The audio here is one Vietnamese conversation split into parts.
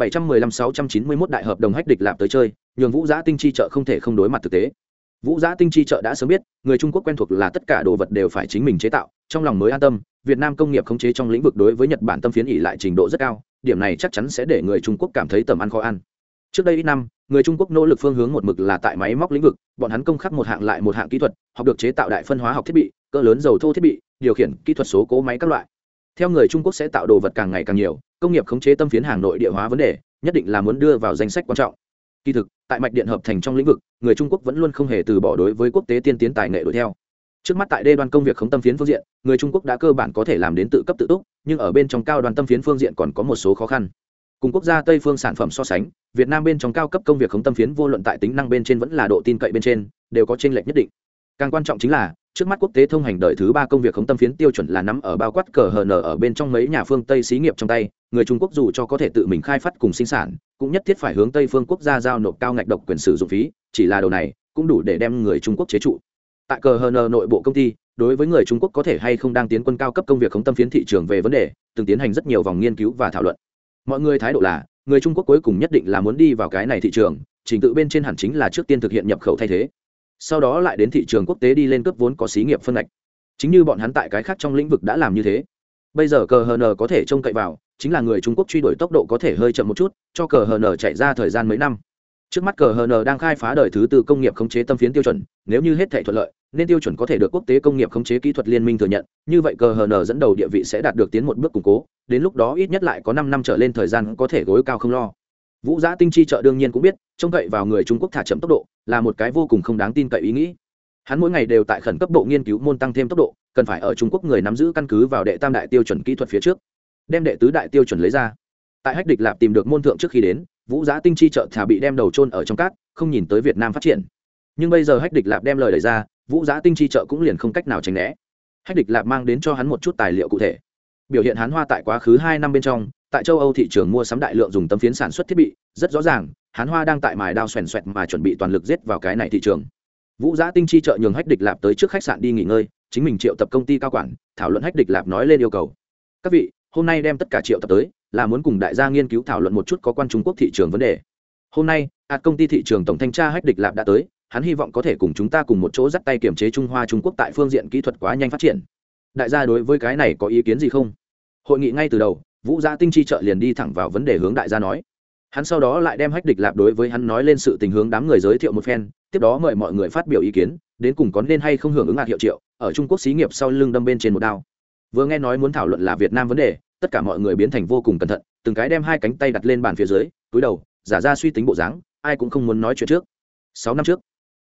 715-691 đại hợp đồng hách địch lạp tới chơi, nhường vũ giã tinh chi chợ không thể không đối mặt thực tế. Vũ giã tinh chi chợ đã sớm biết, người trung quốc quen thuộc là tất cả đồ vật đều phải chính mình chế tạo, trong lòng mới an tâm, việt nam công nghiệp khống chế trong lĩnh vực đối với nhật bản tâm phiến ỉ lại trình độ rất cao, điểm này chắc chắn sẽ để người trung quốc cảm thấy tầm ăn khó ăn. Trước đây ít năm, người trung quốc nỗ lực phương hướng một mực là tại máy móc lĩnh vực, bọn hắn công khắc một hạng lại một hạng kỹ thuật, học được chế tạo đại phân hóa học thiết bị, cỡ lớn dầu thô thiết bị, điều khiển kỹ thuật số cố máy các loại theo người trung quốc sẽ tạo đồ vật càng ngày càng nhiều, công nghiệp khống chế tâm phiến hàng nội địa hóa vấn đề, nhất định là muốn đưa vào danh sách quan trọng. Kỳ thực, tại mạch điện hợp thành trong lĩnh vực, người trung quốc vẫn luôn không hề từ bỏ đối với quốc tế tiên tiến tài nghệ đuổi theo. Trước mắt tại đê đoan công việc khống tâm phiến phương diện, người trung quốc đã cơ bản có thể làm đến tự cấp tự túc, nhưng ở bên trong cao đoàn tâm phiến phương diện còn có một số khó khăn. Cùng quốc gia tây phương sản phẩm so sánh, việt nam bên trong cao cấp công việc khống tâm phiến vô luận tại tính năng bên trên vẫn là độ tin cậy bên trên, đều có t r ê n lệch nhất định. Càng quan trọng chính là trước mắt quốc tế thông hành đời thứ ba công việc khống tâm phiến tiêu chuẩn là nắm ở bao quát cờ hờ nở ở bên trong mấy nhà phương tây xí nghiệp trong tay. Người trung quốc dù cho có thể tự mình khai phát cùng sinh sản, cũng nhất thiết phải hướng tây phương quốc gia giao nộp cao ngạch độc quyền sử dụng phí, chỉ là đầu này cũng đủ để đem người trung quốc chế trụ. Tại cờ hờ nở nội bộ công ty, đối với người trung quốc có thể hay không đang tiến quân cao cấp công việc khống tâm phiến thị trường về vấn đề, từng tiến hành rất nhiều vòng nghiên cứu và thảo luận. Mọi người thái độ là, người trung quốc cuối cùng nhất định là muốn đi vào cái này thị trường, trình tự bên trên hẳn chính là trước tiên thực hiện nhập khẩu thay thế sau đó lại đến thị trường quốc tế đi lên cấp vốn có xí nghiệp phân ngạch. Chính như bọn hắn tại cái khác trong lĩnh vực đã làm như thế. Bây giờ cờ hn có thể trông cậy vào, chính là người trung quốc truy đuổi tốc độ có thể hơi chậm một chút, cho cờ hn chạy ra thời gian mấy năm. Trước mắt cờ hn đang khai phá đời thứ tư công nghiệp khống chế tâm phiến tiêu chuẩn, nếu như hết thể thuận lợi, nên tiêu chuẩn có thể được quốc tế công nghiệp khống chế kỹ thuật liên minh thừa nhận, như vậy cờ hn dẫn đầu địa vị sẽ đạt được tiến một bước củng cố, đến lúc đó ít nhất lại có năm năm trở lên thời gian có thể gối cao không lo vũ giã tinh chi Chợ đương nhiên cũng biết, trông cậy vào người trung quốc thả chậm tốc độ, là một cái vô cùng không đáng tin cậy ý nghĩ. Hắn mỗi ngày đều tại khẩn cấp độ nghiên cứu môn tăng thêm tốc độ, cần phải ở trung quốc người nắm giữ căn cứ vào đệ tam đại tiêu chuẩn kỹ thuật phía trước, đem đệ tứ đại tiêu chuẩn lấy ra. Tại hách địch lạp tìm được môn thượng trước khi đến, vũ giã tinh chi Chợ thả bị đem đầu trôn ở trong cát, không nhìn tới việt nam phát triển. Nhưng bây giờ hách địch lạp đem lời đẩy ra, vũ giã tinh chi Chợ cũng liền không cách nào tránh né. Hách địch lạp mang đến cho hắn một chút tài liệu cụ thể. Biểu hiện hắn hoa tại quá khứ hai năm bên trong tại châu âu thị trường mua sắm đại lượng dùng tấm phiến sản xuất thiết bị, rất rõ ràng, hán hoa đang tại mài đao xoèn xoẹt mà chuẩn bị toàn lực giết vào cái này thị trường. Vũ giã tinh chi trợ nhường hách địch lạp tới trước khách sạn đi nghỉ ngơi, chính mình triệu tập công ty cao quản, thảo luận hách địch lạp nói lên yêu cầu. Các vị, hôm nay đem tất cả triệu tập tới, là muốn cùng đại gia nghiên cứu thảo luận một chút có quan trung quốc thị trường vấn đề. Hôm nay ạt công ty thị trường tổng thanh tra hách địch lạp đã tới, hắn hy vọng có thể cùng chúng ta cùng một chỗ dắt tay kiểm chế trung hoa trung quốc tại phương diện kỹ thuật quá nhanh phát triển. Đại gia đối với cái này có ý kiến gì không? Hội nghị ngay từ đầu vũ gia tinh chi trợ liền đi thẳng vào vấn đề hướng đại gia nói. Hắn sau đó lại đem hách địch lạp đối với hắn nói lên sự tình hướng đám người giới thiệu một phen, tiếp đó mời mọi người phát biểu ý kiến, đến cùng có nên hay không hưởng ứng hạt hiệu triệu, ở trung quốc xí nghiệp sau lưng đâm bên trên một đao. Vừa nghe nói muốn thảo luận là việt nam vấn đề, tất cả mọi người biến thành vô cùng cẩn thận, từng cái đem hai cánh tay đặt lên bàn phía dưới, túi đầu, giả ra suy tính bộ dáng, ai cũng không muốn nói chuyện trước. Sáu năm trước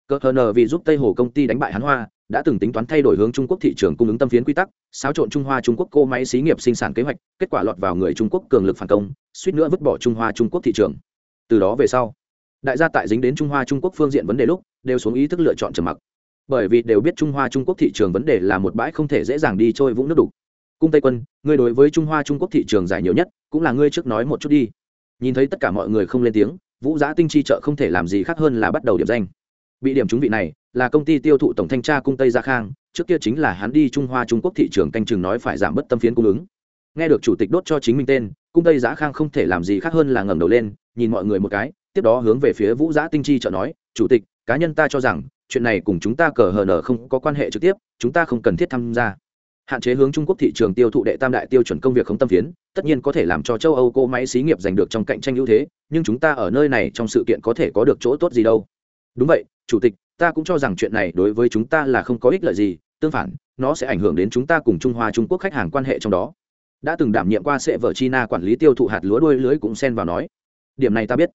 cờ hờ vì giúp tây hồ công ty đánh bại hắn hoa đã từng tính toán thay đổi hướng trung quốc thị trường cung ứng tâm phiến quy tắc, xáo trộn trung hoa trung quốc cô máy xí nghiệp sinh sản kế hoạch, kết quả lọt vào người trung quốc cường lực phản công, suýt nữa vứt bỏ trung hoa trung quốc thị trường. Từ đó về sau, đại gia tại dính đến trung hoa trung quốc phương diện vấn đề lúc, đều xuống ý thức lựa chọn trầm mặc. Bởi vì đều biết trung hoa trung quốc thị trường vấn đề là một bãi không thể dễ dàng đi trôi vũng nước đục. Cung tây quân, ngươi đối với trung hoa trung quốc thị trường giải nhiều nhất, cũng là ngươi trước nói một chút đi. Nhìn thấy tất cả mọi người không lên tiếng, vũ Giá tinh chi trợ không thể làm gì khác hơn là bắt đầu điểm danh bị điểm trúng vị này là công ty tiêu thụ tổng thanh tra cung tây gia khang, trước kia chính là hắn đi trung hoa trung quốc thị trường canh chừng nói phải giảm bớt tâm phiến cung ứng. Nghe được chủ tịch đốt cho chính mình tên, cung tây giá khang không thể làm gì khác hơn là ngẩng đầu lên, nhìn mọi người một cái, tiếp đó hướng về phía vũ giã tinh chi trợ nói, chủ tịch, cá nhân ta cho rằng, chuyện này cùng chúng ta cờ hờ nở không có quan hệ trực tiếp, chúng ta không cần thiết tham gia. Hạn chế hướng trung quốc thị trường tiêu thụ đệ tam đại tiêu chuẩn công việc không tâm phiến, tất nhiên có thể làm cho châu âu cô máy xí nghiệp giành được trong cạnh tranh ưu thế, nhưng chúng ta ở nơi này trong sự kiện có thể có được chỗ tốt gì đâu. Đúng vậy chủ tịch, ta cũng cho rằng chuyện này đối với chúng ta là không có ích lợi gì, tương phản, nó sẽ ảnh hưởng đến chúng ta cùng trung hoa trung quốc khách hàng quan hệ trong đó. Đã từng đảm nhiệm qua sệ vợ china quản lý tiêu thụ hạt lúa đuôi lưới cũng xen vào nói. Điểm này ta biết.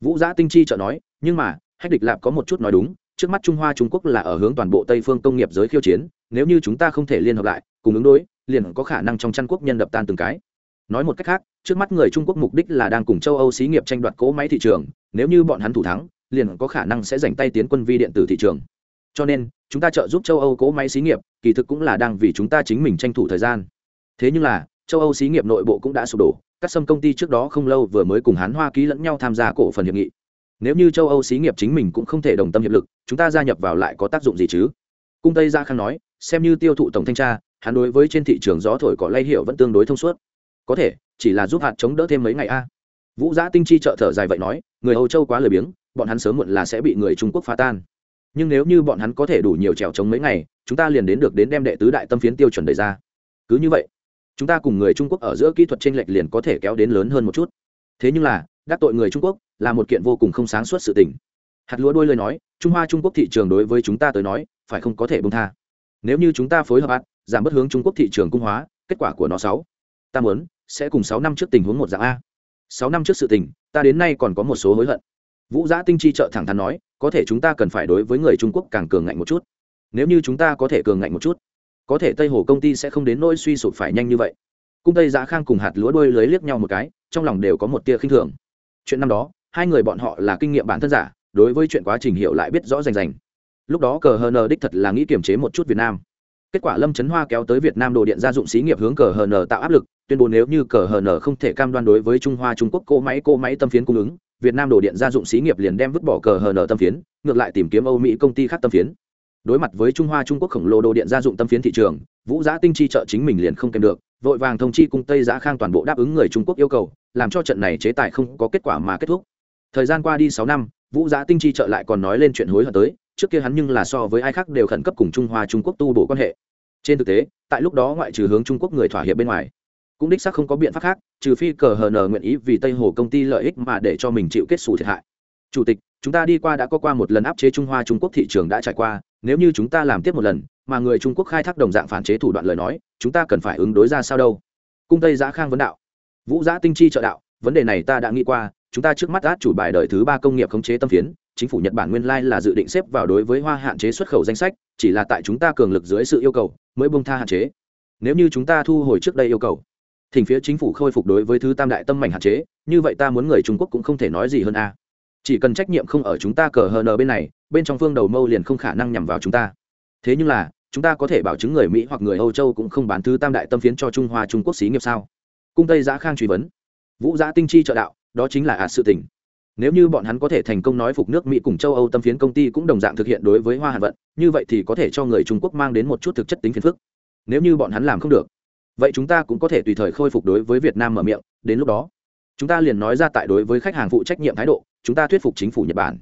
Vũ giã tinh chi trợ nói, nhưng mà, hách địch lạp có một chút nói đúng, trước mắt trung hoa trung quốc là ở hướng toàn bộ tây phương công nghiệp giới khiêu chiến, nếu như chúng ta không thể liên hợp lại, cùng ứng đối, liền có khả năng trong chăn quốc nhân đập tan từng cái. Nói một cách khác, trước mắt người trung quốc mục đích là đang cùng châu âu xí nghiệp tranh đoạt cỗ máy thị trường, nếu như bọn hắn thủ thắng liền có khả năng sẽ giành tay tiến quân vi điện tử thị trường. Cho nên, chúng ta trợ giúp châu âu cỗ máy xí nghiệp, kỳ thực cũng là đang vì chúng ta chính mình tranh thủ thời gian. Thế nhưng là, châu âu xí nghiệp nội bộ cũng đã sụp đổ, các sâm công ty trước đó không lâu vừa mới cùng hán hoa ký lẫn nhau tham gia cổ phần hiệp nghị. Nếu như châu âu xí nghiệp chính mình cũng không thể đồng tâm hiệp lực, chúng ta gia nhập vào lại có tác dụng gì chứ? Cung tây gia khang nói, xem như tiêu thụ tổng thanh tra, hắn đối với trên thị trường gió thổi cỏ lay hiệu vẫn tương đối thông suốt. Có thể, chỉ là giúp hạt chống đỡ thêm mấy ngày a. Vũ giã tinh chi trợ thở dài vậy nói, người âu châu quá lười biếng bọn hắn sớm muộn là sẽ bị người trung quốc phá tan. Nhưng nếu như bọn hắn có thể đủ nhiều trèo trống mấy ngày, chúng ta liền đến được đến đem đệ tứ đại tâm phiến tiêu chuẩn đề ra. Cứ như vậy, chúng ta cùng người trung quốc ở giữa kỹ thuật tranh lệch liền có thể kéo đến lớn hơn một chút. Thế nhưng là, đắc tội người trung quốc là một kiện vô cùng không sáng suốt sự tình. Hạt lúa đôi lời nói, trung hoa trung quốc thị trường đối với chúng ta tới nói, phải không có thể bông tha. Nếu như chúng ta phối hợp ạt, giảm bất hướng trung quốc thị trường cung hóa, kết quả của nó sáu. Ta muốn, sẽ cùng sáu năm trước tình huống một dạng a. Sáu năm trước sự tình, ta đến nay còn có một số hối hận vũ giã tinh chi trợ thẳng thắn nói, có thể chúng ta cần phải đối với người trung quốc càng cường ngạnh một chút. Nếu như chúng ta có thể cường ngạnh một chút, có thể tây hồ công ty sẽ không đến nỗi suy sụp phải nhanh như vậy. Cung tây giã khang cùng hạt lúa đuôi lưới liếc nhau một cái, trong lòng đều có một tia khinh thường. Chuyện năm đó, hai người bọn họ là kinh nghiệm bản thân giả, đối với chuyện quá trình hiểu lại biết rõ rành rành. Lúc đó cờ hờ nờ đích thật là nghĩ kiềm chế một chút việt nam kết quả lâm trấn hoa kéo tới việt nam đồ điện gia dụng xí nghiệp hướng cờ hờ nờ tạo áp lực, tuyên bố nếu như cờ hờ nờ không thể cam đoan đối với trung hoa trung quốc cỗ máy cỗ máy tâm phiến cung ứng, việt nam đồ điện gia dụng xí nghiệp liền đem vứt bỏ cờ hờ nờ tâm phiến, ngược lại tìm kiếm âu mỹ công ty khác tâm phiến. Đối mặt với trung hoa trung quốc khổng lồ đồ điện gia dụng tâm phiến thị trường, vũ giã tinh chi trợ chính mình liền không kèm được, vội vàng thông chi cung tây giã khang toàn bộ đáp ứng người trung quốc yêu cầu, làm cho trận này chế tài không có kết quả mà kết thúc. Thời gian qua đi sáu năm, vũ giã tinh chi trợ lại còn nói lên chuyện hối hận tới trước kia hắn nhưng là so với ai khác đều khẩn cấp cùng trung hoa trung quốc tu bổ quan hệ. Trên thực tế, tại lúc đó ngoại trừ hướng trung quốc người thỏa hiệp bên ngoài, cũng đích xác không có biện pháp khác, trừ phi cờ hờ nờ nguyện ý vì tây hồ công ty lợi ích mà để cho mình chịu kết xù thiệt hại. Chủ tịch, chúng ta đi qua đã có qua một lần áp chế trung hoa trung quốc thị trường đã trải qua, nếu như chúng ta làm tiếp một lần, mà người trung quốc khai thác đồng dạng phản chế thủ đoạn lời nói, chúng ta cần phải ứng đối ra sao đâu. Cung tây giã khang vấn đạo. Vũ giã tinh chi trợ đạo, vấn đề này ta đã nghĩ qua, chúng ta trước mắt át chủ bài đời thứ ba công nghiệp khống chế tâm phiến chính phủ nhật bản nguyên lai là dự định xếp vào đối với hoa hạn chế xuất khẩu danh sách, chỉ là tại chúng ta cường lực dưới sự yêu cầu mới bông tha hạn chế. Nếu như chúng ta thu hồi trước đây yêu cầu, thỉnh phía chính phủ khôi phục đối với thứ tam đại tâm mảnh hạn chế, như vậy ta muốn người trung quốc cũng không thể nói gì hơn a. Chỉ cần trách nhiệm không ở chúng ta cờ hờ nờ bên này, bên trong phương đầu mâu liền không khả năng nhằm vào chúng ta. Thế nhưng là, chúng ta có thể bảo chứng người mỹ hoặc người âu châu cũng không bán thứ tam đại tâm phiến cho trung hoa trung quốc xí nghiệp sao? Cung tây giã khang truy vấn. Vũ giã tinh chi trợ đạo, đó chính là ạt sự tỉnh nếu như bọn hắn có thể thành công nói phục nước mỹ cùng châu âu tâm phiến công ty cũng đồng dạng thực hiện đối với hoa hàn vận, như vậy thì có thể cho người trung quốc mang đến một chút thực chất tính phiền phức. Nếu như bọn hắn làm không được, vậy chúng ta cũng có thể tùy thời khôi phục đối với việt nam mở miệng, đến lúc đó, chúng ta liền nói ra tại đối với khách hàng phụ trách nhiệm thái độ, chúng ta thuyết phục chính phủ nhật bản.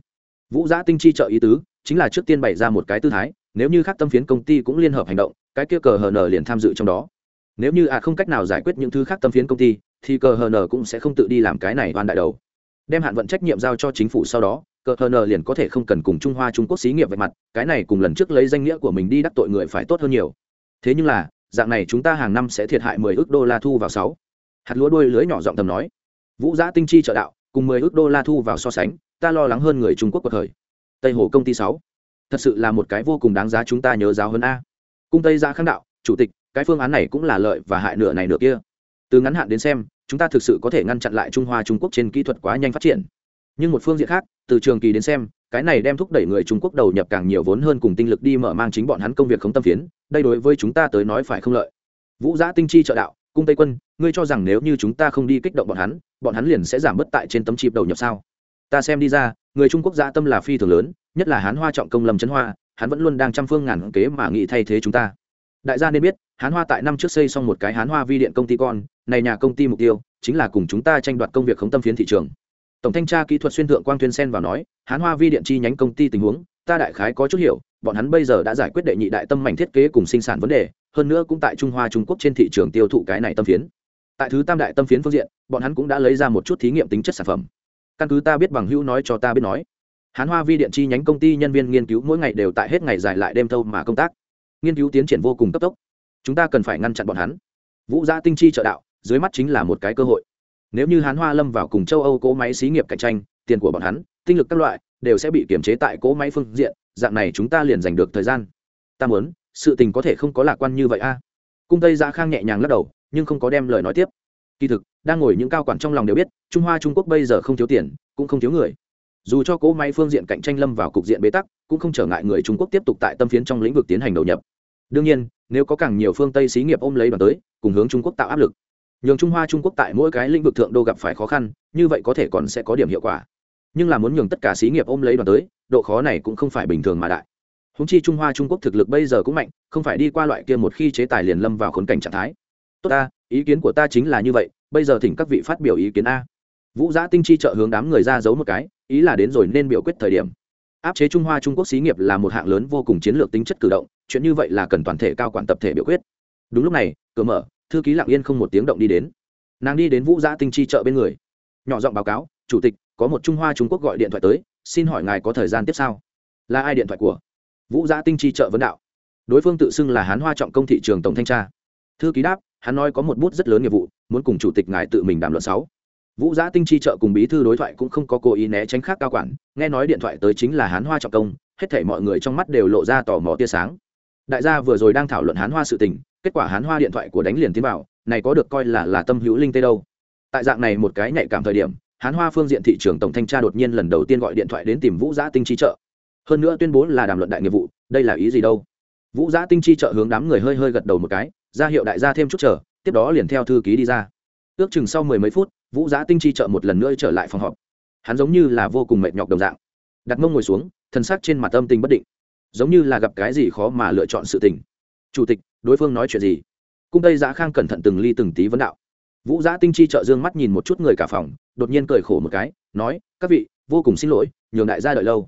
Vũ giã tinh chi trợ ý tứ, chính là trước tiên bày ra một cái tư thái, nếu như các tâm phiến công ty cũng liên hợp hành động, cái kia cờ hờ nờ liền tham dự trong đó. Nếu như ạ không cách nào giải quyết những thứ khác tâm phiến công ty, thì cờ hờ nờ cũng sẽ không tự đi làm cái này oan đại đầu đem hạn vận trách nhiệm giao cho chính phủ sau đó cờ hờ nờ liền có thể không cần cùng trung hoa trung quốc xí nghiệp vạch mặt, cái này cùng lần trước lấy danh nghĩa của mình đi đắc tội người phải tốt hơn nhiều. Thế nhưng là, dạng này chúng ta hàng năm sẽ thiệt hại mười ước đô la thu vào sáu. Hạt lúa đuôi lưới nhỏ giọng tầm nói. Vũ giã tinh chi trợ đạo, cùng mười ước đô la thu vào so sánh, ta lo lắng hơn người trung quốc của thời tây hồ công ty sáu. Thật sự là một cái vô cùng đáng giá chúng ta nhớ giáo hơn a. Cung tây giã kháng đạo, chủ tịch, cái phương án này cũng là lợi và hại nửa này nửa kia. Từ ngắn hạn đến xem chúng ta thực sự có thể ngăn chặn lại trung hoa trung quốc trên kỹ thuật quá nhanh phát triển. Nhưng một phương diện khác, từ trường kỳ đến xem, cái này đem thúc đẩy người trung quốc đầu nhập càng nhiều vốn hơn cùng tinh lực đi mở mang chính bọn hắn công việc không tâm phiến, đây đối với chúng ta tới nói phải không lợi. Vũ giã tinh chi trợ đạo, cung tây quân, ngươi cho rằng nếu như chúng ta không đi kích động bọn hắn bọn hắn liền sẽ giảm bớt tại trên tấm chip đầu nhập sao? Ta xem đi ra, người trung quốc dã tâm là phi thường lớn, nhất là hán hoa trọng công lâm chấn hoa, hắn vẫn luôn đang trăm phương ngàn kế mà nghĩ thay thế chúng ta đại gia nên biết, hán hoa tại năm trước xây xong một cái hán hoa vi điện công ty con, này nhà công ty mục tiêu chính là cùng chúng ta tranh đoạt công việc khống tâm phiến thị trường. Tổng thanh tra kỹ thuật xuyên thượng quang tuyên sen vào nói, hán hoa vi điện chi nhánh công ty tình huống, ta đại khái có chút hiểu, bọn hắn bây giờ đã giải quyết đệ nhị đại tâm mảnh thiết kế cùng sinh sản vấn đề, hơn nữa cũng tại trung hoa trung quốc trên thị trường tiêu thụ cái này tâm phiến. Tại thứ tam đại tâm phiến phương diện, bọn hắn cũng đã lấy ra một chút thí nghiệm tính chất sản phẩm. Căn cứ ta biết bằng hữu nói cho ta biết nói, hán hoa vi điện chi nhánh công ty nhân viên nghiên cứu mỗi ngày đều tại hết ngày dài lại đêm thâu mà công tác nghiên cứu tiến triển vô cùng cấp tốc. Chúng ta cần phải ngăn chặn bọn hắn. Vũ gia tinh chi trợ đạo, dưới mắt chính là một cái cơ hội. Nếu như hán hoa lâm vào cùng châu âu cỗ máy xí nghiệp cạnh tranh, tiền của bọn hắn, tinh lực các loại, đều sẽ bị kiểm chế tại cỗ máy phương diện, dạng này chúng ta liền giành được thời gian. Ta muốn, sự tình có thể không có lạc quan như vậy a. Cung tây gia khang nhẹ nhàng lắc đầu, nhưng không có đem lời nói tiếp. Kỳ thực, đang ngồi những cao quản trong lòng đều biết, trung hoa trung quốc bây giờ không thiếu tiền, cũng không thiếu người. Dù cho cỗ máy phương diện cạnh tranh lâm vào cục diện bế tắc, cũng không trở ngại người trung quốc tiếp tục tại tâm phiến trong lĩnh vực tiến hành đầu nhập đương nhiên, nếu có càng nhiều phương tây xí nghiệp ôm lấy đoàn tới, cùng hướng trung quốc tạo áp lực. Nhường trung hoa trung quốc tại mỗi cái lĩnh vực thượng đô gặp phải khó khăn, như vậy có thể còn sẽ có điểm hiệu quả. Nhưng là muốn nhường tất cả xí nghiệp ôm lấy đoàn tới, độ khó này cũng không phải bình thường mà đại. Húng chi trung hoa trung quốc thực lực bây giờ cũng mạnh, không phải đi qua loại kia một khi chế tài liền lâm vào khốn cảnh trạng thái. Tốt ta, ý kiến của ta chính là như vậy, bây giờ thỉnh các vị phát biểu ý kiến a. Vũ giã tinh chi trợ hướng đám người ra giấu một cái, ý là đến rồi nên biểu quyết thời điểm áp chế trung hoa trung quốc xí nghiệp là một hạng lớn vô cùng chiến lược tính chất cử động, chuyện như vậy là cần toàn thể cao quản tập thể biểu quyết. Đúng lúc này, cửa mở, thư ký lặng yên không một tiếng động đi đến. Nàng đi đến vũ Gia tinh chi chợ bên người. Nhỏ giọng báo cáo, chủ tịch, có một trung hoa trung quốc gọi điện thoại tới, xin hỏi ngài có thời gian tiếp sau? Là ai điện thoại của? Vũ Gia tinh chi chợ vấn đạo. Đối phương tự xưng là hán hoa trọng công thị trường tổng thanh tra. Thư ký đáp, hắn nói có một bút rất lớn nghiệp vụ, muốn cùng chủ tịch ngài tự mình đàm luận sáu vũ giã tinh chi trợ cùng bí thư đối thoại cũng không có cố ý né tránh khác cao quản, nghe nói điện thoại tới chính là hán hoa trọng công, hết thể mọi người trong mắt đều lộ ra tò mò tia sáng. Đại gia vừa rồi đang thảo luận hán hoa sự tình, kết quả hán hoa điện thoại của đánh liền tiến vào, này có được coi là là tâm hữu linh tê đâu. Tại dạng này một cái nhạy cảm thời điểm, hán hoa phương diện thị trường tổng thanh tra đột nhiên lần đầu tiên gọi điện thoại đến tìm vũ giã tinh chi trợ. Hơn nữa tuyên bố là đàm luận đại nghiệp vụ, đây là ý gì đâu? Vũ giã tinh chi trợ hướng đám người hơi hơi gật đầu một cái, ra hiệu đại gia thêm chút chờ, tiếp đó liền theo thư ký đi ra. Ước chừng sau mười mấy phút vũ giá tinh chi chợ một lần nữa trở lại phòng họp. Hắn giống như là vô cùng mệt nhọc đồng dạng. Đặt mông ngồi xuống thân xác trên mặt âm tình bất định. Giống như là gặp cái gì khó mà lựa chọn sự tình. Chủ tịch, đối phương nói chuyện gì? Cung tây giã khang cẩn thận từng ly từng tí vấn đạo. Vũ giã tinh chi trợ dương mắt nhìn một chút người cả phòng, đột nhiên cười khổ một cái, nói, các vị, vô cùng xin lỗi, nhường đại gia đợi lâu.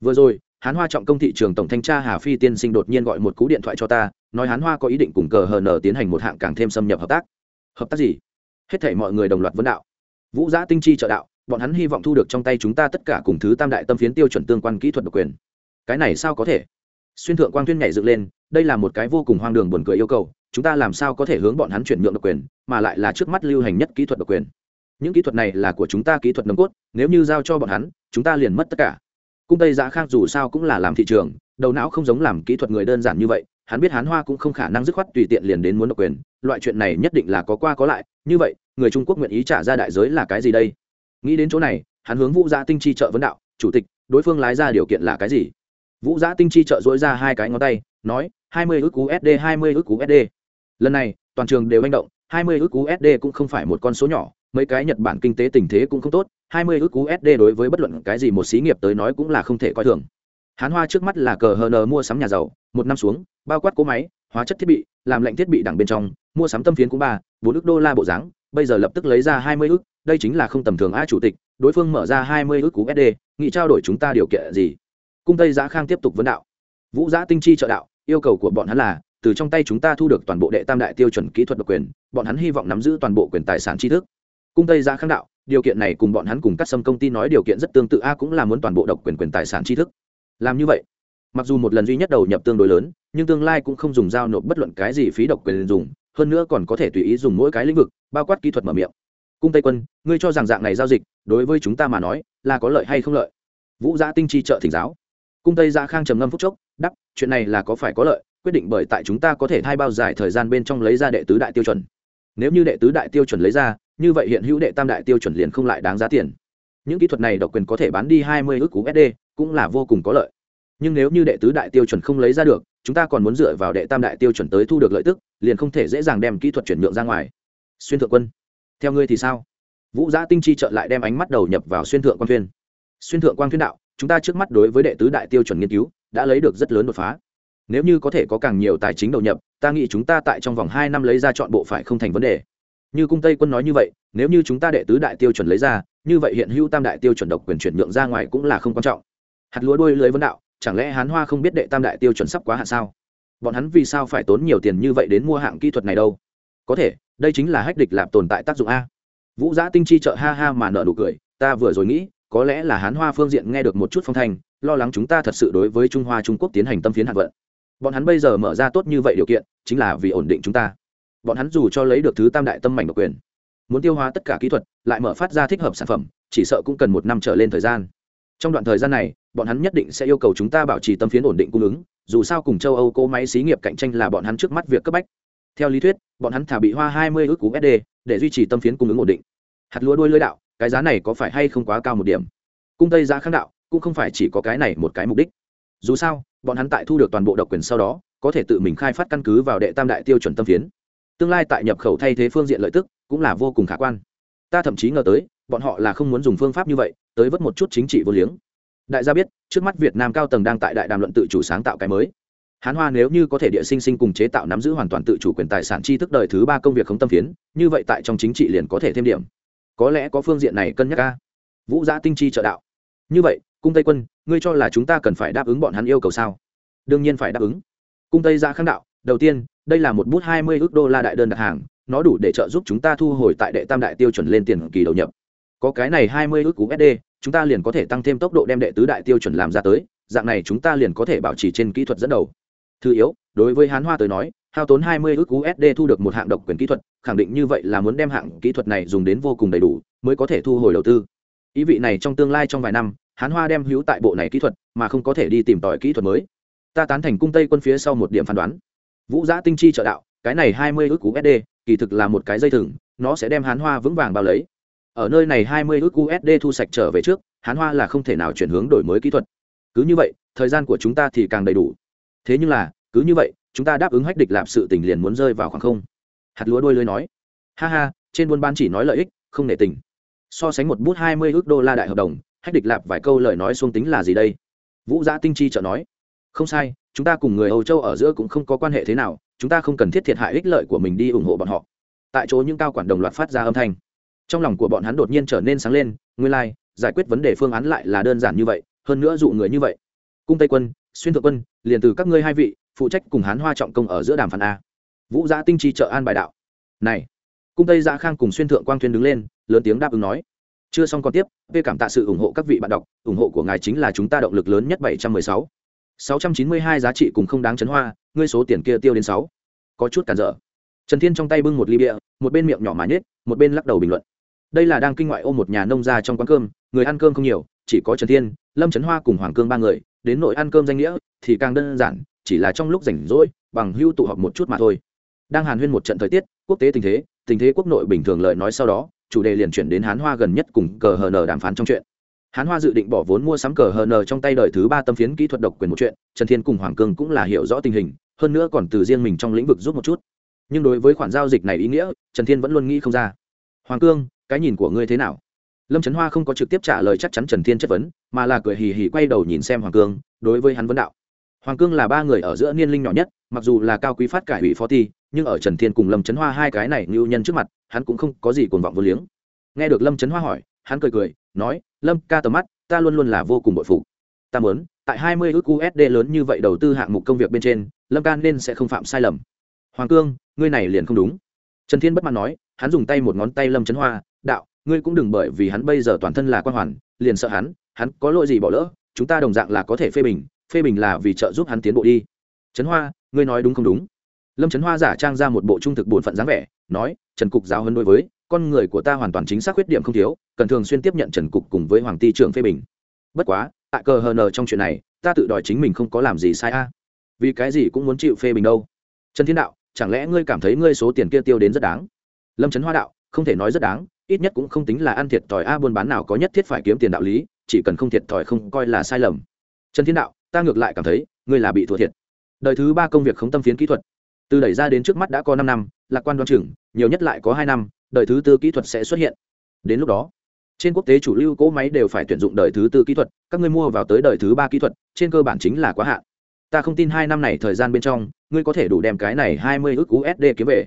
Vừa rồi, hán hoa trọng công thị trường tổng thanh tra hà phi tiên sinh đột nhiên gọi một cú điện thoại cho ta, nói hán hoa có ý định cùng cờ hờ nở tiến hành một hạng càng thêm xâm nhập hợp tác. Hợp tác gì? Hết thể mọi người đồng loạt vấn đạo. Vũ giã tinh chi trợ đạo, bọn hắn hy vọng thu được trong tay chúng ta tất cả cùng thứ tam đại tâm phiến tiêu chuẩn tương quan kỹ thuật độc quyền. Cái này sao có thể? Xuyên thượng quang tuyên nhảy dựng lên, đây là một cái vô cùng hoang đường buồn cười yêu cầu, chúng ta làm sao có thể hướng bọn hắn chuyển nhượng độc quyền, mà lại là trước mắt lưu hành nhất kỹ thuật độc quyền. Những kỹ thuật này là của chúng ta kỹ thuật nồng cốt, nếu như giao cho bọn hắn, chúng ta liền mất tất cả. Cung tây giã khác dù sao cũng là làm thị trường, đầu não không giống làm kỹ thuật người đơn giản như vậy, hắn biết hán hoa cũng không khả năng dứt khoát tùy tiện liền đến muốn độc quyền, loại chuyện này nhất định là có qua có lại như vậy, người trung quốc nguyện ý trả ra đại giới là cái gì đây? Nghĩ đến chỗ này, hắn hướng vũ gia tinh chi trợ vấn đạo, chủ tịch, đối phương lái ra điều kiện là cái gì? Vũ gia tinh chi trợ dối ra hai cái ngón tay, nói, hai mươi ước cú sd hai mươi ước cú sd lần này, toàn trường đều manh động, hai mươi ước cú sd cũng không phải một con số nhỏ, mấy cái nhật bản kinh tế tình thế cũng không tốt, hai mươi ước cú sd đối với bất luận cái gì một xí nghiệp tới nói cũng là không thể coi thường. Hán hoa trước mắt là cờ hn mua sắm nhà giàu, một năm xuống, bao quát cỗ máy, hóa chất thiết bị, làm lệnh thiết bị đẳng bên trong mua sắm tâm phiến cũng ba, bốn ước đô la bộ dáng, bây giờ lập tức lấy ra hai mươi ước, đây chính là không tầm thường a chủ tịch, đối phương mở ra hai mươi ước cú sd nghị trao đổi chúng ta điều kiện gì? Cung tây giã khang tiếp tục vấn đạo. Vũ giã tinh chi trợ đạo, yêu cầu của bọn hắn là, từ trong tay chúng ta thu được toàn bộ đệ tam đại tiêu chuẩn kỹ thuật độc quyền, bọn hắn hy vọng nắm giữ toàn bộ quyền tài sản tri thức. Cung tây giã khang đạo, điều kiện này cùng bọn hắn cùng cắt xâm công ty nói điều kiện rất tương tự, a cũng là muốn toàn bộ độc quyền quyền tài sản tri thức. Làm như vậy, mặc dù một lần duy nhất đầu nhập tương đối lớn, nhưng tương lai cũng không dùng giao nộp bất luận cái gì phí độc quyền dùng hơn nữa còn có thể tùy ý dùng mỗi cái lĩnh vực, bao quát kỹ thuật mở miệng. Cung tây quân, ngươi cho rằng dạng này giao dịch, đối với chúng ta mà nói, là có lợi hay không lợi? Vũ giã tinh chi trợ thỉnh giáo. Cung tây giã khang trầm ngâm phúc chốc đắp chuyện này là có phải có lợi, quyết định bởi tại chúng ta có thể thay bao dài thời gian bên trong lấy ra đệ tứ đại tiêu chuẩn. Nếu như đệ tứ đại tiêu chuẩn lấy ra, như vậy hiện hữu đệ tam đại tiêu chuẩn liền không lại đáng giá tiền. Những kỹ thuật này độc quyền có thể bán đi hai mươi ước cú sd cũng là vô cùng có lợi. Nhưng nếu như đệ tứ đại tiêu chuẩn không lấy ra được chúng ta còn muốn dựa vào đệ tam đại tiêu chuẩn tới thu được lợi tức, liền không thể dễ dàng đem kỹ thuật chuyển nhượng ra ngoài. Xuyên thượng quân, theo ngươi thì sao? Vũ giã tinh chi trợ lại đem ánh mắt đầu nhập vào xuyên thượng quan thuyên xuyên thượng quan thuyên đạo, chúng ta trước mắt đối với đệ tứ đại tiêu chuẩn nghiên cứu, đã lấy được rất lớn đột phá. Nếu như có thể có càng nhiều tài chính đầu nhập, ta nghĩ chúng ta tại trong vòng hai năm lấy ra chọn bộ phải không thành vấn đề. Như cung tây quân nói như vậy, nếu như chúng ta đệ tứ đại tiêu chuẩn lấy ra, như vậy hiện hữu tam đại tiêu chuẩn độc quyền chuyển nhượng ra ngoài cũng là không quan trọng. Hạt lúa đuôi lưới vấn đạo chẳng lẽ hán hoa không biết đệ tam đại tiêu chuẩn sắp quá hạn sao? Bọn hắn vì sao phải tốn nhiều tiền như vậy đến mua hạng kỹ thuật này đâu? Có thể, đây chính là hách địch lạp tồn tại tác dụng a. Vũ giã tinh chi trợ ha ha mà nợ nụ cười, ta vừa rồi nghĩ, có lẽ là hán hoa phương diện nghe được một chút phong thanh, lo lắng chúng ta thật sự đối với trung hoa trung quốc tiến hành tâm phiến hạt vận. Bọn hắn bây giờ mở ra tốt như vậy điều kiện, chính là vì ổn định chúng ta. Bọn hắn dù cho lấy được thứ tam đại tâm mảnh độc quyền, muốn tiêu hóa tất cả kỹ thuật, lại mở phát ra thích hợp sản phẩm, chỉ sợ cũng cần một năm trở lên thời gian. Trong đoạn thời gian này bọn hắn nhất định sẽ yêu cầu chúng ta bảo trì tâm phiến ổn định cung ứng, dù sao cùng châu âu cỗ máy xí nghiệp cạnh tranh là bọn hắn trước mắt việc cấp bách. Theo lý thuyết, bọn hắn thả bị hoa hai mươi ước cú sd để duy trì tâm phiến cung ứng ổn định. Hạt lúa đuôi lưới đạo, cái giá này có phải hay không quá cao một điểm? Cung tây giá kháng đạo, cũng không phải chỉ có cái này một cái mục đích. Dù sao, bọn hắn tại thu được toàn bộ độc quyền sau đó, có thể tự mình khai phát căn cứ vào đệ tam đại tiêu chuẩn tâm phiến. Tương lai tại nhập khẩu thay thế phương diện lợi tức, cũng là vô cùng khả quan. Ta thậm chí ngờ tới, bọn họ là không muốn dùng phương pháp như vậy, tới vớt một chút chính trị vô liếng đại gia biết, trước mắt việt nam cao tầng đang tại đại đàm luận tự chủ sáng tạo cái mới. Hán hoa nếu như có thể địa sinh sinh cùng chế tạo nắm giữ hoàn toàn tự chủ quyền tài sản tri thức đời thứ ba công việc không tâm phiến, như vậy tại trong chính trị liền có thể thêm điểm. Có lẽ có phương diện này cân nhắc ca vũ giã tinh chi trợ đạo. Như vậy, cung tây quân, ngươi cho là chúng ta cần phải đáp ứng bọn hắn yêu cầu sao? Đương nhiên phải đáp ứng. Cung tây Gia kháng đạo, đầu tiên, đây là một bút hai mươi ước đô la đại đơn đặt hàng, nó đủ để trợ giúp chúng ta thu hồi tại đệ tam đại tiêu chuẩn lên tiền kỳ đầu nhập có cái này hai mươi ước usd chúng ta liền có thể tăng thêm tốc độ đem đệ tứ đại tiêu chuẩn làm ra tới dạng này chúng ta liền có thể bảo trì trên kỹ thuật dẫn đầu thứ yếu đối với hán hoa tới nói hao tốn 20 ước USD thu được một hạng độc quyền kỹ thuật, khẳng định như vậy là muốn đem hạng kỹ thuật này dùng đến vô cùng đầy đủ, mới có thể thu hồi đầu tư. Ý vị này trong tương lai trong vài năm, Hán Hoa đem hữu tại bộ này kỹ thuật, mà không có thể đi tìm tòi kỹ thuật mới. Ta tán thành cung Tây quân phía sau một điểm phán đoán. Vũ Giã tinh chi trợ đạo, cái này 20 ước USD, kỳ thực là một cái dây thừng, nó sẽ đem Hán Hoa vững vàng bao lấy. Ở nơi này 20 ước USD thu sạch trở về trước, Hán Hoa là không thể nào chuyển hướng đổi mới kỹ thuật. Cứ như vậy, thời gian của chúng ta thì càng đầy đủ. Thế nhưng là, cứ như vậy, chúng ta đáp ứng hách địch lạp sự tình liền muốn rơi vào khoảng không. Hạt lúa đôi lưới nói. Ha ha trên buôn bán chỉ nói lợi ích không nể tình. So sánh một bút hai mươi ước đô la đại hợp đồng hách địch lạp vài câu lời nói xuống tính là gì đây? Vũ giã tinh chi trợ nói. Không sai chúng ta cùng người âu châu ở giữa cũng không có quan hệ thế nào chúng ta không cần thiết thiệt hại ích lợi của mình đi ủng hộ bọn họ. Tại chỗ những cao quản đồng loạt phát ra âm thanh trong lòng của bọn hắn đột nhiên trở nên sáng lên nguyên lai、like, giải quyết vấn đề phương án lại là đơn giản như vậy hơn nữa dụ người như vậy. Cung tây quân xuyên thượng quân liền từ các ngươi hai vị phụ trách cùng hán hoa trọng công ở giữa đàm phán a. Vũ giã tinh chi trợ an bài đạo. Này cung tây giã khang cùng xuyên thượng quang tuyên đứng lên lớn tiếng đáp ứng nói. Chưa xong còn tiếp v cảm tạ sự ủng hộ các vị bạn đọc ủng hộ của ngài chính là chúng ta động lực lớn nhất bảy trăm mười sáu. sáu trăm chín mươi hai giá trị cùng không đáng chấn hoa ngươi số tiền kia tiêu đến sáu. Có chút cản dở trần thiên trong tay bưng một ly bia một bên miệng nhỏ mái nhết một bên lắc đầu bình luận đây là đang kinh ngoại ôm một nhà nông gia trong quán cơm, người ăn cơm không nhiều, chỉ có trần thiên, lâm trấn hoa cùng hoàng cương ba người, đến nội ăn cơm danh nghĩa thì càng đơn giản, chỉ là trong lúc rảnh rỗi, bằng hưu tụ họp một chút mà thôi. Đang hàn huyên một trận thời tiết, quốc tế tình thế tình thế quốc nội bình thường lời nói sau đó, chủ đề liền chuyển đến hán hoa gần nhất cùng cờ hờ nờ đàm phán trong chuyện. Hán hoa dự định bỏ vốn mua sắm cờ hờ nờ trong tay đời thứ ba tâm phiến kỹ thuật độc quyền một chuyện, trần thiên cùng hoàng cương cũng là hiểu rõ tình hình, hơn nữa còn từ riêng mình trong lĩnh vực giúp một chút. Nhưng đối với khoản giao dịch này ý nghĩa, trần thiên vẫn luôn nghĩ không ra. Hoàng cương cái nhìn của ngươi thế nào? Lâm trấn hoa không có trực tiếp trả lời chắc chắn trần thiên chất vấn, mà là cười hì hì quay đầu nhìn xem hoàng cương, đối với hắn vấn đạo. Hoàng cương là ba người ở giữa niên linh nhỏ nhất, mặc dù là cao quý phát cải ủy phó ti, nhưng ở trần thiên cùng lâm trấn hoa hai cái này ngưu nhân trước mặt, hắn cũng không có gì cuồng vọng vô liếng. Nghe được lâm trấn hoa hỏi, hắn cười cười, nói, lâm ca tầm mắt, ta luôn luôn là vô cùng bội phụ. ta muốn, tại hai mươi ước usd lớn như vậy đầu tư hạng mục công việc bên trên, lâm ca nên sẽ không phạm sai lầm. Hoàng cương, ngươi này liền không đúng. Trần thiên bất mãn nói, hắn dùng tay một ngón tay lâm trấn hoa đạo, ngươi cũng đừng bởi vì hắn bây giờ toàn thân là quan hoàn, liền sợ hắn hắn có lỗi gì bỏ lỡ, chúng ta đồng dạng là có thể phê bình phê bình là vì trợ giúp hắn tiến bộ đi. Trấn hoa, ngươi nói đúng không đúng? Lâm trấn hoa giả trang ra một bộ trung thực bổn phận dáng vẻ, nói, trần cục giáo hơn đối với, con người của ta hoàn toàn chính xác khuyết điểm không thiếu, cần thường xuyên tiếp nhận trần cục cùng với hoàng ti trưởng phê bình. Bất quá, tại cờ hờ nờ trong chuyện này, ta tự đòi chính mình không có làm gì sai a. Vì cái gì cũng muốn chịu phê bình đâu? Trần thiên đạo, chẳng lẽ ngươi cảm thấy ngươi số tiền kia tiêu đến rất đáng? Lâm trấn hoa đạo, không thể nói rất đáng ít nhất cũng không tính là ăn thiệt thòi a, buôn bán nào có nhất thiết phải kiếm tiền đạo lý, chỉ cần không thiệt thòi không coi là sai lầm. Trần thiên đạo, ta ngược lại cảm thấy, ngươi là bị thua thiệt. Đời thứ ba công việc không tâm phiến kỹ thuật. Từ đẩy ra đến trước mắt đã có năm năm, lạc quan đoan chừng, nhiều nhất lại có hai năm, đời thứ tư kỹ thuật sẽ xuất hiện. Đến lúc đó, trên quốc tế chủ lưu cỗ máy đều phải tuyển dụng đời thứ tư kỹ thuật, các ngươi mua vào tới đời thứ ba kỹ thuật, trên cơ bản chính là quá hạn. Ta không tin hai năm này thời gian bên trong, ngươi có thể đủ đem cái này hai mươi ước usd kiếm về.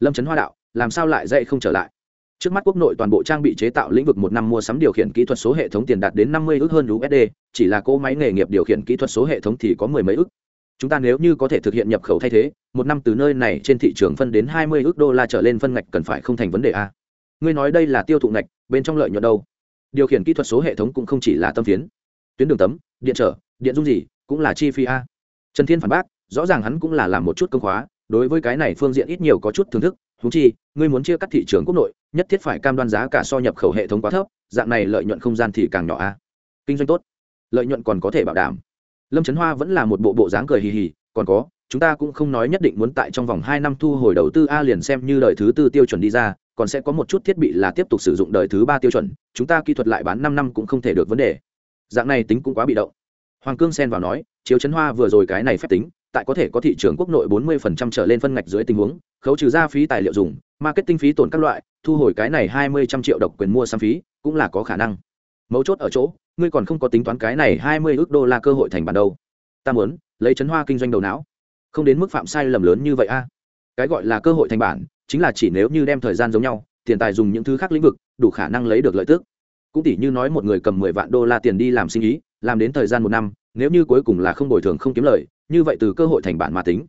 Lâm trấn hoa đạo, làm sao lại dậy không trở lại? Trước mắt quốc nội toàn bộ trang bị chế tạo lĩnh vực một năm mua sắm điều khiển kỹ thuật số hệ thống tiền đạt đến năm mươi ước hơn usd chỉ là cỗ máy nghề nghiệp điều khiển kỹ thuật số hệ thống thì có mười mấy ước chúng ta nếu như có thể thực hiện nhập khẩu thay thế, một năm từ nơi này trên thị trường phân đến hai mươi ước đô la trở lên phân ngạch cần phải không thành vấn đề a. Ngươi nói đây là tiêu thụ ngạch, bên trong lợi nhuận đâu? Điều khiển kỹ thuật số hệ thống cũng không chỉ là tâm phiến. Tuyến đường tấm, điện trở, điện dung gì, cũng là chi phí a. Trần thiên phản bác, rõ ràng hắn cũng là làm một chút công khóa, đối với cái này phương diện ít nhiều có chút thưởng thức. Thú chi, ngươi muốn chia cắt thị trường quốc nội nhất thiết phải cam đoan giá cả so nhập khẩu hệ thống quá thấp, dạng này lợi nhuận không gian thì càng nhỏ a. Kinh doanh tốt, lợi nhuận còn có thể bảo đảm. Lâm trấn hoa vẫn là một bộ bộ dáng cười hì hì, còn có, chúng ta cũng không nói nhất định muốn tại trong vòng hai năm thu hồi đầu tư a liền xem như đời thứ tư tiêu chuẩn đi ra, còn sẽ có một chút thiết bị là tiếp tục sử dụng đời thứ ba tiêu chuẩn, chúng ta kỹ thuật lại bán năm năm cũng không thể được vấn đề. Dạng này tính cũng quá bị động. Hoàng cương xen vào nói, chiếu chấn hoa vừa rồi cái này phép tính, tại có thể có thị trường quốc nội bốn mươi phần trăm trở lên phân ngạch dưới tình huống, khấu trừ ra phí tài liệu dùng marketing phí tổn các loại, thu hồi cái này hai mươi trăm triệu độc quyền mua sắm phí, cũng là có khả năng. Mấu chốt ở chỗ, ngươi còn không có tính toán cái này hai mươi ước đô la cơ hội thành bản đâu. Ta muốn lấy chấn hoa kinh doanh đầu não. Không đến mức phạm sai lầm lớn như vậy a. Cái gọi là cơ hội thành bản, chính là chỉ nếu như đem thời gian giống nhau, tiền tài dùng những thứ khác lĩnh vực, đủ khả năng lấy được lợi tức. Cũng tỷ như nói một người cầm mười vạn đô la tiền đi làm sinh ý, làm đến thời gian một năm, nếu như cuối cùng là không bồi thường không kiếm lời, như vậy từ cơ hội thành bản mà tính.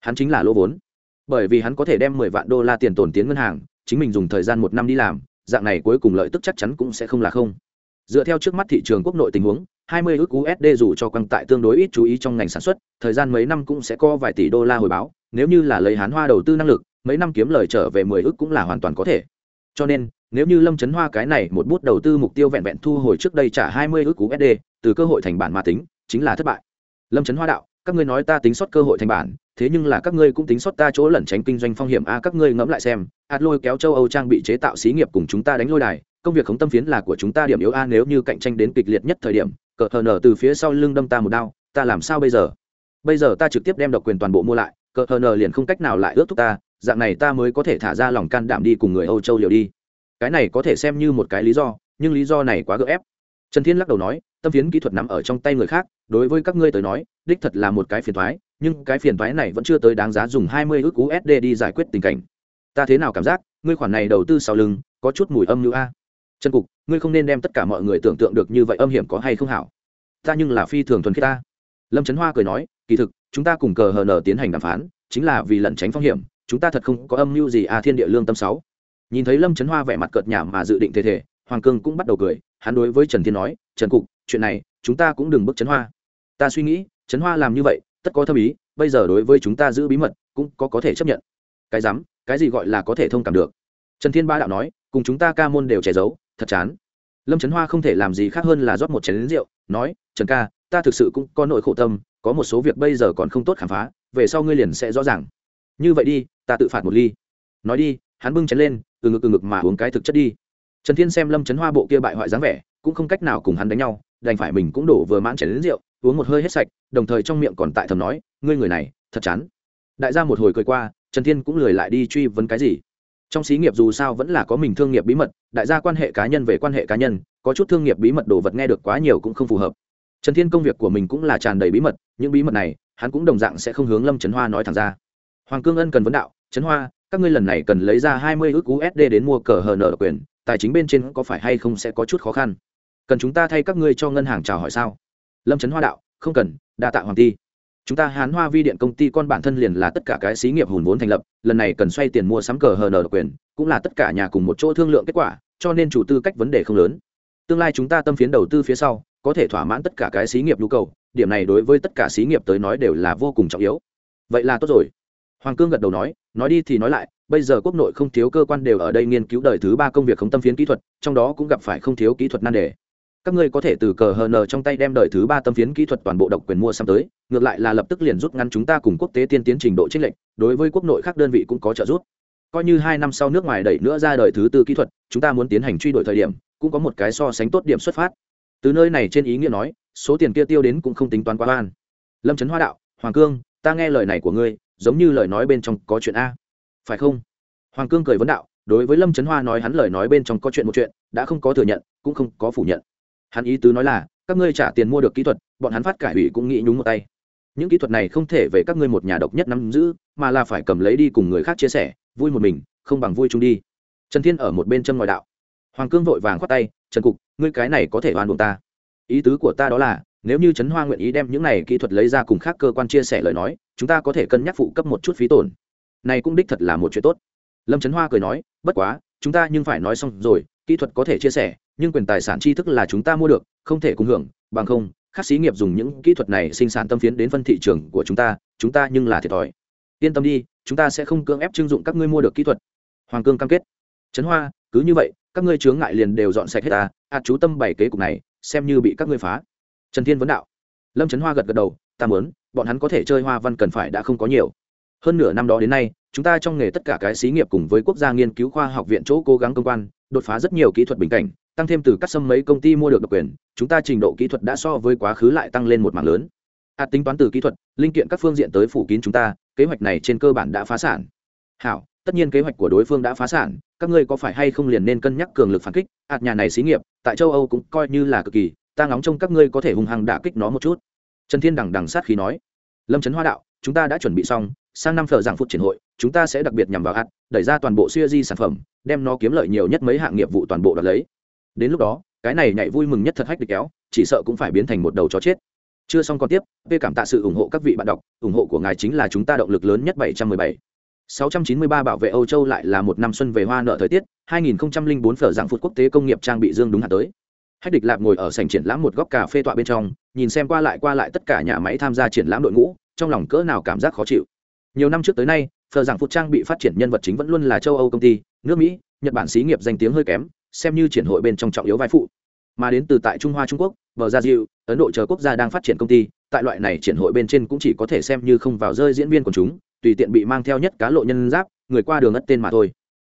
Hắn chính là lỗ vốn bởi vì hắn có thể đem mười vạn đô la tiền tồn tiến ngân hàng chính mình dùng thời gian một năm đi làm dạng này cuối cùng lợi tức chắc chắn cũng sẽ không là không dựa theo trước mắt thị trường quốc nội tình huống 20 ức USD dù cho quăng tại tương đối ít chú ý trong ngành sản xuất, thời gian mấy năm cũng sẽ có vài tỷ đô la hồi báo, nếu như là lấy Hán Hoa đầu tư năng lực, mấy năm kiếm lời trở về 10 ức cũng là hoàn toàn có thể. Cho nên, nếu như Lâm Chấn Hoa cái này một bút đầu tư mục tiêu vẹn vẹn thu hồi trước đây trả 20 ức USD, từ cơ hội thành bản mà tính, chính là thất bại. Lâm Chấn Hoa đạo, các ngươi nói ta tính sót cơ hội thành bản, thế nhưng là các ngươi cũng tính sót ta chỗ lẩn tránh kinh doanh phong hiểm. A các ngươi ngẫm lại xem, ạt lôi kéo châu Âu trang bị chế tạo xí nghiệp cùng chúng ta đánh lôi đài, công việc khống tâm phiến là của chúng ta điểm yếu a nếu như cạnh tranh đến kịch liệt nhất thời điểm cờ hờ nở từ phía sau lưng đâm ta một đao ta làm sao bây giờ? Bây giờ ta trực tiếp đem độc quyền toàn bộ mua lại cờ hờ nở liền không cách nào lại ước thúc ta dạng này ta mới có thể thả ra lòng can đảm đi cùng người âu châu liều đi. Cái này có thể xem như một cái lý do nhưng lý do này quá gợ ép trần thiên lắc đầu nói, tâm phiến kỹ thuật nằm ở trong tay người khác, đối với các ngươi tới nói, đích thật là một cái phiền thoái nhưng cái phiền thoái này vẫn chưa tới đáng giá dùng hai mươi ước usd đi giải quyết tình cảnh. Ta thế nào cảm giác, ngươi khoản này đầu tư sau lưng, có chút mùi âm như a? Trần cục, ngươi không nên đem tất cả mọi người tưởng tượng được như vậy âm hiểm có hay không hảo. Ta nhưng là phi thường thuần khiết ta. Lâm trấn hoa cười nói, kỳ thực, chúng ta cùng cờ hờ nở tiến hành đàm phán, chính là vì lẩn tránh phong hiểm, chúng ta thật không có âm mưu gì à thiên địa lương tâm sáu. Nhìn thấy lâm trấn hoa vẻ mặt cợt nhả mà dự định thế thể hoàng cương cũng bắt đầu cười hắn đối với trần thiên nói, trần cục, chuyện này, chúng ta cũng đừng bức trấn hoa. Ta suy nghĩ, trấn hoa làm như vậy, tất có thâm ý, bây giờ đối với chúng ta giữ bí mật, cũng có có thể chấp nhận. Cái dám, cái gì gọi là có thể thông cảm được? Trần thiên ba đạo nói, cùng chúng ta ca môn đều che giấu, thật chán. Lâm trấn hoa không thể làm gì khác hơn là rót một chén lính rượu, nói, trần ca, ta thực sự cũng có nỗi khổ tâm, có một số việc bây giờ còn không tốt khám phá, về sau ngươi liền sẽ rõ ràng. Như vậy đi, ta tự phạt một ly. Nói đi, hắn bưng chén lên, từ ngực từ ngực mà uống cái thực chất đi trần thiên xem lâm trấn hoa bộ kia bại hoại dáng vẻ, cũng không cách nào cùng hắn đánh nhau, đành phải mình cũng đổ vừa mãn chén đến rượu, uống một hơi hết sạch, đồng thời trong miệng còn tại thầm nói, ngươi người này, thật chán. Đại gia một hồi cười qua, trần thiên cũng lười lại đi truy vấn cái gì. Trong xí nghiệp dù sao vẫn là có mình thương nghiệp bí mật, đại gia quan hệ cá nhân về quan hệ cá nhân, có chút thương nghiệp bí mật đồ vật nghe được quá nhiều cũng không phù hợp. Trần thiên công việc của mình cũng là tràn đầy bí mật, những bí mật này, hắn cũng đồng dạng sẽ không hướng lâm trấn hoa nói thẳng ra. Hoàng cương ân cần vấn đạo trấn hoa, các ngươi lần này cần lấy ra hai mươi ước usd đến mua cờ hờ nợ quyền tài chính bên trên có phải hay không sẽ có chút khó khăn? Cần chúng ta thay các ngươi cho ngân hàng chào hỏi sao? Lâm trấn hoa đạo, không cần, đa tạ hoàng ti. Chúng ta hán hoa vi điện công ty con bản thân liền là tất cả cái xí nghiệp hùn vốn thành lập, lần này cần xoay tiền mua sắm cờ hờ nờ quyền, cũng là tất cả nhà cùng một chỗ thương lượng kết quả, cho nên chủ tư cách vấn đề không lớn. Tương lai chúng ta tâm phiến đầu tư phía sau, có thể thỏa mãn tất cả cái xí nghiệp nhu cầu, điểm này đối với tất cả xí nghiệp tới nói đều là vô cùng trọng yếu. Vậy là tốt rồi. Hoàng cương gật đầu nói nói đi thì nói lại bây giờ quốc nội không thiếu cơ quan đều ở đây nghiên cứu đời thứ ba công việc không tâm phiến kỹ thuật, trong đó cũng gặp phải không thiếu kỹ thuật nan đề. Các ngươi có thể từ cờ hờ nờ trong tay đem đời thứ ba tâm phiến kỹ thuật toàn bộ độc quyền mua xăm tới, ngược lại là lập tức liền rút ngắn chúng ta cùng quốc tế tiên tiến trình độ trích lệnh đối với quốc nội khác đơn vị cũng có trợ giúp. Coi như hai năm sau nước ngoài đẩy nữa ra đời thứ tư kỹ thuật, chúng ta muốn tiến hành truy đổi thời điểm, cũng có một cái so sánh tốt điểm xuất phát. Từ nơi này trên ý nghĩa nói, số tiền kia tiêu đến cũng không tính toán quá lan. lâm trấn hoa đạo, hoàng cương, ta nghe lời này của ngươi, giống như lời nói bên trong có chuyện a phải không? Hoàng cương cười vấn đạo, đối với lâm trấn hoa nói hắn lời nói bên trong có chuyện một chuyện, đã không có thừa nhận, cũng không có phủ nhận. Hắn ý tứ nói là, các ngươi trả tiền mua được kỹ thuật, bọn hắn phát cải ủy cũng nghĩ nhúng một tay. Những kỹ thuật này không thể về các ngươi một nhà độc nhất nắm giữ, mà là phải cầm lấy đi cùng người khác chia sẻ, vui một mình, không bằng vui chung đi. Trần thiên ở một bên châm ngòi đạo. Hoàng cương vội vàng khoát tay, trần cục, ngươi cái này có thể oan buộc ta. Ý tứ của ta đó là, nếu như trấn hoa nguyện ý đem những này kỹ thuật lấy ra cùng khác cơ quan chia sẻ lời nói, chúng ta có thể cân nhắc phụ cấp một chút phí tổn này cũng đích thật là một chuyện tốt. Lâm trấn hoa cười nói, bất quá, chúng ta nhưng phải nói xong rồi, kỹ thuật có thể chia sẻ, nhưng quyền tài sản tri thức là chúng ta mua được, không thể cùng hưởng, bằng không, các xí nghiệp dùng những kỹ thuật này sinh sản tâm phiến đến phân thị trường của chúng ta chúng ta nhưng là thiệt thòi. Yên tâm đi, chúng ta sẽ không cưỡng ép trưng dụng các ngươi mua được kỹ thuật. Hoàng cương cam kết. Trấn hoa, cứ như vậy, các ngươi chướng ngại liền đều dọn sạch hết ta à chú tâm bảy kế cục này, xem như bị các ngươi phá. Trần thiên vấn đạo. Lâm trấn hoa gật gật đầu, ta mớn bọn hắn có thể chơi hoa văn cần phải đã không có nhiều hơn nửa năm đó đến nay, chúng ta trong nghề tất cả cái xí nghiệp cùng với quốc gia nghiên cứu khoa học viện chỗ cố gắng công quan, đột phá rất nhiều kỹ thuật bình cảnh, tăng thêm từ các sâm mấy công ty mua được độc quyền, chúng ta trình độ kỹ thuật đã so với quá khứ lại tăng lên một mảng lớn. Hạt tính toán từ kỹ thuật, linh kiện các phương diện tới phủ kín chúng ta, kế hoạch này trên cơ bản đã phá sản. Hảo, tất nhiên kế hoạch của đối phương đã phá sản, các ngươi có phải hay không liền nên cân nhắc cường lực phản kích? Hạt nhà này xí nghiệp, tại châu âu cũng coi như là cực kỳ, ta ngóng trông các ngươi có thể hung hăng đả kích nó một chút. Trần thiên đằng đằng sát khí nói. Lâm trấn hoa đạo, chúng ta đã chuẩn bị xong sang năm phở dạng phút triển hội chúng ta sẽ đặc biệt nhằm vào hạt, đẩy ra toàn bộ siêu di sản phẩm đem nó kiếm lợi nhiều nhất mấy hạng nghiệp vụ toàn bộ đoạt lấy đến lúc đó cái này nhảy vui mừng nhất thật hách được kéo chỉ sợ cũng phải biến thành một đầu chó chết chưa xong còn tiếp v cảm tạ sự ủng hộ các vị bạn đọc ủng hộ của ngài chính là chúng ta động lực lớn nhất 717. 693 bảo vệ Âu Châu lại là một năm xuân về hoa nợ thời tiết, 2004 phở dạng phút quốc tế công nghiệp trang bị dương đúng hạn tới. Hách Địch Lạp ngồi ở sảnh triển lãm một góc cà phê tọa bên trong, nhìn xem qua lại qua lại tất cả nhà máy tham gia triển lãm đội ngũ, trong lòng cỡ nào cảm giác khó chịu. Nhiều năm trước tới nay, thờ giảng phút trang bị phát triển nhân vật chính vẫn luôn là châu Âu công ty, nước Mỹ, Nhật Bản xí nghiệp danh tiếng hơi kém, xem như triển hội bên trong trọng yếu vai phụ. Mà đến từ tại Trung Hoa Trung Quốc, Bờ Gia Diệu, Ấn Độ chờ quốc gia đang phát triển công ty, tại loại này triển hội bên trên cũng chỉ có thể xem như không vào rơi diễn viên của chúng, tùy tiện bị mang theo nhất cá lộ nhân giáp người qua đường ất tên mà thôi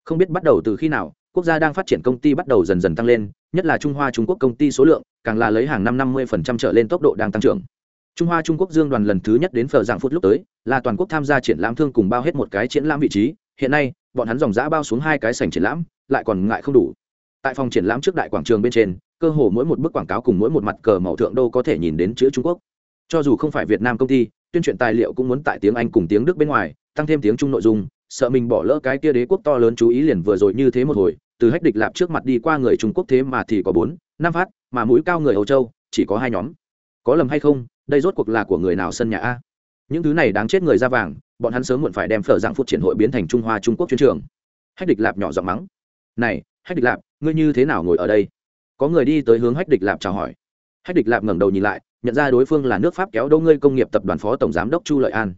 không biết bắt đầu từ khi nào quốc gia đang phát triển công ty bắt đầu dần dần tăng lên nhất là trung hoa trung quốc công ty số lượng càng là lấy hàng năm năm mươi trở lên tốc độ đang tăng trưởng trung hoa trung quốc dương đoàn lần thứ nhất đến phở dạng phút lúc tới, là toàn quốc tham gia triển lãm thương cùng bao hết một cái triển lãm vị trí. Hiện nay, bọn hắn dòng dã bao xuống hai cái sảnh triển lãm, lại còn ngại không đủ. Tại phòng triển lãm trước đại quảng trường bên trên, cơ hồ mỗi một bức quảng cáo cùng mỗi một mặt cờ màu thượng đô có thể nhìn đến chữ trung quốc. Cho dù không phải việt nam công ty, tuyên truyền tài liệu cũng muốn tại tiếng anh cùng tiếng đức bên ngoài, tăng thêm tiếng trung nội dung, sợ mình bỏ lỡ cái kia đế quốc to lớn chú ý liền vừa rồi như thế một hồi, từ hách địch lạp trước mặt đi qua người trung quốc thế mà thì có bốn, năm phát, mà mũi cao người âu châu, chỉ có hai nhóm có lầm hay không, đây rốt cuộc là của người nào sân nhà a? Những thứ này đáng chết người ra vàng, bọn hắn sớm muộn phải đem phở dạng phút triển hội biến thành trung hoa trung quốc chuyên trường. Hách địch lạp nhỏ giọng mắng. Này, hách địch lạp, ngươi như thế nào ngồi ở đây? Có người đi tới hướng hách địch lạp chào hỏi. Hách địch lạp ngẩng đầu nhìn lại, nhận ra đối phương là nước pháp kéo đâu ngươi công nghiệp tập đoàn phó tổng giám đốc chu lợi an.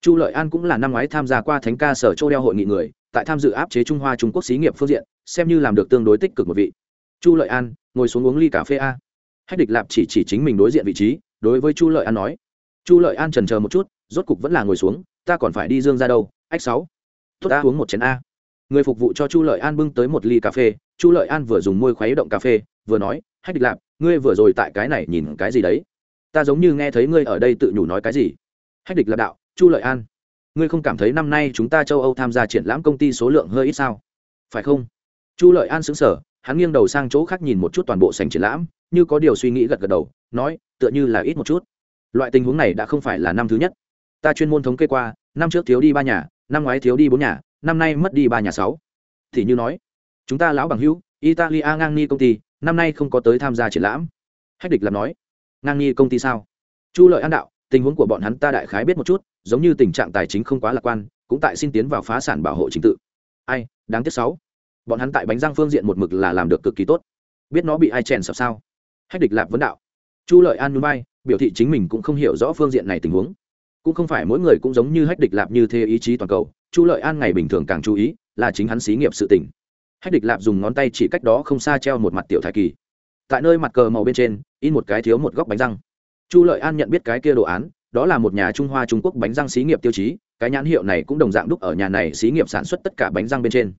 Chu lợi an cũng là năm ngoái tham gia qua thánh ca sở châu đeo hội nghị người, tại tham dự áp chế trung hoa trung quốc xí nghiệp phương diện, xem như làm được tương đối tích cực một vị. Chu lợi an, ngồi xuống uống ly cà phê a hách địch lạp chỉ chỉ chính mình đối diện vị trí, đối với chu lợi an nói. Chu lợi an trần chờ một chút, rốt cục vẫn là ngồi xuống, ta còn phải đi dương ra đâu, ách sáu. Tốt ta, uống một chén a. Người phục vụ cho chu lợi an bưng tới một ly cà phê, chu lợi an vừa dùng môi khuấy động cà phê, vừa nói, hách địch lạp, ngươi vừa rồi tại cái này nhìn cái gì đấy? Ta giống như nghe thấy ngươi ở đây tự nhủ nói cái gì. Hách địch lạp đạo, chu lợi an, ngươi không cảm thấy năm nay chúng ta châu âu tham gia triển lãm công ty số lượng hơi ít sao? Phải không? Chu lợi an xứng sở hắn nghiêng đầu sang chỗ khác nhìn một chút toàn bộ sành triển lãm như có điều suy nghĩ gật gật đầu, nói, tựa như là ít một chút. Loại tình huống này đã không phải là năm thứ nhất. Ta chuyên môn thống kê qua, năm trước thiếu đi ba nhà, năm ngoái thiếu đi bốn nhà, năm nay mất đi ba nhà sáu. Thì như nói, chúng ta lão bằng hữu, italia ngang ni công ty, năm nay không có tới tham gia triển lãm. Hách địch làm nói, ngang ni công ty sao? Chu lợi an đạo, tình huống của bọn hắn ta đại khái biết một chút, giống như tình trạng tài chính không quá lạc quan, cũng tại xin tiến vào phá sản bảo hộ chính tự. Ai, đáng tiếc sáu. Bọn hắn tại bánh răng phương diện một mực là làm được cực kỳ tốt. Biết nó bị ai chèn sập sao? Hách địch lạp vấn đạo. Chu lợi an núi bay biểu thị chính mình cũng không hiểu rõ phương diện này tình huống. Cũng không phải mỗi người cũng giống như hách địch lạp như thế ý chí toàn cầu, chu lợi an ngày bình thường càng chú ý là chính hắn xí nghiệp sự tỉnh hách địch lạp dùng ngón tay chỉ cách đó không xa treo một mặt tiểu thai kỳ. Tại nơi mặt cờ màu bên trên, in một cái thiếu một góc bánh răng. Chu lợi an nhận biết cái kia đồ án, đó là một nhà trung hoa trung quốc bánh răng xí nghiệp tiêu chí, cái nhãn hiệu này cũng đồng dạng đúc ở nhà này xí nghiệp sản xuất tất cả bánh răng bên trên.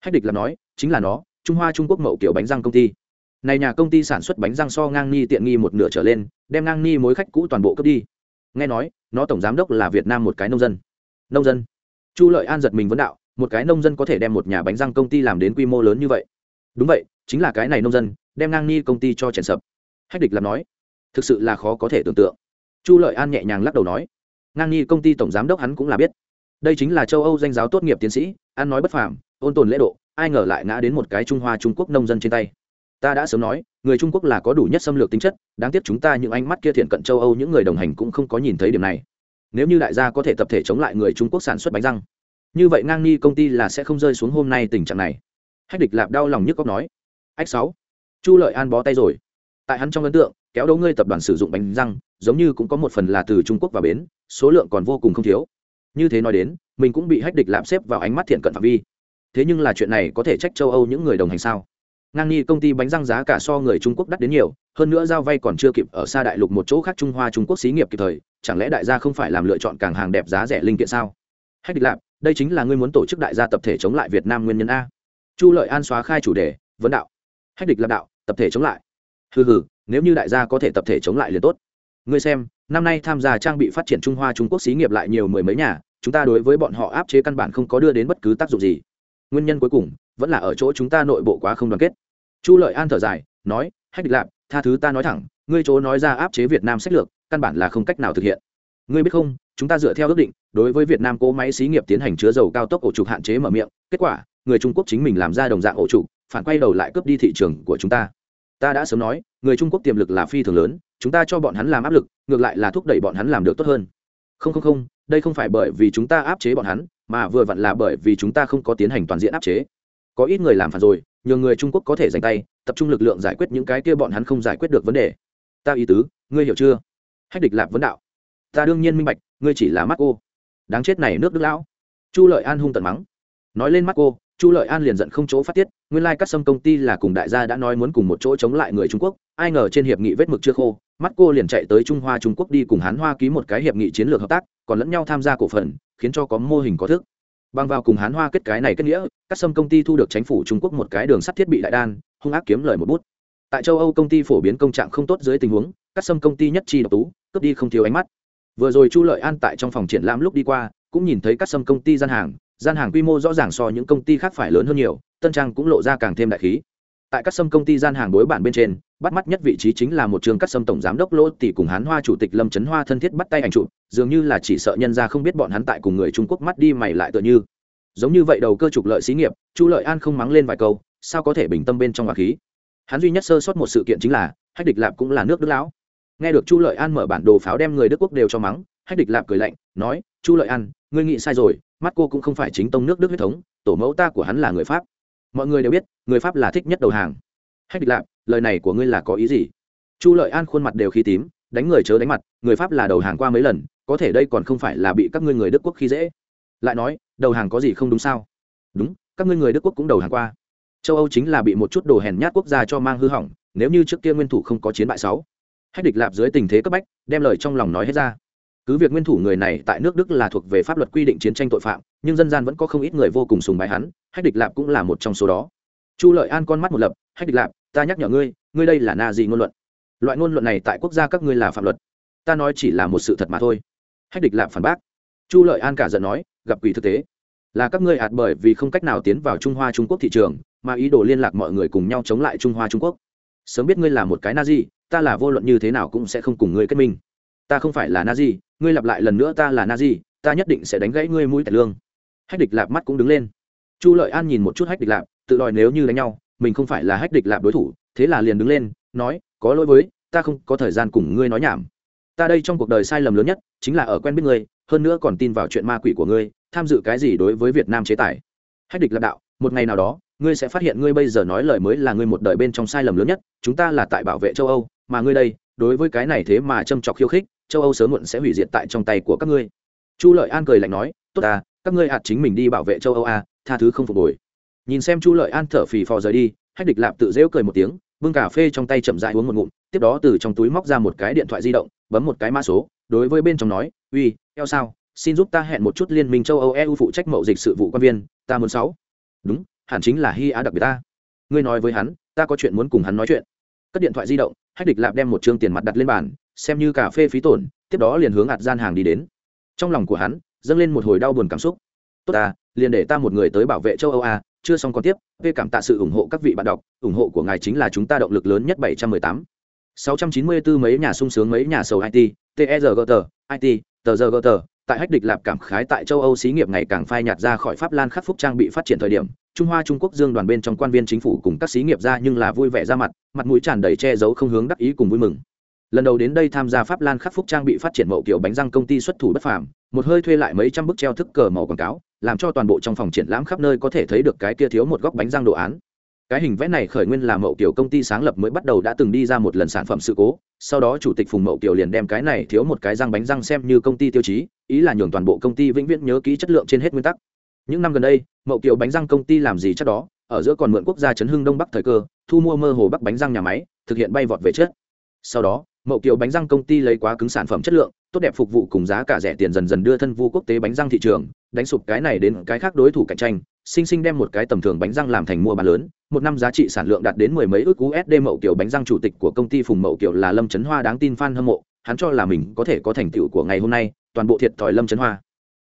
Hách địch làm nói, chính là nó, trung hoa trung quốc mậu kiểu bánh răng công ty này nhà công ty sản xuất bánh răng so ngang ni tiện nghi một nửa trở lên, đem ngang ni mối khách cũ toàn bộ cướp đi. Nghe nói, nó tổng giám đốc là việt nam một cái nông dân. Nông dân? Chu lợi an giật mình vấn đạo, một cái nông dân có thể đem một nhà bánh răng công ty làm đến quy mô lớn như vậy? Đúng vậy, chính là cái này nông dân, đem ngang ni công ty cho chèn sập. Hách địch làm nói, thực sự là khó có thể tưởng tượng. Chu lợi an nhẹ nhàng lắc đầu nói, ngang ni công ty tổng giám đốc hắn cũng là biết. Đây chính là châu âu danh giáo tốt nghiệp tiến sĩ, ăn nói bất phàm, ôn tồn lễ độ, ai ngờ lại ngã đến một cái trung hoa trung quốc nông dân trên tay ta đã sớm nói, người trung quốc là có đủ nhất xâm lược tính chất, đáng tiếc chúng ta những ánh mắt kia thiện cận châu âu những người đồng hành cũng không có nhìn thấy điểm này. Nếu như đại gia có thể tập thể chống lại người trung quốc sản xuất bánh răng, như vậy ngang ni công ty là sẽ không rơi xuống hôm nay tình trạng này. Hách địch lạp đau lòng nhức cóc nói. Ách sáu, chu lợi an bó tay rồi. Tại hắn trong ấn tượng, kéo đấu ngươi tập đoàn sử dụng bánh răng, giống như cũng có một phần là từ trung quốc vào bến, số lượng còn vô cùng không thiếu. Như thế nói đến, mình cũng bị hách địch lạm xếp vào ánh mắt thiện cận phạm vi. Thế nhưng là chuyện này có thể trách châu âu những người đồng hành sao? Ngang nghi công ty bánh răng giá cả so người trung quốc đắt đến nhiều, hơn nữa giao vay còn chưa kịp ở xa đại lục một chỗ khác trung hoa trung quốc xí nghiệp kịp thời, chẳng lẽ đại gia không phải làm lựa chọn càng hàng đẹp giá rẻ linh kiện sao? Hách địch lạp, đây chính là ngươi muốn tổ chức đại gia tập thể chống lại việt nam nguyên nhân a. Chu lợi an xóa khai chủ đề, vấn đạo. Hách địch lạp đạo, tập thể chống lại. Hừ hừ, nếu như đại gia có thể tập thể chống lại liền tốt. Ngươi xem, năm nay tham gia trang bị phát triển trung hoa trung quốc xí nghiệp lại nhiều mười mấy nhà, chúng ta đối với bọn họ áp chế căn bản không có đưa đến bất cứ tác dụng gì. Nguyên nhân cuối cùng, vẫn là ở chỗ chúng ta nội bộ quá không đoàn kết chu lợi an thở dài, nói, hách địch lạp, tha thứ ta nói thẳng, ngươi chỗ nói ra áp chế việt nam sách lược, căn bản là không cách nào thực hiện. Ngươi biết không, chúng ta dựa theo ước định, đối với việt nam cỗ máy xí nghiệp tiến hành chứa dầu cao tốc ổ trục hạn chế mở miệng, kết quả, người trung quốc chính mình làm ra đồng dạng ổ trục, phản quay đầu lại cướp đi thị trường của chúng ta. Ta đã sớm nói, người trung quốc tiềm lực là phi thường lớn, chúng ta cho bọn hắn làm áp lực, ngược lại là thúc đẩy bọn hắn làm được tốt hơn. Không không không, đây không phải bởi vì chúng ta áp chế bọn hắn, mà vừa vặn là bởi vì chúng ta không có tiến hành toàn diện áp chế. Có ít người làm phản rồi nhờ người trung quốc có thể dành tay, tập trung lực lượng giải quyết những cái kia bọn hắn không giải quyết được vấn đề. Ta ý tứ, ngươi hiểu chưa? Hách địch lạp vấn đạo. Ta đương nhiên minh bạch, ngươi chỉ là mắt cô đáng chết này nước đức lão. Chu lợi an hung tận mắng. Nói lên mắt cô chu lợi an liền giận không chỗ phát tiết, nguyên lai các sâm công ty là cùng đại gia đã nói muốn cùng một chỗ chống lại người trung quốc, ai ngờ trên hiệp nghị vết mực chưa khô mắt cô liền chạy tới trung hoa trung quốc đi cùng hán hoa ký một cái hiệp nghị chiến lược hợp tác, còn lẫn nhau tham gia cổ phần, khiến cho có mô hình có thức bằng vào cùng hán hoa kết cái này kết nghĩa, các sâm công ty thu được chính phủ trung quốc một cái đường sắt thiết bị đại đan, hung ác kiếm lời một bút. Tại châu âu công ty phổ biến công trạng không tốt dưới tình huống, các sâm công ty nhất chi độc tú, cướp đi không thiếu ánh mắt. Vừa rồi chu lợi an tại trong phòng triển lãm lúc đi qua, cũng nhìn thấy các sâm công ty gian hàng gian hàng quy mô rõ ràng so những công ty khác phải lớn hơn nhiều, tân trang cũng lộ ra càng thêm đại khí tại các sâm công ty gian hàng đối bản bên trên, bắt mắt nhất vị trí chính là một trường cắt sâm tổng giám đốc lỗ tỷ cùng hán hoa chủ tịch lâm trấn hoa thân thiết bắt tay ảnh chụp, dường như là chỉ sợ nhân ra không biết bọn hắn tại cùng người trung quốc mắt đi mày lại tựa như. Giống như vậy đầu cơ trục lợi xí nghiệp, chu lợi an không mắng lên vài câu, sao có thể bình tâm bên trong hòa khí? Hắn duy nhất sơ sót một sự kiện chính là, hách địch lạp cũng là nước đức lão. Nghe được chu lợi an mở bản đồ pháo đem người đức quốc đều cho mắng, hách địch lạp cười lạnh, nói, chu lợi an, ngươi nghĩ sai rồi, mắt cô cũng không phải chính tông nước đức huyết thống, tổ mẫu ta của hắn là người pháp mọi người đều biết, người pháp là thích nhất đầu hàng. Hách địch lạp, lời này của ngươi là có ý gì? Chu lợi an khuôn mặt đều khí tím, đánh người chớ đánh mặt, người pháp là đầu hàng qua mấy lần, có thể đây còn không phải là bị các ngươi người đức quốc khi dễ. Lại nói, đầu hàng có gì không đúng sao? Đúng, các ngươi người đức quốc cũng đầu hàng qua. Châu âu chính là bị một chút đồ hèn nhát quốc gia cho mang hư hỏng, nếu như trước kia nguyên thủ không có chiến bại sáu. Hách địch lạp dưới tình thế cấp bách, đem lời trong lòng nói hết ra cứ việc nguyên thủ người này tại nước đức là thuộc về pháp luật quy định chiến tranh tội phạm, nhưng dân gian vẫn có không ít người vô cùng sùng bái hắn, hách địch lạp cũng là một trong số đó. Chu lợi an con mắt một lập, hách địch lạp, ta nhắc nhở ngươi ngươi đây là na gì ngôn luận. Loại ngôn luận này tại quốc gia các ngươi là phạm luật. Ta nói chỉ là một sự thật mà thôi. Hách địch lạp phản bác. Chu lợi an cả giận nói, gặp quỷ thực tế. Là các ngươi ạt bởi vì không cách nào tiến vào trung hoa trung quốc thị trường, mà ý đồ liên lạc mọi người cùng nhau chống lại trung hoa trung quốc. Sớm biết ngươi là một cái na gì ta là vô luận như thế nào cũng sẽ không cùng ngươi kết minh. Ta không phải là na gì ngươi lặp lại lần nữa ta là na di ta nhất định sẽ đánh gãy ngươi mũi tẻ lương. Hách địch lạp mắt cũng đứng lên. Chu lợi an nhìn một chút hách địch lạp, tự đòi nếu như đánh nhau, mình không phải là hách địch lạp đối thủ, thế là liền đứng lên, nói, có lỗi với, ta không có thời gian cùng ngươi nói nhảm. Ta đây trong cuộc đời sai lầm lớn nhất, chính là ở quen biết ngươi, hơn nữa còn tin vào chuyện ma quỷ của ngươi, tham dự cái gì đối với việt nam chế tài. Hách địch lạp đạo, một ngày nào đó, ngươi sẽ phát hiện ngươi bây giờ nói lời mới là ngươi một đời bên trong sai lầm lớn nhất, chúng ta là tại bảo vệ châu âu, mà ngươi đây đối với cái này thế mà châm chọc khiêu khích châu âu sớm muộn sẽ hủy diệt tại trong tay của các ngươi. Chu lợi an cười lạnh nói tốt ta các ngươi hạt chính mình đi bảo vệ châu âu à, tha thứ không phục hồi. Nhìn xem chu lợi an thở phì phò rời đi hách địch lạp tự dễu cười một tiếng bưng cà phê trong tay chậm dại uống một ngụm tiếp đó từ trong túi móc ra một cái điện thoại di động bấm một cái mã số đối với bên trong nói uy eo sao xin giúp ta hẹn một chút liên minh châu âu eu phụ trách mậu dịch sự vụ quan viên ta muốn sáu. Đúng hẳn chính là hy á đặc biệt ta. Ngươi nói với hắn ta có chuyện muốn cùng hắn nói chuyện. Cất điện thoại di động hách địch lạp đem một chương tiền mặt đặt lên bàn xem như cà phê phí tổn tiếp đó liền hướng ạt gian hàng đi đến trong lòng của hắn dâng lên một hồi đau buồn cảm xúc tốt ta liền để ta một người tới bảo vệ châu âu a chưa xong còn tiếp v cảm tạ sự ủng hộ các vị bạn đọc ủng hộ của ngài chính là chúng ta động lực lớn nhất 718. 694 mấy nhà sung sướng mấy nhà sầu IT, TERGT, IT, tờ tại hách địch lạp cảm khái tại châu Âu xí nghiệp ngày càng phai nhạt ra khỏi Pháp Lan khắc phúc trang bị phát triển thời điểm, Trung Hoa Trung Quốc dương đoàn bên trong quan viên chính phủ cùng các xí nghiệp ra nhưng là vui vẻ ra mặt, mặt mũi tràn đầy che giấu không hướng đắc ý cùng vui mừng. Lần đầu đến đây tham gia Pháp Lan khắc phúc trang bị phát triển mậu kiểu bánh răng công ty xuất thủ bất phàm, một hơi thuê lại mấy trăm bức treo thức cờ màu quảng cáo, làm cho toàn bộ trong phòng triển lãm khắp nơi có thể thấy được cái kia thiếu một góc bánh răng đồ án cái hình vẽ này khởi nguyên là mậu kiểu công ty sáng lập mới bắt đầu đã từng đi ra một lần sản phẩm sự cố, sau đó chủ tịch phùng mậu kiểu liền đem cái này thiếu một cái răng bánh răng xem như công ty tiêu chí, ý là nhường toàn bộ công ty vĩnh viễn nhớ kỹ chất lượng trên hết nguyên tắc. Những năm gần đây, mậu kiểu bánh răng công ty làm gì chắc đó, ở giữa còn mượn quốc gia chấn hưng đông bắc thời cơ, thu mua mơ hồ bắc bánh răng nhà máy, thực hiện bay vọt về chết sau đó, mậu kiểu bánh răng công ty lấy quá cứng sản phẩm chất lượng, tốt đẹp phục vụ cùng giá cả rẻ tiền dần dần đưa thân vu quốc tế bánh răng thị trường, đánh sụp cái này đến cái khác đối thủ cạnh tranh sinh sinh đem một cái tầm thường bánh răng làm thành mua bán lớn, một năm giá trị sản lượng đạt đến mười mấy ước usd mậu kiểu bánh răng chủ tịch của công ty phùng mậu kiểu là lâm trấn hoa đáng tin fan hâm mộ, hắn cho là mình có thể có thành tựu của ngày hôm nay, toàn bộ thiệt thòi lâm trấn hoa.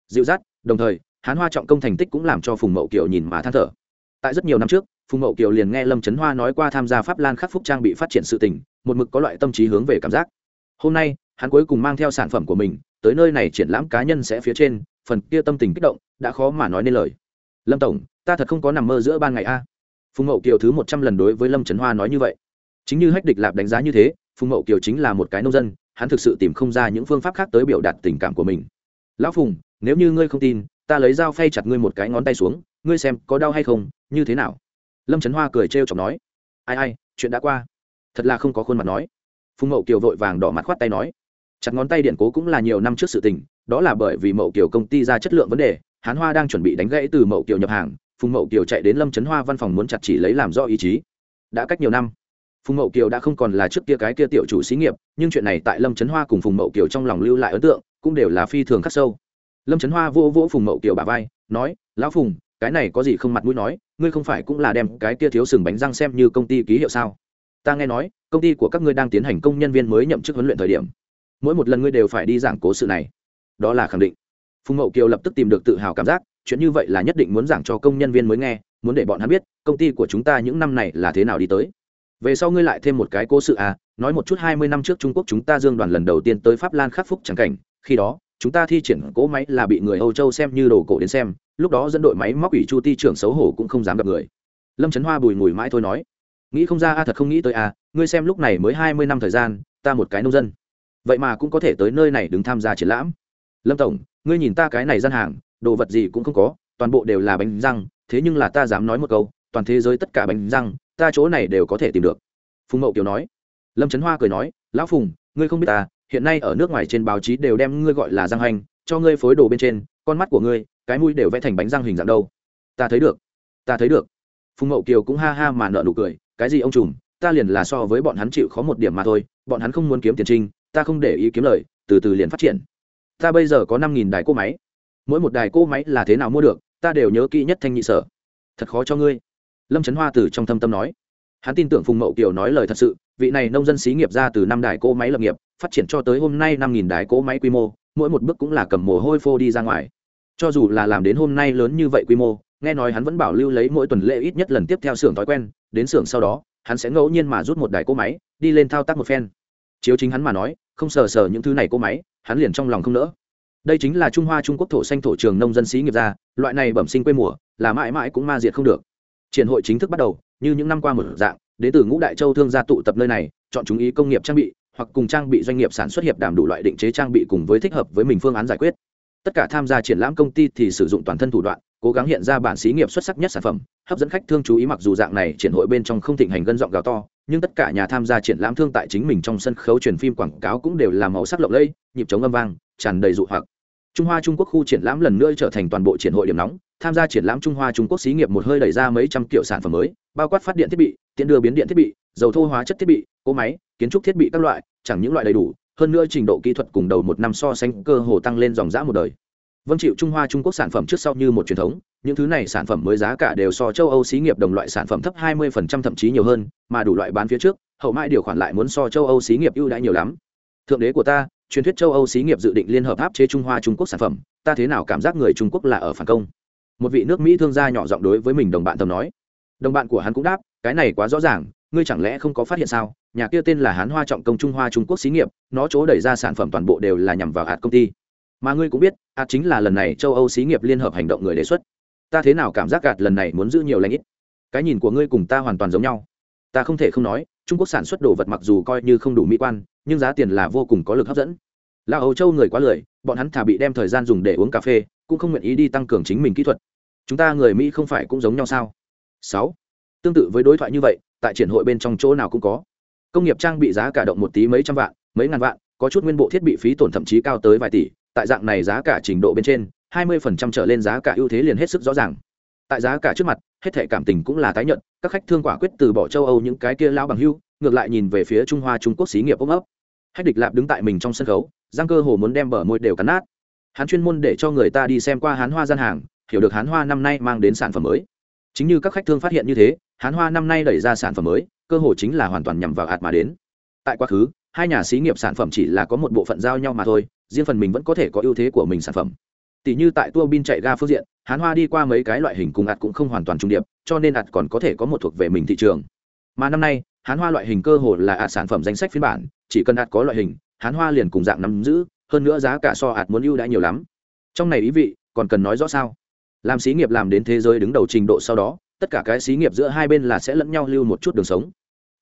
Dịu dắt, đồng thời, hắn hoa trọng công thành tích cũng làm cho phùng mậu kiểu nhìn mà than thở. Tại rất nhiều năm trước, phùng mậu kiều liền nghe lâm trấn hoa nói qua tham gia pháp lan khắc phúc trang bị phát triển sự tình, một mực có loại tâm trí hướng về cảm giác. Hôm nay, hắn cuối cùng mang theo sản phẩm của mình, tới nơi này triển lãm cá nhân sẽ phía trên, phần kia tâm tình kích động, đã khó mà nói nên lời lâm tổng ta thật không có nằm mơ giữa ban ngày a phùng mậu kiều thứ một trăm lần đối với lâm trấn hoa nói như vậy chính như hách địch lạp đánh giá như thế phùng mậu kiều chính là một cái nông dân hắn thực sự tìm không ra những phương pháp khác tới biểu đạt tình cảm của mình lão phùng nếu như ngươi không tin ta lấy dao phay chặt ngươi một cái ngón tay xuống ngươi xem có đau hay không như thế nào lâm trấn hoa cười trêu chọc nói ai ai chuyện đã qua thật là không có khuôn mặt nói phùng mậu kiều vội vàng đỏ mặt khoát tay nói chặt ngón tay điện cố cũng là nhiều năm trước sự tình đó là bởi vì mậu kiều công ty ra chất lượng vấn đề hán hoa đang chuẩn bị đánh gãy từ mậu kiều nhập hàng, phùng mậu kiều chạy đến lâm trấn hoa văn phòng muốn chặt chỉ lấy làm do ý chí. đã cách nhiều năm, phùng mậu kiều đã không còn là trước kia cái kia tiểu chủ xí nghiệp, nhưng chuyện này tại lâm trấn hoa cùng phùng mậu kiều trong lòng lưu lại ấn tượng, cũng đều là phi thường khắc sâu. lâm trấn hoa vô vỗ phùng mậu kiều bà vai, nói, lão phùng, cái này có gì không mặt mũi nói, ngươi không phải cũng là đem cái kia thiếu sừng bánh răng xem như công ty ký hiệu sao? ta nghe nói, công ty của các ngươi đang tiến hành công nhân viên mới nhậm chức huấn luyện thời điểm, mỗi một lần ngươi đều phải đi giảng cố sự này. đó là khẳng định phùng mậu kiều lập tức tìm được tự hào cảm giác, chuyện như vậy là nhất định muốn giảng cho công nhân viên mới nghe, muốn để bọn hắn biết, công ty của chúng ta những năm này là thế nào đi tới. Về sau ngươi lại thêm một cái cố sự à nói một chút hai mươi năm trước trung quốc chúng ta dương đoàn lần đầu tiên tới pháp lan khắc phúc trắng cảnh, khi đó, chúng ta thi triển cỗ máy là bị người âu châu xem như đồ cổ đến xem, lúc đó dẫn đội máy móc ủy chu ti trưởng xấu hổ cũng không dám gặp người. Lâm trấn hoa bùi ngùi mãi thôi nói, nghĩ không ra a, thật không nghĩ tới a, ngươi xem lúc này mới hai mươi năm thời gian, ta một cái nông dân. Vậy mà cũng có thể tới nơi này đứng tham gia triển lãm. Lâm tổng ngươi nhìn ta cái này gian hàng, đồ vật gì cũng không có, toàn bộ đều là bánh răng, thế nhưng là ta dám nói một câu, toàn thế giới tất cả bánh răng, ta chỗ này đều có thể tìm được. Phùng mậu kiều nói. Lâm trấn hoa cười nói, lão phùng, ngươi không biết ta, hiện nay ở nước ngoài trên báo chí đều đem ngươi gọi là răng hành cho ngươi phối đồ bên trên, con mắt của ngươi, cái mũi đều vẽ thành bánh răng hình dạng đâu. Ta thấy được, ta thấy được. Phùng mậu kiều cũng ha ha mà nợ nụ cười, cái gì ông trùm, ta liền là so với bọn hắn chịu khó một điểm mà thôi, bọn hắn không muốn kiếm tiền trinh, ta không để ý kiếm lời, từ từ liền phát triển ta bây giờ có năm nghìn đài cô máy. Mỗi một đài cô máy là thế nào mua được, ta đều nhớ kỹ nhất thanh nhị sở. Thật khó cho ngươi. Lâm trấn hoa từ trong thâm tâm nói. Hắn tin tưởng phùng mậu kiều nói lời thật sự, vị này nông dân xí nghiệp ra từ năm đài cô máy lập nghiệp, phát triển cho tới hôm nay năm nghìn đài cỗ máy quy mô, mỗi một bước cũng là cầm mồ hôi phô đi ra ngoài. Cho dù là làm đến hôm nay lớn như vậy quy mô, nghe nói hắn vẫn bảo lưu lấy mỗi tuần lễ ít nhất lần tiếp theo xưởng thói quen, đến xưởng sau đó, hắn sẽ ngẫu nhiên mà rút một đài cỗ máy, đi lên thao tác một phen. Chiếu chính hắn mà nói, không sờ sờ những thứ này cỗ máy hắn liền trong lòng không nỡ. Đây chính là trung hoa trung quốc thổ xanh thổ trường nông dân sĩ nghiệp gia, loại này bẩm sinh quê mùa, là mãi mãi cũng ma diệt không được. Triển hội chính thức bắt đầu, như những năm qua một dạng, đến từ ngũ đại châu thương gia tụ tập nơi này, chọn chúng ý công nghiệp trang bị, hoặc cùng trang bị doanh nghiệp sản xuất hiệp đảm đủ loại định chế trang bị cùng với thích hợp với mình phương án giải quyết. Tất cả tham gia triển lãm công ty thì sử dụng toàn thân thủ đoạn, cố gắng hiện ra bản xí nghiệp xuất sắc nhất sản phẩm, hấp dẫn khách thương chú ý mặc dù dạng này triển hội bên trong không thịnh hành gân giọng gào to nhưng tất cả nhà tham gia triển lãm thương tại chính mình trong sân khấu truyền phim quảng cáo cũng đều là màu sắc lộng lẫy, nhịp chống âm vang, tràn đầy dụ hoặc. Trung hoa trung quốc khu triển lãm lần nữa trở thành toàn bộ triển hội điểm nóng, tham gia triển lãm trung hoa trung quốc xí nghiệp một hơi đẩy ra mấy trăm kiểu sản phẩm mới, bao quát phát điện thiết bị, tiện đưa biến điện thiết bị, dầu thô hóa chất thiết bị, cỗ máy, kiến trúc thiết bị các loại, chẳng những loại đầy đủ, hơn nữa trình độ kỹ thuật cùng đầu một năm so sánh cơ hồ tăng lên dòng dã một đời. Vâng chịu trung hoa trung quốc sản phẩm trước sau như một truyền thống những thứ này sản phẩm mới giá cả đều so châu âu xí nghiệp đồng loại sản phẩm thấp 20% thậm chí nhiều hơn, mà đủ loại bán phía trước, hậu mãi điều khoản lại muốn so châu âu xí nghiệp ưu đãi nhiều lắm. Thượng đế của ta, truyền thuyết châu âu xí nghiệp dự định liên hợp áp chế trung hoa trung quốc sản phẩm, ta thế nào cảm giác người trung quốc là ở phản công? Một vị nước mỹ thương gia nhỏ giọng đối với mình đồng bạn tầm nói. Đồng bạn của hắn cũng đáp, cái này quá rõ ràng, ngươi chẳng lẽ không có phát hiện sao? Nhà kia tên là hán hoa trọng công trung hoa trung quốc xí nghiệp, nó chỗ đẩy ra sản phẩm toàn bộ đều là nhằm vào hạt công ty. Mà ngươi cũng biết, hạt chính là lần này châu âu xí nghiệp liên hợp hành động người đề xuất ta thế nào cảm giác gạt lần này muốn giữ nhiều lãnh ít? Cái nhìn của ngươi cùng ta hoàn toàn giống nhau. Ta không thể không nói, trung quốc sản xuất đồ vật mặc dù coi như không đủ mỹ quan, nhưng giá tiền là vô cùng có lực hấp dẫn. Là âu châu người quá lười, bọn hắn thà bị đem thời gian dùng để uống cà phê, cũng không nguyện ý đi tăng cường chính mình kỹ thuật. Chúng ta người mỹ không phải cũng giống nhau sao? Sáu. Tương tự với đối thoại như vậy, tại triển hội bên trong chỗ nào cũng có. Công nghiệp trang bị giá cả động một tí mấy trăm vạn, mấy ngàn vạn, có chút nguyên bộ thiết bị phí tổn thậm chí cao tới vài tỷ, tại dạng này giá cả trình độ bên trên hai mươi phần trăm trở lên giá cả ưu thế liền hết sức rõ ràng. Tại giá cả trước mặt, hết thể cảm tình cũng là tái nhận các khách thương quả quyết từ bỏ châu âu những cái kia lao bằng hưu, ngược lại nhìn về phía trung hoa trung quốc xí nghiệp ôm ấp. Hách địch lạp đứng tại mình trong sân khấu, giang cơ hồ muốn đem bờ môi đều cắn nát. Hắn chuyên môn để cho người ta đi xem qua hán hoa gian hàng, hiểu được hán hoa năm nay mang đến sản phẩm mới. Chính như các khách thương phát hiện như thế, hán hoa năm nay đẩy ra sản phẩm mới, cơ hồ chính là hoàn toàn nhằm vào hạt mà đến. Tại quá khứ, hai nhà xí nghiệp sản phẩm chỉ là có một bộ phận giao nhau mà thôi, riêng phần mình vẫn có thể có ưu thế của mình sản phẩm tỷ như tại tua bin chạy ga phương diện, hán hoa đi qua mấy cái loại hình cùng ạt cũng không hoàn toàn trung điệp, cho nên ạt còn có thể có một thuộc về mình thị trường. Mà năm nay, hán hoa loại hình cơ hồ là ạt sản phẩm danh sách phiên bản, chỉ cần ạt có loại hình, hán hoa liền cùng dạng nắm giữ, hơn nữa giá cả so ạt muốn ưu đãi nhiều lắm. Trong này ý vị, còn cần nói rõ sao? Làm xí nghiệp làm đến thế giới đứng đầu trình độ sau đó, tất cả cái xí nghiệp giữa hai bên là sẽ lẫn nhau lưu một chút đường sống.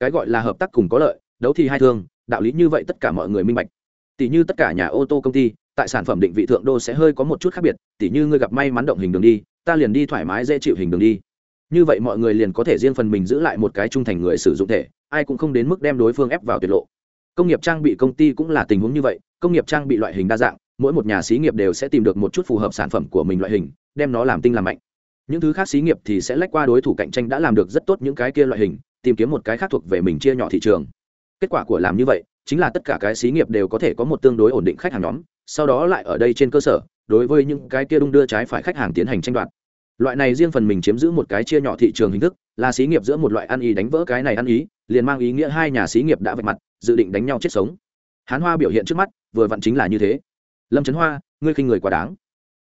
Cái gọi là hợp tác cùng có lợi, đấu thì hai thương đạo lý như vậy tất cả mọi người minh bạch. Tỷ như tất cả nhà ô tô công ty tại sản phẩm định vị thượng đô sẽ hơi có một chút khác biệt, Tỉ như ngươi gặp may mắn động hình đường đi, ta liền đi thoải mái dễ chịu hình đường đi. Như vậy mọi người liền có thể riêng phần mình giữ lại một cái trung thành người sử dụng thể, ai cũng không đến mức đem đối phương ép vào tuyệt lộ. Công nghiệp trang bị công ty cũng là tình huống như vậy, công nghiệp trang bị loại hình đa dạng, mỗi một nhà xí nghiệp đều sẽ tìm được một chút phù hợp sản phẩm của mình loại hình, đem nó làm tinh làm mạnh. Những thứ khác xí nghiệp thì sẽ lách qua đối thủ cạnh tranh đã làm được rất tốt những cái kia loại hình, tìm kiếm một cái khác thuộc về mình chia nhỏ thị trường. Kết quả của làm như vậy chính là tất cả cái xí nghiệp đều có thể có một tương đối ổn định khách hàng nhóm, sau đó lại ở đây trên cơ sở, đối với những cái kia đung đưa trái phải khách hàng tiến hành tranh đoạt. Loại này riêng phần mình chiếm giữ một cái chia nhỏ thị trường hình thức, là xí nghiệp giữa một loại ăn ý đánh vỡ cái này ăn ý, liền mang ý nghĩa hai nhà xí nghiệp đã vạch mặt, dự định đánh nhau chết sống. Hán hoa biểu hiện trước mắt, vừa vặn chính là như thế. Lâm trấn hoa, ngươi khinh người quá đáng.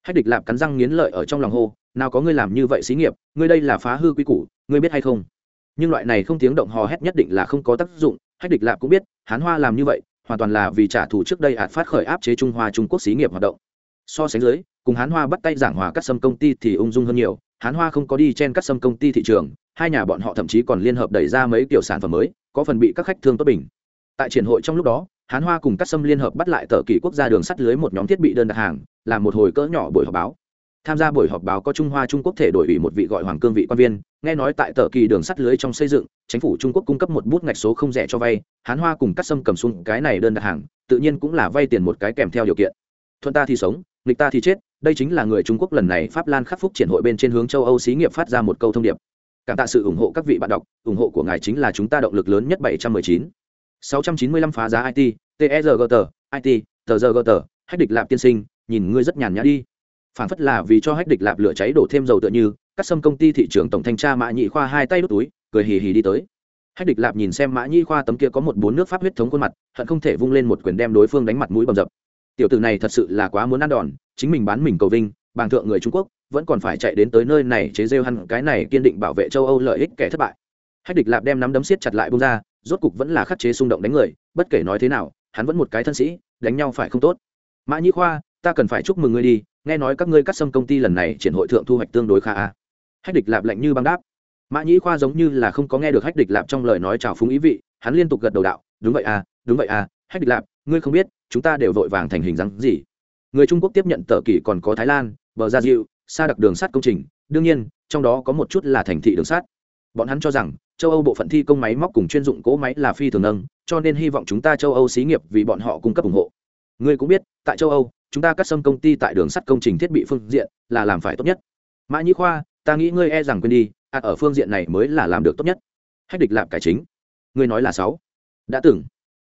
Hách địch lạp cắn răng nghiến lợi ở trong lòng hô, nào có ngươi làm như vậy xí nghiệp, ngươi đây là phá hư quy củ, ngươi biết hay không? Nhưng loại này không tiếng động hò hét nhất định là không có tác dụng hách địch lạp cũng biết, hán hoa làm như vậy, hoàn toàn là vì trả thù trước đây ạt phát khởi áp chế trung hoa trung quốc xí nghiệp hoạt động. So sánh dưới, cùng hán hoa bắt tay giảng hòa cắt sâm công ty thì ung dung hơn nhiều, hán hoa không có đi trên cắt sâm công ty thị trường, hai nhà bọn họ thậm chí còn liên hợp đẩy ra mấy kiểu sản phẩm mới, có phần bị các khách thương tốt bình. Tại triển hội trong lúc đó, hán hoa cùng cắt sâm liên hợp bắt lại tờ kỳ quốc gia đường sắt lưới một nhóm thiết bị đơn đặt hàng, làm một hồi cỡ nhỏ buổi họp báo tham gia buổi họp báo có trung hoa trung quốc thể đổi ủy một vị gọi hoàng cương vị quan viên, nghe nói tại tờ kỳ đường sắt lưới trong xây dựng, chính phủ trung quốc cung cấp một bút ngạch số không rẻ cho vay, hán hoa cùng cắt sâm cầm xuống cái này đơn đặt hàng, tự nhiên cũng là vay tiền một cái kèm theo điều kiện. Thuận ta thì sống, nghịch ta thì chết, đây chính là người trung quốc lần này pháp lan khắc phúc triển hội bên trên hướng châu âu xí nghiệp phát ra một câu thông điệp. Cảm tạ sự ủng hộ các vị bạn đọc, ủng hộ của ngài chính là chúng ta động lực lớn nhất 719. 695 phá giá it tsgt it tggt hách địch lạp tiên sinh, nhìn ngươi rất nhàn nhã đi phản phất là vì cho hách địch lạp lửa cháy đổ thêm dầu tựa như, các sâm công ty thị trường tổng thanh tra mã nhị khoa hai tay đút túi, cười hì hì đi tới. Hách địch lạp nhìn xem mã nhị khoa tấm kia có một bốn nước pháp huyết thống khuôn mặt, hận không thể vung lên một quyền đem đối phương đánh mặt mũi bầm dập. Tiểu tử này thật sự là quá muốn ăn đòn, chính mình bán mình cầu vinh, bàng thượng người trung quốc, vẫn còn phải chạy đến tới nơi này chế rêu hẳn cái này kiên định bảo vệ châu âu lợi ích kẻ thất bại. Hách địch lạp đem nắm đấm siết chặt lại bung ra, rốt cục vẫn là khắc chế xung động đánh người, bất kể nói thế nào, hắn vẫn một cái thân sĩ, đánh nhau phải không tốt. Mã nhĩ khoa ta cần phải chúc mừng ngươi đi, nghe nói các ngươi cắt xâm công ty lần này triển hội thượng thu hoạch tương đối khá a hách địch lạp lạnh như băng đáp. Mã nhĩ khoa giống như là không có nghe được hách địch lạp trong lời nói chào phúng ý vị, hắn liên tục gật đầu đạo, đúng vậy à đúng vậy à hách địch lạp, ngươi không biết, chúng ta đều vội vàng thành hình dáng gì. Người trung quốc tiếp nhận tờ kỷ còn có thái lan, bờ gia diệu xa đặc đường sắt công trình, đương nhiên, trong đó có một chút là thành thị đường sắt. Bọn hắn cho rằng, châu âu bộ phận thi công máy móc cùng chuyên dụng cỗ máy là phi thường nâng, cho nên hy vọng chúng ta châu âu xí nghiệp vì bọn họ cung cấp ủng hộ. Ngươi cũng biết, tại châu âu chúng ta cắt xâm công ty tại đường sắt công trình thiết bị phương diện là làm phải tốt nhất. Mã nhĩ khoa ta nghĩ ngươi e rằng quên đi à, ở phương diện này mới là làm được tốt nhất. Hách địch lạp cải chính. Ngươi nói là sáu. Đã từng.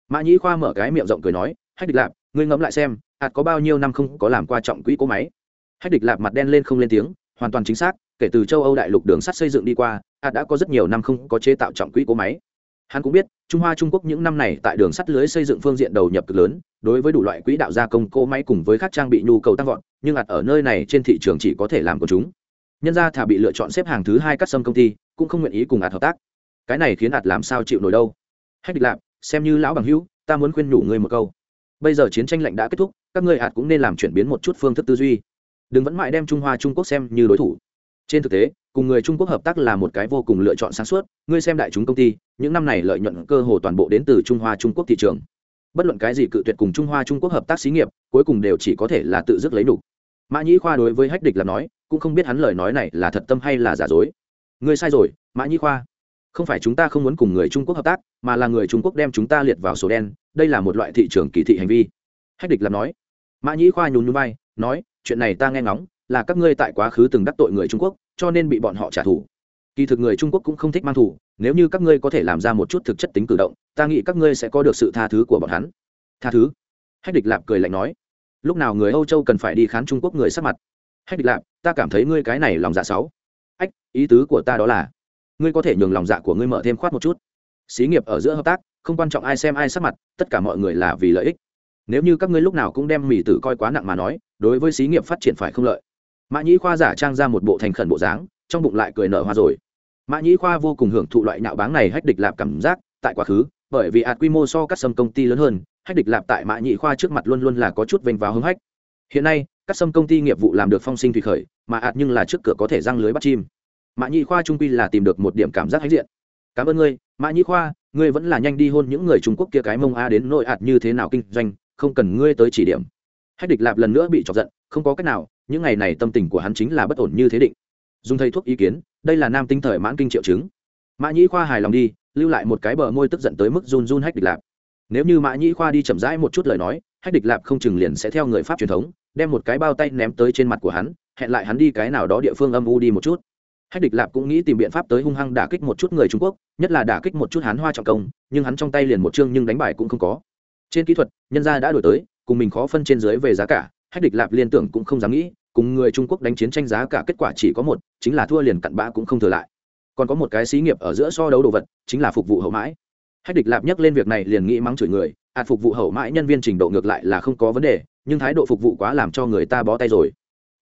Mã nhĩ khoa mở cái miệng rộng cười nói hách địch lạp ngươi ngẫm lại xem ạt à, có bao nhiêu năm không có làm qua trọng quỹ cỗ máy? Hách địch lạp mặt đen lên không lên tiếng hoàn toàn chính xác kể từ châu âu đại lục đường sắt xây dựng đi qua ạt đã có rất nhiều năm không có chế tạo trọng quỹ cỗ máy hắn cũng biết, trung hoa trung quốc những năm này tại đường sắt lưới xây dựng phương diện đầu nhập cực lớn, đối với đủ loại quỹ đạo gia công, cỗ máy cùng với các trang bị nhu cầu tăng vọt, nhưng ạt ở nơi này trên thị trường chỉ có thể làm của chúng. Nhân ra thả bị lựa chọn xếp hàng thứ hai cắt sâm công ty, cũng không nguyện ý cùng ạt hợp tác. Cái này khiến ạt làm sao chịu nổi đâu? Hết địch lạp, xem như lão bằng hữu, ta muốn khuyên nhủ ngươi một câu. Bây giờ chiến tranh lạnh đã kết thúc, các ngươi ạt cũng nên làm chuyển biến một chút phương thức tư duy. Đừng vẫn mãi đem trung hoa trung quốc xem như đối thủ. Trên thực tế cùng người trung quốc hợp tác là một cái vô cùng lựa chọn sáng suốt, ngươi xem đại chúng công ty, những năm này lợi nhuận cơ hồ toàn bộ đến từ trung hoa trung quốc thị trường. Bất luận cái gì cự tuyệt cùng trung hoa trung quốc hợp tác xí nghiệp, cuối cùng đều chỉ có thể là tự dứt lấy đủ. mã nhĩ khoa đối với hách địch là nói, cũng không biết hắn lời nói này là thật tâm hay là giả dối. Ngươi sai rồi, mã nhĩ khoa. Không phải chúng ta không muốn cùng người trung quốc hợp tác, mà là người trung quốc đem chúng ta liệt vào sổ đen, đây là một loại thị trường kỳ thị hành vi. Hách địch làm nói. Mã nhĩ khoa nhún nhún vai, nói, chuyện này ta nghe ngóng, là các ngươi tại quá khứ từng đắc tội người trung quốc cho nên bị bọn họ trả thù. Kỳ thực người trung quốc cũng không thích mang thù, nếu như các ngươi có thể làm ra một chút thực chất tính cử động, ta nghĩ các ngươi sẽ có được sự tha thứ của bọn hắn. Tha thứ? Hách địch lạp cười lạnh nói. Lúc nào người âu châu cần phải đi khán trung quốc người sắc mặt? Hách địch lạp, ta cảm thấy ngươi cái này lòng dạ sáu ách, ý tứ của ta đó là, ngươi có thể nhường lòng dạ của ngươi mở thêm khoát một chút. Xí nghiệp ở giữa hợp tác, không quan trọng ai xem ai sắc mặt, tất cả mọi người là vì lợi ích. Nếu như các ngươi lúc nào cũng đem mỉ tử coi quá nặng mà nói, đối với xí nghiệp phát triển phải không lợi mã nhĩ khoa giả trang ra một bộ thành khẩn bộ dáng, trong bụng lại cười nở hoa rồi. Mã nhĩ khoa vô cùng hưởng thụ loại nhạo báng này hách địch lạp cảm giác, tại quá khứ, bởi vì ạt quy mô so các sâm công ty lớn hơn, hách địch lạp tại mã Nhĩ khoa trước mặt luôn luôn là có chút vênh vào hứng hách. Hiện nay, các sâm công ty nghiệp vụ làm được phong sinh thủy khởi, mà ạt nhưng là trước cửa có thể răng lưới bắt chim. Mã Nhĩ khoa trung quy là tìm được một điểm cảm giác hãnh diện. Cảm ơn ngươi, mã Nhĩ khoa, ngươi vẫn là nhanh đi hôn những người trung quốc kia cái mông a đến nội ạt như thế nào kinh doanh, không cần ngươi tới chỉ điểm. Hách địch lạp lần nữa bị chọc giận, không có cách nào những ngày này tâm tình của hắn chính là bất ổn như thế định. Dùng thầy thuốc ý kiến, đây là nam tinh thời mãn kinh triệu chứng. Mã nhĩ khoa hài lòng đi, lưu lại một cái bờ môi tức giận tới mức run run hách địch lạp. Nếu như mã nhĩ khoa đi chậm rãi một chút lời nói, hách địch lạp không chừng liền sẽ theo người pháp truyền thống, đem một cái bao tay ném tới trên mặt của hắn, hẹn lại hắn đi cái nào đó địa phương âm u đi một chút. Hách địch lạp cũng nghĩ tìm biện pháp tới hung hăng đả kích một chút người trung quốc, nhất là đả kích một chút hắn hoa trọng công, nhưng hắn trong tay liền một chương nhưng đánh bài cũng không có. Trên kỹ thuật, nhân gia đã đổi tới, cùng mình khó phân trên dưới về giá cả hách địch lạp liên tưởng cũng không dám nghĩ, cùng người trung quốc đánh chiến tranh giá cả kết quả chỉ có một, chính là thua liền cặn bã cũng không thừa lại. Còn có một cái xí nghiệp ở giữa so đấu đồ vật, chính là phục vụ hậu mãi. Hách địch lạp nhắc lên việc này liền nghĩ mắng chửi người ạt phục vụ hậu mãi nhân viên trình độ ngược lại là không có vấn đề, nhưng thái độ phục vụ quá làm cho người ta bó tay rồi.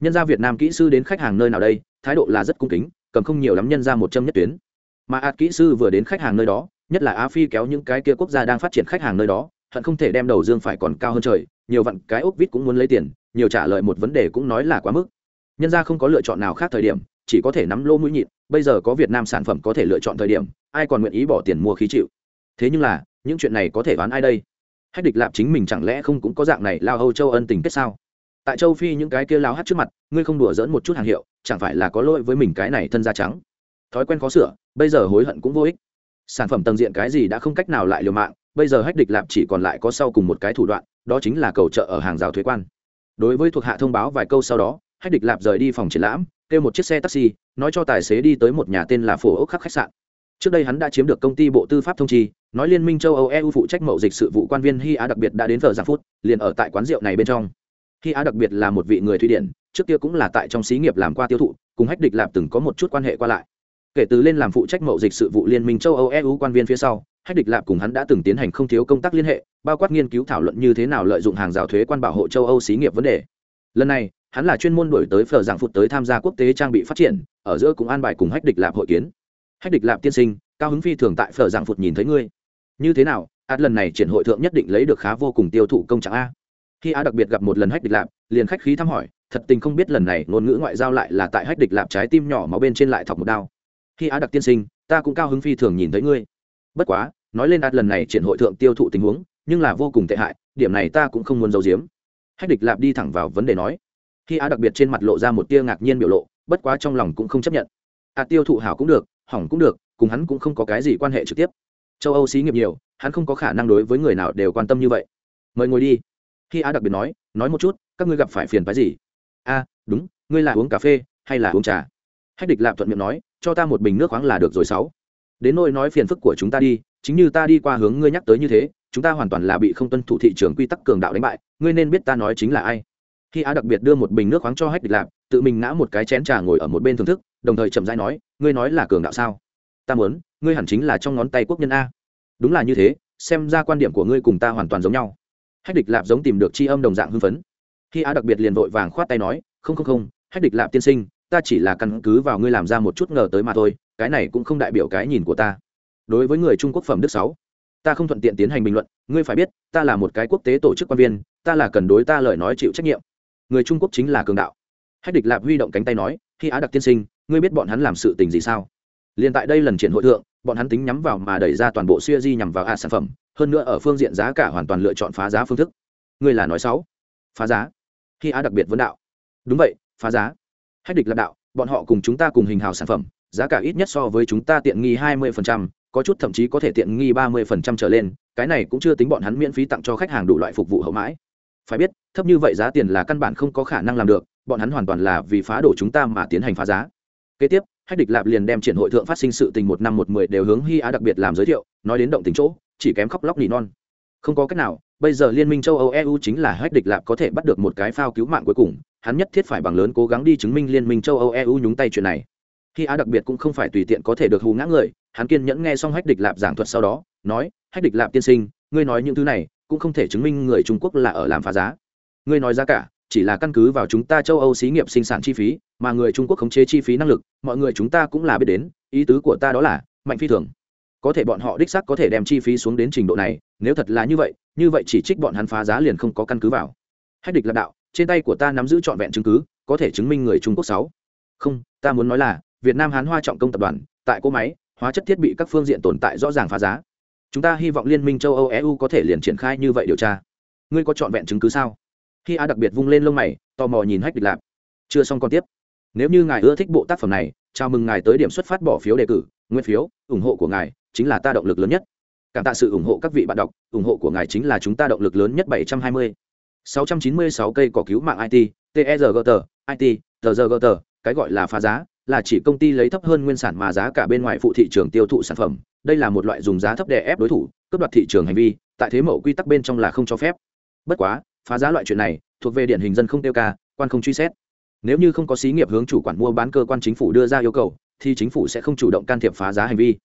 Nhân gia việt nam kỹ sư đến khách hàng nơi nào đây, thái độ là rất cung kính, cầm không nhiều lắm nhân ra một trăm nhất tuyến. Mà ạt kỹ sư vừa đến khách hàng nơi đó, nhất là á phi kéo những cái kia quốc gia đang phát triển khách hàng nơi đó, hận không thể đem đầu dương phải còn cao hơn trời nhiều vặn cái ốc vít cũng muốn lấy tiền, nhiều trả lời một vấn đề cũng nói là quá mức. Nhân ra không có lựa chọn nào khác thời điểm, chỉ có thể nắm lô mũi nhịn, bây giờ có việt nam sản phẩm có thể lựa chọn thời điểm, ai còn nguyện ý bỏ tiền mua khí chịu? Thế nhưng là, những chuyện này có thể đoán ai đây? Hách địch lạp chính mình chẳng lẽ không cũng có dạng này lao âu châu ân tình kết sao? Tại châu phi những cái kia lao hát trước mặt, ngươi không đùa dỡn một chút hàng hiệu, chẳng phải là có lỗi với mình cái này thân da trắng? Thói quen khó sửa, bây giờ hối hận cũng vô ích. Sản phẩm tầng diện cái gì đã không cách nào lại liều mạng, bây giờ hách địch lạp chỉ còn lại có sau cùng một cái thủ đoạn đó chính là cầu trợ ở hàng rào thuế quan. Đối với thuộc hạ thông báo vài câu sau đó, hách địch lạp rời đi phòng triển lãm, kêu một chiếc xe taxi, nói cho tài xế đi tới một nhà tên là phổ ốc khắc khách sạn. Trước đây hắn đã chiếm được công ty bộ tư pháp thông chi, nói liên minh châu âu eu phụ trách mậu dịch sự vụ quan viên hy á đặc biệt đã đến giờ giang phút, liền ở tại quán rượu này bên trong. Hy á đặc biệt là một vị người thụy điển, trước kia cũng là tại trong xí nghiệp làm qua tiêu thụ, cùng hách địch lạp từng có một chút quan hệ qua lại. Kể từ lên làm phụ trách mậu dịch sự vụ liên minh châu âu eu quan viên phía sau hách địch lạp cùng hắn đã từng tiến hành không thiếu công tác liên hệ, bao quát nghiên cứu thảo luận như thế nào lợi dụng hàng rào thuế quan bảo hộ châu âu xí nghiệp vấn đề. Lần này, hắn là chuyên môn đổi tới phở giảng phụt tới tham gia quốc tế trang bị phát triển, ở giữa cũng an bài cùng hách địch lạp hội kiến. Hách địch lạp tiên sinh, cao hứng phi thường tại phở giảng phụt nhìn thấy ngươi. Như thế nào át lần này triển hội thượng nhất định lấy được khá vô cùng tiêu thụ công trạng a. Khi á đặc biệt gặp một lần hách địch lạp, liền khách khí thăm hỏi, thật tình không biết lần này ngôn ngữ ngoại giao lại là tại hách địch lạp trái tim nhỏ máu bên trên lại thọc một đao. Khi á đặc tiên sinh, ta cũng cao hứng phi thường nhìn thấy ngươi. Bất quá nói lên át lần này triển hội thượng tiêu thụ tình huống, nhưng là vô cùng tệ hại, điểm này ta cũng không muốn giấu giếm. Hách địch lạp đi thẳng vào vấn đề nói. Khi á đặc biệt trên mặt lộ ra một tia ngạc nhiên biểu lộ, bất quá trong lòng cũng không chấp nhận. Ạt tiêu thụ hảo cũng được, hỏng cũng được, cùng hắn cũng không có cái gì quan hệ trực tiếp. Châu âu xí nghiệp nhiều, hắn không có khả năng đối với người nào đều quan tâm như vậy. Mời ngồi đi. Khi á đặc biệt nói nói một chút, các ngươi gặp phải phiền phái gì? A đúng, ngươi là uống cà phê, hay là uống trà? Hách địch lạp thuận miệng nói, cho ta một bình nước khoáng là được rồi, sáu đến nỗi nói phiền phức của chúng ta đi, chính như ta đi qua hướng ngươi nhắc tới như thế, chúng ta hoàn toàn là bị không tuân thủ thị trường quy tắc cường đạo đánh bại, ngươi nên biết ta nói chính là ai. Khi á đặc biệt đưa một bình nước khoáng cho hách địch lạp, tự mình ngã một cái chén trà ngồi ở một bên thưởng thức, đồng thời chậm rãi nói, ngươi nói là cường đạo sao? Ta muốn, ngươi hẳn chính là trong ngón tay quốc nhân a. Đúng là như thế, xem ra quan điểm của ngươi cùng ta hoàn toàn giống nhau. Hách địch lạp giống tìm được tri âm đồng dạng hưng phấn. Khi á đặc biệt liền vội vàng khoát tay nói, không không không, hách địch lạp tiên sinh, ta chỉ là căn cứ vào ngươi làm ra một chút ngờ tới mà thôi cái này cũng không đại biểu cái nhìn của ta. Đối với người trung quốc phẩm đức sáu, ta không thuận tiện tiến hành bình luận, ngươi phải biết, ta là một cái quốc tế tổ chức quan viên, ta là cần đối ta lời nói chịu trách nhiệm. Người trung quốc chính là cường đạo. Hách địch lạp huy động cánh tay nói, khi á đặc tiên sinh, ngươi biết bọn hắn làm sự tình gì sao? Liền tại đây lần triển hội thượng, bọn hắn tính nhắm vào mà đẩy ra toàn bộ siêu di nhằm vào a sản phẩm, hơn nữa ở phương diện giá cả hoàn toàn lựa chọn phá giá phương thức. Ngươi là nói sáu phá giá. Khi á đặc biệt vấn đạo. Đúng vậy, phá giá. Hách địch lạp đạo, bọn họ cùng chúng ta cùng hình hào sản phẩm giá cả ít nhất so với chúng ta tiện nghi hai 20%, có chút thậm chí có thể tiện nghi ba 30% trở lên cái này cũng chưa tính bọn hắn miễn phí tặng cho khách hàng đủ loại phục vụ hậu mãi. Phải biết thấp như vậy giá tiền là căn bản không có khả năng làm được bọn hắn hoàn toàn là vì phá đổ chúng ta mà tiến hành phá giá. Kế tiếp hách địch lạp liền đem triển hội thượng phát sinh sự tình một năm một mười đều hướng hy á đặc biệt làm giới thiệu nói đến động tình chỗ chỉ kém khóc lóc nỉ non. Không có cách nào bây giờ liên minh châu âu eu chính là hách địch lạp có thể bắt được một cái phao cứu mạng cuối cùng hắn nhất thiết phải bằng lớn cố gắng đi chứng minh liên minh châu âu eu nhúng tay chuyện này khi á đặc biệt cũng không phải tùy tiện có thể được hù ngã người, hắn kiên nhẫn nghe xong hách địch lạp giảng thuật sau đó, nói, hách địch lạp tiên sinh, ngươi nói những thứ này cũng không thể chứng minh người trung quốc là ở làm phá giá. Ngươi nói giá cả, chỉ là căn cứ vào chúng ta châu âu xí nghiệp sinh sản chi phí, mà người trung quốc khống chế chi phí năng lực, mọi người chúng ta cũng là biết đến, ý tứ của ta đó là mạnh phi thường. Có thể bọn họ đích xác có thể đem chi phí xuống đến trình độ này, nếu thật là như vậy như vậy chỉ trích bọn hắn phá giá liền không có căn cứ vào. Hách địch lạc đạo, trên tay của ta nắm giữ trọn vẹn chứng cứ, có thể chứng minh người trung quốc sáu. Không, ta muốn nói là việt nam hán hoa trọng công tập đoàn tại cỗ máy hóa chất thiết bị các phương diện tồn tại rõ ràng phá giá. Chúng ta hy vọng liên minh châu âu eu có thể liền triển khai như vậy điều tra. Ngươi có trọn vẹn chứng cứ sao? Khi a đặc biệt vung lên lông mày tò mò nhìn hách địch lạp. Chưa xong còn tiếp. Nếu như ngài ưa thích bộ tác phẩm này chào mừng ngài tới điểm xuất phát bỏ phiếu đề cử nguyên phiếu ủng hộ của ngài chính là ta động lực lớn nhất. Cảm tạ sự ủng hộ các vị bạn đọc ủng hộ của ngài chính là chúng ta động lực lớn nhất 720. 696 cây cỏ cứu mạng IT, TERGT, IT, TGGT, cái gọi là phá giá, là chỉ công ty lấy thấp hơn nguyên sản mà giá cả bên ngoài phụ thị trường tiêu thụ sản phẩm. Đây là một loại dùng giá thấp để ép đối thủ, cướp đoạt thị trường hành vi, tại thế mẫu quy tắc bên trong là không cho phép. Bất quá, phá giá loại chuyện này, thuộc về điển hình dân không tiêu ca, quan không truy xét. Nếu như không có xí nghiệp hướng chủ quản mua bán cơ quan chính phủ đưa ra yêu cầu, thì chính phủ sẽ không chủ động can thiệp phá giá hành vi.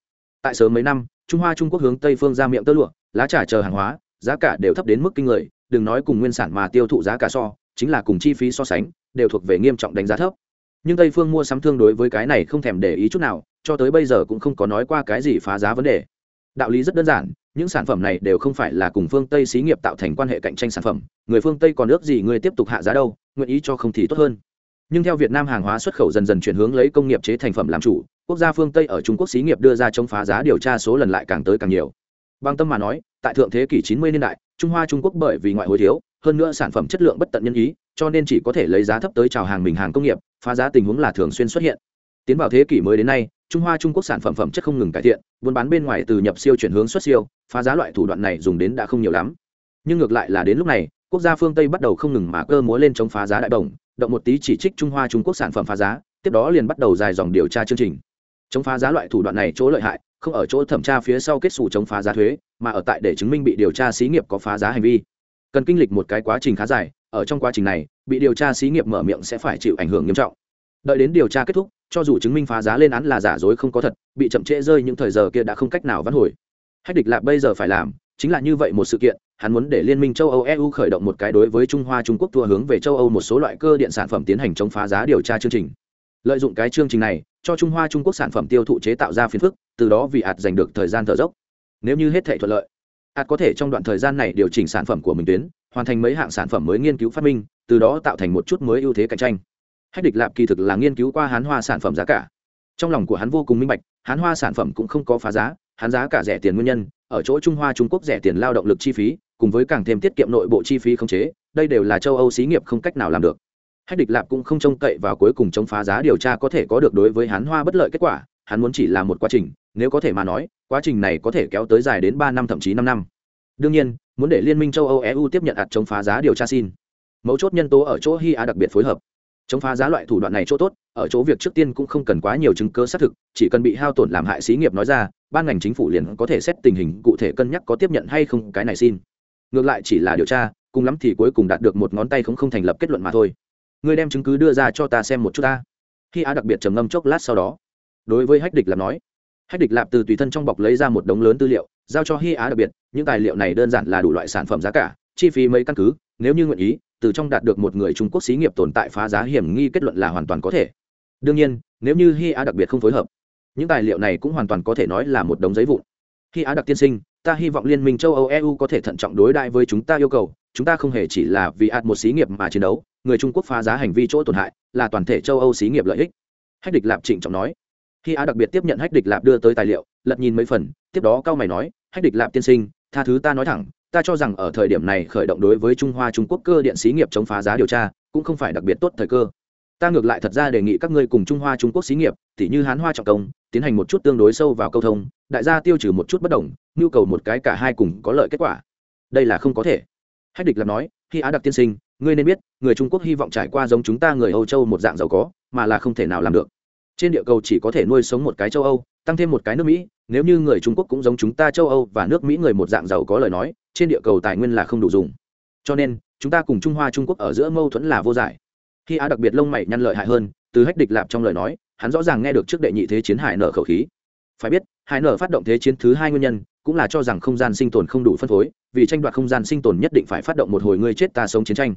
Tại sớm mấy năm, Trung Hoa Trung Quốc hướng Tây phương ra miệng tơ lụa, lá trà chờ hàng hóa, giá cả đều thấp đến mức kinh người, đừng nói cùng nguyên sản mà tiêu thụ giá cả so chính là cùng chi phí so sánh đều thuộc về nghiêm trọng đánh giá thấp nhưng tây phương mua sắm thương đối với cái này không thèm để ý chút nào, cho tới bây giờ cũng không có nói qua cái gì phá giá vấn đề. Đạo lý rất đơn giản, những sản phẩm này đều không phải là cùng phương tây xí nghiệp tạo thành quan hệ cạnh tranh sản phẩm, người phương tây còn ước gì người tiếp tục hạ giá đâu, nguyện ý cho không thì tốt hơn. Nhưng theo việt nam hàng hóa xuất khẩu dần dần chuyển hướng lấy công nghiệp chế thành phẩm làm chủ, quốc gia phương tây ở trung quốc xí nghiệp đưa ra chống phá giá điều tra số lần lại càng tới càng nhiều. Bằng tâm mà nói, tại thượng thế kỷ 90 niên đại, trung hoa trung quốc bởi vì ngoại hối thiếu, hơn nữa sản phẩm chất lượng bất tận nhân ý cho nên chỉ có thể lấy giá thấp tới chào hàng mình hàng công nghiệp, phá giá tình huống là thường xuyên xuất hiện. Tiến vào thế kỷ mới đến nay, trung hoa trung quốc sản phẩm phẩm chất không ngừng cải thiện, buôn bán bên ngoài từ nhập siêu chuyển hướng xuất siêu, phá giá loại thủ đoạn này dùng đến đã không nhiều lắm. Nhưng ngược lại là đến lúc này, quốc gia phương tây bắt đầu không ngừng mà cơ múa lên chống phá giá đại đồng, động một tí chỉ trích trung hoa trung quốc sản phẩm phá giá, tiếp đó liền bắt đầu dài dòng điều tra chương trình. Chống phá giá loại thủ đoạn này chỗ lợi hại, không ở chỗ thẩm tra phía sau kết xù chống phá giá thuế, mà ở tại để chứng minh bị điều tra xí nghiệp có phá giá hành vi. Cần kinh lịch một cái quá trình khá dài ở trong quá trình này, bị điều tra xí nghiệp mở miệng sẽ phải chịu ảnh hưởng nghiêm trọng. Đợi đến điều tra kết thúc, cho dù chứng minh phá giá lên án là giả dối không có thật, bị chậm trễ rơi những thời giờ kia đã không cách nào vãn hồi. Hách địch lạc bây giờ phải làm, chính là như vậy một sự kiện, hắn muốn để liên minh châu âu eu khởi động một cái đối với trung hoa trung quốc thua hướng về châu âu một số loại cơ điện sản phẩm tiến hành chống phá giá điều tra chương trình. Lợi dụng cái chương trình này, cho trung hoa trung quốc sản phẩm tiêu thụ chế tạo ra phiền phức, từ đó vì ạt giành được thời gian thở dốc. Nếu như hết thể thuận lợi, ạt có thể trong đoạn thời gian này điều chỉnh sản phẩm của mình tuyến hoàn thành mấy hạng sản phẩm mới nghiên cứu phát minh, từ đó tạo thành một chút mới ưu thế cạnh tranh. Hách địch lạp kỳ thực là nghiên cứu qua hán hoa sản phẩm giá cả. Trong lòng của hắn vô cùng minh bạch, hán hoa sản phẩm cũng không có phá giá hán giá cả rẻ tiền nguyên nhân, ở chỗ trung hoa trung quốc rẻ tiền lao động lực chi phí, cùng với càng thêm tiết kiệm nội bộ chi phí không chế, đây đều là châu âu xí nghiệp không cách nào làm được. Hách địch lạp cũng không trông cậy vào cuối cùng chống phá giá điều tra có thể có được đối với hán hoa bất lợi kết quả, hắn muốn chỉ là một quá trình, nếu có thể mà nói, quá trình này có thể kéo tới dài đến ba năm thậm chí năm năm. Đương nhiên muốn để liên minh châu âu eu tiếp nhận ạt chống phá giá điều tra xin. Mấu chốt nhân tố ở chỗ hi a đặc biệt phối hợp. Chống phá giá loại thủ đoạn này chỗ tốt, ở chỗ việc trước tiên cũng không cần quá nhiều chứng cơ xác thực, chỉ cần bị hao tổn làm hại xí nghiệp nói ra, ban ngành chính phủ liền có thể xét tình hình cụ thể cân nhắc có tiếp nhận hay không cái này xin. Ngược lại chỉ là điều tra, cùng lắm thì cuối cùng đạt được một ngón tay không không thành lập kết luận mà thôi. Ngươi đem chứng cứ đưa ra cho ta xem một chút ta. Khi a đặc biệt trầm ngâm chốc lát sau đó. Đối với hách địch lạp nói, hách địch lạp từ tùy thân trong bọc lấy ra một đống lớn tư liệu giao cho hi á đặc biệt, những tài liệu này đơn giản là đủ loại sản phẩm giá cả, chi phí mấy căn cứ, nếu như nguyện ý, từ trong đạt được một người trung quốc xí nghiệp tồn tại phá giá hiểm nghi kết luận là hoàn toàn có thể. Đương nhiên, nếu như hi á đặc biệt không phối hợp, những tài liệu này cũng hoàn toàn có thể nói là một đống giấy vụn. Hi á đặc tiên sinh, ta hy vọng liên minh châu âu eu có thể thận trọng đối đại với chúng ta yêu cầu, chúng ta không hề chỉ là vì ạt một xí nghiệp mà chiến đấu, người trung quốc phá giá hành vi chỗ tổn hại là toàn thể châu âu xí nghiệp lợi ích. Hách địch lạp trịnh trọng nói. Khi á đặc biệt tiếp nhận hách địch lạp đưa tới tài liệu, lật nhìn mấy phần tiếp đó cao mày nói, hách địch lạp tiên sinh, tha thứ ta nói thẳng, ta cho rằng ở thời điểm này khởi động đối với trung hoa trung quốc cơ điện xí nghiệp chống phá giá điều tra, cũng không phải đặc biệt tốt thời cơ. Ta ngược lại thật ra đề nghị các ngươi cùng trung hoa trung quốc xí nghiệp, tỉ như hán hoa trọng công, tiến hành một chút tương đối sâu vào câu thông, đại gia tiêu trừ một chút bất đồng, nhu cầu một cái cả hai cùng có lợi kết quả. Đây là không có thể. Hách địch lạp nói khi á đặc tiên sinh, ngươi nên biết, người trung quốc hy vọng trải qua giống chúng ta người âu châu một dạng giàu có, mà là không thể nào làm được trên địa cầu chỉ có thể nuôi sống một cái châu âu, tăng thêm một cái nước mỹ, nếu như người trung quốc cũng giống chúng ta châu âu và nước mỹ người một dạng giàu có lời nói, trên địa cầu tài nguyên là không đủ dùng. Cho nên, chúng ta cùng trung hoa trung quốc ở giữa mâu thuẫn là vô giải. Khi á đặc biệt lông mày nhăn lợi hại hơn, từ hách địch lạp trong lời nói, hắn rõ ràng nghe được trước đệ nhị thế chiến hải nở khẩu khí. Phải biết, hải nở phát động thế chiến thứ hai nguyên nhân, cũng là cho rằng không gian sinh tồn không đủ phân phối, vì tranh đoạt không gian sinh tồn nhất định phải phát động một hồi ngươi chết ta sống chiến tranh.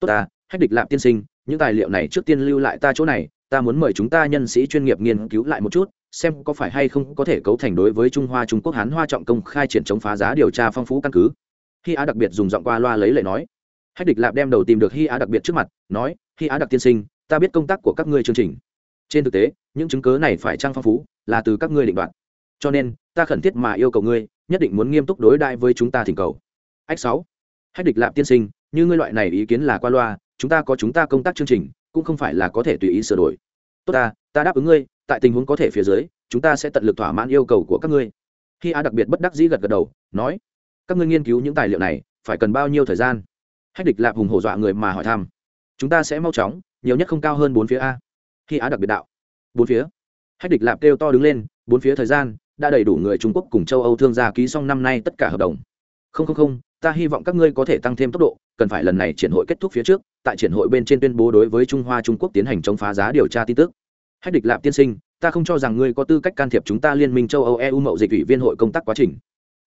Tốt ta, hách địch lạp tiên sinh, những tài liệu này trước tiên lưu lại ta chỗ này ta muốn mời chúng ta nhân sĩ chuyên nghiệp nghiên cứu lại một chút, xem có phải hay không có thể cấu thành đối với trung hoa trung quốc hán hoa trọng công khai triển chống phá giá điều tra phong phú căn cứ. Khi á đặc biệt dùng giọng qua loa lấy lệ nói. Hách địch lạp đem đầu tìm được hy á đặc biệt trước mặt, nói hy á đặc tiên sinh, ta biết công tác của các ngươi chương trình. Trên thực tế, những chứng cớ này phải trang phong phú, là từ các ngươi định đoạt. Cho nên, ta khẩn thiết mà yêu cầu ngươi, nhất định muốn nghiêm túc đối đại với chúng ta thỉnh cầu. Ách sáu. Hách địch lạp tiên sinh, như ngươi loại này ý kiến là qua loa, chúng ta có chúng ta công tác chương trình cũng không phải là có thể tùy ý sửa đổi. Tốt ta ta đáp ứng ngươi, tại tình huống có thể phía dưới, chúng ta sẽ tận lực thỏa mãn yêu cầu của các ngươi. Khi a đặc biệt bất đắc dĩ gật gật đầu, nói, các ngươi nghiên cứu những tài liệu này, phải cần bao nhiêu thời gian? Hách địch lạp hùng hổ dọa người mà hỏi thăm, chúng ta sẽ mau chóng, nhiều nhất không cao hơn bốn phía a. Khi á đặc biệt đạo, bốn phía. Hách địch lạp kêu to đứng lên, bốn phía thời gian, đã đầy đủ người trung quốc cùng châu âu thương gia ký xong năm nay tất cả hợp đồng. Không không không, ta hy vọng các ngươi có thể tăng thêm tốc độ cần phải lần này triển hội kết thúc phía trước, tại triển hội bên trên tuyên bố đối với trung hoa trung quốc tiến hành chống phá giá điều tra tin tức. Hách địch lạp tiên sinh, ta không cho rằng ngươi có tư cách can thiệp chúng ta liên minh châu âu eu mậu dịch ủy viên hội công tác quá trình.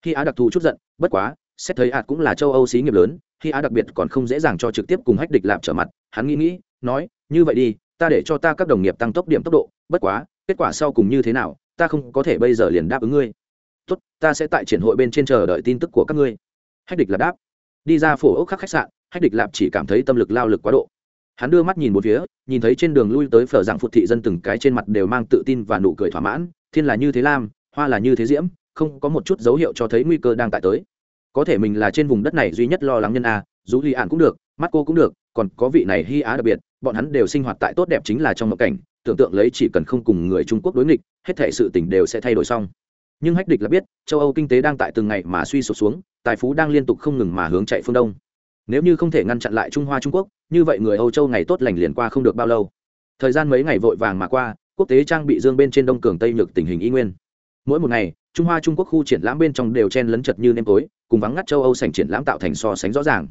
Khi á đặc thù chút giận, bất quá, xét thấy ạt cũng là châu âu xí nghiệp lớn, khi á đặc biệt còn không dễ dàng cho trực tiếp cùng hách địch lạp trở mặt, hắn nghĩ nghĩ, nói, như vậy đi, ta để cho ta các đồng nghiệp tăng tốc điểm tốc độ, bất quá, kết quả sau cùng như thế nào, ta không có thể bây giờ liền đáp ứng ngươi. Tốt, ta sẽ tại triển hội bên trên chờ đợi tin tức của các ngươi. Hách địch lạp đáp đi ra phổ ốc khắc khách sạn, hách địch lạp chỉ cảm thấy tâm lực lao lực quá độ. Hắn đưa mắt nhìn một phía, nhìn thấy trên đường lui tới phở dạng phụt thị dân từng cái trên mặt đều mang tự tin và nụ cười thỏa mãn, thiên là như thế lam, hoa là như thế diễm, không có một chút dấu hiệu cho thấy nguy cơ đang tại tới. Có thể mình là trên vùng đất này duy nhất lo lắng nhân a, dù li ạn cũng được, mắt cô cũng được, còn có vị này hy á đặc biệt, bọn hắn đều sinh hoạt tại tốt đẹp chính là trong mộng cảnh, tưởng tượng lấy chỉ cần không cùng người trung quốc đối nghịch, hết thể sự tình đều sẽ thay đổi xong nhưng hách địch là biết, châu âu kinh tế đang tại từng ngày mà suy sụp xuống, tài phú đang liên tục không ngừng mà hướng chạy phương đông. Nếu như không thể ngăn chặn lại trung hoa, trung quốc, như vậy người âu châu ngày tốt lành liền qua không được bao lâu. Thời gian mấy ngày vội vàng mà qua, quốc tế trang bị dương bên trên đông cường tây nhược tình hình y nguyên. Mỗi một ngày, trung hoa, trung quốc khu triển lãm bên trong đều chen lấn chật như nêm tối, cùng vắng ngắt châu âu sành triển lãm tạo thành so sánh rõ ràng.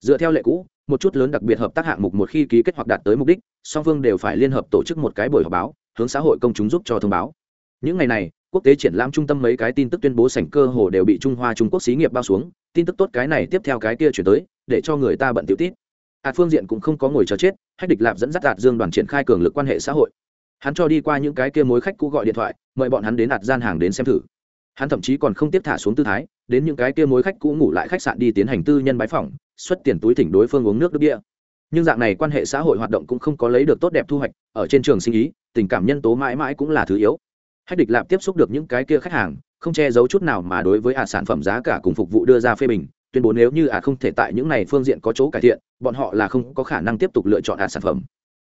Dựa theo lệ cũ, một chút lớn đặc biệt hợp tác hạng mục một khi ký kết hoặc đạt tới mục đích, song phương đều phải liên hợp tổ chức một cái buổi họp báo, hướng xã hội công chúng giúp cho thông báo. Những ngày này quốc tế triển lãm trung tâm mấy cái tin tức tuyên bố sảnh cơ hồ đều bị trung hoa, trung quốc xí nghiệp bao xuống. Tin tức tốt cái này tiếp theo cái kia chuyển tới, để cho người ta bận tiểu tít. Hạt phương diện cũng không có ngồi chờ chết, hách địch lạp dẫn dắt đạt dương đoàn triển khai cường lực quan hệ xã hội. Hắn cho đi qua những cái kia mối khách cũ gọi điện thoại, mời bọn hắn đến đặt gian hàng đến xem thử. Hắn thậm chí còn không tiếp thả xuống tư thái, đến những cái kia mối khách cũ ngủ lại khách sạn đi tiến hành tư nhân bái phỏng, xuất tiền túi thỉnh đối phương uống nước đức địa nhưng dạng này quan hệ xã hội hoạt động cũng không có lấy được tốt đẹp thu hoạch, ở trên trường sinh ý, tình cảm nhân tố mãi mãi cũng là thứ yếu hách địch lạp tiếp xúc được những cái kia khách hàng, không che giấu chút nào mà đối với ả sản phẩm giá cả cùng phục vụ đưa ra phê bình, tuyên bố nếu như ả không thể tại những này phương diện có chỗ cải thiện, bọn họ là không có khả năng tiếp tục lựa chọn ả sản phẩm.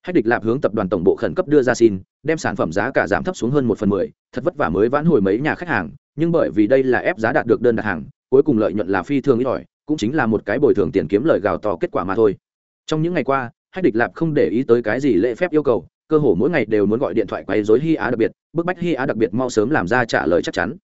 Hách địch lạp hướng tập đoàn tổng bộ khẩn cấp đưa ra xin, đem sản phẩm giá cả giảm thấp xuống hơn một phần mười, thật vất vả mới vãn hồi mấy nhà khách hàng, nhưng bởi vì đây là ép giá đạt được đơn đặt hàng, cuối cùng lợi nhuận là phi thường ít ỏi, cũng chính là một cái bồi thường tiền kiếm lời gào to kết quả mà thôi. Trong những ngày qua, hách địch lạp không để ý tới cái gì lễ phép yêu cầu cơ hồ mỗi ngày đều muốn gọi điện thoại quấy rối hy á đặc biệt, bức bách hy á đặc biệt mau sớm làm ra trả lời chắc chắn.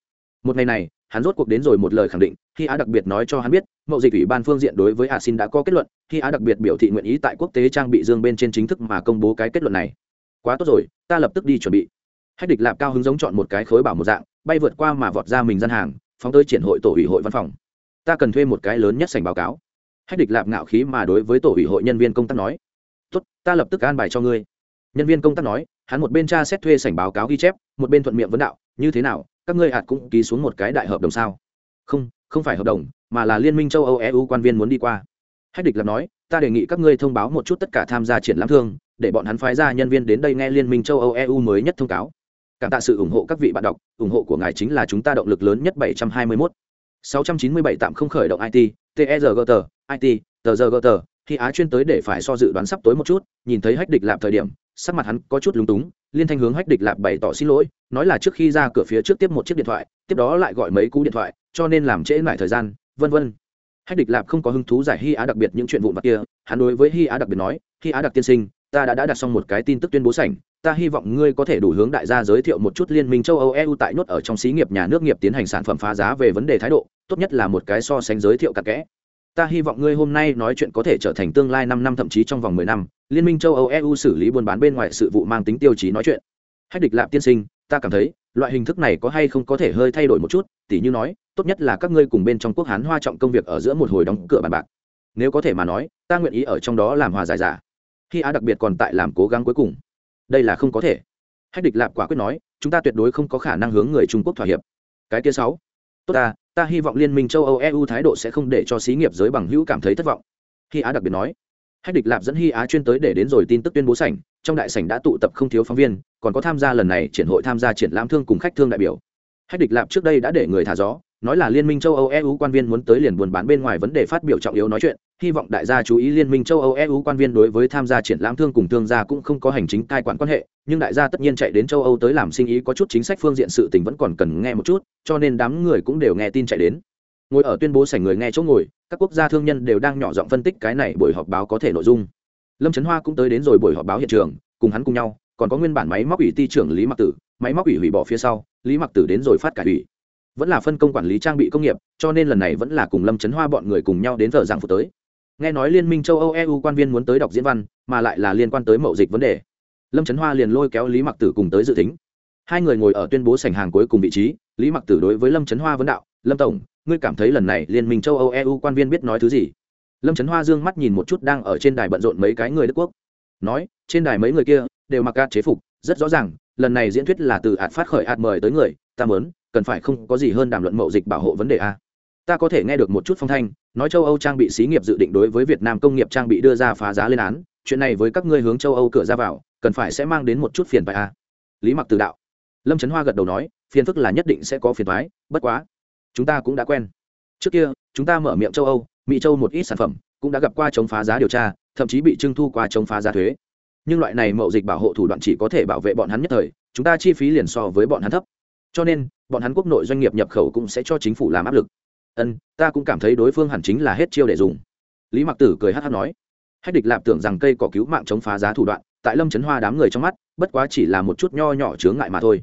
Một ngày này, hắn rốt cuộc đến rồi một lời khẳng định hy á đặc biệt nói cho hắn biết, mậu dịch ủy ban phương diện đối với a xin đã có kết luận hy á đặc biệt biểu thị nguyện ý tại quốc tế trang bị dương bên trên chính thức mà công bố cái kết luận này. Quá tốt rồi, ta lập tức đi chuẩn bị. Hách địch lạp cao hứng giống chọn một cái khối bảo một dạng, bay vượt qua mà vọt ra mình gian hàng, phóng tới triển hội tổ ủy hội văn phòng. Ta cần thuê một cái lớn nhất sảnh báo cáo. Hách địch lạp ngạo khí mà đối với tổ ủy hội nhân viên công tác nói, tốt, ta lập tức an bài cho ngươi nhân viên công tác nói, hắn một bên tra xét thuê sảnh báo cáo ghi chép, một bên thuận miệng vấn đạo, như thế nào, các ngươi hạt cũng ký xuống một cái đại hợp đồng sao? Không không phải hợp đồng, mà là liên minh châu âu eu quan viên muốn đi qua. Hách địch lập nói, ta đề nghị các ngươi thông báo một chút tất cả tham gia triển lãm thương, để bọn hắn phái ra nhân viên đến đây nghe liên minh châu âu eu mới nhất thông cáo. Cảm tạ sự ủng hộ các vị bạn đọc, ủng hộ của ngài chính là chúng ta động lực lớn nhất 721. 697 tạm không khởi động it tergt it tggt khi á chuyên tới để phải so dự đoán sắp tối một chút, nhìn thấy hách địch lạp thời điểm sắc mặt hắn có chút lúng túng, liên thanh hướng hách địch lạp bày tỏ xin lỗi, nói là trước khi ra cửa phía trước tiếp một chiếc điện thoại, tiếp đó lại gọi mấy cú điện thoại, cho nên làm trễ lại thời gian, vân vân. Hách địch lạp không có hứng thú giải hy á đặc biệt những chuyện vụn vặt kia, hắn đối với hy á đặc biệt nói, hy á đặc tiên sinh, ta đã đã đặt xong một cái tin tức tuyên bố sảnh, ta hy vọng ngươi có thể đủ hướng đại gia giới thiệu một chút liên minh châu âu eu tại nốt ở trong xí nghiệp nhà nước nghiệp tiến hành sản phẩm phá giá về vấn đề thái độ, tốt nhất là một cái so sánh giới thiệu cặn kẽ ta hy vọng ngươi hôm nay nói chuyện có thể trở thành tương lai năm năm thậm chí trong vòng mười năm, liên minh châu âu eu xử lý buôn bán bên ngoài sự vụ mang tính tiêu chí nói chuyện. Hách địch lạp tiên sinh, ta cảm thấy, loại hình thức này có hay không có thể hơi thay đổi một chút, tỉ như nói, tốt nhất là các ngươi cùng bên trong quốc hán hoa trọng công việc ở giữa một hồi đóng cửa bàn bạc. Nếu có thể mà nói, ta nguyện ý ở trong đó làm hòa giải giả. Khi á đặc biệt còn tại làm cố gắng cuối cùng. Đây là không có thể. Hách địch lạp quả quyết nói, chúng ta tuyệt đối không có khả năng hướng người trung quốc thỏa hiệp. Cái kia sáu tốt ta ta hy vọng liên minh châu âu eu thái độ sẽ không để cho xí nghiệp giới bằng hữu cảm thấy thất vọng. Hy á đặc biệt nói. Hách địch lạp dẫn hy á chuyên tới để đến rồi tin tức tuyên bố sảnh, trong đại sảnh đã tụ tập không thiếu phóng viên, còn có tham gia lần này triển hội tham gia triển lãm thương cùng khách thương đại biểu. Hách địch lạp trước đây đã để người thả gió, nói là liên minh châu âu eu quan viên muốn tới liền buôn bán bên ngoài vấn đề phát biểu trọng yếu nói chuyện hy vọng đại gia chú ý liên minh châu âu eu quan viên đối với tham gia triển lãm thương cùng thương gia cũng không có hành chính cai quản quan hệ, nhưng đại gia tất nhiên chạy đến châu âu tới làm sinh ý có chút chính sách phương diện sự tình vẫn còn cần nghe một chút, cho nên đám người cũng đều nghe tin chạy đến. Ngồi ở tuyên bố sảnh người nghe chỗ ngồi, các quốc gia thương nhân đều đang nhỏ giọng phân tích cái này buổi họp báo có thể nội dung. Lâm trấn hoa cũng tới đến rồi buổi họp báo hiện trường, cùng hắn cùng nhau, còn có nguyên bản máy móc ủy ty trưởng lý mặc tử, máy móc ủy hủy bỏ phía sau, lý mặc tử đến rồi phát cải ủy. Vẫn là phân công quản lý trang bị công nghiệp, cho nên lần này vẫn là cùng lâm trấn hoa bọn người cùng nhau đến thờ giảng phụ tới nghe nói liên minh châu âu eu quan viên muốn tới đọc diễn văn, mà lại là liên quan tới mậu dịch vấn đề. Lâm trấn hoa liền lôi kéo lý mặc tử cùng tới dự tính. Hai người ngồi ở tuyên bố sảnh hàng cuối cùng vị trí, lý mặc tử đối với lâm trấn hoa vấn đạo, lâm tổng, ngươi cảm thấy lần này liên minh châu âu eu quan viên biết nói thứ gì? Lâm trấn hoa dương mắt nhìn một chút đang ở trên đài bận rộn mấy cái người đức quốc. Nói, trên đài mấy người kia đều mặc gạt chế phục, rất rõ ràng, lần này diễn thuyết là từ ạt phát khởi ạt mời tới người, ta mớn cần phải không có gì hơn đàm luận mậu dịch bảo hộ vấn đề a ta có thể nghe được một chút phong thanh, nói châu âu trang bị xí nghiệp dự định đối với việt nam công nghiệp trang bị đưa ra phá giá lên án, chuyện này với các ngươi hướng châu âu cửa ra vào, cần phải sẽ mang đến một chút phiền bài a à? lý mặc từ đạo. Lâm trấn hoa gật đầu nói, phiền phức là nhất định sẽ có phiền thoái bất quá, chúng ta cũng đã quen. Trước kia, chúng ta mở miệng châu âu, mỹ châu một ít sản phẩm, cũng đã gặp qua chống phá giá điều tra, thậm chí bị trưng thu qua chống phá giá thuế. Nhưng loại này mậu dịch bảo hộ thủ đoạn chỉ có thể bảo vệ bọn hắn nhất thời, chúng ta chi phí liền so với bọn hắn thấp. Cho nên, bọn hắn quốc nội doanh nghiệp nhập khẩu cũng sẽ cho chính phủ làm áp lực ân, ta cũng cảm thấy đối phương hẳn chính là hết chiêu để dùng. Lý mặc tử cười hát hát nói. Hách địch lạp tưởng rằng cây cỏ cứu mạng chống phá giá thủ đoạn, tại lâm trấn hoa đám người trong mắt, bất quá chỉ là một chút nho nhỏ chướng ngại mà thôi.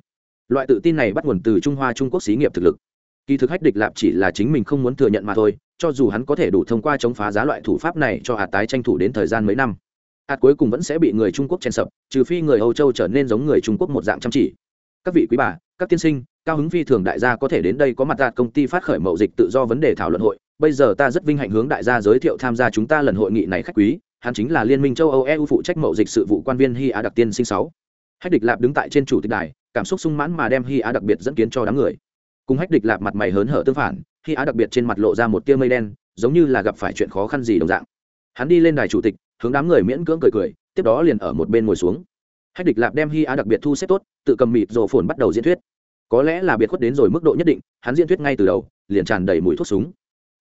Loại tự tin này bắt nguồn từ trung hoa trung quốc xí nghiệp thực lực. Kỳ thực hách địch lạp chỉ là chính mình không muốn thừa nhận mà thôi, cho dù hắn có thể đủ thông qua chống phá giá loại thủ pháp này cho hạt tái tranh thủ đến thời gian mấy năm, hạt cuối cùng vẫn sẽ bị người trung quốc chen sập, trừ phi người âu châu trở nên giống người trung quốc một dạng chăm chỉ. Các vị quý bà các tiên sinh, cao hứng phi thường đại gia có thể đến đây có mặt đạt công ty phát khởi mậu dịch tự do vấn đề thảo luận hội. Bây giờ ta rất vinh hạnh hướng đại gia giới thiệu tham gia chúng ta lần hội nghị này khách quý. Hắn chính là liên minh châu âu eu phụ trách mậu dịch sự vụ quan viên hi á đặc tiên sinh sáu. Hách địch lạp đứng tại trên chủ tịch đài, cảm xúc sung mãn mà đem hi á đặc biệt dẫn kiến cho đám người. Cùng hách địch lạp mặt mày hớn hở tương phản hi á đặc biệt trên mặt lộ ra một tia mây đen, giống như là gặp phải chuyện khó khăn gì đồng dạng. Hắn đi lên đài chủ tịch, hướng đám người miễn cưỡng cười cười, tiếp đó liền ở một bên ngồi xuống hách địch lạp đem hi á đặc biệt thu xếp tốt, tự cầm mịt rổ phồn bắt đầu diễn thuyết. Có lẽ là biệt khuất đến rồi mức độ nhất định, hắn diễn thuyết ngay từ đầu, liền tràn đầy mùi thuốc súng.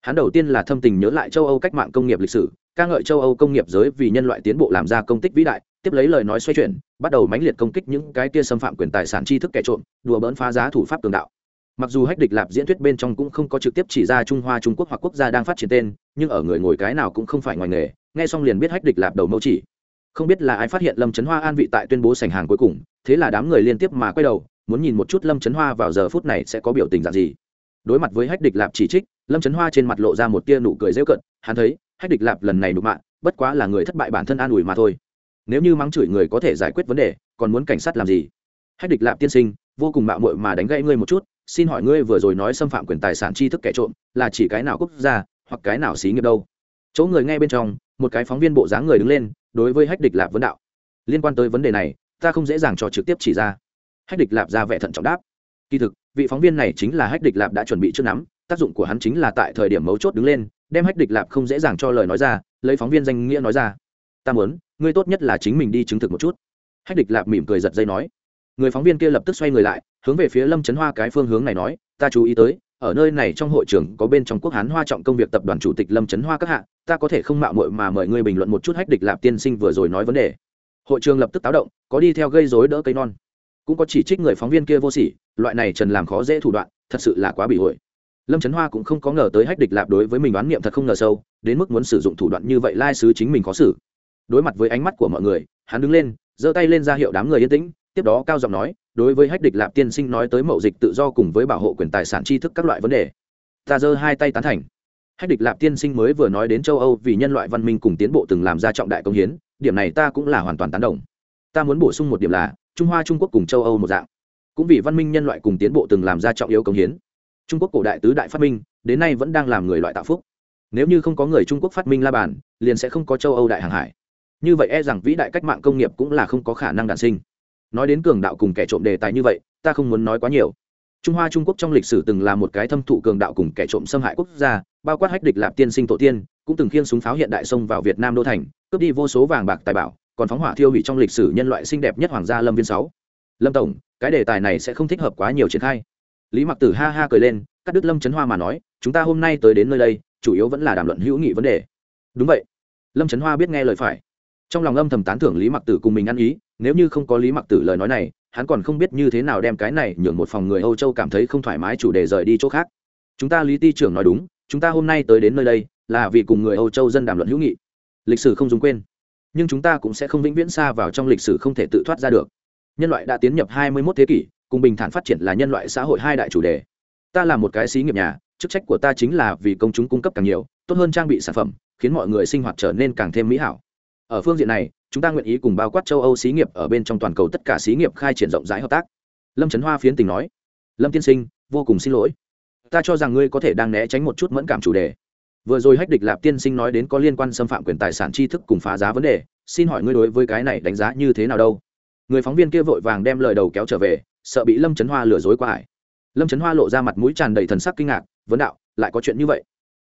Hắn đầu tiên là thâm tình nhớ lại châu âu cách mạng công nghiệp lịch sử, ca ngợi châu âu công nghiệp giới vì nhân loại tiến bộ làm ra công tích vĩ đại, tiếp lấy lời nói xoay chuyển, bắt đầu mãnh liệt công kích những cái kia xâm phạm quyền tài sản tri thức kẻ trộm, đùa bỡn phá giá thủ pháp cường đạo. Mặc dù hách địch lạp diễn thuyết bên trong cũng không có trực tiếp chỉ ra trung hoa, trung quốc hoặc quốc gia đang phát triển tên, nhưng ở người ngồi cái nào cũng không phải ngoài nghề, nghe xong liền biết hách địch lạp đầu mẫu chỉ không biết là ai phát hiện lâm trấn hoa an vị tại tuyên bố sành hàng cuối cùng, thế là đám người liên tiếp mà quay đầu, muốn nhìn một chút lâm trấn hoa vào giờ phút này sẽ có biểu tình dạng gì. Đối mặt với hách địch lạp chỉ trích, lâm trấn hoa trên mặt lộ ra một tia nụ cười rêu cận hắn thấy, hách địch lạp lần này nụ mạng bất quá là người thất bại bản thân an ủi mà thôi. Nếu như mắng chửi người có thể giải quyết vấn đề, còn muốn cảnh sát làm gì? Hách địch lạp tiên sinh, vô cùng mạo muội mà đánh gãy ngươi một chút, xin hỏi ngươi vừa rồi nói xâm phạm quyền tài sản tri thức kẻ trộm, là chỉ cái nào quốc gia, hoặc cái nào xí nghiệp đâu? Chỗ người nghe bên trong, một cái phóng viên bộ dáng người đứng lên đối với hách địch lạp vấn đạo. Liên quan tới vấn đề này, ta không dễ dàng cho trực tiếp chỉ ra. Hách địch lạp ra vẻ thận trọng đáp. Kỳ thực, vị phóng viên này chính là hách địch lạp đã chuẩn bị trước nắm, tác dụng của hắn chính là tại thời điểm mấu chốt đứng lên, đem hách địch lạp không dễ dàng cho lời nói ra, lấy phóng viên danh nghĩa nói ra. Ta muốn, ngươi tốt nhất là chính mình đi chứng thực một chút. Hách địch lạp mỉm cười giật dây nói. Người phóng viên kia lập tức xoay người lại, hướng về phía lâm trấn hoa cái phương hướng này nói, ta chú ý tới ở nơi này trong hội trường có bên trong quốc hán hoa trọng công việc tập đoàn chủ tịch lâm trấn hoa các hạ, ta có thể không mạo muội mà mời ngươi bình luận một chút hách địch lạp tiên sinh vừa rồi nói vấn đề. Hội trường lập tức táo động, có đi theo gây rối đỡ cây non. Cũng có chỉ trích người phóng viên kia vô sỉ, loại này trần làm khó dễ thủ đoạn, thật sự là quá bị hội lâm trấn hoa cũng không có ngờ tới hách địch lạp đối với mình đoán niệm thật không ngờ sâu, đến mức muốn sử dụng thủ đoạn như vậy lai sứ chính mình khó xử. Đối mặt với ánh mắt của mọi người, hắn đứng lên, giơ tay lên ra hiệu đám người yên tĩnh, tiếp đó cao giọng nói đối với hách địch lạp tiên sinh nói tới mậu dịch tự do cùng với bảo hộ quyền tài sản tri thức các loại vấn đề. Ta giơ hai tay tán thành. Hách địch lạp tiên sinh mới vừa nói đến châu âu vì nhân loại văn minh cùng tiến bộ từng làm ra trọng đại công hiến, điểm này ta cũng là hoàn toàn tán đồng. Ta muốn bổ sung một điểm là, trung hoa, trung quốc cùng châu âu một dạng. Cũng vì văn minh nhân loại cùng tiến bộ từng làm ra trọng yếu công hiến. Trung quốc cổ đại tứ đại phát minh, đến nay vẫn đang làm người loại tạo phúc. Nếu như không có người trung quốc phát minh la bàn, liền sẽ không có châu âu đại hàng hải. Như vậy e rằng vĩ đại cách mạng công nghiệp cũng là không có khả năng đản sinh nói đến cường đạo cùng kẻ trộm đề tài như vậy, ta không muốn nói quá nhiều. Trung hoa trung quốc trong lịch sử từng là một cái thâm thụ cường đạo cùng kẻ trộm xâm hại quốc gia, bao quát hách địch lạp tiên sinh tổ tiên, cũng từng khiêng súng pháo hiện đại xông vào việt nam đô thành, cướp đi vô số vàng bạc tài bảo, còn phóng hỏa thiêu hủy trong lịch sử nhân loại xinh đẹp nhất hoàng gia lâm viên sáu. Lâm tổng, cái đề tài này sẽ không thích hợp quá nhiều triển khai. Lý mặc tử ha ha cười lên, cắt đứt lâm trấn hoa mà nói, chúng ta hôm nay tới đến nơi đây, chủ yếu vẫn là đàm luận hữu nghị vấn đề. Đúng vậy. Lâm trấn hoa biết nghe lời phải trong lòng âm thầm tán thưởng lý mặc tử cùng mình ăn ý, nếu như không có lý mặc tử lời nói này, hắn còn không biết như thế nào đem cái này nhường một phòng người âu châu cảm thấy không thoải mái chủ đề rời đi chỗ khác. Chúng ta lý ti trưởng nói đúng, chúng ta hôm nay tới đến nơi đây, là vì cùng người âu châu dân đàm luận hữu nghị. Lịch sử không dùng quên. Nhưng chúng ta cũng sẽ không vĩnh viễn xa vào trong lịch sử không thể tự thoát ra được. Nhân loại đã tiến nhập 21 thế kỷ, cùng bình thản phát triển là nhân loại xã hội hai đại chủ đề. Ta là một cái xí nghiệp nhà, chức trách của ta chính là vì công chúng cung cấp càng nhiều, tốt hơn trang bị sản phẩm, khiến mọi người sinh hoạt trở nên càng thêm mỹ hảo ở phương diện này, chúng ta nguyện ý cùng bao quát châu âu xí nghiệp ở bên trong toàn cầu tất cả xí nghiệp khai triển rộng rãi hợp tác. Lâm trấn hoa phiến tình nói. Lâm tiên sinh, vô cùng xin lỗi. Ta cho rằng ngươi có thể đang né tránh một chút mẫn cảm chủ đề. Vừa rồi hách địch lạp tiên sinh nói đến có liên quan xâm phạm quyền tài sản tri thức cùng phá giá vấn đề, xin hỏi ngươi đối với cái này đánh giá như thế nào đâu? Người phóng viên kia vội vàng đem lời đầu kéo trở về, sợ bị lâm trấn hoa lừa dối qua ải. Lâm trấn hoa lộ ra mặt mũi tràn đầy thần sắc kinh ngạc, vấn đạo, lại có chuyện như vậy?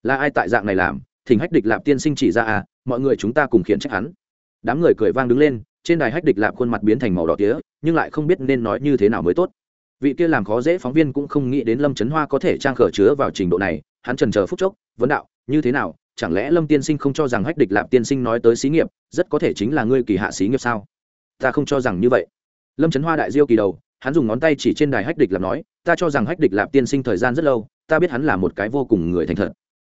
Là ai tại dạng này làm? Thỉnh hách địch lạp tiên sinh chỉ ra à mọi người chúng ta cùng khiển trách hắn. Đám người cười vang đứng lên, trên đài hách địch lạp khuôn mặt biến thành màu đỏ tía, nhưng lại không biết nên nói như thế nào mới tốt. Vị kia làm khó dễ phóng viên cũng không nghĩ đến lâm trấn hoa có thể trang khở chứa vào trình độ này, hắn trần chờ phút chốc, vấn đạo, như thế nào? Chẳng lẽ lâm tiên sinh không cho rằng hách địch lạp tiên sinh nói tới xí nghiệp, rất có thể chính là ngươi kỳ hạ xí nghiệp sao? Ta không cho rằng như vậy. Lâm trấn hoa đại diêu kỳ đầu, hắn dùng ngón tay chỉ trên đài hách địch lạp nói, ta cho rằng hách địch lạp tiên sinh thời gian rất lâu, ta biết hắn là một cái vô cùng người thành thật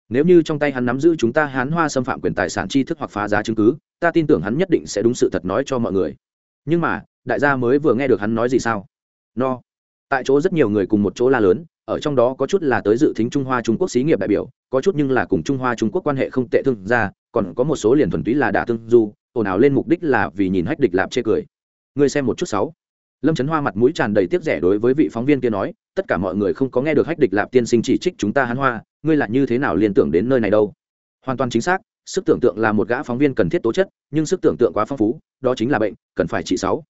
nếu như trong tay hắn nắm giữ chúng ta hán hoa xâm phạm quyền tài sản tri thức hoặc phá giá chứng cứ, ta tin tưởng hắn nhất định sẽ đúng sự thật nói cho mọi người. Nhưng mà, đại gia mới vừa nghe được hắn nói gì sao? No. Tại chỗ rất nhiều người cùng một chỗ la lớn, ở trong đó có chút là tới dự thính trung hoa trung quốc xí nghiệp đại biểu, có chút nhưng là cùng trung hoa trung quốc quan hệ không tệ thương ra còn có một số liền thuần túy là đả thương du, ồn ào lên mục đích là vì nhìn hách địch lạp chê cười. Ngươi xem một chút sáu. Lâm trấn hoa mặt mũi tràn đầy tiếc rẻ đối với vị phóng viên kia nói, tất cả mọi người không có nghe được hách địch lạp tiên sinh chỉ trích chúng ta hắn hoa ngươi là như thế nào liên tưởng đến nơi này đâu? Hoàn toàn chính xác, sức tưởng tượng là một gã phóng viên cần thiết tố chất, nhưng sức tưởng tượng quá phong phú, đó chính là bệnh, cần phải trị sáu.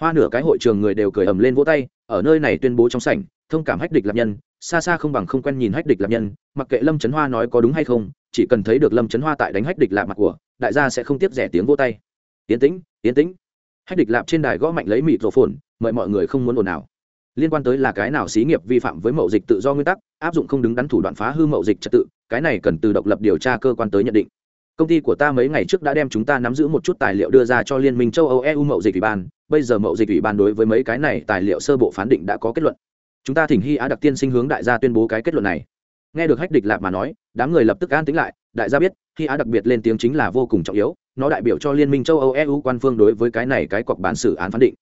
Hoa nửa cái hội trường người đều cười ầm lên vỗ tay, ở nơi này tuyên bố trong sảnh, thông cảm hách địch lạc nhân, xa xa không bằng không quen nhìn hách địch lạc nhân, mặc kệ lâm trấn hoa nói có đúng hay không, chỉ cần thấy được lâm trấn hoa tại đánh hách địch lạp mặt của, đại gia sẽ không tiếp rẻ tiếng vỗ tay. Yến tĩnh yến tĩnh. Hách địch lạp trên đài gõ mạnh lấy mịt rổ phồn, mời mọi người không muốn ồn ào liên quan tới là cái nào xí nghiệp vi phạm với mậu dịch tự do nguyên tắc, áp dụng không đứng đắn thủ đoạn phá hư mậu dịch trật tự, cái này cần từ độc lập điều tra cơ quan tới nhận định. Công ty của ta mấy ngày trước đã đem chúng ta nắm giữ một chút tài liệu đưa ra cho liên minh châu âu eu mậu dịch ủy ban, bây giờ mậu dịch ủy ban đối với mấy cái này tài liệu sơ bộ phán định đã có kết luận. Chúng ta thỉnh hy á đặc tiên sinh hướng đại gia tuyên bố cái kết luận này. Nghe được hách địch lạp mà nói, đám người lập tức an tính lại, đại gia biết, hy á đặc biệt lên tiếng chính là vô cùng trọng yếu, nó đại biểu cho liên minh châu âu eu quan phương đối với cái này cái cọc bản xử án phán định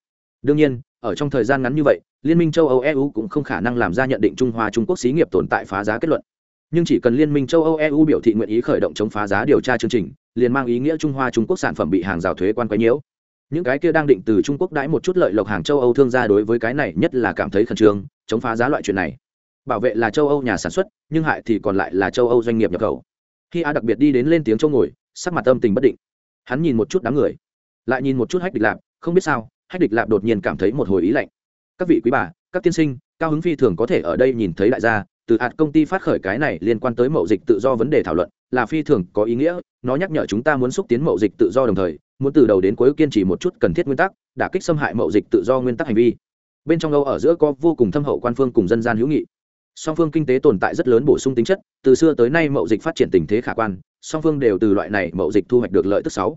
đương nhiên, ở trong thời gian ngắn như vậy, liên minh châu âu eu cũng không khả năng làm ra nhận định trung hoa trung quốc xí nghiệp tồn tại phá giá kết luận. Nhưng chỉ cần liên minh châu âu eu biểu thị nguyện ý khởi động chống phá giá điều tra chương trình, liền mang ý nghĩa trung hoa trung quốc sản phẩm bị hàng rào thuế quan quấy nhiễu. Những cái kia đang định từ trung quốc đãi một chút lợi lộc hàng châu âu thương gia đối với cái này nhất là cảm thấy khẩn trương, chống phá giá loại chuyện này. Bảo vệ là châu âu nhà sản xuất, nhưng hại thì còn lại là châu âu doanh nghiệp nhập khẩu. Khi a đặc biệt đi đến lên tiếng châu ngồi, sắc mặt âm tình bất định. Hắn nhìn một chút đám người, lại nhìn một chút hách địch lạp, không biết sao hách địch lạp đột nhiên cảm thấy một hồi ý lạnh. Các vị quý bà, các tiên sinh, cao hứng phi thường có thể ở đây nhìn thấy đại gia, từ hạt công ty phát khởi cái này liên quan tới mậu dịch tự do vấn đề thảo luận, là phi thường có ý nghĩa, nó nhắc nhở chúng ta muốn xúc tiến mậu dịch tự do đồng thời, muốn từ đầu đến cuối kiên trì một chút cần thiết nguyên tắc, đả kích xâm hại mậu dịch tự do nguyên tắc hành vi. Bên trong âu ở giữa có vô cùng thâm hậu quan phương cùng dân gian hữu nghị. Song phương kinh tế tồn tại rất lớn bổ sung tính chất, từ xưa tới nay mậu dịch phát triển tình thế khả quan, song phương đều từ loại này mậu dịch thu hoạch được lợi tức sáu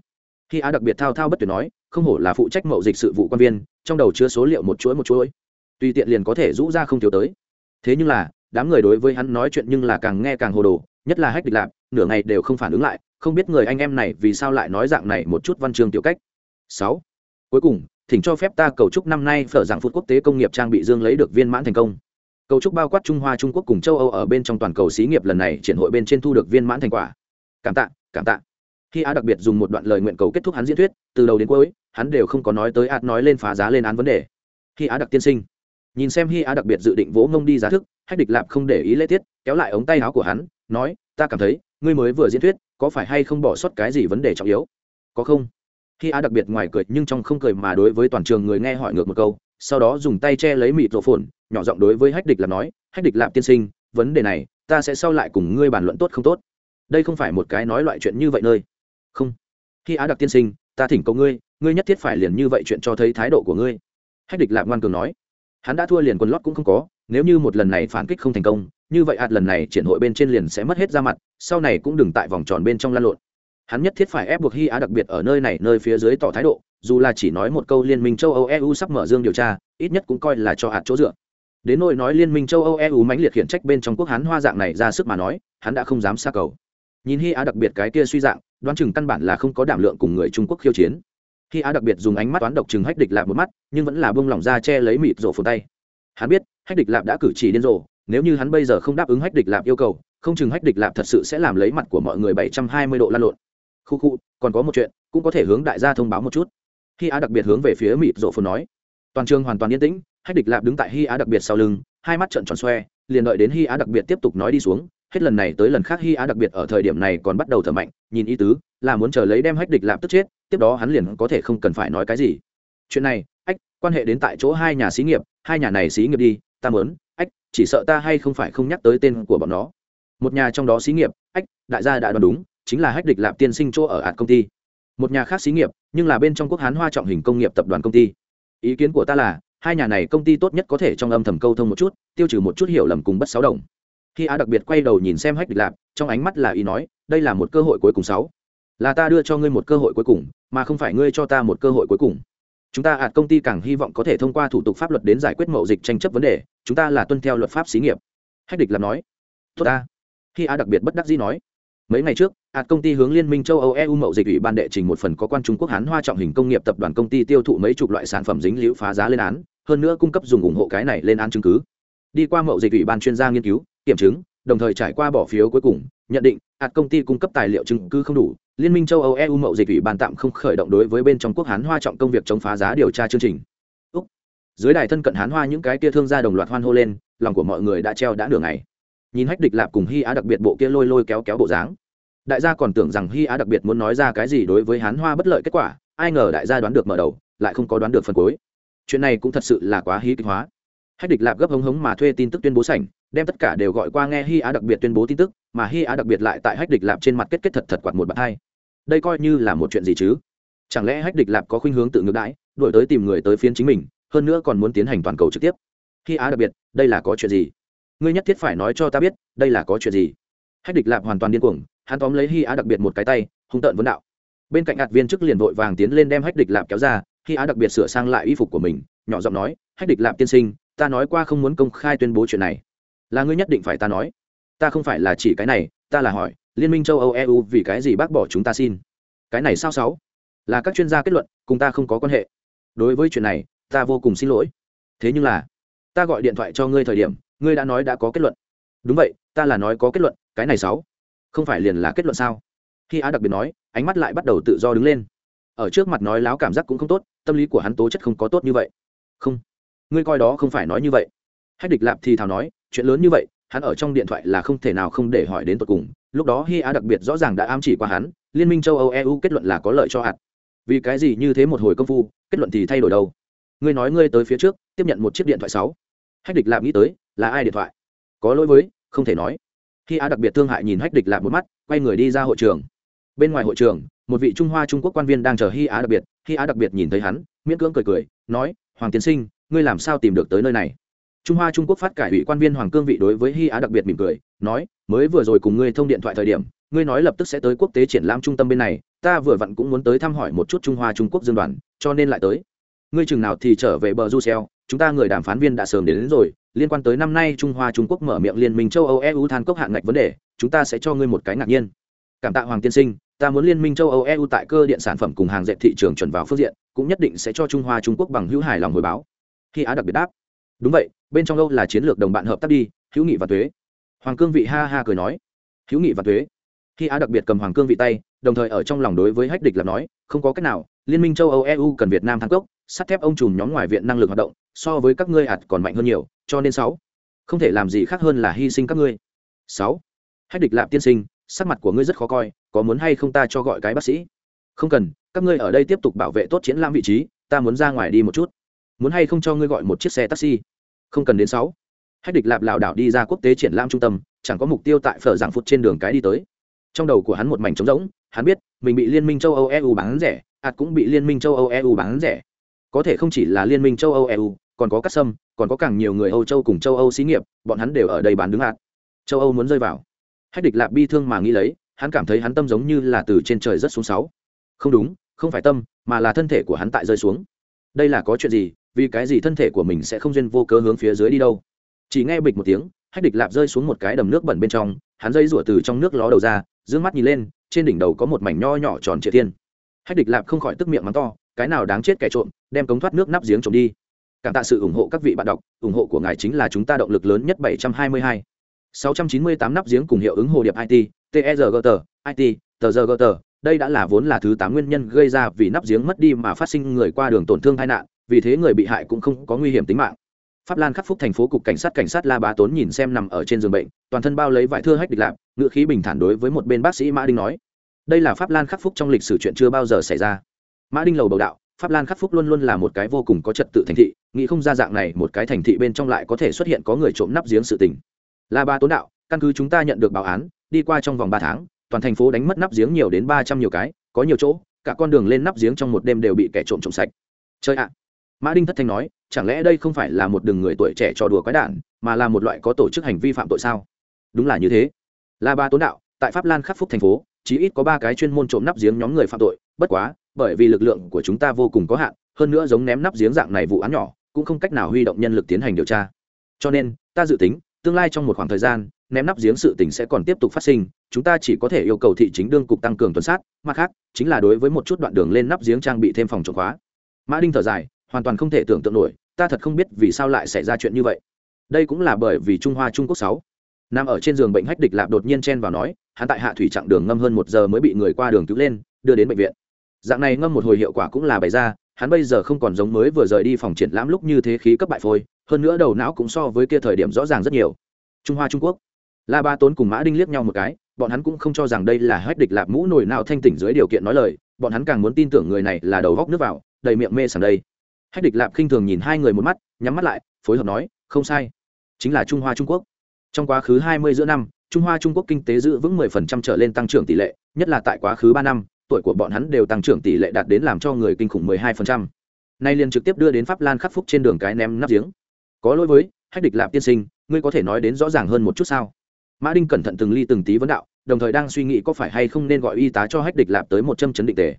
khi á đặc biệt thao thao bất tuyệt nói, không hổ là phụ trách mậu dịch sự vụ quan viên, trong đầu chứa số liệu một chuỗi một chuỗi. Tùy tiện liền có thể rũ ra không thiếu tới. Thế nhưng là, đám người đối với hắn nói chuyện nhưng là càng nghe càng hồ đồ, nhất là hách địch lạp, nửa ngày đều không phản ứng lại, không biết người anh em này vì sao lại nói dạng này một chút văn chương tiểu cách. Sáu. Cuối cùng, thỉnh cho phép ta cầu chúc năm nay phở giảng phút quốc tế công nghiệp trang bị dương lấy được viên mãn thành công. Cầu chúc bao quát trung hoa, trung quốc cùng châu âu ở bên trong toàn cầu xí nghiệp lần này triển hội bên trên thu được viên mãn thành quả. Cảm tạ cảm tạ khi á đặc biệt dùng một đoạn lời nguyện cầu kết thúc hắn diễn thuyết, từ đầu đến cuối, hắn đều không có nói tới ạt nói lên phá giá lên án vấn đề. Khi á đặc tiên sinh, nhìn xem hi á đặc biệt dự định vỗ ngông đi giá thức, hách địch lạp không để ý lễ tiết, kéo lại ống tay áo của hắn, nói, ta cảm thấy, ngươi mới vừa diễn thuyết, có phải hay không bỏ sót cái gì vấn đề trọng yếu? Có không? Khi á đặc biệt ngoài cười nhưng trong không cười mà đối với toàn trường người nghe hỏi ngược một câu, sau đó dùng tay che lấy mịt rộ phồn, nhỏ giọng đối với hách địch lạp nói, hách địch lạp tiên sinh, vấn đề này, ta sẽ sau lại cùng ngươi bàn luận tốt không tốt. Đây không phải một cái nói loại chuyện như vậy nơi không. Khi á đặc tiên sinh, ta thỉnh cầu ngươi ngươi nhất thiết phải liền như vậy chuyện cho thấy thái độ của ngươi. Hách địch lạc ngoan cường nói. Hắn đã thua liền quần lót cũng không có, nếu như một lần này phản kích không thành công, như vậy ạt lần này triển hội bên trên liền sẽ mất hết ra mặt, sau này cũng đừng tại vòng tròn bên trong lan lộn. Hắn nhất thiết phải ép buộc hy á đặc biệt ở nơi này, nơi phía dưới tỏ thái độ, dù là chỉ nói một câu liên minh châu âu eu sắp mở dương điều tra, ít nhất cũng coi là cho hạt chỗ dựa. Đến nỗi nói liên minh châu âu eu mãnh liệt khiển trách bên trong quốc hán hoa dạng này ra sức mà nói, hắn đã không dám xa cầu. Nhìn hy á đặc biệt cái kia suy dạng đoán chừng căn bản là không có đảm lượng cùng người trung quốc khiêu chiến. Khi á đặc biệt dùng ánh mắt toán độc chừng hách địch lạp một mắt, nhưng vẫn là bông lỏng ra che lấy mịt rổ phồn tay. Hắn biết, hách địch lạp đã cử chỉ điên rồ, nếu như hắn bây giờ không đáp ứng hách địch lạp yêu cầu, không chừng hách địch lạp thật sự sẽ làm lấy mặt của mọi người bảy trăm hai mươi độ lan lộn. Khu khu, còn có một chuyện, cũng có thể hướng đại gia thông báo một chút. Khi á đặc biệt hướng về phía mịt rổ phồn nói, toàn trường hoàn toàn yên tĩnh. Hách địch lạp đứng tại Hi á đặc biệt sau lưng, hai mắt trận tròn xoe, liền đợi đến Hi á đặc biệt tiếp tục nói đi xuống hết lần này tới lần khác hy á đặc biệt ở thời điểm này còn bắt đầu thở mạnh, nhìn ý tứ, là muốn chờ lấy đem hách địch lạp tức chết, tiếp đó hắn liền có thể không cần phải nói cái gì. Chuyện này, ách, quan hệ đến tại chỗ hai nhà xí nghiệp, hai nhà này xí nghiệp đi, ta mớn ách, chỉ sợ ta hay không phải không nhắc tới tên của bọn nó. Một nhà trong đó xí nghiệp, ách, đại gia đã đoán đúng, chính là hách địch lạp tiên sinh chỗ ở ạt công ty. Một nhà khác xí nghiệp, nhưng là bên trong quốc hán hoa trọng hình công nghiệp tập đoàn công ty. Ý kiến của ta là, hai nhà này công ty tốt nhất có thể trong âm thầm câu thông một chút, tiêu trừ một chút hiểu lầm cùng bất sáu đồng khi á đặc biệt quay đầu nhìn xem hách địch lạp, trong ánh mắt là ý nói, đây là một cơ hội cuối cùng sáu. Là ta đưa cho ngươi một cơ hội cuối cùng, mà không phải ngươi cho ta một cơ hội cuối cùng. Chúng ta hạt công ty càng hy vọng có thể thông qua thủ tục pháp luật đến giải quyết mậu dịch tranh chấp vấn đề, chúng ta là tuân theo luật pháp xí nghiệp. Hách địch làm nói. Tốt ta. Khi á đặc biệt bất đắc dĩ nói. Mấy ngày trước hạt công ty hướng liên minh châu âu eu mậu dịch ủy ban đệ trình một phần có quan trung quốc hán hoa trọng hình công nghiệp tập đoàn công ty tiêu thụ mấy chục loại sản phẩm dính liễu phá giá lên án, hơn nữa cung cấp dùng ủng hộ cái này lên án chứng cứ. Đi qua mậu dịch ủy ban chuyên gia nghiên cứu kiểm chứng, đồng thời trải qua bỏ phiếu cuối cùng, nhận định, hạt công ty cung cấp tài liệu chứng cứ không đủ, liên minh châu âu eu mậu dịch ủy ban tạm không khởi động đối với bên trong quốc hán hoa trọng công việc chống phá giá điều tra chương trình. Úc. dưới đài thân cận hán hoa những cái kia thương gia đồng loạt hoan hô lên, lòng của mọi người đã treo đã nửa ngày. Nhìn hách địch lạp cùng hy á đặc biệt bộ kia lôi lôi kéo kéo bộ dáng. Đại gia còn tưởng rằng hy á đặc biệt muốn nói ra cái gì đối với hán hoa bất lợi kết quả, ai ngờ đại gia đoán được mở đầu, lại không có đoán được phần cuối. Chuyện này cũng thật sự là quá hí kịch hóa. Hách địch lạp gấp hống hống mà thuê tin tức tuyên bố sảnh đem tất cả đều gọi qua nghe hy á đặc biệt tuyên bố tin tức, mà hy á đặc biệt lại tại hách địch lạp trên mặt kết kết thật thật quạt một bạt hai. Đây coi như là một chuyện gì chứ? Chẳng lẽ hách địch lạp có khuynh hướng tự ngược đãi đổi tới tìm người tới phiến chính mình, hơn nữa còn muốn tiến hành toàn cầu trực tiếp? Hy á đặc biệt, đây là có chuyện gì? Ngươi nhất thiết phải nói cho ta biết, đây là có chuyện gì? Hách địch lạp hoàn toàn điên cuồng, hắn tóm lấy hy á đặc biệt một cái tay, hung tợn vấn đạo. Bên cạnh hạt viên chức liền vội vàng tiến lên đem hách địch lạp kéo ra hy á đặc biệt sửa sang lại y phục của mình, nhỏ giọng nói, hách địch lạp tiên sinh, ta nói qua không muốn công khai tuyên bố chuyện này là ngươi nhất định phải ta nói. Ta không phải là chỉ cái này, ta là hỏi, liên minh châu âu eu vì cái gì bác bỏ chúng ta xin? Cái này sao sáu? Là các chuyên gia kết luận, cùng ta không có quan hệ. Đối với chuyện này, ta vô cùng xin lỗi. Thế nhưng là, ta gọi điện thoại cho ngươi thời điểm, ngươi đã nói đã có kết luận. Đúng vậy, ta là nói có kết luận, cái này sáu? Không phải liền là kết luận sao? Khi á đặc biệt nói, ánh mắt lại bắt đầu tự do đứng lên. Ở trước mặt nói láo cảm giác cũng không tốt, tâm lý của hắn tố chất không có tốt như vậy. Không, ngươi coi đó không phải nói như vậy. Hách địch lạp thì thào nói chuyện lớn như vậy, hắn ở trong điện thoại là không thể nào không để hỏi đến tột cùng. Lúc đó hi á đặc biệt rõ ràng đã ám chỉ qua hắn, liên minh châu âu eu kết luận là có lợi cho hạt. Vì cái gì như thế một hồi công phu, kết luận thì thay đổi đâu? Ngươi nói ngươi tới phía trước, tiếp nhận một chiếc điện thoại sáu. Hách địch lạp nghĩ tới, là ai điện thoại? Có lỗi với, không thể nói. Khi á đặc biệt thương hại nhìn hách địch lạp một mắt, quay người đi ra hội trường. Bên ngoài hội trường, một vị trung hoa trung quốc quan viên đang chờ hi á đặc biệt. Hi á đặc biệt nhìn thấy hắn, miễn cưỡng cười cười, nói, hoàng tiến sinh, ngươi làm sao tìm được tới nơi này? Trung hoa trung quốc phát cải ủy quan viên hoàng cương vị đối với hi á đặc biệt mỉm cười nói mới vừa rồi cùng ngươi thông điện thoại thời điểm ngươi nói lập tức sẽ tới quốc tế triển lãm trung tâm bên này ta vừa vặn cũng muốn tới thăm hỏi một chút trung hoa trung quốc dương đoàn cho nên lại tới. Ngươi chừng nào thì trở về bờ du xeo chúng ta người đàm phán viên đã sớm đến, đến rồi liên quan tới năm nay trung hoa trung quốc mở miệng liên minh châu âu eu than cốc hạng ngạch vấn đề chúng ta sẽ cho ngươi một cái ngạc nhiên. Cảm tạ hoàng tiên sinh ta muốn liên minh châu âu eu tại cơ điện sản phẩm cùng hàng dệt thị trường chuẩn vào phương diện cũng nhất định sẽ cho trung hoa trung quốc bằng hữu hài lòng hồi báo. Khi á đặc biệt đáp. Đúng vậy bên trong âu là chiến lược đồng bạn hợp tác đi, hữu nghị và thuế. Hoàng cương vị ha ha cười nói. Hữu nghị và thuế. Khi á đặc biệt cầm hoàng cương vị tay, đồng thời ở trong lòng đối với hách địch là nói, không có cách nào, liên minh châu âu eu cần việt nam thăng cốc, sắt thép ông trùm nhóm ngoài viện năng lực hoạt động, so với các ngươi hạt còn mạnh hơn nhiều, cho nên sáu. Không thể làm gì khác hơn là hy sinh các ngươi. Sáu. Hách địch lạp tiên sinh, sắc mặt của ngươi rất khó coi, có muốn hay không ta cho gọi cái bác sĩ? Không cần, các ngươi ở đây tiếp tục bảo vệ tốt chiến lam vị trí, ta muốn ra ngoài đi một chút. Muốn hay không cho ngươi gọi một chiếc xe taxi? Không cần đến sáu. Hách địch lạp lảo đảo đi ra quốc tế triển lãm trung tâm, chẳng có mục tiêu tại phở giảng phút trên đường cái đi tới. Trong đầu của hắn một mảnh trống rỗng, hắn biết, mình bị liên minh châu âu eu bán rẻ ạt cũng bị liên minh châu âu eu bán rẻ. Có thể không chỉ là liên minh châu âu eu còn có cắt sâm, còn có càng nhiều người âu châu cùng châu âu xí nghiệp, bọn hắn đều ở đây bán đứng ạt châu âu muốn rơi vào. Hách địch lạp bi thương mà nghĩ lấy, hắn cảm thấy hắn tâm giống như là từ trên trời rất xuống sáu. Không đúng, không phải tâm, mà là thân thể của hắn tại rơi xuống. Đây là có chuyện gì? Vì cái gì thân thể của mình sẽ không duyên vô cớ hướng phía dưới đi đâu? Chỉ nghe bịch một tiếng, hách địch lạp rơi xuống một cái đầm nước bẩn bên trong, hắn dây rủa từ trong nước ló đầu ra d mắt nhìn lên, trên đỉnh đầu có một mảnh nho nhỏ tròn trịa thiên. Hách địch lạp không khỏi tức miệng mắng to, cái nào đáng chết kẻ trộm, đem cống thoát nước nắp giếng trộm đi. Cảm tạ sự ủng hộ các vị bạn đọc, ủng hộ của ngài chính là chúng ta động lực lớn nhất 722. 698 nắp giếng cùng hiệu ứng hồ điệp it tergt it tggt đây đã là vốn là thứ tám nguyên nhân gây ra vì nắp giếng mất đi mà phát sinh người qua đường tổn thương tai nạn vì thế người bị hại cũng không có nguy hiểm tính mạng. Pháp lan khắc phúc thành phố cục cảnh sát cảnh sát la bá tốn nhìn xem nằm ở trên giường bệnh, toàn thân bao lấy vải thưa hách địch lạp, ngựa khí bình thản đối với một bên bác sĩ mã đinh nói. Đây là pháp lan khắc phúc trong lịch sử chuyện chưa bao giờ xảy ra. Mã đinh lầu bầu đạo, pháp lan khắc phúc luôn luôn là một cái vô cùng có trật tự thành thị, nghĩ không ra dạng này một cái thành thị bên trong lại có thể xuất hiện có người trộm nắp giếng sự tình. La ba tốn đạo, căn cứ chúng ta nhận được báo án, đi qua trong vòng ba tháng, toàn thành phố đánh mất nắp giếng nhiều đến ba trăm nhiều cái, có nhiều chỗ, cả con đường lên nắp giếng trong một đêm đều bị kẻ trộm trộm sạch. Chơi ạ mã đinh thất thanh nói, chẳng lẽ đây không phải là một đường người tuổi trẻ trò đùa quái đản, mà là một loại có tổ chức hành vi phạm tội sao? Đúng là như thế. La ba tốn đạo, tại pháp lan khắc phúc thành phố, chí ít có ba cái chuyên môn trộm nắp giếng nhóm người phạm tội, bất quá, bởi vì lực lượng của chúng ta vô cùng có hạn, hơn nữa giống ném nắp giếng dạng này vụ án nhỏ, cũng không cách nào huy động nhân lực tiến hành điều tra. Cho nên, ta dự tính, tương lai trong một khoảng thời gian, ném nắp giếng sự tình sẽ còn tiếp tục phát sinh, chúng ta chỉ có thể yêu cầu thị chính đương cục tăng cường tuần sát, mặt khác, chính là đối với một chút đoạn đường lên nắp giếng trang bị thêm phòng trộm khóa. Mã đinh thở dài hoàn toàn không thể tưởng tượng nổi, ta thật không biết vì sao lại xảy ra chuyện như vậy. Đây cũng là bởi vì trung hoa trung quốc sáu nằm ở trên giường bệnh hách địch lạp đột nhiên chen vào nói, hắn tại hạ thủy chặng đường ngâm hơn một giờ mới bị người qua đường cứu lên, đưa đến bệnh viện. Dạng này ngâm một hồi hiệu quả cũng là bày ra, hắn bây giờ không còn giống mới vừa rời đi phòng triển lãm lúc như thế khí cấp bại phôi, hơn nữa đầu não cũng so với kia thời điểm rõ ràng rất nhiều. Trung hoa trung quốc, la ba tốn cùng mã đinh liếc nhau một cái, bọn hắn cũng không cho rằng đây là hách địch lạp mũ nổi nào thanh tỉnh dưới điều kiện nói lời, bọn hắn càng muốn tin tưởng người này là đầu góc nước vào, đầy miệng mê sảng đây hách địch lạp khinh thường nhìn hai người một mắt, nhắm mắt lại, phối hợp nói, không sai, chính là trung hoa trung quốc. Trong quá khứ hai mươi giữa năm, trung hoa trung quốc kinh tế giữ vững 10% trở lên tăng trưởng tỷ lệ, nhất là tại quá khứ ba năm, tuổi của bọn hắn đều tăng trưởng tỷ lệ đạt đến làm cho người kinh khủng 12%. nay liền trực tiếp đưa đến pháp lan khắc phúc trên đường cái ném nắp giếng. Có lỗi với, hách địch lạp tiên sinh, ngươi có thể nói đến rõ ràng hơn một chút sao? Mã đinh cẩn thận từng ly từng tí vấn đạo, đồng thời đang suy nghĩ có phải hay không nên gọi y tá cho hách địch lạp tới một châm chấn định tề.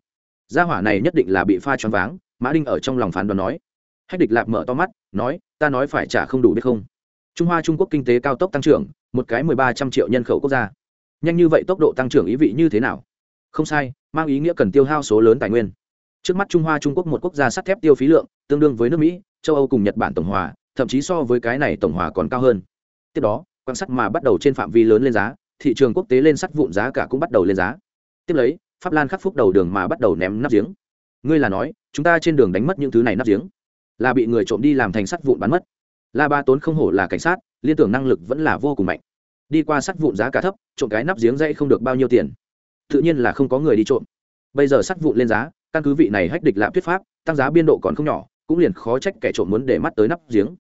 Gia hỏa này nhất định là bị pha choáng váng mã đinh ở trong lòng phán đoán nói. Hách địch lạp mở to mắt, nói, ta nói phải trả không đủ biết không? Trung hoa trung quốc kinh tế cao tốc tăng trưởng, một cái mười ba trăm triệu nhân khẩu quốc gia. Nhanh như vậy tốc độ tăng trưởng ý vị như thế nào? Không sai, mang ý nghĩa cần tiêu hao số lớn tài nguyên. Trước mắt trung hoa trung quốc một quốc gia sắt thép tiêu phí lượng, tương đương với nước mỹ, châu âu cùng nhật bản tổng hòa, thậm chí so với cái này tổng hòa còn cao hơn. Tiếp đó, quan sắt mà bắt đầu trên phạm vi lớn lên giá, thị trường quốc tế lên sắt vụn giá cả cũng bắt đầu lên giá. Tiếp lấy, pháp lan khắc phúc đầu đường mà bắt đầu ném nắp giếng ngươi là nói, chúng ta trên đường đánh mất những thứ này nắp giếng, là bị người trộm đi làm thành sắt vụn bán mất. La ba tốn không hổ là cảnh sát, liên tưởng năng lực vẫn là vô cùng mạnh. Đi qua sắt vụn giá cả thấp, trộm cái nắp giếng dây không được bao nhiêu tiền. Tự nhiên là không có người đi trộm. Bây giờ sắt vụn lên giá, căn cứ vị này hách địch lạm thuyết pháp, tăng giá biên độ còn không nhỏ, cũng liền khó trách kẻ trộm muốn để mắt tới nắp giếng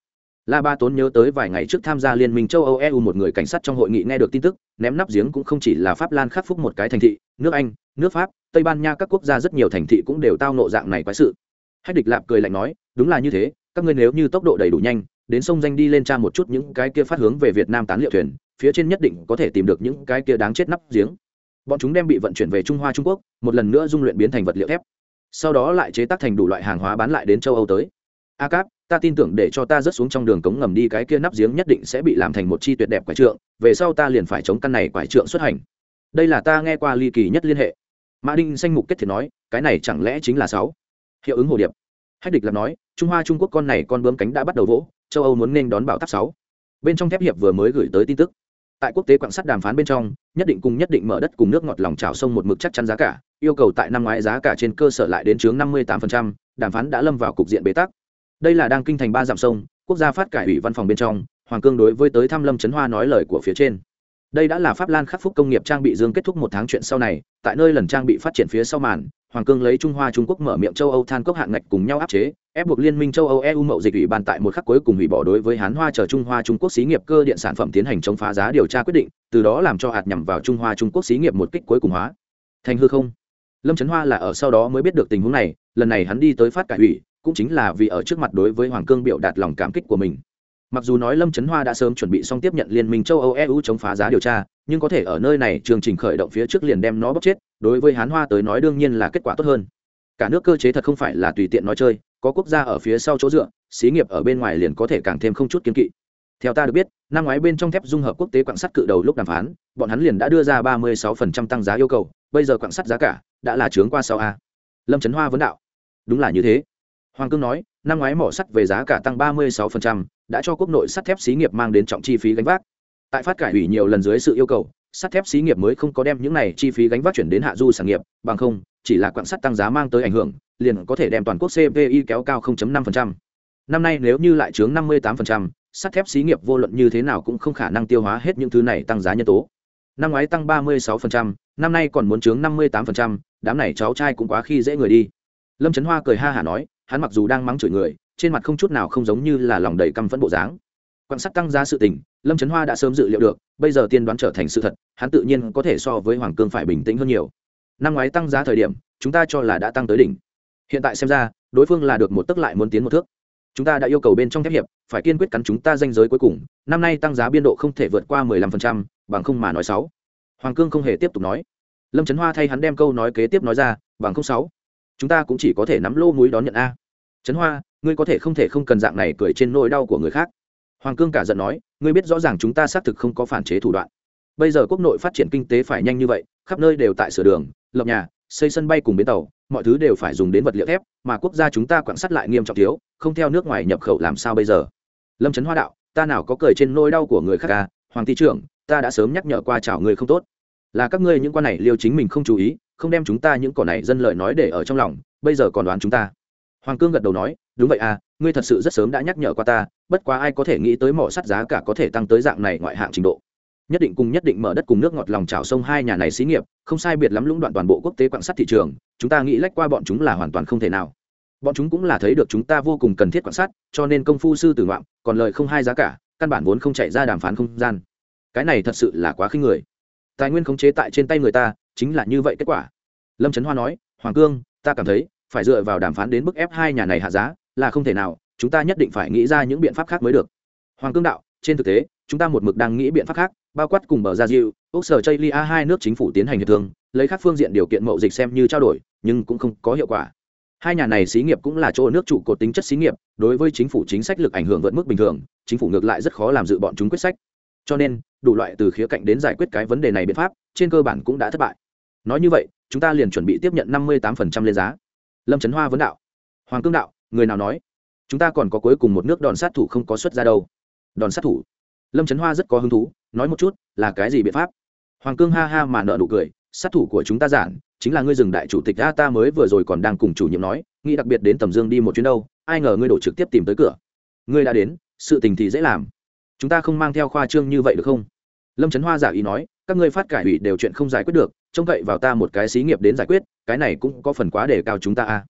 la ba tốn nhớ tới vài ngày trước tham gia liên minh châu âu eu một người cảnh sát trong hội nghị nghe được tin tức, ném nắp giếng cũng không chỉ là pháp lan khắc phúc một cái thành thị, nước anh, nước pháp, tây ban nha các quốc gia rất nhiều thành thị cũng đều tao nộ dạng này quái sự. Hách địch lạp cười lạnh nói, đúng là như thế, các ngươi nếu như tốc độ đầy đủ nhanh, đến sông danh đi lên tra một chút những cái kia phát hướng về việt nam tán liệu thuyền, phía trên nhất định có thể tìm được những cái kia đáng chết nắp giếng. Bọn chúng đem bị vận chuyển về trung hoa trung quốc, một lần nữa dung luyện biến thành vật liệu thép. Sau đó lại chế tác thành đủ loại hàng hóa bán lại đến châu âu tới a cáp ta tin tưởng để cho ta rớt xuống trong đường cống ngầm đi cái kia nắp giếng nhất định sẽ bị làm thành một chi tuyệt đẹp quải trượng về sau ta liền phải chống căn này quải trượng xuất hành. Đây là ta nghe qua ly kỳ nhất liên hệ. Mã đinh xanh mục kết thiệt nói cái này chẳng lẽ chính là sáu? Hiệu ứng hồ điệp. Hách địch làm nói trung hoa trung quốc con này con bướm cánh đã bắt đầu vỗ châu âu muốn nên đón bảo táp sáu. Bên trong thép hiệp vừa mới gửi tới tin tức. Tại quốc tế quảng sắt đàm phán bên trong nhất định cùng nhất định mở đất cùng nước ngọt lòng trào sông một mực chắc chắn giá cả yêu cầu tại năm ngoái giá cả trên cơ sở lại đến chướng năm mươi 58%, đàm phán đã lâm vào cục diện bế tắc đây là đang kinh thành ba dặm sông, quốc gia phát cải ủy văn phòng bên trong, hoàng cương đối với tới thăm lâm trấn hoa nói lời của phía trên. Đây đã là pháp lan khắc phúc công nghiệp trang bị dương kết thúc một tháng chuyện sau này, tại nơi lần trang bị phát triển phía sau màn, hoàng cương lấy trung hoa trung quốc mở miệng châu âu than cốc hạn ngạch cùng nhau áp chế, ép buộc liên minh châu âu eu mậu dịch ủy ban tại một khắc cuối cùng hủy bỏ đối với hán hoa chờ trung hoa trung quốc xí nghiệp cơ điện sản phẩm tiến hành chống phá giá điều tra quyết định, từ đó làm cho hạt nhằm vào trung hoa trung quốc xí nghiệp một kích cuối cùng hóa. Thành hư không? Lâm trấn hoa là ở sau đó mới biết được tình huống này, lần này hắn đi tới phát cải ủy cũng chính là vì ở trước mặt đối với hoàng cương biểu đạt lòng cảm kích của mình. Mặc dù nói lâm trấn hoa đã sớm chuẩn bị xong tiếp nhận liên minh châu âu eu chống phá giá điều tra, nhưng có thể ở nơi này chương trình khởi động phía trước liền đem nó bóc chết, đối với hán hoa tới nói đương nhiên là kết quả tốt hơn. Cả nước cơ chế thật không phải là tùy tiện nói chơi, có quốc gia ở phía sau chỗ dựa, xí nghiệp ở bên ngoài liền có thể càng thêm không chút kiên kỵ. Theo ta được biết, năm ngoái bên trong thép dung hợp quốc tế quạng sắt cự đầu lúc đàm phán, bọn hắn liền đã đưa ra ba mươi 36% tăng giá yêu cầu, bây giờ quạng sắt giá cả đã là trướng qua sau a. Lâm trấn hoa vấn đạo. Đúng là như thế hoàng cương nói năm ngoái mỏ sắt về giá cả tăng ba mươi 36%, đã cho quốc nội sắt thép xí nghiệp mang đến trọng chi phí gánh vác. Tại phát cải ủy nhiều lần dưới sự yêu cầu sắt thép xí nghiệp mới không có đem những này chi phí gánh vác chuyển đến hạ du sản nghiệp bằng không chỉ là quạng sắt tăng giá mang tới ảnh hưởng liền có thể đem toàn quốc cpi kéo cao 0.5%. năm nay nếu như lại chướng 58%, sắt thép xí nghiệp vô luận như thế nào cũng không khả năng tiêu hóa hết những thứ này tăng giá nhân tố. Năm ngoái tăng 36%, năm nay còn muốn chướng 58%, đám này cháu trai cũng quá khi dễ người đi. Lâm trấn hoa cười ha hả nói hắn mặc dù đang mắng chửi người, trên mặt không chút nào không giống như là lòng đầy căm phẫn bộ dáng. Quan sát tăng giá sự tình, lâm trấn hoa đã sớm dự liệu được, bây giờ tiên đoán trở thành sự thật, hắn tự nhiên có thể so với hoàng cương phải bình tĩnh hơn nhiều. Năm ngoái tăng giá thời điểm, chúng ta cho là đã tăng tới đỉnh. Hiện tại xem ra, đối phương là được một tức lại muốn tiến một thước. Chúng ta đã yêu cầu bên trong thép hiệp, phải kiên quyết cắn chúng ta danh giới cuối cùng, năm nay tăng giá biên độ không thể vượt qua mười lăm phần trăm, bằng không mà nói sáu. Hoàng cương không hề tiếp tục nói. Lâm trấn hoa thay hắn đem câu nói kế tiếp nói ra, bằng không sáu. Chúng ta cũng chỉ có thể nắm lô múi đón nhận a trấn hoa, ngươi có thể không thể không cần dạng này cười trên nỗi đau của người khác. Hoàng cương cả giận nói, ngươi biết rõ ràng chúng ta xác thực không có phản chế thủ đoạn. Bây giờ quốc nội phát triển kinh tế phải nhanh như vậy, khắp nơi đều tại sửa đường, lập nhà, xây sân bay cùng bến tàu, mọi thứ đều phải dùng đến vật liệu thép, mà quốc gia chúng ta quảng sắt lại nghiêm trọng thiếu, không theo nước ngoài nhập khẩu làm sao bây giờ? Lâm trấn hoa đạo, ta nào có cười trên nỗi đau của người khác à? hoàng thị trưởng, ta đã sớm nhắc nhở qua chào người không tốt. Là các ngươi những quan này liêu chính mình không chú ý, không đem chúng ta những cỏ này dân lời nói để ở trong lòng, bây giờ còn đoán chúng ta hoàng cương gật đầu nói đúng vậy à ngươi thật sự rất sớm đã nhắc nhở qua ta bất quá ai có thể nghĩ tới mỏ sắt giá cả có thể tăng tới dạng này ngoại hạng trình độ. Nhất định cùng nhất định mở đất cùng nước ngọt lòng trào sông hai nhà này xí nghiệp không sai biệt lắm lũng đoạn toàn bộ quốc tế quan sát thị trường chúng ta nghĩ lách qua bọn chúng là hoàn toàn không thể nào. Bọn chúng cũng là thấy được chúng ta vô cùng cần thiết quan sát, cho nên công phu sư tử ngoạm còn lời không hai giá cả căn bản vốn không chạy ra đàm phán không gian. Cái này thật sự là quá khinh người. Tài nguyên khống chế tại trên tay người ta chính là như vậy kết quả. Lâm trấn hoa nói hoàng cương ta cảm thấy phải dựa vào đàm phán đến bức ép hai nhà này hạ giá, là không thể nào, chúng ta nhất định phải nghĩ ra những biện pháp khác mới được. Hoàng cương đạo, trên thực tế, chúng ta một mực đang nghĩ biện pháp khác, bao quát cùng bờ gia diệu, úc sở chây lia hai nước chính phủ tiến hành hiệp thương, lấy các phương diện điều kiện mậu dịch xem như trao đổi, nhưng cũng không có hiệu quả. Hai nhà này xí nghiệp cũng là chỗ nước trụ cột tính chất xí nghiệp, đối với chính phủ chính sách lực ảnh hưởng vượt mức bình thường, chính phủ ngược lại rất khó làm dự bọn chúng quyết sách. Cho nên, đủ loại từ khía cạnh đến giải quyết cái vấn đề này biện pháp, trên cơ bản cũng đã thất bại. Nói như vậy, chúng ta liền chuẩn bị tiếp nhận năm mươi tám lên giá lâm trấn hoa vấn đạo hoàng cương đạo người nào nói chúng ta còn có cuối cùng một nước đòn sát thủ không có xuất ra đâu đòn sát thủ lâm trấn hoa rất có hứng thú nói một chút là cái gì biện pháp hoàng cương ha ha mà nợ nụ cười sát thủ của chúng ta giản chính là ngươi dừng đại chủ tịch a, ta mới vừa rồi còn đang cùng chủ nhiệm nói nghĩ đặc biệt đến tầm dương đi một chuyến đâu ai ngờ ngươi đổ trực tiếp tìm tới cửa ngươi đã đến sự tình thì dễ làm chúng ta không mang theo khoa trương như vậy được không lâm trấn hoa giả ý nói các ngươi phát cải ủy đều chuyện không giải quyết được trông cậy vào ta một cái xí nghiệp đến giải quyết, cái này cũng có phần quá để cao chúng ta a.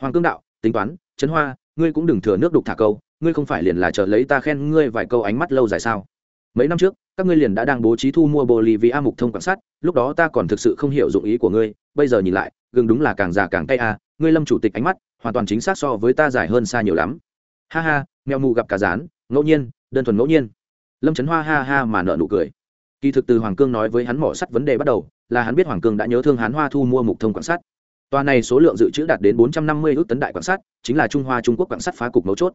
Hoàng cương đạo, tính toán, trấn hoa, ngươi cũng đừng thừa nước đục thả câu, ngươi không phải liền là chờ lấy ta khen ngươi vài câu ánh mắt lâu dài sao? Mấy năm trước, các ngươi liền đã đang bố trí thu mua bolivia mục thông quan sát, lúc đó ta còn thực sự không hiểu dụng ý của ngươi, bây giờ nhìn lại, gừng đúng là càng già càng tay a, ngươi lâm chủ tịch ánh mắt, hoàn toàn chính xác so với ta dài hơn xa nhiều lắm. Ha ha, mèo mù gặp cả rán, ngẫu nhiên, đơn thuần ngẫu nhiên. Lâm trấn hoa ha ha mà nợ nụ cười. Kỳ thực từ hoàng cương nói với hắn mỏ sắt vấn đề bắt đầu là hắn biết hoàng cương đã nhớ thương hán hoa thu mua mục thông quảng sắt tòa này số lượng dự trữ đạt đến bốn trăm năm mươi ước tấn đại quảng sắt chính là trung hoa trung quốc quảng sắt phá cục mấu chốt.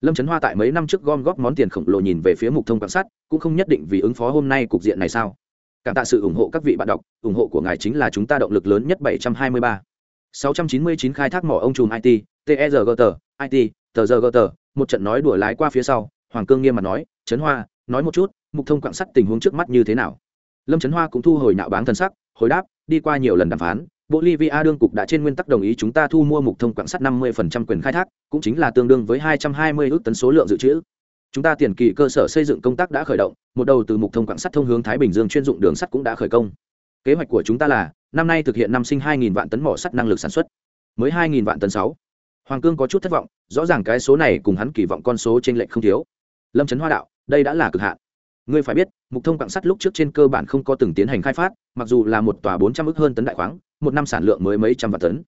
Lâm trấn hoa tại mấy năm trước gom góp món tiền khổng lồ nhìn về phía mục thông quảng sắt cũng không nhất định vì ứng phó hôm nay cục diện này sao. Cảm tạ sự ủng hộ các vị bạn đọc, ủng hộ của ngài chính là chúng ta động lực lớn nhất bảy trăm hai mươi ba. sáu trăm chín mươi chín khai thác mỏ ông trùm it tergt it tờ một trận nói đùa lái qua phía sau, hoàng cương nghiêm mặt nói trấn hoa, nói một chút, mục thông quặng sắt tình huống trước mắt như thế nào? Lâm trấn hoa cũng thu hồi nạo báng thân sắc, hồi đáp, đi qua nhiều lần đàm phán, bolivia đương cục đã trên nguyên tắc đồng ý chúng ta thu mua mục thông quạng sắt 50% quyền khai thác, cũng chính là tương đương với 220 ước tấn số lượng dự trữ. Chúng ta tiền kỳ cơ sở xây dựng công tác đã khởi động, một đầu từ mục thông quạng sắt thông hướng thái bình dương chuyên dụng đường sắt cũng đã khởi công. Kế hoạch của chúng ta là, năm nay thực hiện năm sinh hai nghìn vạn tấn mỏ sắt năng lực sản xuất, mới hai nghìn vạn tấn sáu. Hoàng cương có chút thất vọng, rõ ràng cái số này cùng hắn kỳ vọng con số trên lệnh không thiếu. Lâm trấn hoa đạo, đây đã là cực hạn ngươi phải biết, mục thông quặng sắt lúc trước trên cơ bản không có từng tiến hành khai phát, mặc dù là một tòa bốn trăm hơn tấn đại khoáng, một năm sản lượng mới mấy trăm vạn tấn.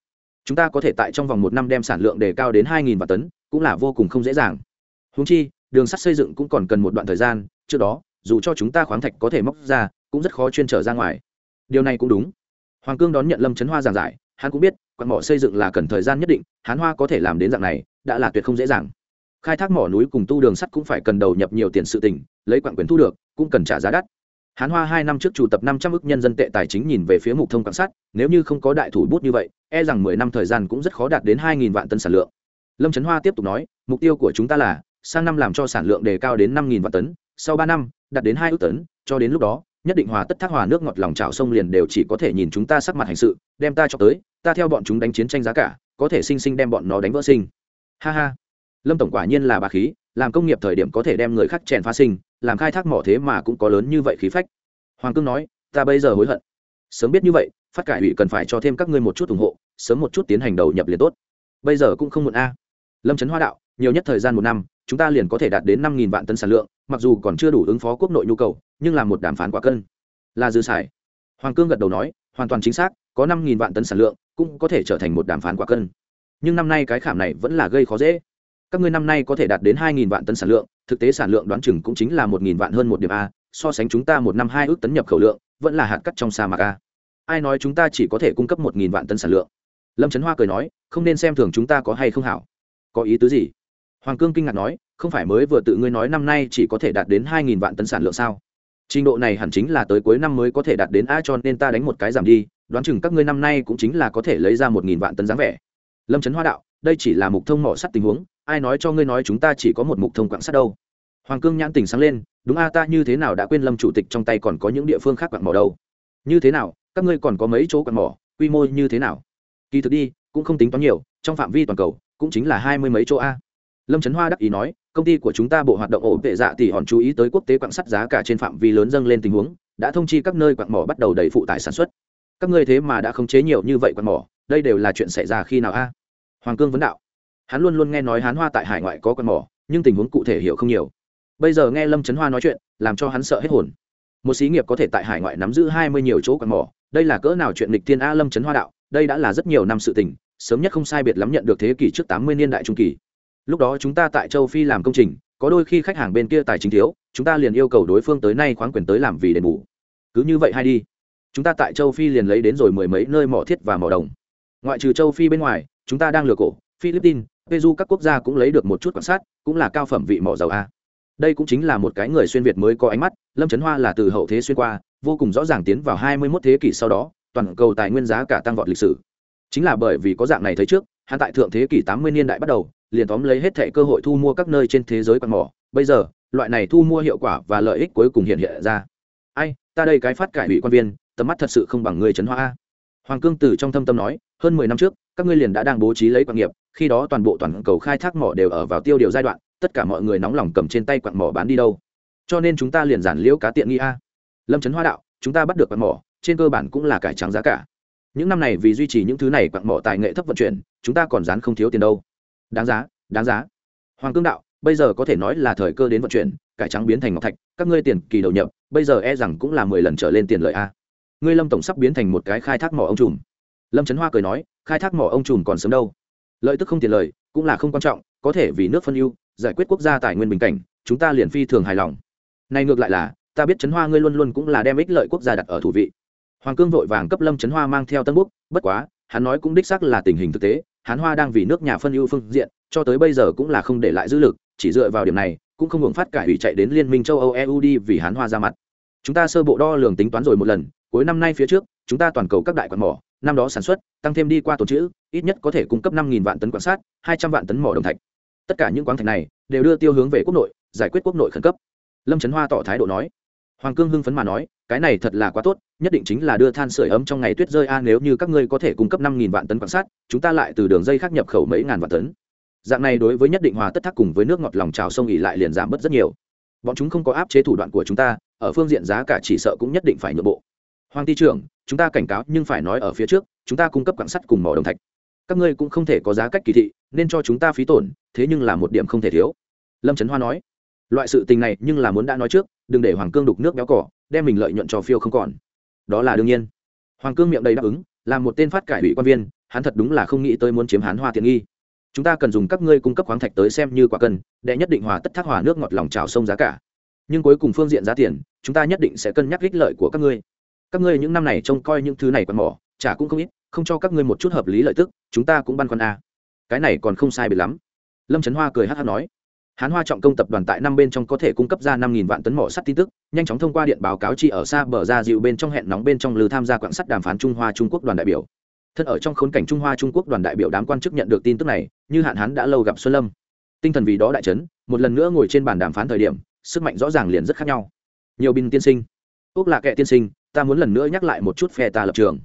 Chúng ta có thể tại trong vòng một năm đem sản lượng đề cao đến hai nghìn vạn tấn, cũng là vô cùng không dễ dàng. Huống chi, đường sắt xây dựng cũng còn cần một đoạn thời gian, trước đó, dù cho chúng ta khoáng thạch có thể móc ra, cũng rất khó chuyên trở ra ngoài. Điều này cũng đúng. Hoàng cương đón nhận lâm Chấn hoa giảng giải, hắn cũng biết quan mỏ xây dựng là cần thời gian nhất định, hắn hoa có thể làm đến dạng này, đã là tuyệt không dễ dàng. Khai thác mỏ núi cùng tu đường sắt cũng phải cần đầu nhập nhiều tiền sự tỉnh lấy quặng quyền thu được, cũng cần trả giá đắt. Hán hoa hai năm trước chủ tập năm trăm ước nhân dân tệ tài chính nhìn về phía mục thông quan sát, nếu như không có đại thủ bút như vậy e rằng mười năm thời gian cũng rất khó đạt đến hai nghìn vạn tấn sản lượng. Lâm trấn hoa tiếp tục nói, mục tiêu của chúng ta là, sang năm làm cho sản lượng đề cao đến năm nghìn vạn tấn, sau ba năm, đạt đến hai ước tấn, cho đến lúc đó, nhất định hòa tất thác hòa nước ngọt lòng trào sông liền đều chỉ có thể nhìn chúng ta sắc mặt hành sự, đem ta cho tới, ta theo bọn chúng đánh chiến tranh giá cả, có thể sinh sinh đem bọn nó đánh vỡ sinh. Ha ha. Lâm tổng quả nhiên là bà khí, làm công nghiệp thời điểm có thể đem người khác chèn phá sinh làm khai thác mỏ thế mà cũng có lớn như vậy khí phách. Hoàng cương nói, ta bây giờ hối hận. Sớm biết như vậy, phát cải ủy cần phải cho thêm các ngươi một chút ủng hộ, sớm một chút tiến hành đầu nhập liền tốt. Bây giờ cũng không muộn a. Lâm trấn hoa đạo, nhiều nhất thời gian một năm, chúng ta liền có thể đạt đến năm nghìn vạn tấn sản lượng, mặc dù còn chưa đủ ứng phó quốc nội nhu cầu, nhưng là một đàm phán quả cân. Là dư xài. Hoàng cương gật đầu nói, hoàn toàn chính xác, có năm nghìn vạn tấn sản lượng, cũng có thể trở thành một đàm phán quả cân. Nhưng năm nay cái khảm này vẫn là gây khó dễ các ngươi năm nay có thể đạt đến hai nghìn vạn tấn sản lượng, thực tế sản lượng đoán chừng cũng chính là một nghìn vạn hơn một điểm a, so sánh chúng ta một năm hai ước tấn nhập khẩu lượng, vẫn là hạt cắt trong sa mạc a. Ai nói chúng ta chỉ có thể cung cấp một nghìn vạn tấn sản lượng? Lâm trấn hoa cười nói, không nên xem thường chúng ta có hay không hảo. Có ý tứ gì? Hoàng cương kinh ngạc nói, không phải mới vừa tự ngươi nói năm nay chỉ có thể đạt đến hai nghìn vạn tấn sản lượng sao? Trình độ này hẳn chính là tới cuối năm mới có thể đạt đến a cho nên ta đánh một cái giảm đi, đoán chừng các ngươi năm nay cũng chính là có thể lấy ra một nghìn vạn tấn dáng vẻ. Lâm trấn hoa đạo, đây chỉ là mục thông mỏ sắt tình huống ai nói cho ngươi nói chúng ta chỉ có một mục thông quạng sắt đâu? Hoàng cương nhãn tình sáng lên, đúng a, ta như thế nào đã quên lâm chủ tịch trong tay còn có những địa phương khác quạng mỏ đâu? Như thế nào, các ngươi còn có mấy chỗ quạng mỏ, quy mô như thế nào? Kỳ thực đi, cũng không tính toán nhiều, trong phạm vi toàn cầu, cũng chính là hai mươi mấy chỗ a. Lâm trấn hoa đắc ý nói, công ty của chúng ta bộ hoạt động ổn vệ dạ thì hòn chú ý tới quốc tế quạng sắt giá cả trên phạm vi lớn dâng lên tình huống, đã thông chi các nơi quạng mỏ bắt đầu đẩy phụ tải sản xuất. Các ngươi thế mà đã khống chế nhiều như vậy quạng mỏ, đây đều là chuyện xảy ra khi nào a? Hoàng cương vấn đạo hắn luôn luôn nghe nói hán hoa tại hải ngoại có con mỏ, nhưng tình huống cụ thể hiểu không nhiều. Bây giờ nghe lâm trấn hoa nói chuyện, làm cho hắn sợ hết hồn. Một xí nghiệp có thể tại hải ngoại nắm giữ hai mươi nhiều chỗ quạng mỏ, đây là cỡ nào chuyện lịch thiên a lâm trấn hoa đạo, đây đã là rất nhiều năm sự tình, sớm nhất không sai biệt lắm nhận được thế kỷ trước tám mươi niên đại trung kỳ. Lúc đó chúng ta tại châu phi làm công trình, có đôi khi khách hàng bên kia tài chính thiếu, chúng ta liền yêu cầu đối phương tới nay khoáng quyền tới làm vì đền bù. Cứ như vậy hay đi. Chúng ta tại châu phi liền lấy đến rồi mười mấy nơi mỏ thiết và mỏ đồng. Ngoại trừ châu phi bên ngoài, chúng ta đang lừa cổ, philippines peru các quốc gia cũng lấy được một chút quan sát, cũng là cao phẩm vị mỏ dầu a. Đây cũng chính là một cái người xuyên việt mới có ánh mắt, lâm trấn hoa là từ hậu thế xuyên qua, vô cùng rõ ràng tiến vào hai mươi 21 thế kỷ sau đó, toàn cầu tài nguyên giá cả tăng vọt lịch sử. Chính là bởi vì có dạng này thấy trước, hắn tại thượng thế kỷ tám mươi niên đại bắt đầu, liền tóm lấy hết thệ cơ hội thu mua các nơi trên thế giới quạt mỏ. Bây giờ, loại này thu mua hiệu quả và lợi ích cuối cùng hiện hiện ra. Ai, ta đây cái phát cải ủy quan viên, tầm mắt thật sự không bằng người trấn hoa hoàng cương tử trong thâm tâm nói, hơn mười năm trước, các ngươi liền đã đang bố trí lấy quan nghiệp khi đó toàn bộ toàn cầu khai thác mỏ đều ở vào tiêu điều giai đoạn, tất cả mọi người nóng lòng cầm trên tay quạng mỏ bán đi đâu. Cho nên chúng ta liền giản liễu cá tiện nghi a. Lâm trấn hoa đạo, chúng ta bắt được quạng mỏ, trên cơ bản cũng là cải trắng giá cả. Những năm này vì duy trì những thứ này quạng mỏ tài nghệ thấp vận chuyển, chúng ta còn dán không thiếu tiền đâu. Đáng giá đáng giá. Hoàng cương đạo, bây giờ có thể nói là thời cơ đến vận chuyển, cải trắng biến thành ngọc thạch, các ngươi tiền kỳ đầu nhập, bây giờ e rằng cũng là mười lần trở lên tiền lợi a. Ngươi lâm tổng sắp biến thành một cái khai thác mỏ ông trùm. Lâm trấn hoa cười nói, khai thác mỏ ông trùm còn sớm đâu lợi tức không tiền lời cũng là không quan trọng có thể vì nước phân ưu giải quyết quốc gia tài nguyên bình cảnh chúng ta liền phi thường hài lòng. Này ngược lại là ta biết trấn hoa ngươi luôn luôn cũng là đem ích lợi quốc gia đặt ở thủ vị. Hoàng cương vội vàng cấp lâm trấn hoa mang theo tân quốc, bất quá hắn nói cũng đích xác là tình hình thực tế hán hoa đang vì nước nhà phân ưu phương diện cho tới bây giờ cũng là không để lại dữ lực chỉ dựa vào điểm này cũng không ngừng phát cải ủy chạy đến liên minh châu âu eu đi vì hán hoa ra mặt. Chúng ta sơ bộ đo lường tính toán rồi một lần cuối năm nay phía trước chúng ta toàn cầu các đại quạt mỏ năm đó sản xuất, tăng thêm đi qua tồn chữ ít nhất có thể cung cấp năm vạn tấn quan sát hai trăm vạn tấn mỏ đồng thạch. Tất cả những quán thạch này đều đưa tiêu hướng về quốc nội, giải quyết quốc nội khẩn cấp. Lâm trấn hoa tỏ thái độ nói. Hoàng cương hưng phấn mà nói, cái này thật là quá tốt, nhất định chính là đưa than sửa ấm trong ngày tuyết rơi a, nếu như các ngươi có thể cung cấp năm vạn tấn quan sát chúng ta lại từ đường dây khác nhập khẩu mấy ngàn vạn tấn. Dạng này đối với nhất định hòa tất thác cùng với nước ngọt lòng trào sông ỉ lại liền giảm bớt rất nhiều. Bọn chúng không có áp chế thủ đoạn của chúng ta, ở phương diện giá cả chỉ sợ cũng nhất định phải nhượng bộ hoàng ty trưởng chúng ta cảnh cáo nhưng phải nói ở phía trước chúng ta cung cấp quảng sắt cùng mỏ đồng thạch. Các ngươi cũng không thể có giá cách kỳ thị nên cho chúng ta phí tổn thế nhưng là một điểm không thể thiếu. Lâm trấn hoa nói. Loại sự tình này nhưng là muốn đã nói trước đừng để hoàng cương đục nước béo cỏ đem mình lợi nhuận cho phiêu không còn. Đó là đương nhiên. Hoàng cương miệng đầy đáp ứng là một tên phát cải ủy quan viên hắn thật đúng là không nghĩ tới muốn chiếm hán hoa tiện nghi. Chúng ta cần dùng các ngươi cung cấp khoáng thạch tới xem như quả cần, để nhất định hòa tất thác hòa nước ngọt lòng trào sông giá cả. Nhưng cuối cùng phương diện giá tiền chúng ta nhất định sẽ cân nhắc ích lợi của các ngươi các ngươi những năm này trông coi những thứ này còn mỏ, chả cũng không ít, không cho các ngươi một chút hợp lý lợi tức, chúng ta cũng băn khoăn a. À. cái này còn không sai biệt lắm. Lâm trấn hoa cười hát hát nói. Hán hoa trọng công tập đoàn tại năm bên trong có thể cung cấp ra năm nghìn vạn tấn mỏ sắt tin tức, nhanh chóng thông qua điện báo cáo chi ở xa bờ ra dịu bên trong hẹn nóng bên trong lừ tham gia quảng sắt đàm phán trung hoa trung quốc đoàn đại biểu. Thân ở trong khốn cảnh trung hoa trung quốc đoàn đại biểu đám quan chức nhận được tin tức này, như hạn hán đã lâu gặp xuân lâm. Tinh thần vì đó đại trấn một lần nữa ngồi trên bàn đàm phán thời điểm, sức mạnh rõ ràng liền rất khác nhau. Nhiều binh tiên sinh. Úc lạ kệ tiên sinh ta muốn lần nữa nhắc lại một chút phe ta lập trường.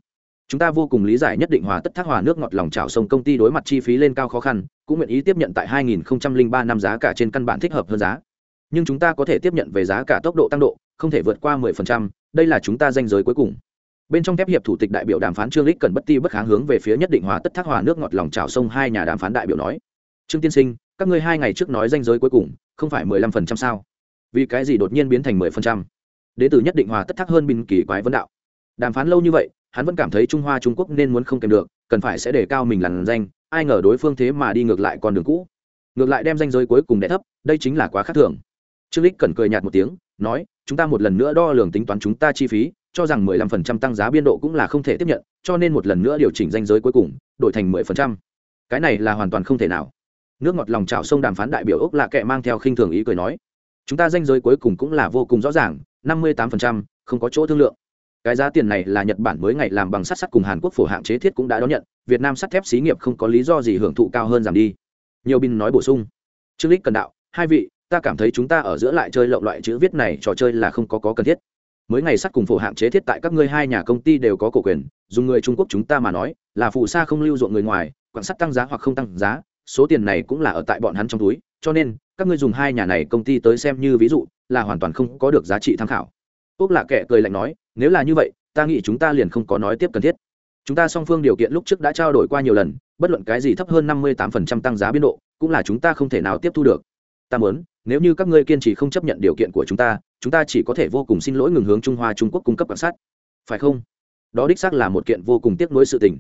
Chúng ta vô cùng lý giải nhất định hòa tất thác hòa nước ngọt lòng trào sông công ty đối mặt chi phí lên cao khó khăn cũng nguyện ý tiếp nhận tại 2003 năm giá cả trên căn bản thích hợp hơn giá. Nhưng chúng ta có thể tiếp nhận về giá cả tốc độ tăng độ không thể vượt qua 10%, đây là chúng ta danh giới cuối cùng. Bên trong thép hiệp thủ tịch đại biểu đàm phán trương lích cần bất ti bất kháng hướng về phía nhất định hòa tất thác hòa nước ngọt lòng trào sông hai nhà đàm phán đại biểu nói. Trương tiên sinh các ngươi hai ngày trước nói danh giới cuối cùng không phải 15% sao? Vì cái gì đột nhiên biến thành 10%? Để từ nhất định hòa tất thác hơn bình kỳ quái vấn đạo. Đàm phán lâu như vậy, hắn vẫn cảm thấy trung hoa trung quốc nên muốn không kèm được, cần phải sẽ để cao mình làn danh, ai ngờ đối phương thế mà đi ngược lại con đường cũ. Ngược lại đem danh giới cuối cùng đẻ thấp, đây chính là quá khác thường. Trương lích cần cười nhạt một tiếng, nói, chúng ta một lần nữa đo lường tính toán chúng ta chi phí, cho rằng 15% tăng giá biên độ cũng là không thể tiếp nhận, cho nên một lần nữa điều chỉnh danh giới cuối cùng, đổi thành 10%. cái này là hoàn toàn không thể nào. Nước ngọt lòng trào sông đàm phán đại biểu úc lạ kệ mang theo khinh thường ý cười nói, chúng ta danh giới cuối cùng cũng là vô cùng rõ ràng 58%, không có chỗ thương lượng. Cái giá tiền này là nhật bản mới ngày làm bằng sắt sắt cùng hàn quốc phổ hạng chế thiết cũng đã đón nhận việt nam sắt thép xí nghiệp không có lý do gì hưởng thụ cao hơn giảm đi. Nhiều binh nói bổ sung. Trương lích cần đạo hai vị ta cảm thấy chúng ta ở giữa lại chơi lộng loại chữ viết này trò chơi là không có có cần thiết. Mới ngày sắt cùng phổ hạng chế thiết tại các ngươi hai nhà công ty đều có cổ quyền dùng người trung quốc chúng ta mà nói là phụ sa không lưu ruộng người ngoài quảng sắt tăng giá hoặc không tăng giá số tiền này cũng là ở tại bọn hắn trong túi, cho nên, các ngươi dùng hai nhà này công ty tới xem như ví dụ, là hoàn toàn không có được giá trị tham khảo. Úc lạ kệ cười lạnh nói, nếu là như vậy, ta nghĩ chúng ta liền không có nói tiếp cần thiết. Chúng ta song phương điều kiện lúc trước đã trao đổi qua nhiều lần, bất luận cái gì thấp hơn năm mươi tám phần trăm tăng giá biên độ, cũng là chúng ta không thể nào tiếp thu được. Ta muốn, nếu như các ngươi kiên trì không chấp nhận điều kiện của chúng ta chúng ta chỉ có thể vô cùng xin lỗi ngừng hướng trung hoa trung quốc cung cấp quan sát. Phải không? Đó đích xác là một kiện vô cùng tiếc nuối sự tình.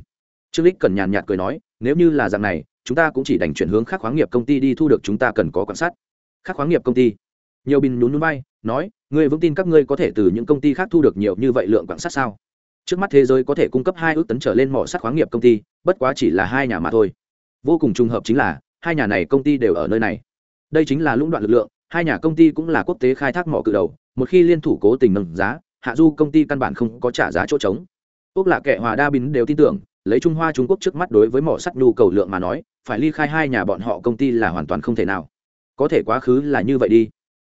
Trương lích cần nhàn nhạt cười nói, nếu như là dạng này chúng ta cũng chỉ đành chuyển hướng khác khoáng nghiệp công ty đi thu được chúng ta cần có quan sát. Khác khoáng nghiệp công ty. Nhiều bình nhún núi bay nói, ngươi vững tin các ngươi có thể từ những công ty khác thu được nhiều như vậy lượng quảng sắt sao? Trước mắt thế giới có thể cung cấp hai ước tấn trở lên mỏ sắt khoáng nghiệp công ty, bất quá chỉ là hai nhà mà thôi. Vô cùng trùng hợp chính là, hai nhà này công ty đều ở nơi này. Đây chính là lũng đoạn lực lượng, hai nhà công ty cũng là quốc tế khai thác mỏ cự đầu, một khi liên thủ cố tình nâng giá, hạ du công ty căn bản không có trả giá chỗ trống. Úc là kệ hòa đa bín đều tin tưởng lấy trung hoa trung quốc trước mắt đối với mỏ sắt nhu cầu lượng mà nói, phải ly khai hai nhà bọn họ công ty là hoàn toàn không thể nào. Có thể quá khứ là như vậy đi.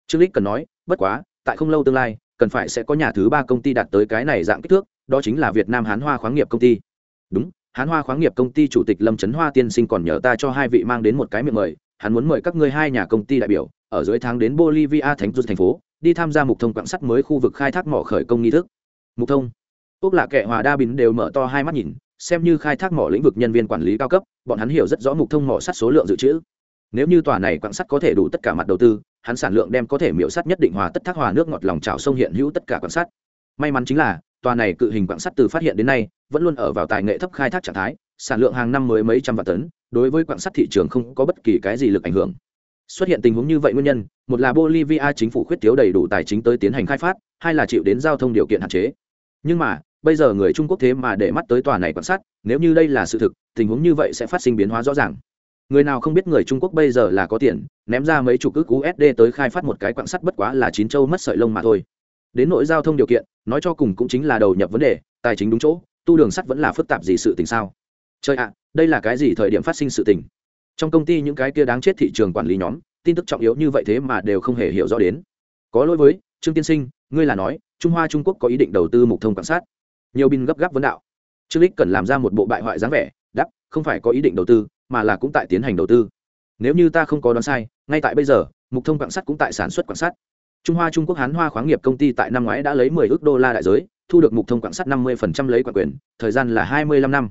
Trương lích cần nói, bất quá, tại không lâu tương lai, cần phải sẽ có nhà thứ ba công ty đạt tới cái này dạng kích thước, đó chính là việt nam hán hoa khoáng nghiệp công ty. Đúng, hán hoa khoáng nghiệp công ty chủ tịch lâm trấn hoa tiên sinh còn nhờ ta cho hai vị mang đến một cái miệng mời, hắn muốn mời các ngươi hai nhà công ty đại biểu, ở dưới tháng đến bolivia, thánh du thành phố, đi tham gia mục thông quặng sắt mới khu vực khai thác mỏ khởi công nghi thức. Mục thông? Úc lạ kệ hòa đa bình đều mở to hai mắt nhìn xem như khai thác mỏ lĩnh vực nhân viên quản lý cao cấp, bọn hắn hiểu rất rõ mục thông mỏ sắt số lượng dự trữ. Nếu như tòa này quặng sắt có thể đủ tất cả mặt đầu tư, hắn sản lượng đem có thể miễu sắt nhất định hòa tất thác hòa nước ngọt lòng trào sông hiện hữu tất cả quặng sắt. May mắn chính là, tòa này cự hình quặng sắt từ phát hiện đến nay, vẫn luôn ở vào tài nghệ thấp khai thác trạng thái, sản lượng hàng năm mới mấy trăm vạn tấn, đối với quặng sắt thị trường không có bất kỳ cái gì lực ảnh hưởng. Xuất hiện tình huống như vậy nguyên nhân, một là bolivia chính phủ khuyết thiếu đầy đủ tài chính tới tiến hành khai phát, hai là chịu đến giao thông điều kiện hạn chế. Nhưng mà bây giờ người trung quốc thế mà để mắt tới tòa này quan sát, nếu như đây là sự thực, tình huống như vậy sẽ phát sinh biến hóa rõ ràng. Người nào không biết người trung quốc bây giờ là có tiền, ném ra mấy chục ước usd tới khai phát một cái quạng sắt bất quá là chín châu mất sợi lông mà thôi. Đến nội giao thông điều kiện, nói cho cùng cũng chính là đầu nhập vấn đề, tài chính đúng chỗ, tu đường sắt vẫn là phức tạp gì sự tình sao? Chơi ạ, đây là cái gì thời điểm phát sinh sự tình? Trong công ty những cái kia đáng chết thị trường quản lý nhóm, tin tức trọng yếu như vậy thế mà đều không hề hiểu rõ đến. Có lỗi với, trương tiên sinh, ngươi là nói, trung hoa trung quốc có ý định đầu tư mục thông quan sát nhiều bin gấp gáp vấn đạo. Trương lích cần làm ra một bộ bại hoại dáng vẻ đắp không phải có ý định đầu tư, mà là cũng tại tiến hành đầu tư. Nếu như ta không có đoán sai, ngay tại bây giờ, mục thông quảng sắt cũng tại sản xuất quảng sắt. Trung hoa trung quốc hán hoa khoáng nghiệp công ty tại năm ngoái đã lấy 10 ước đô la đại giới, thu được mục thông quạng sắt năm mươi lấy quạng quyền, thời gian là hai mươi lăm năm.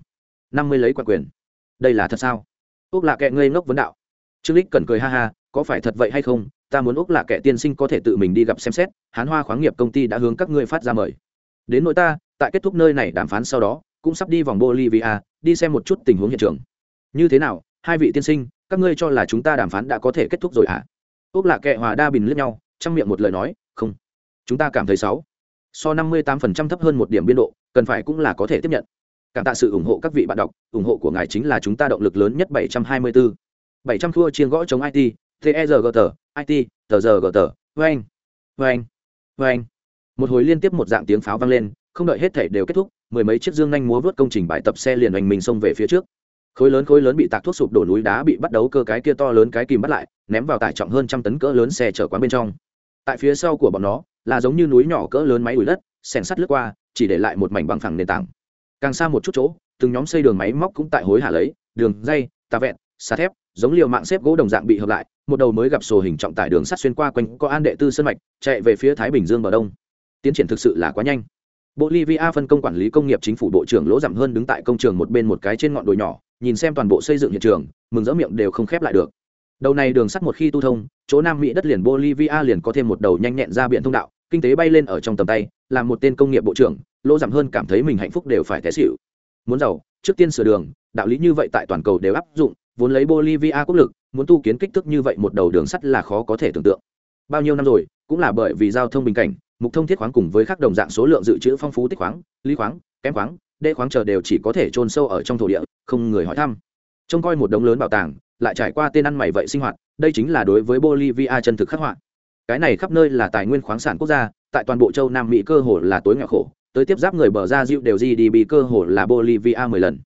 năm mươi lấy quạng quyền. Đây là thật sao? Úc lạ kệ ngây ngốc vấn đạo. Trương lích cần cười ha ha, có phải thật vậy hay không? Ta muốn úc lạ kệ tiên sinh có thể tự mình đi gặp xem xét, hán hoa khoáng nghiệp công ty đã hướng các ngươi phát ra mời. Đến nỗi ta tại kết thúc nơi này đàm phán sau đó, cũng sắp đi vòng bolivia, đi xem một chút tình huống hiện trường. Như thế nào, hai vị tiên sinh, các ngươi cho là chúng ta đàm phán đã có thể kết thúc rồi hả? Ốc lạ kệ hòa đa bình lướt nhau, trong miệng một lời nói, không. Chúng ta cảm thấy sáu. So năm mươi tám phần trăm thấp hơn một điểm biên độ, cần phải cũng là có thể tiếp nhận. Cảm tạ sự ủng hộ các vị bạn đọc, ủng hộ của ngài chính là chúng ta động lực lớn nhất bảy trăm hai mươi bốn bảy trăm thua chiên gõ chống it terg it tờ giờ gờ tờ vang vang vang một hồi liên tiếp một dạng tiếng pháo vang lên không đợi hết thể đều kết thúc, mười mấy chiếc dương nhanh múa vớt công trình bài tập xe liền hành mình xông về phía trước. Khối lớn khối lớn bị tạc thuốc sụp đổ núi đá bị bắt đấu cơ cái kia to lớn cái kìm bắt lại, ném vào tải trọng hơn trăm tấn cỡ lớn xe chở quán bên trong. Tại phía sau của bọn nó, là giống như núi nhỏ cỡ lớn máy ủi đất sèn sắt lướt qua, chỉ để lại một mảnh bằng phẳng nền tảng. Càng xa một chút chỗ, từng nhóm xây đường máy móc cũng tại hối hả lấy, đường, dây, tà vẹn, xà thép, giống liều mạng xếp gỗ đồng dạng bị hợp lại, một đầu mới gặp sổ hình trọng tải đường sắt xuyên qua quanh có an đệ tư sân mạch, chạy về phía thái bình dương bờ đông. Tiến triển thực sự là quá nhanh bolivia phân công quản lý công nghiệp chính phủ bộ trưởng lỗ dặm hơn đứng tại công trường một bên một cái trên ngọn đồi nhỏ, nhìn xem toàn bộ xây dựng hiện trường, mừng rỡ miệng đều không khép lại được. Đầu này đường sắt một khi tu thông, chỗ nam mỹ đất liền bolivia liền có thêm một đầu nhanh nhẹn ra biển thông đạo, kinh tế bay lên ở trong tầm tay làm một tên công nghiệp bộ trưởng, lỗ giảm hơn cảm thấy mình hạnh phúc đều phải té xịu muốn giàu, trước tiên sửa đường, đạo lý như vậy tại toàn cầu đều áp dụng, vốn lấy bolivia quốc lực, muốn tu kiến kích thước như vậy một đầu đường sắt là khó có thể tưởng tượng. Bao nhiêu năm rồi, cũng là bởi vì giao thông bình cảnh mục thông thiết khoáng cùng với các đồng dạng số lượng dự trữ phong phú tích khoáng lý khoáng, kém khoáng, đê khoáng chờ đều chỉ có thể trôn sâu ở trong thổ địa, không người hỏi thăm. Trông coi một đống lớn bảo tàng, lại trải qua tên ăn mày vậy sinh hoạt, đây chính là đối với bolivia chân thực khắc họa. Cái này khắp nơi là tài nguyên khoáng sản quốc gia, tại toàn bộ châu nam mỹ cơ hồ là tối nghèo khổ, tới tiếp giáp người bờ ra dịu đều gdp cơ hồ là bolivia mười lần.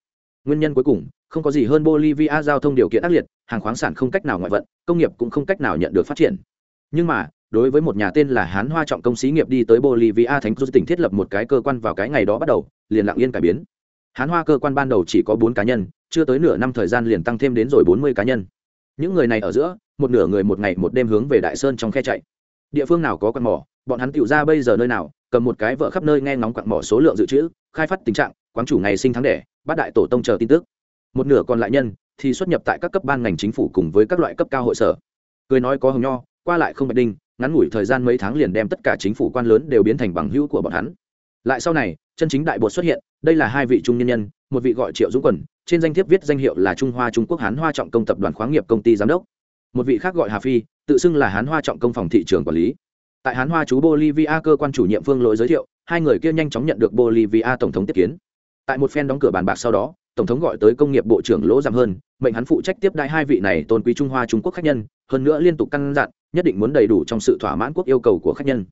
Nguyên nhân cuối cùng, không có gì hơn bolivia giao thông điều kiện ác liệt, hàng khoáng sản không cách nào ngoại vận, công nghiệp cũng không cách nào nhận được phát triển. Nhưng mà đối với một nhà tên là hán hoa trọng công xí nghiệp đi tới bolivia thành cruz tỉnh thiết lập một cái cơ quan vào cái ngày đó bắt đầu, liền lặng yên cải biến. Hán hoa cơ quan ban đầu chỉ có bốn cá nhân, chưa tới nửa năm thời gian liền tăng thêm đến rồi bốn mươi cá nhân. Những người này ở giữa, một nửa người một ngày một đêm hướng về đại sơn trong khe chạy. Địa phương nào có quặng mỏ, bọn hắn tựu ra bây giờ nơi nào, cầm một cái vợ khắp nơi nghe ngóng quặng mỏ số lượng dự trữ, khai phát tình trạng, quán chủ ngày sinh tháng đẻ bát đại tổ tông chờ tin tức. Một nửa còn lại nhân thì xuất nhập tại các cấp ban ngành chính phủ cùng với các loại cấp cao hội sở. Cười nói có hồng nho, qua lại không bạch đinh ngắn ngủi thời gian mấy tháng liền đem tất cả chính phủ quan lớn đều biến thành bằng hữu của bọn hắn. Lại sau này, chân chính đại bột xuất hiện, đây là hai vị trung nhân nhân, một vị gọi triệu dũng quần, trên danh thiếp viết danh hiệu là trung hoa trung quốc hán hoa trọng công tập đoàn khoáng nghiệp công ty giám đốc. Một vị khác gọi hà phi, tự xưng là hán hoa trọng công phòng thị trường quản lý. Tại hán hoa chú bolivia cơ quan chủ nhiệm phương lỗi giới thiệu, hai người kia nhanh chóng nhận được bolivia tổng thống tiếp kiến. Tại một phen đóng cửa bàn bạc sau đó, tổng thống gọi tới công nghiệp bộ trưởng lỗ giảm hơn, mệnh hắn phụ trách tiếp đai hai vị này tôn quý trung hoa trung quốc khách nhân, hơn nữa liên tục căn dặn nhất định muốn đầy đủ trong sự thỏa mãn quốc yêu cầu của khách nhân.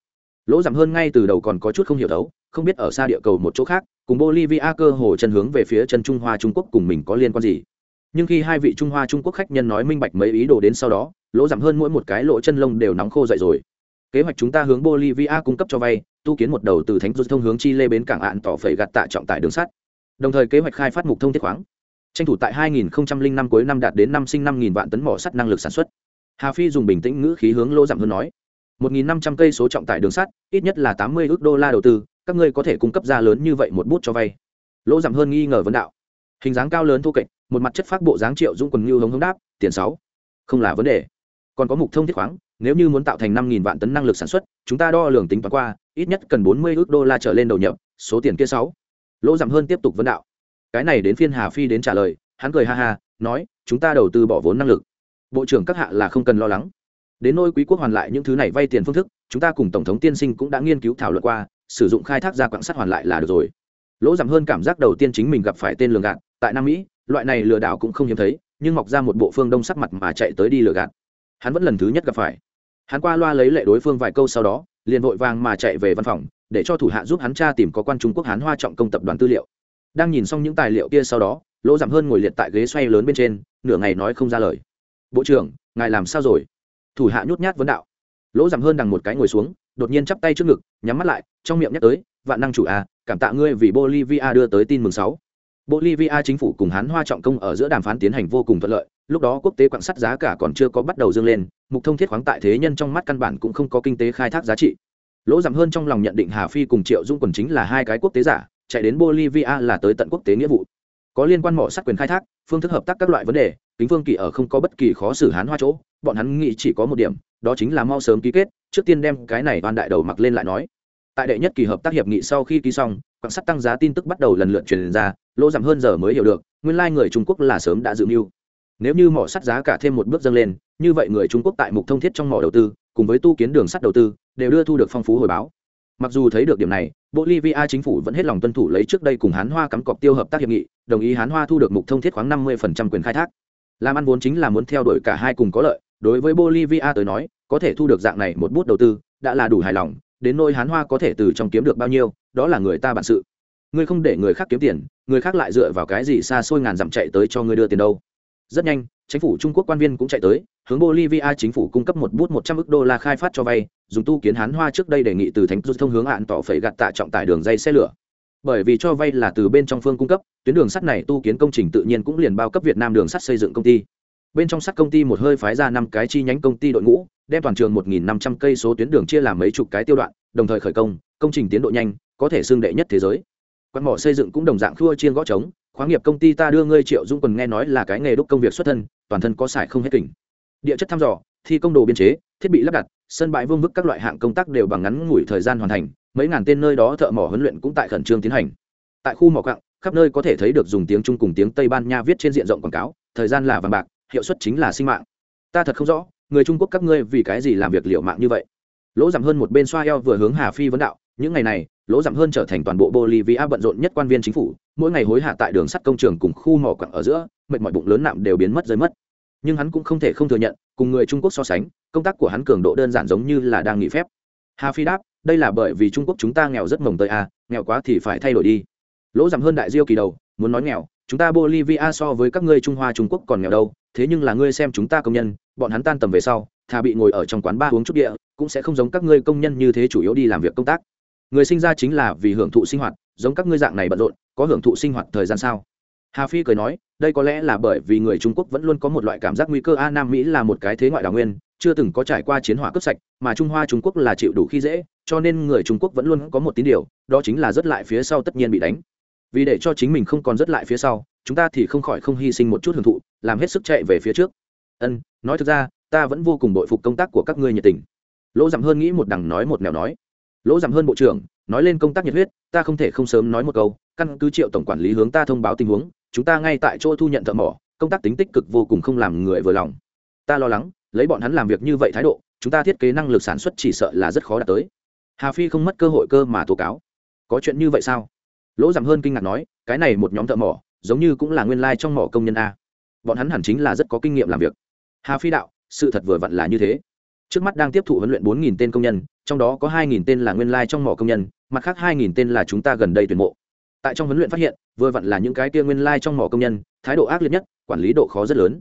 Lỗ giảm hơn ngay từ đầu còn có chút không hiểu đấu không biết ở xa địa cầu một chỗ khác, cùng bolivia cơ hồ chân hướng về phía chân trung hoa trung quốc cùng mình có liên quan gì. Nhưng khi hai vị trung hoa trung quốc khách nhân nói minh bạch mấy ý đồ đến sau đó, lỗ giảm hơn mỗi một cái lỗ chân lông đều nóng khô dậy rồi. Kế hoạch chúng ta hướng bolivia cung cấp cho vay, tu kiến một đầu từ thánh du thông hướng chile bến cảng ạn tỏ phẩy gạt tạ trọng tải đường sắt. Đồng thời kế hoạch khai phát mục thông thiết khoáng. Tranh thủ tại 2005 cuối năm đạt đến năm sinh 5.000 vạn tấn mỏ sắt năng lực sản xuất hà phi dùng bình tĩnh ngữ khí hướng lỗ giảm hơn nói 1.500 cây số trọng tải đường sắt, ít nhất là 80 ước đô la đầu tư, các ngươi có thể cung cấp ra lớn như vậy một bút cho vay. Lỗ giảm hơn nghi ngờ vấn đạo, hình dáng cao lớn thô kệch, một mặt chất phát bộ dáng triệu dũng quần như hống hống đáp, tiền sáu, không là vấn đề. Còn có mục thông thiết khoáng, nếu như muốn tạo thành năm nghìn vạn tấn năng lực sản xuất, chúng ta đo lường tính toán qua, ít nhất cần bốn mươi ước đô la trở lên đầu nhập, số tiền kia sáu. Lỗ giảm hơn tiếp tục vấn đạo, cái này đến phiên hà phi đến trả lời, hắn cười ha ha, nói, chúng ta đầu tư bỏ vốn năng lực bộ trưởng các hạ là không cần lo lắng. Đến nôi quý quốc hoàn lại những thứ này vay tiền phương thức, chúng ta cùng tổng thống tiên sinh cũng đã nghiên cứu thảo luận qua, sử dụng khai thác ra quạng sắt hoàn lại là được rồi. Lỗ giảm hơn cảm giác đầu tiên chính mình gặp phải tên lường gạt, tại nam mỹ, loại này lừa đảo cũng không hiếm thấy, nhưng mọc ra một bộ phương đông sắc mặt mà chạy tới đi lừa gạt. Hắn vẫn lần thứ nhất gặp phải. Hắn qua loa lấy lệ đối phương vài câu sau đó, liền vội vàng mà chạy về văn phòng, để cho thủ hạ giúp hắn tra tìm có quan trung quốc hán hoa trọng công tập đoàn tư liệu. Đang nhìn xong những tài liệu kia sau đó, lỗ giảm hơn ngồi liệt tại ghế xoay lớn bên trên, nửa ngày nói không ra lời bộ trưởng, ngài làm sao rồi? Thủ hạ nhút nhát vấn đạo. Lỗ giảm hơn đằng một cái ngồi xuống, đột nhiên chắp tay trước ngực, nhắm mắt lại, trong miệng nhắc tới, vạn năng chủ a, cảm tạ ngươi vì bolivia đưa tới tin mừng sáu. Bolivia chính phủ cùng hán hoa trọng công ở giữa đàm phán tiến hành vô cùng thuận lợi, lúc đó quốc tế quạng sắt giá cả còn chưa có bắt đầu dâng lên, mục thông thiết khoáng tại thế nhân trong mắt căn bản cũng không có kinh tế khai thác giá trị. Lỗ giảm hơn trong lòng nhận định hà phi cùng triệu dung quần chính là hai cái quốc tế giả, chạy đến bolivia là tới tận quốc tế nghĩa vụ có liên quan mỏ sắt quyền khai thác, phương thức hợp tác các loại vấn đề, kính phương kỳ ở không có bất kỳ khó xử hán hoa chỗ, bọn hắn nghĩ chỉ có một điểm, đó chính là mau sớm ký kết, trước tiên đem cái này toàn đại đầu mặc lên lại nói. Tại đệ nhất kỳ hợp tác hiệp nghị sau khi ký xong quảng sắt tăng giá tin tức bắt đầu lần lượt truyền ra, lỗ giảm hơn giờ mới hiểu được, nguyên lai người trung quốc là sớm đã dự mưu. Nếu như mỏ sắt giá cả thêm một bước dâng lên, như vậy người trung quốc tại mục thông thiết trong mỏ đầu tư, cùng với tu kiến đường sắt đầu tư, đều đưa thu được phong phú hồi báo mặc dù thấy được điểm này, bolivia chính phủ vẫn hết lòng tuân thủ lấy trước đây cùng hán hoa cắm cọc tiêu hợp tác hiệp nghị, đồng ý hán hoa thu được mục thông thiết khoáng năm mươi quyền khai thác. Làm ăn vốn chính là muốn theo đuổi cả hai cùng có lợi, đối với bolivia tới nói, có thể thu được dạng này một bút đầu tư, đã là đủ hài lòng, đến nôi hán hoa có thể từ trong kiếm được bao nhiêu, đó là người ta bản sự. Ngươi không để người khác kiếm tiền, người khác lại dựa vào cái gì xa xôi ngàn dặm chạy tới cho ngươi đưa tiền đâu. Rất nhanh, chính phủ trung quốc quan viên cũng chạy tới hướng bolivia chính phủ cung cấp một bút một trăm đô la khai phát cho vay, dùng tu kiến hán hoa trước đây đề nghị từ thánh du thông hướng hạn tỏ phải gạt tạ trọng tải đường dây xe lửa. Bởi vì cho vay là từ bên trong phương cung cấp, tuyến đường sắt này tu kiến công trình tự nhiên cũng liền bao cấp việt nam đường sắt xây dựng công ty. Bên trong sắt công ty một hơi phái ra năm cái chi nhánh công ty đội ngũ, đem toàn trường một nghìn năm trăm cây số tuyến đường chia làm mấy chục cái tiêu đoạn, đồng thời khởi công công trình tiến độ nhanh, có thể xưng đệ nhất thế giới. Quan mỏ xây dựng cũng đồng dạng khua chiên gõ trống, khoáng nghiệp công ty ta đưa ngươi triệu dung quần nghe nói là cái nghề đúc công việc xuất thân, toàn thân có xài không hết kỉnh địa chất thăm dò, thi công đồ biên chế, thiết bị lắp đặt, sân bãi vương vức các loại hạng công tác đều bằng ngắn ngủi thời gian hoàn thành, mấy ngàn tên nơi đó thợ mỏ huấn luyện cũng tại khẩn trương tiến hành. Tại khu mỏ cặng, khắp nơi có thể thấy được dùng tiếng trung cùng tiếng tây ban nha viết trên diện rộng quảng cáo, thời gian là vàng bạc, hiệu suất chính là sinh mạng. Ta thật không rõ, người trung quốc các ngươi vì cái gì làm việc liệu mạng như vậy? Lỗ giảm hơn một bên xoa eo vừa hướng hà phi vấn đạo, những ngày này, lỗ giảm hơn trở thành toàn bộ bolivia bận rộn nhất quan viên chính phủ, mỗi ngày hối hạ tại đường sắt công trường cùng khu mỏ quặng ở giữa, mệt mỏi bụng lớn nạm đều biến mất rơi mất nhưng hắn cũng không thể không thừa nhận, cùng người trung quốc so sánh, công tác của hắn cường độ đơn giản giống như là đang nghỉ phép. Hà phi đáp, đây là bởi vì trung quốc chúng ta nghèo rất mồng tới à nghèo quá thì phải thay đổi đi. Lỗ giảm hơn đại diêu kỳ đầu, muốn nói nghèo, chúng ta bolivia so với các ngươi trung hoa, trung quốc còn nghèo đâu, thế nhưng là ngươi xem chúng ta công nhân, bọn hắn tan tầm về sau, thà bị ngồi ở trong quán ba uống chút địa cũng sẽ không giống các ngươi công nhân như thế chủ yếu đi làm việc công tác. Người sinh ra chính là vì hưởng thụ sinh hoạt, giống các ngươi dạng này bận rộn, có hưởng thụ sinh hoạt thời gian sao? Hà phi cười nói, đây có lẽ là bởi vì người trung quốc vẫn luôn có một loại cảm giác nguy cơ a nam mỹ là một cái thế ngoại đào nguyên, chưa từng có trải qua chiến hỏa cướp sạch, mà trung hoa trung quốc là chịu đủ khi dễ, cho nên người trung quốc vẫn luôn có một tín điều, đó chính là rất lại phía sau tất nhiên bị đánh. Vì để cho chính mình không còn rất lại phía sau, chúng ta thì không khỏi không hy sinh một chút hưởng thụ, làm hết sức chạy về phía trước. Ân, nói thực ra, ta vẫn vô cùng bội phục công tác của các ngươi nhiệt tình. Lỗ dặm hơn nghĩ một đằng nói một nẻo nói. Lỗ dặm hơn bộ trưởng, nói lên công tác nhiệt huyết, ta không thể không sớm nói một câu, căn cứ triệu tổng quản lý hướng ta thông báo tình huống chúng ta ngay tại chỗ thu nhận thợ mỏ, công tác tính tích cực vô cùng không làm người vừa lòng. Ta lo lắng, lấy bọn hắn làm việc như vậy thái độ, chúng ta thiết kế năng lực sản xuất chỉ sợ là rất khó đạt tới. Hà phi không mất cơ hội cơ mà tố cáo. Có chuyện như vậy sao? Lỗ giảm hơn kinh ngạc nói, cái này một nhóm thợ mỏ, giống như cũng là nguyên lai trong mỏ công nhân a. Bọn hắn hẳn chính là rất có kinh nghiệm làm việc. Hà phi đạo, sự thật vừa vặn là như thế. Trước mắt đang tiếp thụ huấn luyện bốn nghìn tên công nhân, trong đó có hai nghìn tên là nguyên lai trong mỏ công nhân, mặt khác hai nghìn tên là chúng ta gần đây tuyển mộ tại trong huấn luyện phát hiện, vừa vặn là những cái kia nguyên lai trong mỏ công nhân, thái độ ác liệt nhất, quản lý độ khó rất lớn.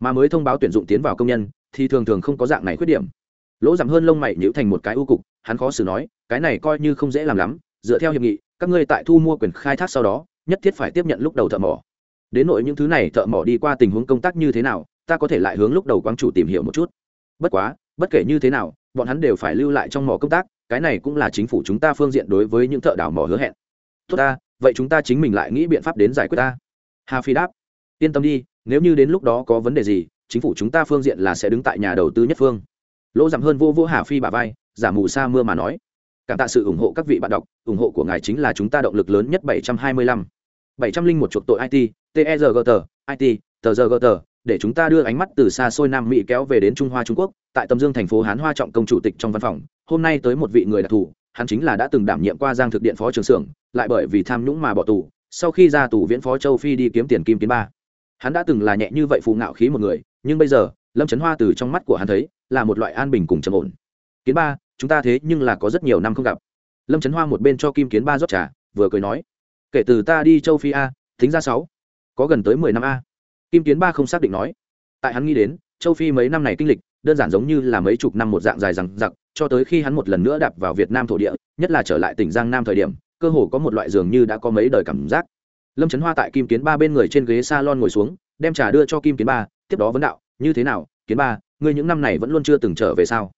Mà mới thông báo tuyển dụng tiến vào công nhân, thì thường thường không có dạng này khuyết điểm. Lỗ giảm hơn lông mày nhữ thành một cái ưu cục, hắn khó xử nói, cái này coi như không dễ làm lắm, dựa theo hiệp nghị, các ngươi tại thu mua quyền khai thác sau đó, nhất thiết phải tiếp nhận lúc đầu thợ mỏ. Đến nội những thứ này thợ mỏ đi qua tình huống công tác như thế nào, ta có thể lại hướng lúc đầu quang chủ tìm hiểu một chút. Bất quá, bất kể như thế nào, bọn hắn đều phải lưu lại trong mỏ công tác, cái này cũng là chính phủ chúng ta phương diện đối với những thợ đào mỏ hứa hẹn. Tốt ta vậy chúng ta chính mình lại nghĩ biện pháp đến giải quyết ta hà phi đáp yên tâm đi nếu như đến lúc đó có vấn đề gì chính phủ chúng ta phương diện là sẽ đứng tại nhà đầu tư nhất phương lỗ giảm hơn vô vô hà phi bà vai giả mù sa mưa mà nói cảm tạ sự ủng hộ các vị bạn đọc ủng hộ của ngài chính là chúng ta động lực lớn nhất 725. 701 chuộc tội it tergt it TRGT, để chúng ta đưa ánh mắt từ xa xôi nam mỹ kéo về đến trung hoa trung quốc tại tâm dương thành phố hán hoa trọng công chủ tịch trong văn phòng hôm nay tới một vị người đặc thù hắn chính là đã từng đảm nhiệm qua giang thực điện phó trưởng xưởng, lại bởi vì tham nhũng mà bỏ tù, sau khi ra tù viễn phó châu phi đi kiếm tiền kim kiến ba. Hắn đã từng là nhẹ như vậy phù ngạo khí một người, nhưng bây giờ, lâm trấn hoa từ trong mắt của hắn thấy, là một loại an bình cùng trầm ổn. Kiến ba, chúng ta thế nhưng là có rất nhiều năm không gặp. Lâm trấn hoa một bên cho kim kiến ba rót trà, vừa cười nói, kể từ ta đi châu phi a, thính ra sáu, có gần tới mười năm a. Kim kiến ba không xác định nói. Tại hắn nghĩ đến, châu phi mấy năm này kinh lịch, đơn giản giống như là mấy chục năm một dạng dài rằng giặc cho tới khi hắn một lần nữa đạp vào việt nam thổ địa, nhất là trở lại tỉnh giang nam thời điểm, cơ hồ có một loại dường như đã có mấy đời cảm giác. Lâm trấn hoa tại kim kiến ba bên người trên ghế s a lon ngồi xuống, đem trà đưa cho kim kiến ba, tiếp đó vấn đạo, như thế nào, kiến ba, ngươi những năm này vẫn luôn chưa từng trở về sao?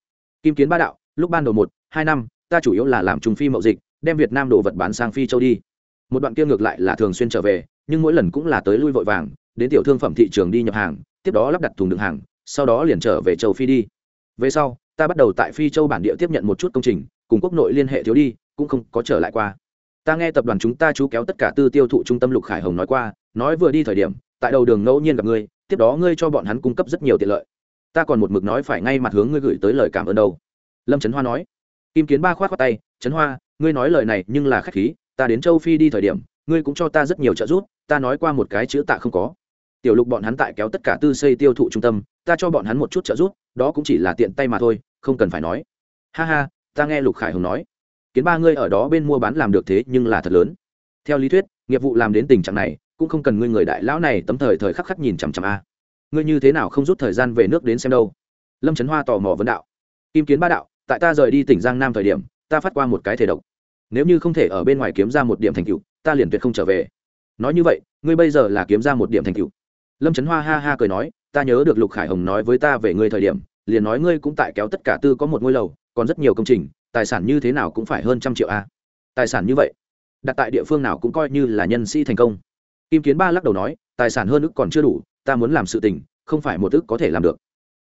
Kim kiến ba đạo, lúc ban đầu một, hai năm, ta chủ yếu là làm trung phi mậu dịch, đem việt nam đồ vật bán sang phi châu đi. Một đoạn kia ngược lại là thường xuyên trở về, nhưng mỗi lần cũng là tới lui vội vàng, đến tiểu thương phẩm thị trường đi nhập hàng, tiếp đó lắp đặt thùng đựng hàng, sau đó liền trở về châu phi đi. Về sau ta bắt đầu tại phi châu bản địa tiếp nhận một chút công trình, cùng quốc nội liên hệ thiếu đi, cũng không có trở lại qua. Ta nghe tập đoàn chúng ta chú kéo tất cả tư tiêu thụ trung tâm lục khải hồng nói qua, nói vừa đi thời điểm, tại đầu đường ngẫu nhiên gặp ngươi, tiếp đó ngươi cho bọn hắn cung cấp rất nhiều tiện lợi. Ta còn một mực nói phải ngay mặt hướng ngươi gửi tới lời cảm ơn đâu. Lâm trấn hoa nói. Kim kiến ba khoát khoát tay trấn hoa, ngươi nói lời này nhưng là khách khí, ta đến châu phi đi thời điểm, ngươi cũng cho ta rất nhiều trợ giúp, ta nói qua một cái chữ tạ không có tiểu lục bọn hắn tại kéo tất cả tư xây tiêu thụ trung tâm, ta cho bọn hắn một chút trợ giúp, đó cũng chỉ là tiện tay mà thôi, không cần phải nói. Ha ha, ta nghe lục khải hồng nói. Kiến ba ngươi ở đó bên mua bán làm được thế nhưng là thật lớn. Theo lý thuyết, nghiệp vụ làm đến tình trạng này, cũng không cần ngươi người đại lão này tấm thời thời khắc khắc nhìn chằm chằm a. Ngươi như thế nào không rút thời gian về nước đến xem đâu? Lâm trấn hoa tò mò vấn đạo. Kim kiến ba đạo, tại ta rời đi tỉnh giang nam thời điểm, ta phát qua một cái thể độc. Nếu như không thể ở bên ngoài kiếm ra một điểm thành tựu, ta liền tuyệt không trở về. Nói như vậy, ngươi bây giờ là kiếm ra một điểm thành tựu lâm trấn hoa ha ha cười nói, ta nhớ được lục khải hồng nói với ta về ngươi thời điểm, liền nói ngươi cũng tại kéo tất cả tư có một ngôi lầu, còn rất nhiều công trình, tài sản như thế nào cũng phải hơn trăm triệu a. Tài sản như vậy, đặt tại địa phương nào cũng coi như là nhân sĩ thành công. Kim kiến ba lắc đầu nói, tài sản hơn ức còn chưa đủ, ta muốn làm sự tình, không phải một ức có thể làm được.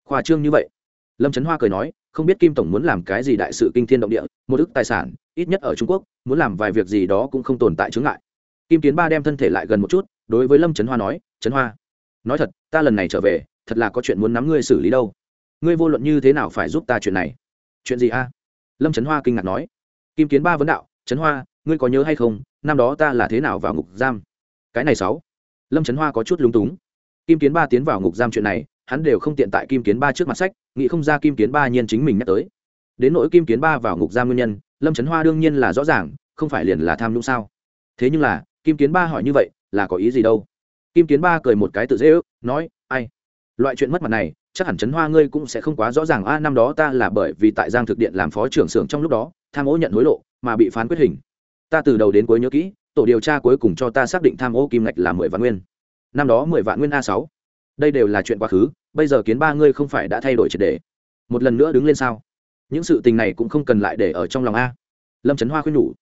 Khoa trương như vậy. Lâm trấn hoa cười nói, không biết kim tổng muốn làm cái gì đại sự kinh thiên động địa, một ức tài sản, ít nhất ở trung quốc, muốn làm vài việc gì đó cũng không tồn tại chướng ngại. Kim kiến ba đem thân thể lại gần một chút, đối với lâm trấn hoa nói trấn hoa nói thật, ta lần này trở về, thật là có chuyện muốn nắm ngươi xử lý đâu. Ngươi vô luận như thế nào phải giúp ta chuyện này? Chuyện gì a? Lâm trấn hoa kinh ngạc nói. Kim kiến ba vấn đạo trấn hoa, ngươi có nhớ hay không, năm đó ta là thế nào vào ngục giam? Cái này sáu. Lâm trấn hoa có chút lúng túng. Kim kiến ba tiến vào ngục giam chuyện này, hắn đều không tiện tại kim kiến ba trước mặt sách, nghĩ không ra kim kiến ba nhiên chính mình nhắc tới. Đến nỗi kim kiến ba vào ngục giam nguyên nhân, lâm trấn hoa đương nhiên là rõ ràng, không phải liền là tham nhũng sao? Thế nhưng là, kim kiến ba hỏi như vậy, là có ý gì đâu? Kim kiến ba cười một cái tự dễ ước, nói, ai, loại chuyện mất mặt này, chắc hẳn trấn hoa ngươi cũng sẽ không quá rõ ràng. A, năm đó ta là bởi vì tại giang thực điện làm phó trưởng xưởng trong lúc đó, tham ô nhận hối lộ, mà bị phán quyết hình. Ta từ đầu đến cuối nhớ kỹ, tổ điều tra cuối cùng cho ta xác định tham ô kim ngạch là mười vạn nguyên. Năm đó mười vạn nguyên a sáu. Đây đều là chuyện quá khứ, bây giờ kiến ba ngươi không phải đã thay đổi triệt đề một lần nữa đứng lên sao? Những sự tình này cũng không cần lại để ở trong lòng a. Lâm trấn hoa khuyên nhủ.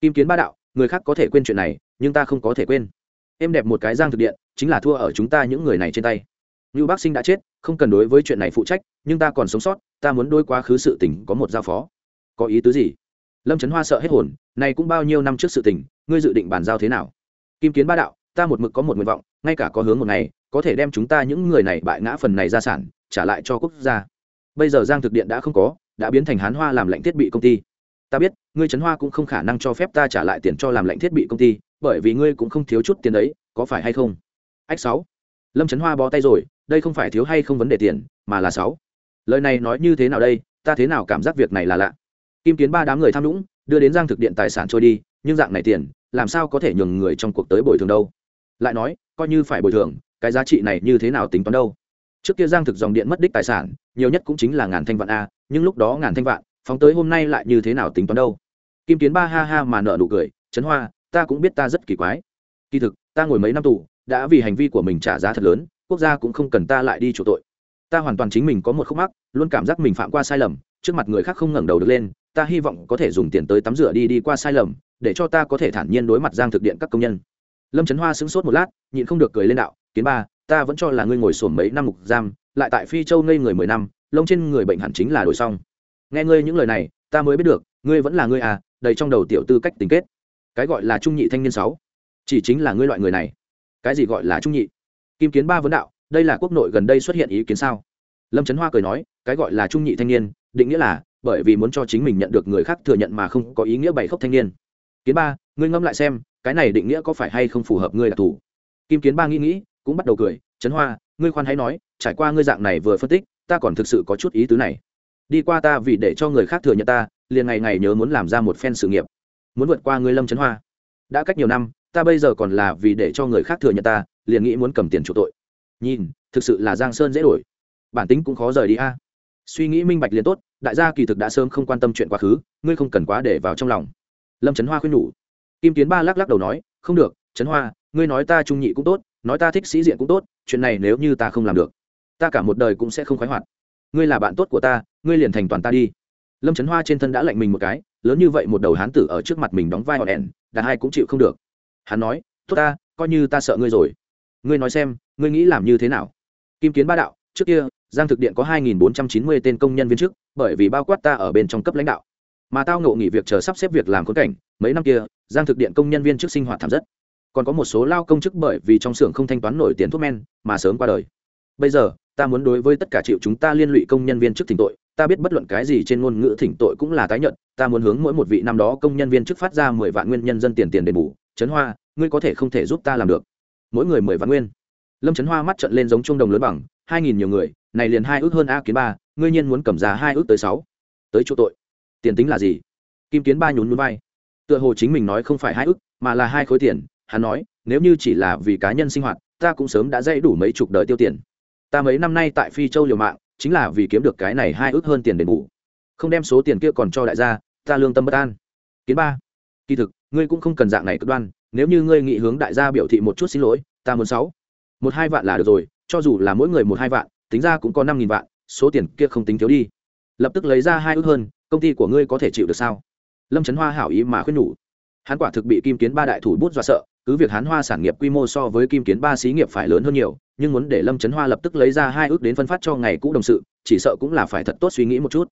Kim kiến ba đạo, người khác có thể quên chuyện này, nhưng ta không có thể quên em đẹp một cái giang thực điện, chính là thua ở chúng ta những người này trên tay. Như bác sinh đã chết, không cần đối với chuyện này phụ trách, nhưng ta còn sống sót, ta muốn đôi quá khứ sự tình có một giao phó. Có ý tứ gì? Lâm trấn hoa sợ hết hồn, này cũng bao nhiêu năm trước sự tình, ngươi dự định bàn giao thế nào? Kim kiến ba đạo, ta một mực có một nguyện vọng, ngay cả có hướng một ngày, có thể đem chúng ta những người này bại ngã phần này ra sản, trả lại cho quốc gia. Bây giờ giang thực điện đã không có, đã biến thành hán hoa làm lệnh thiết bị công ty. Ta biết, ngươi trấn hoa cũng không khả năng cho phép ta trả lại tiền cho làm lệnh thiết bị công ty bởi vì ngươi cũng không thiếu chút tiền đấy có phải hay không? Ách sáu. Lâm trấn hoa bó tay rồi, đây không phải thiếu hay không vấn đề tiền, mà là sáu. Lời này nói như thế nào đây, ta thế nào cảm giác việc này là lạ. Kim kiến ba đám người tham nhũng, đưa đến giang thực điện tài sản trôi đi, nhưng dạng này tiền, làm sao có thể nhường người trong cuộc tới bồi thường đâu? Lại nói, coi như phải bồi thường, cái giá trị này như thế nào tính toán đâu? Trước kia giang thực dòng điện mất đích tài sản, nhiều nhất cũng chính là ngàn thanh vạn a, nhưng lúc đó ngàn thanh vạn, phóng tới hôm nay lại như thế nào tính toán đâu? Kim kiến ba ha ha mà nợ nụ cười trấn hoa ta cũng biết ta rất kỳ quái. Kỳ thực, ta ngồi mấy năm tù, đã vì hành vi của mình trả giá thật lớn, quốc gia cũng không cần ta lại đi chủ tội. Ta hoàn toàn chính mình có một khúc mắc, luôn cảm giác mình phạm qua sai lầm, trước mặt người khác không ngẩng đầu được lên, ta hy vọng có thể dùng tiền tới tắm rửa đi đi qua sai lầm, để cho ta có thể thản nhiên đối mặt giang thực điện các công nhân. Lâm trấn hoa sững sốt một lát, nhịn không được cười lên đạo, kiến ba, ta vẫn cho là ngươi ngồi sổm mấy năm ngục giam, lại tại phi châu ngây người mười năm, lông trên người bệnh hẳn chính là đổi xong. Nghe ngươi những lời này, ta mới biết được, ngươi vẫn là ngươi à đầy trong đầu tiểu tư cách tính kết cái gọi là trung nhị thanh niên sáu. Chỉ chính là ngươi loại người này. Cái gì gọi là trung nhị? Kim kiến ba vấn đạo, đây là quốc nội gần đây xuất hiện ý kiến sao? Lâm trấn hoa cười nói, cái gọi là trung nhị thanh niên, định nghĩa là bởi vì muốn cho chính mình nhận được người khác thừa nhận mà không có ý nghĩa bày khốc thanh niên. Kiến ba, ngươi ngẫm lại xem, cái này định nghĩa có phải hay không phù hợp ngươi đặc thù? Kim kiến ba nghĩ nghĩ, cũng bắt đầu cười trấn hoa, ngươi khoan hãy nói, trải qua ngươi dạng này vừa phân tích, ta còn thực sự có chút ý tứ này. Đi qua ta vì để cho người khác thừa nhận ta, liền ngày ngày nhớ muốn làm ra một phen sự nghiệp muốn vượt qua ngươi lâm trấn hoa. Đã cách nhiều năm, ta bây giờ còn là vì để cho người khác thừa nhận ta, liền nghĩ muốn cầm tiền chủ tội. Nhìn, thực sự là giang sơn dễ đổi. Bản tính cũng khó rời đi a. Suy nghĩ minh bạch liền tốt, đại gia kỳ thực đã sớm không quan tâm chuyện quá khứ, ngươi không cần quá để vào trong lòng. Lâm trấn hoa khuyên nhủ. Kim tiến ba lắc lắc đầu nói, không được trấn hoa, ngươi nói ta trung nhị cũng tốt, nói ta thích sĩ diện cũng tốt, chuyện này nếu như ta không làm được, ta cả một đời cũng sẽ không khoái hoạt. Ngươi là bạn tốt của ta, ngươi liền thành toàn ta đi lâm trấn hoa trên thân đã lạnh mình một cái, lớn như vậy một đầu hán tử ở trước mặt mình đóng vai hòn đèn đạt hai cũng chịu không được. Hắn nói, tốt ta, coi như ta sợ ngươi rồi. Ngươi nói xem, ngươi nghĩ làm như thế nào? Kim kiến ba đạo, trước kia, giang thực điện có hai nghìn bốn trăm chín mươi tên công nhân viên chức, bởi vì bao quát ta ở bên trong cấp lãnh đạo. Mà tao ngộ nghỉ việc chờ sắp xếp việc làm khốn cảnh, mấy năm kia, giang thực điện công nhân viên chức sinh hoạt thảm rất. Còn có một số lao công chức bởi vì trong xưởng không thanh toán nổi tiền thuốc men, mà sớm qua đời. Bây giờ, ta muốn đối với tất cả chịu chúng ta liên lụy công nhân viên chức thỉnh tội ta biết bất luận cái gì trên ngôn ngữ thỉnh tội cũng là tái nhận ta muốn hướng mỗi một vị năm đó công nhân viên chức phát ra mười vạn nguyên nhân dân tiền tiền đền bù. Trấn hoa, ngươi có thể không thể giúp ta làm được. Mỗi người mười vạn nguyên. Lâm trấn hoa mắt trận lên giống trung đồng lớn bằng, hai nghìn nhiều người, này liền hai ước hơn a kiến ba, ngươi nhiên muốn cầm ra hai ước tới sáu. Tới chỗ tội. Tiền tính là gì? Kim kiến ba nhún núi vai. Tựa hồ chính mình nói không phải hai ước, mà là hai khối tiền. Hắn nói, nếu như chỉ là vì cá nhân sinh hoạt, ta cũng sớm đã dây đủ mấy chục đời tiêu tiền. Ta mấy năm nay tại phi châu liều mạng chính là vì kiếm được cái này hai ước hơn tiền đền bù. Không đem số tiền kia còn cho đại gia, ta lương tâm bất an. Kiến ba, kỳ thực, ngươi cũng không cần dạng này cực đoan, nếu như ngươi nghị hướng đại gia biểu thị một chút xin lỗi, ta muốn sáu. Một hai vạn là được rồi, cho dù là mỗi người một hai vạn, tính ra cũng có năm nghìn vạn, số tiền kia không tính thiếu đi. Lập tức lấy ra hai ước hơn, công ty của ngươi có thể chịu được sao? Lâm trấn hoa hảo ý mà khuyên nhủ. Hắn quả thực bị kim kiến ba đại thủ bút dọa sợ, cứ việc hắn hoa sản nghiệp quy mô so với kim kiến ba xí nghiệp phải lớn hơn nhiều nhưng muốn để lâm trấn hoa lập tức lấy ra hai ước đến phân phát cho ngày cũ đồng sự, chỉ sợ cũng là phải thật tốt suy nghĩ một chút.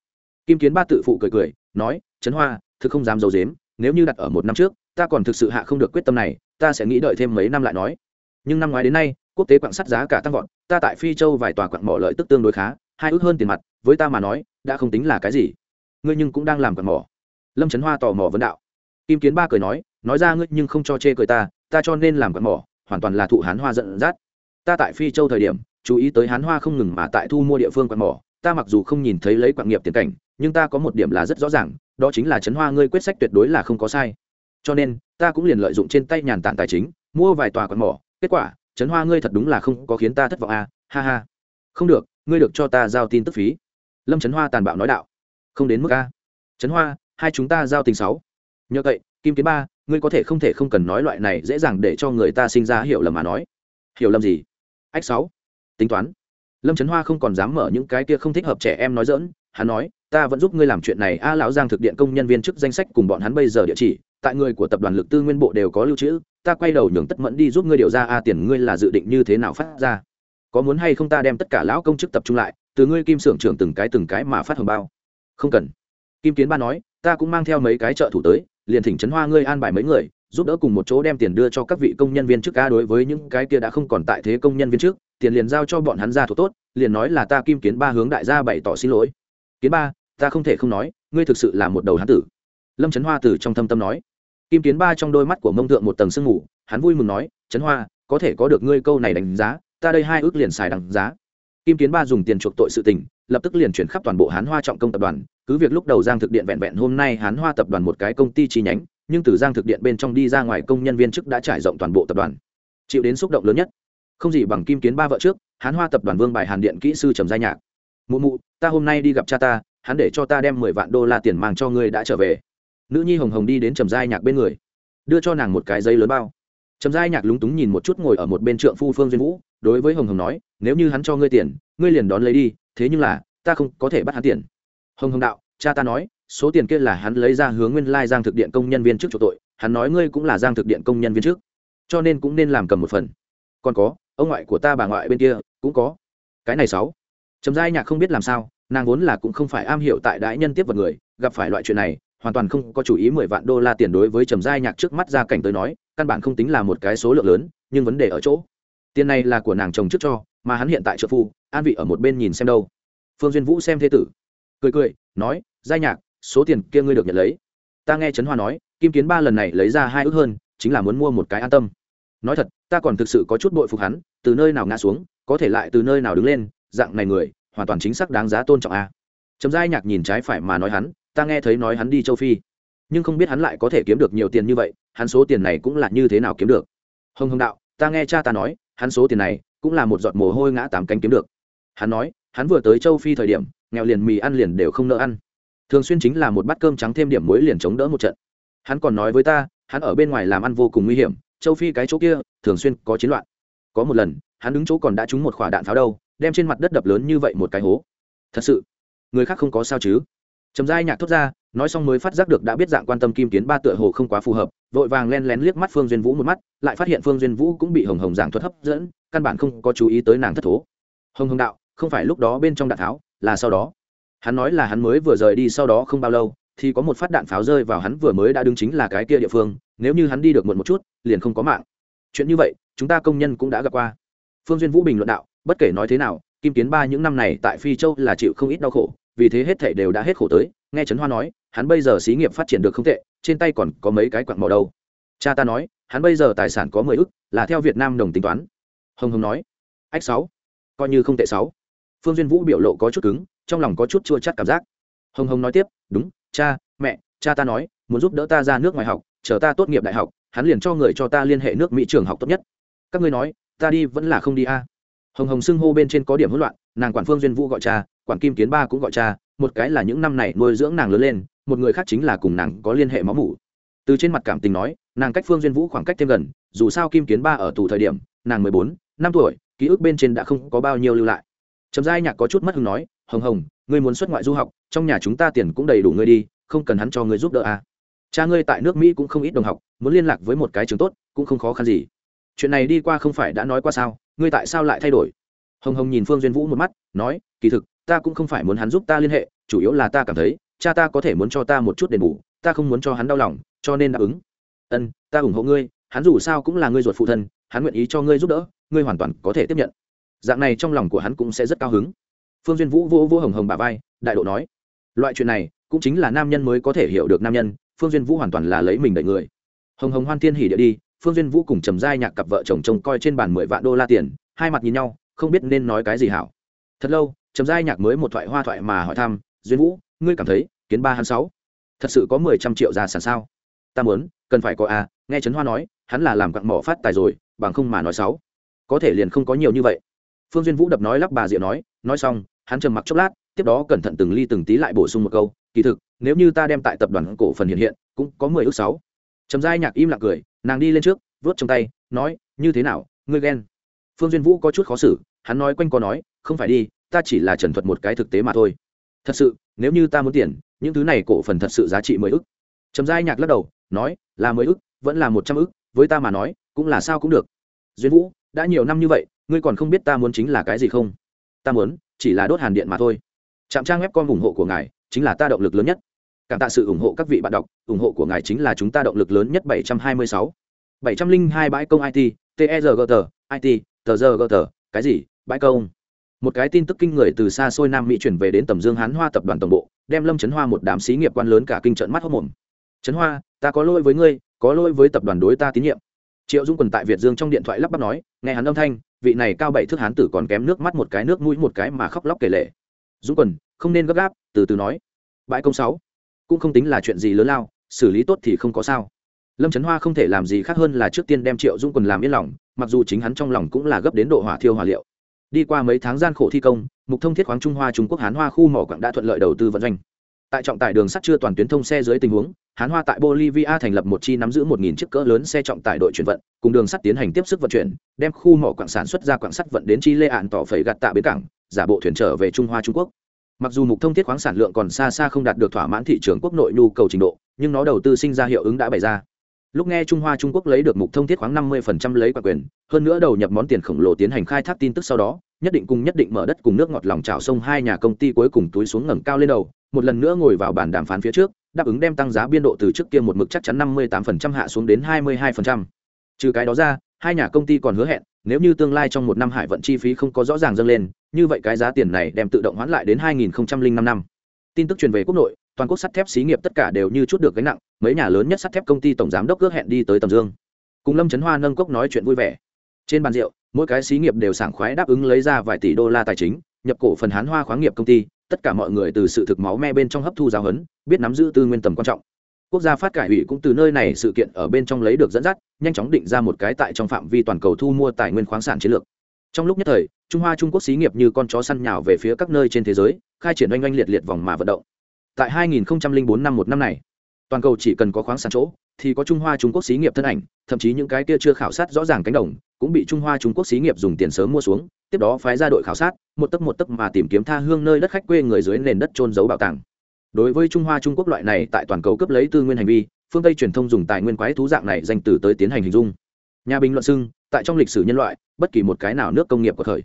Kim kiến ba tự phụ cười cười, nói trấn hoa, thực không dám d i ấ u dếm nếu như đặt ở một năm trước, ta còn thực sự hạ không được quyết tâm này, ta sẽ nghĩ đợi thêm mấy năm lại nói. Nhưng năm ngoái đến nay, quốc tế quạng sắt giá cả tăng vọt, ta tại phi châu vài tòa quạng mỏ lợi tức tương đối khá, hai ước hơn tiền mặt, với ta mà nói, đã không tính là cái gì. Ngươi nhưng cũng đang làm quạng mỏ. Lâm trấn hoa tò mò vấn đạo. Kim kiến ba cười nói nói ra ngươi nhưng không cho chê cười ta ta cho nên làm quạng mỏ, hoàn toàn là thụ hán hoa giận dắt ta tại phi châu thời điểm, chú ý tới hán hoa không ngừng mà tại thu mua địa phương quạt mỏ, ta mặc dù không nhìn thấy lấy quạng nghiệp tiền cảnh, nhưng ta có một điểm là rất rõ ràng, đó chính là chấn hoa ngươi quyết sách tuyệt đối là không có sai. Cho nên, ta cũng liền lợi dụng trên tay nhàn tản tài chính, mua vài tòa quạt mỏ, kết quả chấn hoa ngươi thật đúng là không có khiến ta thất vọng à ha ha. Không được, ngươi được cho ta giao tin tức phí. Lâm trấn hoa tàn bạo nói đạo. Không đến mức a. Trấn hoa, hai chúng ta giao tình sáu. Nhờ vậy, kim kiến ba, ngươi có thể không thể không cần nói loại này dễ dàng để cho người ta sinh ra hiểu lầm mà nói. Hiểu lầm gì? Ách sáu. Tính toán. Lâm trấn hoa không còn dám mở những cái kia không thích hợp trẻ em nói dỡn hắn nói, ta vẫn giúp ngươi làm chuyện này, a lão giang thực điện công nhân viên chức danh sách cùng bọn hắn bây giờ địa chỉ, tại người của tập đoàn lực tư nguyên bộ đều có lưu trữ, ta quay đầu nhường tất mẫn đi giúp ngươi điều ra a tiền ngươi là dự định như thế nào phát ra. Có muốn hay không ta đem tất cả lão công chức tập trung lại, từ ngươi kim xưởng trưởng từng cái từng cái mà phát hồng bao. Không cần. Kim kiến ba nói, ta cũng mang theo mấy cái trợ thủ tới, liền thỉnh trấn hoa ngươi an bài mấy người giúp đỡ cùng một chỗ đem tiền đưa cho các vị công nhân viên chức ca đối với những cái kia đã không còn tại thế công nhân viên chức tiền liền giao cho bọn hắn ra thủ tốt, liền nói là ta kim kiến ba hướng đại gia bày tỏ xin lỗi. Kiến ba, ta không thể không nói, ngươi thực sự là một đầu hán tử. Lâm trấn hoa từ trong thâm tâm nói. Kim kiến ba trong đôi mắt của mông thượng một tầng sương ngủ hắn vui mừng nói trấn hoa, có thể có được ngươi câu này đánh giá, ta đây hai ước liền xài đằng giá. Kim kiến ba dùng tiền chuộc tội sự tình, lập tức liền chuyển khắp toàn bộ hán hoa trọng công tập đoàn, cứ việc lúc đầu giang thực điện vẹn vẹn hôm nay hán hoa tập đoàn một cái công ty chi nhánh nhưng từ giang thực điện bên trong đi ra ngoài công nhân viên chức đã trải rộng toàn bộ tập đoàn. Chịu đến xúc động lớn nhất. Không gì bằng kim kiến ba vợ trước, hán hoa tập đoàn vương bài hàn điện kỹ sư trầm gia nhạc. Mụ mụ, ta hôm nay đi gặp cha ta, hắn để cho ta đem mười vạn đô la tiền mang cho ngươi đã trở về. Nữ nhi hồng hồng đi đến trầm giai nhạc bên người, đưa cho nàng một cái giấy lớn bao. Trầm giai nhạc lúng túng nhìn một chút ngồi ở một bên trượng phu phương duyên vũ, đối với hồng hồng nói, nếu như hắn cho ngươi tiền, ngươi liền đón lấy đi, thế nhưng là, ta không có thể bắt hắn tiền. Hồng hồng đạo, cha ta nói số tiền kia là hắn lấy ra hướng nguyên lai giang thực điện công nhân viên trước chỗ tội, hắn nói ngươi cũng là giang thực điện công nhân viên trước, cho nên cũng nên làm cầm một phần. Còn có, ông ngoại của ta bà ngoại bên kia, cũng có. Cái này sáu. Trầm giai nhạc không biết làm sao, nàng vốn là cũng không phải am hiểu tại đại nhân tiếp vật người, gặp phải loại chuyện này, hoàn toàn không có chủ ý mười vạn đô la tiền đối với trầm giai nhạc trước mắt ra cảnh tới nói, căn bản không tính là một cái số lượng lớn, nhưng vấn đề ở chỗ. Tiền này là của nàng chồng trước cho, mà hắn hiện tại trợ phu, an vị ở một bên nhìn xem đâu. Phương duyên vũ xem thế tử. Cười cười, nói, giai nhạc số tiền kia ngươi được nhận lấy. Ta nghe trấn hoa nói, kim kiến ba lần này lấy ra hai ước hơn, chính là muốn mua một cái an tâm. Nói thật, ta còn thực sự có chút bội phục hắn, từ nơi nào ngã xuống, có thể lại từ nơi nào đứng lên, dạng này người, hoàn toàn chính xác đáng giá tôn trọng a. Trầm giai nhạc nhìn trái phải mà nói hắn, ta nghe thấy nói hắn đi châu phi. Nhưng không biết hắn lại có thể kiếm được nhiều tiền như vậy, hắn số tiền này cũng là như thế nào kiếm được? Hồng hồng đạo, ta nghe cha ta nói, hắn số tiền này cũng là một giọt mồ hôi ngã tám cánh kiếm được. Hắn nói, hắn vừa tới châu phi thời điểm, nghèo liền mì ăn liền đều không nỡ ăn thường xuyên chính là một bát cơm trắng thêm điểm muối liền chống đỡ một trận. Hắn còn nói với ta, hắn ở bên ngoài làm ăn vô cùng nguy hiểm, châu phi cái chỗ kia, thường xuyên có chiến loạn. Có một lần, hắn đứng chỗ còn đã trúng một quả đạn pháo đâu, đem trên mặt đất đập lớn như vậy một cái hố. Thật sự, người khác không có sao chứ? Trầm giai nhạc thốt ra, nói xong mới phát giác được đã biết dạng quan tâm kim kiến ba tựa hồ không quá phù hợp, vội vàng len lén liếc mắt phương duyên vũ một mắt, lại phát hiện phương duyên vũ cũng bị hồng hồng giảng thuật hấp dẫn, căn bản không có chú ý tới nàng thất thố. Hồng hồng đạo, không phải lúc đó bên trong đạn tháo, là sau đó hắn nói là hắn mới vừa rời đi sau đó không bao lâu, thì có một phát đạn pháo rơi vào hắn vừa mới đã đứng chính là cái kia địa phương, nếu như hắn đi được muộn một chút, liền không có mạng. Chuyện như vậy, chúng ta công nhân cũng đã gặp qua. Phương duyên vũ bình luận đạo, bất kể nói thế nào, kim kiến ba những năm này tại phi châu là chịu không ít đau khổ, vì thế hết thể đều đã hết khổ tới, nghe trấn hoa nói, hắn bây giờ xí nghiệp phát triển được không tệ, trên tay còn có mấy cái quặng mỏ đâu. Cha ta nói, hắn bây giờ tài sản có mười ức, là theo việt nam đồng tính toán. Hồng hồng nói, ách sáu, coi như không tệ sáu. Phương duyên vũ biểu lộ có chút cứng trong lòng có chút chua chát cảm giác. Hồng hồng nói tiếp, đúng, cha, mẹ, cha ta nói, muốn giúp đỡ ta ra nước ngoài học, chờ ta tốt nghiệp đại học, hắn liền cho người cho ta liên hệ nước mỹ trường học tốt nhất. Các ngươi nói, ta đi vẫn là không đi a. Hồng hồng xưng hô bên trên có điểm hỗn loạn, nàng quản phương duyên vũ gọi cha, quản kim kiến ba cũng gọi cha, một cái là những năm này nuôi dưỡng nàng lớn lên, một người khác chính là cùng nàng có liên hệ máu mủ. Từ trên mặt cảm tình nói, nàng cách phương duyên vũ khoảng cách thêm gần, dù sao kim kiến ba ở tù thời điểm, nàng mười bốn, năm tuổi, ký ức bên trên đã không có bao nhiêu lưu lại trầm giai nhạc có chút mất hứng nói, hồng hồng, ngươi muốn xuất ngoại du học, trong nhà chúng ta tiền cũng đầy đủ ngươi đi, không cần hắn cho ngươi giúp đỡ à. cha ngươi tại nước mỹ cũng không ít đồng học, muốn liên lạc với một cái trường tốt, cũng không khó khăn gì. Chuyện này đi qua không phải đã nói qua sao, ngươi tại sao lại thay đổi? Hồng hồng nhìn phương duyên vũ một mắt, nói, kỳ thực, ta cũng không phải muốn hắn giúp ta liên hệ, chủ yếu là ta cảm thấy, cha ta có thể muốn cho ta một chút đền bù, ta không muốn cho hắn đau lòng, cho nên đáp ứng. Ân, ta ủng hộ ngươi, hắn dù sao cũng là ngươi ruột phụ thân, hắn nguyện ý cho ngươi giúp đỡ, ngươi hoàn toàn có thể tiếp nhận dạng này trong lòng của hắn cũng sẽ rất cao hứng. Phương duyên vũ vô vô hồng hồng bà vai đại độ nói loại chuyện này cũng chính là nam nhân mới có thể hiểu được nam nhân phương duyên vũ hoàn toàn là lấy mình đợi người. Hồng hồng hoan thiên hỉ địa đi phương duyên vũ cùng trầm giai nhạc cặp vợ chồng trông coi trên bàn mười vạn đô la tiền hai mặt nhìn nhau không biết nên nói cái gì hảo. Thật lâu trầm giai nhạc mới một thoại hoa thoại mà hỏi thăm duyên vũ ngươi cảm thấy kiến ba hắn sáu thật sự có mười trăm triệu ra sản sao? Ta muốn cần phải có a à, nghe trấn hoa nói hắn là làm cặn mỏ phát tài rồi bằng không mà nói sáu có thể liền không có nhiều như vậy phương duyên vũ đập nói lắp bà diệu nói nói xong, hắn trầm mặc chốc lát, tiếp đó cẩn thận từng ly từng tí lại bổ sung một câu, kỳ thực, nếu như ta đem tại tập đoàn cổ phần hiện hiện, cũng có mười ước sáu. Trầm giai nhạc im lặng cười, nàng đi lên trước, vớt trong tay, nói, như thế nào, ngươi ghen? Phương duyên vũ có chút khó xử, hắn nói quanh co nói, không phải đi, ta chỉ là trần thuật một cái thực tế mà thôi. Thật sự, nếu như ta muốn tiền, những thứ này cổ phần thật sự giá trị mười ức trầm giai nhạc lắc đầu, nói, là mười ức vẫn là một trăm ức với ta mà nói, cũng là sao cũng được. Duyên vũ, đã nhiều năm như vậy ngươi còn không biết ta muốn chính là cái gì không? Ta muốn, chỉ là đốt hàn điện mà thôi. Trạm trang web com ủng hộ của ngài, chính là ta động lực lớn nhất. Cảm tạ sự ủng hộ các vị bạn đọc, ủng hộ của ngài chính là chúng ta động lực lớn nhất bảy trăm hai mươi sáu. bảy trăm linh hai bãi công it tergt it tờ cái gì? Bãi công. Một cái tin tức kinh người từ xa xôi nam mỹ chuyển về đến tầm dương hán hoa tập đoàn tổng bộ, đem lâm trấn hoa một đám xí nghiệp quan lớn cả kinh trận mắt hốc mồm. Trấn hoa, ta có lỗi với ngươi, có lỗi với tập đoàn đối ta tín nhiệm triệu dung quần tại việt dương trong điện thoại lắp bắp nói, nghe hắn âm thanh, vị này cao bảy thước hán tử còn kém nước mắt một cái nước mũi một cái mà khóc lóc kể lệ dung quần, không nên gấp gáp, từ từ nói. Bãi công sáu, cũng không tính là chuyện gì lớn lao, xử lý tốt thì không có sao. Lâm trấn hoa không thể làm gì khác hơn là trước tiên đem triệu dung quần làm yên lòng, mặc dù chính hắn trong lòng cũng là gấp đến độ hỏa thiêu hỏa liệu. Đi qua mấy tháng gian khổ thi công, mục thông thiết khoáng trung hoa trung quốc hán hoa khu mỏ quặng đã thuận lợi đầu tư vận doanh tại trọng tải đường sắt chưa toàn tuyến thông xe dưới tình huống, hán hoa tại bolivia thành lập một chi nắm giữ một nghìn chiếc cỡ lớn xe trọng tải đội chuyển vận, cùng đường sắt tiến hành tiếp sức vận chuyển, đem khu mỏ quạng sản xuất ra quạng sắt vận đến chi lê ạn tỏ phẩy gạt tạ bến cảng, giả bộ thuyền trở về trung hoa trung quốc. Mặc dù mục thông thiết khoáng sản lượng còn xa xa không đạt được thỏa mãn thị trường quốc nội nhu cầu trình độ, nhưng nó đầu tư sinh ra hiệu ứng đã bày ra. Lúc nghe trung hoa trung quốc lấy được mục thông thiết khoáng năm mươi lấy quả quyền, hơn nữa đầu nhập món tiền khổng lồ tiến hành khai thác tin tức sau đó, nhất định cùng nhất định mở đất cùng nước ngọt lòng trào sông hai nhà công ty cuối cùng túi xuống ngẩng cao lên đầu một lần nữa ngồi vào bàn đàm phán phía trước, đáp ứng đem tăng giá biên độ từ trước kia một mực chắc chắn năm mươi tám hạ xuống đến hai mươi hai trừ cái đó ra, hai nhà công ty còn hứa hẹn, nếu như tương lai trong một năm hải vận chi phí không có rõ ràng dâng lên, như vậy cái giá tiền này đem tự động hoãn lại đến hai nghìn năm. Tin tức truyền về quốc nội, toàn quốc sắt thép xí nghiệp tất cả đều như chút được gánh nặng, mấy nhà lớn nhất sắt thép công ty tổng giám đốc ước hẹn đi tới tầm dương. Cùng lâm trấn hoa nâng cốc nói chuyện vui vẻ. Trên bàn rượu, mỗi cái xí nghiệp đều sảng khoái đáp ứng lấy ra vài tỷ đô la tài chính, nhập cổ phần hán hoa khoáng nghiệp công ty tất cả mọi người từ sự thực máu me bên trong hấp thu giáo huấn, biết nắm giữ tư nguyên tầm quan trọng. Quốc gia phát cải ủy cũng từ nơi này sự kiện ở bên trong lấy được dẫn dắt, nhanh chóng định ra một cái tại trong phạm vi toàn cầu thu mua tài nguyên khoáng sản chiến lược. Trong lúc nhất thời, trung hoa trung quốc xí nghiệp như con chó săn nhào về phía các nơi trên thế giới, khai triển oanh oanh liệt liệt vòng mà vận động. Tại 2004 năm một năm này, toàn cầu chỉ cần có khoáng sản chỗ, thì có trung hoa trung quốc xí nghiệp thân ảnh, thậm chí những cái kia chưa khảo sát rõ ràng cánh đồng, cũng bị trung hoa trung quốc xí nghiệp dùng tiền sớm mua xuống tiếp đó phái ra đội khảo sát, một tấc một tấc mà tìm kiếm tha hương nơi đất khách quê người dưới nền đất trôn giấu bảo tàng. Đối với trung hoa trung quốc loại này tại toàn cầu cấp lấy tư nguyên hành vi, phương tây truyền thông dùng tài nguyên quái thú dạng này dành từ tới tiến hành hình dung. Nhà bình luận xưng, tại trong lịch sử nhân loại, bất kỳ một cái nào nước công nghiệp quật khởi.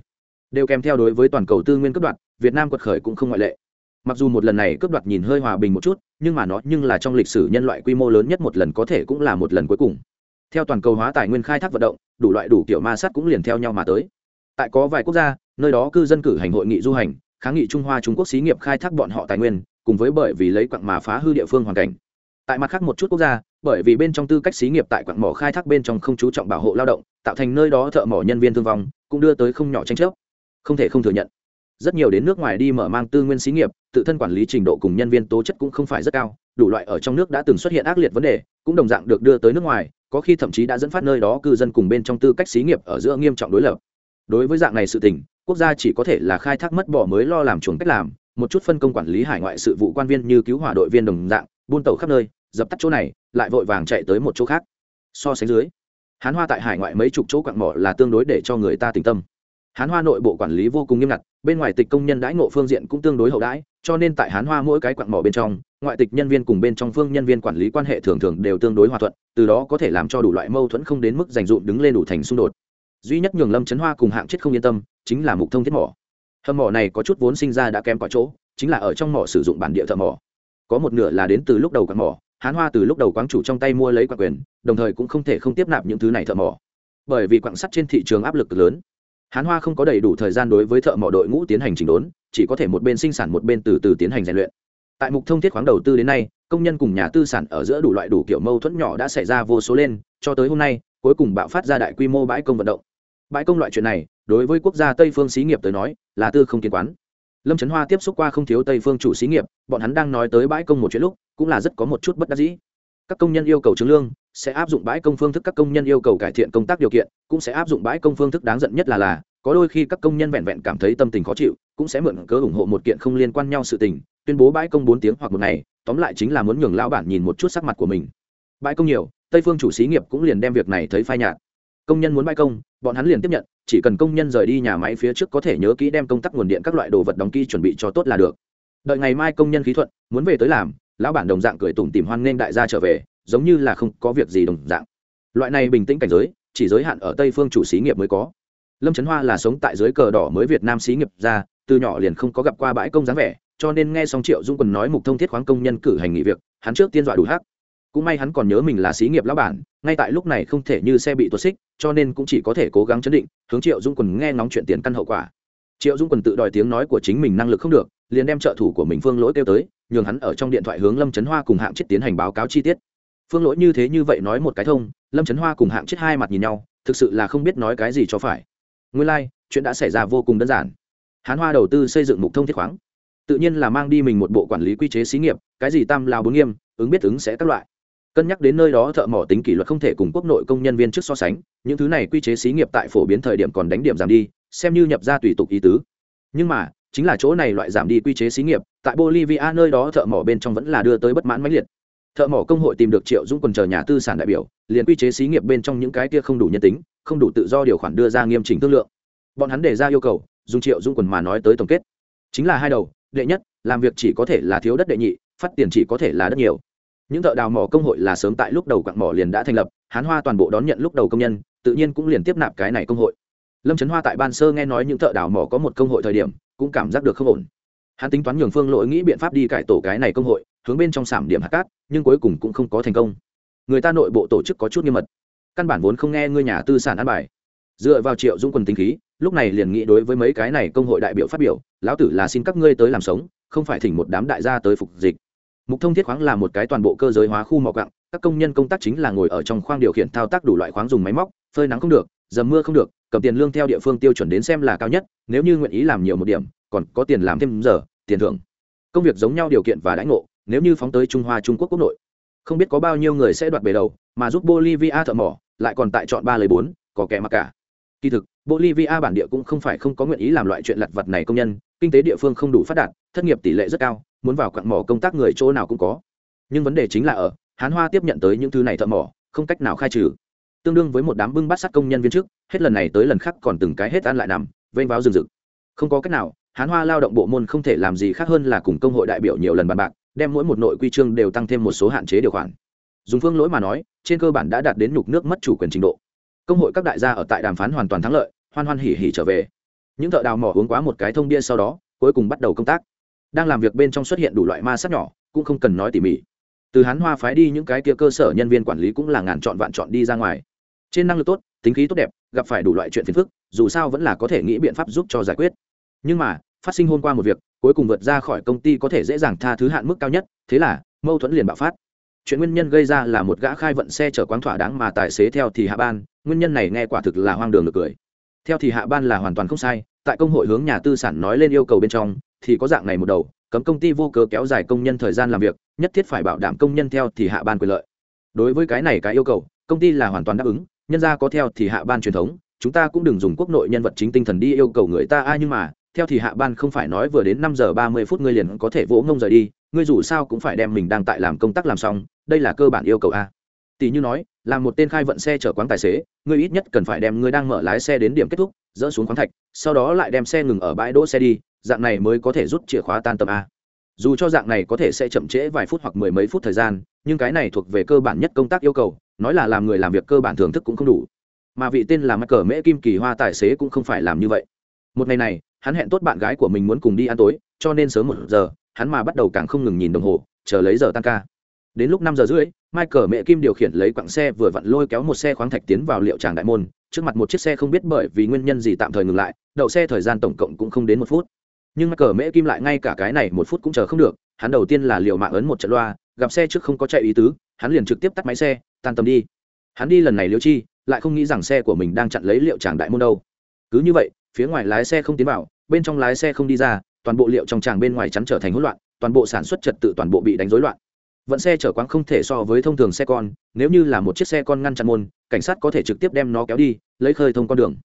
Đều kèm theo đối với toàn cầu tư nguyên cấp đoạt, việt nam quật khởi cũng không ngoại lệ. Mặc dù một lần này cướp đoạt nhìn hơi hòa bình một chút, nhưng mà nó nhưng là trong lịch sử nhân loại quy mô lớn nhất một lần có thể cũng là một lần cuối cùng. Theo toàn cầu hóa tài nguyên khai thác vận động, đủ loại đủ kiểu ma sát cũng liền theo nhau mà tới tại có vài quốc gia, nơi đó cư dân cử hành hội nghị du hành, kháng nghị trung hoa trung quốc xí nghiệp khai thác bọn họ tài nguyên, cùng với bởi vì lấy quặng mà phá hư địa phương hoàn cảnh. Tại mặt khác một chút quốc gia, bởi vì bên trong tư cách xí nghiệp tại quặng mỏ khai thác bên trong không chú trọng bảo hộ lao động, tạo thành nơi đó thợ mỏ nhân viên thương vong, cũng đưa tới không nhỏ tranh chấp. Không thể không thừa nhận, rất nhiều đến nước ngoài đi mở mang tư nguyên xí nghiệp, tự thân quản lý trình độ cùng nhân viên tố chất cũng không phải rất cao, đủ loại ở trong nước đã từng xuất hiện ác liệt vấn đề, cũng đồng dạng được đưa tới nước ngoài, có khi thậm chí đã dẫn phát nơi đó cư dân cùng bên trong tư cách xí nghiệp ở giữa nghiêm trọng đối lập đối với dạng này sự tình, quốc gia chỉ có thể là khai thác mất bỏ mới lo làm chuồng cách làm, một chút phân công quản lý hải ngoại sự vụ quan viên như cứu hỏa đội viên đồng dạng, buôn tàu khắp nơi, dập tắt chỗ này, lại vội vàng chạy tới một chỗ khác. So sánh dưới, hán hoa tại hải ngoại mấy chục chỗ quặng mỏ là tương đối để cho người ta tỉnh tâm. Hán hoa nội bộ quản lý vô cùng nghiêm ngặt, bên ngoài tịch công nhân đãi ngộ phương diện cũng tương đối hậu đãi, cho nên tại hán hoa mỗi cái quặng mỏ bên trong, ngoại tịch nhân viên cùng bên trong phương nhân viên quản lý quan hệ thường thường đều tương đối hòa thuận, từ đó có thể làm cho đủ loại mâu thuẫn không đến mức dành dụm đứng lên đủ thành xung đột duy nhất nhường lâm chấn hoa cùng hạng chết không yên tâm chính là mục thông thiết mỏ. Hầm mỏ này có chút vốn sinh ra đã kém có chỗ, chính là ở trong mỏ sử dụng bản địa thợ mỏ. Có một nửa là đến từ lúc đầu quặng mỏ, hán hoa từ lúc đầu quán chủ trong tay mua lấy quặng quyền, đồng thời cũng không thể không tiếp nạp những thứ này thợ mỏ. Bởi vì quặng sắt trên thị trường áp lực lớn, hán hoa không có đầy đủ thời gian đối với thợ mỏ đội ngũ tiến hành chỉnh đốn, chỉ có thể một bên sinh sản một bên từ từ tiến hành rèn luyện. Tại mục thông thiết khoáng đầu tư đến nay công nhân cùng nhà tư sản ở giữa đủ loại đủ kiểu mâu thuẫn nhỏ đã xảy ra vô số lên, cho tới hôm nay, cuối cùng bạo phát ra đại quy mô bãi công vận động. Bãi công loại chuyện này, đối với quốc gia tây phương xí nghiệp tới nói, là tư không kiến quán. Lâm trấn hoa tiếp xúc qua không thiếu tây phương chủ xí nghiệp, bọn hắn đang nói tới bãi công một chuyện lúc, cũng là rất có một chút bất đắc dĩ. Các công nhân yêu cầu chứng lương, sẽ áp dụng bãi công phương thức các công nhân yêu cầu cải thiện công tác điều kiện, cũng sẽ áp dụng bãi công phương thức đáng giận nhất là là, có đôi khi các công nhân vẹn vẹn cảm thấy tâm tình khó chịu, cũng sẽ mượn cớ ủng hộ một kiện không liên quan nhau sự tình tuyên bố bãi công bốn tiếng hoặc một ngày, tóm lại chính là muốn nhường lão bản nhìn một chút sắc mặt của mình. Bãi công nhiều, tây phương chủ xí nghiệp cũng liền đem việc này thấy phai nhạt. Công nhân muốn bãi công, bọn hắn liền tiếp nhận, chỉ cần công nhân rời đi nhà máy phía trước có thể nhớ kỹ đem công tắc nguồn điện các loại đồ vật đóng kỹ chuẩn bị cho tốt là được. Đợi ngày mai công nhân khí thuận, muốn về tới làm, lão bản đồng dạng cười tủm tìm hoan nghênh đại gia trở về, giống như là không có việc gì đồng dạng. Loại này bình tĩnh cảnh giới, chỉ giới hạn ở tây phương chủ xí nghiệp mới có. Lâm trấn hoa là sống tại dưới cờ đỏ mới việt nam xí nghiệp ra, từ nhỏ liền không có gặp qua bãi công dáng vẻ cho nên nghe xong triệu dung quần nói mục thông thiết khoáng công nhân cử hành nghỉ việc hắn trước tiên dọa đủ hát cũng may hắn còn nhớ mình là xí nghiệp lão bản ngay tại lúc này không thể như xe bị tuột xích cho nên cũng chỉ có thể cố gắng chấn định hướng triệu dung quần nghe ngóng chuyện tiền căn hậu quả. Triệu dung quần tự đòi tiếng nói của chính mình năng lực không được liền đem trợ thủ của mình phương lỗi kêu tới nhường hắn ở trong điện thoại hướng lâm trấn hoa cùng hạng chết tiến hành báo cáo chi tiết. Phương lỗi như thế như vậy nói một cái thông lâm trấn hoa cùng hạng chết hai mặt nhìn nhau thực sự là không biết nói cái gì cho phải. Nguyên lai、like, chuyện đã xảy ra vô cùng đơn giản. Hán hoa đầu tư xây dựng mục thông thiết khoáng tự nhiên là mang đi mình một bộ quản lý quy chế xí nghiệp, cái gì tam lao bốn nghiêm, ứng biết ứng sẽ các loại. Cân nhắc đến nơi đó thợ mỏ tính kỷ luật không thể cùng quốc nội công nhân viên trước so sánh, những thứ này quy chế xí nghiệp tại phổ biến thời điểm còn đánh điểm giảm đi, xem như nhập ra tùy tục ý tứ. Nhưng mà, chính là chỗ này loại giảm đi quy chế xí nghiệp, tại bolivia nơi đó thợ mỏ bên trong vẫn là đưa tới bất mãn mãnh liệt. Thợ mỏ công hội tìm được triệu dũng quần chờ nhà tư sản đại biểu, liền quy chế xí nghiệp bên trong những cái kia không đủ nhân tính, không đủ tự do điều khoản đưa ra nghiêm chỉnh thương lượng. Bọn hắn đề ra yêu cầu, dùng triệu dũng quần mà nói tới tổng kết. Chính là hai đầu đệ nhất, làm việc chỉ có thể là thiếu đất đệ nhị, phát tiền chỉ có thể là đất nhiều. Những thợ đào mỏ công hội là sớm tại lúc đầu quặng mỏ liền đã thành lập, hán hoa toàn bộ đón nhận lúc đầu công nhân, tự nhiên cũng liền tiếp nạp cái này công hội. Lâm trấn hoa tại ban sơ nghe nói những thợ đào mỏ có một công hội thời điểm, cũng cảm giác được không ổn. Hắn tính toán nhường phương lỗi nghĩ biện pháp đi cải tổ cái này công hội, hướng bên trong sảm điểm hạt cát, nhưng cuối cùng cũng không có thành công. Người ta nội bộ tổ chức có chút nghiêm mật. Căn bản vốn không nghe ngươi nhà tư sản ăn bài dựa vào triệu dung quần tinh khí, lúc này liền nghĩ đối với mấy cái này công hội đại biểu phát biểu, lão tử là xin các ngươi tới làm sống, không phải thỉnh một đám đại gia tới phục dịch. Mục thông thiết khoáng là một cái toàn bộ cơ giới hóa khu mỏ cặng các công nhân công tác chính là ngồi ở trong khoang điều khiển thao tác đủ loại khoáng dùng máy móc, phơi nắng không được, dầm mưa không được, cầm tiền lương theo địa phương tiêu chuẩn đến xem là cao nhất, nếu như nguyện ý làm nhiều một điểm, còn có tiền làm thêm giờ, tiền thưởng. Công việc giống nhau điều kiện và đãi ngộ, nếu như phóng tới trung hoa, trung quốc quốc nội, không biết có bao nhiêu người sẽ đoạt bề đầu, mà giúp bolivia thợ mỏ, lại còn tại chọn ba lấy bốn, có kẻ mặc cả kỳ thực, bolivia bản địa cũng không phải không có nguyện ý làm loại chuyện lặt vặt này công nhân, kinh tế địa phương không đủ phát đạt, thất nghiệp tỷ lệ rất cao, muốn vào quặng mỏ công tác người chỗ nào cũng có. Nhưng vấn đề chính là ở, hán hoa tiếp nhận tới những thứ này thợ mỏ, không cách nào khai trừ. Tương đương với một đám bưng bát sắt công nhân viên chức hết lần này tới lần khác còn từng cái hết ăn lại nằm, vênh váo rừng rực. Không có cách nào, hán hoa lao động bộ môn không thể làm gì khác hơn là cùng công hội đại biểu nhiều lần bàn bạc, đem mỗi một nội quy chương đều tăng thêm một số hạn chế điều khoản. Dùng phương lỗi mà nói, trên cơ bản đã đạt đến nhục nước mất chủ quyền trình độ công hội các đại gia ở tại đàm phán hoàn toàn thắng lợi, hoan hoan hỉ hỉ trở về. Những thợ đào mỏ uống quá một cái thông bia sau đó, cuối cùng bắt đầu công tác. Đang làm việc bên trong xuất hiện đủ loại ma sát nhỏ, cũng không cần nói tỉ mỉ. Từ hắn hoa phái đi những cái kia cơ sở nhân viên quản lý cũng là ngàn chọn vạn chọn đi ra ngoài. Trên năng lực tốt, tính khí tốt đẹp, gặp phải đủ loại chuyện phiền phức, dù sao vẫn là có thể nghĩ biện pháp giúp cho giải quyết. Nhưng mà, phát sinh hôm qua một việc, cuối cùng vượt ra khỏi công ty có thể dễ dàng tha thứ hạn mức cao nhất, thế là, mâu thuẫn liền bạo phát. Chuyện nguyên nhân gây ra là một gã khai vận xe chở quán thỏa đáng mà tài xế theo thì hạ ban nguyên nhân này nghe quả thực là hoang đường được cười. Theo thì hạ ban là hoàn toàn không sai, tại công hội hướng nhà tư sản nói lên yêu cầu bên trong, thì có dạng này một đầu, cấm công ty vô cớ kéo dài công nhân thời gian làm việc, nhất thiết phải bảo đảm công nhân theo thì hạ ban quyền lợi. Đối với cái này cái yêu cầu, công ty là hoàn toàn đáp ứng, nhân ra có theo thì hạ ban truyền thống, chúng ta cũng đừng dùng quốc nội nhân vật chính tinh thần đi yêu cầu người ta ai nhưng mà, theo thì hạ ban không phải nói vừa đến năm giờ ba mươi phút ngươi liền có thể vỗ ngông rời đi, ngươi dù sao cũng phải đem mình đang tại làm công tác làm xong, đây là cơ bản yêu cầu a. Tỷ như nói là một tên khai vận xe chở quán tài xế, ngươi ít nhất cần phải đem ngươi đang mở lái xe đến điểm kết thúc, dỡ xuống khoáng thạch, sau đó lại đem xe ngừng ở bãi đỗ xe đi, dạng này mới có thể rút chìa khóa tan tầm a. Dù cho dạng này có thể sẽ chậm trễ vài phút hoặc mười mấy phút thời gian, nhưng cái này thuộc về cơ bản nhất công tác yêu cầu, nói là làm người làm việc cơ bản thưởng thức cũng không đủ. Mà vị tên là mắc cờ mễ kim kỳ hoa tài xế cũng không phải làm như vậy. Một ngày này, hắn hẹn tốt bạn gái của mình muốn cùng đi ăn tối, cho nên sớm một giờ, hắn mà bắt đầu càng không ngừng nhìn đồng hồ, chờ lấy giờ tăng ca đến lúc năm giờ rưỡi, michael mẹ kim điều khiển lấy quặng xe vừa vặn lôi kéo một xe khoáng thạch tiến vào liệu tràng đại môn. Trước mặt một chiếc xe không biết bởi vì nguyên nhân gì tạm thời ngừng lại, đậu xe thời gian tổng cộng cũng không đến một phút. Nhưng michael mẹ kim lại ngay cả cái này một phút cũng chờ không được, hắn đầu tiên là liệu mạng ấn một trận loa, gặp xe trước không có chạy ý tứ, hắn liền trực tiếp tắt máy xe, tan tầm đi. Hắn đi lần này liêu chi, lại không nghĩ rằng xe của mình đang chặn lấy liệu tràng đại môn đâu. Cứ như vậy, phía ngoài lái xe không tiến vào, bên trong lái xe không đi ra, toàn bộ liệu trong tràng bên ngoài chắn trở thành hỗn loạn, toàn bộ sản xuất trật tự toàn bộ bị đánh rối loạn vận xe chở quáng không thể so với thông thường xe con, nếu như là một chiếc xe con ngăn chặn môn, cảnh sát có thể trực tiếp đem nó kéo đi, lấy khơi thông con đường.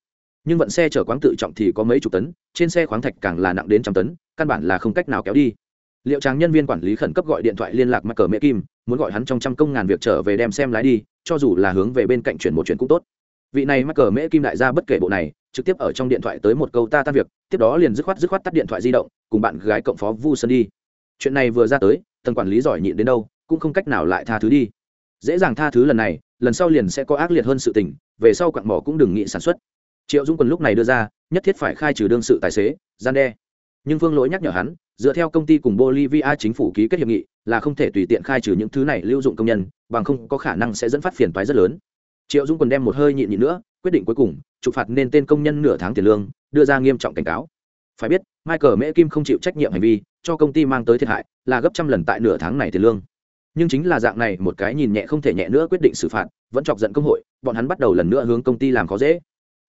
Nhưng vận xe chở quáng tự trọng thì có mấy chục tấn, trên xe khoáng thạch càng là nặng đến trăm tấn, căn bản là không cách nào kéo đi. Liệu chàng nhân viên quản lý khẩn cấp gọi điện thoại liên lạc mắc cờ mẹ kim muốn gọi hắn trong trăm công ngàn việc trở về đem xem lái đi, cho dù là hướng về bên cạnh chuyển một chuyện cũng tốt. Vị này mắc cờ mễ kim đại gia bất kể bộ này, trực tiếp ở trong điện thoại tới một câu ta tan việc, tiếp đó liền dứt khoát dứt khoát tắt điện thoại di động, cùng bạn gái cộng phó vu sơn đi. Chuyện này vừa ra tới tầng quản lý giỏi nhịn đến đâu, cũng không cách nào lại tha thứ đi. Dễ dàng tha thứ lần này, lần sau liền sẽ có ác liệt hơn sự tình, về sau quặng mỏ cũng đừng nghĩ sản xuất. Triệu dung quần lúc này đưa ra, nhất thiết phải khai trừ đương sự tài xế, gian đe. Nhưng phương lỗi nhắc nhở hắn, dựa theo công ty cùng bolivia chính phủ ký kết hiệp nghị, là không thể tùy tiện khai trừ những thứ này lưu dụng công nhân, bằng không có khả năng sẽ dẫn phát phiền toái rất lớn. Triệu dung quần đem một hơi nhịn nhịn nữa, quyết định cuối cùng, trục phạt nên tên công nhân nửa tháng tiền lương, đưa ra nghiêm trọng cảnh cáo phải biết, michael mễ kim không chịu trách nhiệm hành vi, cho công ty mang tới thiệt hại, là gấp trăm lần tại nửa tháng này tiền lương. Nhưng chính là dạng này, một cái nhìn nhẹ không thể nhẹ nữa quyết định xử phạt, vẫn chọc giận công hội, bọn hắn bắt đầu lần nữa hướng công ty làm khó dễ.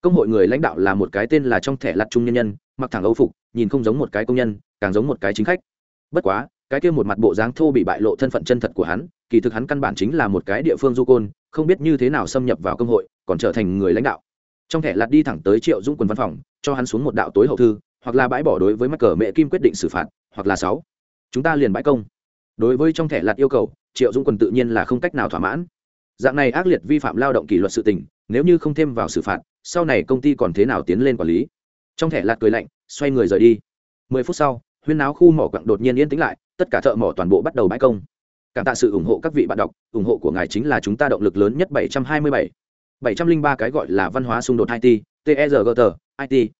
Công hội người lãnh đạo là một cái tên là trong thẻ lặt trung nhân nhân, mặc thẳng âu phục, nhìn không giống một cái công nhân, càng giống một cái chính khách. Bất quá, cái kia một mặt bộ dáng thô bị bại lộ thân phận chân thật của hắn, kỳ thực hắn căn bản chính là một cái địa phương du côn, không biết như thế nào xâm nhập vào công hội, còn trở thành người lãnh đạo. Trong thẻ lặt đi thẳng tới triệu dũng quần văn phòng, cho hắn xuống một đạo tối hậu thư hoặc là bãi bỏ đối với mắc cờ mẹ kim quyết định xử phạt, hoặc là sáu. Chúng ta liền bãi công. Đối với trong thẻ lạt yêu cầu, triệu dũng quần tự nhiên là không cách nào thỏa mãn. Dạng này ác liệt vi phạm lao động kỷ luật sự tình, nếu như không thêm vào xử phạt, sau này công ty còn thế nào tiến lên quản lý? Trong thẻ lạt cười lạnh, xoay người rời đi. Mười phút sau, huyên náo khu mỏ quặng đột nhiên yên tĩnh lại, tất cả thợ mỏ toàn bộ bắt đầu bãi công. Cảm tạ sự ủng hộ các vị bạn đọc, ủng hộ của ngài chính là chúng ta động lực lớn nhất 727. 703 cái gọi là văn hóa xung đột it tergt it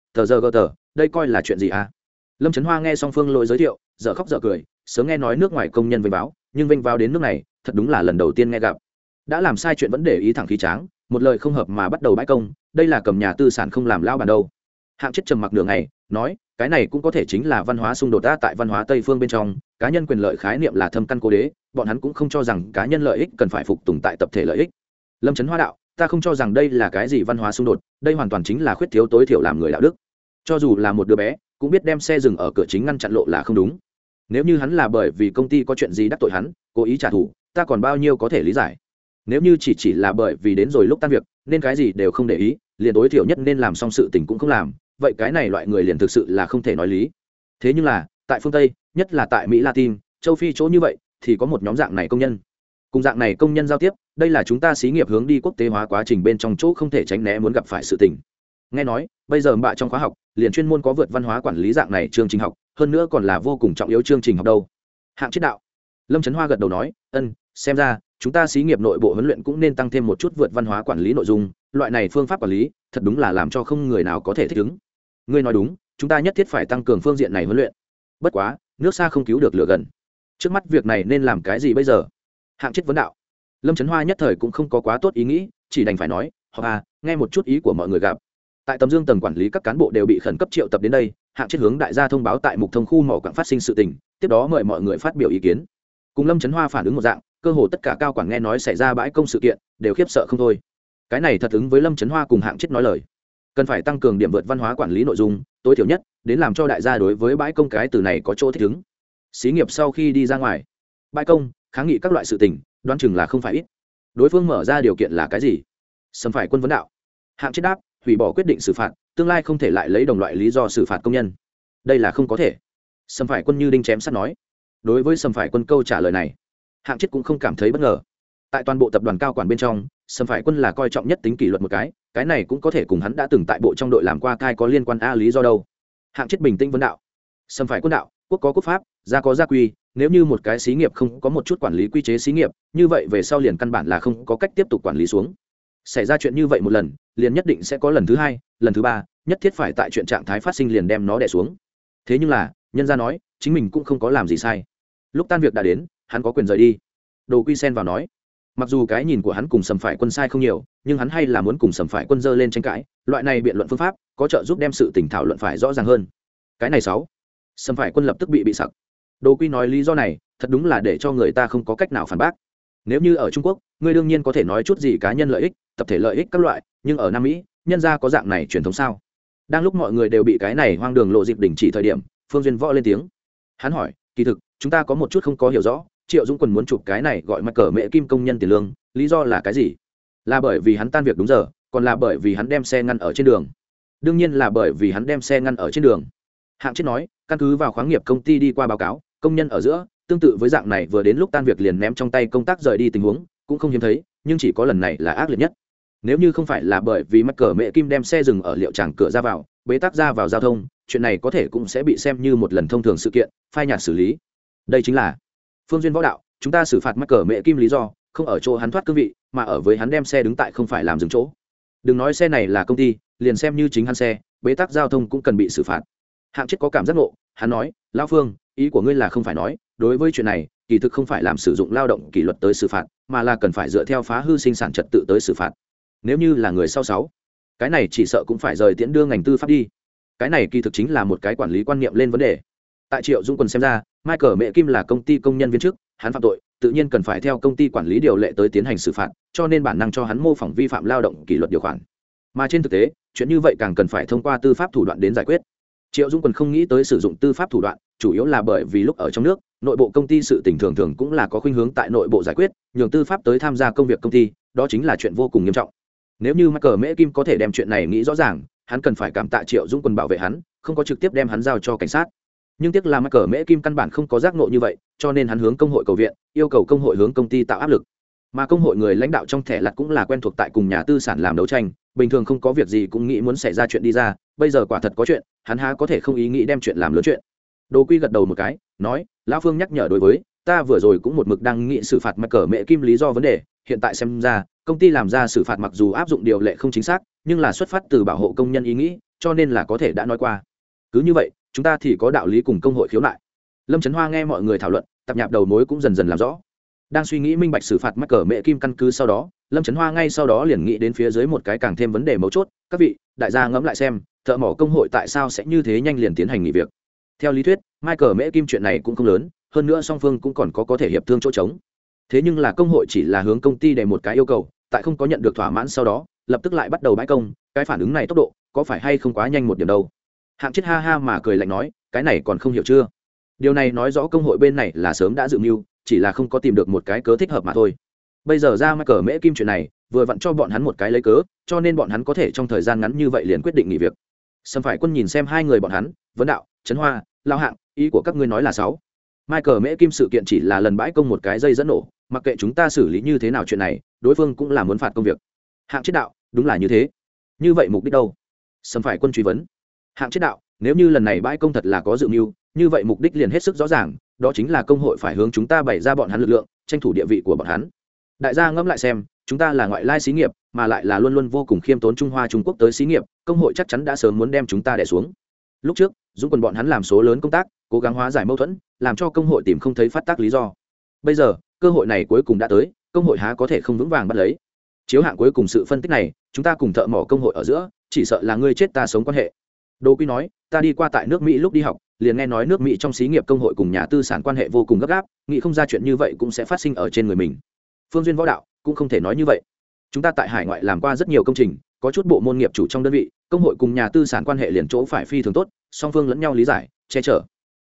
T đây coi là chuyện gì à? Lâm trấn hoa nghe song phương lỗi giới thiệu, dở khóc dở cười, sớm nghe nói nước ngoài công nhân vênh báo, nhưng vênh vào đến nước này, thật đúng là lần đầu tiên nghe gặp. Đã làm sai chuyện vẫn để ý thẳng khí tráng, một lời không hợp mà bắt đầu bãi công, đây là cầm nhà tư sản không làm lao bàn đâu. Hạng chết trầm mặc đường này nói, cái này cũng có thể chính là văn hóa xung đột ta tại văn hóa tây phương bên trong, cá nhân quyền lợi khái niệm là thâm căn cố đế, bọn hắn cũng không cho rằng cá nhân lợi ích cần phải phục tùng tại tập thể lợi ích. Lâm trấn hoa đạo, ta không cho rằng đây là cái gì văn hóa xung đột, đây hoàn toàn chính là khuyết thiếu tối thiểu làm người đạo đức cho dù là một đứa bé, cũng biết đem xe dừng ở cửa chính ngăn chặn lộ là không đúng. Nếu như hắn là bởi vì công ty có chuyện gì đắc tội hắn, cố ý trả thù, ta còn bao nhiêu có thể lý giải. Nếu như chỉ chỉ là bởi vì đến rồi lúc tan việc, nên cái gì đều không để ý, liền tối thiểu nhất nên làm xong sự tình cũng không làm, vậy cái này loại người liền thực sự là không thể nói lý. Thế nhưng là, tại phương tây, nhất là tại mỹ latin, châu phi chỗ như vậy, thì có một nhóm dạng này công nhân. Cùng dạng này công nhân giao tiếp, đây là chúng ta xí nghiệp hướng đi quốc tế hóa quá trình bên trong chỗ không thể tránh né muốn gặp phải sự tình nghe nói, bây giờ bạ trong khóa học, liền chuyên môn có vượt văn hóa quản lý dạng này chương trình học, hơn nữa còn là vô cùng trọng yếu chương trình học đâu. Hạng triết đạo. Lâm trấn hoa gật đầu nói, ân, xem ra, chúng ta xí nghiệp nội bộ huấn luyện cũng nên tăng thêm một chút vượt văn hóa quản lý nội dung, loại này phương pháp quản lý, thật đúng là làm cho không người nào có thể thích ứng. Ngươi nói đúng, chúng ta nhất thiết phải tăng cường phương diện này huấn luyện. Bất quá, nước xa không cứu được lửa gần. Trước mắt việc này nên làm cái gì bây giờ? Hạng chết vấn đạo. Lâm trấn hoa nhất thời cũng không có quá tốt ý nghĩ, chỉ đành phải nói hoặc à nghe một chút ý của mọi người gặp tại tầm dương tầng quản lý các cán bộ đều bị khẩn cấp triệu tập đến đây hạng chết hướng đại gia thông báo tại mục thông khu mỏ quảng phát sinh sự tình, tiếp đó mời mọi người phát biểu ý kiến. Cùng lâm trấn hoa phản ứng một dạng, cơ hồ tất cả cao quản nghe nói xảy ra bãi công sự kiện, đều khiếp sợ không thôi. Cái này thật ứng với lâm trấn hoa cùng hạng chết nói lời. Cần phải tăng cường điểm vượt văn hóa quản lý nội dung, tối thiểu nhất, đến làm cho đại gia đối với bãi công cái từ này có chỗ thích ứng. Xí nghiệp sau khi đi ra ngoài, bãi công, kháng nghị các loại sự tình, đoán chừng là không phải ít. Đối phương mở ra điều kiện là cái gì? Xâm phải quân vấn đạo. Hạng chết đáp hủy bỏ quyết định xử phạt, tương lai không thể lại lấy đồng loại lý do xử phạt công nhân. Đây là không có thể. Sầm phải quân như đinh chém sắt nói. Đối với sầm phải quân câu trả lời này, hạng chết cũng không cảm thấy bất ngờ. Tại toàn bộ tập đoàn cao quản bên trong, sầm phải quân là coi trọng nhất tính kỷ luật một cái cái này cũng có thể cùng hắn đã từng tại bộ trong đội làm qua cai có liên quan a lý do đâu. Hạng chết bình tĩnh vấn đạo. Sầm phải quân đạo, quốc có quốc pháp, gia có gia quy, nếu như một cái xí nghiệp không có một chút quản lý quy chế xí nghiệp, như vậy về sau liền căn bản là không có cách tiếp tục quản lý xuống. Xảy ra chuyện như vậy một lần liền nhất định sẽ có lần thứ hai, lần thứ ba, nhất thiết phải tại chuyện trạng thái phát sinh liền đem nó đẻ xuống. Thế nhưng là, nhân gia nói, chính mình cũng không có làm gì sai. Lúc tan việc đã đến, hắn có quyền rời đi. Đồ quy sen vào nói, mặc dù cái nhìn của hắn cùng sầm phải quân sai không nhiều, nhưng hắn hay là muốn cùng sầm phải quân dơ lên tranh cãi, loại này biện luận phương pháp, có trợ giúp đem sự tỉnh thảo luận phải rõ ràng hơn. Cái này sáu, sầm phải quân lập tức bị bị sặc. Đồ quy nói lý do này, thật đúng là để cho người ta không có cách nào phản bác nếu như ở trung quốc, ngươi đương nhiên có thể nói chút gì cá nhân lợi ích, tập thể lợi ích các loại, nhưng ở nam mỹ, nhân ra có dạng này truyền thống sao? Đang lúc mọi người đều bị cái này hoang đường lộ dịp đình chỉ thời điểm, phương duyên võ lên tiếng. Hắn hỏi, kỳ thực, chúng ta có một chút không có hiểu rõ, triệu dũng quần muốn chụp cái này gọi mặt cờ mẹ kim công nhân tiền lương, lý do là cái gì? Là bởi vì hắn tan việc đúng giờ, còn là bởi vì hắn đem xe ngăn ở trên đường. Đương nhiên là bởi vì hắn đem xe ngăn ở trên đường. Hạng chết nói, căn cứ vào khoáng nghiệp công ty đi qua báo cáo, công nhân ở giữa tương tự với dạng này vừa đến lúc tan việc liền ném trong tay công tác rời đi tình huống, cũng không hiếm thấy, nhưng chỉ có lần này là ác liệt nhất. Nếu như không phải là bởi vì mắc cờ mẹ kim đem xe dừng ở liệu tràng cửa ra vào, bế tắc ra vào giao thông, chuyện này có thể cũng sẽ bị xem như một lần thông thường sự kiện, phai nhạt xử lý. Đây chính là phương duyên võ đạo, chúng ta xử phạt mắc cờ mẹ kim lý do, không ở chỗ hắn thoát cương vị, mà ở với hắn đem xe đứng tại không phải làm dừng chỗ. Đừng nói xe này là công ty, liền xem như chính hắn xe, bế tắc giao thông cũng cần bị xử phạt. Hạng chết có cảm giác ngộ, hắn nói, lão phương, ý của ngươi là không phải nói đối với chuyện này, kỳ thực không phải làm sử dụng lao động kỷ luật tới xử phạt, mà là cần phải dựa theo phá hư sinh sản trật tự tới xử phạt. Nếu như là người sau sáu, cái này chỉ sợ cũng phải rời tiễn đưa ngành tư pháp đi. Cái này kỳ thực chính là một cái quản lý quan niệm lên vấn đề. Tại triệu dung quần xem ra, michael mẹ kim là công ty công nhân viên chức, hắn phạm tội, tự nhiên cần phải theo công ty quản lý điều lệ tới tiến hành xử phạt, cho nên bản năng cho hắn mô phỏng vi phạm lao động kỷ luật điều khoản. Mà trên thực tế, chuyện như vậy càng cần phải thông qua tư pháp thủ đoạn đến giải quyết. Triệu dung quần không nghĩ tới sử dụng tư pháp thủ đoạn chủ yếu là bởi vì lúc ở trong nước, nội bộ công ty sự tỉnh thường thường cũng là có khuynh hướng tại nội bộ giải quyết, nhường tư pháp tới tham gia công việc công ty, đó chính là chuyện vô cùng nghiêm trọng. Nếu như mắc cờ mễ kim có thể đem chuyện này nghĩ rõ ràng, hắn cần phải cảm tạ triệu dũng quân bảo vệ hắn, không có trực tiếp đem hắn giao cho cảnh sát. Nhưng tiếc là mắc cờ mễ kim căn bản không có giác nộ như vậy, cho nên hắn hướng công hội cầu viện, yêu cầu công hội hướng công ty tạo áp lực. Mà công hội người lãnh đạo trong thẻ lặt cũng là quen thuộc tại cùng nhà tư sản làm đấu tranh, bình thường không có việc gì cũng nghĩ muốn xảy ra chuyện đi ra, bây giờ quả thật có chuyện, hắn há có thể không ý nghĩ đem chuyện làm lớn chuyện đồ quy gật đầu một cái, nói, lão phương nhắc nhở đối với, ta vừa rồi cũng một mực đang nghĩ xử phạt mặc cờ mẹ kim lý do vấn đề, hiện tại xem ra, công ty làm ra xử phạt mặc dù áp dụng điều lệ không chính xác, nhưng là xuất phát từ bảo hộ công nhân ý nghĩ, cho nên là có thể đã nói qua. Cứ như vậy, chúng ta thì có đạo lý cùng công hội khiếu nại. Lâm trấn hoa nghe mọi người thảo luận, tập nhạp đầu mối cũng dần dần làm rõ. Đang suy nghĩ minh bạch xử phạt mắc cờ mẹ kim căn cứ sau đó, lâm trấn hoa ngay sau đó liền nghĩ đến phía dưới một cái càng thêm vấn đề mấu chốt, các vị, đại gia ngẫm lại xem, thợ mỏ công hội tại sao sẽ như thế nhanh liền tiến hành nghỉ việc? Theo lý thuyết, michael mễ kim chuyện này cũng không lớn, hơn nữa song phương cũng còn có có thể hiệp thương chỗ trống. Thế nhưng là công hội chỉ là hướng công ty để một cái yêu cầu, tại không có nhận được thỏa mãn sau đó, lập tức lại bắt đầu bãi công, cái phản ứng này tốc độ, có phải hay không quá nhanh một điểm đâu? Hạng chết ha ha mà cười lạnh nói, cái này còn không hiểu chưa? Điều này nói rõ công hội bên này là sớm đã dự mưu, chỉ là không có tìm được một cái cớ thích hợp mà thôi. Bây giờ ra mắc cờ mễ kim chuyện này, vừa vặn cho bọn hắn một cái lấy cớ, cho nên bọn hắn có thể trong thời gian ngắn như vậy liền quyết định nghỉ việc. Sâm phải quân nhìn xem hai người bọn hắn, vấn đạo trấn hoa, lao hạng, ý của các ngươi nói là sáu. Michael mễ kim sự kiện chỉ là lần bãi công một cái dây dẫn nổ, mặc kệ chúng ta xử lý như thế nào chuyện này, đối phương cũng là muốn phạt công việc. Hạng chết đạo, đúng là như thế. Như vậy mục đích đâu? Sầm phải quân truy vấn. Hạng chết đạo, nếu như lần này bãi công thật là có dự mưu, như vậy mục đích liền hết sức rõ ràng, đó chính là công hội phải hướng chúng ta bày ra bọn hắn lực lượng, tranh thủ địa vị của bọn hắn. Đại gia ngẫm lại xem, chúng ta là ngoại lai xí nghiệp, mà lại là luôn luôn vô cùng khiêm tốn trung hoa trung quốc tới xí nghiệp, công hội chắc chắn đã sớm muốn đem chúng ta đẻ xuống lúc trước, dũng quần bọn hắn làm số lớn công tác, cố gắng hóa giải mâu thuẫn, làm cho công hội tìm không thấy phát tác lý do. Bây giờ, cơ hội này cuối cùng đã tới, công hội há có thể không vững vàng bắt lấy. Chiếu hạng cuối cùng sự phân tích này, chúng ta cùng thợ mỏ công hội ở giữa, chỉ sợ là ngươi chết ta sống quan hệ. Đô quy nói, ta đi qua tại nước mỹ lúc đi học, liền nghe nói nước mỹ trong xí nghiệp công hội cùng nhà tư sản quan hệ vô cùng gấp gáp, nghĩ không ra chuyện như vậy cũng sẽ phát sinh ở trên người mình. Phương duyên võ đạo cũng không thể nói như vậy. Chúng ta tại hải ngoại làm qua rất nhiều công trình, có chút bộ môn nghiệp chủ trong đơn vị công hội cùng nhà tư sản quan hệ liền chỗ phải phi thường tốt, song phương lẫn nhau lý giải, che chở.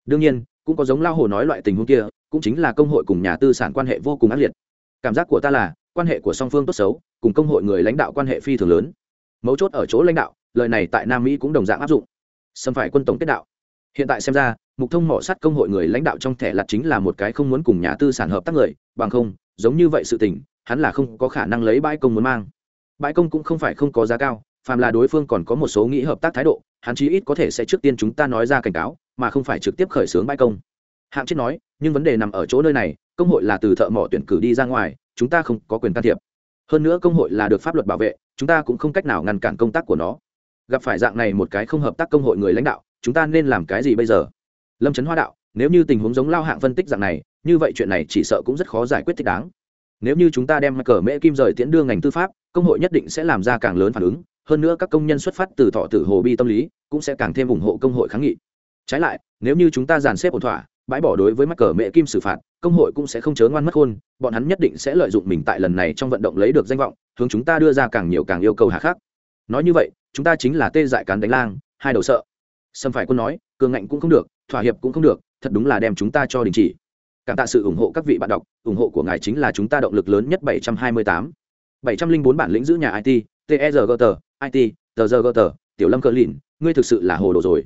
Đương nhiên, cũng có giống lao hồ nói loại tình huống kia, cũng chính là công hội cùng nhà tư sản quan hệ vô cùng ác liệt. Cảm giác của ta là, quan hệ của song phương tốt xấu, cùng công hội người lãnh đạo quan hệ phi thường lớn. Mấu chốt ở chỗ lãnh đạo, lời này tại nam mỹ cũng đồng dạng áp dụng. Xâm phải quân tổng kết đạo. Hiện tại xem ra, mục thông mỏ sắt công hội người lãnh đạo trong thẻ lặt chính là một cái không muốn cùng nhà tư sản hợp tác người, bằng không, giống như vậy sự tình, hắn là không có khả năng lấy bãi công muốn mang. Bãi công cũng không phải không có giá cao phàm là đối phương còn có một số nghĩ hợp tác thái độ, hắn chí ít có thể sẽ trước tiên chúng ta nói ra cảnh cáo, mà không phải trực tiếp khởi xướng bãi công. Hạng chết nói, nhưng vấn đề nằm ở chỗ nơi này, công hội là từ thợ mỏ tuyển cử đi ra ngoài, chúng ta không có quyền can thiệp. Hơn nữa công hội là được pháp luật bảo vệ, chúng ta cũng không cách nào ngăn cản công tác của nó. Gặp phải dạng này một cái không hợp tác công hội người lãnh đạo, chúng ta nên làm cái gì bây giờ? Lâm trấn hoa đạo, nếu như tình huống giống lao hạng phân tích dạng này, như vậy chuyện này chỉ sợ cũng rất khó giải quyết thích đáng. Nếu như chúng ta đem cờ mễ kim rời tiễn đưa ngành tư pháp, công hội nhất định sẽ làm ra càng lớn phản ứng hơn nữa các công nhân xuất phát từ thọ tử hồ bi tâm lý, cũng sẽ càng thêm ủng hộ công hội kháng nghị. Trái lại, nếu như chúng ta dàn xếp ổn thỏa, bãi bỏ đối với mắc cờ mễ kim xử phạt, công hội cũng sẽ không chớ ngoan mất hôn bọn hắn nhất định sẽ lợi dụng mình tại lần này trong vận động lấy được danh vọng, hướng chúng ta đưa ra càng nhiều càng yêu cầu hạ khác nói như vậy, chúng ta chính là tê dại cán đánh lang, hai đầu sợ. Xâm phải quân nói, cường ngạnh cũng không được, thỏa hiệp cũng không được, thật đúng là đem chúng ta cho đình chỉ. Cảm tạ sự ủng hộ các vị bạn đọc, ủng hộ của ngài chính là chúng ta động lực lớn nhất 728. 704 bản lĩnh giữ nhà it tergt it tờ, tiểu lâm cờ lìn ngươi thực sự là hồ đồ rồi.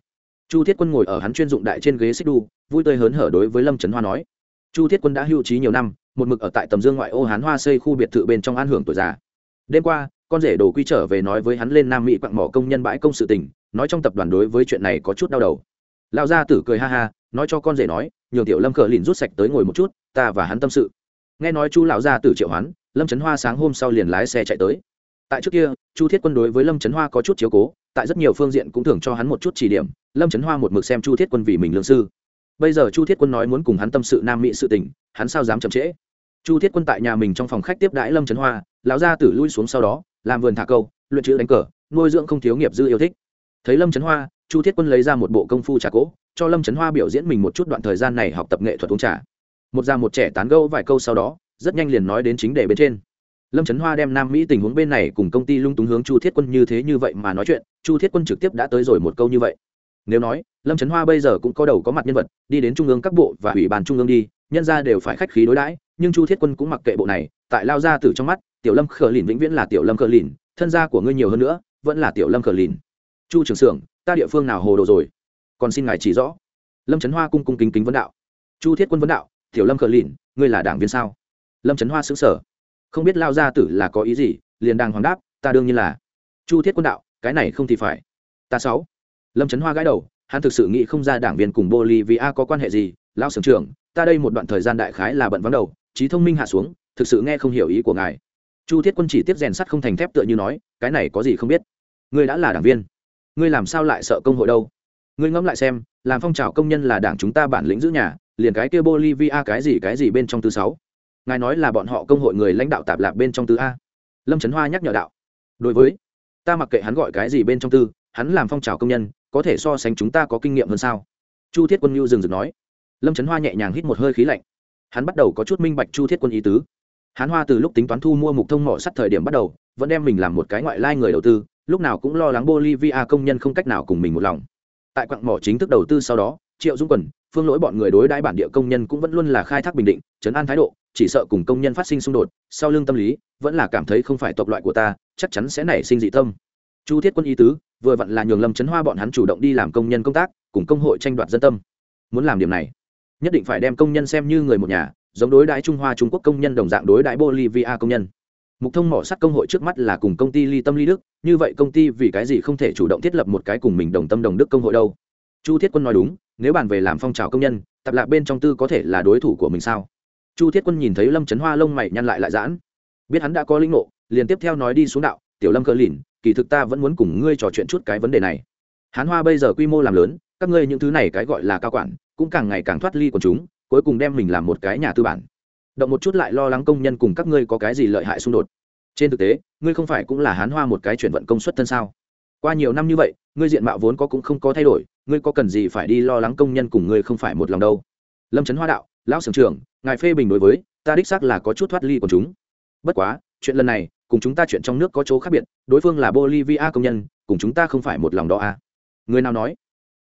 Chu thiết quân ngồi ở hắn chuyên dụng đại trên ghế xích đu vui tươi hớn hở đối với lâm trấn hoa nói. Chu thiết quân đã hưu trí nhiều năm một mực ở tại tầm dương ngoại ô hán hoa xây khu biệt thự bên trong an hưởng tuổi già. Đêm qua con rể đồ quy trở về nói với hắn lên nam mỹ quặng mỏ công nhân bãi công sự tình nói trong tập đoàn đối với chuyện này có chút đau đầu. Lão gia tử cười ha ha nói cho con rể nói nhường tiểu lâm cờ lìn rút sạch tới ngồi một chút ta và hắn tâm sự. Nghe nói chu lão gia tử triệu hoán lâm trấn hoa sáng hôm sau liền lái xe chạy tới tại trước kia, chu thiết quân đối với lâm trấn hoa có chút chiếu cố, tại rất nhiều phương diện cũng thường cho hắn một chút chỉ điểm. Lâm trấn hoa một mực xem chu thiết quân vì mình lương sư. Bây giờ chu thiết quân nói muốn cùng hắn tâm sự nam mỹ sự tình, hắn sao dám chậm trễ? Chu thiết quân tại nhà mình trong phòng khách tiếp đãi lâm trấn hoa, lão gia tử lui xuống sau đó, làm vườn thả câu, luyện chữ đánh cờ, nuôi dưỡng không thiếu nghiệp dư yêu thích. Thấy lâm trấn hoa, chu thiết quân lấy ra một bộ công phu trà cỗ, cho lâm trấn hoa biểu diễn mình một chút đoạn thời gian này học tập nghệ thuật uống trà. Một già một trẻ tán gâu vài câu sau đó, rất nhanh liền nói đến chính đề bên trên lâm trấn hoa đem nam mỹ tình huống bên này cùng công ty lung túng hướng chu thiết quân như thế như vậy mà nói chuyện, chu thiết quân trực tiếp đã tới rồi một câu như vậy. Nếu nói, lâm trấn hoa bây giờ cũng có đầu có mặt nhân vật, đi đến trung ương các bộ và ủy ban trung ương đi, nhân ra đều phải khách khí đối đãi, nhưng chu thiết quân cũng mặc kệ bộ này, tại lao ra từ trong mắt, tiểu lâm khờ lìn vĩnh viễn là tiểu lâm khờ lìn, thân gia của ngươi nhiều hơn nữa, vẫn là tiểu lâm khờ lìn. Chu trưởng xưởng ta địa phương nào hồ đồ rồi? Còn xin ngài chỉ rõ. Lâm trấn hoa cung cung kính kính vấn đạo. Chu thiết quân vấn đạo, tiểu lâm khờ lìn, ngươi là đảng viên sao? Lâm trấn hoa xứng sở không biết lao gia tử là có ý gì, liền đang hoàng đáp, ta đương nhiên là. Chu thiết quân đạo, cái này không thì phải. Ta sáu. Lâm trấn hoa gãi đầu, hắn thực sự nghĩ không ra đảng viên cùng bolivia có quan hệ gì. Lao sưởng trưởng, ta đây một đoạn thời gian đại khái là bận vắng đầu, trí thông minh hạ xuống, thực sự nghe không hiểu ý của ngài. Chu thiết quân chỉ tiếp rèn sắt không thành thép tựa như nói, cái này có gì không biết? Ngươi đã là đảng viên. Ngươi làm sao lại sợ công hội đâu? Ngươi ngẫm lại xem, làm phong trào công nhân là đảng chúng ta bản lĩnh giữ nhà, liền cái kia bolivia cái gì cái gì bên trong thứ sáu ngài nói là bọn họ công hội người lãnh đạo tạp lạc bên trong tư a. Lâm trấn hoa nhắc nhở đạo. Đối với, ta mặc kệ hắn gọi cái gì bên trong tư, hắn làm phong trào công nhân, có thể so sánh chúng ta có kinh nghiệm hơn sao? Chu thiết quân mưu dừng dừng nói. Lâm trấn hoa nhẹ nhàng hít một hơi khí lạnh. Hắn bắt đầu có chút minh bạch chu thiết quân ý tứ. Hắn hoa từ lúc tính toán thu mua mục thông mỏ sắt thời điểm bắt đầu, vẫn đem mình làm một cái ngoại lai người đầu tư, lúc nào cũng lo lắng bolivia công nhân không cách nào cùng mình một lòng. Tại quặng mỏ chính thức đầu tư sau đó, triệu dung quần, phương lỗi bọn người đối đãi bản địa công nhân cũng vẫn luôn là khai thác bình định chấn an thái độ chỉ sợ cùng công nhân phát sinh xung đột, sau lưng tâm lý, vẫn là cảm thấy không phải tộc loại của ta, chắc chắn sẽ nảy sinh dị tâm. Chu thiết quân ý tứ, vừa vặn là nhường lâm chấn hoa bọn hắn chủ động đi làm công nhân công tác, cùng công hội tranh đoạt dân tâm. Muốn làm điểm này, nhất định phải đem công nhân xem như người một nhà, giống đối đãi trung hoa trung quốc công nhân đồng dạng đối đãi bolivia công nhân. Mục thông mỏ sắt công hội trước mắt là cùng công ty ly tâm ly đức, như vậy công ty vì cái gì không thể chủ động thiết lập một cái cùng mình đồng tâm đồng đức công hội đâu? Chu thiết quân nói đúng, nếu bàn về làm phong trào công nhân, tập lạc bên trong tư có thể là đối thủ của mình sao? Chu thiết quân nhìn thấy lâm trấn hoa lông mày nhăn lại lại giãn. Biết hắn đã có linh ngộ, liền tiếp theo nói đi xuống đạo, tiểu lâm cờ lìn, kỳ thực ta vẫn muốn cùng ngươi trò chuyện chút cái vấn đề này. Hán hoa bây giờ quy mô làm lớn, các ngươi những thứ này cái gọi là cao quản, cũng càng ngày càng thoát ly của chúng, cuối cùng đem mình làm một cái nhà tư bản. Động một chút lại lo lắng công nhân cùng các ngươi có cái gì lợi hại xung đột. Trên thực tế, ngươi không phải cũng là hán hoa một cái chuyển vận công suất thân sao? Qua nhiều năm như vậy, ngươi diện mạo vốn có cũng không có thay đổi, ngươi có cần gì phải đi lo lắng công nhân cùng ngươi không phải một lòng đâu? Lâm trấn hoa đạo lão sưởng trưởng ngài phê bình đối với ta đích xác là có chút thoát ly của chúng. Bất quá chuyện lần này cùng chúng ta chuyện trong nước có chỗ khác biệt đối phương là bolivia công nhân cùng chúng ta không phải một lòng đó à. người nào nói?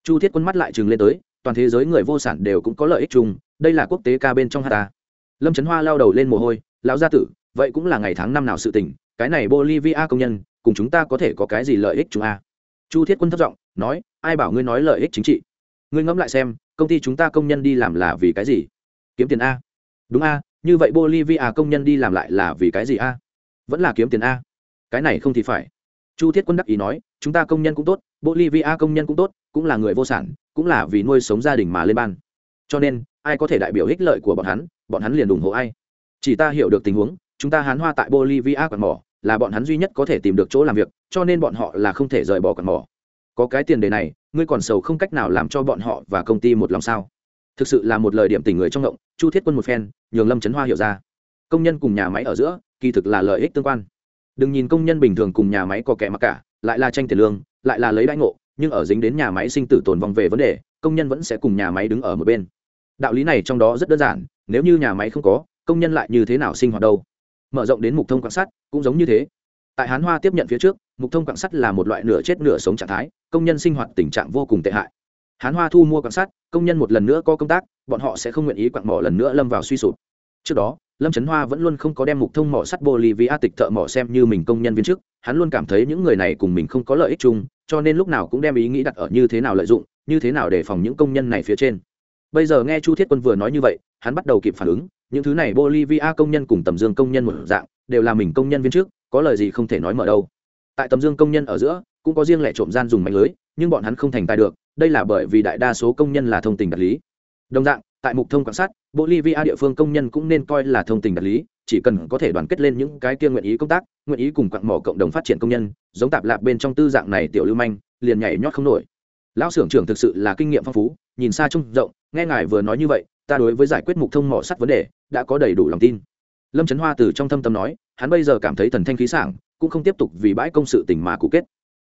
Chu thiết quân mắt lại chừng lên tới toàn thế giới người vô sản đều cũng có lợi ích chung đây là quốc tế ca bên trong ta. Lâm trấn hoa lao đầu lên mồ hôi lão gia tử vậy cũng là ngày tháng năm nào sự tỉnh, cái này bolivia công nhân cùng chúng ta có thể có cái gì lợi ích chúng a à? chu thiết quân thất giọng nói ai bảo ngươi nói lợi ích chính trị? Ngươi ngẫm lại xem công ty chúng ta công nhân đi làm là vì cái gì? Kiếm tiền a. Đúng a, như vậy bolivia công nhân đi làm lại là vì cái gì a? Vẫn là kiếm tiền a. Cái này không thì phải. Chu thiết quân đắc ý nói, chúng ta công nhân cũng tốt, bolivia công nhân cũng tốt, cũng là người vô sản, cũng là vì nuôi sống gia đình mà lên ban. Cho nên, ai có thể đại biểu ích lợi của bọn hắn bọn hắn liền ủng hộ ai. Chỉ ta hiểu được tình huống, chúng ta hán hoa tại bolivia còn mỏ, là bọn hắn duy nhất có thể tìm được chỗ làm việc, cho nên bọn họ là không thể rời bỏ còn mỏ. Có cái tiền đề này, ngươi còn sầu không cách nào làm cho bọn họ và công ty một lòng sao? Thực sự là một lời điểm tình người trong động chu thiết quân một phen, nhường lâm trấn hoa hiểu ra. Công nhân cùng nhà máy ở giữa, kỳ thực là lợi ích tương quan. Đừng nhìn công nhân bình thường cùng nhà máy có kẻ mặc cả, lại là tranh tiền lương, lại là lấy đãi ngộ, nhưng ở dính đến nhà máy sinh tử tồn vong về vấn đề, công nhân vẫn sẽ cùng nhà máy đứng ở một bên. Đạo lý này trong đó rất đơn giản, nếu như nhà máy không có, công nhân lại như thế nào sinh hoạt đâu? Mở rộng đến mục thông quan sát, cũng giống như thế. Tại hán hoa tiếp nhận phía trước, mục thông quan sát là một loại nửa chết nửa sống trạng thái, công nhân sinh hoạt tình trạng vô cùng tệ hại hán hoa thu mua quan sát công nhân một lần nữa có công tác bọn họ sẽ không nguyện ý quặng mỏ lần nữa lâm vào suy sụp. Trước đó lâm trấn hoa vẫn luôn không có đem mục thông mỏ sắt bolivia tịch thợ mỏ xem như mình công nhân viên chức hắn luôn cảm thấy những người này cùng mình không có lợi ích chung cho nên lúc nào cũng đem ý nghĩ đặt ở như thế nào lợi dụng như thế nào để phòng những công nhân này phía trên. Bây giờ nghe chu thiết quân vừa nói như vậy hắn bắt đầu kịp phản ứng những thứ này bolivia công nhân cùng tầm dương công nhân một dạng đều là mình công nhân viên chức, có lời gì không thể nói mở đâu. Tại tầm dương công nhân ở giữa cũng có riêng lẻ trộm gian dùng mạnh lưới nhưng bọn hắn không thành tài được đây là bởi vì đại đa số công nhân là thông tình đạt lý. Đồng dạng, tại mục thông quan sát, bolivia địa phương công nhân cũng nên coi là thông tình đạt lý, chỉ cần có thể đoàn kết lên những cái kia nguyện ý công tác, nguyện ý cùng quặng mỏ cộng đồng phát triển công nhân, giống tạp lạp bên trong tư dạng này tiểu lưu manh, liền nhảy nhót không nổi. Lão xưởng trưởng thực sự là kinh nghiệm phong phú, nhìn xa trông rộng, nghe ngài vừa nói như vậy, ta đối với giải quyết mục thông mỏ sắt vấn đề, đã có đầy đủ lòng tin. Lâm trấn hoa từ trong thâm tâm nói, hắn bây giờ cảm thấy thần thanh khí sảng, cũng không tiếp tục vì bãi công sự tình mà cụ kết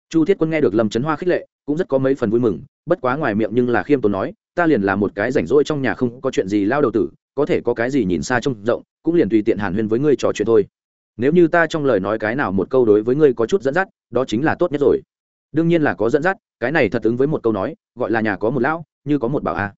chu thiết quân nghe được lâm trấn hoa khích lệ, cũng rất có mấy phần vui mừng, bất quá ngoài miệng nhưng là khiêm tốn nói, ta liền là một cái rảnh rỗi trong nhà không có chuyện gì lao đầu tử, có thể có cái gì nhìn xa trông rộng, cũng liền tùy tiện hàn huyên với ngươi trò chuyện thôi. Nếu như ta trong lời nói cái nào một câu đối với ngươi có chút dẫn dắt, đó chính là tốt nhất rồi. Đương nhiên là có dẫn dắt, cái này thật ứng với một câu nói, gọi là nhà có một lão, như có một bảo a.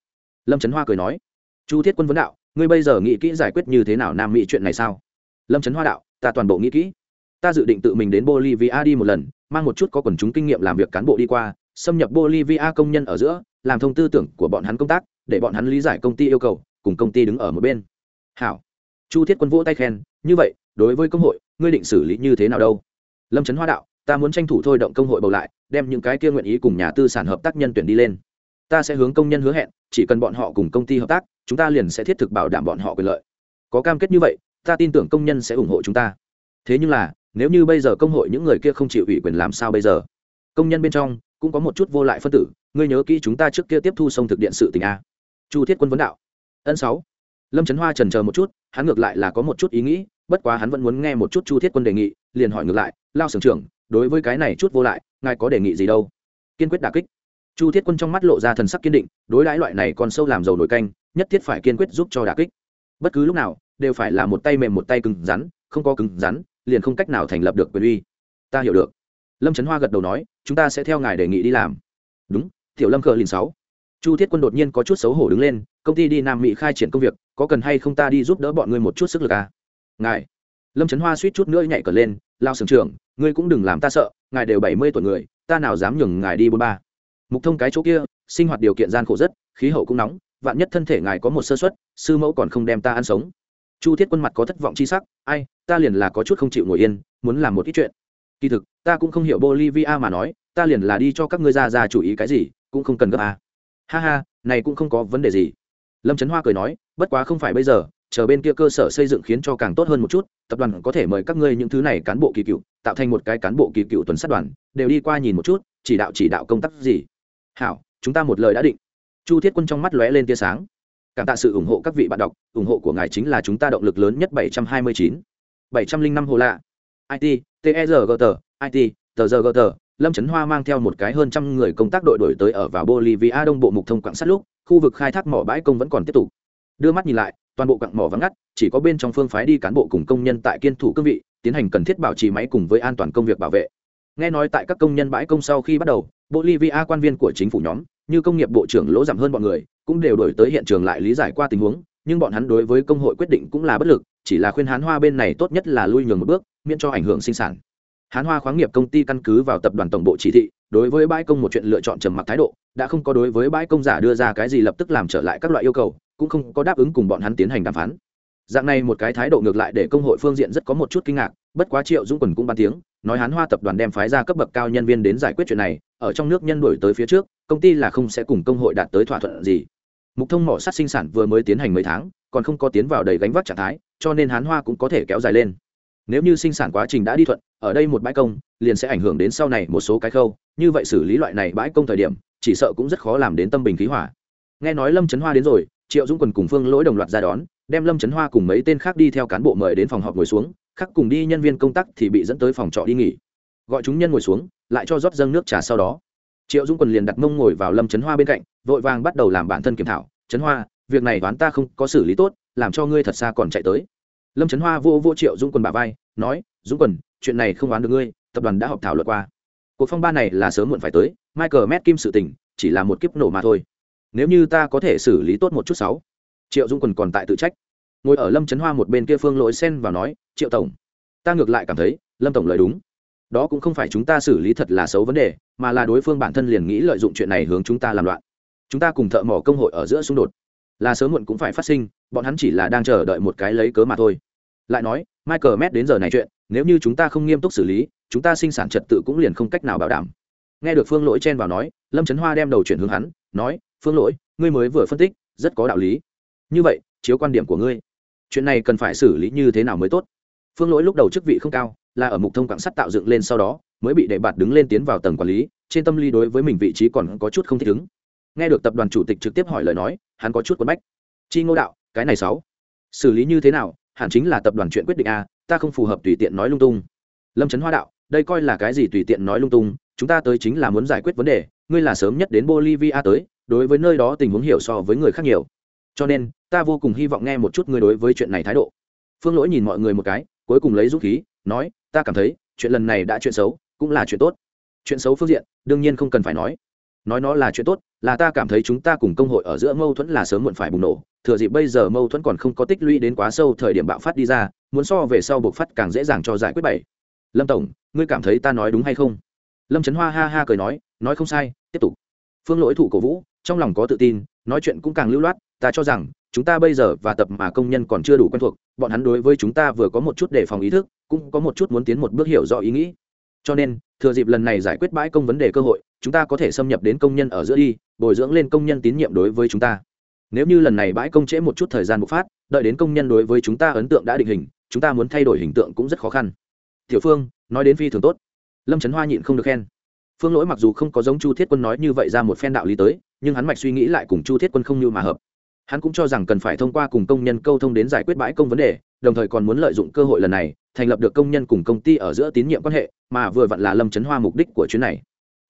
Lâm trấn hoa cười nói, chu thiết quân vấn đạo, ngươi bây giờ nghĩ kỹ giải quyết như thế nào nam mỹ chuyện này sao? Lâm trấn hoa đạo, ta toàn bộ nghĩ kỹ. Ta dự định tự mình đến bolivia đi một lần mang một chút có quần chúng kinh nghiệm làm việc cán bộ đi qua, xâm nhập bolivia công nhân ở giữa, làm thông tư tưởng của bọn hắn công tác, để bọn hắn lý giải công ty yêu cầu, cùng công ty đứng ở một bên. Hảo. Chu thiết quân vỗ tay khen, như vậy, đối với công hội, ngươi định xử lý như thế nào đâu? Lâm trấn hoa đạo, ta muốn tranh thủ thôi động công hội bầu lại, đem những cái kia nguyện ý cùng nhà tư sản hợp tác nhân tuyển đi lên. Ta sẽ hướng công nhân hứa hẹn, chỉ cần bọn họ cùng công ty hợp tác, chúng ta liền sẽ thiết thực bảo đảm bọn họ quyền lợi. Có cam kết như vậy, ta tin tưởng công nhân sẽ ủng hộ chúng ta. Thế nhưng là nếu như bây giờ công hội những người kia không chịu ủy quyền làm sao bây giờ? Công nhân bên trong, cũng có một chút vô lại phân tử, ngươi nhớ kỹ chúng ta trước kia tiếp thu sông thực điện sự tình a. Chu thiết quân vấn đạo. Ân sáu. Lâm trấn hoa trần chờ một chút, hắn ngược lại là có một chút ý nghĩ, bất quá hắn vẫn muốn nghe một chút chu thiết quân đề nghị, liền hỏi ngược lại, lao sưởng trưởng, đối với cái này chút vô lại, ngài có đề nghị gì đâu? Kiên quyết đà kích. Chu thiết quân trong mắt lộ ra thần sắc kiên định, đối đãi loại này còn sâu làm dầu nổi canh, nhất thiết phải kiên quyết giúp cho đà kích. Bất cứ lúc nào, đều phải là một tay mềm một tay cứng rắn, không có cứng rắn liền không cách nào thành lập được quyền uy. Ta hiểu được. Lâm trấn hoa gật đầu nói, chúng ta sẽ theo ngài đề nghị đi làm. Đúng, tiểu lâm cờ lìn sáu. Chu thiết quân đột nhiên có chút xấu hổ đứng lên, công ty đi nam mỹ khai triển công việc, có cần hay không ta đi giúp đỡ bọn ngươi một chút sức lực à? ngài. Lâm trấn hoa suýt chút nữa nhảy cờ lên, lao sưởng trường ngươi cũng đừng làm ta sợ, ngài đều bảy mươi tuổi người, ta nào dám nhường ngài đi bốn ba. Mục thông cái chỗ kia, sinh hoạt điều kiện gian khổ rất, khí hậu cũng nóng, vạn nhất thân thể ngài có một sơ suất, sư mẫu còn không đem ta ăn sống chu thiết quân mặt có thất vọng chi sắc, ai, ta liền là có chút không chịu ngồi yên, muốn làm một ít chuyện. Kỳ thực, ta cũng không hiểu bolivia mà nói, ta liền là đi cho các ngươi ra ra chủ ý cái gì, cũng không cần gấp à. ha ha, này cũng không có vấn đề gì. Lâm trấn hoa cười nói, bất quá không phải bây giờ, chờ bên kia cơ sở xây dựng khiến cho càng tốt hơn một chút, tập đoàn có thể mời các ngươi những thứ này cán bộ kỳ cựu, tạo thành một cái cán bộ kỳ cựu tuần sát đoàn, đều đi qua nhìn một chút, chỉ đạo chỉ đạo công tác gì. Hảo, chúng ta một lời đã định. Chu thiết quân trong mắt lóe lên tia sáng cảm tạ sự ủng hộ các vị bạn đọc, ủng hộ của ngài chính là chúng ta động lực lớn nhất 729. 705 hồ lạ. It tergt it tờ tờ lâm trấn hoa mang theo một cái hơn trăm người công tác đội đổi tới ở vào bolivia đông bộ mục thông quảng sát lúc, khu vực khai thác mỏ bãi công vẫn còn tiếp tục. Đưa mắt nhìn lại, toàn bộ quặng mỏ vắng ngắt, chỉ có bên trong phương phái đi cán bộ cùng công nhân tại kiên thủ cương vị, tiến hành cần thiết bảo trì máy cùng với an toàn công việc bảo vệ. Nghe nói tại các công nhân bãi công sau khi bắt đầu bolivia quan viên của chính phủ nhóm, như công nghiệp bộ trưởng lỗ giảm hơn bọn người, cũng đều đổi tới hiện trường lại lý giải qua tình huống, nhưng bọn hắn đối với công hội quyết định cũng là bất lực, chỉ là khuyên hán hoa bên này tốt nhất là lui nhường một bước, miễn cho ảnh hưởng sinh sản. Hán hoa khoáng nghiệp công ty căn cứ vào tập đoàn tổng bộ chỉ thị, đối với bãi công một chuyện lựa chọn trầm mặc thái độ, đã không có đối với bãi công giả đưa ra cái gì lập tức làm trở lại các loại yêu cầu, cũng không có đáp ứng cùng bọn hắn tiến hành đàm phán. Dạng này một cái thái độ ngược lại để công hội phương diện rất có một chút kinh ngạc bất quá triệu dũng quần cũng bàn tiếng, nói hán hoa tập đoàn đem phái ra cấp bậc cao nhân viên đến giải quyết chuyện này, ở trong nước nhân đổi tới phía trước, công ty là không sẽ cùng công hội đạt tới thỏa thuận gì. Mục thông mỏ sắt sinh sản vừa mới tiến hành mấy tháng, còn không có tiến vào đầy gánh vác trạng thái, cho nên hán hoa cũng có thể kéo dài lên. Nếu như sinh sản quá trình đã đi thuận, ở đây một bãi công, liền sẽ ảnh hưởng đến sau này một số cái khâu, như vậy xử lý loại này bãi công thời điểm, chỉ sợ cũng rất khó làm đến tâm bình khí hỏa nghe nói lâm trấn hoa đến rồi, triệu dũng quần cùng phương lỗi đồng loạt ra đón, đem lâm trấn hoa cùng mấy tên khác đi theo cán bộ mời đến phòng họp ngồi xuống khác cùng đi nhân viên công tác thì bị dẫn tới phòng trọ đi nghỉ. Gọi chúng nhân ngồi xuống, lại cho rót dâng nước trà sau đó. Triệu dũng quần liền đặt mông ngồi vào lâm trấn hoa bên cạnh, vội vàng bắt đầu làm bản thân kiểm thảo. Trấn hoa, việc này đoán ta không có xử lý tốt, làm cho ngươi thật xa còn chạy tới. Lâm trấn hoa vô vô triệu dũng quần bà vai, nói, dũng quần, chuyện này không đoán được ngươi, tập đoàn đã họp thảo luận qua. Cuộc phong ba này là sớm muộn phải tới, michael met kim sự tình, chỉ là một kiếp nổ mà thôi. Nếu như ta có thể xử lý tốt một chút sáu. Triệu dũng quần còn tại tự trách ngồi ở lâm trấn hoa một bên kia phương lỗi xen vào nói, triệu tổng, ta ngược lại cảm thấy lâm tổng lời đúng. Đó cũng không phải chúng ta xử lý thật là xấu vấn đề, mà là đối phương bản thân liền nghĩ lợi dụng chuyện này hướng chúng ta làm loạn. Chúng ta cùng thợ mỏ công hội ở giữa xung đột. Là sớm muộn cũng phải phát sinh, bọn hắn chỉ là đang chờ đợi một cái lấy cớ mà thôi. Lại nói, michael mét đến giờ này chuyện, nếu như chúng ta không nghiêm túc xử lý, chúng ta sinh sản trật tự cũng liền không cách nào bảo đảm. Nghe được phương lỗi chen vào nói, lâm trấn hoa đem đầu chuyển hướng hắn, nói, phương lỗi, ngươi mới vừa phân tích, rất có đạo lý. Như vậy, chiếu quan điểm của ngươi chuyện này cần phải xử lý như thế nào mới tốt? Phương lỗi lúc đầu chức vị không cao, là ở mục thông quảng sắt tạo dựng lên sau đó, mới bị đệ bạt đứng lên tiến vào tầng quản lý, trên tâm lý đối với mình vị trí còn có chút không thích ứng. Nghe được tập đoàn chủ tịch trực tiếp hỏi lời nói, hắn có chút quấn bách. Chi ngô đạo, cái này sáu, xử lý như thế nào? Hẳn chính là tập đoàn chuyện quyết định a, ta không phù hợp tùy tiện nói lung tung. Lâm trấn hoa đạo, đây coi là cái gì tùy tiện nói lung tung? Chúng ta tới chính là muốn giải quyết vấn đề, ngươi là sớm nhất đến bolivia tới, đối với nơi đó tình huống hiểu so với người khác nhiều cho nên, ta vô cùng hy vọng nghe một chút ngươi đối với chuyện này thái độ. Phương lỗi nhìn mọi người một cái, cuối cùng lấy dũng khí, nói, ta cảm thấy, chuyện lần này đã chuyện xấu, cũng là chuyện tốt. Chuyện xấu phương diện, đương nhiên không cần phải nói. Nói nó là chuyện tốt, là ta cảm thấy chúng ta cùng công hội ở giữa mâu thuẫn là sớm muộn phải bùng nổ. Thừa dịp bây giờ mâu thuẫn còn không có tích lũy đến quá sâu thời điểm bạo phát đi ra, muốn so về sau buộc phát càng dễ dàng cho giải quyết bảy lâm tổng, ngươi cảm thấy ta nói đúng hay không? Lâm trấn hoa ha ha cười nói nói không sai, tiếp tục. Phương lỗi thủ cổ vũ, trong lòng có tự tin, nói chuyện cũng càng lưu loát ta cho rằng, chúng ta bây giờ và tập mà công nhân còn chưa đủ quen thuộc, bọn hắn đối với chúng ta vừa có một chút đề phòng ý thức, cũng có một chút muốn tiến một bước hiểu rõ ý nghĩ. Cho nên, thừa dịp lần này giải quyết bãi công vấn đề cơ hội, chúng ta có thể xâm nhập đến công nhân ở giữa đi, bồi dưỡng lên công nhân tín nhiệm đối với chúng ta. Nếu như lần này bãi công trễ một chút thời gian bộc phát, đợi đến công nhân đối với chúng ta ấn tượng đã định hình, chúng ta muốn thay đổi hình tượng cũng rất khó khăn. Tiểu phương, nói đến phi thường tốt. Lâm trấn hoa nhịn không được khen. Phương lỗi mặc dù không có giống chu thiết quân nói như vậy ra một phen đạo lý tới, nhưng hắn mạch suy nghĩ lại cùng chu thiết quân không như mà hợp hắn cũng cho rằng cần phải thông qua cùng công nhân câu thông đến giải quyết bãi công vấn đề, đồng thời còn muốn lợi dụng cơ hội lần này, thành lập được công nhân cùng công ty ở giữa tín nhiệm quan hệ, mà vừa vặn là lâm trấn hoa mục đích của chuyến này.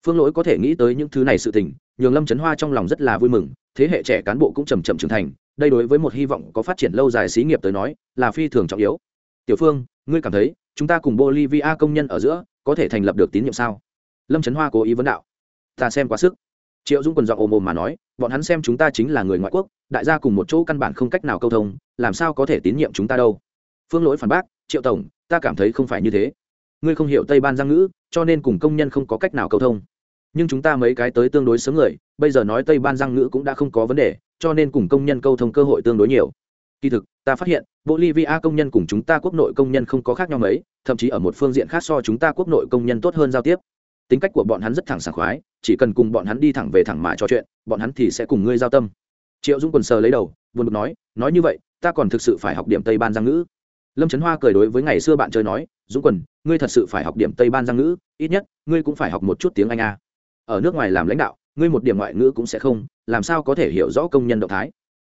Phương lỗi có thể nghĩ tới những thứ này sự tình, nhường lâm trấn hoa trong lòng rất là vui mừng, thế hệ trẻ cán bộ cũng chầm chậm trưởng thành, đây đối với một hy vọng có phát triển lâu dài xí nghiệp tới nói, là phi thường trọng yếu. Tiểu phương, ngươi cảm thấy, chúng ta cùng bolivia công nhân ở giữa, có thể thành lập được tín nhiệm sao? Lâm trấn hoa cố ý vấn đạo. Ta xem quá sức triệu Dung quần dọn ồm ồm mà nói, bọn hắn xem chúng ta chính là người ngoại quốc, đại gia cùng một chỗ căn bản không cách nào câu thông, làm sao có thể tín nhiệm chúng ta đâu? Phương lỗi phản bác, triệu tổng, ta cảm thấy không phải như thế. Ngươi không hiểu tây ban giang ngữ, cho nên cùng công nhân không có cách nào câu thông. Nhưng chúng ta mấy cái tới tương đối sớm người, bây giờ nói tây ban giang ngữ cũng đã không có vấn đề, cho nên cùng công nhân câu thông cơ hội tương đối nhiều. Kỳ thực, ta phát hiện, bolivia công nhân cùng chúng ta quốc nội công nhân không có khác nhau mấy, thậm chí ở một phương diện khác so chúng ta quốc nội công nhân tốt hơn giao tiếp tính cách của bọn hắn rất thẳng sảng khoái, chỉ cần cùng bọn hắn đi thẳng về thẳng mà trò chuyện, bọn hắn thì sẽ cùng ngươi giao tâm. Triệu dung quần sờ lấy đầu, buồn bực nói nói như vậy, ta còn thực sự phải học điểm tây ban giang ngữ. Lâm trấn hoa cười đối với ngày xưa bạn chơi nói, dũng quần, ngươi thật sự phải học điểm tây ban giang ngữ, ít nhất, ngươi cũng phải học một chút tiếng anh a. Ở nước ngoài làm lãnh đạo, ngươi một điểm ngoại ngữ cũng sẽ không, làm sao có thể hiểu rõ công nhân động thái?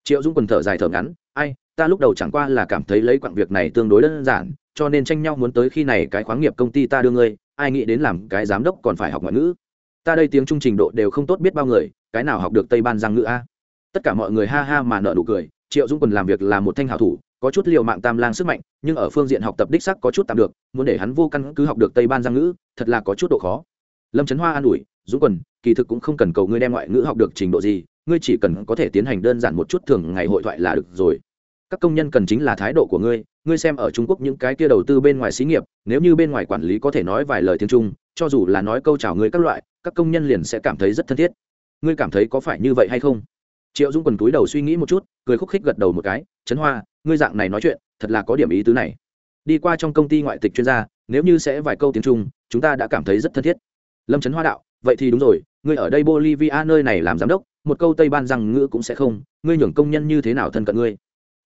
Triệu dũng quần thở dài thở ngắn, ai ta lúc đầu chẳng qua là cảm thấy lấy quặng việc này tương đối đơn giản, cho nên tranh nhau muốn tới khi này cái khoáng nghiệp công ty ta đưa ngươi, ai nghĩ đến làm cái giám đốc còn phải học ngoại ngữ. Ta đây tiếng trung trình độ đều không tốt biết bao người, cái nào học được tây ban giang ngữ a? Tất cả mọi người ha ha mà nợ nụ cười, triệu dũng quần làm việc là một thanh hảo thủ, có chút liều mạng tam lang sức mạnh, nhưng ở phương diện học tập đích sắc có chút tạm được, muốn để hắn vô căn cứ học được tây ban giang ngữ, thật là có chút độ khó. Lâm trấn hoa an ủi, dũng quần kỳ thực cũng không cần cầu ngươi đem ngoại ngữ học được trình độ gì, ngươi chỉ cần có thể tiến hành đơn giản một chút thường ngày hội thoại là được rồi các công nhân cần chính là thái độ của ngươi ngươi xem ở trung quốc những cái kia đầu tư bên ngoài xí nghiệp, nếu như bên ngoài quản lý có thể nói vài lời tiếng trung, cho dù là nói câu chào ngươi các loại, các công nhân liền sẽ cảm thấy rất thân thiết. Ngươi cảm thấy có phải như vậy hay không? Triệu dung quần túi đầu suy nghĩ một chút, cười khúc khích gật đầu một cái, trấn hoa, ngươi dạng này nói chuyện, thật là có điểm ý tứ này. Đi qua trong công ty ngoại tịch chuyên gia, nếu như sẽ vài câu tiếng trung, chúng ta đã cảm thấy rất thân thiết. Lâm trấn hoa đạo, vậy thì đúng rồi, ngươi ở đây bolivia nơi này làm giám đốc, một câu tây ban rằng ngữ cũng sẽ không, ngươi nhường công nhân như thế nào thân cận ngươi?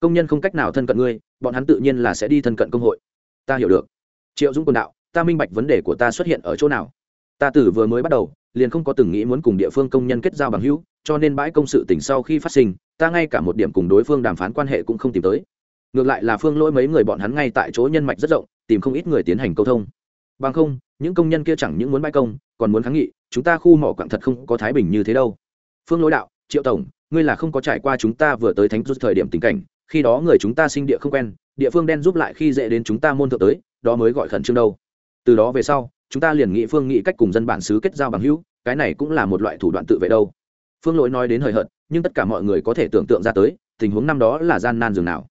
Công nhân không cách nào thân cận ngươi, bọn hắn tự nhiên là sẽ đi thân cận công hội. Ta hiểu được. Triệu dũng quần đạo, ta minh bạch vấn đề của ta xuất hiện ở chỗ nào. Ta từ vừa mới bắt đầu, liền không có từng nghĩ muốn cùng địa phương công nhân kết giao bằng hữu, cho nên bãi công sự tỉnh sau khi phát sinh, ta ngay cả một điểm cùng đối phương đàm phán quan hệ cũng không tìm tới. Ngược lại là phương lỗi mấy người bọn hắn ngay tại chỗ nhân mạch rất rộng, tìm không ít người tiến hành câu thông. Bằng không, những công nhân kia chẳng những muốn bãi công, còn muốn kháng nghị, chúng ta khu mỏ quặng thật không có thái bình như thế đâu. Phương lỗi đạo, triệu tổng, ngươi là không có trải qua chúng ta vừa tới thánh rút thời điểm tình cảnh khi đó người chúng ta sinh địa không quen, địa phương đen giúp lại khi dễ đến chúng ta môn thượng tới, đó mới gọi khẩn trương đâu. Từ đó về sau, chúng ta liền nghị phương nghị cách cùng dân bản xứ kết giao bằng hữu, cái này cũng là một loại thủ đoạn tự vệ đâu. Phương lỗi nói đến hời hợt, nhưng tất cả mọi người có thể tưởng tượng ra tới, tình huống năm đó là gian nan dường nào.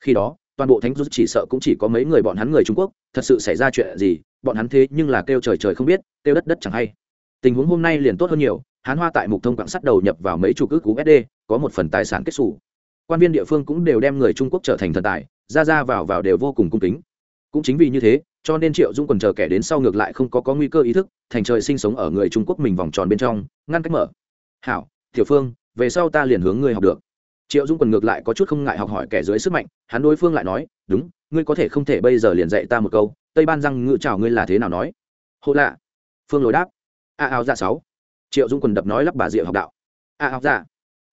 Khi đó, toàn bộ thánh rút chỉ sợ cũng chỉ có mấy người bọn hắn người trung quốc, thật sự xảy ra chuyện gì, bọn hắn thế nhưng là kêu trời trời không biết, kêu đất đất chẳng hay. Tình huống hôm nay liền tốt hơn nhiều, hán hoa tại mục thông quảng sắt đầu nhập vào mấy chục ước cú sd có một phần tài sản kết xù quan viên địa phương cũng đều đem người trung quốc trở thành thần tài, ra ra vào vào đều vô cùng cung kính. Cũng chính vì như thế, cho nên triệu dung quần chờ kẻ đến sau ngược lại không có có nguy cơ ý thức, thành trời sinh sống ở người trung quốc mình vòng tròn bên trong, ngăn cách mở. Hảo, tiểu phương, về sau ta liền hướng ngươi học được. Triệu dung quần ngược lại có chút không ngại học hỏi kẻ dưới sức mạnh, hắn đối phương lại nói, đúng, ngươi có thể không thể bây giờ liền dạy ta một câu, tây ban răng ngự chào ngươi là thế nào nói? Hộ lạ. Phương lối đáp. A áo dạ sáu. Triệu dung quần đập nói lắp bà diệu học đạo. A áo dạ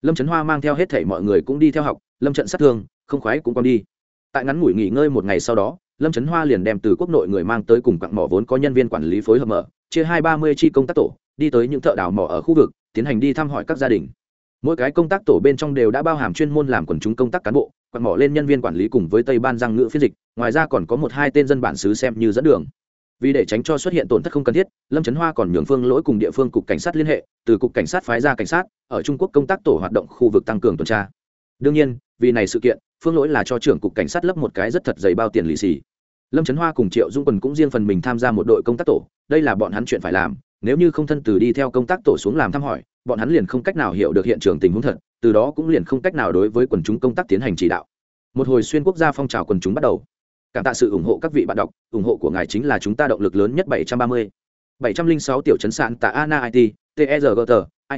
lâm trấn hoa mang theo hết thể mọi người cũng đi theo học, lâm trận sát thương, không khoái cũng còn đi. Tại ngắn ngủi nghỉ ngơi một ngày sau đó, lâm trấn hoa liền đem từ quốc nội người mang tới cùng quặng mỏ vốn có nhân viên quản lý phối hợp mở, chia hai ba mươi chi công tác tổ, đi tới những thợ đào mỏ ở khu vực, tiến hành đi thăm hỏi các gia đình. Mỗi cái công tác tổ bên trong đều đã bao hàm chuyên môn làm quần chúng công tác cán bộ, quặng mỏ lên nhân viên quản lý cùng với tây ban giang ngữ phiên dịch, ngoài ra còn có một hai tên dân bản xứ xem như dẫn đường vì để tránh cho xuất hiện tổn thất không cần thiết, lâm trấn hoa còn nhường phương lỗi cùng địa phương cục cảnh sát liên hệ, từ cục cảnh sát phái ra cảnh sát, ở trung quốc công tác tổ hoạt động khu vực tăng cường tuần tra. Đương nhiên, vì này sự kiện, phương lỗi là cho trưởng cục cảnh sát lấp một cái rất thật dày bao tiền lì xì. Lâm trấn hoa cùng triệu dung quần cũng riêng phần mình tham gia một đội công tác tổ, đây là bọn hắn chuyện phải làm, nếu như không thân từ đi theo công tác tổ xuống làm thăm hỏi, bọn hắn liền không cách nào hiểu được hiện trường tình huống thật, từ đó cũng liền không cách nào đối với quần chúng công tác tiến hành chỉ đạo. Một hồi xuyên quốc gia phong trào quần chúng bắt đầu cảm tạ sự ủng hộ các vị bạn đọc, ủng hộ của ngài chính là chúng ta động lực lớn nhất 730. 706 tiểu chấn sản tạ ana it tergt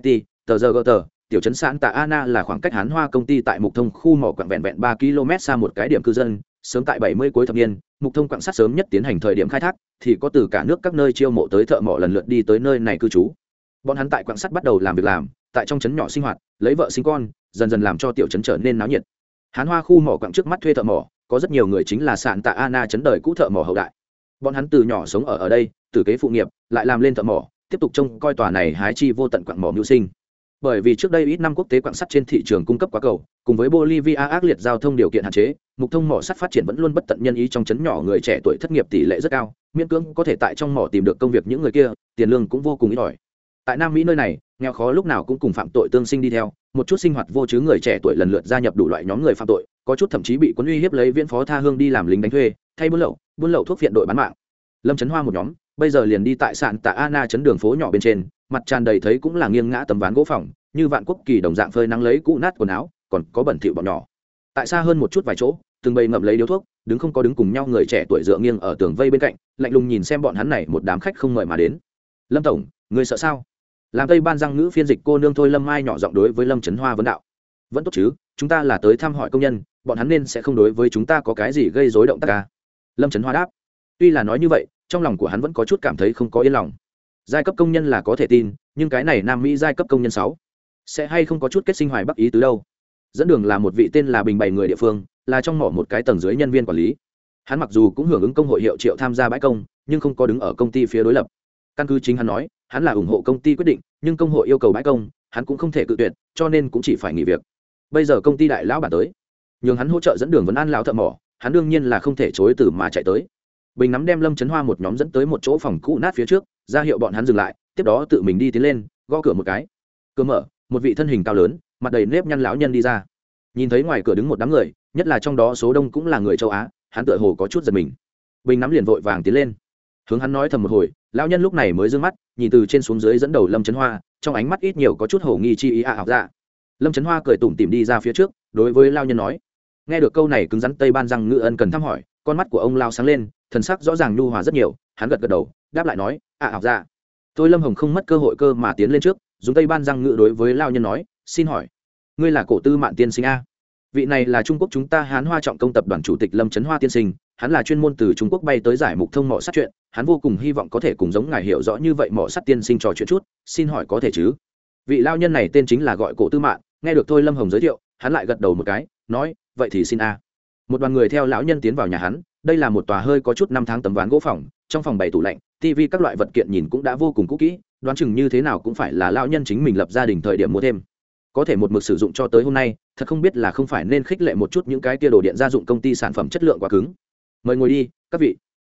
it tggt tiểu chấn sản tạ ana là khoảng cách hán hoa công ty tại mục thông khu mỏ quặng vẹn vẹn ba km xa một cái điểm cư dân, sớm tại 70 cuối thập niên mục thông quặng sắt sớm nhất tiến hành thời điểm khai thác, thì có từ cả nước các nơi chiêu mộ tới thợ mỏ lần lượt đi tới nơi này cư trú. Bọn hắn tại quặng sắt bắt đầu làm việc làm, tại trong trấn nhỏ sinh hoạt, lấy vợ sinh con, dần dần làm cho tiểu trấn trở nên náo nhiệt. Hán hoa khu mỏ quặng trước mắt thuê thợ mỏ có rất nhiều người chính là sạn tạ ana chấn đời cũ thợ mỏ hậu đại. Bọn hắn từ nhỏ sống ở ở đây, từ kế phụ nghiệp, lại làm lên thợ mỏ, tiếp tục trông coi tòa này hái chi vô tận quặng mỏ mưu sinh. Bởi vì trước đây ít năm quốc tế quặng sắt trên thị trường cung cấp quá cầu, cùng với bolivia ác liệt giao thông điều kiện hạn chế, mục thông mỏ sắt phát triển vẫn luôn bất tận nhân ý trong chấn nhỏ người trẻ tuổi thất nghiệp tỷ lệ rất cao, miễn cưỡng có thể tại trong mỏ tìm được công việc những người kia, tiền lương cũng vô cùng ít ỏi. Tại nam mỹ nơi này, nghèo khó lúc nào cũng cùng phạm tội tương sinh đi theo, một chút sinh hoạt vô chứ người trẻ tuổi lần lượt gia nhập đủ loại nhóm người phạm tội có chút thậm chí bị quân uy hiếp lấy viễn phó tha hương đi làm lính đánh thuê, thay buôn lậu buôn lậu thuốc viện đội bán mạng. Lâm trấn hoa một nhóm, bây giờ liền đi tại sạn tạ ana chấn đường phố nhỏ bên trên, mặt tràn đầy thấy cũng là nghiêng ngã tấm ván gỗ phòng, như vạn quốc kỳ đồng dạng phơi nắng lấy cũ nát quần áo, còn có bẩn thỉu bọn nhỏ. Tại xa hơn một chút vài chỗ, từng bầy ngậm lấy điếu thuốc, đứng không có đứng cùng nhau người trẻ tuổi dựa nghiêng ở tường vây bên cạnh, lạnh lùng nhìn xem bọn hắn này một đám khách không mời mà đến. Lâm tổng, người sợ sao? Làm tây ban răng ngữ phiên dịch cô nương thôi lâm mai nhỏ giọng đối với lâm trấn hoa vấn đạo. Vẫn tốt chứ, chúng ta là tới thăm hỏi công nhân bọn hắn nên sẽ không đối với chúng ta có cái gì gây dối động tác ca. Lâm trấn hoa đáp. Tuy là nói như vậy, trong lòng của hắn vẫn có chút cảm thấy không có yên lòng. Giai cấp công nhân là có thể tin, nhưng cái này nam mỹ giai cấp công nhân sáu sẽ hay không có chút kết sinh hoài bắc ý từ đâu. Dẫn đường là một vị tên là bình bày người địa phương, là trong mỏ một cái tầng dưới nhân viên quản lý. Hắn mặc dù cũng hưởng ứng công hội hiệu triệu tham gia bãi công, nhưng không có đứng ở công ty phía đối lập. Căn cứ chính hắn nói, hắn là ủng hộ công ty quyết định, nhưng công hội yêu cầu bãi công, hắn cũng không thể cự tuyệt, cho nên cũng chỉ phải nghỉ việc. Bây giờ công ty đại lão bản tới nhường hắn hỗ trợ dẫn đường vấn an lão thợ mỏ, hắn đương nhiên là không thể chối từ mà chạy tới. Bình nắm đem lâm chấn hoa một nhóm dẫn tới một chỗ phòng cũ nát phía trước, ra hiệu bọn hắn dừng lại, tiếp đó tự mình đi tiến lên, gõ cửa một cái. Cửa mở, một vị thân hình cao lớn, mặt đầy nếp nhăn lão nhân đi ra. Nhìn thấy ngoài cửa đứng một đám người, nhất là trong đó số đông cũng là người châu á, hắn tựa hồ có chút giật mình. Bình nắm liền vội vàng tiến lên. Hướng hắn nói thầm một hồi, lão nhân lúc này mới d ư ơ n g mắt, nhìn từ trên xuống dưới dẫn đầu lâm trấn hoa, trong ánh mắt ít nhiều có chút h ầ nghi chi ý ạ à ra lâm trấn hoa cười tủm tìm đi ra phía trước, đối với lao nhân nói nghe được câu này cứng rắn tây ban răng ngự ân cần thăm hỏi, con mắt của ông lao sáng lên, thần sắc rõ ràng nhu hòa rất nhiều, hắn gật gật đầu, đáp lại nói ạ học dạ tôi lâm hồng không mất cơ hội cơ mà tiến lên trước, dùng tây ban răng ngự đối với lao nhân nói, xin hỏi, ngươi là cổ tư mạng tiên sinh a? Vị này là trung quốc chúng ta hán hoa trọng công tập đoàn chủ tịch lâm trấn hoa tiên sinh, hắn là chuyên môn từ trung quốc bay tới giải mục thông mỏ sắt chuyện, hắn vô cùng hy vọng có thể cùng giống ngài hiểu rõ như vậy mỏ sắt tiên sinh trò chuyện chút, xin hỏi có thể chứ? Vị lao nhân này tên chính là gọi cổ tư mạng nghe được thôi lâm hồng giới thiệu, hắn lại gật đầu một cái nói, vậy thì xin a. Một đoàn người theo lão nhân tiến vào nhà hắn, đây là một tòa hơi có chút năm tháng tấm ván gỗ phòng, trong phòng bày tủ lạnh tv các loại vật kiện nhìn cũng đã vô cùng cũ kỹ, đoán chừng như thế nào cũng phải là lão nhân chính mình lập gia đình thời điểm mua thêm. Có thể một mực sử dụng cho tới hôm nay, thật không biết là không phải nên khích lệ một chút những cái kia đồ điện gia dụng công ty sản phẩm chất lượng quá cứng. Mời ngồi đi, các vị.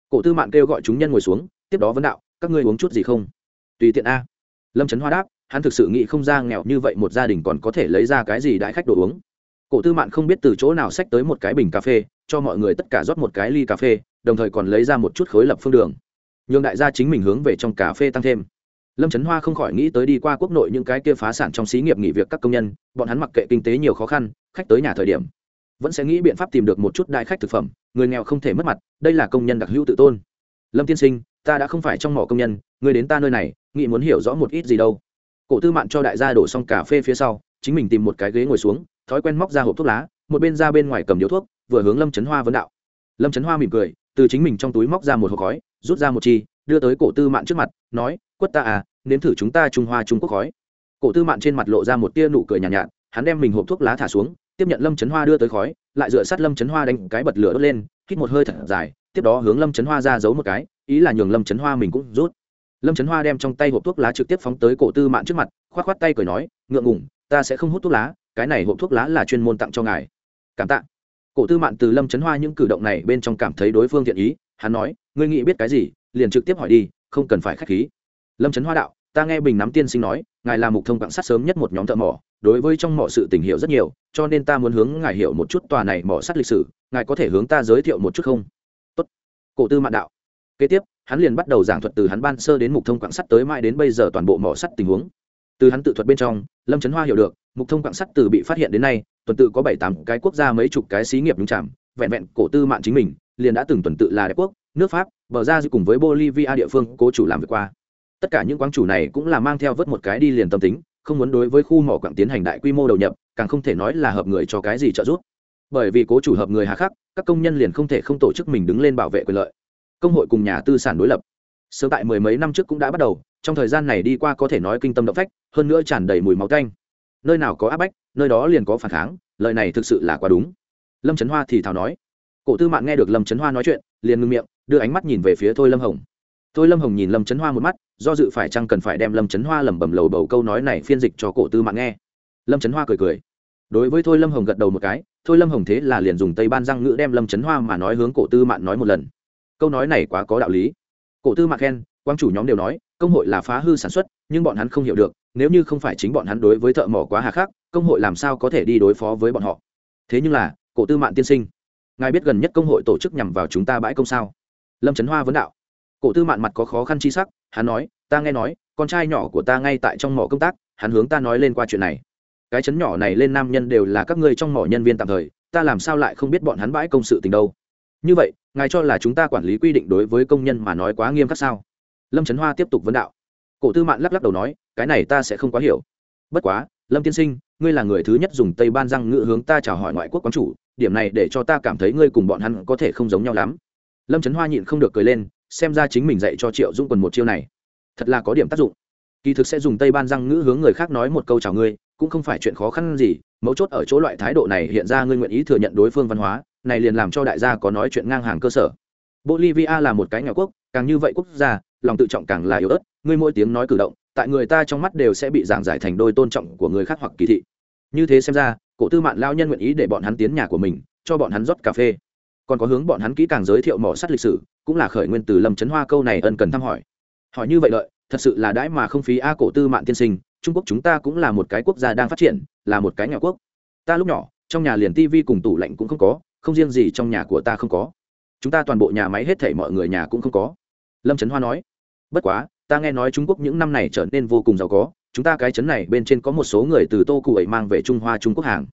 Cổ tư mạn kêu gọi chúng nhân ngồi xuống, tiếp đó vấn đạo, các ngươi uống chút gì không? Tùy tiện a. Lâm trấn hoa đáp, hắn thực sự nghĩ không ra nghèo như vậy một gia đình còn có thể lấy ra cái gì đãi khách đồ uống cổ tư mạn không biết từ chỗ nào xách tới một cái bình cà phê, cho mọi người tất cả rót một cái ly cà phê, đồng thời còn lấy ra một chút khối lập phương đường. Nhường đại gia chính mình hướng về trong cà phê tăng thêm. Lâm trấn hoa không khỏi nghĩ tới đi qua quốc nội những cái kia phá sản trong xí nghiệp nghỉ việc các công nhân, bọn hắn mặc kệ kinh tế nhiều khó khăn, khách tới nhà thời điểm, vẫn sẽ nghĩ biện pháp tìm được một chút đại khách thực phẩm, người nghèo không thể mất mặt, đây là công nhân đặc hữu tự tôn. Lâm tiên sinh, ta đã không phải trong mỏ công nhân, người đến ta nơi này, nghĩ muốn hiểu rõ một ít gì đâu. Cổ tư mạn cho đại gia đổ xong cà phê phía sau, chính mình tìm một cái ghế ngồi xuống thói quen móc ra hộp thuốc lá một bên ra bên ngoài cầm điếu thuốc vừa hướng lâm trấn hoa vấn đạo. Lâm trấn hoa mỉm cười từ chính mình trong túi móc ra một hộp khói rút ra một chi đưa tới cổ tư mạn trước mặt nói quất ta à nếm thử chúng ta trung hoa trung quốc khói. Cổ tư mạn trên mặt lộ ra một tia nụ cười nhàn nhạt, nhạt hắn đem mình hộp thuốc lá thả xuống tiếp nhận lâm chấn hoa đưa tới khói lại dựa sát lâm chấn hoa đánh cái bật lửa đốt lên hít một hơi thật dài tiếp đó hướng lâm chấn hoa ra giấu một cái ý là nhường lâm chấn hoa mình cũng rút. Lâm chấn hoa đem trong tay hộp thuốc lá trực tiếp phóng tới cổ tư mạn trước mặt k h o á t k h o á t tay cười nói ngượng ngủng ta sẽ không hút thuốc lá cái này hộp thuốc lá là chuyên môn tặng cho ngài. Cảm tạ. Cổ tư mạn từ lâm chấn hoa những cử động này bên trong cảm thấy đối phương thiện ý, hắn nói, ngươi nghĩ biết cái gì, liền trực tiếp hỏi đi, không cần phải k h á c h khí. Lâm trấn hoa đạo, ta nghe bình nắm tiên sinh nói, ngài là mục thông quạng sắt sớm nhất một nhóm thợ mỏ, đối với trong mỏ sự tình hiểu rất nhiều, cho nên ta muốn hướng ngài hiểu một chút tòa này mỏ sắt lịch sử, ngài có thể hướng ta giới thiệu một chút không? Tốt. Cổ tư mạn đạo. Kế tiếp, hắn liền bắt đầu giảng thuật từ hắn ban sơ đến mục thông quạng sắt tới mãi đến bây giờ toàn bộ mỏ sắt tình huống. Từ hắn tự thuật bên trong, lâm trấn hoa hiểu được mục thông quạng sắt từ bị phát hiện đến nay, tuần tự có bảy tám cái quốc gia mấy chục cái xí nghiệp đúng chạm vẹn vẹn cổ tư mạng chính mình, liền đã từng tuần tự là đại quốc, nước pháp, bờ ra cùng với bolivia địa phương cố chủ làm việc qua. Tất cả những quán chủ này cũng là mang theo vớt một cái đi liền tâm tính, không muốn đối với khu mỏ quặng tiến hành đại quy mô đầu nhập, càng không thể nói là hợp người cho cái gì trợ giúp. Bởi vì cố chủ hợp người hà khắc, các công nhân liền không thể không tổ chức mình đứng lên bảo vệ quyền lợi. Công hội cùng nhà tư sản đối lập. Sớm tại mười mấy năm trước cũng đã bắt đầu, trong thời gian này đi qua có thể nói kinh tâm động phách, hơn nữa tràn đầy mùi máu canh nơi nào có áp bách, nơi đó liền có phản kháng, lời này thực sự là quá đúng. Lâm trấn hoa thì thào nói. Cổ tư mạng nghe được lâm trấn hoa nói chuyện, liền ngưng miệng, đưa ánh mắt nhìn về phía thôi lâm hồng. Thôi lâm hồng nhìn lâm trấn hoa một mắt, do dự phải chăng cần phải đem lâm trấn hoa lẩm bẩm lầu bầu câu nói này phiên dịch cho cổ tư mạng nghe. Lâm trấn hoa cười cười. Đối với thôi lâm hồng gật đầu một cái, thôi lâm hồng thế là liền dùng tây ban răng ngữ đem lâm trấn hoa mà nói hướng cổ tư mạng nói một lần. Câu nói này quá có đạo lý. Cổ tư mạng khen, quang chủ nhóm đều nói, công hội là phá hư sản xuất, nhưng bọn hắn không hiểu được nếu như không phải chính bọn hắn đối với thợ mỏ quá hà khắc, công hội làm sao có thể đi đối phó với bọn họ? Thế nhưng là, cổ tư mạng tiên sinh, ngài biết gần nhất công hội tổ chức nhằm vào chúng ta bãi công sao? Lâm trấn hoa vấn đạo. Cổ tư mạn mặt có khó khăn chi sắc, hắn nói, ta nghe nói, con trai nhỏ của ta ngay tại trong mỏ công tác, hắn hướng ta nói lên qua chuyện này. Cái chấn nhỏ này lên nam nhân đều là các ngươi trong mỏ nhân viên tạm thời, ta làm sao lại không biết bọn hắn bãi công sự tình đâu? Như vậy, ngài cho là chúng ta quản lý quy định đối với công nhân mà nói quá nghiêm khắc sao? Lâm trấn hoa tiếp tục vấn đạo cổ tư mạn lắc lắc đầu nói, cái này ta sẽ không quá hiểu. Bất quá, lâm tiên sinh, ngươi là người thứ nhất dùng tây ban răng ngữ hướng ta chào hỏi ngoại quốc quán chủ, điểm này để cho ta cảm thấy ngươi cùng bọn hắn có thể không giống nhau lắm. Lâm trấn hoa nhịn không được cười lên, xem ra chính mình dạy cho triệu dung quần một chiêu này, thật là có điểm tác dụng. Kỳ thực sẽ dùng tây ban răng ngữ hướng người khác nói một câu chào ngươi, cũng không phải chuyện khó khăn gì, mấu chốt ở chỗ loại thái độ này hiện ra ngươi nguyện ý thừa nhận đối phương văn hóa, này liền làm cho đại gia có nói chuyện ngang hàng cơ sở. Bolivia là một cái nhà quốc, càng như vậy quốc gia, lòng tự trọng càng là yếu ớt ngươi mỗi tiếng nói cử động, tại người ta trong mắt đều sẽ bị giảng giải thành đôi tôn trọng của người khác hoặc kỳ thị. Như thế xem ra, cổ tư mạn lao nhân nguyện ý để bọn hắn tiến nhà của mình, cho bọn hắn rót cà phê. Còn có hướng bọn hắn kỹ càng giới thiệu mỏ sắt lịch sử, cũng là khởi nguyên từ lâm trấn hoa câu này ân cần thăm hỏi. Hỏi như vậy lợi, thật sự là đãi mà không phí a cổ tư mạn tiên sinh, trung quốc chúng ta cũng là một cái quốc gia đang phát triển, là một cái nhà quốc. Ta lúc nhỏ, trong nhà liền tivi cùng tủ lạnh cũng không có, không riêng gì trong nhà của ta không có. Chúng ta toàn bộ nhà máy hết thảy mọi người nhà cũng không có. Lâm trấn hoa nói, bất quá ta nghe nói trung quốc những năm này trở nên vô cùng giàu có, chúng ta cái chấn này bên trên có một số người từ tô cụ ấy mang về trung hoa trung quốc hàng.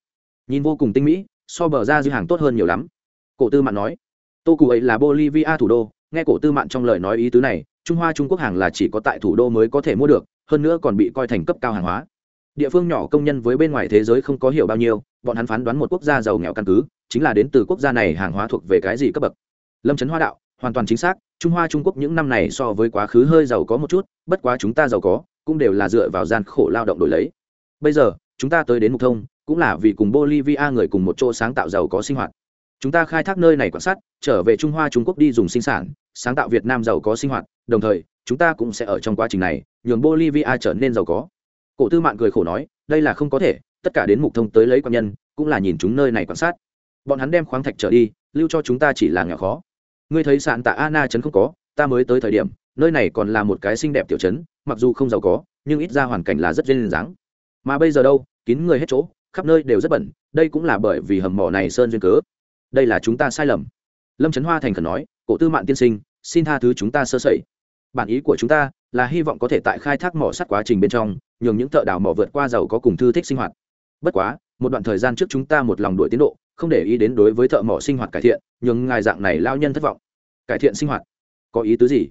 Nhìn vô cùng tinh mỹ, so bờ ra dư hàng tốt hơn nhiều lắm. Cổ tư mạn nói, tô cụ ấy là bolivia thủ đô, nghe cổ tư mạn trong lời nói ý tứ này, trung hoa trung quốc hàng là chỉ có tại thủ đô mới có thể mua được, hơn nữa còn bị coi thành cấp cao hàng hóa. Địa phương nhỏ công nhân với bên ngoài thế giới không có hiểu bao nhiêu, bọn hắn phán đoán một quốc gia giàu nghèo căn cứ, chính là đến từ quốc gia này hàng hóa thuộc về cái gì cấp bậc. Lâm trấn hoa đạo, hoàn toàn chính xác trung hoa, trung quốc những năm này so với quá khứ hơi giàu có một chút, bất quá chúng ta giàu có, cũng đều là dựa vào gian khổ lao động đổi lấy. Bây giờ, chúng ta tới đến mục thông, cũng là vì cùng bolivia người cùng một chỗ sáng tạo giàu có sinh hoạt. Chúng ta khai thác nơi này quan sát, trở về trung hoa, trung quốc đi dùng sinh sản, sáng tạo việt nam giàu có sinh hoạt, đồng thời, chúng ta cũng sẽ ở trong quá trình này, nhường bolivia trở nên giàu có. Cổ tư mạng cười khổ nói, đây là không có thể, tất cả đến mục thông tới lấy quan nhân, cũng là nhìn chúng nơi này quan sát. Bọn hắn đem khoáng thạch trở đi, lưu cho chúng ta chỉ là nghèo khó ngươi thấy sạn tạ ana trấn không có, ta mới tới thời điểm, nơi này còn là một cái xinh đẹp tiểu trấn, mặc dù không giàu có, nhưng ít ra hoàn cảnh là rất duyên dáng. Mà bây giờ đâu, kín người hết chỗ, khắp nơi đều rất bẩn, đây cũng là bởi vì hầm mỏ này sơn duyên cớ. Đây là chúng ta sai lầm. Lâm trấn hoa thành khẩn nói, cổ tư mạng tiên sinh, xin tha thứ chúng ta sơ sẩy. Bản ý của chúng ta là hy vọng có thể tại khai thác mỏ sắt quá trình bên trong, nhường những thợ đào mỏ vượt qua giàu có cùng thư thích sinh hoạt. Bất quá, một đoạn thời gian trước chúng ta một lòng đuổi tiến độ không để ý đến đối với thợ mỏ sinh hoạt cải thiện, nhường ngài dạng này lao nhân thất vọng. Cải thiện sinh hoạt? Có ý tứ gì?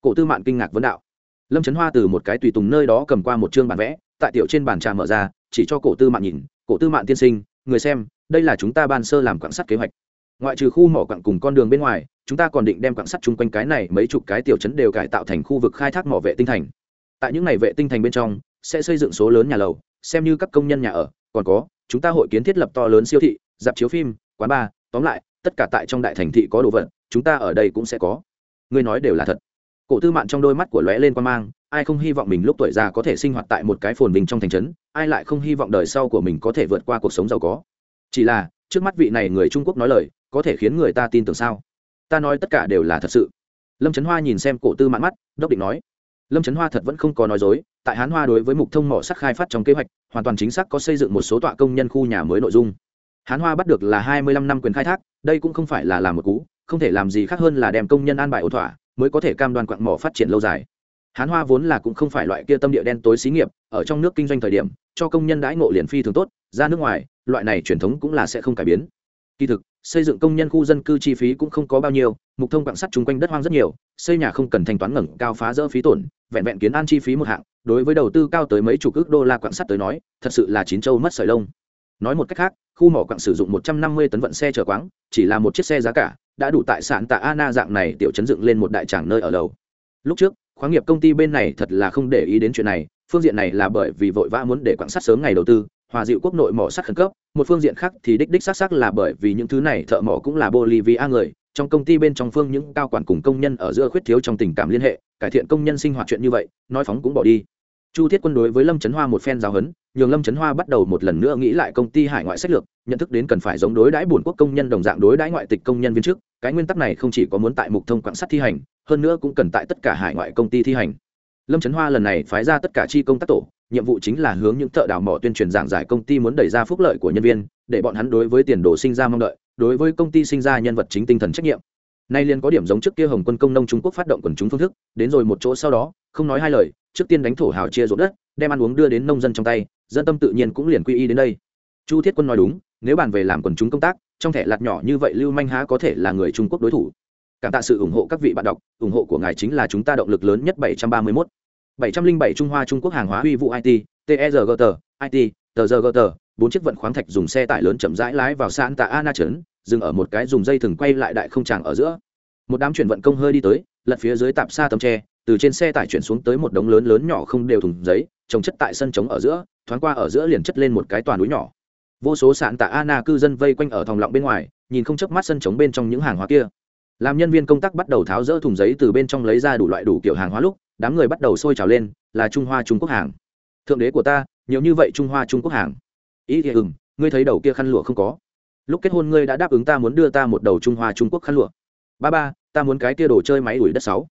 Cổ tư mạn kinh ngạc vấn đạo. Lâm trấn hoa từ một cái tùy tùng nơi đó cầm qua một chương bản vẽ, tại tiểu trên bàn trà mở ra, chỉ cho cổ tư mạn nhìn, cổ tư mạn tiên sinh, người xem, đây là chúng ta ban sơ làm quảng sắt kế hoạch. Ngoại trừ khu mỏ quặng cùng con đường bên ngoài, chúng ta còn định đem quảng sắt chung quanh cái này mấy chục cái tiểu trấn đều cải tạo thành khu vực khai thác mỏ vệ tinh thành. Tại những ngày vệ tinh thành bên trong, sẽ xây dựng số lớn nhà lầu, xem như các công nhân nhà ở, còn có, chúng ta hội kiến thiết lập to lớn siêu thị dạp chiếu phim, quán bar, tóm lại, tất cả tại trong đại thành thị có đồ vật, chúng ta ở đây cũng sẽ có. Ngươi nói đều là thật. Cổ tư mạn trong đôi mắt của lóe lên quan mang, ai không hy vọng mình lúc tuổi già có thể sinh hoạt tại một cái phồn bình trong thành trấn, ai lại không hy vọng đời sau của mình có thể vượt qua cuộc sống giàu có. Chỉ là, trước mắt vị này người trung quốc nói lời, có thể khiến người ta tin tưởng sao? Ta nói tất cả đều là thật sự. Lâm trấn hoa nhìn xem cổ tư mạn mắt, đốc định nói. Lâm trấn hoa thật vẫn không có nói dối, tại hán hoa đối với mục thông mỏ sắc khai phát trong kế hoạch, hoàn toàn chính xác có xây dựng một số tọa công nhân khu nhà mới nội dung hán hoa bắt được là hai mươi lăm năm quyền khai thác, đây cũng không phải là làm một cú, không thể làm gì khác hơn là đem công nhân an bài ổn thỏa, mới có thể cam đoan quặng mỏ phát triển lâu dài. Hán hoa vốn là cũng không phải loại kia tâm địa đen tối xí nghiệp, ở trong nước kinh doanh thời điểm, cho công nhân đãi ngộ liền phi thường tốt, ra nước ngoài, loại này truyền thống cũng là sẽ không cải biến. Kỳ thực, xây dựng công nhân khu dân cư chi phí cũng không có bao nhiêu, mục thông quặng sắt chung quanh đất hoang rất nhiều, xây nhà không cần thanh toán ngẩng cao phá rỡ phí tổn, vẹn vẹn kiến an chi phí một hạng, đối với đầu tư cao tới mấy chục ước đô la quặng sắt tới nói, thật sự là chín châu mất sợi lông nói một cách khác, khu mỏ quặng sử dụng một trăm năm mươi tấn vận xe chở quáng, chỉ là một chiếc xe giá cả, đã đủ tại sản tạ ana dạng này tiểu chấn dựng lên một đại tràng nơi ở lầu. Lúc trước, khoáng nghiệp công ty bên này thật là không để ý đến chuyện này, phương diện này là bởi vì vội vã muốn để quặng sắt sớm ngày đầu tư, hòa dịu quốc nội mỏ sắt khẩn cấp, một phương diện khác thì đích đích xác xác là bởi vì những thứ này thợ mỏ cũng là bolivia người, trong công ty bên trong phương những cao quản cùng công nhân ở giữa khuyết thiếu trong tình cảm liên hệ, cải thiện công nhân sinh hoạt chuyện như vậy, nói phóng cũng bỏ đi chu thiết quân đối với lâm trấn hoa một phen giáo huấn nhường lâm trấn hoa bắt đầu một lần nữa nghĩ lại công ty hải ngoại sách lược, nhận thức đến cần phải giống đối đãi bổn quốc công nhân đồng dạng đối đãi ngoại tịch công nhân viên chức cái nguyên tắc này không chỉ có muốn tại mục thông quảng sắt thi hành, hơn nữa cũng cần tại tất cả hải ngoại công ty thi hành. Lâm trấn hoa lần này phái ra tất cả chi công tác tổ, nhiệm vụ chính là hướng những thợ đào mỏ tuyên truyền giảng giải công ty muốn đẩy ra phúc lợi của nhân viên, để bọn hắn đối với tiền đồ sinh ra mong đợi, đối với công ty sinh ra nhân vật chính tinh thần trách nhiệm nay liền có điểm giống trước kia hồng quân công nông trung quốc phát động quần chúng phương thức đến rồi một chỗ sau đó không nói hai lời trước tiên đánh thổ hào chia ruộng đất đem ăn uống đưa đến nông dân trong tay dân tâm tự nhiên cũng liền quy y đến đây. Chu thiết quân nói đúng nếu bàn về làm quần chúng công tác trong thẻ lạt nhỏ như vậy lưu manh há có thể là người trung quốc đối thủ. Cảm tạ sự ủng hộ các vị bạn đọc ủng hộ của ngài chính là chúng ta động lực lớn nhất 731. 707 Trung Hoa Trung Quốc hàng hóa huy vụ IT, TERGT, IT, TGT, bốn chiếc vận khoáng thạch dùng xe tải lớn chậm rãi lái vào sạn tạ Ana trấn, dừng ở một cái dùng dây thừng quay lại đại không tràng ở giữa. Một đám chuyển vận công hơi đi tới, lật phía dưới tạp xa tấm tre, từ trên xe tải chuyển xuống tới một đống lớn lớn nhỏ không đều thùng giấy, trồng chất tại sân trống ở giữa, thoáng qua ở giữa liền chất lên một cái toàn núi nhỏ. Vô số sạn tạ Ana cư dân vây quanh ở thòng lọng bên ngoài, nhìn không chớp mắt sân trống bên trong những hàng hóa kia. Làm nhân viên công tác bắt đầu tháo rỡ thùng giấy từ bên trong lấy ra đủ loại đủ kiểu hàng hóa lúc, đám người bắt đầu sôi trào lên, là Trung Hoa Trung Quốc hàng. Thượng đế của ta, nhiều như vậy Trung Hoa Trung Quốc hàng ý thì ừng ngươi thấy đầu kia khăn lụa không có lúc kết hôn ngươi đã đáp ứng ta muốn đưa ta một đầu trung hoa trung quốc khăn lụa. Ba ba, ta muốn cái tia đồ chơi máy đuổi đất sáu.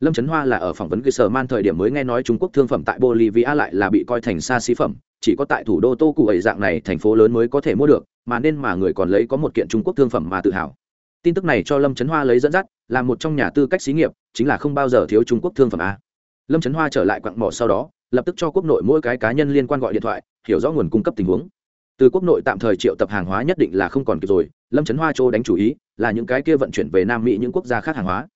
Lâm trấn hoa là ở phỏng vấn cơ sở man thời điểm mới nghe nói trung quốc thương phẩm tại bolivia lại là bị coi thành xa xí phẩm, chỉ có tại thủ đô tô cụ ấy dạng này thành phố lớn mới có thể mua được, mà nên mà người còn lấy có một kiện trung quốc thương phẩm mà tự hào. Tin tức này cho lâm trấn hoa lấy dẫn dắt, là một trong nhà tư cách xí nghiệp, chính là không bao giờ thiếu trung quốc thương phẩm a. Lâm trấn hoa trở lại quặng mỏ sau đó, lập tức cho quốc nội mỗi cái cá nhân liên quan gọi điện thoại, hiểu rõ nguồn cung cấp tình huống từ quốc nội tạm thời triệu tập hàng hóa nhất định là không còn kịp rồi, lâm trấn hoa châu đánh chủ ý là những cái kia vận chuyển về nam mỹ những quốc gia khác hàng hóa.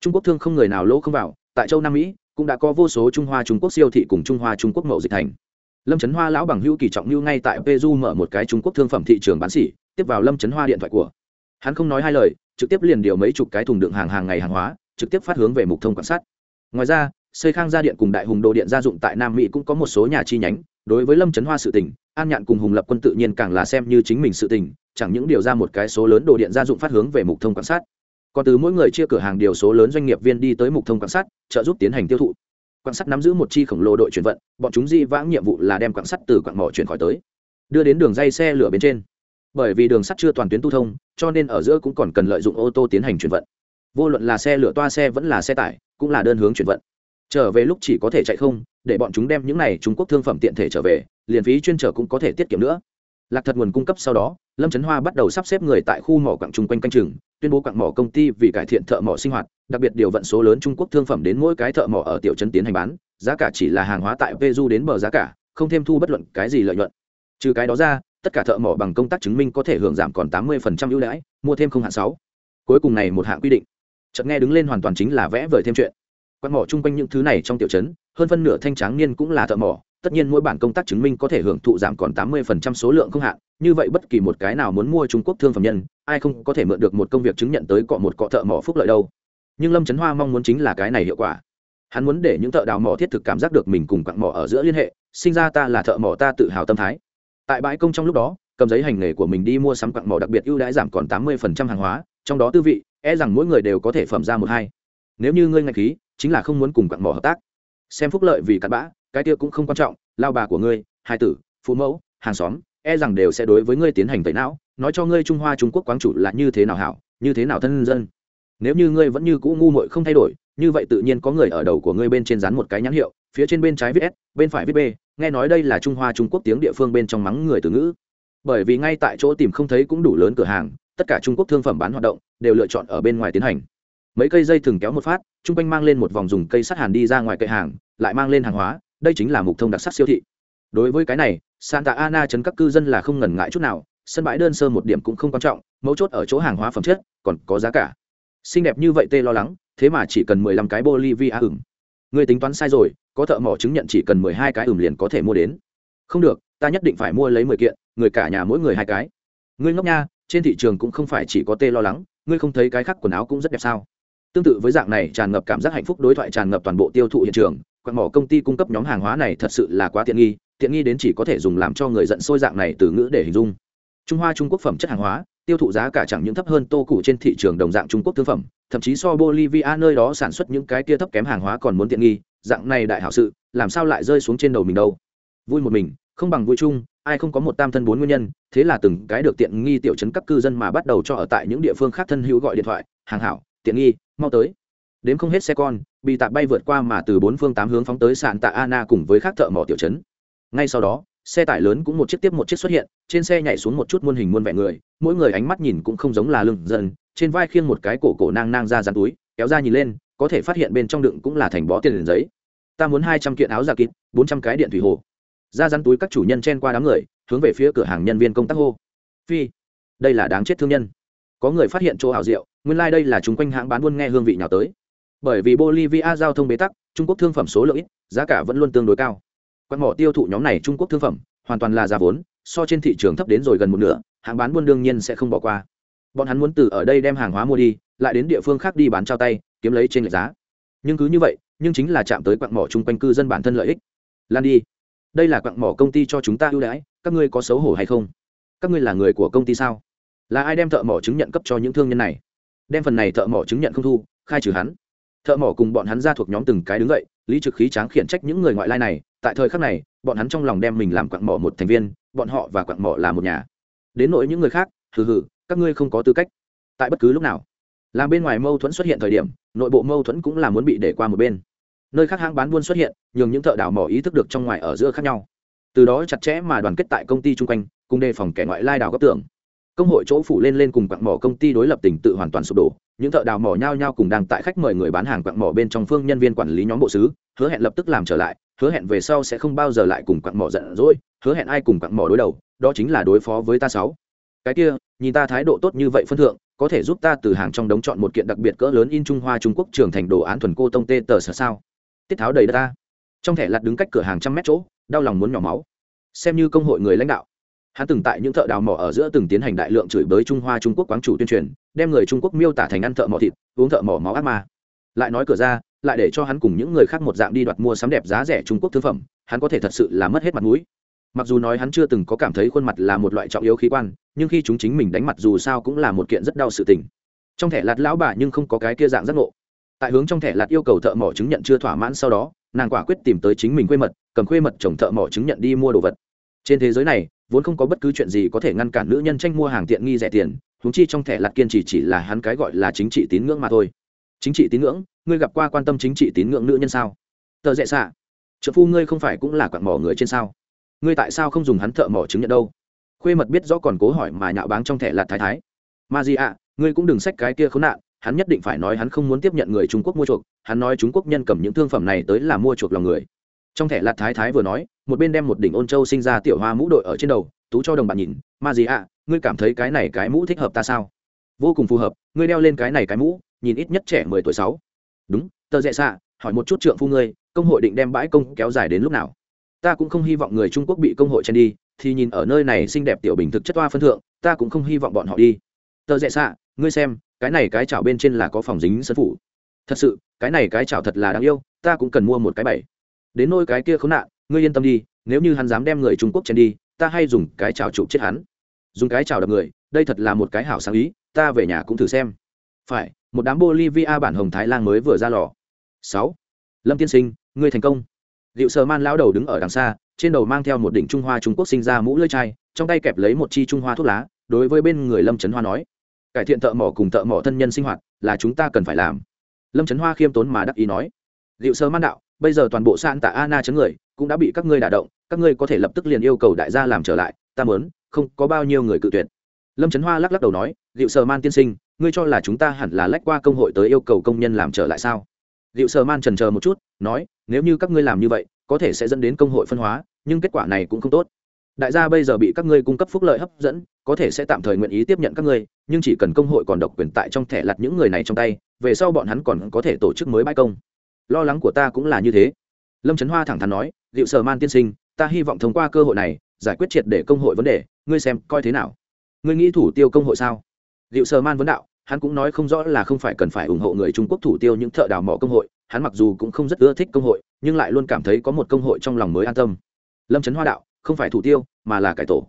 Trung quốc thương không người nào lỗ không vào, tại châu nam mỹ cũng đã có vô số trung hoa trung quốc siêu thị cùng trung hoa trung quốc mậu dịch thành. Lâm trấn hoa lão bằng hữu kỳ trọng như ngay tại peru mở một cái trung quốc thương phẩm thị trường bán xỉ tiếp vào lâm trấn hoa điện thoại của. Hắn không nói hai lời, trực tiếp liền điều mấy chục cái thùng đựng hàng hàng ngày hàng hóa, trực tiếp phát hướng về mục thông quan sát. Ngoài ra xây khang gia điện cùng đại hùng đồ điện gia dụng tại nam mỹ cũng có một số nhà chi nhánh, đối với lâm trấn hoa sự tình an nhạn cùng hùng lập quân tự nhiên càng là xem như chính mình sự tình, chẳng những điều ra một cái số lớn đồ điện gia dụng phát hướng về mục thông quan sát. Còn từ mỗi người chia cửa hàng điều số lớn doanh nghiệp viên đi tới mục thông quan sát, trợ giúp tiến hành tiêu thụ. Quan sát nắm giữ một chi khổng lồ đội chuyển vận, bọn chúng di vãng nhiệm vụ là đem quan sát từ quặng mỏ chuyển khỏi tới, đưa đến đường dây xe lửa bên trên. Bởi vì đường sắt chưa toàn tuyến tu thông, cho nên ở giữa cũng còn cần lợi dụng ô tô tiến hành chuyển vận. Vô luận là xe lửa toa xe vẫn là xe tải, cũng là đơn hướng chuyển vận. Trở về lúc chỉ có thể chạy không, để bọn chúng đem những này trung quốc thương phẩm tiện thể trở về liền phí chuyên trở cũng có thể tiết kiệm nữa. Lạc thật nguồn cung cấp sau đó, lâm trấn hoa bắt đầu sắp xếp người tại khu mỏ quặng chung quanh canh chừng, tuyên bố quặng mỏ công ty vì cải thiện thợ mỏ sinh hoạt, đặc biệt điều vận số lớn trung quốc thương phẩm đến mỗi cái thợ mỏ ở tiểu trấn tiến hành bán, giá cả chỉ là hàng hóa tại peru đến bờ giá cả, không thêm thu bất luận cái gì lợi nhuận. Trừ cái đó ra, tất cả thợ mỏ bằng công tác chứng minh có thể hưởng giảm còn tám mươi ưu đãi, mua thêm không hạn sáu. Cuối cùng này một hạng quy định. Chợt nghe đứng lên hoàn toàn chính là vẽ vời thêm chuyện. Quặng mỏ chung quanh những thứ này trong tiểu trấn, hơn phân nửa thanh tráng niên cũng là thợ mỏ tất nhiên mỗi bản công tác chứng minh có thể hưởng thụ giảm còn tám mươi số lượng không hạn, như vậy bất kỳ một cái nào muốn mua trung quốc thương phẩm nhân, ai không có thể mượn được một công việc chứng nhận tới cọ một cọ thợ mỏ phúc lợi đâu. Nhưng lâm trấn hoa mong muốn chính là cái này hiệu quả. Hắn muốn để những thợ đào mỏ thiết thực cảm giác được mình cùng quặng mỏ ở giữa liên hệ, sinh ra ta là thợ mỏ ta tự hào tâm thái. Tại bãi công trong lúc đó, cầm giấy hành nghề của mình đi mua sắm quặng mỏ đặc biệt ưu đãi giảm còn tám mươi hàng hóa, trong đó tư vị e rằng mỗi người đều có thể phẩm ra một hai. Nếu như ngươi ngạch khí, chính là không muốn cùng quặng mỏ hợp tác. Xem phúc lợi vì cặn bã cái kia cũng không quan trọng, lao bà của ngươi, hai tử, phụ mẫu, hàng xóm e rằng đều sẽ đối với ngươi tiến hành tẩy não, nói cho ngươi trung hoa trung quốc quán chủ là như thế nào hảo, như thế nào thân dân. Nếu như ngươi vẫn như cũ ngu muội không thay đổi, như vậy tự nhiên có người ở đầu của ngươi bên trên dán một cái nhãn hiệu, phía trên bên trái viết s, bên phải viết b, nghe nói đây là trung hoa trung quốc tiếng địa phương bên trong mắng người từ ngữ. Bởi vì ngay tại chỗ tìm không thấy cũng đủ lớn cửa hàng, tất cả trung quốc thương phẩm bán hoạt động đều lựa chọn ở bên ngoài tiến hành. Mấy cây dây thừng kéo một phát chung quanh mang lên một vòng dùng cây sắt hàn đi ra ngoài cây hàng, lại mang lên hàng hóa đây chính là mục thông đặc sắc siêu thị. Đối với cái này, santa ana chấn các cư dân là không ngần ngại chút nào, sân bãi đơn sơ một điểm cũng không quan trọng, mấu chốt ở chỗ hàng hóa phẩm chất, còn có giá cả. Xinh đẹp như vậy tê lo lắng, thế mà chỉ cần mười lăm cái bolivia ửng. Người tính toán sai rồi, có thợ mỏ chứng nhận chỉ cần mười hai cái ửng liền có thể mua đến. Không được, ta nhất định phải mua lấy mười kiện, người cả nhà mỗi người hai cái. Ngươi ngốc nha, trên thị trường cũng không phải chỉ có tê lo lắng, ngươi không thấy cái khác quần áo cũng rất đẹp sao? Tương tự với dạng này tràn ngập cảm giác hạnh phúc đối thoại tràn ngập toàn bộ tiêu thụ hiện trường quặng mỏ công ty cung cấp nhóm hàng hóa này thật sự là quá tiện nghi tiện nghi đến chỉ có thể dùng làm cho người giận sôi dạng này từ ngữ để hình dung. Trung hoa trung quốc phẩm chất hàng hóa, tiêu thụ giá cả chẳng những thấp hơn tô củ trên thị trường đồng dạng trung quốc thương phẩm, thậm chí so bolivia nơi đó sản xuất những cái kia thấp kém hàng hóa còn muốn tiện nghi, dạng này đại hảo sự, làm sao lại rơi xuống trên đầu mình đâu? Vui một mình, không bằng vui chung, ai không có một tam thân bốn nguyên nhân, thế là từng cái được tiện nghi tiểu chấn các cư dân mà bắt đầu cho ở tại những địa phương khác thân hữu gọi điện thoại, hàng hảo, tiện nghi, mau tới đếm không hết xe con, bị tạ bay vượt qua mà từ bốn phương tám hướng phóng tới sàn tạ ana cùng với các thợ mỏ tiểu chấn ngay sau đó, xe tải lớn cũng một chiếc tiếp một chiếc xuất hiện, trên xe nhảy xuống một chút muôn hình muôn vẻ người, mỗi người ánh mắt nhìn cũng không giống là lưng dần trên vai khiêng một cái cổ cổ nang nang ra dán túi, kéo ra nhìn lên, có thể phát hiện bên trong đựng cũng là thành bó tiền giấy. Ta muốn hai trăm kiện áo giả kịp, bốn trăm cái điện thủy hồ. Ra dán túi các chủ nhân chen qua đám người, hướng về phía cửa hàng nhân viên công tác hô. Phi, đây là đáng chết thương nhân. Có người phát hiện chỗ hảo diệu, nguyên lai、like、đây là chúng quanh hãng bán buôn nghe hương vị nào tới bởi vì bolivia giao thông bế tắc, trung quốc thương phẩm số lượng ít, giá cả vẫn luôn tương đối cao. Quan mỏ tiêu thụ nhóm này trung quốc thương phẩm, hoàn toàn là giá vốn, so trên thị trường thấp đến rồi gần một nửa hàng bán buôn đương nhiên sẽ không bỏ qua. Bọn hắn muốn từ ở đây đem hàng hóa mua đi, lại đến địa phương khác đi bán trao tay, kiếm lấy trên lệch giá. Nhưng cứ như vậy, nhưng chính là chạm tới quặng mỏ chung quanh cư dân bản thân lợi ích. Lan đi. Đây là quặng mỏ công ty cho chúng ta ưu đãi, các ngươi có xấu hổ hay không? Các ngươi là người của công ty sao? Là ai đem thợ mỏ chứng nhận cấp cho những thương nhân này? Đem phần này thợ mỏ chứng nhận không thu, khai trừ hắn thợ mỏ cùng bọn hắn ra thuộc nhóm từng cái đứng dậy, lý trực khí tráng khiển trách những người ngoại lai này, tại thời khắc này, bọn hắn trong lòng đem mình làm quặng mỏ một thành viên, bọn họ và quặng mỏ là một nhà. Đến nỗi những người khác, hừ hừ, các ngươi không có tư cách. Tại bất cứ lúc nào, làm bên ngoài mâu thuẫn xuất hiện thời điểm, nội bộ mâu thuẫn cũng là muốn bị để qua một bên. Nơi khác hãng bán buôn xuất hiện, nhường những thợ đào mỏ ý thức được trong ngoài ở giữa khác nhau. Từ đó chặt chẽ mà đoàn kết tại công ty chung quanh, cùng đề phòng kẻ ngoại lai đào góc tưởng công hội chỗ phủ lên lên cùng quặng mỏ công ty đối lập tỉnh tự hoàn toàn sụp đổ, những thợ đào mỏ nhao nhao cùng đang tại khách mời người bán hàng quặng mỏ bên trong phương nhân viên quản lý nhóm bộ xứ, hứa hẹn lập tức làm trở lại, hứa hẹn về sau sẽ không bao giờ lại cùng quặng mỏ giận dỗi, hứa hẹn ai cùng quặng mỏ đối đầu, đó chính là đối phó với ta sáu. Cái kia, nhìn ta thái độ tốt như vậy phân thượng, có thể giúp ta từ hàng trong đống chọn một kiện đặc biệt cỡ lớn in trung hoa trung quốc trưởng thành đồ án thuần cô tông tê tờ sở sao? Tiết tháo đầy đất ta. Trong thẻ lặt đứng cách cửa hàng trăm mét chỗ, đau lòng muốn nhỏ máu. Xem như công hội người lãnh đạo hắn từng tại những thợ đào mỏ ở giữa từng tiến hành đại lượng chửi bới trung hoa trung quốc quán chủ tuyên truyền, đem người trung quốc miêu tả thành ăn thợ mỏ thịt, uống thợ mỏ máu ác ma. Lại nói cửa ra, lại để cho hắn cùng những người khác một dạng đi đoạt mua sắm đẹp giá rẻ trung quốc thương phẩm, hắn có thể thật sự là mất hết mặt mũi. Mặc dù nói hắn chưa từng có cảm thấy khuôn mặt là một loại trọng yếu khí quan, nhưng khi chúng chính mình đánh mặt dù sao cũng là một kiện rất đau sự tình. Trong thẻ lạt lão bà nhưng không có cái kia dạng giác ngộ. Tại hướng trong thẻ lạt yêu cầu thợ mỏ chứng nhận chưa thỏa mãn sau đó, nàng quả quyết tìm tới chính mình quê mật, cầm quê mật chồng thợ mỏ chứng nhận đi mua đồ vật. Trên thế giới này vốn không có bất cứ chuyện gì có thể ngăn cản nữ nhân tranh mua hàng tiện nghi rẻ tiền húng chi trong thẻ lạt kiên trì chỉ là hắn cái gọi là chính trị tín ngưỡng mà thôi. Chính trị tín ngưỡng? Ngươi gặp qua quan tâm chính trị tín ngưỡng nữ nhân sao? Tờ dễ xạ. Trợ phu ngươi không phải cũng là quặn mỏ người trên sao? Ngươi tại sao không dùng hắn thợ mỏ chứng nhận đâu? Khuê mật biết rõ còn cố hỏi mà nhạo báng trong thẻ lạt thái thái. Ma gì ạ, ngươi cũng đừng xách cái kia khốn nạn, hắn nhất định phải nói hắn không muốn tiếp nhận người trung quốc mua chuộc, hắn nói trung quốc nhân cầm những thương phẩm này tới là mua chuộc lòng người. Trong thẻ lạt thái thái vừa nói một bên đem một đỉnh ôn châu sinh ra tiểu hoa mũ đội ở trên đầu, tú cho đồng bạn nhìn, ma gì ạ, ngươi cảm thấy cái này cái mũ thích hợp ta sao? Vô cùng phù hợp, ngươi đeo lên cái này cái mũ, nhìn ít nhất trẻ mười tuổi sáu. Đúng, tờ dễ xạ, hỏi một chút trượng phu ngươi, công hội định đem bãi công kéo dài đến lúc nào? Ta cũng không hy vọng người trung quốc bị công hội chen đi, thì nhìn ở nơi này xinh đẹp tiểu bình thực chất toa phân thượng, ta cũng không hy vọng bọn họ đi. Tờ dễ xạ, ngươi xem, cái này cái chảo bên trên là có phòng dính sân phủ. Thật sự, cái này cái chảo thật là đáng yêu, ta cũng cần mua một cái bảy. Đến nôi cái kia khốn nạn ngươi yên tâm đi, nếu như hắn dám đem người trung quốc chen đi, ta hay dùng cái chào chụp chết hắn. Dùng cái chào đập người, đây thật là một cái hảo sáng ý, ta về nhà cũng thử xem. Phải, một đám bolivia bản hồng thái lan mới vừa ra lò. Sáu. Lâm tiên sinh, ngươi thành công. Liệu sờ man lão đầu đứng ở đằng xa, trên đầu mang theo một đỉnh trung hoa trung quốc sinh ra mũ lưỡi chai, trong tay kẹp lấy một chi trung hoa thuốc lá, đối với bên người lâm trấn hoa nói, cải thiện thợ mỏ cùng thợ mỏ thân nhân sinh hoạt là chúng ta cần phải làm. Lâm trấn hoa khiêm tốn mà đắc ý nói liệu sơ man đạo, bây giờ toàn bộ san tạ ana chấn người cũng đã bị các ngươi đả động, các ngươi có thể lập tức liền yêu cầu đại gia làm trở lại, ta mớn không có bao nhiêu người cự tuyệt. Lâm trấn hoa lắc lắc đầu nói dịu sơ man tiên sinh, ngươi cho là chúng ta hẳn là lách qua công hội tới yêu cầu công nhân làm trở lại sao? Dịu sơ man trần chờ một chút, nói, nếu như các ngươi làm như vậy, có thể sẽ dẫn đến công hội phân hóa, nhưng kết quả này cũng không tốt. Đại gia bây giờ bị các ngươi cung cấp phúc lợi hấp dẫn, có thể sẽ tạm thời nguyện ý tiếp nhận các ngươi, nhưng chỉ cần công hội còn độc quyền tại trong thẻ lặt những người này trong tay, về sau bọn hắn còn có thể tổ chức mới bãi công. Lo lắng của ta cũng là như thế. Lâm trấn hoa thẳng thắn nói liệu sở man tiên sinh, ta hy vọng thông qua cơ hội này, giải quyết triệt để công hội vấn đề, ngươi xem coi thế nào? Ngươi nghĩ thủ tiêu công hội sao? Liệu sở man vấn đạo, hắn cũng nói không rõ là không phải cần phải ủng hộ người trung quốc thủ tiêu những thợ đào mỏ công hội, hắn mặc dù cũng không rất ưa thích công hội, nhưng lại luôn cảm thấy có một công hội trong lòng mới an tâm. Lâm trấn hoa đạo, không phải thủ tiêu, mà là cải tổ.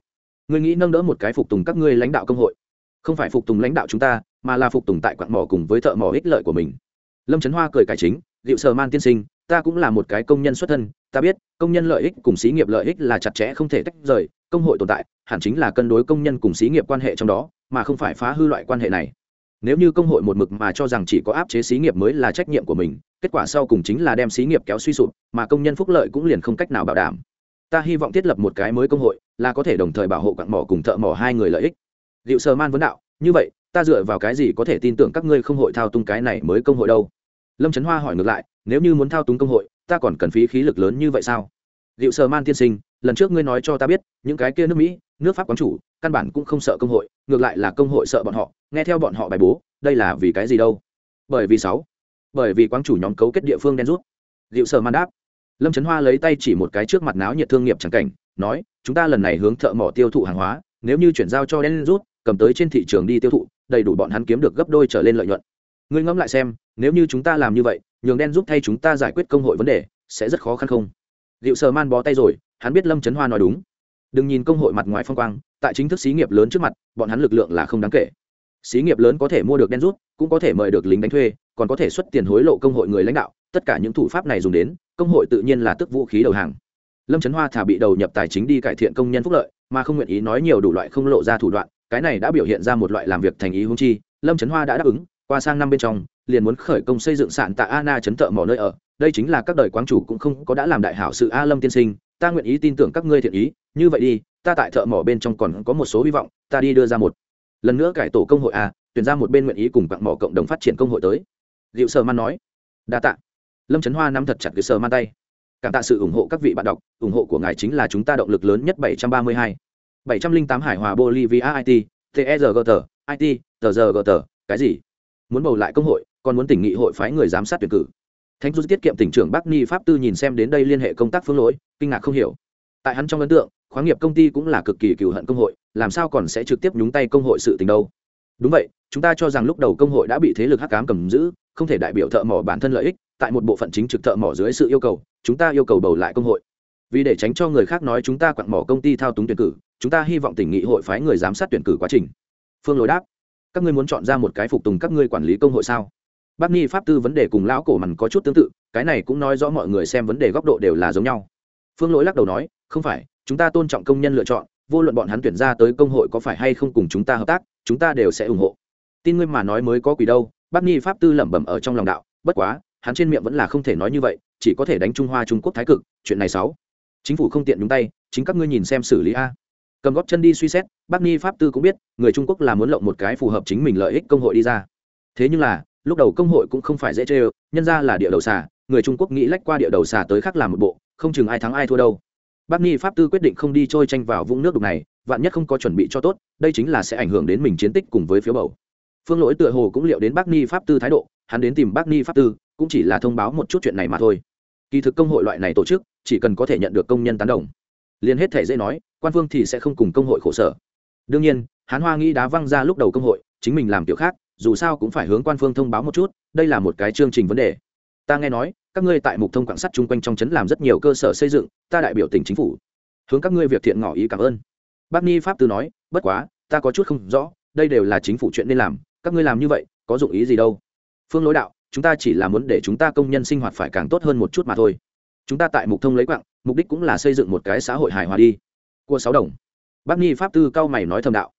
Ngươi nghĩ nâng đỡ một cái phục tùng các ngươi lãnh đạo công hội. Không phải phục tùng lãnh đạo chúng ta, mà là phục tùng tại quạng mỏ cùng với thợ mỏ ích lợi của mình. Lâm trấn hoa cười cải chính liệu sở man tiên sinh ta cũng là một cái công nhân xuất thân, ta biết, công nhân lợi ích cùng xí nghiệp lợi ích là chặt chẽ không thể tách rời, công hội tồn tại, hẳn chính là cân đối công nhân cùng xí nghiệp quan hệ trong đó, mà không phải phá hư loại quan hệ này. Nếu như công hội một mực mà cho rằng chỉ có áp chế xí nghiệp mới là trách nhiệm của mình, kết quả sau cùng chính là đem xí nghiệp kéo suy sụp, mà công nhân phúc lợi cũng liền không cách nào bảo đảm. Ta hy vọng thiết lập một cái mới công hội, là có thể đồng thời bảo hộ quặng mỏ cùng thợ mỏ hai người lợi ích. Liệu sờ man vấn đạo, như vậy, ta dựa vào cái gì có thể tin tưởng các ngươi không hội thao tung cái này mới công hội đâu? Lâm trấn hoa hỏi ngược lại, nếu như muốn thao túng công hội, ta còn cần phí khí lực lớn như vậy sao? Liệu sờ man tiên sinh, lần trước ngươi nói cho ta biết, những cái kia nước mỹ, nước pháp quán chủ, căn bản cũng không sợ công hội, ngược lại là công hội sợ bọn họ, nghe theo bọn họ bài bố, đây là vì cái gì đâu? Bởi vì sáu, bởi vì quang chủ nhóm cấu kết địa phương đen rút. Liệu sở man đáp. Lâm trấn hoa lấy tay chỉ một cái trước mặt náo nhiệt thương nghiệp chẳng cảnh, nói, chúng ta lần này hướng thợ mỏ tiêu thụ hàng hóa, nếu như chuyển giao cho đen rút, cầm tới trên thị trường đi tiêu thụ, đầy đủ bọn hắn kiếm được gấp đôi trở lên lợi nhuận ngươi ngẫm lại xem, nếu như chúng ta làm như vậy, nhường đen giúp thay chúng ta giải quyết công hội vấn đề, sẽ rất khó khăn không? Liệu sờ man bó tay rồi, hắn biết lâm trấn hoa nói đúng. Đừng nhìn công hội mặt ngoài phong quang, tại chính thức xí nghiệp lớn trước mặt, bọn hắn lực lượng là không đáng kể. Xí nghiệp lớn có thể mua được đen rút cũng có thể mời được lính đánh thuê, còn có thể xuất tiền hối lộ công hội người lãnh đạo, tất cả những thủ pháp này dùng đến, công hội tự nhiên là tức vũ khí đầu hàng. Lâm trấn hoa thả bị đầu nhập tài chính đi cải thiện công nhân phúc lợi, mà không nguyện ý nói nhiều đủ loại không lộ ra thủ đoạn, cái này đã biểu hiện ra một loại làm việc thành ý hung chi, lâm trấn hoa đã đáp ứng qua sang năm bên trong liền muốn khởi công xây dựng sạn tại Ana chấn thợ mỏ nơi ở, đây chính là các đời quán chủ cũng không có đã làm đại hảo sự A Lâm tiên sinh, ta nguyện ý tin tưởng các ngươi thiện ý, như vậy đi, ta tại thợ mỏ bên trong còn có một số hy vọng, ta đi đưa ra một lần nữa cải tổ công hội a, tuyển ra một bên nguyện ý cùng bạn mỏ cộng đồng phát triển công hội tới. Liệu sơ Man nói, đa tạ. Lâm Chấn Hoa nắm thật chặt cái sơ Man tay. Cảm tạ sự ủng hộ các vị bạn đọc, ủng hộ của ngài chính là chúng ta động lực lớn nhất 732. 708 Hải Hòa Bolivia IT, TERGT, IT, tờ cái gì? Muốn bầu lại công hội, còn muốn tỉnh nghị hội phái người giám sát tuyển cử. Thánh du tiết kiệm tỉnh trưởng bắc ni pháp tư nhìn xem đến đây liên hệ công tác phương lỗi kinh ngạc không hiểu. Tại hắn trong ấn tượng khoáng nghiệp công ty cũng là cực kỳ cừu hận công hội làm sao còn sẽ trực tiếp nhúng tay công hội sự tình đâu? Đúng vậy chúng ta cho rằng lúc đầu công hội đã bị thế lực hắc cám cầm giữ không thể đại biểu thợ mỏ bản thân lợi ích tại một bộ phận chính trực thợ mỏ dưới sự yêu cầu chúng ta yêu cầu bầu lại công hội. Vì để tránh cho người khác nói chúng ta quặn mỏ công ty thao túng tuyển cử chúng ta hy vọng tỉnh nghị hội phái người giám sát tuyển cử quá trình. Phương lối đáp các ngươi muốn chọn ra một cái phục tùng các ngươi quản lý công hội sao? Bác ni pháp tư vấn đề cùng lão cổ mằn có chút tương tự, cái này cũng nói rõ mọi người xem vấn đề góc độ đều là giống nhau. Phương lỗi lắc đầu nói, không phải, chúng ta tôn trọng công nhân lựa chọn, vô luận bọn hắn tuyển ra tới công hội có phải hay không cùng chúng ta hợp tác, chúng ta đều sẽ ủng hộ. Tin ngươi mà nói mới có quỷ đâu, bác ni pháp tư lẩm bẩm ở trong lòng đạo, bất quá, hắn trên miệng vẫn là không thể nói như vậy, chỉ có thể đánh trung hoa trung quốc thái cực, chuyện này sáu chính phủ không tiện nhúng tay, chính các ngươi nhìn xem xử lý a cầm góp chân đi suy xét, bác ni pháp tư cũng biết, người trung quốc là muốn lộng một cái phù hợp chính mình lợi ích công hội đi ra. Thế nhưng là, lúc đầu công hội cũng không phải dễ chơi, nhân ra là địa đầu xà, người trung quốc nghĩ lách qua địa đầu xà tới khác làm một bộ, không chừng ai thắng ai thua đâu. Bác ni pháp tư quyết định không đi trôi tranh vào vũng nước đục này, vạn nhất không có chuẩn bị cho tốt, đây chính là sẽ ảnh hưởng đến mình chiến tích cùng với phiếu bầu. Phương lỗi tựa hồ cũng liệu đến bác ni pháp tư thái độ, hắn đến tìm bác ni pháp tư, cũng chỉ là thông báo một chút chuyện này mà thôi. Kỳ thực công hội loại này tổ chức, chỉ cần có thể nhận được công nhân tán đồng liền hết thể dễ nói, quan phương thì sẽ không cùng công hội khổ sở. Đương nhiên, hán hoa nghĩ đá văng ra lúc đầu công hội, chính mình làm kiểu khác, dù sao cũng phải hướng quan phương thông báo một chút, đây là một cái chương trình vấn đề. Ta nghe nói, các ngươi tại mục thông quảng sắt chung quanh trong trấn làm rất nhiều cơ sở xây dựng, ta đại biểu tỉnh chính phủ. Hướng các ngươi việc thiện ngỏ ý cảm ơn. Bác ni pháp tư nói, bất quá, ta có chút không rõ, đây đều là chính phủ chuyện nên làm, các ngươi làm như vậy, có dụng ý gì đâu? Phương lối đạo, chúng ta chỉ là muốn để chúng ta công nhân sinh hoạt phải càng tốt hơn một chút mà thôi chúng ta tại mục thông lấy quặng mục đích cũng là xây dựng một cái xã hội hài hòa đi. Cua sáu đồng. Bác nghi pháp tư cao mày nói thầm đạo.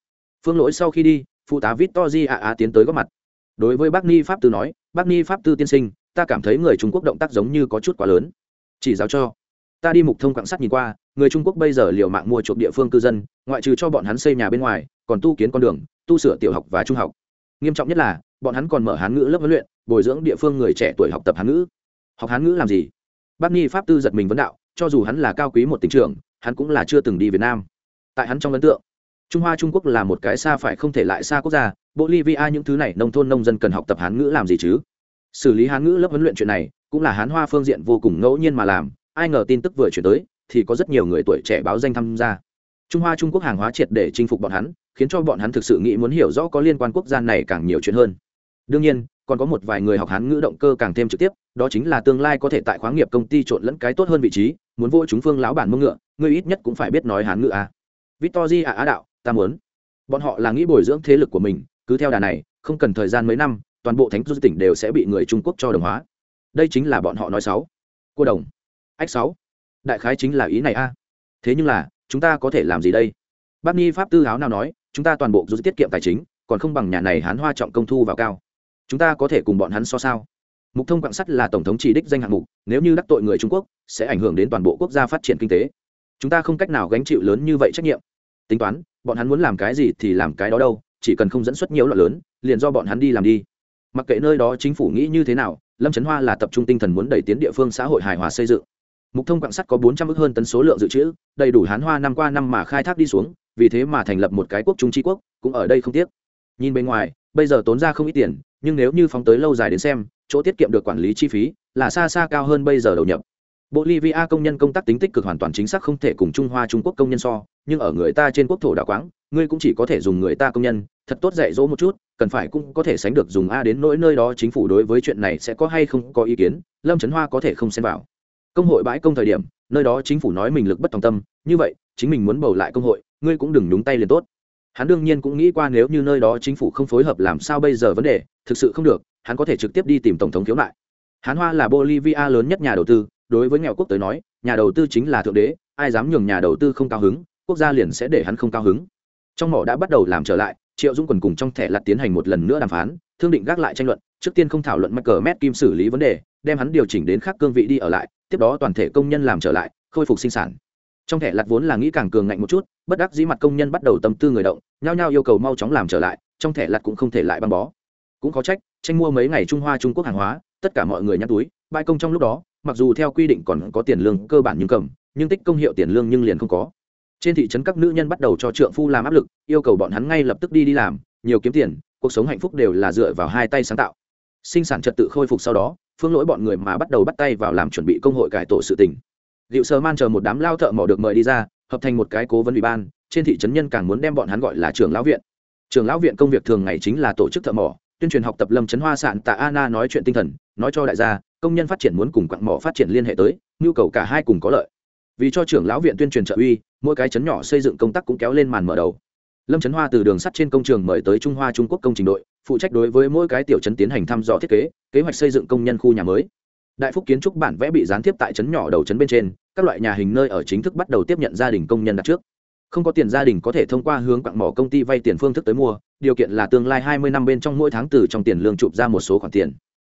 Phương lỗi sau khi đi, phụ tá vít to di ạ á tiến tới góp mặt. Đối với bác nghi pháp tư nói, bác nghi pháp tư tiên sinh, ta cảm thấy người trung quốc động tác giống như có chút quá lớn. Chỉ giáo cho. Ta đi mục thông quạng sắt nhìn qua, người trung quốc bây giờ liều mạng mua chuộc địa phương cư dân, ngoại trừ cho bọn hắn xây nhà bên ngoài, còn tu kiến con đường, tu sửa tiểu học và trung học. Nghiêm trọng nhất là, bọn hắn còn mở hán ngữ lớp huấn luyện, bồi dưỡng địa phương người trẻ tuổi học tập hán ngữ. Học hán ngữ làm gì? Bác nghi pháp tư giật mình vấn đạo, cho dù hắn là cao quý một tỉnh trưởng, hắn cũng là chưa từng đi việt nam. Tại hắn trong ấn tượng, trung hoa trung quốc là một cái xa phải không thể lại xa quốc gia, bolivia những thứ này nông thôn nông dân cần học tập hán ngữ làm gì chứ? Xử lý hán ngữ lớp huấn luyện chuyện này, cũng là hán hoa phương diện vô cùng ngẫu nhiên mà làm, ai ngờ tin tức vừa chuyển tới, thì có rất nhiều người tuổi trẻ báo danh tham gia. Trung hoa trung quốc hàng hóa triệt để chinh phục bọn hắn, khiến cho bọn hắn thực sự nghĩ muốn hiểu rõ có liên quan quốc gia này càng nhiều chuyện hơn. Đương nhiên còn có một vài người học hán ngữ động cơ càng thêm trực tiếp, đó chính là tương lai có thể tại khoáng nghiệp công ty trộn lẫn cái tốt hơn vị trí, muốn vô chúng phương lão bản mông ngựa, ngươi ít nhất cũng phải biết nói hán ngữ à. victor à á đạo, ta muốn. Bọn họ là nghĩ bồi dưỡng thế lực của mình, cứ theo đà này, không cần thời gian mấy năm, toàn bộ thánh du tỉnh đều sẽ bị người trung quốc cho đồng hóa. Đây chính là bọn họ nói sáu cô đồng. Ách sáu đại khái chính là ý này a. Thế nhưng là, chúng ta có thể làm gì đây? Bác ni pháp tư Háo nào nói, chúng ta toàn bộ dù tiết kiệm tài chính, còn không bằng nhà này hán hoa trọng công thu vào cao chúng ta có thể cùng bọn hắn so sao? Mục thông quạng sắt là tổng thống chỉ đích danh hạng mục, nếu như đắc tội người trung quốc, sẽ ảnh hưởng đến toàn bộ quốc gia phát triển kinh tế. Chúng ta không cách nào gánh chịu lớn như vậy trách nhiệm. Tính toán, bọn hắn muốn làm cái gì thì làm cái đó đâu, chỉ cần không dẫn xuất nhiều loại lớn, liền do bọn hắn đi làm đi. Mặc kệ nơi đó chính phủ nghĩ như thế nào, lâm trấn hoa là tập trung tinh thần muốn đẩy tiến địa phương xã hội hài hòa xây dựng. Mục thông quạng sắt có bốn trăm ước hơn tấn số lượng dự trữ, đầy đủ hán hoa năm qua năm mà khai thác đi xuống, vì thế mà thành lập một cái quốc trung tri quốc, cũng ở đây không tiếc. Nhìn bên ngoài, bây giờ tốn ra không ít tiền nhưng nếu như phóng tới lâu dài đến xem, chỗ tiết kiệm được quản lý chi phí là xa xa cao hơn bây giờ đầu nhập. Bolivia công nhân công tác tính tích cực hoàn toàn chính xác không thể cùng trung hoa, trung quốc công nhân so, nhưng ở người ta trên quốc thổ đảo quáng ngươi cũng chỉ có thể dùng người ta công nhân, thật tốt dạy dỗ một chút, cần phải cũng có thể sánh được dùng a đến nỗi nơi đó chính phủ đối với chuyện này sẽ có hay không có ý kiến, lâm trấn hoa có thể không xem vào. Công hội bãi công thời điểm, nơi đó chính phủ nói mình lực bất tòng tâm, như vậy, chính mình muốn bầu lại công hội, ngươi cũng đừng nhúng tay liền tốt hắn đương nhiên cũng nghĩ qua nếu như nơi đó chính phủ không phối hợp làm sao bây giờ vấn đề, thực sự không được, hắn có thể trực tiếp đi tìm tổng thống khiếu nại. Hắn hoa là bolivia lớn nhất nhà đầu tư, đối với nghèo quốc tới nói, nhà đầu tư chính là thượng đế, ai dám nhường nhà đầu tư không cao hứng, quốc gia liền sẽ để hắn không cao hứng. Trong mỏ đã bắt đầu làm trở lại, triệu dung quần cùng trong thẻ lặt tiến hành một lần nữa đàm phán, thương định gác lại tranh luận, trước tiên không thảo luận mắc cờ mét kim xử lý vấn đề, đem hắn điều chỉnh đến khác cương vị đi ở lại, tiếp đó toàn thể công nhân làm trở lại, khôi phục sinh sản trong thẻ lặt vốn là nghĩ càng cường ngạnh một chút, bất đắc dĩ mặt công nhân bắt đầu tâm tư người động, nhao nhao yêu cầu mau chóng làm trở lại, trong thẻ lặt cũng không thể lại băng bó. Cũng có trách, tranh mua mấy ngày trung hoa trung quốc hàng hóa, tất cả mọi người nhắc túi, bãi công trong lúc đó, mặc dù theo quy định còn có tiền lương cơ bản nhưng cầm, nhưng tích công hiệu tiền lương nhưng liền không có. Trên thị trấn các nữ nhân bắt đầu cho trượng phu làm áp lực, yêu cầu bọn hắn ngay lập tức đi đi làm, nhiều kiếm tiền, cuộc sống hạnh phúc đều là dựa vào hai tay sáng tạo. Sinh sản trật tự khôi phục sau đó, phương lỗi bọn người mà bắt đầu bắt tay vào làm chuẩn bị công hội cải tổ sự tình liệu sơ man chờ một đám lao thợ mỏ được mời đi ra, hợp thành một cái cố vấn ủy ban, trên thị trấn nhân càng muốn đem bọn hắn gọi là trường lão viện. Trường lão viện công việc thường ngày chính là tổ chức thợ mỏ, tuyên truyền học tập lâm chấn hoa sạn tạ anna nói chuyện tinh thần, nói cho đại gia, công nhân phát triển muốn cùng quặng mỏ phát triển liên hệ tới, nhu cầu cả hai cùng có lợi. Vì cho trưởng lão viện tuyên truyền trợ uy, mỗi cái chấn nhỏ xây dựng công tác cũng kéo lên màn mở đầu. Lâm chấn hoa từ đường sắt trên công trường mời tới trung hoa trung quốc công trình đội, phụ trách đối với mỗi cái tiểu chấn tiến hành thăm dò thiết kế kế hoạch xây dựng công nhân khu nhà mới đại phúc kiến trúc bản vẽ bị gián tiếp tại chấn nhỏ đầu chấn bên trên, các loại nhà hình nơi ở chính thức bắt đầu tiếp nhận gia đình công nhân đặt trước. Không có tiền gia đình có thể thông qua hướng quặng mỏ công ty vay tiền phương thức tới mua, điều kiện là tương lai hai mươi năm bên trong mỗi tháng từ trong tiền lương chụp ra một số khoản tiền.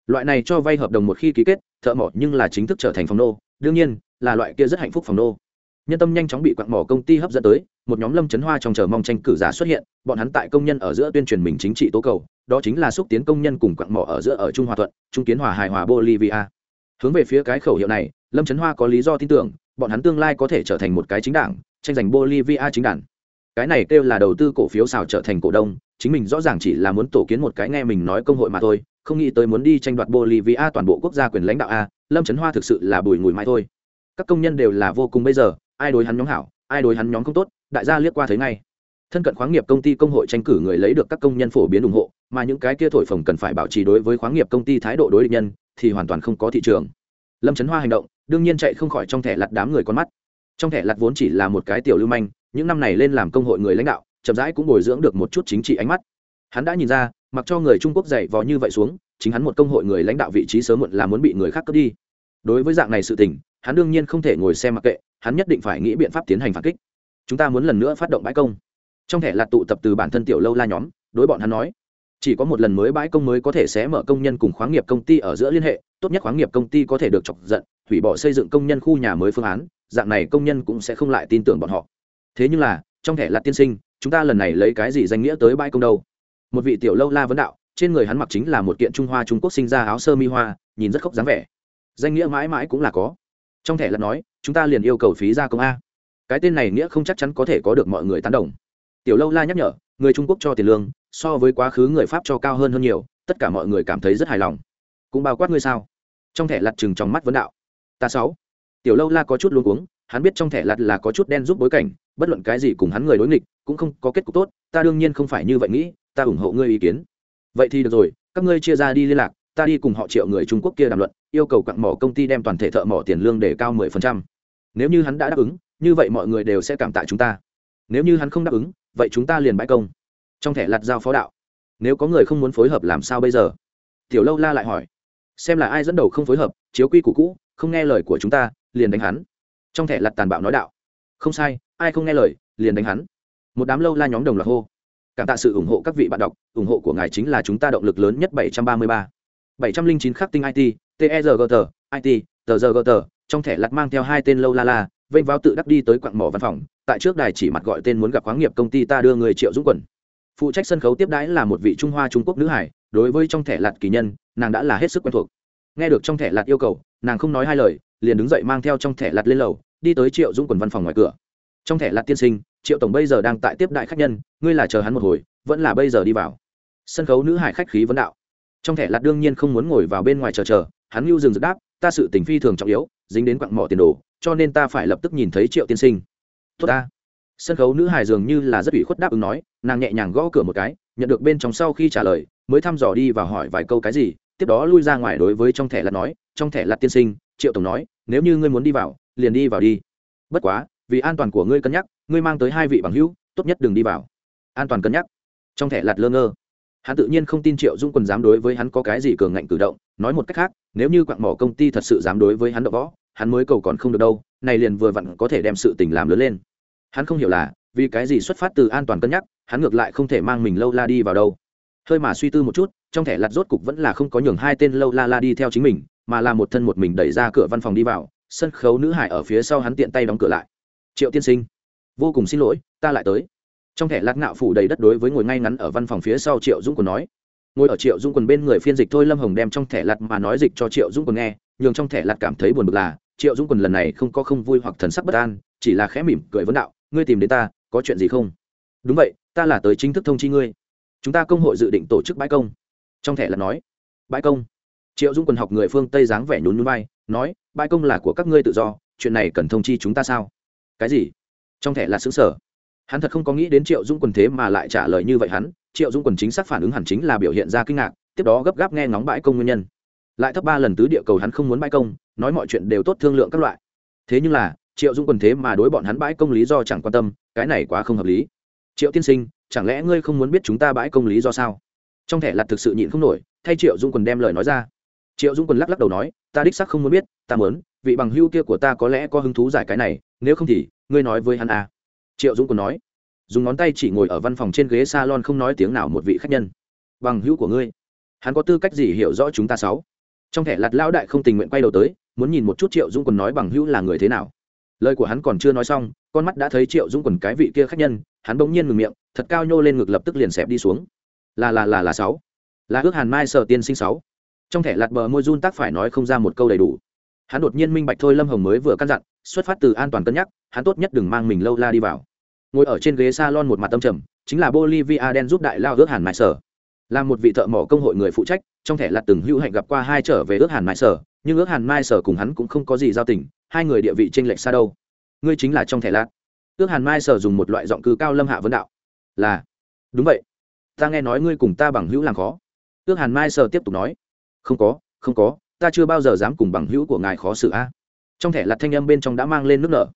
Loại này cho vay hợp đồng một khi ký kết, thợ mỏ nhưng là chính thức trở thành phòng nô, đương nhiên, là loại kia rất hạnh phúc phòng nô. Nhân tâm nhanh chóng bị quặng mỏ công ty hấp dẫn tới, một nhóm lâm chấn hoa trong chờ mong tranh cử giả xuất hiện, bọn hắn tại công nhân ở giữa tuyên truyền mình chính trị tố cầu, đó chính là xúc tiến công nhân cùng quặng mỏ ở giữa ở trung hòa thuận, trung kiến hòa hài hòa bolivia hướng về phía cái khẩu hiệu này, lâm chấn hoa có lý do tin tưởng, bọn hắn tương lai có thể trở thành một cái chính đảng, tranh giành bolivia chính đảng. Cái này kêu là đầu tư cổ phiếu xào trở thành cổ đông, chính mình rõ ràng chỉ là muốn tổ kiến một cái nghe mình nói công hội mà thôi, không nghĩ tới muốn đi tranh đoạt bolivia toàn bộ quốc gia quyền lãnh đạo a, lâm trấn hoa thực sự là bùi ngùi mãi thôi. Các công nhân đều là vô cùng bây giờ, ai đối hắn nhóm hảo, ai đối hắn nhóm không tốt, đại gia liếc qua thấy ngay. Thân cận khoáng nghiệp công ty công hội tranh cử người lấy được các công nhân phổ biến ủng hộ, mà những cái kia thổi phồng cần phải bảo trì đối với khoáng nghiệp công ty thái độ đối địch nhân thì hoàn toàn không có thị trường. Lâm trấn hoa hành động, đương nhiên chạy không khỏi trong thẻ lặt đám người con mắt. Trong thẻ lặt vốn chỉ là một cái tiểu lưu manh, những năm này lên làm công hội người lãnh đạo, chậm rãi cũng bồi dưỡng được một chút chính trị ánh mắt. Hắn đã nhìn ra, mặc cho người trung quốc dạy vò như vậy xuống, chính hắn một công hội người lãnh đạo vị trí sớm muộn là muốn bị người khác cướp đi. Đối với dạng này sự tình, hắn đương nhiên không thể ngồi xem mặc kệ, hắn nhất định phải nghĩ biện pháp tiến hành phản kích. Chúng ta muốn lần nữa phát động bãi công. Trong thẻ lạt tụ tập từ bản thân tiểu lâu la nhóm, đối bọn hắn nói chỉ có một lần mới bãi công mới có thể sẽ mở công nhân cùng khoáng nghiệp công ty ở giữa liên hệ, tốt nhất khoáng nghiệp công ty có thể được chọc giận, hủy bỏ xây dựng công nhân khu nhà mới phương án, dạng này công nhân cũng sẽ không lại tin tưởng bọn họ. Thế nhưng là, trong thẻ là tiên sinh, chúng ta lần này lấy cái gì danh nghĩa tới bãi công đâu? Một vị tiểu lâu la vấn đạo, trên người hắn mặc chính là một kiện trung hoa trung quốc sinh ra áo sơ mi hoa, nhìn rất khóc dáng vẻ. Danh nghĩa mãi mãi cũng là có. Trong thẻ là nói, chúng ta liền yêu cầu phí ra công a. Cái tên này nghĩa không chắc chắn có thể có được mọi người tán đồng. Tiểu lâu la nhắc nhở người trung quốc cho tiền lương, so với quá khứ người pháp cho cao hơn hơn nhiều, tất cả mọi người cảm thấy rất hài lòng. Cũng bao quát ngươi sao? Trong thẻ lặt chừng trong mắt vấn đạo. Ta sáu. Tiểu lâu la có chút luôn uống hắn biết trong thẻ lặt là có chút đen giúp bối cảnh, bất luận cái gì cùng hắn người đối nghịch, cũng không có kết cục tốt, ta đương nhiên không phải như vậy nghĩ, ta ủng hộ ngươi ý kiến. Vậy thì được rồi, các ngươi chia ra đi liên lạc, ta đi cùng họ triệu người trung quốc kia đàm luận, yêu cầu quặng mỏ công ty đem toàn thể thợ mỏ tiền lương để cao mười phần trăm. Nếu như hắn đã đáp ứng, như vậy mọi người đều sẽ cảm tạ chúng ta. Nếu như hắn không đáp ứng vậy chúng ta liền bãi công. Trong thẻ lặt giao phó đạo, nếu có người không muốn phối hợp làm sao bây giờ? Tiểu lâu la lại hỏi, xem là ai dẫn đầu không phối hợp, chiếu quy củ cũ, không nghe lời của chúng ta, liền đánh hắn. Trong thẻ lặt tàn bạo nói đạo, không sai, ai không nghe lời, liền đánh hắn. Một đám lâu la nhóm đồng loạt hô, cảm tạ sự ủng hộ các vị bạn đọc, ủng hộ của ngài chính là chúng ta động lực lớn nhất 733. 709 khắc tinh it tergt it t trong thẻ lặt mang theo hai tên lâu la la vênh vào tự đắc đi tới quặng mỏ văn phòng, tại trước đài chỉ mặt gọi tên muốn gặp khoáng nghiệp công ty ta đưa người triệu dũng quần. Phụ trách sân khấu tiếp đãi là một vị trung hoa, trung quốc nữ hải, đối với trong thẻ lặt kỳ nhân, nàng đã là hết sức quen thuộc. Nghe được trong thẻ lặt yêu cầu, nàng không nói hai lời, liền đứng dậy mang theo trong thẻ lặt lên lầu, đi tới triệu dũng quần văn phòng ngoài cửa. Trong thẻ lặt tiên sinh, triệu tổng bây giờ đang tại tiếp đại khách nhân, ngươi là chờ hắn một hồi, vẫn là bây giờ đi vào. Sân khấu nữ hải khách khí vấn đạo. Trong thẻ lạt đương nhiên không muốn ngồi vào bên ngoài chờ chờ, hắn lưu dừng dứt đáp, ta sự tình phi thường trọng yếu, dính đến quặng mỏ tiền đồ cho nên ta phải lập tức nhìn thấy triệu tiên sinh. Tốt ta. Sân khấu nữ hài dường như là rất ủy khuất đáp ứng nói, nàng nhẹ nhàng gõ cửa một cái, nhận được bên trong sau khi trả lời, mới thăm dò đi và hỏi vài câu cái gì, tiếp đó lui ra ngoài đối với trong thẻ lạt nói, trong thẻ lạt tiên sinh, triệu tổng nói, nếu như ngươi muốn đi vào, liền đi vào đi. Bất quá, vì an toàn của ngươi cân nhắc, ngươi mang tới hai vị bằng hữu, tốt nhất đừng đi vào. An toàn cân nhắc. Trong thẻ lạt lơ ngơ. Hắn tự nhiên không tin triệu dung quần dám đối với hắn có cái gì cường ngạnh cử động, nói một cách khác, nếu như quặng mỏ công ty thật sự dám đối với hắn đậu võ hắn mới cầu còn không được đâu, này liền vừa vặn có thể đem sự tình làm lớn lên. Hắn không hiểu là, vì cái gì xuất phát từ an toàn cân nhắc, hắn ngược lại không thể mang mình lâu la đi vào đâu. Hơi mà suy tư một chút, trong thẻ lặt rốt cục vẫn là không có nhường hai tên lâu la la đi theo chính mình, mà là một thân một mình đẩy ra cửa văn phòng đi vào, sân khấu nữ hải ở phía sau hắn tiện tay đóng cửa lại. Triệu tiên sinh, vô cùng xin lỗi, ta lại tới. Trong thẻ lạt ngạo phủ đầy đất đối với ngồi ngay ngắn ở văn phòng phía sau triệu dũng quần nói. Ngồi ở triệu dũng quần bên người phiên dịch thôi lâm hồng đem trong thẻ lạt mà nói dịch cho triệu dũng quần nghe, nhường trong thẻ lạt cảm thấy buồn bực là triệu dũng quần lần này không có không vui hoặc thần sắc bất an, chỉ là khẽ mỉm cười vấn đạo, ngươi tìm đến ta, có chuyện gì không? Đúng vậy, ta là tới chính thức thông chi ngươi. Chúng ta công hội dự định tổ chức bãi công. Trong thẻ là nói, bãi công? Triệu dung quần học người phương tây dáng vẻ nhún nhún vai, nói, bãi công là của các ngươi tự do, chuyện này cần thông chi chúng ta sao? Cái gì? Trong thẻ là xứng sở. Hắn thật không có nghĩ đến triệu dung quần thế mà lại trả lời như vậy hắn. Triệu dung quần chính xác phản ứng hẳn chính là biểu hiện ra kinh ngạc, tiếp đó gấp gáp nghe ngóng bãi công nguyên nhân lại thấp ba lần tứ địa cầu hắn không muốn bãi công, nói mọi chuyện đều tốt thương lượng các loại. Thế nhưng là, triệu dung quần thế mà đối bọn hắn bãi công lý do chẳng quan tâm, cái này quá không hợp lý. Triệu tiên sinh, chẳng lẽ ngươi không muốn biết chúng ta bãi công lý do sao? Trong thẻ lặt thực sự nhịn không nổi, thay triệu dung quần đem lời nói ra. Triệu dung quần lắc lắc đầu nói, ta đích sắc không muốn biết, ta muốn, vị bằng hưu kia của ta có lẽ có hứng thú giải cái này, nếu không thì, ngươi nói với hắn à. triệu dung quần nói, dùng ngón tay chỉ ngồi ở văn phòng trên ghế s a lon không nói tiếng nào một vị khách nhân. Bằng hữu của ngươi, hắn có tư cách gì hiểu rõ chúng ta sáu? Trong thẻ lạt lão đại không tình nguyện quay đầu tới, muốn nhìn một chút triệu dung quần nói bằng hữu là người thế nào. Lời của hắn còn chưa nói xong, con mắt đã thấy triệu dũng quần cái vị kia khách nhân, hắn bỗng nhiên ngừng miệng, thật cao nhô lên ngực lập tức liền xẹp đi xuống. Là là là là sáu. Là ước hàn mai sở tiên sinh sáu. Trong thẻ lạt bờ môi run tác phải nói không ra một câu đầy đủ. Hắn đột nhiên minh bạch thôi lâm hồng mới vừa căn dặn, xuất phát từ an toàn cân nhắc, hắn tốt nhất đừng mang mình lâu la đi vào. Ngồi ở trên ghế salon một mặt tâm trầm, chính là bolivia đen giúp đại lao ước hàn mai sở là một vị thợ mỏ công hội người phụ trách, trong thẻ lạt từng hữu hạnh gặp qua hai trở về ước hàn mai sở, nhưng ước hàn mai sở cùng hắn cũng không có gì giao tình, hai người địa vị tranh lệch xa đâu. Ngươi chính là trong thẻ lạt ước hàn mai sở dùng một loại giọng cư cao lâm hạ vấn đạo. Là. Đúng vậy. Ta nghe nói ngươi cùng ta bằng hữu làm khó. Ước hàn mai sở tiếp tục nói. Không có không có, ta chưa bao giờ dám cùng bằng hữu của ngài khó xử a. Trong thẻ lạt thanh âm bên trong đã mang lên nước nở.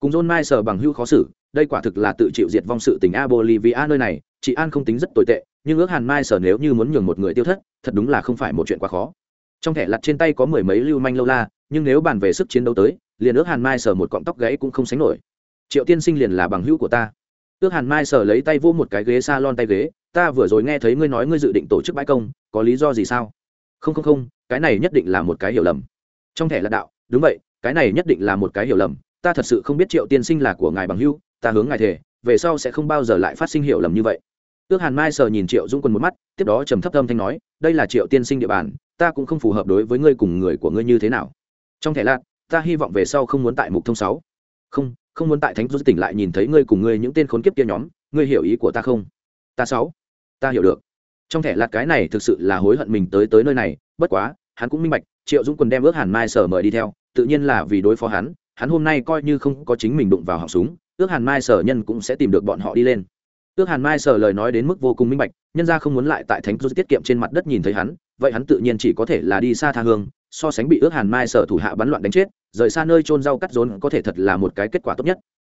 Cùng john mai sở bằng hữu khó xử, đây quả thực là tự chịu diệt vong sự tình a bolivia nơi này, chị an không tính rất tồi tệ nhưng ước hàn mai sở nếu như muốn nhường một người tiêu thất, thật đúng là không phải một chuyện quá khó. Trong thẻ lặt trên tay có mười mấy lưu manh lâu la, nhưng nếu bàn về sức chiến đấu tới, liền ước hàn mai sở một cọng tóc gãy cũng không sánh nổi. Triệu tiên sinh liền là bằng hữu của ta. Ước hàn mai sở lấy tay vô một cái ghế s a lon tay ghế, ta vừa rồi nghe thấy ngươi nói ngươi dự định tổ chức bãi công, có lý do gì sao? Không không không, cái này nhất định là một cái hiểu lầm. Trong thẻ là đạo, đúng vậy, cái này nhất định là một cái hiểu lầm, ta thật sự không biết triệu tiên sinh là của ngài bằng hữu, ta hướng ngài thể về sau sẽ không bao giờ lại phát sinh hiểu lầm như vậy. Tước hàn mai sờ nhìn triệu dũng quân một mắt, tiếp đó trầm thấp âm thanh nói, đây là triệu tiên sinh địa bàn, ta cũng không phù hợp đối với ngươi cùng người của ngươi như thế nào. Trong thẻ lạc ta hy vọng về sau không muốn tại mục thông sáu. Không không muốn tại thánh du tỉnh lại nhìn thấy ngươi cùng ngươi những tên khốn kiếp kia nhóm, ngươi hiểu ý của ta không? Ta sáu, ta hiểu được. Trong thẻ lạc cái này thực sự là hối hận mình tới tới nơi này, bất quá, hắn cũng minh bạch, triệu dũng quân đem ước hàn mai sở mời đi theo, tự nhiên là vì đối phó hắn hắn hôm nay coi như không có chính mình đụng vào họng súng, ước hàn mai sở nhân cũng sẽ tìm được bọn họ đi lên ước hàn mai sở lời nói đến mức vô cùng minh bạch, nhân ra không muốn lại tại thánh du tiết kiệm trên mặt đất nhìn thấy hắn, vậy hắn tự nhiên chỉ có thể là đi xa tha hương, so sánh bị ước hàn mai sở thủ hạ bắn loạn đánh chết, rời xa nơi trôn rau cắt rốn có thể thật là một cái kết quả tốt nhất.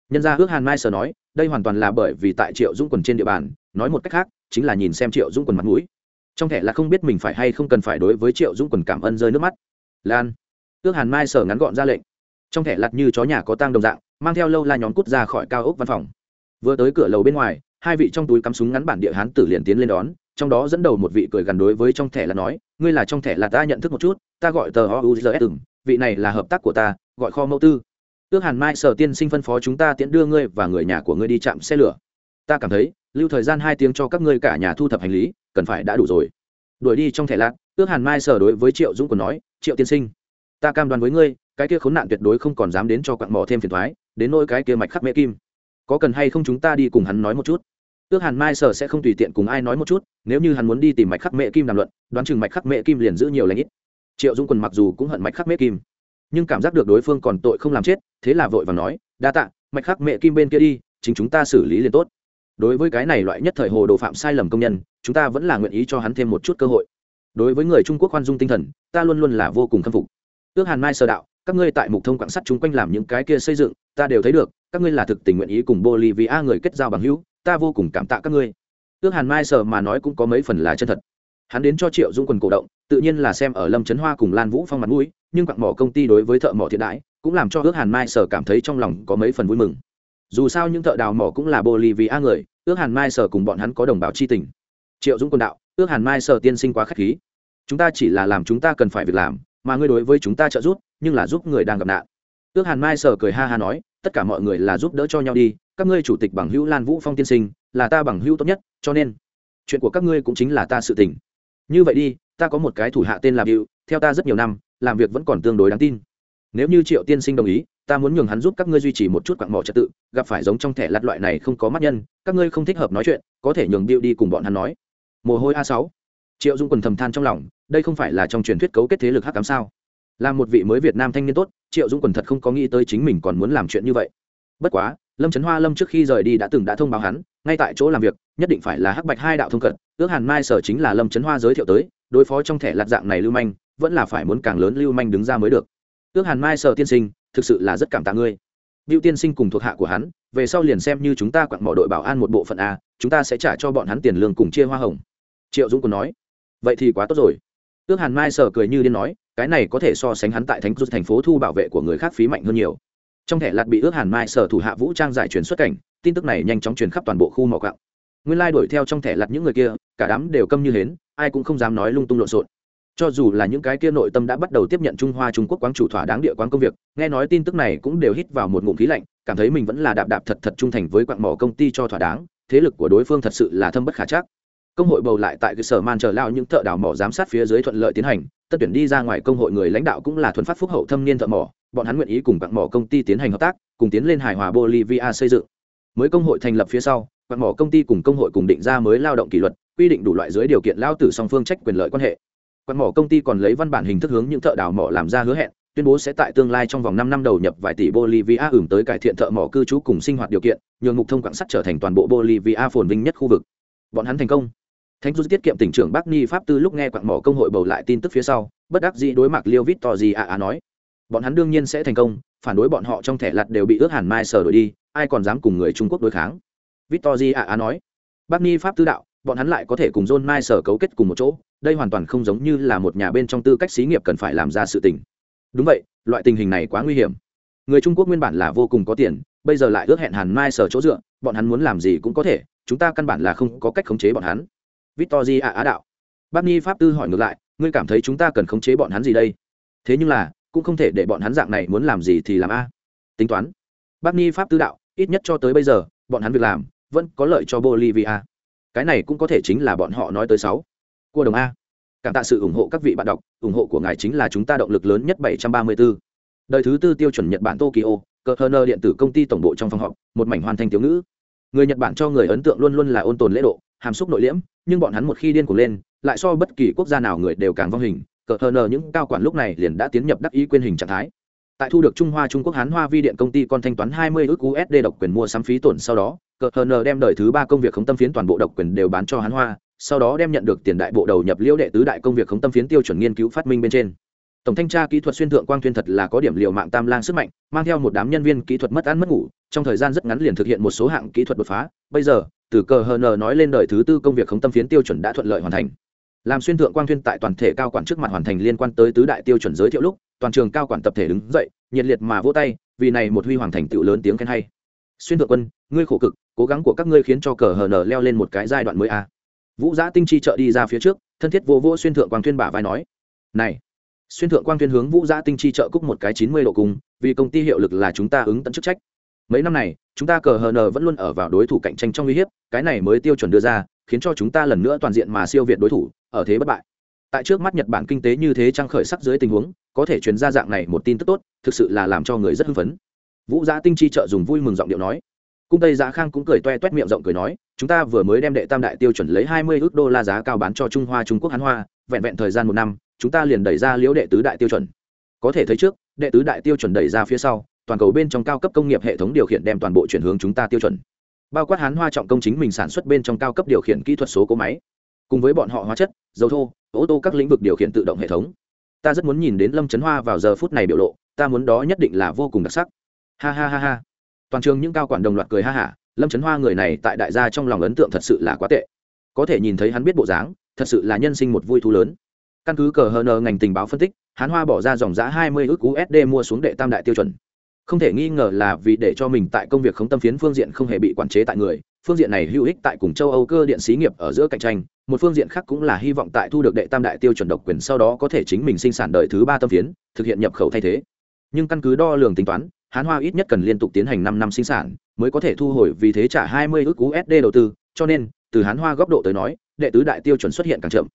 Nhân ra ước hàn mai sở nói, đây hoàn toàn là bởi vì tại triệu dũng quần trên địa bàn, nói một cách khác, chính là nhìn xem triệu dũng quần mặt mũi. Trong thẻ là không biết mình phải hay không cần phải đối với triệu dũng quần cảm ơn rơi nước mắt. Lan. Ước hàn mai sở ngắn gọn ra lệnh. Trong thẻ lặt như chó nhà có tang đồng dạng, mang theo lâu la nhóm cút ra khỏi cao ốc văn phòng. Vừa tới cửa lầu bên ngoài hai vị trong túi cắm súng ngắn bản địa hán tử liền tiến lên đón, trong đó dẫn đầu một vị cười gần đối với trong thẻ là nói, ngươi là trong thẻ là ta nhận thức một chút, ta gọi tờ ouzs từng vị này là hợp tác của ta, gọi kho mẫu tư. Ước hàn mai, sở tiên sinh phân phó chúng ta tiễn đưa ngươi và người nhà của ngươi đi chạm xe lửa. Ta cảm thấy, lưu thời gian hai tiếng cho các ngươi cả nhà thu thập hành lý, cần phải đã đủ rồi. Đuổi đi trong thẻ lạc ước hàn mai sở đối với triệu dũng còn nói, triệu tiên sinh, ta cam đoan với ngươi, cái kia khốn nạn tuyệt đối không còn dám đến cho quặng mỏ thêm phiền thoái, đến nỗi cái kia mạch khắc mễ kim. Có cần hay không chúng ta đi cùng hắn nói một chút? Ước hàn mai sở sẽ không tùy tiện cùng ai nói một chút, nếu như hắn muốn đi tìm mạch khắc mệ kim đàm luận, đoán chừng mạch khắc mệ kim liền giữ nhiều lãnh ít. Triệu dung quần mặc dù cũng hận mạch khắc mệ kim, nhưng cảm giác được đối phương còn tội không làm chết, thế là vội và nói, đa tạ, mạch khắc mệ kim bên kia đi, chính chúng ta xử lý liền tốt. Đối với cái này loại nhất thời hồ đồ phạm sai lầm công nhân, chúng ta vẫn là nguyện ý cho hắn thêm một chút cơ hội. Đối với người trung quốc khoan dung tinh thần, ta luôn luôn là vô cùng khâm phục. Ước hàn mai sơ đạo, các ngươi tại mục thông quảng sắt chúng quanh làm những cái kia xây dựng, ta đều thấy được, các ngươi là thực tình nguyện ý cùng bolivia người kết giao bằng hữu ta vô cùng cảm tạ các ngươi. Ước hàn mai sờ mà nói cũng có mấy phần là chân thật. Hắn đến cho triệu dung quần cổ động, tự nhiên là xem ở lâm trấn hoa cùng lan vũ phong mặt mũi, nhưng quặng mỏ công ty đối với thợ mỏ thiện đãi, cũng làm cho ước hàn mai sở cảm thấy trong lòng có mấy phần vui mừng. Dù sao những thợ đào mỏ cũng là bolivia người ước hàn mai sở cùng bọn hắn có đồng bào chi tình. Triệu dũng quân đạo ước hàn mai sở tiên sinh quá k h á c h khí. Chúng ta chỉ là làm chúng ta cần phải việc làm, mà ngươi đối với chúng ta trợ giúp, nhưng là giúp người đang gặp nạn. Ước hàn mai sở cười ha ha nói, tất cả mọi người là giúp đỡ cho nhau đi các ngươi chủ tịch bằng hữu lan vũ phong tiên sinh là ta bằng hữu tốt nhất cho nên chuyện của các ngươi cũng chính là ta sự tình. Như vậy đi ta có một cái thủ hạ tên là Bill, theo ta rất nhiều năm làm việc vẫn còn tương đối đáng tin. Nếu như triệu tiên sinh đồng ý ta muốn nhường hắn giúp các ngươi duy trì một chút quặng mỏ trật tự gặp phải giống trong thẻ lặt loại này không có mắt nhân các ngươi không thích hợp nói chuyện có thể nhường Bill đi cùng bọn hắn nói. Mồ hôi a sáu. Triệu dung quần thầm than trong lòng đây không phải là trong truyền thuyết cấu kết thế lực hắc cám sao? Là một vị mới việt nam thanh niên tốt triệu dung quần thật không có nghĩ tới chính mình còn muốn làm chuyện như vậy. Bất quá lâm trấn hoa lâm trước khi rời đi đã từng đã thông báo hắn ngay tại chỗ làm việc nhất định phải là hắc bạch hai đạo thông cận ước hàn mai sở chính là lâm trấn hoa giới thiệu tới đối phó trong thẻ lặt dạng này lưu manh vẫn là phải muốn càng lớn lưu manh đứng ra mới được ước hàn mai sở tiên sinh thực sự là rất cảm tạ ngươi Bill tiên sinh cùng thuộc hạ của hắn, về sau liền xem như chúng ta quặng mỏ đội bảo an một bộ phận a, chúng ta sẽ trả cho bọn hắn tiền lương cùng chia hoa hồng. Triệu Dũng còn nói, vậy thì quá tốt rồi. Ước Hàn Mai sở cười như điên nói, cái này có thể so sánh hắn tại Thánh rút thành phố thu bảo vệ của người khác phí mạnh hơn nhiều. Trong thẻ lạt bị Ước Hàn Mai sở thủ hạ vũ trang giải truyền xuất cảnh, tin tức này nhanh chóng truyền khắp toàn bộ khu mỏ quặng. Nguyên lai đuổi theo trong thẻ lạt những người kia, cả đám đều câm như hến, ai cũng không dám nói lung tung lộn xộn cho dù là những cái kia nội tâm đã bắt đầu tiếp nhận trung hoa trung quốc quán chủ thỏa đáng địa quán công việc nghe nói tin tức này cũng đều hít vào một ngụm khí lạnh cảm thấy mình vẫn là đạp đạp thật thật trung thành với quạng mỏ công ty cho thỏa đáng thế lực của đối phương thật sự là thâm bất khả chắc công hội bầu lại tại cơ sở man chờ lao những thợ đào mỏ giám sát phía dưới thuận lợi tiến hành tất tuyển đi ra ngoài công hội người lãnh đạo cũng là thuần phát phúc hậu thâm niên thợ mỏ bọn hắn nguyện ý cùng bạn mỏ công ty tiến hành hợp tác cùng tiến lên hài hòa bolivia xây dựng mới công hội thành lập phía sau bạn mỏ công ty cùng công hội cùng định ra mới lao động kỷ luật quy định đủ loại dưới điều kiện lao tử song phương trách quyền lợi quan hệ Quan mỏ công ty còn lấy văn bản hình thức hướng những thợ đào mỏ làm ra hứa hẹn tuyên bố sẽ tại tương lai trong vòng năm năm đầu nhập vài tỷ Bolivia ửng tới cải thiện thợ mỏ cư trú cùng sinh hoạt điều kiện, nhường mục thông quảng sắt trở thành toàn bộ Bolivia phồn vinh nhất khu vực. Bọn hắn thành công. Thánh Du tiết kiệm tỉnh trưởng Bắc Ni Pháp Tư lúc nghe quặng mỏ công hội bầu lại tin tức phía sau, bất đắc dĩ đối mặt Liêu Vĩ Tòa gì à à nói, bọn hắn đương nhiên sẽ thành công, phản đối bọn họ trong thẻ lặt đều bị ước hàn mai sở đổi đi, ai còn dám cùng người Trung Quốc đối kháng. Victor a Á nói, bác Ni Pháp Tư đạo, bọn hắn lại có thể cùng John Mai sở cấu kết cùng một chỗ, đây hoàn toàn không giống như là một nhà bên trong tư cách xí nghiệp cần phải làm ra sự tình. Đúng vậy loại tình hình này quá nguy hiểm. Người trung quốc nguyên bản là vô cùng có tiền bây giờ lại ước hẹn hàn mai sở chỗ dựa bọn hắn muốn làm gì cũng có thể chúng ta căn bản là không có cách khống chế bọn hắn. Victor ạ á đạo. Bác ni pháp tư hỏi ngược lại ngươi cảm thấy chúng ta cần khống chế bọn hắn gì đây? Thế nhưng là cũng không thể để bọn hắn dạng này muốn làm gì thì làm a. Tính toán. Bác ni pháp tư đạo, ít nhất cho tới bây giờ, bọn hắn việc làm vẫn có lợi cho bolivia. Cái này cũng có thể chính là bọn họ nói tới sáu. Cua đồng a. Cảm tạ sự ủng hộ các vị bạn đọc, ủng hộ của ngài chính là chúng ta động lực lớn nhất 734. đời thứ tư tiêu chuẩn nhật bản tokyo cờ hờ nơ điện tử công ty tổng bộ trong phòng họp, một mảnh hoàn thành thiếu ngữ. Người nhật bản cho người ấn tượng luôn luôn là ôn tồn lễ độ, hàm xúc nội liễm, nhưng bọn hắn một khi điên cuồng lên, lại so bất kỳ quốc gia nào người đều càng vong hình cờ hờ Nờ những cao quản lúc này liền đã tiến nhập đắc ý quyền hình trạng thái. Tại thu được trung hoa trung quốc hán hoa vi điện công ty còn thanh toán 20 ước usd độc quyền mua sắm phí tổn sau đó, cờ hờ Nờ đem đời thứ ba công việc khống tâm phiến toàn bộ độc quyền đều bán cho hán hoa, sau đó đem nhận được tiền đại bộ đầu nhập liễu đệ tứ đại công việc khống tâm phiến tiêu chuẩn nghiên cứu phát minh bên trên. Tổng thanh tra kỹ thuật xuyên thượng quang tuyên thật là có điểm liệu mạng tam lang sức mạnh, mang theo một đám nhân viên kỹ thuật mất ăn mất ngủ, trong thời gian rất ngắn liền thực hiện một số hạng kỹ thuật đột phá. Bây giờ, từ cờ Nờ nói lên đời thứ tư công việc khống tâm phiến tiêu chuẩn đã thuận lợi hoàn thành làm xuyên thượng quang tuyên tại toàn thể cao quản trước mặt hoàn thành liên quan tới tứ đại tiêu chuẩn giới thiệu lúc, toàn trường cao quản tập thể đứng dậy, nhiệt liệt mà vỗ tay, vì này một huy hoàng thành tựu lớn tiếng khen hay. Xuyên thượng quân, ngươi khổ cực, cố gắng của các ngươi khiến cho cờ hờ nở leo lên một cái giai đoạn mới a. Vũ giã tinh chi trợ đi ra phía trước, thân thiết vô vô xuyên thượng quang tuyên bả vai nói. Này, xuyên thượng quang tuyên hướng vũ giã tinh chi trợ cúc một cái chín mươi độ cùng, vì công ty hiệu lực là chúng ta ứng tận chức trách. Mấy năm này, chúng ta cờ hờ nở vẫn luôn ở vào đối thủ cạnh tranh trong uy hiếp, cái này mới tiêu chuẩn đưa ra khiến cho chúng ta lần nữa toàn diện mà siêu việt đối thủ, ở thế bất bại. Tại trước mắt nhật bản kinh tế như thế trang khởi sắc dưới tình huống, có thể truyền ra dạng này một tin tức tốt, thực sự là làm cho người rất hưng phấn. Vũ giã tinh chi trợ dùng vui mừng giọng điệu nói. Cung tây giá khang cũng cười toe toét miệng rộng cười nói, chúng ta vừa mới đem đệ tam đại tiêu chuẩn lấy hai mươi ước đô la giá cao bán cho trung hoa, trung quốc, hán hoa, vẹn vẹn thời gian một năm, chúng ta liền đẩy ra liễu đệ tứ đại tiêu chuẩn. Có thể thấy trước, đệ tứ đại tiêu chuẩn đẩy ra phía sau, toàn cầu bên trong cao cấp công nghiệp hệ thống điều khiển đem toàn bộ chuyển hướng chúng ta tiêu chuẩn bao quát hán hoa trọng công chính mình sản xuất bên trong cao cấp điều khiển kỹ thuật số cỗ máy. Cùng với bọn họ hóa chất, dầu thô, ô tô các lĩnh vực điều khiển tự động hệ thống. Ta rất muốn nhìn đến lâm trấn hoa vào giờ phút này biểu lộ, ta muốn đó nhất định là vô cùng đặc sắc. Ha ha ha ha. Toàn trường những cao quản đồng loạt cười ha hả, lâm trấn hoa người này tại đại gia trong lòng ấn tượng thật sự là quá tệ. Có thể nhìn thấy hắn biết bộ dáng, thật sự là nhân sinh một vui thú lớn. Căn cứ cờ hờ nờ ngành tình báo phân tích hắn hoa bỏ ra dòng giá hai mươi ước usd mua xuống đệ tam đại tiêu chuẩn không thể nghi ngờ là vì để cho mình tại công việc không tâm phiến phương diện không hề bị quản chế tại người, phương diện này hữu ích tại cùng châu âu cơ điện xí nghiệp ở giữa cạnh tranh, một phương diện khác cũng là hy vọng tại thu được đệ tam đại tiêu chuẩn độc quyền sau đó có thể chính mình sinh sản đời thứ ba tâm phiến, thực hiện nhập khẩu thay thế. Nhưng căn cứ đo lường tính toán, hán hoa ít nhất cần liên tục tiến hành năm năm sinh sản mới có thể thu hồi vì thế trả hai mươi ước usd đầu tư, cho nên, từ hán hoa góc độ tới nói, đệ tứ đại tiêu chuẩn xuất hiện càng chậm.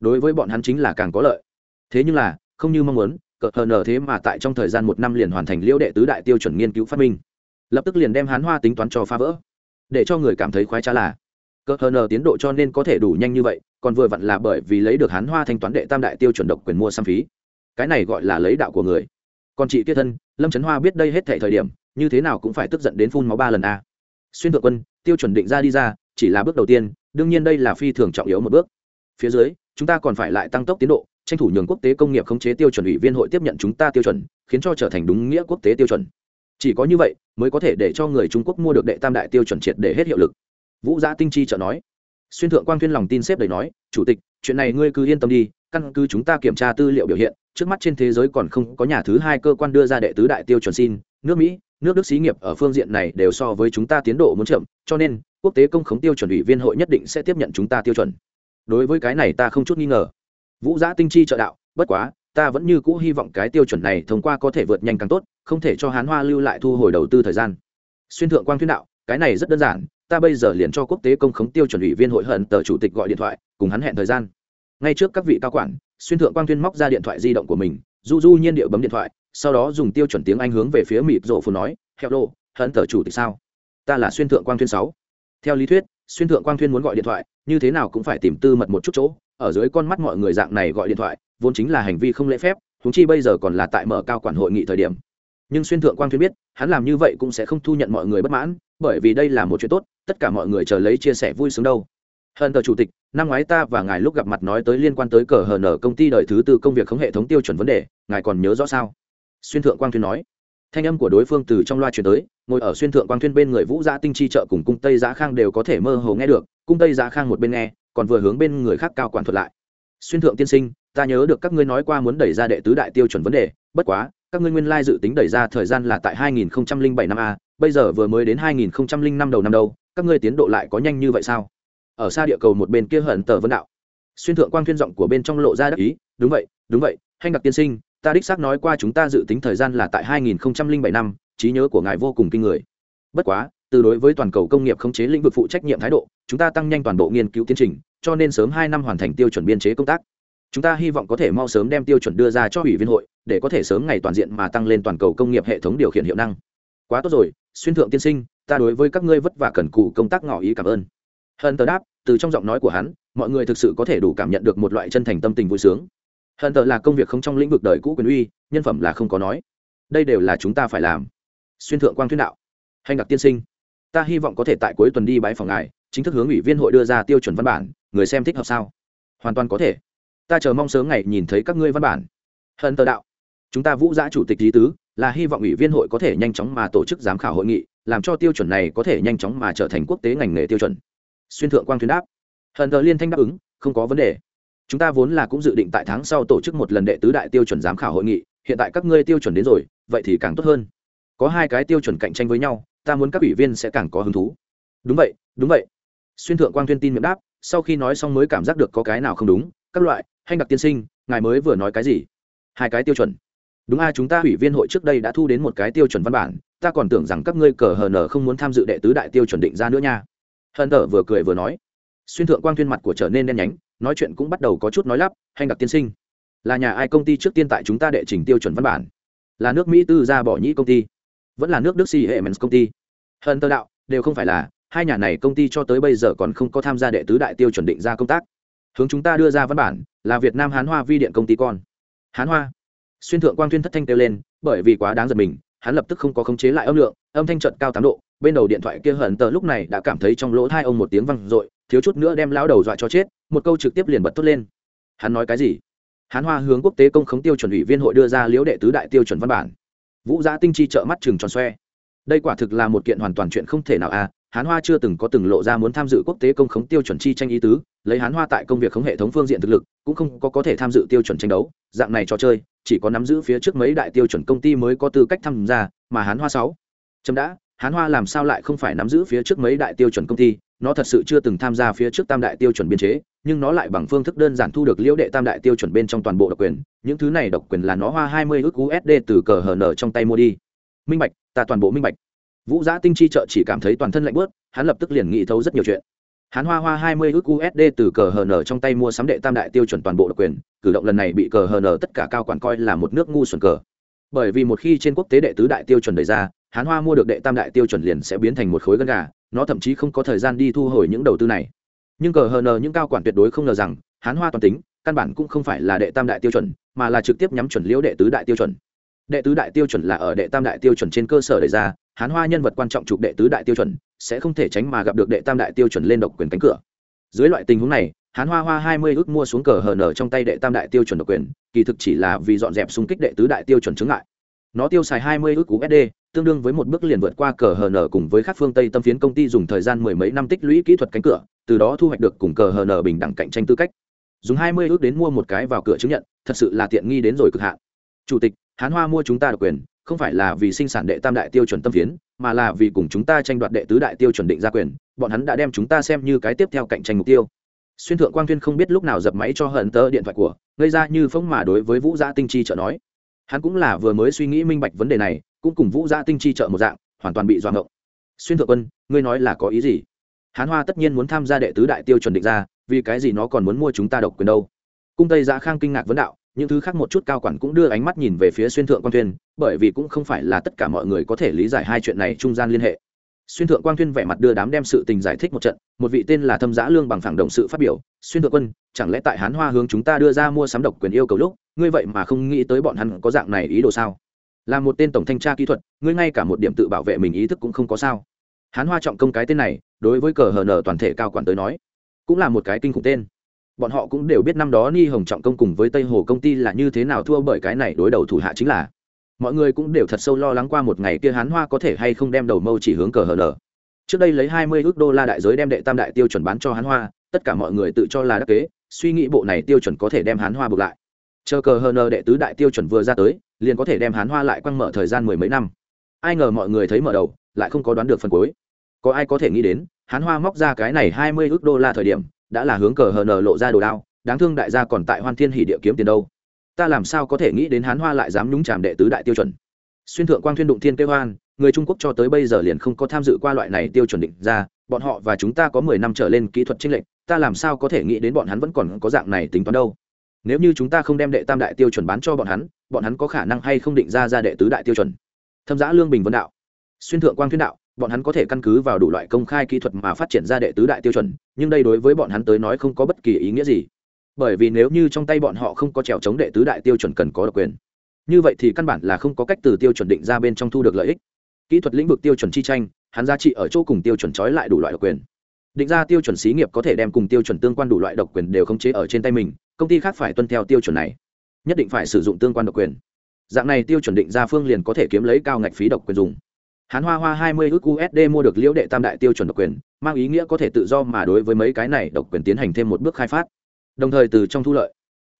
Đối với bọn hắn chính là càng có lợi. Thế nhưng là, không như mong muốn cờ hờ nở thế mà tại trong thời gian một năm liền hoàn thành liễu đệ tứ đại tiêu chuẩn nghiên cứu phát minh. Lập tức liền đem hán hoa tính toán cho phá vỡ. Để cho người cảm thấy khoái trá là, cờ hờ nở tiến độ cho nên có thể đủ nhanh như vậy, còn vừa vặn là bởi vì lấy được hán hoa thanh toán đệ tam đại tiêu chuẩn độc quyền mua xăm phí. Cái này gọi là lấy đạo của người. Còn chị kia thân, lâm trấn hoa biết đây hết thể thời điểm, như thế nào cũng phải tức giận đến phun máu ba lần a. Xuyên thượng quân, tiêu chuẩn định ra đi ra, chỉ là bước đầu tiên, đương nhiên đây là phi thường trọng yếu một bước. Phía dưới, chúng ta còn phải lại tăng tốc tiến độ tranh thủ nhường quốc tế công nghiệp khống chế tiêu chuẩn ủy viên hội tiếp nhận chúng ta tiêu chuẩn, khiến cho trở thành đúng nghĩa quốc tế tiêu chuẩn. Chỉ có như vậy mới có thể để cho người trung quốc mua được đệ tam đại tiêu chuẩn triệt để hết hiệu lực. Vũ giã tinh chi trợ nói. Xuyên thượng quang tuyên lòng tin xếp đầy nói, chủ tịch, chuyện này ngươi cứ yên tâm đi, căn cứ chúng ta kiểm tra tư liệu biểu hiện, trước mắt trên thế giới còn không có nhà thứ hai cơ quan đưa ra đệ tứ đại tiêu chuẩn xin, nước mỹ, nước đức xí nghiệp ở phương diện này đều so với chúng ta tiến độ muốn chậm, cho nên quốc tế công khống tiêu chuẩn ủy viên hội nhất định sẽ tiếp nhận chúng ta tiêu chuẩn. Đối với cái này ta không chút nghi ngờ vũ giã tinh chi trợ đạo, bất quá, ta vẫn như cũ hy vọng cái tiêu chuẩn này thông qua có thể vượt nhanh càng tốt, không thể cho hán hoa lưu lại thu hồi đầu tư thời gian. Xuyên thượng quang thuyết đạo, cái này rất đơn giản, ta bây giờ liền cho quốc tế công khống tiêu chuẩn ủy viên hội hận tờ chủ tịch gọi điện thoại, cùng hắn hẹn thời gian. Ngay trước các vị cao quản, xuyên thượng quang thuyên móc ra điện thoại di động của mình, du du nhiên điệu bấm điện thoại, sau đó dùng tiêu chuẩn tiếng anh hướng về phía mịp rộ phù nói heo lô hận tờ chủ tịch sao? Ta là xuyên thượng quang thuyên sáu. Theo lý thuyết, xuyên thượng quang thuyên muốn gọi điện thoại, như thế nào cũng phải tìm tư mật một chút chỗ ở dưới con mắt mọi người dạng này gọi điện thoại, vốn chính là hành vi không lễ phép húng chi bây giờ còn là tại mở cao quản hội nghị thời điểm. Nhưng xuyên thượng quang thuyên biết, hắn làm như vậy cũng sẽ không thu nhận mọi người bất mãn, bởi vì đây là một chuyện tốt, tất cả mọi người chờ lấy chia sẻ vui sướng đâu. Hận tờ chủ tịch, năm ngoái ta và ngài lúc gặp mặt nói tới liên quan tới cờ hờ nở công ty đời thứ tư công việc không hệ thống tiêu chuẩn vấn đề, ngài còn nhớ rõ sao? Xuyên thượng quang thuyên nói. Thanh âm của đối phương từ trong loa chuyển tới, ngồi ở xuyên thượng quang thuyên bên người vũ gia tinh chi trợ cùng cung tây giá khang đều có thể mơ hồ nghe được, cung tây giá khang một bên nghe còn vừa hướng bên người khác cao quản thuật lại. Xuyên thượng tiên sinh, ta nhớ được các ngươi nói qua muốn đẩy ra đệ tứ đại tiêu chuẩn vấn đề, bất quá, các ngươi nguyên lai dự tính đẩy ra thời gian là tại 2007 năm a, bây giờ vừa mới đến 2005 đầu năm đâu, các ngươi tiến độ lại có nhanh như vậy sao? Ở xa địa cầu một bên kia hận tờ vân đạo. Xuyên thượng quang thiên giọng của bên trong lộ ra đắc ý, đúng vậy đúng vậy hành đặc tiên sinh, ta đích xác nói qua chúng ta dự tính thời gian là tại 2007 năm, trí nhớ của ngài vô cùng kinh người. Bất quá từ đối với toàn cầu công nghiệp khống chế lĩnh vực phụ trách nhiệm thái độ, chúng ta tăng nhanh toàn bộ nghiên cứu tiến trình, cho nên sớm hai năm hoàn thành tiêu chuẩn biên chế công tác. Chúng ta hy vọng có thể mau sớm đem tiêu chuẩn đưa ra cho ủy viên hội, để có thể sớm ngày toàn diện mà tăng lên toàn cầu công nghiệp hệ thống điều khiển hiệu năng. Quá tốt rồi, xuyên thượng tiên sinh, ta đối với các ngươi vất vả cần cù công tác ngỏ ý cảm ơn. Hận tờ đáp, từ trong giọng nói của hắn, mọi người thực sự có thể đủ cảm nhận được một loại chân thành tâm tình vui sướng. Hận tờ là công việc không trong lĩnh vực đời cũ quyền uy, nhân phẩm là không có nói. Đây đều là chúng ta phải làm. Xuyên thượng quang thuyết đạo. Hành đặc tiên sinh ta hy vọng có thể tại cuối tuần đi bãi phòng ngài, chính thức hướng ủy viên hội đưa ra tiêu chuẩn văn bản, người xem thích hợp sao? Hoàn toàn có thể. Ta chờ mong sớm ngày nhìn thấy các ngươi văn bản. Hận tờ đạo. Chúng ta vũ giã chủ tịch lý tứ, là hy vọng ủy viên hội có thể nhanh chóng mà tổ chức giám khảo hội nghị, làm cho tiêu chuẩn này có thể nhanh chóng mà trở thành quốc tế ngành nghề tiêu chuẩn. Xuyên thượng quang thuyên đáp. Hận tờ liên thanh đáp ứng, không có vấn đề. Chúng ta vốn là cũng dự định tại tháng sau tổ chức một lần đệ tứ đại tiêu chuẩn giám khảo hội nghị, hiện tại các ngươi tiêu chuẩn đến rồi, vậy thì càng tốt hơn. Có hai cái tiêu chuẩn cạnh tranh với nhau ta muốn các ủy viên sẽ càng có hứng thú. Đúng vậy đúng vậy. Xuyên thượng quang tuyên tin miệng đáp, sau khi nói xong mới cảm giác được có cái nào không đúng, các loại, hay đặc tiên sinh, ngài mới vừa nói cái gì? Hai cái tiêu chuẩn. Đúng a, chúng ta ủy viên hội trước đây đã thu đến một cái tiêu chuẩn văn bản, ta còn tưởng rằng các ngươi cờ hờ nở không muốn tham dự đệ tứ đại tiêu chuẩn định ra nữa nha. Hờn tở vừa cười vừa nói. Xuyên thượng quang tuyên mặt của trở nên đen nhánh, nói chuyện cũng bắt đầu có chút nói lắp, hay đặc tiên sinh. Là nhà ai công ty trước tiên tại chúng ta đệ trình tiêu chuẩn văn bản? Là nước mỹ tư ra bỏ nhĩ công ty vẫn là nước đức si hệ mens công ty. Hận tơ đạo, đều không phải là, hai nhà này công ty cho tới bây giờ còn không có tham gia đệ tứ đại tiêu chuẩn định ra công tác. Hướng chúng ta đưa ra văn bản, là việt nam hán hoa vi điện công ty con. Hán hoa. Xuyên thượng quang tuyên thất thanh kêu lên, bởi vì quá đáng giật mình, hắn lập tức không có khống chế lại âm lượng, âm thanh trận cao tám độ, bên đầu điện thoại kia hận tờ lúc này đã cảm thấy trong lỗ thai ông một tiếng văng r ộ i thiếu chút nữa đem lao đầu dọa cho chết, một câu trực tiếp liền bật thốt lên. Hắn nói cái gì? Hán hoa hướng quốc tế công khống tiêu chuẩn ủy viên hội đưa ra liễu đệ tứ đại tiêu chuẩn văn bản vũ giã tinh chi trợ mắt chừng tròn xoe. Đây quả thực là một kiện hoàn toàn chuyện không thể nào à hán hoa chưa từng có từng lộ ra muốn tham dự quốc tế công khống tiêu chuẩn chi tranh ý tứ, lấy hán hoa tại công việc khống hệ thống phương diện thực lực, cũng không có có thể tham dự tiêu chuẩn tranh đấu, dạng này trò chơi, chỉ có nắm giữ phía trước mấy đại tiêu chuẩn công ty mới có tư cách tham gia, mà hán hoa sáu. Chấm đã, hán hoa làm sao lại không phải nắm giữ phía trước mấy đại tiêu chuẩn công ty nó thật sự chưa từng tham gia phía trước tam đại tiêu chuẩn biên chế, nhưng nó lại bằng phương thức đơn giản thu được liễu đệ tam đại tiêu chuẩn bên trong toàn bộ độc quyền. Những thứ này độc quyền là nó hoa hai mươi ước usd từ cờ hờ nở trong tay mua đi. Minh bạch, ta toàn bộ minh bạch. Vũ giã tinh chi trợ chỉ cảm thấy toàn thân lạnh bớt hắn lập tức liền nghĩ thấu rất nhiều chuyện. Hắn hoa hoa hai mươi ước usd từ cờ hờ nở trong tay mua sắm đệ tam đại tiêu chuẩn toàn bộ độc quyền, cử động lần này bị cờ hờ nở tất cả cao quản coi là một nước ngu xuẩn cờ. Bởi vì một khi trên quốc tế đệ tứ đại tiêu chuẩn đề ra, hắn hoa mua được đệ tam đại tiêu chuẩn liền sẽ biến thành một khối gân gà nó thậm chí không có thời gian đi thu hồi những đầu tư này. Nhưng cờ hờ nờ những cao quản tuyệt đối không ngờ rằng, hán hoa toàn tính, căn bản cũng không phải là đệ tam đại tiêu chuẩn, mà là trực tiếp nhắm chuẩn liễu đệ tứ đại tiêu chuẩn. Đệ tứ đại tiêu chuẩn là ở đệ tam đại tiêu chuẩn trên cơ sở đề ra, hán hoa nhân vật quan trọng chụp đệ tứ đại tiêu chuẩn, sẽ không thể tránh mà gặp được đệ tam đại tiêu chuẩn lên độc quyền cánh cửa. Dưới loại tình huống này, hán hoa hoa hai mươi ước mua xuống cờ hờ nở trong tay đệ tam đại tiêu chuẩn độc quyền, kỳ thực chỉ là vì dọn dẹp xung kích đệ tứ đại tiêu chuẩn chứng lại nó tiêu xài hai mươi ước usd tương đương với một bước liền vượt qua cờ hờ nở cùng với các phương tây tâm phiến công ty dùng thời gian mười mấy năm tích lũy kỹ thuật cánh cửa, từ đó thu hoạch được cùng cờ hờ nở bình đẳng cạnh tranh tư cách. Dùng hai mươi ước đến mua một cái vào cửa chứng nhận, thật sự là tiện nghi đến rồi cực hạn. Chủ tịch, hán hoa mua chúng ta độc quyền, không phải là vì sinh sản đệ tam đại tiêu chuẩn tâm phiến, mà là vì cùng chúng ta tranh đoạt đệ tứ đại tiêu chuẩn định ra quyền, bọn hắn đã đem chúng ta xem như cái tiếp theo cạnh tranh mục tiêu. Xuyên thượng quang tuyên không biết lúc nào dập máy cho hận tơ điện thoại của, gây ra như phóng mà đối với vũ gia tinh chi trợ nói. Hắn cũng là vừa mới suy nghĩ minh bạch vấn đề này cũng cùng vũ gia tinh chi trợ một dạng, hoàn toàn bị doạng ngộng. Xuyên thượng quân, ngươi nói là có ý gì? Hán hoa tất nhiên muốn tham gia đệ tứ đại tiêu chuẩn định ra, vì cái gì nó còn muốn mua chúng ta độc quyền đâu? Cung tây giã khang kinh ngạc vấn đạo, những thứ khác một chút cao quản cũng đưa ánh mắt nhìn về phía xuyên thượng quan tuyên bởi vì cũng không phải là tất cả mọi người có thể lý giải hai chuyện này trung gian liên hệ. Xuyên thượng quang tuyên vẻ mặt đưa đám đem sự tình giải thích một trận, một vị tên là thâm giã lương bằng phẳng động sự phát biểu, xuyên thượng quân, chẳng lẽ tại hán hoa hướng chúng ta đưa ra mua sắm độc quyền yêu cầu lúc, ngươi vậy mà không nghĩ tới bọn hắn có dạng này ý đồ sao? Là một tên tổng thanh tra kỹ thuật, ngươi ngay cả một điểm tự bảo vệ mình ý thức cũng không có sao. Hán hoa trọng công cái tên này, đối với cờ hờ nở toàn thể cao quản tới nói, cũng là một cái kinh khủng tên. Bọn họ cũng đều biết năm đó ni hồng trọng công cùng với tây hồ công ty là như thế nào thua bởi cái này đối đầu thủ hạ chính là. Mọi người cũng đều thật sâu lo lắng qua một ngày kia hán hoa có thể hay không đem đầu mâu chỉ hướng cờ hờ nở trước đây lấy hai mươi ước đô la đại giới đem đệ tam đại tiêu chuẩn bán cho hán hoa, tất cả mọi người tự cho là đắc kế, suy nghĩ bộ này tiêu chuẩn có thể đem hán hoa buộc lại chờ cờ hờ nờ đệ tứ đại tiêu chuẩn vừa ra tới, liền có thể đem hán hoa lại quăng mở thời gian mười mấy năm. Ai ngờ mọi người thấy mở đầu, lại không có đoán được phần cuối. Có ai có thể nghĩ đến, hán hoa móc ra cái này hai mươi ước đô la thời điểm, đã là hướng cờ hờ nờ lộ ra đồ đao, đáng thương đại gia còn tại hoan thiên hỷ địa kiếm tiền đâu. Ta làm sao có thể nghĩ đến hán hoa lại dám nhúng chàm đệ tứ đại tiêu chuẩn? Xuyên thượng quang thuyên đụng thiên kêu hoan người trung quốc cho tới bây giờ liền không có tham dự qua loại này tiêu chuẩn định ra, bọn họ và chúng ta có mười năm trở lên kỹ thuật chênh lệch, ta làm sao có thể nghĩ đến bọn hắn vẫn còn có dạng này tính toán đâu? Nếu như chúng ta không đem đệ tam đại tiêu chuẩn bán cho bọn hắn bọn hắn có khả năng hay không định ra ra đệ tứ đại tiêu chuẩn? Thâm giã lương bình vân đạo. Xuyên thượng quang thuyên đạo, bọn hắn có thể căn cứ vào đủ loại công khai kỹ thuật mà phát triển ra đệ tứ đại tiêu chuẩn, nhưng đây đối với bọn hắn tới nói không có bất kỳ ý nghĩa gì. Bởi vì nếu như trong tay bọn họ không có trèo chống đệ tứ đại tiêu chuẩn cần có độc quyền. Như vậy thì căn bản là không có cách từ tiêu chuẩn định ra bên trong thu được lợi ích. Kỹ thuật lĩnh vực tiêu chuẩn chi tranh, hắn giá trị ở chỗ cùng tiêu chuẩn trói lại đủ loại độc quyền. Định ra tiêu chuẩn xí nghiệp có thể đem cùng tiêu chuẩn tương quan đủ loại độc quyền đều khống chế ở trên tay mình công ty khác phải tuân theo tiêu chuẩn này. Nhất định phải sử dụng tương quan độc quyền. Dạng này tiêu chuẩn định ra phương liền có thể kiếm lấy cao ngạch phí độc quyền dùng. Hán hoa hoa hai mươi ước usd mua được liễu đệ tam đại tiêu chuẩn độc quyền, mang ý nghĩa có thể tự do mà đối với mấy cái này độc quyền tiến hành thêm một bước khai phát. Đồng thời từ trong thu lợi,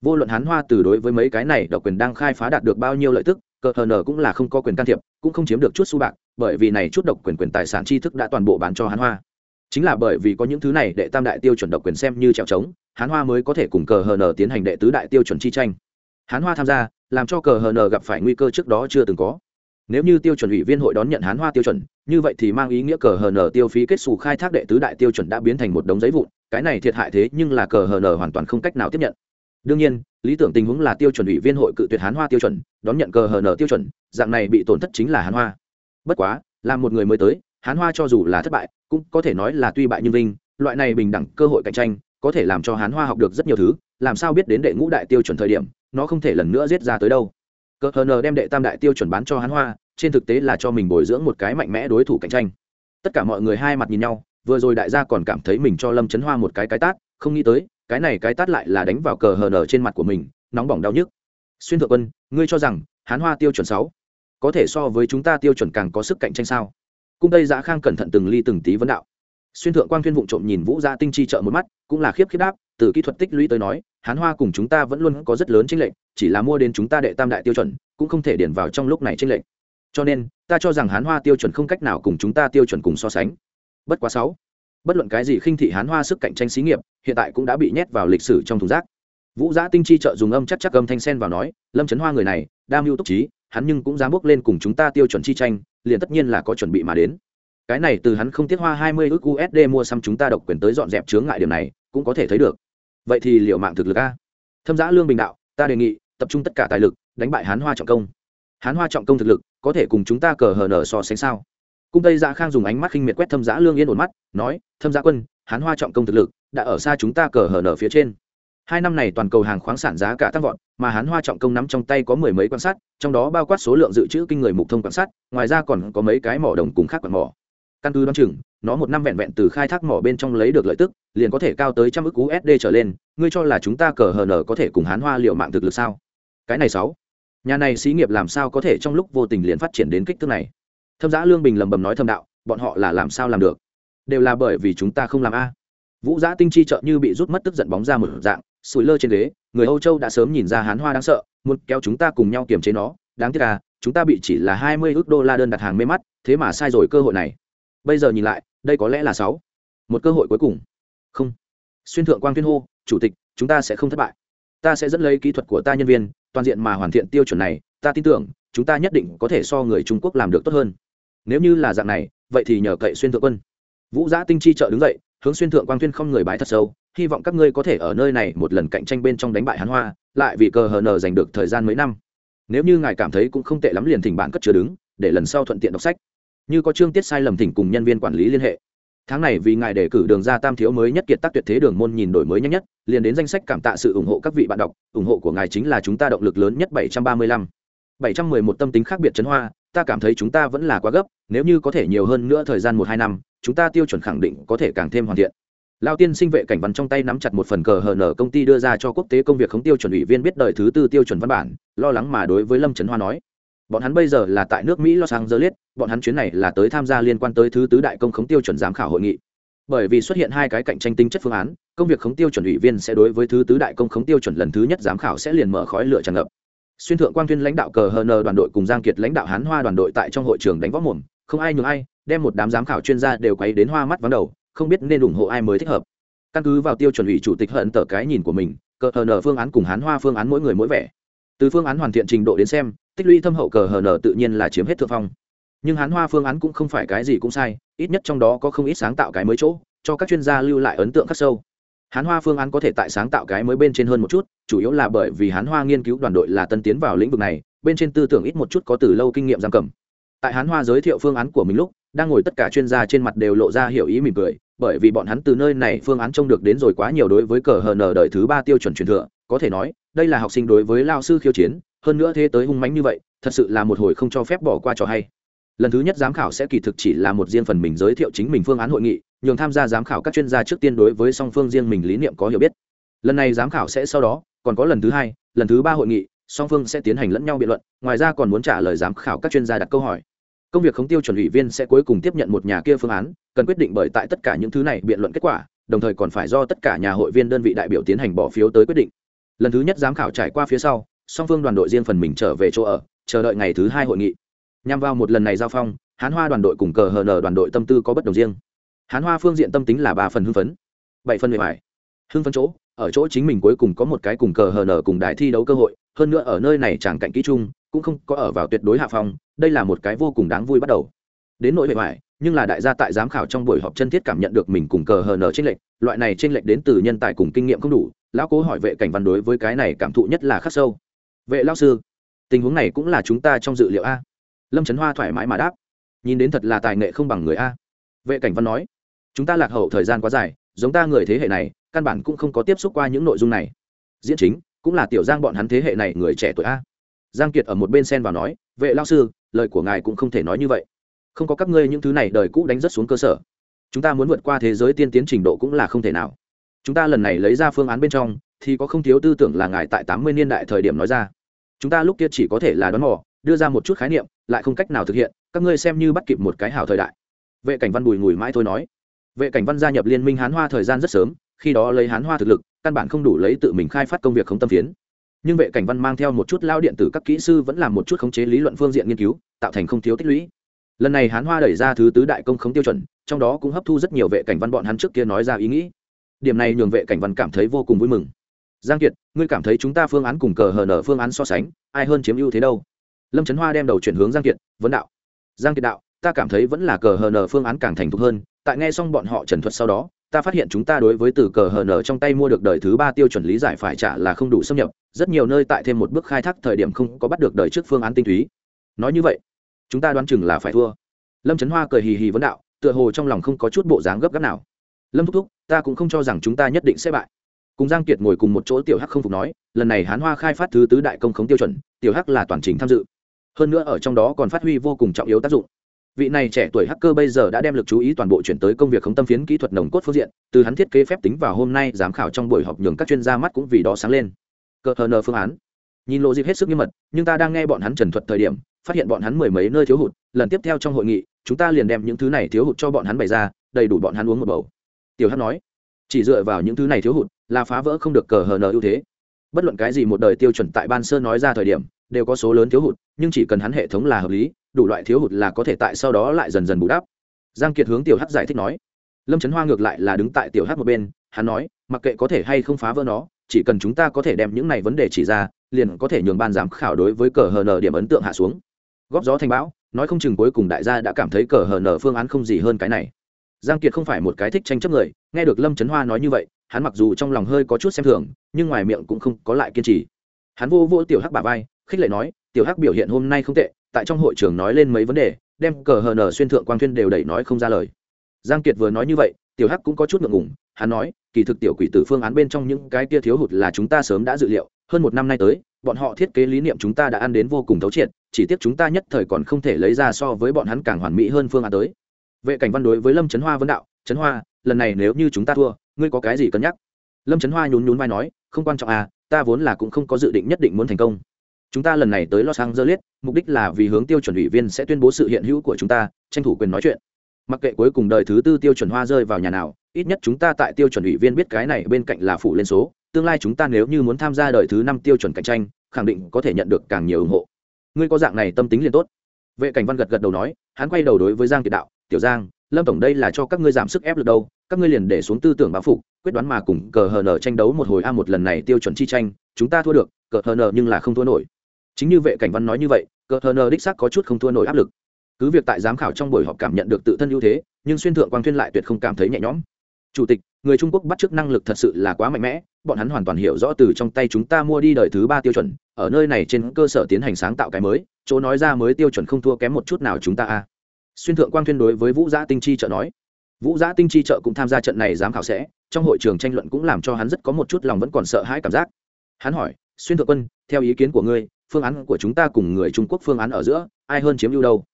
vô luận hán hoa từ đối với mấy cái này độc quyền đang khai phá đạt được bao nhiêu lợi tức, cờ hờ nở cũng là không có quyền can thiệp, cũng không chiếm được chút su bạc, bởi vì này chút độc quyền quyền tài sản tri thức đã toàn bộ bán cho hán hoa chính là bởi vì có những thứ này, đệ tam đại tiêu chuẩn độc quyền xem như trèo trống, hán hoa mới có thể cùng cờ hờ nờ tiến hành đệ tứ đại tiêu chuẩn chi tranh. Hán hoa tham gia, làm cho cờ hờ nờ gặp phải nguy cơ trước đó chưa từng có. Nếu như tiêu chuẩn ủy viên hội đón nhận hán hoa tiêu chuẩn, như vậy thì mang ý nghĩa cờ hờ nờ tiêu phí kết xù khai thác đệ tứ đại tiêu chuẩn đã biến thành một đống giấy vụn, cái này thiệt hại thế nhưng là cờ hờ nờ hoàn toàn không cách nào tiếp nhận. Đương nhiên, lý tưởng tình huống là tiêu chuẩn ủy viên hội cự tuyệt hán hoa tiêu chuẩn, đón nhận cờ hờ nờ tiêu chuẩn, dạng này bị tổn thất chính là hán hoa. Bất quá, là một người mới tới, hán hoa cho dù là thất bại cũng có thể nói là tuy bại nhưng vinh, loại này bình đẳng cơ hội cạnh tranh có thể làm cho hán hoa học được rất nhiều thứ, làm sao biết đến đệ ngũ đại tiêu chuẩn thời điểm, nó không thể lần nữa giết ra tới đâu. Cờ hờ nờ đem đệ tam đại tiêu chuẩn bán cho hán hoa, trên thực tế là cho mình bồi dưỡng một cái mạnh mẽ đối thủ cạnh tranh. Tất cả mọi người hai mặt nhìn nhau, vừa rồi đại gia còn cảm thấy mình cho lâm trấn hoa một cái cái tát, không nghĩ tới, cái này cái tát lại là đánh vào cờ hờ nờ trên mặt của mình, nóng bỏng đau nhức. Xuyên thượng quân, ngươi cho rằng hán hoa tiêu chuẩn sáu có thể so với chúng ta tiêu chuẩn càng có sức cạnh tranh sao? Cung tây giã khang cẩn thận từng ly từng tí vấn đạo. Xuyên thượng quang thiên vụng trộm nhìn vũ gia tinh chi trợ một mắt, cũng là khiếp khiếp đáp, từ kỹ thuật tích lũy tới nói, hán hoa cùng chúng ta vẫn luôn có rất lớn tranh lệch, chỉ là mua đến chúng ta đệ tam đại tiêu chuẩn, cũng không thể điển vào trong lúc này tranh lệch. Cho nên, ta cho rằng hán hoa tiêu chuẩn không cách nào cùng chúng ta tiêu chuẩn cùng so sánh. Bất quá sáu, bất luận cái gì khinh thị hán hoa sức cạnh tranh xí nghiệp, hiện tại cũng đã bị nhét vào lịch sử trong thùng rác. Vũ giã tinh chi trợ dùng âm chắc chắc âm thanh sen vào nói, lâm trấn hoa người này đam mưu túc trí, hắn nhưng cũng dám bước lên cùng chúng ta tiêu chuẩn chi tranh liền tất nhiên là có chuẩn bị mà đến. Cái này từ hắn không tiết hoa hai mươi ước usd mua xăm chúng ta độc quyền tới dọn dẹp chướng ngại điểm này, cũng có thể thấy được. Vậy thì liệu mạng thực lực a. Thâm giã lương bình đạo, ta đề nghị, tập trung tất cả tài lực, đánh bại hán hoa trọng công. Hán hoa trọng công thực lực, có thể cùng chúng ta cờ hờ nở so sánh sao? Cung tây dạ khang dùng ánh mắt khinh miệt quét thâm giã lương yên ổn mắt, nói, thâm giã quân, hán hoa trọng công thực lực, đã ở xa chúng ta cờ hờ nở phía trên hai năm này toàn cầu hàng khoáng sản giá cả tăng vọt, mà hán hoa trọng công nắm trong tay có mười mấy quan sát, trong đó bao quát số lượng dự trữ kinh người mục thông quan sát, ngoài ra còn có mấy cái mỏ đồng cùng khác quạt mỏ. Căn cứ đ o á n chừng, nó một năm vẹn vẹn từ khai thác mỏ bên trong lấy được lợi tức, liền có thể cao tới trăm ước usd trở lên, ngươi cho là chúng ta cờ hờ nở có thể cùng hán hoa liệu mạng thực lực sao? Cái này sáu. Nhà này xí nghiệp làm sao có thể trong lúc vô tình liền phát triển đến kích thước này? Thâm giã lương bình lầm bầm nói thâm đạo, bọn họ là làm sao làm được? Đều là bởi vì chúng ta không làm a. Vũ giã tinh chi trợ như bị rút mất tức giận bóng ra một dạng sủi lơ trên ghế, người âu châu đã sớm nhìn ra hán hoa đáng sợ, muốn kéo chúng ta cùng nhau kiềm chế nó. Đáng tiếc là chúng ta bị chỉ là hai mươi ước đô la đơn đặt hàng mê mắt, thế mà sai rồi cơ hội này. Bây giờ nhìn lại, đây có lẽ là sáu. Một cơ hội cuối cùng. Không. Xuyên thượng quang tuyên hô, chủ tịch, chúng ta sẽ không thất bại. Ta sẽ dẫn lấy kỹ thuật của ta nhân viên, toàn diện mà hoàn thiện tiêu chuẩn này. Ta tin tưởng, chúng ta nhất định có thể so người trung quốc làm được tốt hơn. Nếu như là dạng này, vậy thì nhờ cậy xuyên thượng quân. Vũ giã tinh chi trợ đứng dậy, hướng xuyên thượng quang tuyên không người bái thật sâu hy vọng các ngươi có thể ở nơi này một lần cạnh tranh bên trong đánh bại hắn hoa, lại vì cờ hờ nờ giành được thời gian mấy năm. Nếu như ngài cảm thấy cũng không tệ lắm liền thỉnh bạn cất chứa đứng, để lần sau thuận tiện đọc sách. Như có chương tiết sai lầm thỉnh cùng nhân viên quản lý liên hệ. Tháng này vì ngài đề cử đường ra tam thiếu mới nhất kiệt tác tuyệt thế đường môn nhìn đổi mới nhanh nhất, liền đến danh sách cảm tạ sự ủng hộ các vị bạn đọc, ủng hộ của ngài chính là chúng ta động lực lớn nhất 735. 711 tâm tính khác biệt chấn hoa, ta cảm thấy chúng ta vẫn là quá gấp, nếu như có thể nhiều hơn nữa thời gian một hai năm, chúng ta tiêu chuẩn khẳng định có thể càng thêm hoàn thiện lao tiên sinh vệ cảnh văn trong tay nắm chặt một phần cờ hờ nở công ty đưa ra cho quốc tế công việc không tiêu chuẩn ủy viên biết đời thứ tư tiêu chuẩn văn bản, lo lắng mà đối với lâm trấn hoa nói. Bọn hắn bây giờ là tại nước mỹ los angeles, bọn hắn chuyến này là tới tham gia liên quan tới thứ tứ đại công khống tiêu chuẩn giám khảo hội nghị. Bởi vì xuất hiện hai cái cạnh tranh tính chất phương án, công việc khống tiêu chuẩn ủy viên sẽ đối với thứ tứ đại công khống tiêu chuẩn lần thứ nhất giám khảo sẽ liền mở khói lửa tràn ngập. Xuyên thượng quang tuyên lãnh đạo cờ hờ nờ đoàn đội cùng giang kiệt lãnh đạo hán hoa đoàn đội tại trong hội trường đánh võ mồm, không ai nhường ai, đem một đám giám khảo chuyên gia đều quấy đến hoa mắt vắng đầu không biết nên ủng hộ ai mới thích hợp. Căn cứ vào tiêu chuẩn ủy chủ tịch hận tờ cái nhìn của mình, cờ hờ nở phương án cùng hán hoa phương án mỗi người mỗi vẻ. Từ phương án hoàn thiện trình độ đến xem, tích lũy thâm hậu cờ hờ nở tự nhiên là chiếm hết thượng phong. Nhưng hán hoa phương án cũng không phải cái gì cũng sai, ít nhất trong đó có không ít sáng tạo cái mới chỗ, cho các chuyên gia lưu lại ấn tượng khắc sâu. Hán hoa phương án có thể tại sáng tạo cái mới bên trên hơn một chút, chủ yếu là bởi vì hán hoa nghiên cứu đoàn đội là tân tiến vào lĩnh vực này, bên trên tư tưởng ít một chút có từ lâu kinh nghiệm giam cầm tại hán hoa giới thiệu phương án của mình lúc, đang ngồi tất cả chuyên gia trên mặt đều lộ ra hiểu ý mỉm cười, bởi vì bọn hắn từ nơi này phương án trông được đến rồi quá nhiều đối với cờ hờ nờ đời thứ ba tiêu chuẩn truyền thừa, có thể nói, đây là học sinh đối với lao sư khiêu chiến, hơn nữa thế tới hung mánh như vậy, thật sự là một hồi không cho phép bỏ qua cho hay. Lần thứ nhất giám khảo sẽ kỳ thực chỉ là một riêng phần mình giới thiệu chính mình phương án hội nghị, nhường tham gia giám khảo các chuyên gia trước tiên đối với song phương riêng mình lý niệm có hiểu biết. Lần này giám khảo sẽ sau đó, còn có lần thứ hai, lần thứ ba hội nghị song phương sẽ tiến hành lẫn nhau biện luận, ngoài ra còn muốn trả lời giám khảo các chuyên gia đặt câu hỏi. Công việc khống tiêu chuẩn ủy viên sẽ cuối cùng tiếp nhận một nhà kia phương án, cần quyết định bởi tại tất cả những thứ này biện luận kết quả, đồng thời còn phải do tất cả nhà hội viên đơn vị đại biểu tiến hành bỏ phiếu tới quyết định. Lần thứ nhất giám khảo trải qua phía sau, song phương đoàn đội riêng phần mình trở về chỗ ở, chờ đợi ngày thứ hai hội nghị. Nhằm vào một lần này giao phong, hán hoa đoàn đội cùng cờ hờ nờ đoàn đội tâm tư có bất đồng riêng. Hán hoa phương diện tâm tính là ba phần hưng phấn, bảy phần bề bài hưng phấn chỗ ở chỗ chính mình cuối cùng có một cái cùng cờ hờ ở cùng đài thi đấu cơ hội, hơn nữa ở nơi này chẳng cạnh kỹ chung, cũng không có ở vào tuyệt đối hạ phong, đây là một cái vô cùng đáng vui bắt đầu. Đến nỗi bề ngoài, nhưng là đại gia tại giám khảo trong buổi họp chân thiết cảm nhận được mình cùng cờ hờ nở trên lệnh loại này trên lệnh đến từ nhân tài cùng kinh nghiệm không đủ, lão cố hỏi vệ cảnh văn đối với cái này cảm thụ nhất là khắc sâu. Vệ lao sư, tình huống này cũng là chúng ta trong dự liệu a. Lâm trấn hoa thoải mái mà đáp. Nhìn đến thật là tài nghệ không bằng người a. Vệ cảnh văn nói, chúng ta lạc hậu thời gian quá dài, giống ta người thế hệ này căn bản cũng không có tiếp xúc qua những nội dung này. Diễn chính, cũng là tiểu giang bọn hắn thế hệ này người trẻ tuổi a. Giang kiệt ở một bên sen vào nói, vệ lao sư, lời của ngài cũng không thể nói như vậy. Không có các ngươi những thứ này đời cũ đánh rất xuống cơ sở. Chúng ta muốn vượt qua thế giới tiên tiến trình độ cũng là không thể nào. Chúng ta lần này lấy ra phương án bên trong, thì có không thiếu tư tưởng là ngài tại tám mươi niên đại thời điểm nói ra. Chúng ta lúc kia chỉ có thể là đón mò, đưa ra một chút khái niệm, lại không cách nào thực hiện, các ngươi xem như bắt kịp một cái hào thời đại. Vệ cảnh văn bùi ngùi mãi thôi nói. Vệ cảnh văn gia nhập liên minh hán hoa thời gian rất sớm khi đó lấy hán hoa thực lực, căn bản không đủ lấy tự mình khai phát công việc không tâm phiến. Nhưng vệ cảnh văn mang theo một chút lao điện tử các kỹ sư vẫn làm một chút khống chế lý luận phương diện nghiên cứu, tạo thành không thiếu tích lũy. Lần này hán hoa đẩy ra thứ tứ đại công khống tiêu chuẩn, trong đó cũng hấp thu rất nhiều vệ cảnh văn bọn hắn trước kia nói ra ý nghĩ. Điểm này nhường vệ cảnh văn cảm thấy vô cùng vui mừng. Giang kiệt, ngươi cảm thấy chúng ta phương án cùng cờ hờ nở phương án so sánh, ai hơn chiếm ưu thế đâu? Lâm trấn hoa đem đầu chuyển hướng giang kiệt, vấn đạo. Giang kiệt đạo, ta cảm thấy vẫn là cờ hờ nở phương án càng thành thục hơn, tại nghe xong bọn họ trần thuật sau đó ta phát hiện chúng ta đối với từ cờ hờ nở trong tay mua được đời thứ ba tiêu chuẩn lý giải phải trả là không đủ xâm nhập, rất nhiều nơi tại thêm một bước khai thác thời điểm không có bắt được đời trước phương án tinh túy. Nói như vậy, chúng ta đoán chừng là phải thua. Lâm trấn hoa cười hì hì vấn đạo, tựa hồ trong lòng không có chút bộ dáng gấp gáp nào. Lâm thúc thúc, ta cũng không cho rằng chúng ta nhất định sẽ bại. Cùng giang kiệt ngồi cùng một chỗ tiểu hắc không phục nói, lần này hán hoa khai phát thứ tứ đại công khống tiêu chuẩn, tiểu hắc là toàn trình tham dự. Hơn nữa ở trong đó còn phát huy vô cùng trọng yếu tác dụng vị này trẻ tuổi hacker bây giờ đã đem lực chú ý toàn bộ chuyển tới công việc khống tâm phiến kỹ thuật nồng cốt phương diện, từ hắn thiết kế phép tính vào hôm nay giám khảo trong buổi họp nhường các chuyên gia mắt cũng vì đó sáng lên. Cờ hờ nờ phương án. Nhìn lộ dịp hết sức nghiêm mật, nhưng ta đang nghe bọn hắn trần thuật thời điểm, phát hiện bọn hắn mười mấy nơi thiếu hụt, lần tiếp theo trong hội nghị, chúng ta liền đem những thứ này thiếu hụt cho bọn hắn bày ra, đầy đủ bọn hắn uống một bầu. Tiểu hát nói, chỉ dựa vào những thứ này thiếu hụt là phá vỡ không được cờ hờ nờ ưu thế. Bất luận cái gì một đời tiêu chuẩn tại ban sơ nói ra thời điểm, đều có số lớn thiếu hụt, nhưng chỉ cần hắn hệ thống là hợp lý đủ loại thiếu hụt là có thể tại sau đó lại dần dần bù đắp. Giang kiệt hướng tiểu Hắc giải thích nói, lâm trấn hoa ngược lại là đứng tại tiểu Hắc một bên, hắn nói, mặc kệ có thể hay không phá vỡ nó, chỉ cần chúng ta có thể đem những này vấn đề chỉ ra, liền có thể nhường ban giám khảo đối với cờ hờ nờ điểm ấn tượng hạ xuống. Góp gió thành bão, nói không chừng cuối cùng đại gia đã cảm thấy cờ hờ nờ phương án không gì hơn cái này. Giang kiệt không phải một cái thích tranh chấp người, nghe được lâm trấn hoa nói như vậy, hắn mặc dù trong lòng hơi có chút xem thường, nhưng ngoài miệng cũng không có lại kiên trì. Hắn vô vô tiểu hắc bà vai, khích lệ nói tiểu hắc biểu hiện hôm nay không tệ, tại trong hội trường nói lên mấy vấn đề, đem cờ hờ nở xuyên thượng quang thiên đều đẩy nói không ra lời. Giang kiệt vừa nói như vậy, tiểu hắc cũng có chút ngượng ngùng, hắn nói, kỳ thực tiểu quỷ tử phương án bên trong những cái kia thiếu hụt là chúng ta sớm đã dự liệu, hơn một năm nay tới, bọn họ thiết kế lý niệm chúng ta đã ăn đến vô cùng thấu triệt, chỉ tiếc chúng ta nhất thời còn không thể lấy ra so với bọn hắn càng hoàn mỹ hơn phương án tới. Vệ cảnh văn đối với lâm trấn hoa vấn đạo trấn hoa, lần này nếu như chúng ta thua, ngươi có cái gì cân nhắc? Lâm trấn hoa nhún nhún vai nói, không quan trọng à ta vốn là cũng không có dự định nhất định muốn thành công chúng ta lần này tới los angeles, mục đích là vì hướng tiêu chuẩn ủy viên sẽ tuyên bố sự hiện hữu của chúng ta, tranh thủ quyền nói chuyện. Mặc kệ cuối cùng đời thứ tư tiêu chuẩn hoa rơi vào nhà nào, ít nhất chúng ta tại tiêu chuẩn ủy viên biết cái này bên cạnh là phủ lên số. Tương lai chúng ta nếu như muốn tham gia đời thứ năm tiêu chuẩn cạnh tranh, khẳng định có thể nhận được càng nhiều ủng hộ. Ngươi có dạng này tâm tính liền tốt. Vệ cảnh văn gật gật đầu nói, hắn quay đầu đối với giang kiệt đạo, tiểu giang, lâm tổng đây là cho các ngươi giảm sức ép lực đâu, các ngươi liền để xuống tư tưởng báo phục, quyết đoán mà cùng cờ hờ nở tranh đấu một hồi a một lần này tiêu chuẩn chi tranh, chúng ta thua được, cờ hờ nở nhưng là không thua nổi chính như vệ cảnh văn nói như vậy cờ hờ nờ đích xác có chút không thua nổi áp lực. Cứ việc tại giám khảo trong buổi họp cảm nhận được tự thân ưu thế, nhưng xuyên thượng quang thuyên lại tuyệt không cảm thấy nhẹ nhõm. Chủ tịch, người trung quốc bắt chước năng lực thật sự là quá mạnh mẽ, bọn hắn hoàn toàn hiểu rõ từ trong tay chúng ta mua đi đời thứ ba tiêu chuẩn, ở nơi này trên cơ sở tiến hành sáng tạo cái mới, chỗ nói ra mới tiêu chuẩn không thua kém một chút nào chúng ta a. Xuyên thượng quang thuyên đối với vũ giã tinh chi trợ nói. Vũ giã tinh chi trợ cũng tham gia trận này giám khảo sẽ, trong hội trường tranh luận cũng làm cho hắn rất có một chút lòng vẫn còn sợ hãi cảm giác. Hắn hỏi, xuyên thượng quân, theo ý kiến của ngươi phương án của chúng ta cùng người trung quốc phương án ở giữa, ai hơn chiếm ưu đâu?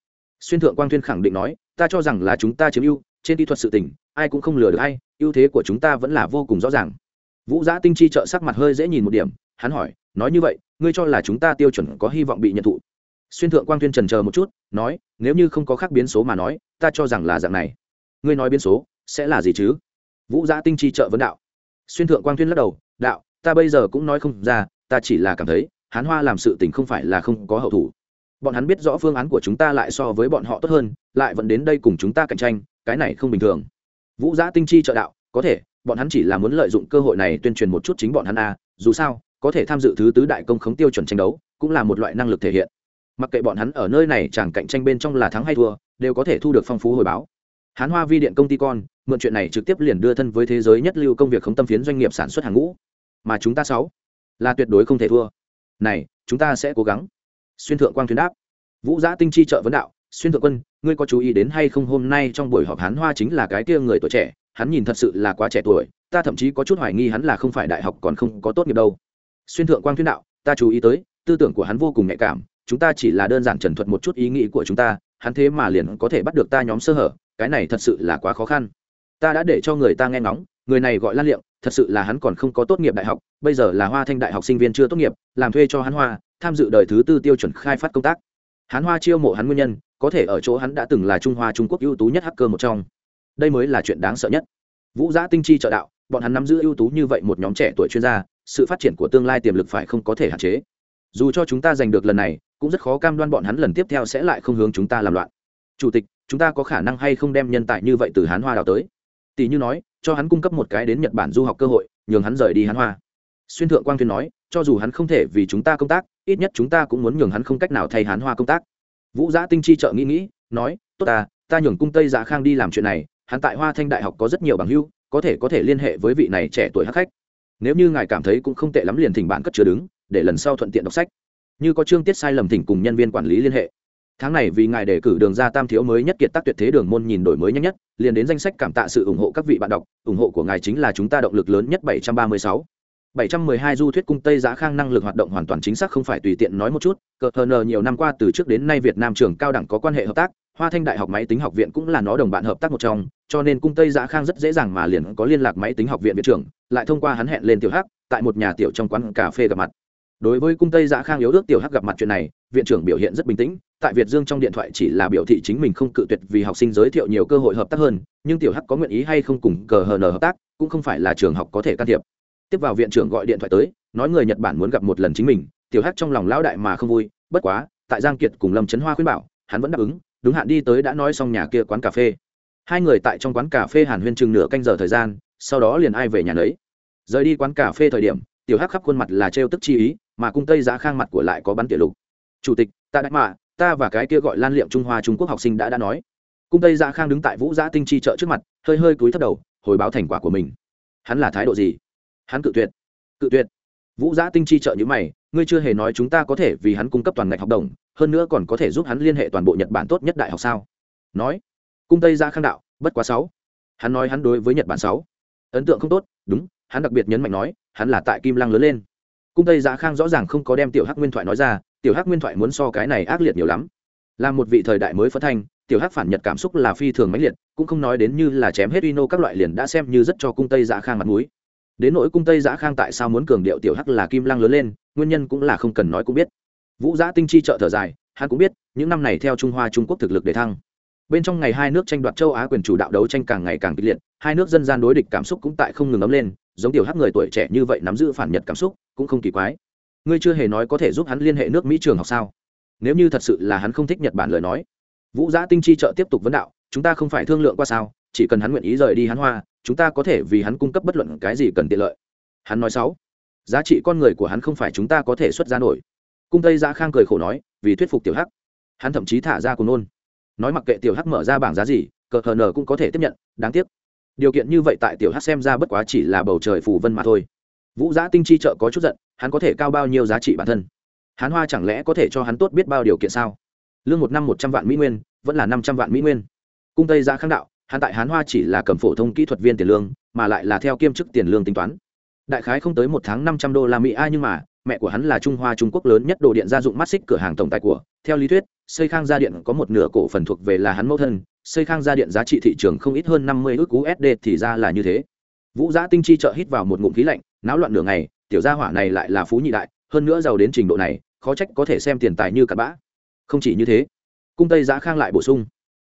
Xuyên thượng quang thuyên khẳng định nói, ta cho rằng là chúng ta chiếm ưu, trên kỹ thuật sự tình, ai cũng không lừa được ai, ưu thế của chúng ta vẫn là vô cùng rõ ràng. Vũ giã tinh chi trợ sắc mặt hơi dễ nhìn một điểm, hắn hỏi, nói như vậy, ngươi cho là chúng ta tiêu chuẩn có hy vọng bị nhận thụ? Xuyên thượng quang tuyên trần chờ một chút, nói, nếu như không có khác biến số mà nói, ta cho rằng là dạng này. Ngươi nói biến số, sẽ là gì chứ? Vũ giã tinh chi trợ vấn đạo. Xuyên thượng quang tuyên lắc đầu, đạo, ta bây giờ cũng nói không ra, ta chỉ là cảm thấy hán hoa làm sự tình không phải là không có hậu thủ. Bọn hắn biết rõ phương án của chúng ta lại so với bọn họ tốt hơn lại vẫn đến đây cùng chúng ta cạnh tranh cái này không bình thường. Vũ giã tinh chi trợ đạo có thể bọn hắn chỉ là muốn lợi dụng cơ hội này tuyên truyền một chút chính bọn hắn a à, dù sao có thể tham dự thứ tứ đại công khống tiêu chuẩn tranh đấu cũng là một loại năng lực thể hiện. Mặc kệ bọn hắn ở nơi này chẳng cạnh tranh bên trong là thắng hay thua đều có thể thu được phong phú hồi báo. Hán hoa vi điện công ty con mượn chuyện này trực tiếp liền đưa thân với thế giới nhất lưu công việc không tâm phiến doanh nghiệp sản xuất hàng ngũ. Mà chúng ta sáu là tuyệt đối không thể thua này, chúng ta sẽ cố gắng. Xuyên thượng quang thuyền đáp. Vũ giã tinh chi trợ vấn đạo, xuyên thượng quân, ngươi có chú ý đến hay không hôm nay trong buổi họp hán hoa chính là cái kia người tuổi trẻ, hắn nhìn thật sự là quá trẻ tuổi, ta thậm chí có chút hoài nghi hắn là không phải đại học còn không có tốt nghiệp đâu. Xuyên thượng quang tuyên đạo, ta chú ý tới, tư tưởng của hắn vô cùng nhạy cảm, chúng ta chỉ là đơn giản trần thuật một chút ý nghĩ của chúng ta, hắn thế mà liền có thể bắt được ta nhóm sơ hở, cái này thật sự là quá khó khăn ta đã để cho người ta nghe ngóng, người này gọi lan liệm, thật sự là hắn còn không có tốt nghiệp đại học, bây giờ là hoa thanh đại học sinh viên chưa tốt nghiệp, làm thuê cho hắn hoa, tham dự đời thứ tư tiêu chuẩn khai phát công tác. Hắn hoa chiêu mộ hắn nguyên nhân, có thể ở chỗ hắn đã từng là trung hoa trung quốc ưu tú nhất hacker một trong. Đây mới là chuyện đáng sợ nhất. Vũ giã tinh chi trợ đạo, bọn hắn nắm giữ ưu tú như vậy một nhóm trẻ tuổi chuyên gia, sự phát triển của tương lai tiềm lực phải không có thể hạn chế. Dù cho chúng ta giành được lần này, cũng rất khó cam đoan bọn hắn lần tiếp theo sẽ lại không hướng chúng ta làm loạn. Chủ tịch, chúng ta có khả năng hay không đem nhân tài như vậy từ hán hoa đào tới? Tỷ như nói, cho hắn cung cấp một cái đến nhật bản du học cơ hội, nhường hắn rời đi hắn hoa. Xuyên thượng quang tuyên nói, cho dù hắn không thể vì chúng ta công tác, ít nhất chúng ta cũng muốn nhường hắn không cách nào thay hắn hoa công tác. Vũ giã tinh chi trợ nghĩ nghĩ, nói, tốt ta ta nhường cung tây giã khang đi làm chuyện này, hắn tại hoa thanh đại học có rất nhiều bằng hưu có thể có thể liên hệ với vị này trẻ tuổi hắc khách. Nếu như ngài cảm thấy cũng không tệ lắm liền thỉnh bạn cất chứa đứng, để lần sau thuận tiện đọc sách. Như có chương tiết sai lầm thỉnh cùng nhân viên quản lý liên hệ tháng này vì ngài đề cử đường ra tam thiếu mới nhất kiệt tác tuyệt thế đường môn nhìn đổi mới nhanh nhất liền đến danh sách cảm tạ sự ủng hộ các vị bạn đọc ủng hộ của ngài chính là chúng ta động lực lớn nhất 736. 712 du thuyết cung Tây Giá Khang năng lực hoạt động hoàn toàn chính xác không phải tùy tiện nói một chút, cờ hờ nhiều năm qua từ trước đến nay Việt Nam trường cao đẳng có quan hệ hợp tác, Hoa Thanh Đại học Máy tính học viện cũng là nó đồng bạn hợp tác một trong, cho nên cung Tây Giá Khang rất dễ dàng mà liền có liên lạc Máy tính học viện viện trưởng, lại thông qua hắn hẹn lên tiểu Hắc, tại một nhà tiểu trong quán cà phê gặp mặt. Đối với cung Tây giã Khang yếu ước tiểu Hắc gặp mặt chuyện này, viện trưởng biểu hiện rất bình tĩnh, tại Việt Dương trong điện thoại chỉ là biểu thị chính mình không cự tuyệt vì học sinh giới thiệu nhiều cơ hội hợp tác hơn, nhưng tiểu Hắc có nguyện ý hay không cùng cờ hờ hợp tác, cũng không phải là trường học có thể can thiệp. Tiếp vào viện trưởng gọi điện thoại tới nói người nhật bản muốn gặp một lần chính mình tiểu hắc trong lòng lão đại mà không vui bất quá tại giang kiệt cùng lâm trấn hoa khuyên bảo hắn vẫn đáp ứng đúng hạn đi tới đã nói xong nhà kia quán cà phê. Hai người tại trong quán cà phê hàn huyên chừng nửa canh giờ thời gian sau đó liền ai về nhà nấy. Rời đi quán cà phê thời điểm tiểu hắc khắp khuôn mặt là trêu tức chi ý mà cung tây giá khang mặt của lại có bắn tiểu lục. Chủ tịch, ta đã mạ, ta và cái kia gọi lan liệm trung hoa trung quốc học sinh đã đã nói. Cung tây giá khang đứng tại vũ giã tinh chi chợ trước mặt, hơi hơi cúi thấp đầu, hồi báo thành quả của mình. Hắn là thái độ gì? Hắn cự tuyệt. Cự tuyệt. Vũ giã tinh chi trợ như mày, ngươi chưa hề nói chúng ta có thể vì hắn cung cấp toàn ngạch học đồng, hơn nữa còn có thể giúp hắn liên hệ toàn bộ nhật bản tốt nhất đại học sao? Nói. Cung tây ra khang đạo, bất quá sáu. Hắn nói hắn đối với nhật bản sáu. Ấn tượng không tốt, đúng, hắn đặc biệt nhấn mạnh nói, hắn là tại kim lăng lớn lên cung tây giá khang rõ ràng không có đem tiểu hắc nguyên thoại nói ra, tiểu hắc nguyên thoại muốn so cái này ác liệt nhiều lắm. Là một vị thời đại mới phất thanh, tiểu hắc phản nhật cảm xúc là phi thường mãnh liệt, cũng không nói đến như là chém hết uy nô các loại liền đã xem như rất cho cung tây giá khang mặt mũi. Đến nỗi cung tây giã khang tại sao muốn cường điệu tiểu hắc là kim lăng lớn lên, nguyên nhân cũng là không cần nói cũng biết. Vũ giã tinh chi trợ thở dài, hắn cũng biết, những năm này theo trung hoa trung quốc thực lực để thăng. Bên trong ngày hai nước tranh đoạt châu á quyền chủ đạo đấu tranh càng ngày càng kịch liệt, hai nước dân gian đối địch cảm xúc cũng tại không ngừng ấm lên giống tiểu hắc người tuổi trẻ như vậy nắm giữ phản nhật cảm xúc, cũng không kỳ quái. Ngươi chưa hề nói có thể giúp hắn liên hệ nước mỹ trường học sao? Nếu như thật sự là hắn không thích nhật bản lời nói, vũ giã tinh chi trợ tiếp tục vấn đạo, chúng ta không phải thương lượng qua sao? Chỉ cần hắn nguyện ý rời đi hắn hoa, chúng ta có thể vì hắn cung cấp bất luận cái gì cần tiện lợi. Hắn nói sáu giá trị con người của hắn không phải chúng ta có thể xuất ra nổi. Cung tây giã khang cười khổ nói, vì thuyết phục tiểu hắc, hắn thậm chí thả ra cùng nôn. Nói mặc kệ tiểu hắc mở ra bảng giá gì, cờ hờ nờ cũng có thể tiếp nhận, đáng tiếc điều kiện như vậy tại tiểu hắc xem ra bất quá chỉ là bầu trời phủ vân mà thôi. Vũ giã tinh chi trợ có chút giận, hắn có thể cao bao nhiêu giá trị bản thân? Hắn hoa chẳng lẽ có thể cho hắn tốt biết bao điều kiện sao? Lương một năm một trăm vạn mỹ nguyên, vẫn là năm trăm vạn mỹ nguyên. Cung tây giã khang đạo, hắn tại hán hoa chỉ là cầm phổ thông kỹ thuật viên tiền lương, mà lại là theo kiêm chức tiền lương tính toán. Đại khái không tới một tháng năm trăm đô la mỹ, ai nhưng mà, mẹ của hắn là trung hoa trung quốc lớn nhất đồ điện gia dụng mắt xích cửa hàng tổng tài của. Theo lý thuyết, xây khang gia điện có một nửa cổ phần thuộc về là hắn mẫu thân xây khang gia điện giá trị thị trường không ít hơn năm mươi ước usd thì ra là như thế. Vũ giã tinh chi trợ hít vào một ngụm khí lạnh, náo loạn nửa ngày, tiểu gia hỏa này lại là phú nhị đại, hơn nữa giàu đến trình độ này, khó trách có thể xem tiền tài như cặn bã. Không chỉ như thế, cung tây giã khang lại bổ sung.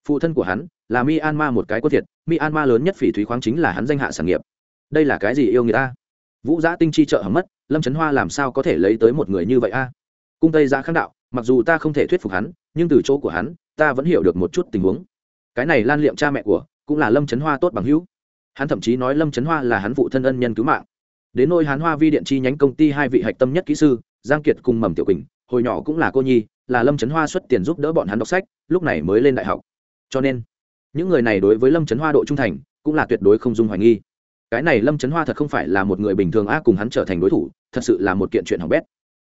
Phụ thân của hắn là myanmar một cái quân thiệt, myanmar lớn nhất phỉ thúy khoáng chính là hắn danh hạ sản nghiệp. Đây là cái gì yêu người ta vũ giã tinh chi trợ hầm mất, lâm trấn hoa làm sao có thể lấy tới một người như vậy a? Cung tây giã Khang đạo, mặc dù ta không thể thuyết phục hắn, nhưng từ chỗ của hắn, ta vẫn hiểu được một chút tình huống cái này lan liệm cha mẹ của, cũng là lâm trấn hoa tốt bằng hữu. Hắn thậm chí nói lâm trấn hoa là hắn phụ thân ân nhân cứu mạng. Đến nôi hán hoa vi điện chi nhánh công ty hai vị hạch tâm nhất kỹ sư, giang kiệt cùng mầm tiểu quỳnh, hồi nhỏ cũng là cô nhi, là lâm trấn hoa xuất tiền giúp đỡ bọn hắn đọc sách, lúc này mới lên đại học. Cho nên, những người này đối với lâm trấn hoa độ trung thành, cũng là tuyệt đối không dung hoài nghi. Cái này lâm trấn hoa thật không phải là một người bình thường a, cùng hắn trở thành đối thủ, thật sự là một kiện chuyện hỏng bét.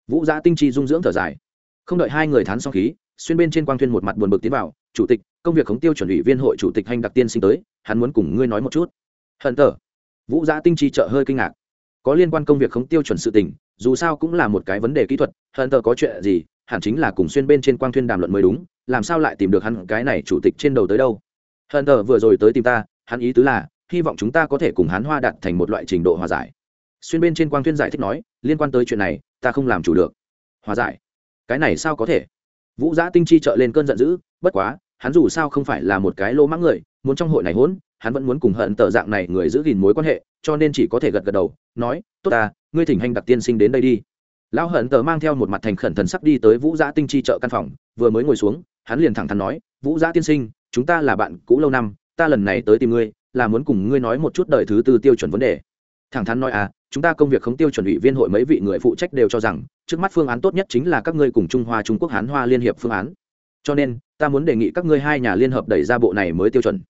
Vũ giã tinh chi dung dưỡng thở dài. Không đợi hai người thán xong khí xuyên bên trên quang thuyên một mặt buồn bực tiến vào, chủ tịch, công việc khống tiêu chuẩn ủy viên hội chủ tịch hành đặc tiên sinh tới, hắn muốn cùng ngươi nói một chút. Hận tờ. Vũ giã tinh chi trợ hơi kinh ngạc. Có liên quan công việc khống tiêu chuẩn sự tình, dù sao cũng là một cái vấn đề kỹ thuật, hận tờ có chuyện gì, hẳn chính là cùng xuyên bên trên quang thuyên đàm luận mới đúng, làm sao lại tìm được hắn cái này chủ tịch trên đầu tới đâu? Hận tờ vừa rồi tới tìm ta, hắn ý tứ là, hy vọng chúng ta có thể cùng hắn hoa đạt thành một loại trình độ hòa giải. Xuyên bên trên quang thuyên giải thích nói, liên quan tới chuyện này, ta không làm chủ được. Hòa giải? Cái này sao có thể? Vũ giã tinh chi trợ lên cơn giận dữ, bất quá, hắn dù sao không phải là một cái lô mãng người, muốn trong hội này hỗn, hắn vẫn muốn cùng hận tờ dạng này người giữ gìn mối quan hệ, cho nên chỉ có thể gật gật đầu, nói, tốt ta, ngươi thỉnh hành đặc tiên sinh đến đây đi. Lão hận tờ mang theo một mặt thành khẩn thần sắp đi tới vũ giã tinh chi trợ căn phòng, vừa mới ngồi xuống, hắn liền thẳng thắn nói, vũ giã tiên sinh, chúng ta là bạn cũ lâu năm, ta lần này tới tìm ngươi, là muốn cùng ngươi nói một chút đời thứ tư tiêu chuẩn vấn đề. Thẳng thắn nói à chúng ta công việc khống tiêu chuẩn ủy viên hội mấy vị người phụ trách đều cho rằng, trước mắt phương án tốt nhất chính là các ngươi cùng trung hoa, trung quốc, hán hoa liên hiệp phương án. Cho nên, ta muốn đề nghị các ngươi hai nhà liên hợp đẩy ra bộ này mới tiêu chuẩn.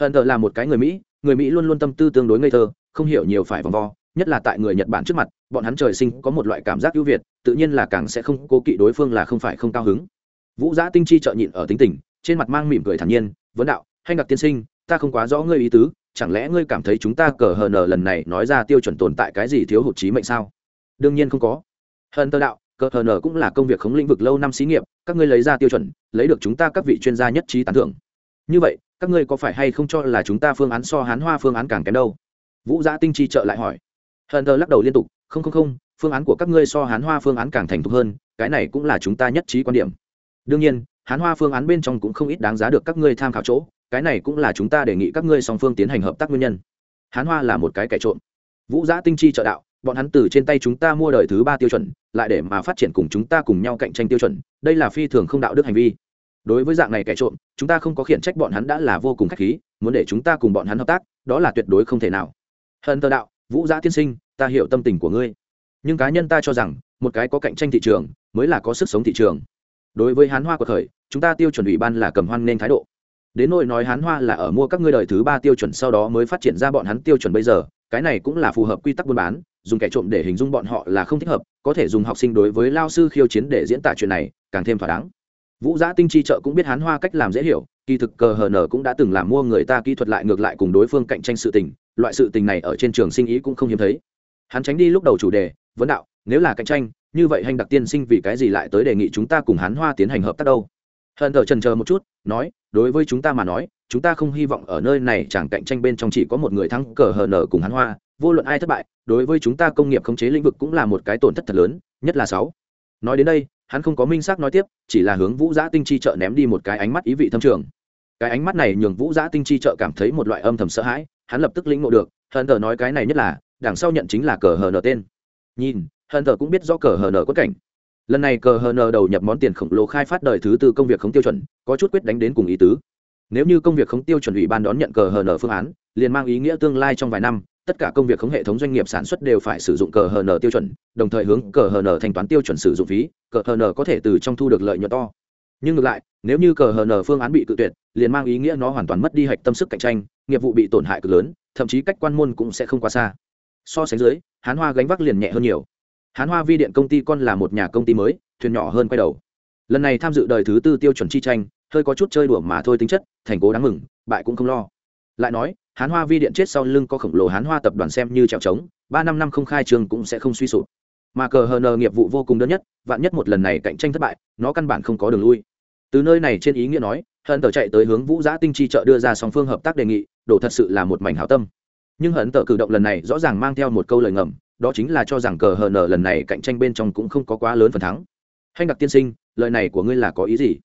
Hận thờ là một cái người mỹ người mỹ luôn luôn tâm tư tương đối ngây thơ, không hiểu nhiều phải vòng vo, nhất là tại người nhật bản trước mặt, bọn hắn trời sinh có một loại cảm giác ưu việt, tự nhiên là càng sẽ không cố kỵ đối phương là không phải không cao hứng. Vũ giã tinh chi trợ nhịn ở tính tình, trên mặt mang mỉm cười thản nhiên, vấn đạo, hay ngặt tiên sinh, ta không quá rõ ngươi ý tứ chẳng lẽ ngươi cảm thấy chúng ta cờ hờ nở lần này nói ra tiêu chuẩn tồn tại cái gì thiếu hụt trí mệnh sao? Đương nhiên không có. Hận tơ đạo, cờ hờ nở cũng là công việc khống lĩnh vực lâu năm xí nghiệp, các ngươi lấy ra tiêu chuẩn, lấy được chúng ta các vị chuyên gia nhất trí tán thưởng. Như vậy, các ngươi có phải hay không cho là chúng ta phương án so hán hoa phương án càng kém đâu? Vũ giã tinh chi trợ lại hỏi. Hận tơ lắc đầu liên tục, không không không, phương án của các ngươi so hán hoa phương án càng thành thục hơn, cái này cũng là chúng ta nhất trí quan điểm. Đương nhiên, hán hoa phương án bên trong cũng không ít đáng giá được các ngươi tham khảo chỗ cái này cũng là chúng ta đề nghị các ngươi song phương tiến hành hợp tác nguyên nhân. Hán hoa là một cái kẻ trộm. Vũ giã tinh chi trợ đạo, bọn hắn từ trên tay chúng ta mua đời thứ ba tiêu chuẩn, lại để mà phát triển cùng chúng ta cùng nhau cạnh tranh tiêu chuẩn, đây là phi thường không đạo đức hành vi. Đối với dạng này kẻ trộm, chúng ta không có khiển trách bọn hắn đã là vô cùng k h á c h khí, muốn để chúng ta cùng bọn hắn hợp tác, đó là tuyệt đối không thể nào. Hận tờ đạo, vũ giã tiên sinh, ta hiểu tâm tình của ngươi. Nhưng cá nhân ta cho rằng, một cái có cạnh tranh thị trường, mới là có sức sống thị trường. Đối với hán hoa của thời chúng ta tiêu chuẩn ủy ban là cầm hoan nên thái độ đến nỗi nói hán hoa là ở mua các ngươi đời thứ ba tiêu chuẩn sau đó mới phát triển ra bọn hắn tiêu chuẩn bây giờ, cái này cũng là phù hợp quy tắc buôn bán, dùng kẻ trộm để hình dung bọn họ là không thích hợp, có thể dùng học sinh đối với lao sư khiêu chiến để diễn tả chuyện này, càng thêm thỏa đáng. Vũ giã tinh chi trợ cũng biết hán hoa cách làm dễ hiểu, kỳ thực cờ hờ nở cũng đã từng làm mua người ta kỹ thuật lại ngược lại cùng đối phương cạnh tranh sự tình, loại sự tình này ở trên trường sinh ý cũng không hiếm thấy. Hắn tránh đi lúc đầu chủ đề, vấn đạo, nếu là cạnh tranh, như vậy hành đặc tiên sinh vì cái gì lại tới đề nghị chúng ta cùng hán hoa tiến hành hợp tác đâu? Hận thờ trần chờ một chút, nói, đối với chúng ta mà nói, chúng ta không hy vọng ở nơi này chẳng cạnh tranh bên trong chỉ có một người thắng cờ hờ nở cùng hắn hoa, vô luận ai thất bại, đối với chúng ta công nghiệp khống chế lĩnh vực cũng là một cái tổn thất thật lớn, nhất là sáu. Nói đến đây, hắn không có minh xác nói tiếp, chỉ là hướng vũ giã tinh chi trợ ném đi một cái ánh mắt ý vị thâm trường. Cái ánh mắt này nhường vũ giã tinh chi trợ cảm thấy một loại âm thầm sợ hãi, hắn lập tức lĩnh ngộ được, hận thờ nói cái này nhất là, đằng sau nhận chính là cờ hờ nở tên. Nhìn, hận thờ cũng biết rõ cờ hờ nở quất cảnh lần này cờ hờ nờ đầu nhập món tiền khổng lồ khai phát đời thứ tư công việc không tiêu chuẩn, có chút quyết đánh đến cùng ý tứ. Nếu như công việc không tiêu chuẩn ủy ban đón nhận cờ hờ nờ phương án, liền mang ý nghĩa tương lai trong vài năm, tất cả công việc không hệ thống doanh nghiệp sản xuất đều phải sử dụng cờ hờ nờ tiêu chuẩn, đồng thời hướng cờ hờ nờ thanh toán tiêu chuẩn sử dụng phí, cờ hờ nờ có thể từ trong thu được lợi nhuận to. Nhưng ngược lại, nếu như cờ hờ nờ phương án bị cự tuyệt, liền mang ý nghĩa nó hoàn toàn mất đi hạch tâm sức cạnh tranh, nghiệp vụ bị tổn hại cực lớn, thậm chí cách quan môn cũng sẽ không quá xa. So sánh dưới, hán hoa gánh vác liền nhẹ hơn nhiều hán hoa vi điện công ty con là một nhà công ty mới, thuyền nhỏ hơn quay đầu. Lần này tham dự đời thứ tư tiêu chuẩn chi tranh, hơi có chút chơi đùa mà thôi tính chất, thành cố đáng mừng, bại cũng không lo. Lại nói, hán hoa vi điện chết sau lưng có khổng lồ hán hoa tập đoàn xem như trèo trống, ba năm năm không khai trường cũng sẽ không suy sụp. Mà cờ hờ nờ nghiệp vụ vô cùng đơn nhất, vạn nhất một lần này cạnh tranh thất bại, nó căn bản không có đường lui. Từ nơi này trên ý nghĩa nói, hận tờ chạy tới hướng vũ giã tinh chi chợ đưa ra song phương hợp tác đề nghị, đổ thật sự là một mảnh hảo tâm. Nhưng hận tờ cử động lần này rõ ràng mang theo một câu lời ngầm đó chính là cho rằng cờ hờ nở lần này cạnh tranh bên trong cũng không có quá lớn phần thắng. Hành đặc tiên sinh, lời này của ngươi là có ý gì?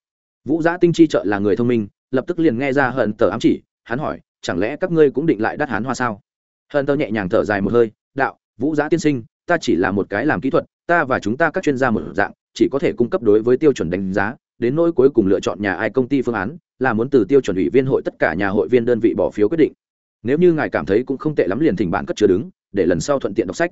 Vũ giã tinh chi trợ là người thông minh, lập tức liền nghe ra hận tờ ám chỉ, hắn hỏi, chẳng lẽ các ngươi cũng định lại đắt hán hoa sao? Hận tờ nhẹ nhàng thở dài một hơi, đạo, vũ giã tiên sinh, ta chỉ là một cái làm kỹ thuật, ta và chúng ta các chuyên gia một dạng, chỉ có thể cung cấp đối với tiêu chuẩn đánh giá, đến nỗi cuối cùng lựa chọn nhà ai công ty phương án, là muốn từ tiêu chuẩn ủy viên hội tất cả nhà hội viên đơn vị bỏ phiếu quyết định. Nếu như ngài cảm thấy cũng không tệ lắm liền thỉnh bản cất chứa đứng, để lần sau thuận tiện đọc sách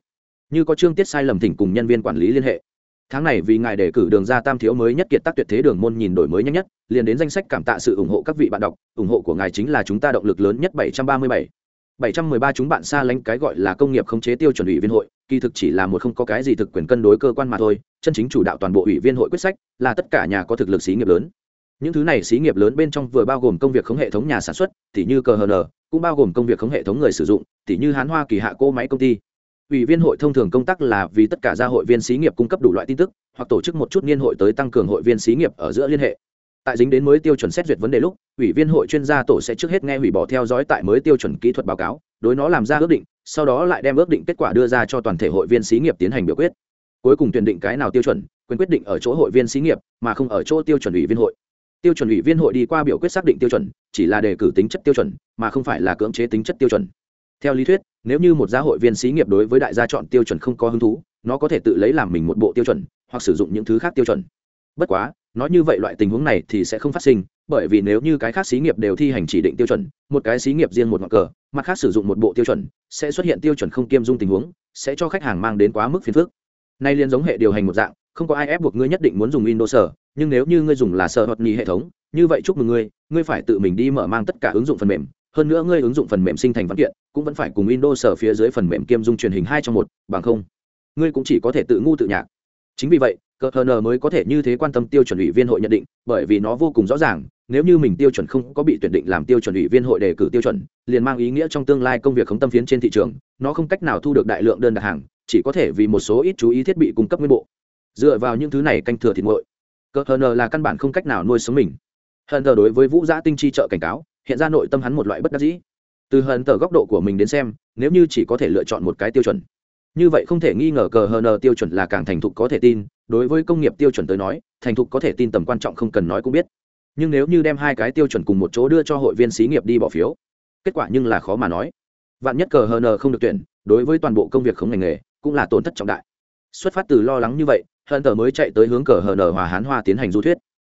như có chương tiết sai lầm thỉnh cùng nhân viên quản lý liên hệ tháng này vì ngài đề cử đường ra tam thiếu mới nhất kiệt tác tuyệt thế đường môn nhìn đổi mới nhanh nhất liền đến danh sách cảm tạ sự ủng hộ các vị bạn đọc ủng hộ của ngài chính là chúng ta động lực lớn nhất 737. 713 chúng bạn xa lánh cái gọi là công nghiệp khống chế tiêu chuẩn ủy viên hội, kỳ thực chỉ là một không có cái gì thực quyền cân đối cơ quan mà thôi, chân chính chủ đạo toàn bộ ủy viên hội quyết sách là tất cả nhà có thực lực xí nghiệp lớn. Những thứ này xí nghiệp lớn bên trong vừa bao gồm công việc khống hệ thống nhà sản xuất, tỷ như CHN, cũng bao gồm công việc khống hệ thống người sử dụng, tỷ như Hán Hoa kỳ hạ cô máy công ty. Ủy viên hội thông thường công tác là vì tất cả gia hội viên xí nghiệp cung cấp đủ loại tin tức, hoặc tổ chức một chút niên hội tới tăng cường hội viên xí nghiệp ở giữa liên hệ. Tại dính đến mới tiêu chuẩn xét duyệt vấn đề lúc ủy viên hội chuyên gia tổ sẽ trước hết nghe hủy bỏ theo dõi tại mới tiêu chuẩn kỹ thuật báo cáo đối nó làm ra ước định sau đó lại đem ước định kết quả đưa ra cho toàn thể hội viên xí nghiệp tiến hành biểu quyết. Cuối cùng tuyển định cái nào tiêu chuẩn quyền quyết định ở chỗ hội viên xí nghiệp mà không ở chỗ tiêu chuẩn ủy viên hội. Tiêu chuẩn ủy viên hội đi qua biểu quyết xác định tiêu chuẩn chỉ là đề cử tính chất tiêu chuẩn mà không phải là cưỡng chế tính chất tiêu chuẩn theo lý thuyết, nếu như một gia hội viên xí nghiệp đối với đại gia chọn tiêu chuẩn không có hứng thú, nó có thể tự lấy làm mình một bộ tiêu chuẩn, hoặc sử dụng những thứ khác tiêu chuẩn. Bất quá, nói như vậy loại tình huống này thì sẽ không phát sinh, bởi vì nếu như cái khác xí nghiệp đều thi hành chỉ định tiêu chuẩn, một cái xí nghiệp riêng một ngọn cờ, mặt khác sử dụng một bộ tiêu chuẩn, sẽ xuất hiện tiêu chuẩn không kiêm dung tình huống, sẽ cho khách hàng mang đến quá mức phiền phức. Nay liên giống hệ điều hành một dạng, không có ai ép buộc ngươi nhất định muốn dùng windows sở, nhưng nếu như ngươi dùng là sở hoặc nhì hệ thống, như vậy chúc mừng ngươi ngươi phải tự mình đi mở mang tất cả ứng dụng phần mềm hơn nữa ngươi ứng dụng phần mềm sinh thành văn kiện, cũng vẫn phải cùng windows sở phía dưới phần mềm kiêm dung truyền hình hai trong một, bằng không, ngươi cũng chỉ có thể tự ngu tự nhạc. Chính vì vậy cờ hờn mới có thể như thế quan tâm tiêu chuẩn ủy viên hội nhận định, bởi vì nó vô cùng rõ ràng, nếu như mình tiêu chuẩn không có bị tuyển định làm tiêu chuẩn ủy viên hội đề cử tiêu chuẩn, liền mang ý nghĩa trong tương lai công việc khống tâm phiến trên thị trường, nó không cách nào thu được đại lượng đơn đặt hàng, chỉ có thể vì một số ít chú ý thiết bị cung cấp nguyên bộ. Dựa vào những thứ này canh thừa thịt nguội cờ hờn là căn bản không cách nào nuôi sống mình. Hờn đối với vũ giã tinh chi trợ cảnh cáo hiện ra nội tâm hắn một loại bất đắc dĩ. Từ hận tờ góc độ của mình đến xem, nếu như chỉ có thể lựa chọn một cái tiêu chuẩn, như vậy không thể nghi ngờ cờ hờ tiêu chuẩn là càng thành thục có thể tin, đối với công nghiệp tiêu chuẩn tới nói, thành thục có thể tin tầm quan trọng không cần nói cũng biết. Nhưng nếu như đem hai cái tiêu chuẩn cùng một chỗ đưa cho hội viên xí nghiệp đi bỏ phiếu, kết quả nhưng là khó mà nói. Vạn nhất cờ hờ không được tuyển, đối với toàn bộ công việc không ngành nghề, cũng là tổn thất trọng đại. Xuất phát từ lo lắng như vậy hận tờ mới chạy tới hướng cờ hờ hòa hán hoa tiến hành du thuyết.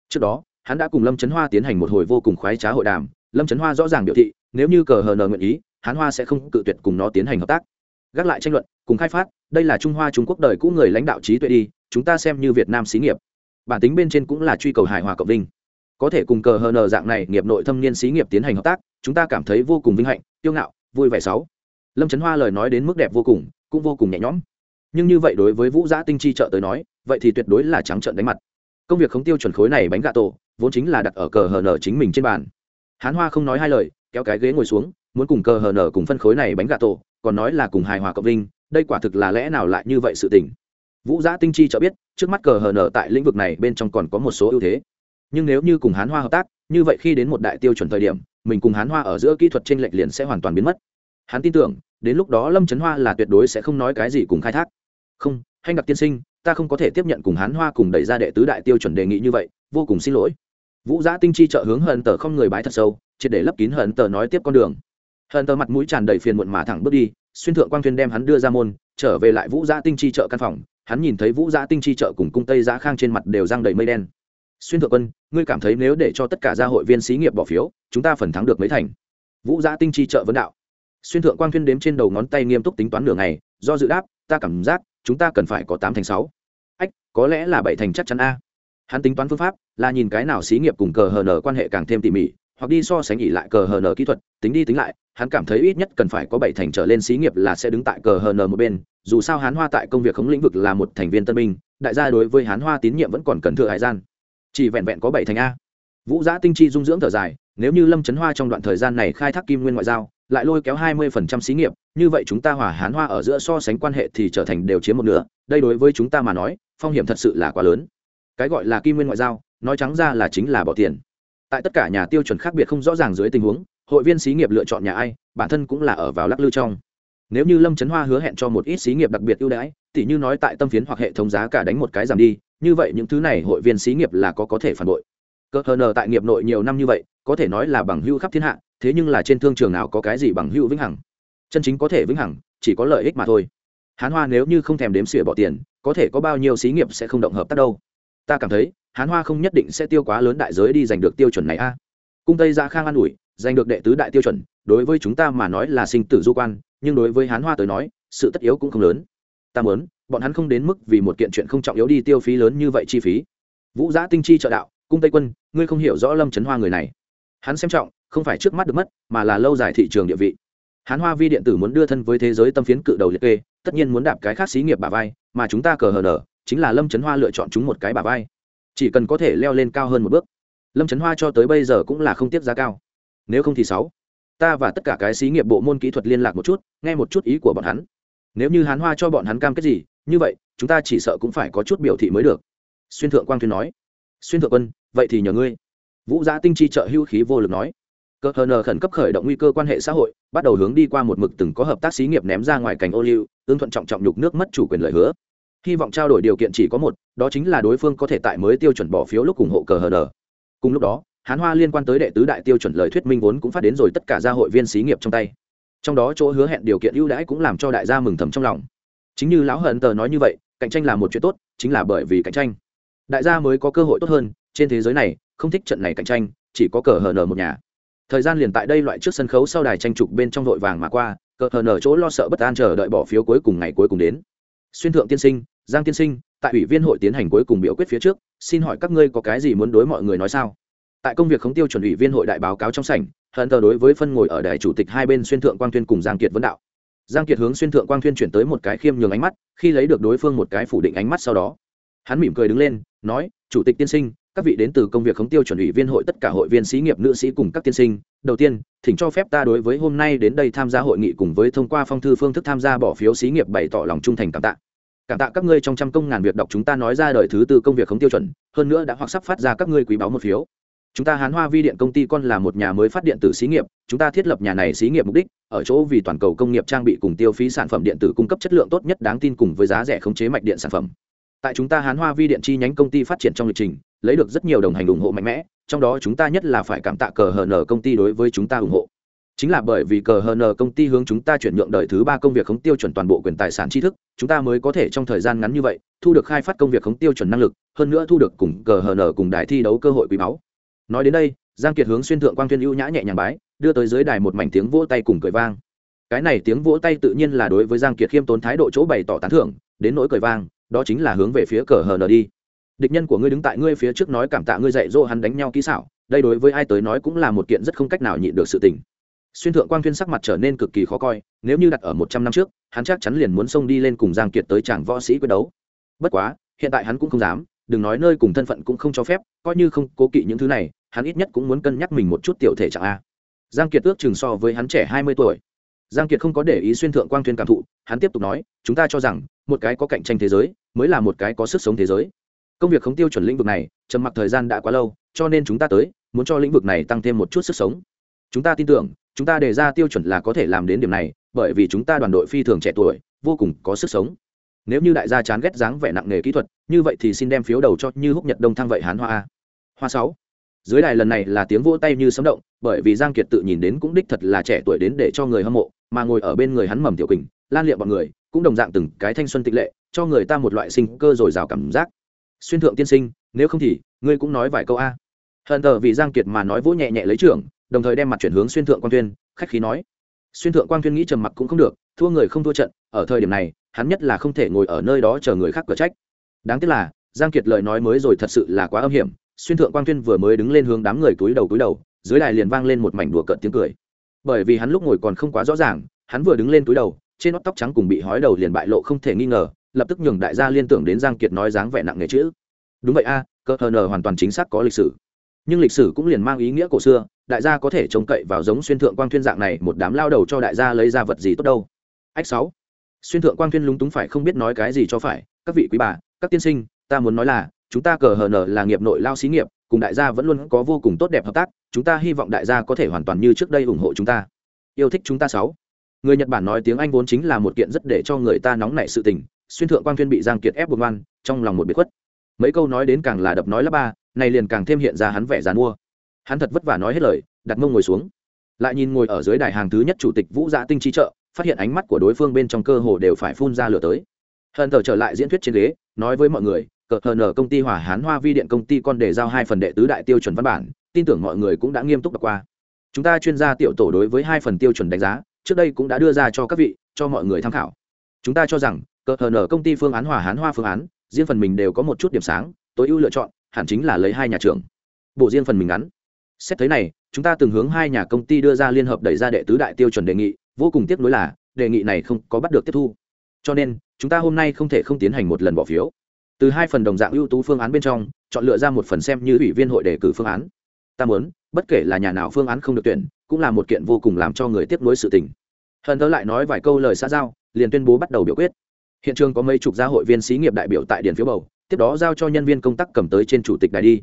Trước đó, hắn đã cùng lâm trấn hoa tiến hành một hồi vô cùng khoái trá hội đàm lâm trấn hoa rõ ràng biểu thị, nếu như cờ hờ n nguyện ý, hán hoa sẽ không cự tuyệt cùng nó tiến hành hợp tác. Gác lại tranh luận, cùng khai phát, đây là trung hoa trung quốc đời cũ người lãnh đạo trí tuệ đi, chúng ta xem như việt nam xí nghiệp. Bản tính bên trên cũng là truy cầu hài hòa cộng vinh. Có thể cùng cờ hờ nờ dạng này nghiệp nội thâm niên xí nghiệp tiến hành hợp tác, chúng ta cảm thấy vô cùng vinh hạnh tiêu ngạo, vui vẻ sáu. Lâm trấn hoa lời nói đến mức đẹp vô cùng, cũng vô cùng nhẹ nhõm. Nhưng như vậy đối với vũ giã tinh chi trợ tới nói, vậy thì tuyệt đối là trắng trợn đánh mặt. Công việc không tiêu chuẩn khối này bánh gà tổ, vốn chính là đặt ở cờ hờ nờ chính mình trên bàn hán hoa không nói hai lời, kéo cái ghế ngồi xuống, muốn cùng cờ hờ nở cùng phân khối này bánh gà tổ, còn nói là cùng hài hòa cộng vinh, đây quả thực là lẽ nào lại như vậy sự tình. Vũ giã tinh chi cho biết, trước mắt cờ hờ nở tại lĩnh vực này bên trong còn có một số ưu thế. Nhưng nếu như cùng hán hoa hợp tác, như vậy khi đến một đại tiêu chuẩn thời điểm, mình cùng hán hoa ở giữa kỹ thuật t r ê n lệch liền sẽ hoàn toàn biến mất. Hắn tin tưởng, đến lúc đó lâm trấn hoa là tuyệt đối sẽ không nói cái gì cùng khai thác. Không hay đặc tiên sinh, ta không có thể tiếp nhận cùng hán hoa cùng đẩy ra đệ tứ đại tiêu chuẩn đề nghị như vậy, vô cùng xin lỗi vũ giã tinh chi trợ hướng hận tờ không người bái thật sâu, triệt để lấp kín hận tờ nói tiếp con đường. Hận tờ mặt mũi tràn đầy phiền muộn mà thẳng bước đi, xuyên thượng quang thuyền đem hắn đưa ra môn, trở về lại vũ giã tinh chi trợ căn phòng. Hắn nhìn thấy vũ giã tinh chi trợ cùng cung tây giã khang trên mặt đều răng đầy mây đen. Xuyên thượng quân, ngươi cảm thấy nếu để cho tất cả gia hội viên xí nghiệp bỏ phiếu, chúng ta phần thắng được mấy thành? Vũ giã tinh chi trợ vấn đạo. Xuyên thượng quang thuyên đếm trên đầu ngón tay nghiêm túc tính toán nửa ngày, do dự đáp, ta cảm giác, chúng ta cần phải có tám thành sáu. Ách, có lẽ là bảy thành chắc chắn a hắn tính toán phương pháp là nhìn cái nào xí nghiệp cùng cờ hờ nở quan hệ càng thêm tỉ mỉ, hoặc đi so sánh ỉ lại cờ hờ nở kỹ thuật, tính đi tính lại, hắn cảm thấy ít nhất cần phải có bảy thành trở lên xí nghiệp là sẽ đứng tại cờ hờ nở một bên, dù sao hán hoa tại công việc khống lĩnh vực là một thành viên tân binh, đại gia đối với hán hoa tín nhiệm vẫn còn cần thừa hải gian. Chỉ vẹn vẹn có bảy thành a. Vũ giã tinh chi dung dưỡng thở dài, nếu như lâm trấn hoa trong đoạn thời gian này khai thác kim nguyên ngoại giao, lại lôi kéo hai mươi phần trăm xí nghiệp, như vậy chúng ta hòa hán hoa ở giữa so sánh quan hệ thì trở thành đều chiếm một nửa, đây đối với chúng ta mà nói, phong hiểm thật sự là quá lớn cái gọi là kim nguyên ngoại giao, nói trắng ra là chính là bỏ tiền. Tại tất cả nhà tiêu chuẩn khác biệt không rõ ràng dưới tình huống, hội viên xí nghiệp lựa chọn nhà ai, bản thân cũng là ở vào lắc lư trong. Nếu như lâm trấn hoa hứa hẹn cho một ít xí nghiệp đặc biệt ưu đãi, tỉ như nói tại tâm phiến hoặc hệ thống giá cả đánh một cái giảm đi, như vậy những thứ này hội viên xí nghiệp là có có thể phản bội. Cơ hờ nờ tại nghiệp nội nhiều năm như vậy, có thể nói là bằng hưu khắp thiên hạ, thế nhưng là trên thương trường nào có cái gì bằng hưu vĩnh hằng? Chân chính có thể vĩnh hằng, chỉ có lợi ích mà thôi. Hán hoa nếu như không thèm đếm xỉa bỏ tiền, có thể có bao nhiêu xí nghiệp sẽ không động hợp tác đâu? Ta cảm thấy, hán hoa không nhất định sẽ tiêu quá lớn đại giới đi giành được tiêu chuẩn này a. Cung tây gia khang an ủi, giành được đệ tứ đại tiêu chuẩn, đối với chúng ta mà nói là sinh tử du quan, nhưng đối với hán hoa tới nói, sự tất yếu cũng không lớn. Ta muốn, bọn hắn không đến mức vì một kiện chuyện không trọng yếu đi tiêu phí lớn như vậy chi phí. Vũ giã tinh chi trợ đạo, cung tây quân, ngươi không hiểu rõ lâm trấn hoa người này. Hắn xem trọng, không phải trước mắt được mất, mà là lâu dài thị trường địa vị. Hán hoa vi điện tử muốn đưa thân với thế giới tâm phiến cự đầu liệt kê, tất nhiên muốn đạp cái khác xí nghiệp bà vai, mà chúng ta cờ hờ nở chính là lâm trấn hoa lựa chọn chúng một cái bà vai. Chỉ cần có thể leo lên cao hơn một bước, lâm trấn hoa cho tới bây giờ cũng là không tiếp giá cao. Nếu không thì sáu. Ta và tất cả cái xí nghiệp bộ môn kỹ thuật liên lạc một chút, nghe một chút ý của bọn hắn. Nếu như hán hoa cho bọn hắn cam kết gì, như vậy, chúng ta chỉ sợ cũng phải có chút biểu thị mới được. Xuyên thượng quang tuyên nói. Xuyên thượng quân, vậy thì nhờ ngươi. Vũ giã tinh chi trợ hữu khí vô lực nói. Cơ hờ nờ khẩn cấp khởi động nguy cơ quan hệ xã hội, bắt đầu hướng đi qua một mực từng có hợp tác xí nghiệp ném ra ngoài cảnh ô liu ương thuận trọng trọng nhục nước mất chủ quyền lời hứa hy vọng trao đổi điều kiện chỉ có một, đó chính là đối phương có thể tại mới tiêu chuẩn bỏ phiếu lúc ủng hộ cờ hờ nờ cùng lúc đó, hán hoa liên quan tới đệ tứ đại tiêu chuẩn lời thuyết minh vốn cũng phát đến rồi tất cả gia hội viên xí nghiệp trong tay. Trong đó chỗ hứa hẹn điều kiện ưu đãi cũng làm cho đại gia mừng thầm trong lòng. Chính như lão hận tờ nói như vậy, cạnh tranh là một chuyện tốt, chính là bởi vì cạnh tranh. Đại gia mới có cơ hội tốt hơn, trên thế giới này, không thích trận này cạnh tranh, chỉ có cờ hờ nở một nhà. Thời gian liền tại đây loại trước sân khấu sau đài tranh trục bên trong vội vàng mà qua, cờ hờ nở chỗ lo sợ bất an chờ đợi bỏ phiếu cuối cùng ngày cuối cùng đến. Xuyên thượng tiên sinh giang tiên sinh, tại ủy viên hội tiến hành cuối cùng biểu quyết phía trước, xin hỏi các ngươi có cái gì muốn đối mọi người nói sao? Tại công việc khống tiêu chuẩn ủy viên hội đại báo cáo trong sảnh, hận tờ đối với phân ngồi ở đài chủ tịch hai bên xuyên thượng quang tuyên cùng giang kiệt vấn đạo. Giang kiệt hướng xuyên thượng quang tuyên chuyển tới một cái khiêm nhường ánh mắt, khi lấy được đối phương một cái phủ định ánh mắt sau đó, hắn mỉm cười đứng lên, nói, chủ tịch tiên sinh, các vị đến từ công việc khống tiêu chuẩn ủy viên hội tất cả hội viên sĩ nghiệp nữ sĩ cùng các tiên sinh. Đầu tiên, thỉnh cho phép ta đối với hôm nay đến đây tham gia hội nghị cùng với thông qua phong thư phương thức tham gia bỏ phiếu sĩ nghiệp bày tỏ lòng trung thành cảm tạ cảm tạ các ngươi trong trăm công ngàn việc đọc chúng ta nói ra đời thứ tư công việc không tiêu chuẩn, hơn nữa đã hoặc sắp phát ra các ngươi quý báo một phiếu. Chúng ta hán hoa vi điện công ty con là một nhà mới phát điện tử xí nghiệp, chúng ta thiết lập nhà này xí nghiệp mục đích, ở chỗ vì toàn cầu công nghiệp trang bị cùng tiêu phí sản phẩm điện tử cung cấp chất lượng tốt nhất đáng tin cùng với giá rẻ khống chế mạch điện sản phẩm. Tại chúng ta hán hoa vi điện chi nhánh công ty phát triển trong lịch trình, lấy được rất nhiều đồng hành ủng hộ mạnh mẽ, trong đó chúng ta nhất là phải cảm tạ cờ hn công ty đối với chúng ta ủng hộ chính là bởi vì cờ hn công ty hướng chúng ta chuyển nhượng đời thứ ba công việc khống tiêu chuẩn toàn bộ quyền tài sản tri thức, chúng ta mới có thể trong thời gian ngắn như vậy, thu được khai phát công việc khống tiêu chuẩn năng lực, hơn nữa thu được cùng cờ hn cùng đài thi đấu cơ hội quý báu. Nói đến đây, giang kiệt hướng xuyên thượng quang tuyên ưu nhã nhẹ nhàng bái, đưa tới dưới đài một mảnh tiếng vỗ tay cùng cười vang. Cái này tiếng vỗ tay tự nhiên là đối với giang kiệt khiêm tốn thái độ chỗ bày tỏ tán thưởng, đến nỗi cười vang, đó chính là hướng về phía cờ hờ đi. Địch nhân của ngươi đứng tại ngươi phía trước nói cảm tạ ngươi dạy dỗ hắn đánh nhau kỹ xảo, đây đối với ai tới nói cũng là một kiện rất không cách nào nhịn được sự tình xuyên thượng quang tuyên sắc mặt trở nên cực kỳ khó coi, nếu như đặt ở một trăm năm trước, hắn chắc chắn liền muốn xông đi lên cùng giang kiệt tới chàng võ sĩ quyết đấu. Bất quá, hiện tại hắn cũng không dám, đừng nói nơi cùng thân phận cũng không cho phép, coi như không cố kỵ những thứ này, hắn ít nhất cũng muốn cân nhắc mình một chút tiểu thể trạng a. Giang kiệt ước chừng so với hắn trẻ hai mươi tuổi. Giang kiệt không có để ý xuyên thượng quang tuyên cảm thụ, hắn tiếp tục nói, chúng ta cho rằng, một cái có cạnh tranh thế giới, mới là một cái có sức sống thế giới. Công việc không tiêu chuẩn lĩnh vực này, trầm mặc thời gian đã quá lâu, cho nên chúng ta tới, muốn cho lĩnh vực này tăng thêm một chút sức sống. Chúng ta tin tưởng chúng ta đề ra tiêu chuẩn là có thể làm đến điểm này, bởi vì chúng ta đoàn đội phi thường trẻ tuổi, vô cùng có sức sống. Nếu như đại gia chán ghét dáng vẻ nặng nghề kỹ thuật, như vậy thì xin đem phiếu đầu cho như húc nhật đông thăng vậy hán hoa a. Hoa sáu. Dưới đài lần này là tiếng vỗ tay như sấm động, bởi vì giang kiệt tự nhìn đến cũng đích thật là trẻ tuổi đến để cho người hâm mộ, mà ngồi ở bên người hắn mầm tiểu quỳnh, lan liệm bọn người, cũng đồng dạng từng cái thanh xuân tịch lệ, cho người ta một loại sinh cơ dồi dào cảm giác. Xuyên thượng tiên sinh, nếu không thì, ngươi cũng nói vài câu a. Hận tờ vì giang kiệt mà nói vỗ nhẹ nhẹ lấy trưởng đồng thời đem mặt chuyển hướng xuyên thượng quang tuyên khách khí nói. Xuyên thượng quang tuyên nghĩ trầm mặc cũng không được thua người không thua trận ở thời điểm này hắn nhất là không thể ngồi ở nơi đó chờ người khác cửa trách. Đáng tiếc là giang kiệt lời nói mới rồi thật sự là quá âm hiểm xuyên thượng quang tuyên vừa mới đứng lên hướng đám người túi đầu túi đầu dưới đài liền vang lên một mảnh đùa cợt tiếng cười. Bởi vì hắn lúc ngồi còn không quá rõ ràng hắn vừa đứng lên túi đầu trên nót tóc trắng cùng bị hói đầu liền bại lộ không thể nghi ngờ lập tức nhường đại gia liên tưởng đến giang kiệt nói dáng vẻ nặng nề chữ. Đúng vậy a à, cơ hờ nờ hoàn toàn chính xác có lịch sử nhưng lịch sử cũng liền mang ý nghĩa cổ xưa, đại gia có thể trông cậy vào giống xuyên thượng quang thuyên dạng này một đám lao đầu cho đại gia lấy ra vật gì tốt đâu. Ách sáu, xuyên thượng quang thuyên lúng túng phải không biết nói cái gì cho phải, các vị quý bà, các tiên sinh, ta muốn nói là, chúng ta cờ hờ nở là nghiệp nội lao xí nghiệp, cùng đại gia vẫn luôn có vô cùng tốt đẹp hợp tác, chúng ta hy vọng đại gia có thể hoàn toàn như trước đây ủng hộ chúng ta. Yêu thích chúng ta sáu. Người nhật bản nói tiếng anh vốn chính là một kiện rất để cho người ta nóng nảy sự tình, xuyên thượng quang thuyên bị giang kiệt ép buộc ngoan, trong lòng một biệt khuất. Mấy câu nói đến càng là đập nói là ba này liền càng thêm hiện ra hắn vẻ dàn mua. Hắn thật vất vả nói hết lời, đặt mông ngồi xuống. Lại nhìn ngồi ở dưới đài hàng thứ nhất chủ tịch vũ dạ tinh trí trợ, phát hiện ánh mắt của đối phương bên trong cơ hồ đều phải phun ra lửa tới. Hận thờ trở lại diễn thuyết trên ghế, nói với mọi người, cờ hờ nở công ty hỏa hán hoa vi điện công ty con để giao hai phần đệ tứ đại tiêu chuẩn văn bản, tin tưởng mọi người cũng đã nghiêm túc đọc qua. Chúng ta chuyên gia tiểu tổ đối với hai phần tiêu chuẩn đánh giá, trước đây cũng đã đưa ra cho các vị, cho mọi người tham khảo. Chúng ta cho rằng, cờ hờ nở công ty phương án hỏa hán hoa phương án, riêng phần mình đều có một chút điểm sáng, tối ưu lựa chọn hẳn chính là lấy hai nhà trường bộ riêng phần mình ngắn. Xét thấy này, chúng ta từng hướng hai nhà công ty đưa ra liên hợp đẩy ra đệ tứ đại tiêu chuẩn đề nghị, vô cùng tiếc nuối là, đề nghị này không có bắt được tiếp thu. Cho nên, chúng ta hôm nay không thể không tiến hành một lần bỏ phiếu. Từ hai phần đồng dạng ưu tú phương án bên trong, chọn lựa ra một phần xem như ủy viên hội đề cử phương án. Ta muốn, bất kể là nhà nào phương án không được tuyển, cũng là một kiện vô cùng làm cho người tiếp nối sự tình. Hận tớ lại nói vài câu lời xã giao, liền tuyên bố bắt đầu biểu quyết. Hiện trường có mấy chục gia hội viên xí nghiệp đại biểu tại điện phiếu bầu tiếp đó giao cho nhân viên công tác cầm tới trên chủ tịch đài đi.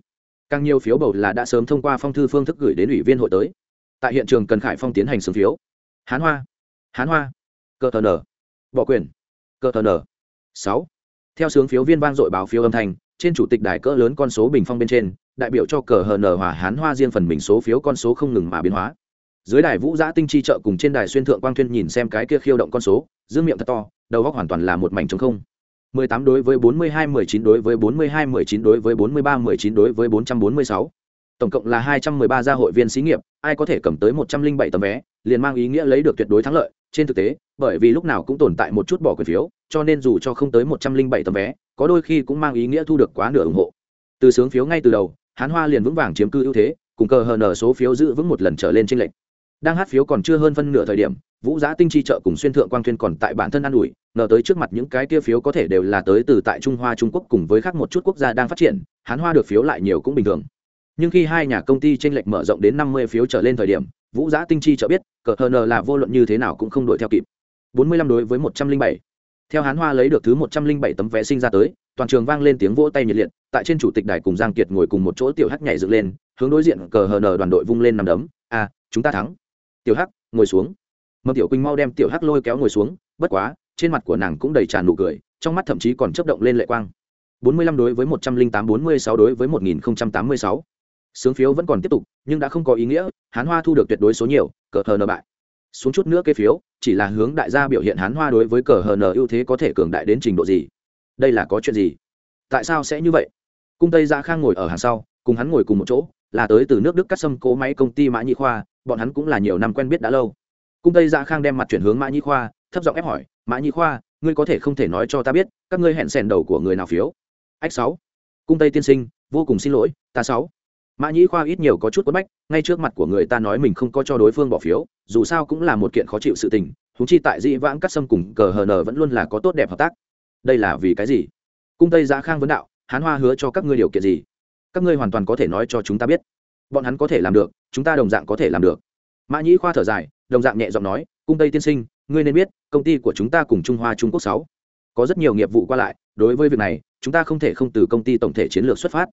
Càng nhiều phiếu bầu là đã sớm thông qua phong thư phương thức gửi đến ủy viên hội tới. Tại hiện trường cần khải phong tiến hành sướng phiếu. Hán hoa hán hoa, cơ tờ nở, bỏ quyền, cơ tờ nở. Sáu. Theo sướng phiếu viên vang dội báo phiếu âm thanh, trên chủ tịch đài cỡ lớn con số bình phong bên trên, đại biểu cho cờ hờ nở hòa hán hoa riêng phần mình số phiếu con số không ngừng mà biến hóa. Dưới đài vũ giã tinh chi trợ cùng trên đài xuyên thượng quang thuyên nhìn xem cái kia khiêu động con số, dương miệng thật to, đầu góc hoàn toàn là một mảnh trống không. 18 đối với 42 19 đối với 42 19 đối với 43 19 đối với 446. Tổng cộng là 213 gia hội viên xí nghiệp, ai có thể cầm tới 107 tấm vé, liền mang ý nghĩa lấy được tuyệt đối thắng lợi. Trên thực tế, bởi vì lúc nào cũng tồn tại một chút bỏ quyền phiếu, cho nên dù cho không tới 107 tấm vé, có đôi khi cũng mang ý nghĩa thu được quá nửa ủng hộ. Từ sướng phiếu ngay từ đầu, Hán Hoa liền vững vàng chiếm cư ưu thế, cùng cờ hờn ở số phiếu giữ vững một lần trở lên trên lệnh. Đang hát phiếu còn chưa hơn phân nửa thời điểm, Vũ Giá Tinh chi trợ cùng xuyên thượng quang thuyên còn tại bản thân an ủi, ngờ tới trước mặt những cái kia phiếu có thể đều là tới từ tại Trung Hoa Trung Quốc cùng với khác một chút quốc gia đang phát triển, Hán Hoa được phiếu lại nhiều cũng bình thường. Nhưng khi hai nhà công ty chênh lệch mở rộng đến 50 phiếu trở lên thời điểm, Vũ Giá Tinh chi trợ biết, cờ hờ nờ là vô luận như thế nào cũng không đuổi theo kịp. 45 đối với 107. Theo Hán Hoa lấy được thứ 107 tấm vé sinh ra tới, toàn trường vang lên tiếng vỗ tay nhiệt liệt, tại trên chủ tịch đài cùng Giang Kiệt ngồi cùng một chỗ tiểu hắc nhảy dựng lên, hướng đối diện cờ hờ nờ đoàn đội vung lên nằm đấm, "A, à, chúng ta thắng." Tiểu hắc, ngồi xuống mầm tiểu quỳnh mau đem tiểu hắc lôi kéo ngồi xuống, bất quá, trên mặt của nàng cũng đầy tràn nụ cười, trong mắt thậm chí còn chấp động lên lệ quang. Bốn mươi lăm đối với một trăm linh tám, bốn mươi sáu đối với một nghìn tám mươi sáu. Sướng phiếu vẫn còn tiếp tục, nhưng đã không có ý nghĩa, hán hoa thu được tuyệt đối số nhiều, cờ hờ nờ bại. Xuống chút nữa kê phiếu, chỉ là hướng đại gia biểu hiện hán hoa đối với cờ hờ nờ ưu thế có thể cường đại đến trình độ gì. Đây là có chuyện gì? Tại sao sẽ như vậy? Cung tây gia khang ngồi ở hàng sau, cùng hắn ngồi cùng một chỗ, là tới từ nước đức cắt xâm cố máy công ty mã nhị khoa, bọn hắn cũng là nhiều năm quen biết đã lâu cung tây dạ khang đem mặt chuyển hướng mã nhi khoa, thấp giọng ép hỏi, mã nhi khoa, ngươi có thể không thể nói cho ta biết, các ngươi hẹn sèn đầu của người nào phiếu? Ách sáu. Cung tây tiên sinh, vô cùng xin lỗi, ta sáu. Mã nhĩ khoa ít nhiều có chút quất bách, ngay trước mặt của người ta nói mình không có cho đối phương bỏ phiếu, dù sao cũng là một kiện khó chịu sự tình húng chi tại dĩ vãng cắt sâm cùng cờ hờ nờ vẫn luôn là có tốt đẹp hợp tác. Đây là vì cái gì? Cung tây giá khang vấn đạo, hán hoa hứa cho các ngươi điều kiện gì? Các ngươi hoàn toàn có thể nói cho chúng ta biết. Bọn hắn có thể làm được, chúng ta đồng dạng có thể làm được mã nhĩ khoa thở dài, đồng dạng nhẹ giọng nói, cung tây tiên sinh, ngươi nên biết, công ty của chúng ta cùng trung hoa trung quốc sáu có rất nhiều nghiệp vụ qua lại, đối với việc này, chúng ta không thể không từ công ty tổng thể chiến lược xuất phát.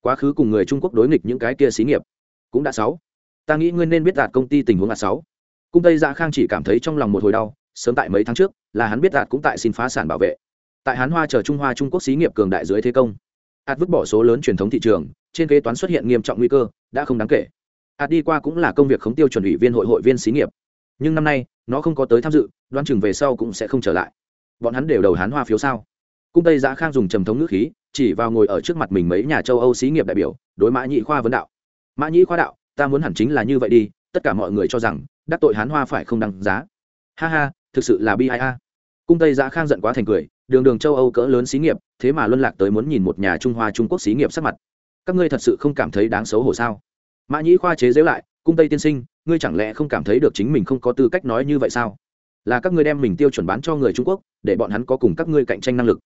Quá khứ cùng người trung quốc đối nghịch những cái kia xí nghiệp cũng đã sáu. Ta nghĩ ngươi nên biết đạt công ty tình huống là sáu. Cung tây dạ khang chỉ cảm thấy trong lòng một hồi đau, sớm tại mấy tháng trước, là hắn biết đạt cũng tại xin phá sản bảo vệ. Tại hán hoa chờ trung hoa trung quốc xí nghiệp cường đại dưới thế công ạt vứt bỏ số lớn truyền thống thị trường, trên kế toán xuất hiện nghiêm trọng nguy cơ, đã không đáng kể ạt đi qua cũng là công việc khống tiêu chuẩn ủy viên hội hội viên xí nghiệp. Nhưng năm nay, nó không có tới tham dự đoan chừng về sau cũng sẽ không trở lại. Bọn hắn đều đầu hán hoa phiếu sao? Cung tây giã khang dùng trầm thống ngữ khí, chỉ vào ngồi ở trước mặt mình mấy nhà châu âu xí nghiệp đại biểu, đối mã nhị khoa vấn đạo. Mã nhị khoa đạo, ta muốn hẳn chính là như vậy đi, tất cả mọi người cho rằng, đắc tội hán hoa phải không đăng giá. Ha ha, thực sự là bi ai a. Cung tây giã khang giận quá thành cười, đường đường châu âu cỡ lớn xí nghiệp, thế mà luân lạc tới muốn nhìn một nhà trung hoa trung quốc xí nghiệp sắc mặt. Các ngươi thật sự không cảm thấy đáng xấu hổ sao? Mã nhĩ khoa chế giễu lại, cung tây tiên sinh, ngươi chẳng lẽ không cảm thấy được chính mình không có tư cách nói như vậy sao? Là các ngươi đem mình tiêu chuẩn bán cho người trung quốc, để bọn hắn có cùng các ngươi cạnh tranh năng lực.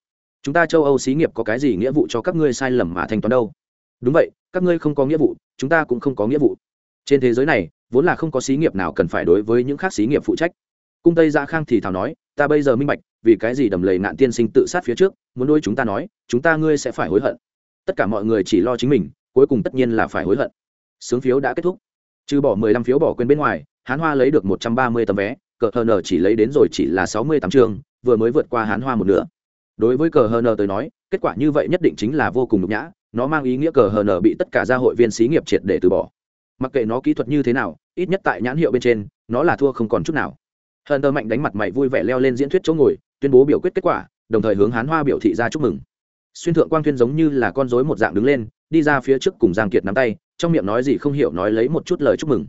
Chúng ta châu âu xí nghiệp có cái gì nghĩa vụ cho các ngươi sai lầm mà thanh toán đâu? Đúng vậy, các ngươi không có nghĩa vụ, chúng ta cũng không có nghĩa vụ. Trên thế giới này, vốn là không có xí nghiệp nào cần phải đối với những khác xí nghiệp phụ trách. Cung tây gia khang thì thào nói, ta bây giờ minh bạch, vì cái gì đầm lầy nạn tiên sinh tự sát phía trước, muốn đôi chúng ta nói, chúng ta ngươi sẽ phải hối hận. Tất cả mọi người chỉ lo chính mình, cuối cùng tất nhiên là phải hối hận sướng phiếu đã kết thúc. Trừ bỏ mười lăm phiếu bỏ quên bên ngoài, hán hoa lấy được một trăm ba mươi tấm vé, cờ hờ nờ chỉ lấy đến rồi chỉ là sáu mươi tám trường, vừa mới vượt qua hán hoa một nửa. Đối với cờ hờ nờ tới nói, kết quả như vậy nhất định chính là vô cùng nhục nhã, nó mang ý nghĩa cờ hờ nờ bị tất cả gia hội viên xí nghiệp triệt để từ bỏ. Mặc kệ nó kỹ thuật như thế nào, ít nhất tại nhãn hiệu bên trên, nó là thua không còn chút nào. Hờn tờ mạnh đánh mặt mày vui vẻ leo lên diễn thuyết chỗ ngồi, tuyên bố biểu quyết kết quả, đồng thời hướng hán hoa biểu thị ra chúc mừng. Xuyên thượng quang tuyên giống như là con rối một dạng đứng lên, đi ra phía trước cùng giang kiệt nắm tay trong miệng nói gì không hiểu nói lấy một chút lời chúc mừng.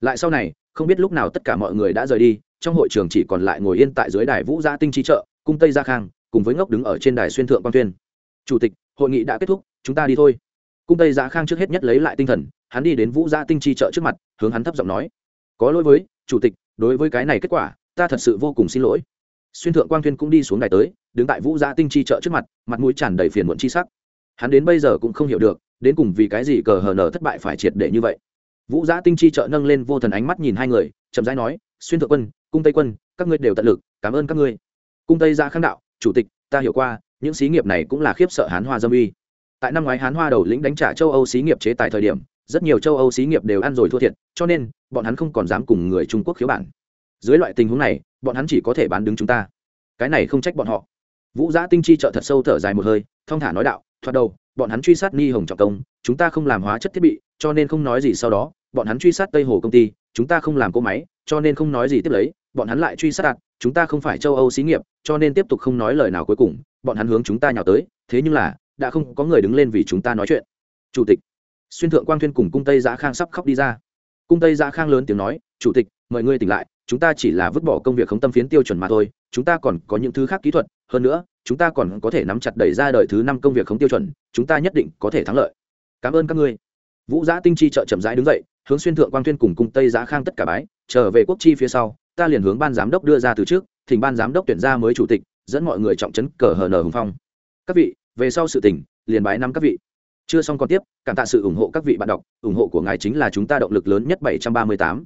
Lại sau này, không biết lúc nào tất cả mọi người đã rời đi, trong hội trường chỉ còn lại ngồi yên tại dưới đài vũ gia tinh trí trợ cung tây gia khang, cùng với ngốc đứng ở trên đài xuyên thượng quang tuyên. Chủ tịch, hội nghị đã kết thúc, chúng ta đi thôi. Cung tây gia khang trước hết nhất lấy lại tinh thần, hắn đi đến vũ gia tinh chi trợ trước mặt, hướng hắn thấp giọng nói. Có lỗi với, chủ tịch, đối với cái này kết quả, ta thật sự vô cùng xin lỗi. Xuyên thượng quang tuyên cũng đi xuống đài tới, đứng tại vũ Gia tinh chi trợ trước mặt mặt mũi tràn đầy phiền muộn chi sắc. Hắn đến bây giờ cũng không hiểu được đến cùng vì cái gì cờ hờ nở thất bại phải triệt để như vậy? Vũ giã tinh chi trợ nâng lên vô thần ánh mắt nhìn hai người, chậm rãi nói, xuyên thượng quân, cung tây quân, các ngươi đều tận lực, cảm ơn các ngươi. Cung tây ra kháng đạo, chủ tịch, ta hiểu qua, những xí nghiệp này cũng là khiếp sợ hán hoa dâm uy. Tại năm ngoái hán hoa đầu lĩnh đánh trả châu âu xí nghiệp chế tài thời điểm, rất nhiều châu âu xí nghiệp đều ăn rồi thua thiệt, cho nên, bọn hắn không còn dám cùng người trung quốc khiếu bản. Dưới loại tình huống này, bọn hắn chỉ có thể bán đứng chúng ta. Cái này không trách bọn họ. Vũ giã tinh chi trợ thật sâu thở dài một hơi, thong thả nói đạo, thoạt đầu bọn hắn truy sát ni hồng trọng công, chúng ta không làm hóa chất thiết bị, cho nên không nói gì sau đó, bọn hắn truy sát tây hồ công ty, chúng ta không làm cỗ máy, cho nên không nói gì tiếp lấy, bọn hắn lại truy sát đạt chúng ta không phải châu âu xí nghiệp, cho nên tiếp tục không nói lời nào cuối cùng, bọn hắn hướng chúng ta nhào tới, thế nhưng là, đã không có người đứng lên vì chúng ta nói chuyện. Chủ tịch, xuyên thượng quang thuyên cùng cung tây giã khang sắp khóc đi ra. Cung tây giã khang lớn tiếng nói, chủ tịch, mời ngươi tỉnh lại, chúng ta chỉ là vứt bỏ công việc khống tâm phiến tiêu chuẩn mà thôi, chúng ta còn có những thứ khác kỹ thuật, hơn nữa chúng ta còn có thể nắm chặt đẩy ra đời thứ năm công việc không tiêu chuẩn, chúng ta nhất định có thể thắng lợi. Cảm ơn các ngươi. Vũ giã tinh chi trợ chậm rãi đứng dậy, hướng xuyên thượng quang tuyên cùng cung tây giã khang tất cả bái, trở về quốc chi phía sau, ta liền hướng ban giám đốc đưa ra từ trước, thỉnh ban giám đốc tuyển ra mới chủ tịch, dẫn mọi người trọng trấn cờ hờ nờ hùng phong. Các vị, về sau sự tỉnh liền bái năm các vị. Chưa xong còn tiếp, cảm tạ sự ủng hộ các vị bạn đọc, ủng hộ của ngài chính là chúng ta động lực lớn nhất 738.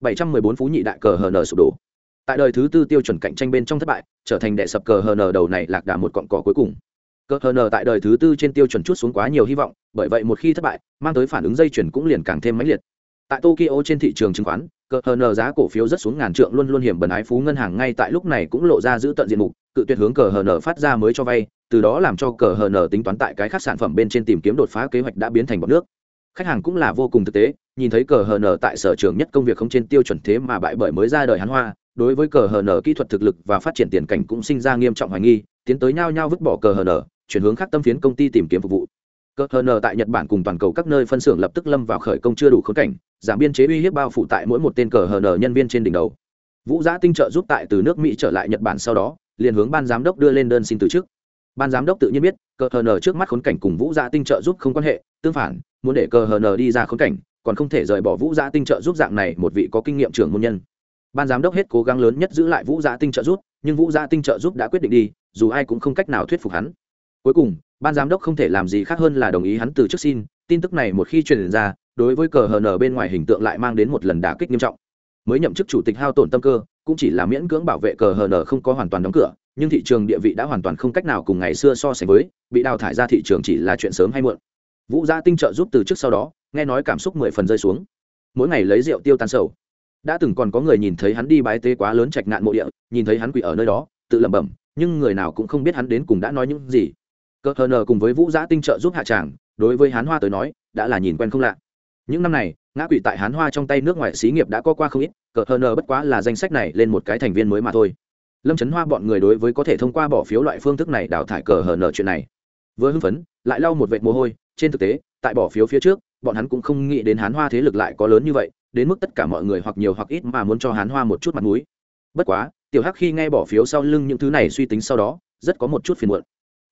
714 phú nhị đại cờ hờ nờ sụp đổ tại đời thứ tư tiêu chuẩn cạnh tranh bên trong thất bại, trở thành đệ sập cờ hờ nờ đầu này lạc đà một cọn cỏ cuối cùng. Cờ hờ nờ tại đời thứ tư trên tiêu chuẩn chút xuống quá nhiều hy vọng, bởi vậy một khi thất bại, mang tới phản ứng dây chuyển cũng liền càng thêm mãnh liệt. Tại tokyo trên thị trường chứng khoán, cờ hờ nờ giá cổ phiếu rất xuống ngàn trượng luôn luôn hiểm bẩn ái phú ngân hàng ngay tại lúc này cũng lộ ra giữ tận diện mục, cự tuyệt hướng cờ hờ nờ phát ra mới cho vay, từ đó làm cho cờ hờ nờ tính toán tại cái khác sản phẩm bên trên tìm kiếm đột phá kế hoạch đã biến thành bọc nước. Khách hàng cũng là vô cùng thực tế, nhìn thấy cờ hờ nờ tại sở trường nhất công việc không trên tiêu chuẩn thế mà bại bởi mới ra đời hắn hoa đối với cờ hờ nở kỹ thuật thực lực và phát triển tiền cảnh cũng sinh ra nghiêm trọng hoài nghi, tiến tới nhau nhau vứt bỏ cờ hờ nở, chuyển hướng khác tâm phiến công ty tìm kiếm phục vụ. Cờ hờ nở tại nhật bản cùng toàn cầu các nơi phân xưởng lập tức lâm vào khởi công chưa đủ khốn cảnh, giảm biên chế uy hiếp bao phủ tại mỗi một tên cờ hờ nở nhân viên trên đỉnh đầu. Vũ giã tinh trợ giúp tại từ nước mỹ trở lại nhật bản sau đó, liền hướng ban giám đốc đưa lên đơn xin từ chức. Ban giám đốc tự nhiên biết, cờ hờ nở trước mắt khốn cảnh cùng vũ giã tinh trợ giúp không quan hệ, tương phản, muốn để cờ hờ nở đi ra khốn cảnh, còn không thể rời bỏ vũ giã tinh trợ giúp dạng này một vị có kinh nghiệm trưởng môn nhân ban giám đốc hết cố gắng lớn nhất giữ lại vũ gia tinh trợ giúp, nhưng vũ gia tinh trợ giúp đã quyết định đi, dù ai cũng không cách nào thuyết phục hắn. Cuối cùng, ban giám đốc không thể làm gì khác hơn là đồng ý hắn từ trước xin, tin tức này một khi truyền ra, đối với cờ hờ nở bên ngoài hình tượng lại mang đến một lần đả kích nghiêm trọng. Mới nhậm chức chủ tịch hao tổn tâm cơ, cũng chỉ là miễn cưỡng bảo vệ cờ hờ nở không có hoàn toàn đóng cửa, nhưng thị trường địa vị đã hoàn toàn không cách nào cùng ngày xưa so sánh với, bị đào thải ra thị trường chỉ là chuyện sớm hay muộn. Vũ gia tinh trợ giúp từ trước sau đó, nghe nói cảm xúc mười phần rơi xuống. Mỗi ngày lấy rượu tiêu tan sầu đã từng còn có người nhìn thấy hắn đi bái tế quá lớn trạch nạn mộ địa, nhìn thấy hắn quỷ ở nơi đó, tự lẩm bẩm, nhưng người nào cũng không biết hắn đến cùng đã nói những gì. Cờ hờ nờ cùng với vũ giã tinh trợ giúp hạ tràng, đối với hán hoa tới nói, đã là nhìn quen không lạ. Những năm này, ngã quỷ tại hán hoa trong tay nước ngoài xí nghiệp đã có qua không ít cờ hờ nờ bất quá là danh sách này lên một cái thành viên mới mà thôi. Lâm trấn hoa bọn người đối với có thể thông qua bỏ phiếu loại phương thức này đào thải cờ hờ nờ chuyện này. Vừa hưng phấn, lại lau một vệt mồ hôi, trên thực tế, tại bỏ phiếu phía trước, bọn hắn cũng không nghĩ đến hán hoa thế lực lại có lớn như vậy đến mức tất cả mọi người hoặc nhiều hoặc ít mà muốn cho hán hoa một chút mặt mũi. Bất quá, tiểu hắc khi nghe bỏ phiếu sau lưng những thứ này suy tính sau đó, rất có một chút phiền muộn.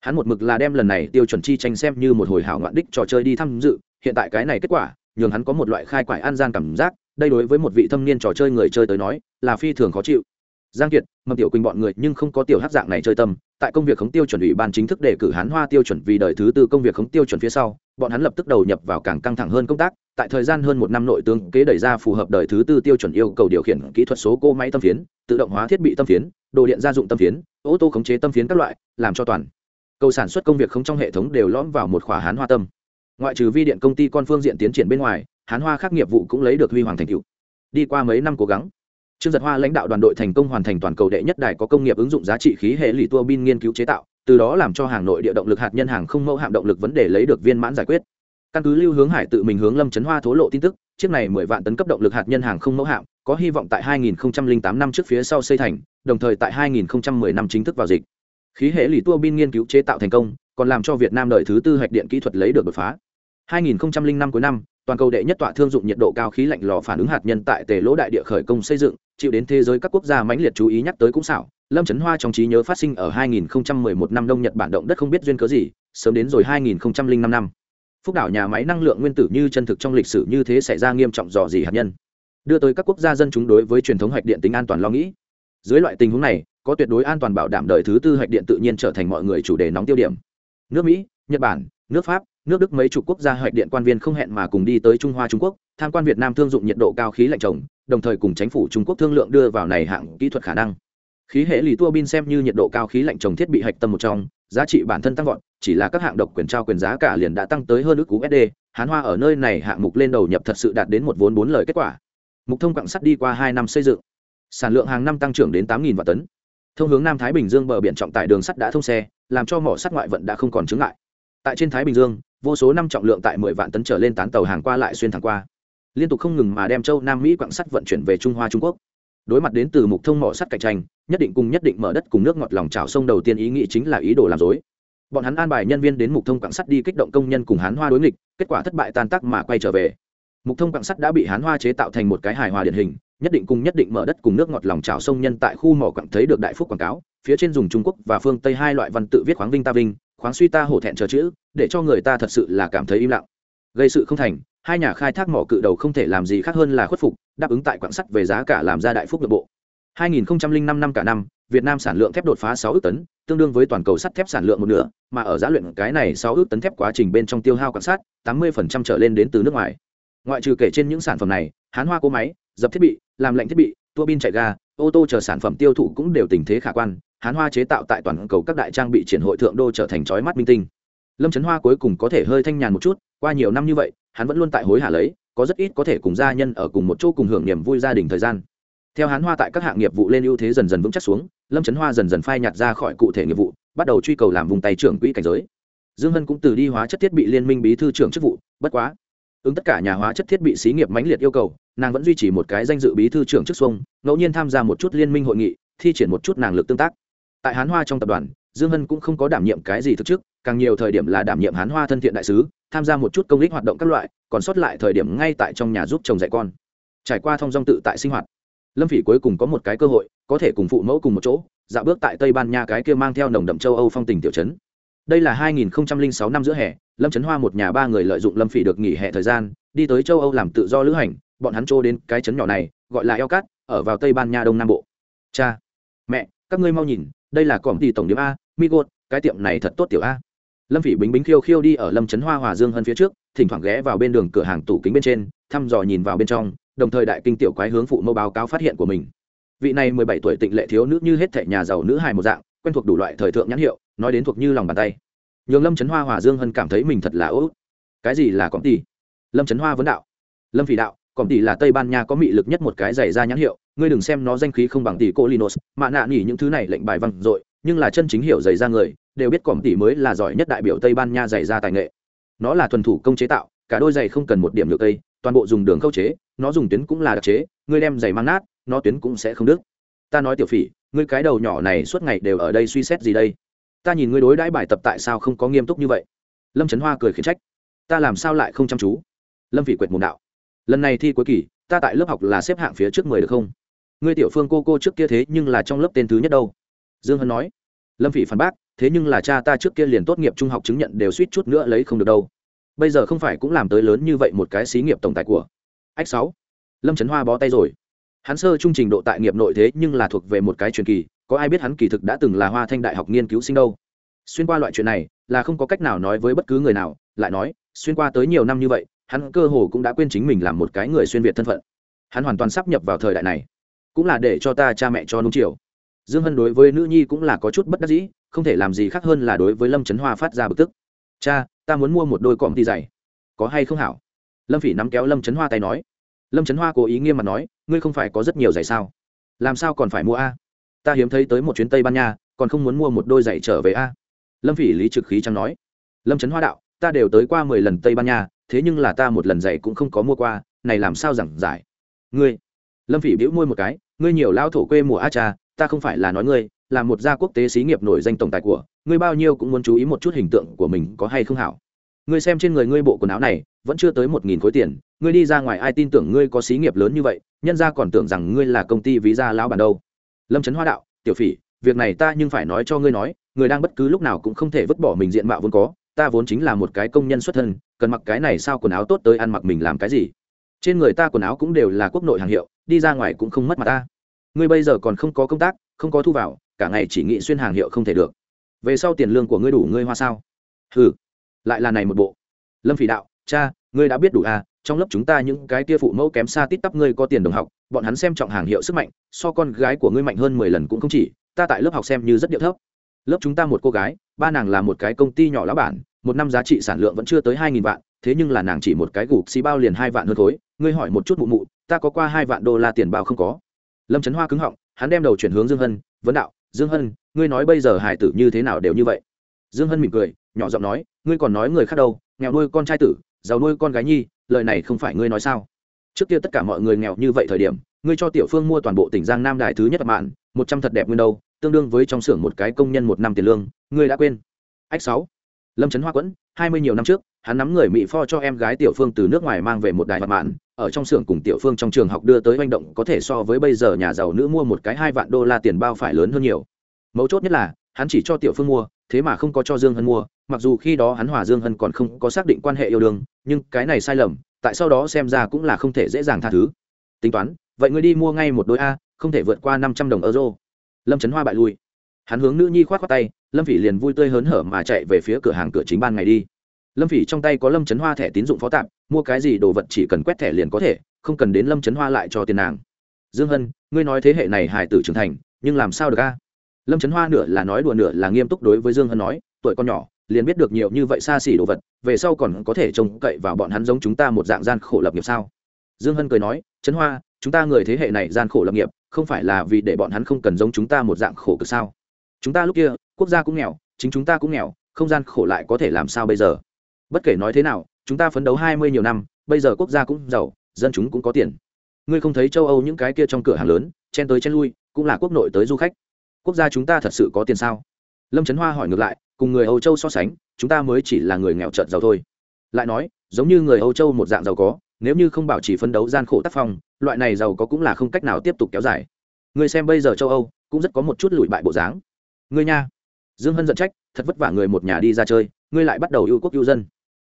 Hắn một mực là đem lần này tiêu chuẩn chi tranh xem như một hồi hảo ngoạn đích trò chơi đi tham dự, hiện tại cái này kết quả, nhường hắn có một loại khai quải an gian cảm giác, đây đối với một vị thâm niên trò chơi người chơi tới nói, là phi thường khó chịu giang kiệt, mầm tiểu quỳnh bọn người nhưng không có tiểu hát dạng này chơi tâm, tại công việc khống tiêu chuẩn ủy ban chính thức đề cử hán hoa tiêu chuẩn vì đời thứ tư công việc khống tiêu chuẩn phía sau, bọn hắn lập tức đầu nhập vào càng căng thẳng hơn công tác, tại thời gian hơn một năm nội tướng kế đẩy ra phù hợp đời thứ tư tiêu chuẩn yêu cầu điều khiển kỹ thuật số cô máy tâm phiến, tự động hóa thiết bị tâm phiến, đồ điện gia dụng tâm phiến, ô tô khống chế tâm phiến các loại, làm cho toàn cầu sản xuất công việc không trong hệ thống đều lõm vào một khỏa hán hoa tâm. Ngoại trừ vi điện công ty con phương diện tiến triển bên ngoài, hán hoa khác nghiệp vụ cũng lấy được huy hoàng thành tựu. Đi qua mấy năm cố gắng trương giật hoa lãnh đạo đoàn đội thành công hoàn thành toàn cầu đệ nhất đài có công nghiệp ứng dụng giá trị khí hệ lì tua bin nghiên cứu chế tạo, từ đó làm cho hàng nội địa động lực hạt nhân hàng không mẫu hạm động lực vấn đề lấy được viên mãn giải quyết. Căn cứ lưu hướng hải tự mình hướng lâm trấn hoa thố lộ tin tức, chiếc này mười vạn tấn cấp động lực hạt nhân hàng không mẫu hạm có hy vọng tại 2008 năm trước phía sau xây thành, đồng thời tại 2010 năm chính thức vào dịch. Khí hệ lì tua bin nghiên cứu chế tạo thành công, còn làm cho việt nam đợi thứ tư hạch điện kỹ thuật lấy được đột phá. 2005 cuối năm, toàn cầu đệ nhất tọa thương dụng nhiệt độ cao khí lạnh lò phản ứng hạt nhân tại tề lỗ đại địa khởi công xây dựng chịu đến thế giới các quốc gia mãnh liệt chú ý nhắc tới cũng xảo. Lâm trấn hoa trong trí nhớ phát sinh ở 2011 năm đông nhật bản động đất không biết duyên cớ gì, sớm đến rồi 2005 năm phúc đảo nhà máy năng lượng nguyên tử như chân thực trong lịch sử như thế xảy ra nghiêm trọng dò dỉ hạt nhân. Đưa tới các quốc gia dân chúng đối với truyền thống hạch điện tính an toàn lo nghĩ. Dưới loại tình huống này, có tuyệt đối an toàn bảo đảm đợi thứ tư hạch điện tự nhiên trở thành mọi người chủ đề nóng tiêu điểm. Nước mỹ, nhật bản, nước pháp, nước đức mấy chục quốc gia hạch điện quan viên không hẹn mà cùng đi tới trung hoa trung quốc, tham quan việt nam thương dụng nhiệt độ cao khí lạnh trồng đồng thời cùng chính phủ trung quốc thương lượng đưa vào này hạng kỹ thuật khả năng. Khí hệ lì tua bin xem như nhiệt độ cao khí lạnh trồng thiết bị hạch tâm một trong, giá trị bản thân tăng vọt, chỉ là các hạng độc quyền trao quyền giá cả liền đã tăng tới hơn ước cú sd hán hoa ở nơi này hạng mục lên đầu nhập thật sự đạt đến một vốn bốn lời kết quả. Mục thông quặng sắt đi qua hai năm xây dựng. Sản lượng hàng năm tăng trưởng đến tám vạn tấn. Thông hướng nam thái bình dương bờ biển trọng tải đường sắt đã thông xe, làm cho mỏ sắt ngoại vận đã không còn chứng ngại. Tại trên thái bình dương, vô số năm trọng lượng tại mười vạn tấn trở lên tán tàu hàng qua lại xuyên thẳng qua liên tục không ngừng mà đem châu nam mỹ quặng sắt vận chuyển về trung hoa trung quốc. Đối mặt đến từ mục thông mỏ sắt cạnh tranh, nhất định cùng nhất định mở đất cùng nước ngọt lòng trào sông đầu tiên ý nghĩ chính là ý đồ làm dối. Bọn hắn an bài nhân viên đến mục thông quặng sắt đi kích động công nhân cùng hán hoa đối nghịch, kết quả thất bại tan tác mà quay trở về. Mục thông quặng sắt đã bị hán hoa chế tạo thành một cái hài hòa điển hình, nhất định cùng nhất định mở đất cùng nước ngọt lòng trào sông nhân tại khu mỏ quặng thấy được đại phúc quảng cáo, phía trên dùng trung quốc và phương tây hai loại văn tự viết khoáng vinh ta vinh, khoáng suy ta hổ thẹn chờ chữ, để cho người ta thật sự là cảm thấy im lặng. Gây sự không thành hai nhà khai thác mỏ cự đầu không thể làm gì khác hơn là khuất phục đáp ứng tại quảng sắt về giá cả làm ra đại phúc nội bộ 2005 năm cả năm Việt Nam sản lượng thép đột phá 6 ước tấn, tương đương với toàn cầu sắt thép sản lượng một nửa, mà ở giá luyện cái này 6 ước tấn thép quá trình bên trong tiêu hao quảng sắt 80% trở lên đến từ nước ngoài. Ngoại trừ kể trên những sản phẩm này, hán hoa cỗ máy, dập thiết bị, làm lạnh thiết bị, tua bin chạy ga, ô tô chờ sản phẩm tiêu thụ cũng đều tình thế khả quan, hán hoa chế tạo tại toàn cầu các đại trang bị triển hội thượng đô trở thành chói mắt minh tinh. Lâm Chấn Hoa cuối cùng có thể hơi thanh nhàn một chút, qua nhiều năm như vậy, hắn vẫn luôn tại hối hả lấy, có rất ít có thể cùng gia nhân ở cùng một chỗ cùng hưởng niềm vui gia đình thời gian. Theo hắn hoa tại các hạng nghiệp vụ lên ưu thế dần dần vững chắc xuống lâm trấn hoa dần dần phai nhạt ra khỏi cụ thể nghiệp vụ bắt đầu truy cầu làm vùng tay trưởng quỹ cảnh giới. Dương hân cũng từ đi hóa chất thiết bị liên minh bí thư trưởng chức vụ bất quá ứng tất cả nhà hóa chất thiết bị xí nghiệp mãnh liệt yêu cầu nàng vẫn duy trì một cái danh dự bí thư trưởng chức xuông ngẫu nhiên tham gia một chút liên minh hội nghị thi triển một chút nàng lực tương tác. Tại hán hoa trong tập đoàn dương hân cũng không có đảm nhiệm cái gì thực chức, càng nhiều thời điểm là đảm nhiệm hán hoa thân thiện đại sứ, tham gia một chút công lý hoạt động các loại, còn sót lại thời điểm ngay tại trong nhà giúp chồng dạy con. Trải qua thông dong tự tại sinh hoạt, lâm phỉ cuối cùng có một cái cơ hội, có thể cùng phụ mẫu cùng một chỗ dạo bước tại tây ban nha cái kia mang theo nồng đậm châu âu phong tình tiểu trấn. Đây là 2006 năm giữa hè, lâm trấn hoa một nhà ba người lợi dụng lâm phỉ được nghỉ hè thời gian, đi tới châu âu làm tự do lữ hành, bọn hắn trô đến cái trấn nhỏ này, gọi là eo cát ở vào tây ban nha đông nam bộ. Cha, mẹ, các ngươi mau nhìn, đây là cỏm tỷ tổng điểm a migot cái tiệm này thật tốt tiểu a. Lâm phỉ bính bính khiêu khiêu đi ở lâm trấn hoa hòa dương hơn phía trước, thỉnh thoảng ghé vào bên đường cửa hàng tủ kính bên trên, thăm dò nhìn vào bên trong, đồng thời đại kinh tiểu quái hướng phụ mẫu báo cáo phát hiện của mình. Vị này mười bảy tuổi tịnh lệ thiếu nữ như hết thệ nhà giàu nữ hài một dạng, quen thuộc đủ loại thời thượng nhãn hiệu, nói đến thuộc như lòng bàn tay. Nhường lâm trấn hoa hòa dương hân cảm thấy mình thật là ố cái gì là cọm tỷ lâm trấn hoa vấn đạo. Lâm phỉ đạo, cọm tỷ là tây ban nha có mị lực nhất một cái giày ra nhãn hiệu, ngươi đừng xem nó danh khí không bằng tỷ cô linos mạ nạ nghỉ những thứ này lệnh bài văng dội nhưng là chân chính hiểu giày ra người, đều biết cọm tỉ mới là giỏi nhất đại biểu tây ban nha giày ra tài nghệ. Nó là thuần thủ công chế tạo, cả đôi giày không cần một điểm nhựa tây toàn bộ dùng đường khâu chế, nó dùng tuyến cũng là đặc chế ngươi đem giày mang nát, nó tuyến cũng sẽ không đứt. Ta nói tiểu phỉ, ngươi cái đầu nhỏ này suốt ngày đều ở đây suy xét gì đây? Ta nhìn ngươi đối đãi bài tập tại sao không có nghiêm túc như vậy? Lâm trấn hoa cười khiển trách. Ta làm sao lại không chăm chú? Lâm phỉ quệt mồm đạo. Lần này thi cuối kỳ, ta tại lớp học là xếp hạng phía trước mười được không? Ngươi tiểu phương cô cô trước kia thế nhưng là trong lớp tên thứ nhất đâu? Dương hân nói. Lâm phỉ phản bác, thế nhưng là cha ta trước kia liền tốt nghiệp trung học chứng nhận đều suýt chút nữa lấy không được đâu. Bây giờ không phải cũng làm tới lớn như vậy một cái xí nghiệp tổng tài của. Ách sáu. Lâm trấn hoa bó tay rồi. Hắn sơ trung trình độ tại nghiệp nội thế nhưng là thuộc về một cái truyền kỳ, có ai biết hắn kỳ thực đã từng là hoa thanh đại học nghiên cứu sinh đâu. Xuyên qua loại chuyện này, là không có cách nào nói với bất cứ người nào, lại nói, xuyên qua tới nhiều năm như vậy, hắn cơ hồ cũng đã quên chính mình làm một cái người xuyên việt thân phận. Hắn hoàn toàn sắp nhập vào thời đại này, cũng là để cho ta cha mẹ cho nung chiều dương hân đối với nữ nhi cũng là có chút bất đắc dĩ, không thể làm gì khác hơn là đối với lâm trấn hoa phát ra bực tức. Cha, ta muốn mua một đôi cọm đi dày có hay không hảo? Lâm phỉ nắm kéo lâm trấn hoa tay nói. Lâm trấn hoa cố ý nghiêm mặt nói, ngươi không phải có rất nhiều giày sao? Làm sao còn phải mua a? Ta hiếm thấy tới một chuyến tây ban nha, còn không muốn mua một đôi giày trở về a. Lâm phỉ lý trực khí chẳng nói. Lâm trấn hoa đạo, ta đều tới qua mười lần tây ban nha, thế nhưng là ta một lần giày cũng không có mua qua, này làm sao giảng giải? Ngươi. Lâm phỉ bĩu môi một cái, ngươi nhiều lao thổ quê mùa a cha ta không phải là nói ngươi, là một gia quốc tế xí nghiệp nổi danh tổng tài của, ngươi bao nhiêu cũng muốn chú ý một chút hình tượng của mình có hay không hảo. Ngươi xem trên người ngươi bộ quần áo này, vẫn chưa tới một nghìn khối tiền, ngươi đi ra ngoài ai tin tưởng ngươi có xí nghiệp lớn như vậy, nhân ra còn tưởng rằng ngươi là công ty ví ra lão bản đâu. Lâm trấn hoa đạo, tiểu phỉ, việc này ta nhưng phải nói cho ngươi nói, người đang bất cứ lúc nào cũng không thể vứt bỏ mình diện mạo vốn có, ta vốn chính là một cái công nhân xuất thân, cần mặc cái này sao quần áo tốt tới ăn mặc mình làm cái gì? Trên người ta quần áo cũng đều là quốc nội hàng hiệu, đi ra ngoài cũng không mất mặt ta ngươi bây giờ còn không có công tác, không có thu vào, cả ngày chỉ nghĩ xuyên hàng hiệu không thể được. Về sau tiền lương của ngươi đủ ngươi hoa sao? Ừ lại là này một bộ. Lâm phỉ đạo, cha, ngươi đã biết đủ à trong lớp chúng ta những cái kia phụ mẫu kém xa tít tắp ngươi có tiền đồng học, bọn hắn xem trọng hàng hiệu sức mạnh, so con gái của ngươi mạnh hơn mười lần cũng không chỉ, ta tại lớp học xem như rất điệu thấp. Lớp chúng ta một cô gái, ba nàng là một cái công ty nhỏ lá bản, một năm giá trị sản lượng vẫn chưa tới hai nghìn vạn, thế nhưng là nàng chỉ một cái gục xì bao liền hai vạn hơn khối. Ngươi hỏi một chút mụ mụ, ta có qua hai vạn đô la tiền bao không có? Lâm trấn hoa cứng họng, hắn đem đầu chuyển hướng dương hân, vấn đạo, dương hân, ngươi nói bây giờ hải tử như thế nào đều như vậy? Dương hân mỉm cười, nhỏ giọng nói, ngươi còn nói người khác đâu, nghèo nuôi con trai tử, giàu nuôi con gái nhi, lời này không phải ngươi nói sao? Trước kia tất cả mọi người nghèo như vậy thời điểm, ngươi cho tiểu phương mua toàn bộ tỉnh giang nam đài thứ nhất tập mạn, một trăm thật đẹp nguyên đâu, tương đương với trong xưởng một cái công nhân một năm tiền lương, ngươi đã quên. Ách sáu lâm trấn hoa quẫn, hai mươi nhiều năm trước, hắn nắm người mỹ pho cho em gái tiểu phương từ nước ngoài mang về một đài mặt mạn, ở trong xưởng cùng tiểu phương trong trường học đưa tới manh động có thể so với bây giờ nhà giàu nữ mua một cái hai vạn đô la tiền bao phải lớn hơn nhiều. Mấu chốt nhất là, hắn chỉ cho tiểu phương mua, thế mà không có cho dương hân mua, mặc dù khi đó hắn hòa dương hân còn không có xác định quan hệ yêu đương, nhưng cái này sai lầm, tại sau đó xem ra cũng là không thể dễ dàng tha thứ. Tính toán, vậy ngươi đi mua ngay một đôi a, không thể vượt qua năm trăm đồng euro. Lâm trấn hoa bại lui hắn hướng nữ nhi khoát qua tay, lâm phỉ liền vui tươi hớn hở mà chạy về phía cửa hàng cửa chính ban ngày đi. Lâm phỉ trong tay có lâm chấn hoa thẻ tín dụng phó tạm mua cái gì đồ vật chỉ cần quét thẻ liền có thể, không cần đến lâm chấn hoa lại cho tiền nàng. Dương hân, ngươi nói thế hệ này hài tử trưởng thành, nhưng làm sao được a? Lâm trấn hoa nửa là nói đùa nửa là nghiêm túc đối với dương hân nói, tuổi con nhỏ, liền biết được nhiều như vậy xa xỉ đồ vật, về sau còn có thể trông cậy vào bọn hắn giống chúng ta một dạng gian khổ lập nghiệp sao? Dương hân cười nói trấn hoa, chúng ta người thế hệ này gian khổ lập nghiệp, không phải là vì để bọn hắn không cần giống chúng ta một dạng khổ cực sao? Chúng ta lúc kia, quốc gia cũng nghèo, chính chúng ta cũng nghèo, không gian khổ lại có thể làm sao bây giờ? Bất kể nói thế nào, chúng ta phấn đấu hai mươi nhiều năm, bây giờ quốc gia cũng giàu, dân chúng cũng có tiền. Ngươi không thấy châu âu những cái kia trong cửa hàng lớn, chen tới chen lui, cũng là quốc nội tới du khách. Quốc gia chúng ta thật sự có tiền sao? Lâm trấn hoa hỏi ngược lại, cùng người âu châu so sánh, chúng ta mới chỉ là người nghèo trợn giàu thôi. Lại nói, giống như người âu châu một dạng giàu có, nếu như không bảo trì phấn đấu gian khổ tác phong, loại này giàu có cũng là không cách nào tiếp tục kéo dài. Người xem bây giờ châu âu, cũng rất có một chút lùi bại bộ dáng ngươi nha. Dương hân giận trách, thật vất vả người một nhà đi ra chơi, ngươi lại bắt đầu yêu quốc yêu dân.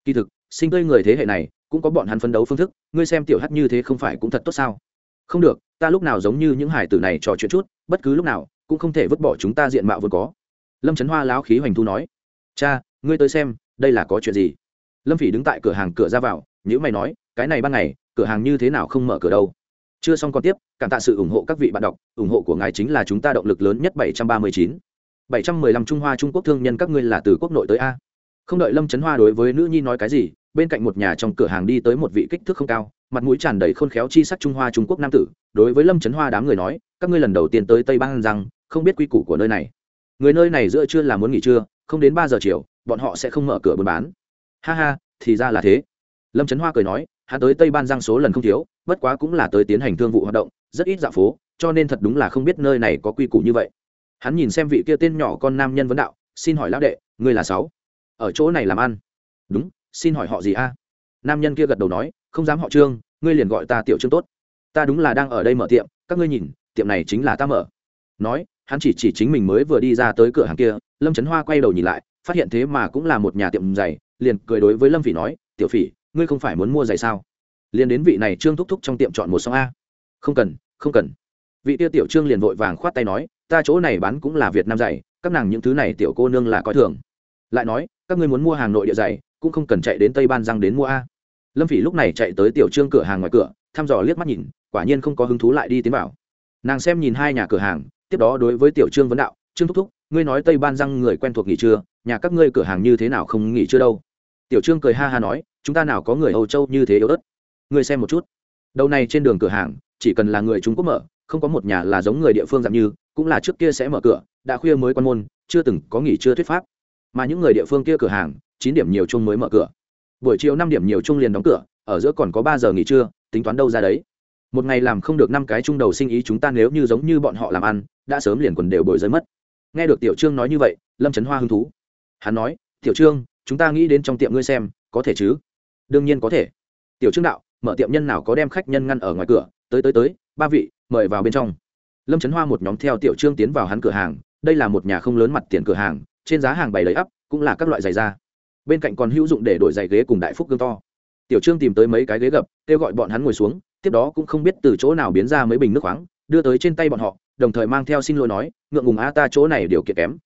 Kỳ thực, sinh tươi người thế hệ này, cũng có bọn hắn phấn đấu phương thức, ngươi xem tiểu hát như thế không phải cũng thật tốt sao? Không được, ta lúc nào giống như những hải tử này trò chuyện chút, bất cứ lúc nào, cũng không thể vứt bỏ chúng ta diện mạo vốn có. Lâm trấn hoa láo khí hoành thu nói. Cha, ngươi tới xem, đây là có chuyện gì? Lâm phỉ đứng tại cửa hàng cửa ra vào nhữ mày nói, cái này ban ngày, cửa hàng như thế nào không mở cửa đâu? Chưa xong còn tiếp, cảm tạ sự ủng hộ các vị bạn đọc, ủng hộ của ngài chính là chúng ta động lực lớn nhất 739. 715 Trung Hoa Trung Quốc thương nhân các ngươi là từ quốc nội tới a. Không đợi Lâm Chấn Hoa đối với nữ nhi nói cái gì, bên cạnh một nhà trong cửa hàng đi tới một vị kích thước không cao, mặt mũi tràn đầy khôn khéo chi sắc Trung Hoa Trung Quốc nam tử, đối với Lâm Chấn Hoa đám người nói, các ngươi lần đầu tiên tới Tây Bang rằng, không biết quy củ của nơi này. Người nơi này giữa trưa là muốn nghỉ trưa, không đến ba giờ chiều, bọn họ sẽ không mở cửa buôn bán. Ha ha, thì ra là thế. Lâm Trấn Hoa cười nói, hắn tới Tây Ban Giang số lần không thiếu, bất quá cũng là tới tiến hành thương vụ hoạt động, rất ít dạo phố, cho nên thật đúng là không biết nơi này có quy củ như vậy hắn nhìn xem vị kia tên nhỏ con nam nhân vấn đạo, xin hỏi lão đệ, ngươi là sáu? Ở chỗ này làm ăn? Đúng, xin hỏi họ gì a? Nam nhân kia gật đầu nói, không dám họ trương, ngươi liền gọi ta tiểu trương tốt. Ta đúng là đang ở đây mở tiệm, các ngươi nhìn, tiệm này chính là ta mở. Nói, hắn chỉ chỉ chính mình mới vừa đi ra tới cửa hàng kia, lâm trấn hoa quay đầu nhìn lại, phát hiện thế mà cũng là một nhà tiệm giày, liền cười đối với lâm phỉ nói, tiểu phỉ, ngươi không phải muốn mua giày sao? Liền đến vị này trương thúc thúc trong tiệm chọn một xong a. Không cần không cần. Vị tia tiểu trương liền vội vàng khoát tay nói ta chỗ này bán cũng là việt nam dày các nàng những thứ này tiểu cô nương là coi thường. Lại nói, các ngươi muốn mua hàng nội địa dày cũng không cần chạy đến tây ban răng đến mua a. Lâm phỉ lúc này chạy tới tiểu trương cửa hàng ngoài cửa, thăm dò liếc mắt nhìn, quả nhiên không có hứng thú lại đi tiến vào. Nàng xem nhìn hai nhà cửa hàng, tiếp đó đối với tiểu trương vấn đạo, trương thúc thúc, ngươi nói tây ban răng người quen thuộc nghỉ trưa nhà các ngươi cửa hàng như thế nào không nghỉ trưa đâu? Tiểu trương cười ha ha nói, chúng ta nào có người âu châu như thế yếu ớt? Ngươi xem một chút. Đầu này trên đường cửa hàng, chỉ cần là người trung quốc mở không có một nhà là giống người địa phương dạng như, cũng là trước kia sẽ mở cửa, đã khuya mới quan môn, chưa từng có nghỉ chưa thuyết pháp. Mà những người địa phương kia cửa hàng, chín điểm nhiều chung mới mở cửa. Buổi chiều năm điểm nhiều chung liền đóng cửa, ở giữa còn có ba giờ nghỉ trưa, tính toán đâu ra đấy. Một ngày làm không được năm cái chung đầu sinh ý chúng ta nếu như giống như bọn họ làm ăn, đã sớm liền quần đều bồi rơi mất. Nghe được tiểu trương nói như vậy, lâm trấn hoa hứng thú. Hắn nói, tiểu trương, chúng ta nghĩ đến trong tiệm ngươi xem, có thể chứ? Đương nhiên có thể. Tiểu trương đạo, mở tiệm nhân nào có đem khách nhân ngăn ở ngoài cửa, tới tới tới, ba vị mời vào bên trong. Lâm trấn hoa một nhóm theo tiểu trương tiến vào hắn cửa hàng, đây là một nhà không lớn mặt tiền cửa hàng, trên giá hàng bày lấy ắp, cũng là các loại giày da. Bên cạnh còn hữu dụng để đổi giày ghế cùng đại phúc gương to. Tiểu trương tìm tới mấy cái ghế gập, kêu gọi bọn hắn ngồi xuống, tiếp đó cũng không biết từ chỗ nào biến ra mấy bình nước khoáng, đưa tới trên tay bọn họ, đồng thời mang theo xin lỗi nói, ngượng ngùng a ta chỗ này điều kiện kém.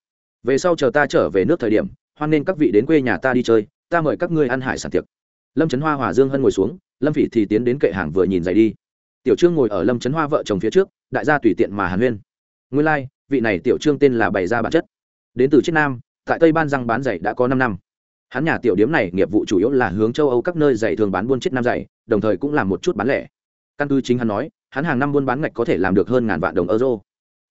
Về sau chờ ta trở về nước thời điểm, hoan nên các vị đến quê nhà ta đi chơi, ta mời các ngươi ăn hải sản tiệc. Lâm trấn hoa hòa dương hân ngồi xuống, lâm phỉ thì tiến đến kệ hàng vừa nhìn giày đi tiểu trương ngồi ở lâm trấn hoa vợ chồng phía trước đại gia tùy tiện mà hàn huyên. Nguyên lai、like, vị này tiểu trương tên là bày gia bản chất. Đến từ chiết nam tại tây ban răng bán giày đã có năm năm. Hắn nhà tiểu điếm này nghiệp vụ chủ yếu là hướng châu âu các nơi giày thường bán buôn chiết nam giày đồng thời cũng làm một chút bán lẻ. Căn cứ chính hắn nói hắn hàng năm buôn bán ngạch có thể làm được hơn ngàn vạn đồng euro.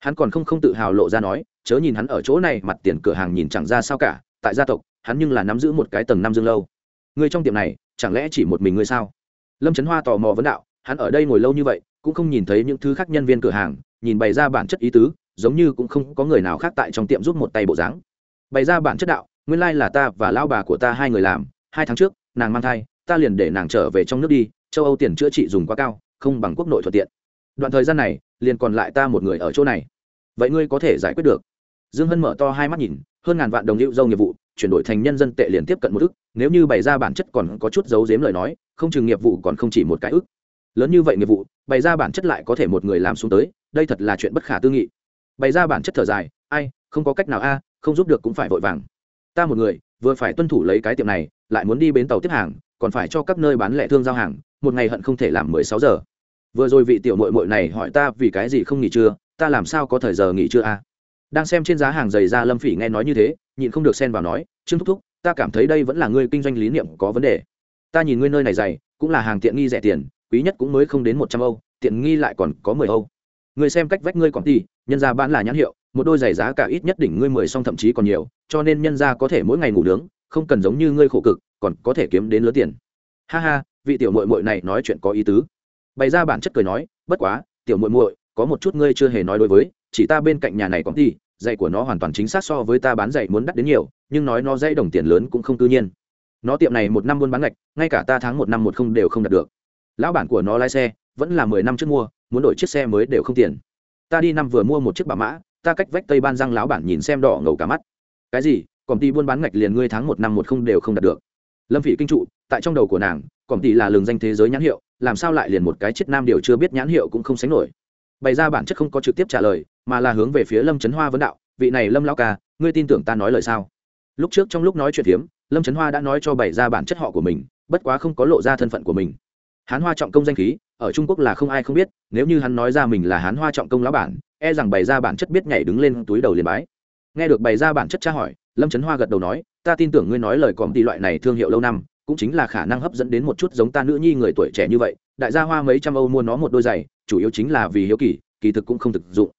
Hắn còn không không tự hào lộ ra nói chớ nhìn hắn ở chỗ này mặt tiền cửa hàng nhìn chẳng ra sao cả tại gia tộc hắn nhưng là nắm giữ một cái tầng năm dương lâu. Người trong tiệm này chẳng lẽ chỉ một mình ngươi sao? Lâm trấn hoa tò mò vấn đạo hắn ở đây ngồi lâu như vậy, cũng không nhìn thấy những thứ khác nhân viên cửa hàng, nhìn bày ra bản chất ý tứ, giống như cũng không có người nào khác tại trong tiệm giúp một tay bộ dáng. Bày ra bản chất đạo, nguyên lai là ta và lao bà của ta hai người làm, hai tháng trước, nàng mang thai, ta liền để nàng trở về trong nước đi, châu âu tiền chữa trị dùng quá cao, không bằng quốc nội thuận tiện. Đoạn thời gian này, liền còn lại ta một người ở chỗ này. Vậy ngươi có thể giải quyết được? Dương hân mở to hai mắt nhìn, hơn ngàn vạn đồng hữu dâu nghiệp vụ, chuyển đổi thành nhân dân tệ liền tiếp cận một ức, nếu như bày ra bản chất còn có chút giấu giếm lời nói, không chừng nghiệp vụ còn không chỉ một cái ức lớn như vậy nghiệp vụ, bày ra bản chất lại có thể một người làm xuống tới, đây thật là chuyện bất khả tư nghị. Bày ra bản chất thở dài, ai, không có cách nào a, không giúp được cũng phải vội vàng. Ta một người, vừa phải tuân thủ lấy cái tiệm này, lại muốn đi bến tàu tiếp hàng, còn phải cho các nơi bán lẻ thương giao hàng, một ngày hận không thể làm mười sáu giờ. Vừa rồi vị tiểu mội mội này hỏi ta vì cái gì không nghỉ trưa, ta làm sao có thời giờ nghỉ trưa a? Đang xem trên giá hàng giày ra lâm phỉ nghe nói như thế, nhịn không được xen vào nói, trương thúc thúc, ta cảm thấy đây vẫn là ngươi kinh doanh lý niệm có vấn đề. Ta nhìn ngươi nơi này dày cũng là hàng tiện nghi rẻ tiền quý nhất cũng mới không đến một trăm âu, tiện nghi lại còn có mười âu. Người xem cách vách ngươi còn tỷ nhân ra bán là nhãn hiệu, một đôi giày giá cả ít nhất đỉnh ngươi mười xong thậm chí còn nhiều, cho nên nhân ra có thể mỗi ngày ngủ nướng, không cần giống như ngươi khổ cực, còn có thể kiếm đến lớn tiền. Ha ha, vị tiểu mội mội này nói chuyện có ý tứ. Bày ra bản chất cười nói, bất quá, tiểu mội mội có một chút ngươi chưa hề nói đối với, chỉ ta bên cạnh nhà này còn tỷ giày của nó hoàn toàn chính xác so với ta bán giày muốn đắt đến nhiều, nhưng nói nó giày đồng tiền lớn cũng không tự nhiên. Nó tiệm này một năm buôn bán ngạch, ngay cả ta tháng một năm một không đều không đạt được lão bản của nó lái xe vẫn là mười năm trước mua, muốn đổi chiếc xe mới đều không tiền. Ta đi năm vừa mua một chiếc bà mã, ta cách vách tây ban răng lão bản nhìn xem đỏ ngầu cả mắt. Cái gì? Còn ty buôn bán ngạch liền ngươi tháng một năm một không đều không đạt được. Lâm vị kinh trụ, tại trong đầu của nàng còn ty là lường danh thế giới nhãn hiệu, làm sao lại liền một cái chiếc nam điều chưa biết nhãn hiệu cũng không sánh nổi. Bày ra bản chất không có trực tiếp trả lời, mà là hướng về phía lâm trấn hoa vấn đạo, vị này lâm lao ca, ngươi tin tưởng ta nói lời sao? Lúc trước trong lúc nói chuyện phiếm lâm trấn hoa đã nói cho bày ra bản chất họ của mình, bất quá không có lộ ra thân phận của mình hán hoa trọng công danh khí, ở trung quốc là không ai không biết, nếu như hắn nói ra mình là hán hoa trọng công lão bản e rằng bày ra bản chất biết nhảy đứng lên túi đầu liền bái. Nghe được bày ra bản chất tra hỏi, lâm trấn hoa gật đầu nói, ta tin tưởng ngươi nói lời còm đi loại này thương hiệu lâu năm, cũng chính là khả năng hấp dẫn đến một chút giống ta nữ nhi người tuổi trẻ như vậy. Đại gia hoa mấy trăm âu mua nó một đôi giày, chủ yếu chính là vì hiếu kỳ kỳ thực cũng không thực dụng.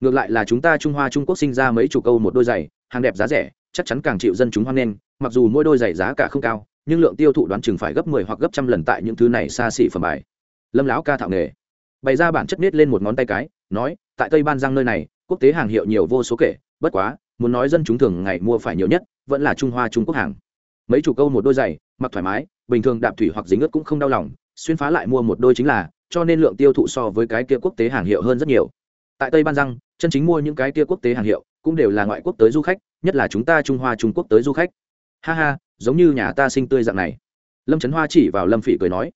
Ngược lại là chúng ta trung hoa trung quốc sinh ra mấy chục âu một đôi giày, hàng đẹp giá rẻ, chắc chắn càng chịu dân chúng hoan nghênh, mặc dù mỗi đôi giày giá cả không cao nhưng lượng tiêu thụ đoán chừng phải gấp 10 hoặc gấp trăm lần tại những thứ này xa xỉ phẩm bài. Lâm lão ca thạo nghề. Bày ra bản chất nết lên một ngón tay cái, nói, tại tây ban giang nơi này, quốc tế hàng hiệu nhiều vô số kể, bất quá, muốn nói dân chúng thường ngày mua phải nhiều nhất, vẫn là trung hoa, trung quốc hàng. Mấy chủ câu một đôi giày, mặc thoải mái, bình thường đạp thủy hoặc dính ướt cũng không đau lòng, xuyên phá lại mua một đôi chính là, cho nên lượng tiêu thụ so với cái kia quốc tế hàng hiệu hơn rất nhiều. Tại tây ban giang, chân chính mua những cái kia quốc tế hàng hiệu, cũng đều là ngoại quốc tới du khách, nhất là chúng ta trung hoa, trung quốc tới du khách. Ha ha giống như nhà ta sinh tươi dạng này. Lâm trấn hoa chỉ vào lâm phỉ cười nói,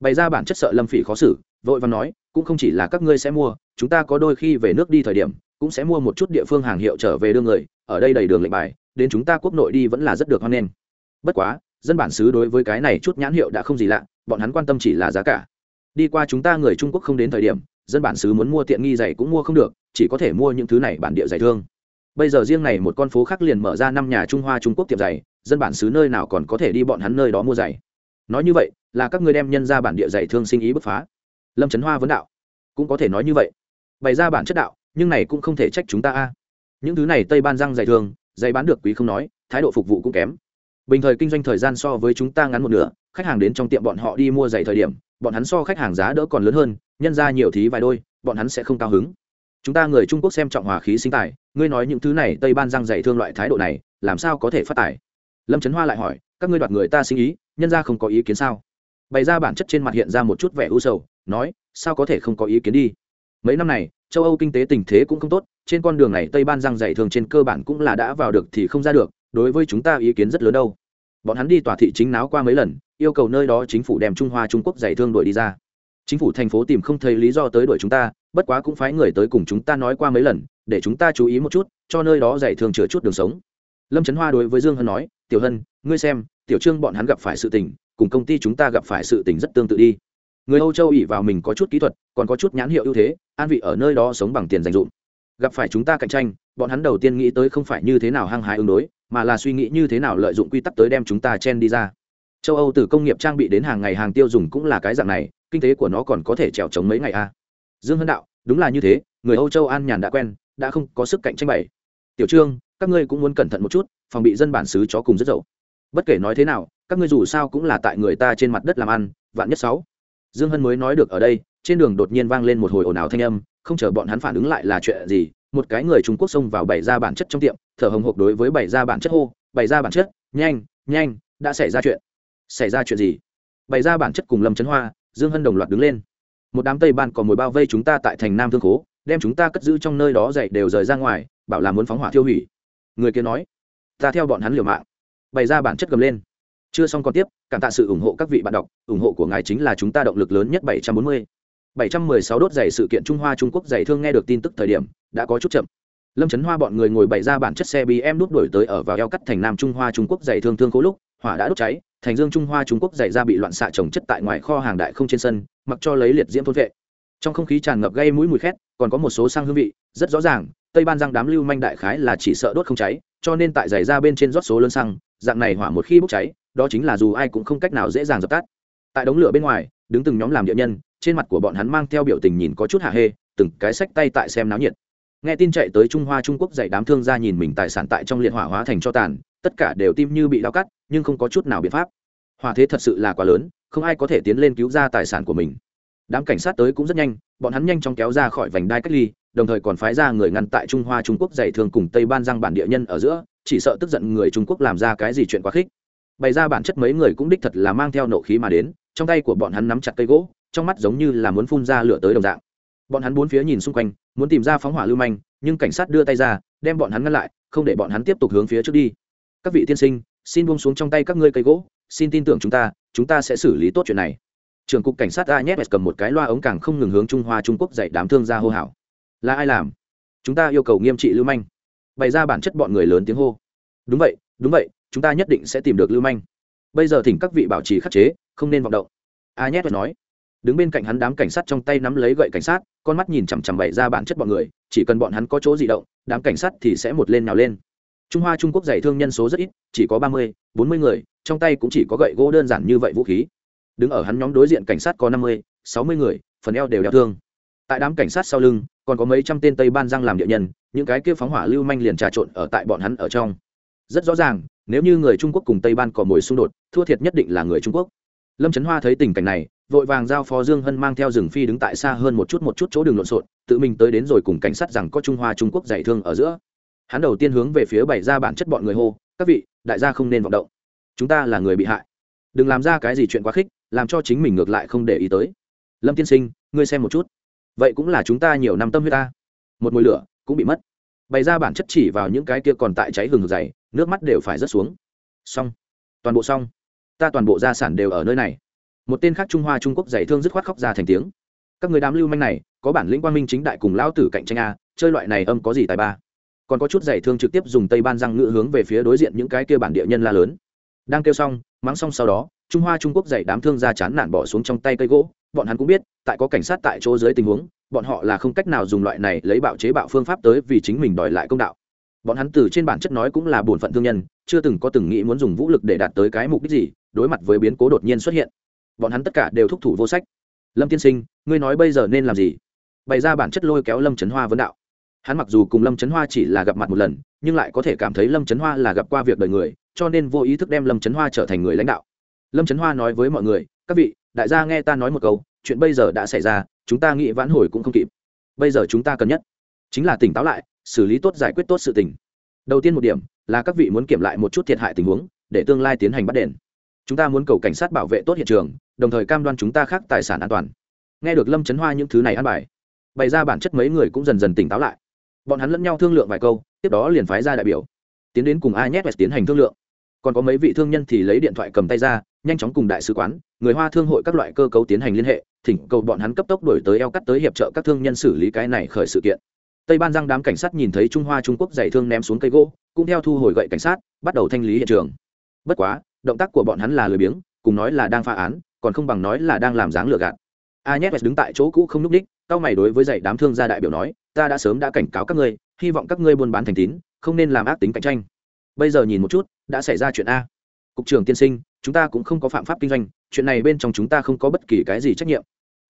bày ra bản chất sợ lâm phỉ khó xử, vội và nói, cũng không chỉ là các ngươi sẽ mua, chúng ta có đôi khi về nước đi thời điểm, cũng sẽ mua một chút địa phương hàng hiệu trở về đưa người, ở đây đầy đường lệnh bài, đến chúng ta quốc nội đi vẫn là rất được hoan nghênh. Bất quá, dân bản xứ đối với cái này chút nhãn hiệu đã không gì lạ, bọn hắn quan tâm chỉ là giá cả. Đi qua chúng ta người trung quốc không đến thời điểm, dân bản xứ muốn mua tiện nghi giày cũng mua không được, chỉ có thể mua những thứ này bản địa giày thương. Bây giờ riêng này một con phố khác liền mở ra năm nhà trung hoa trung quốc tiệm giày dân bản xứ nơi nào còn có thể đi bọn hắn nơi đó mua giày. Nói như vậy, là các ngươi đem nhân ra bản địa giày thương sinh ý bứt phá. Lâm trấn hoa vấn đạo. Cũng có thể nói như vậy. Bày ra bản chất đạo, nhưng này cũng không thể trách chúng ta a. Những thứ này tây ban răng giày thương giày bán được quý không nói, thái độ phục vụ cũng kém. Bình thời kinh doanh thời gian so với chúng ta ngắn một nửa, khách hàng đến trong tiệm bọn họ đi mua giày thời điểm, bọn hắn so khách hàng giá đỡ còn lớn hơn, nhân ra nhiều thí vài đôi, bọn hắn sẽ không cao hứng. Chúng ta người trung quốc xem trọng hòa khí sinh tài, ngươi nói những thứ này tây ban răng giày thương loại thái độ này, làm sao có thể phát tài? Lâm trấn hoa lại hỏi, các ngươi đoạt người ta sinh ý, nhân ra không có ý kiến sao? Bày ra bản chất trên mặt hiện ra một chút vẻ u sầu, nói, sao có thể không có ý kiến đi? Mấy năm này, châu âu kinh tế tình thế cũng không tốt, trên con đường này tây ban răng dày thường trên cơ bản cũng là đã vào được thì không ra được, đối với chúng ta ý kiến rất lớn đâu. Bọn hắn đi tòa thị chính náo qua mấy lần, yêu cầu nơi đó chính phủ đem trung hoa trung quốc dày thương đuổi đi ra. Chính phủ thành phố tìm không thấy lý do tới đuổi chúng ta, bất quá cũng phái người tới cùng chúng ta nói qua mấy lần, để chúng ta chú ý một chút, cho nơi đó dạy thường chừa chút đường sống. Lâm trấn hoa đối với dương hân nói tiểu hân, ngươi xem, tiểu trương bọn hắn gặp phải sự tình, cùng công ty chúng ta gặp phải sự tình rất tương tự đi. Người âu châu ỉ vào mình có chút kỹ thuật, còn có chút nhãn hiệu ưu thế, an vị ở nơi đó sống bằng tiền dành dụm gặp phải chúng ta cạnh tranh, bọn hắn đầu tiên nghĩ tới không phải như thế nào hăng hái ứng đối, mà là suy nghĩ như thế nào lợi dụng quy tắc tới đem chúng ta chen đi ra. Châu âu từ công nghiệp trang bị đến hàng ngày hàng tiêu dùng cũng là cái dạng này, kinh tế của nó còn có thể trèo trống mấy ngày a à. dương hân đạo, đúng là như thế, người âu châu an nhàn đã quen, đã không có sức cạnh tranh bảy tiểu trương các ngươi cũng muốn cẩn thận một chút, phòng bị dân bản xứ chó cùng rất dậu. Bất kể nói thế nào, các ngươi dù sao cũng là tại người ta trên mặt đất làm ăn, vạn nhất sáu. Dương hân mới nói được ở đây, trên đường đột nhiên vang lên một hồi ồn ào thanh âm, không chờ bọn hắn phản ứng lại là chuyện gì, một cái người trung quốc xông vào bày ra bản chất trong tiệm, thở hồng hộc đối với bày ra bản chất hô, bày ra bản chất, nhanh nhanh, đã xảy ra chuyện. Xảy ra chuyện gì? Bày ra bản chất cùng lâm trấn hoa, dương hân đồng loạt đứng lên. Một đám tây ban còn mồi bao vây chúng ta tại thành nam thương khố, đem chúng ta cất giữ trong nơi đó dậy đều rời ra ngoài, bảo là muốn phóng hỏa tiêu hủy người kia nói ta theo bọn hắn liều mạng bày ra bản chất gầm lên chưa xong còn tiếp cảm tạ sự ủng hộ các vị bạn đọc ủng hộ của ngài chính là chúng ta động lực lớn nhất 740. 716 đốt giày sự kiện Trung Hoa Trung Quốc giày thương nghe được tin tức thời điểm đã có chút chậm. Lâm Chấn Hoa bọn người ngồi bày ra bản chất xe BM đút đuổi tới ở vào eo cắt thành Nam Trung Hoa Trung Quốc giày thương thương cố lúc, hỏa đã đốt cháy, thành Dương Trung Hoa Trung Quốc giày ra bị loạn xạ trồng chất tại ngoài kho hàng đại không trên sân, mặc cho lấy liệt diễm thôn vệ. Trong không khí tràn ngập gây mũi mùi khét, còn có một số sang hương vị, rất rõ ràng, Tây Ban răng đám lưu manh đại khái là chỉ sợ đốt không cháy, cho nên tại giày ra bên trên rót số lớn xăng, dạng này hỏa một khi bốc cháy, đó chính là dù ai cũng không cách nào dễ dàng dập tắt. Tại đống lửa bên ngoài đứng từng nhóm làm địa nhân trên mặt của bọn hắn mang theo biểu tình nhìn có chút hạ hê từng cái sách tay tại xem náo nhiệt. Nghe tin chạy tới trung hoa trung quốc dạy đám thương gia nhìn mình tài sản tại trong liệt hỏa hóa thành cho tàn tất cả đều tim như bị đau cắt nhưng không có chút nào biện pháp. Hỏa thế thật sự là quá lớn không ai có thể tiến lên cứu ra tài sản của mình. Đám cảnh sát tới cũng rất nhanh bọn hắn nhanh chóng kéo ra khỏi vành đai cách ly đồng thời còn phái ra người ngăn tại trung hoa trung quốc dạy thường cùng tây ban giang bản địa nhân ở giữa, chỉ sợ tức giận người trung quốc làm ra cái gì chuyện quá khích. Bày ra bản chất mấy người cũng đích thật là mang theo nộ khí mà đến, trong tay của bọn hắn nắm chặt cây gỗ, trong mắt giống như là muốn phun ra lửa tới đồng dạng. Bọn hắn bốn phía nhìn xung quanh, muốn tìm ra phóng hỏa lưu manh, nhưng cảnh sát đưa tay ra, đem bọn hắn ngăn lại, không để bọn hắn tiếp tục hướng phía trước đi. Các vị tiên sinh, xin buông xuống trong tay các ngươi cây gỗ, xin tin tưởng chúng ta chúng ta sẽ xử lý tốt chuyện này. Trưởng cục cảnh sát a nhét cầm một cái loa ống càng không ngừng hướng trung hoa trung quốc dạy đám thương gia hô hào là ai làm? Chúng ta yêu cầu nghiêm trị lưu manh. Bày ra bản chất bọn người lớn tiếng hô. Đúng vậy đúng vậy, chúng ta nhất định sẽ tìm được lưu manh. Bây giờ thỉnh các vị bảo trì khắc chế, không nên vọng động. A nhét nói. Đứng bên cạnh hắn đám cảnh sát trong tay nắm lấy gậy cảnh sát, con mắt nhìn chằm chằm bày ra bản chất bọn người, chỉ cần bọn hắn có chỗ di động, đám cảnh sát thì sẽ một lên nào lên. Trung hoa trung quốc giải thương nhân số rất ít, chỉ có ba mươi, bốn mươi người, trong tay cũng chỉ có gậy gỗ đơn giản như vậy vũ khí. Đứng ở hắn nhóm đối diện cảnh sát có năm mươi, sáu mươi người, phần eo đều đeo thương tại đám cảnh sát sau lưng, còn có mấy trăm tên tây ban giang làm địa nhân, những cái kia phóng hỏa lưu manh liền trà trộn ở tại bọn hắn ở trong. Rất rõ ràng, nếu như người trung quốc cùng tây ban có mồi xung đột, thua thiệt nhất định là người trung quốc. Lâm trấn hoa thấy tình cảnh này, vội vàng giao phó dương hân mang theo rừng phi đứng tại xa hơn một chút một chút chỗ đường lộn xộn, tự mình tới đến rồi cùng cảnh sát rằng có trung hoa trung quốc giải thương ở giữa. Hắn đầu tiên hướng về phía bày ra bản chất bọn người hô, các vị, đại gia không nên vọng động. Chúng ta là người bị hại. Đừng làm ra cái gì chuyện quá khích, làm cho chính mình ngược lại không để ý tới. Lâm tiên sinh, ngươi xem một chút vậy cũng là chúng ta nhiều năm tâm huyết ta. Một mùi lửa cũng bị mất. Bày ra bản chất chỉ vào những cái kia còn tại cháy hừng hực dày, nước mắt đều phải rớt xuống. Xong. Toàn bộ xong. Ta toàn bộ gia sản đều ở nơi này. Một tên khác trung hoa trung quốc dạy thương dứt khoát khóc ra thành tiếng. Các người đám lưu manh này, có bản lĩnh quang minh chính đại cùng lão tử cạnh tranh a, chơi loại này âm có gì tài ba. Còn có chút dạy thương trực tiếp dùng tây ban răng ngựa hướng về phía đối diện những cái kia bản địa nhân la lớn. Đang kêu xong, mắng xong sau đó, trung hoa trung quốc dạy đám thương ra chán nản bỏ xuống trong tay cây gỗ bọn hắn cũng biết, tại có cảnh sát tại chỗ dưới tình huống, bọn họ là không cách nào dùng loại này lấy bạo chế bạo phương pháp tới vì chính mình đòi lại công đạo. Bọn hắn từ trên bản chất nói cũng là bổn phận thương nhân, chưa từng có từng nghĩ muốn dùng vũ lực để đạt tới cái mục đích gì, đối mặt với biến cố đột nhiên xuất hiện. Bọn hắn tất cả đều thúc thủ vô sách. Lâm tiên sinh, ngươi nói bây giờ nên làm gì? Bày ra bản chất lôi kéo lâm trấn hoa vấn đạo. Hắn mặc dù cùng lâm trấn hoa chỉ là gặp mặt một lần, nhưng lại có thể cảm thấy lâm trấn hoa là gặp qua việc đời người, cho nên vô ý thức đem lâm trấn hoa trở thành người lãnh đạo. Lâm trấn hoa nói với mọi người, các vị đại gia nghe ta nói một câu, chuyện bây giờ đã xảy ra, chúng ta nghĩ vãn hồi cũng không kịp. Bây giờ chúng ta cần nhất chính là tỉnh táo lại, xử lý tốt giải quyết tốt sự tình. Đầu tiên một điểm là các vị muốn kiểm lại một chút thiệt hại tình huống, để tương lai tiến hành bắt đền. Chúng ta muốn cầu cảnh sát bảo vệ tốt hiện trường, đồng thời cam đoan chúng ta khác tài sản an toàn. Nghe được lâm chấn hoa những thứ này ăn bài, bày ra bản chất mấy người cũng dần dần tỉnh táo lại. Bọn hắn lẫn nhau thương lượng vài câu, tiếp đó liền phái ra đại biểu, tiến đến cùng ai nhét tiến hành thương lượng. Còn có mấy vị thương nhân thì lấy điện thoại cầm tay ra nhanh chóng cùng đại sứ quán người hoa thương hội các loại cơ cấu tiến hành liên hệ thỉnh cầu bọn hắn cấp tốc đổi tới eo cắt tới hiệp trợ các thương nhân xử lý cái này khởi sự kiện tây ban giang đám cảnh sát nhìn thấy trung hoa trung quốc dày thương ném xuống cây gỗ cũng theo thu hồi gậy cảnh sát bắt đầu thanh lý hiện trường bất quá động tác của bọn hắn là lười biếng cùng nói là đang phá án còn không bằng nói là đang làm dáng lừa gạt a nhét đứng tại chỗ cũ không núp đích, cao mày đối với dạy đám thương gia đại biểu nói, ta đã sớm đã cảnh cáo các ngươi, hy vọng các ngươi buôn bán thành tín, không nên làm ác tính cạnh tranh. Bây giờ nhìn một chút, đã xảy ra chuyện a. Cục trưởng tiên sinh, chúng ta cũng không có phạm pháp kinh doanh, chuyện này bên trong chúng ta không có bất kỳ cái gì trách nhiệm.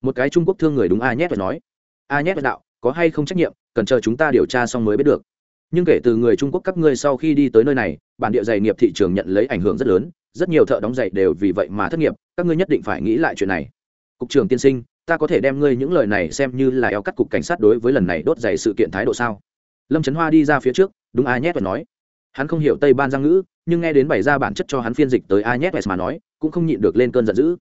Một cái Trung Quốc thương người đúng a nhép và nói. A nhép và đạo, có hay không trách nhiệm, cần chờ chúng ta điều tra xong mới biết được. Nhưng kể từ người Trung Quốc các ngươi sau khi đi tới nơi này, bản địa giày nghiệp thị trường nhận lấy ảnh hưởng rất lớn, rất nhiều thợ đóng giày đều vì vậy mà thất nghiệp, các ngươi nhất định phải nghĩ lại chuyện này cục trưởng tiên sinh ta có thể đem ngươi những lời này xem như là eo cắt cục cảnh sát đối với lần này đốt giày sự kiện thái độ sao lâm trấn hoa đi ra phía trước đúng a nhét và nói hắn không hiểu tây ban giang ngữ, nhưng nghe đến bày ra bản chất cho hắn phiên dịch tới a nhét mà nói, cũng không nhịn được lên cơn giận dữ.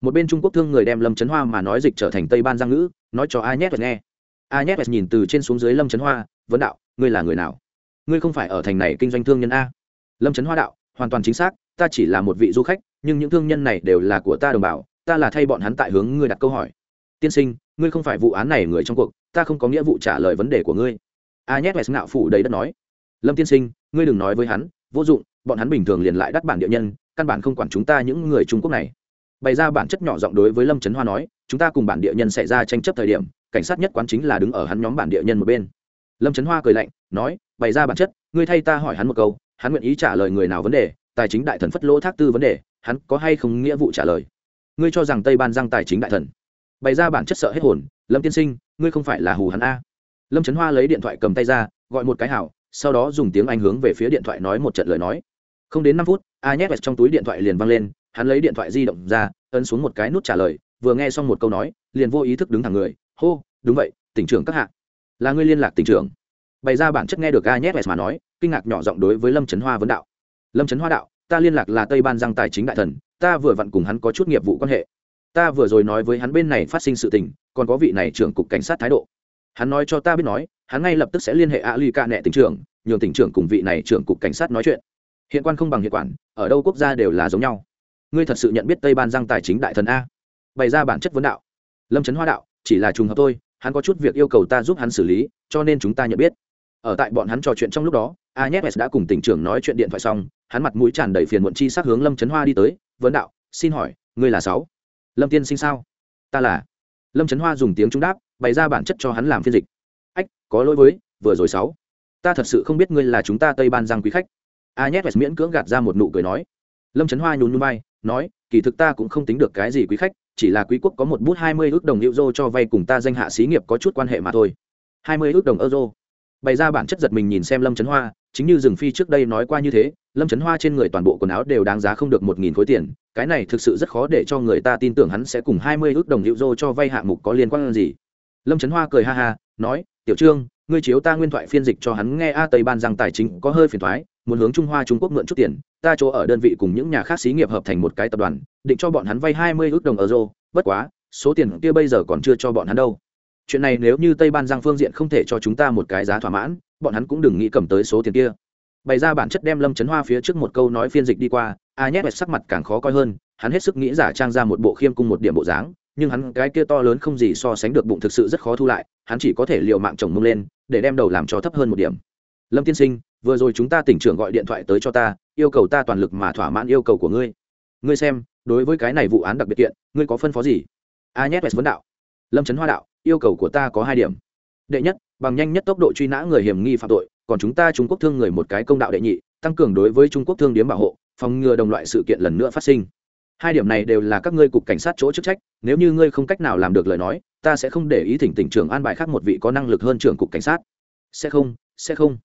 Một bên trung quốc thương người đem lâm trấn hoa mà nói dịch trở thành tây ban giang ngữ, nói cho a nhét nghe. A nhét nhìn từ trên xuống dưới lâm trấn hoa, vấn đạo, ngươi là người nào? Ngươi không phải ở thành này kinh doanh thương nhân a? Lâm trấn hoa đạo, hoàn toàn chính xác, ta chỉ là một vị du khách, nhưng những thương nhân này đều là của ta đồng bào, ta là thay bọn hắn tại hướng ngươi đặt câu hỏi. Tiên sinh, ngươi không phải vụ án này người trong cuộc, ta không có nghĩa vụ trả lời vấn đề của ngươi. A nhét ngạo phủ đầy đất nói lâm tiên sinh, ngươi đừng nói với hắn, vô dụng, bọn hắn bình thường liền lại đắt bản địa nhân, căn bản không quản chúng ta những người trung quốc này. Bày ra bản chất nhỏ giọng đối với lâm trấn hoa nói, chúng ta cùng bản địa nhân xảy ra tranh chấp thời điểm, cảnh sát nhất quán chính là đứng ở hắn nhóm bản địa nhân một bên. Lâm trấn hoa cười lạnh, nói, bày ra bản chất, ngươi thay ta hỏi hắn một câu, hắn nguyện ý trả lời người nào vấn đề, tài chính đại thần phất lỗ thác tư vấn đề, hắn có hay không nghĩa vụ trả lời? Ngươi cho rằng tây ban giang tài chính đại thần. Bày ra bản chất sợ hết hồn, lâm tiên sinh, ngươi không phải là hù hắn a. Lâm trấn hoa lấy điện thoại cầm tay ra, gọi một cái hảo sau đó dùng tiếng anh hướng về phía điện thoại nói một trận lời nói. Không đến năm phút, a nhét trong túi điện thoại liền văng lên, hắn lấy điện thoại di động ra, ấn xuống một cái nút trả lời, vừa nghe xong một câu nói, liền vô ý thức đứng thẳng người, hô, đúng vậy, tỉnh trưởng các hạ. Là ngươi liên lạc tỉnh trưởng. Bày ra bản chất nghe được a nhét mà nói, kinh ngạc nhỏ giọng đối với lâm trấn hoa vấn đạo. Lâm trấn hoa đạo, ta liên lạc là tây ban giang tài chính đại thần, ta vừa vặn cùng hắn có chút nghiệp vụ quan hệ. Ta vừa rồi nói với hắn bên này phát sinh sự tình, còn có vị này trưởng cục cảnh sát thái độ hắn nói cho ta biết nói hắn ngay lập tức sẽ liên hệ a ly ca nẹ tỉnh trưởng nhường tỉnh trưởng cùng vị này trưởng cục cảnh sát nói chuyện hiện quan không bằng hiện quản ở đâu quốc gia đều là giống nhau ngươi thật sự nhận biết tây ban giang tài chính đại thần a bày ra bản chất vấn đạo lâm trấn hoa đạo chỉ là trùng hợp tôi hắn có chút việc yêu cầu ta giúp hắn xử lý cho nên chúng ta nhận biết ở tại bọn hắn trò chuyện trong lúc đó A Agnes đã cùng tỉnh trưởng nói chuyện điện thoại xong, hắn mặt mũi tràn đầy phiền muộn chi sắc hướng Lâm Trấn Hoa đi tới, vấn đạo, "Xin hỏi, ngươi là sáu?" "Lâm tiên sinh sao?" "Ta là." Lâm Trấn Hoa dùng tiếng trung đáp, bày ra bản chất cho hắn làm phiên dịch. "Ách, có lỗi với, vừa rồi sáu. Ta thật sự không biết ngươi là chúng ta Tây Ban Giang quý khách." a Agnes miễn cưỡng gạt ra một nụ cười nói. Lâm Chấn Hoa nhún nhún vai, nói, "Kỳ thực ta cũng không tính được cái gì quý khách, chỉ là quý quốc có một bút hai mươi ước đồng euro cho vay cùng ta danh hạ xí nghiệp có chút quan hệ mà thôi." hai mươi ước đồng euro bày ra bản chất giật mình nhìn xem lâm trấn hoa chính như rừng phi trước đây nói qua như thế lâm trấn hoa trên người toàn bộ quần áo đều đáng giá không được một nghìn khối tiền cái này thực sự rất khó để cho người ta tin tưởng hắn sẽ cùng hai mươi ước đồng hữu dô cho vay hạng mục có liên quan gì lâm trấn hoa cười ha ha, nói, tiểu trương, ngươi chiếu ta nguyên thoại phiên dịch cho hắn nghe a tây ban rằng tài chính có hơi phiền thoái, muốn hướng trung hoa trung quốc mượn chút tiền, ta chỗ ở đơn vị cùng những nhà khác xí nghiệp hợp thành một cái tập đoàn, định cho bọn hắn vay hai mươi ước đồng euro, bất quá, số tiền kia bây giờ còn chưa cho bọn hắn đâu. Chuyện này nếu như tây ban giang phương diện không thể cho chúng ta một cái giá thỏa mãn, bọn hắn cũng đừng nghĩ cầm tới số tiền kia. Bày ra bản chất đem lâm chấn hoa phía trước một câu nói phiên dịch đi qua, a nhét sắc mặt càng khó coi hơn, hắn hết sức nghĩ giả trang ra một bộ khiêm cung một điểm bộ dáng nhưng hắn cái kia to lớn không gì so sánh được bụng thực sự rất khó thu lại, hắn chỉ có thể liều mạng chồng mông lên, để đem đầu làm cho thấp hơn một điểm. Lâm tiên sinh, vừa rồi chúng ta tỉnh trưởng gọi điện thoại tới cho ta, yêu cầu ta toàn lực mà thỏa mãn yêu cầu của ngươi. Ngươi xem, đối với cái này vụ án đặc biệt kiện, ngươi có phân phó gì? A nhét vấn đạo. Lâm trấn hoa đạo, yêu cầu của ta có hai điểm. Đệ nhất, bằng nhanh nhất tốc độ truy nã người hiểm nghi phạm tội, còn chúng ta trung quốc thương người một cái công đạo đệ nhị, tăng cường đối với trung quốc thương điếm bảo hộ, phòng ngừa đồng loại sự kiện lần nữa phát sinh hai điểm này đều là các ngươi cục cảnh sát chỗ chức trách, nếu như ngươi không cách nào làm được lời nói, ta sẽ không để ý thỉnh tỉnh trưởng an bài khác một vị có năng lực hơn trưởng cục cảnh sát. Sẽ không sẽ không.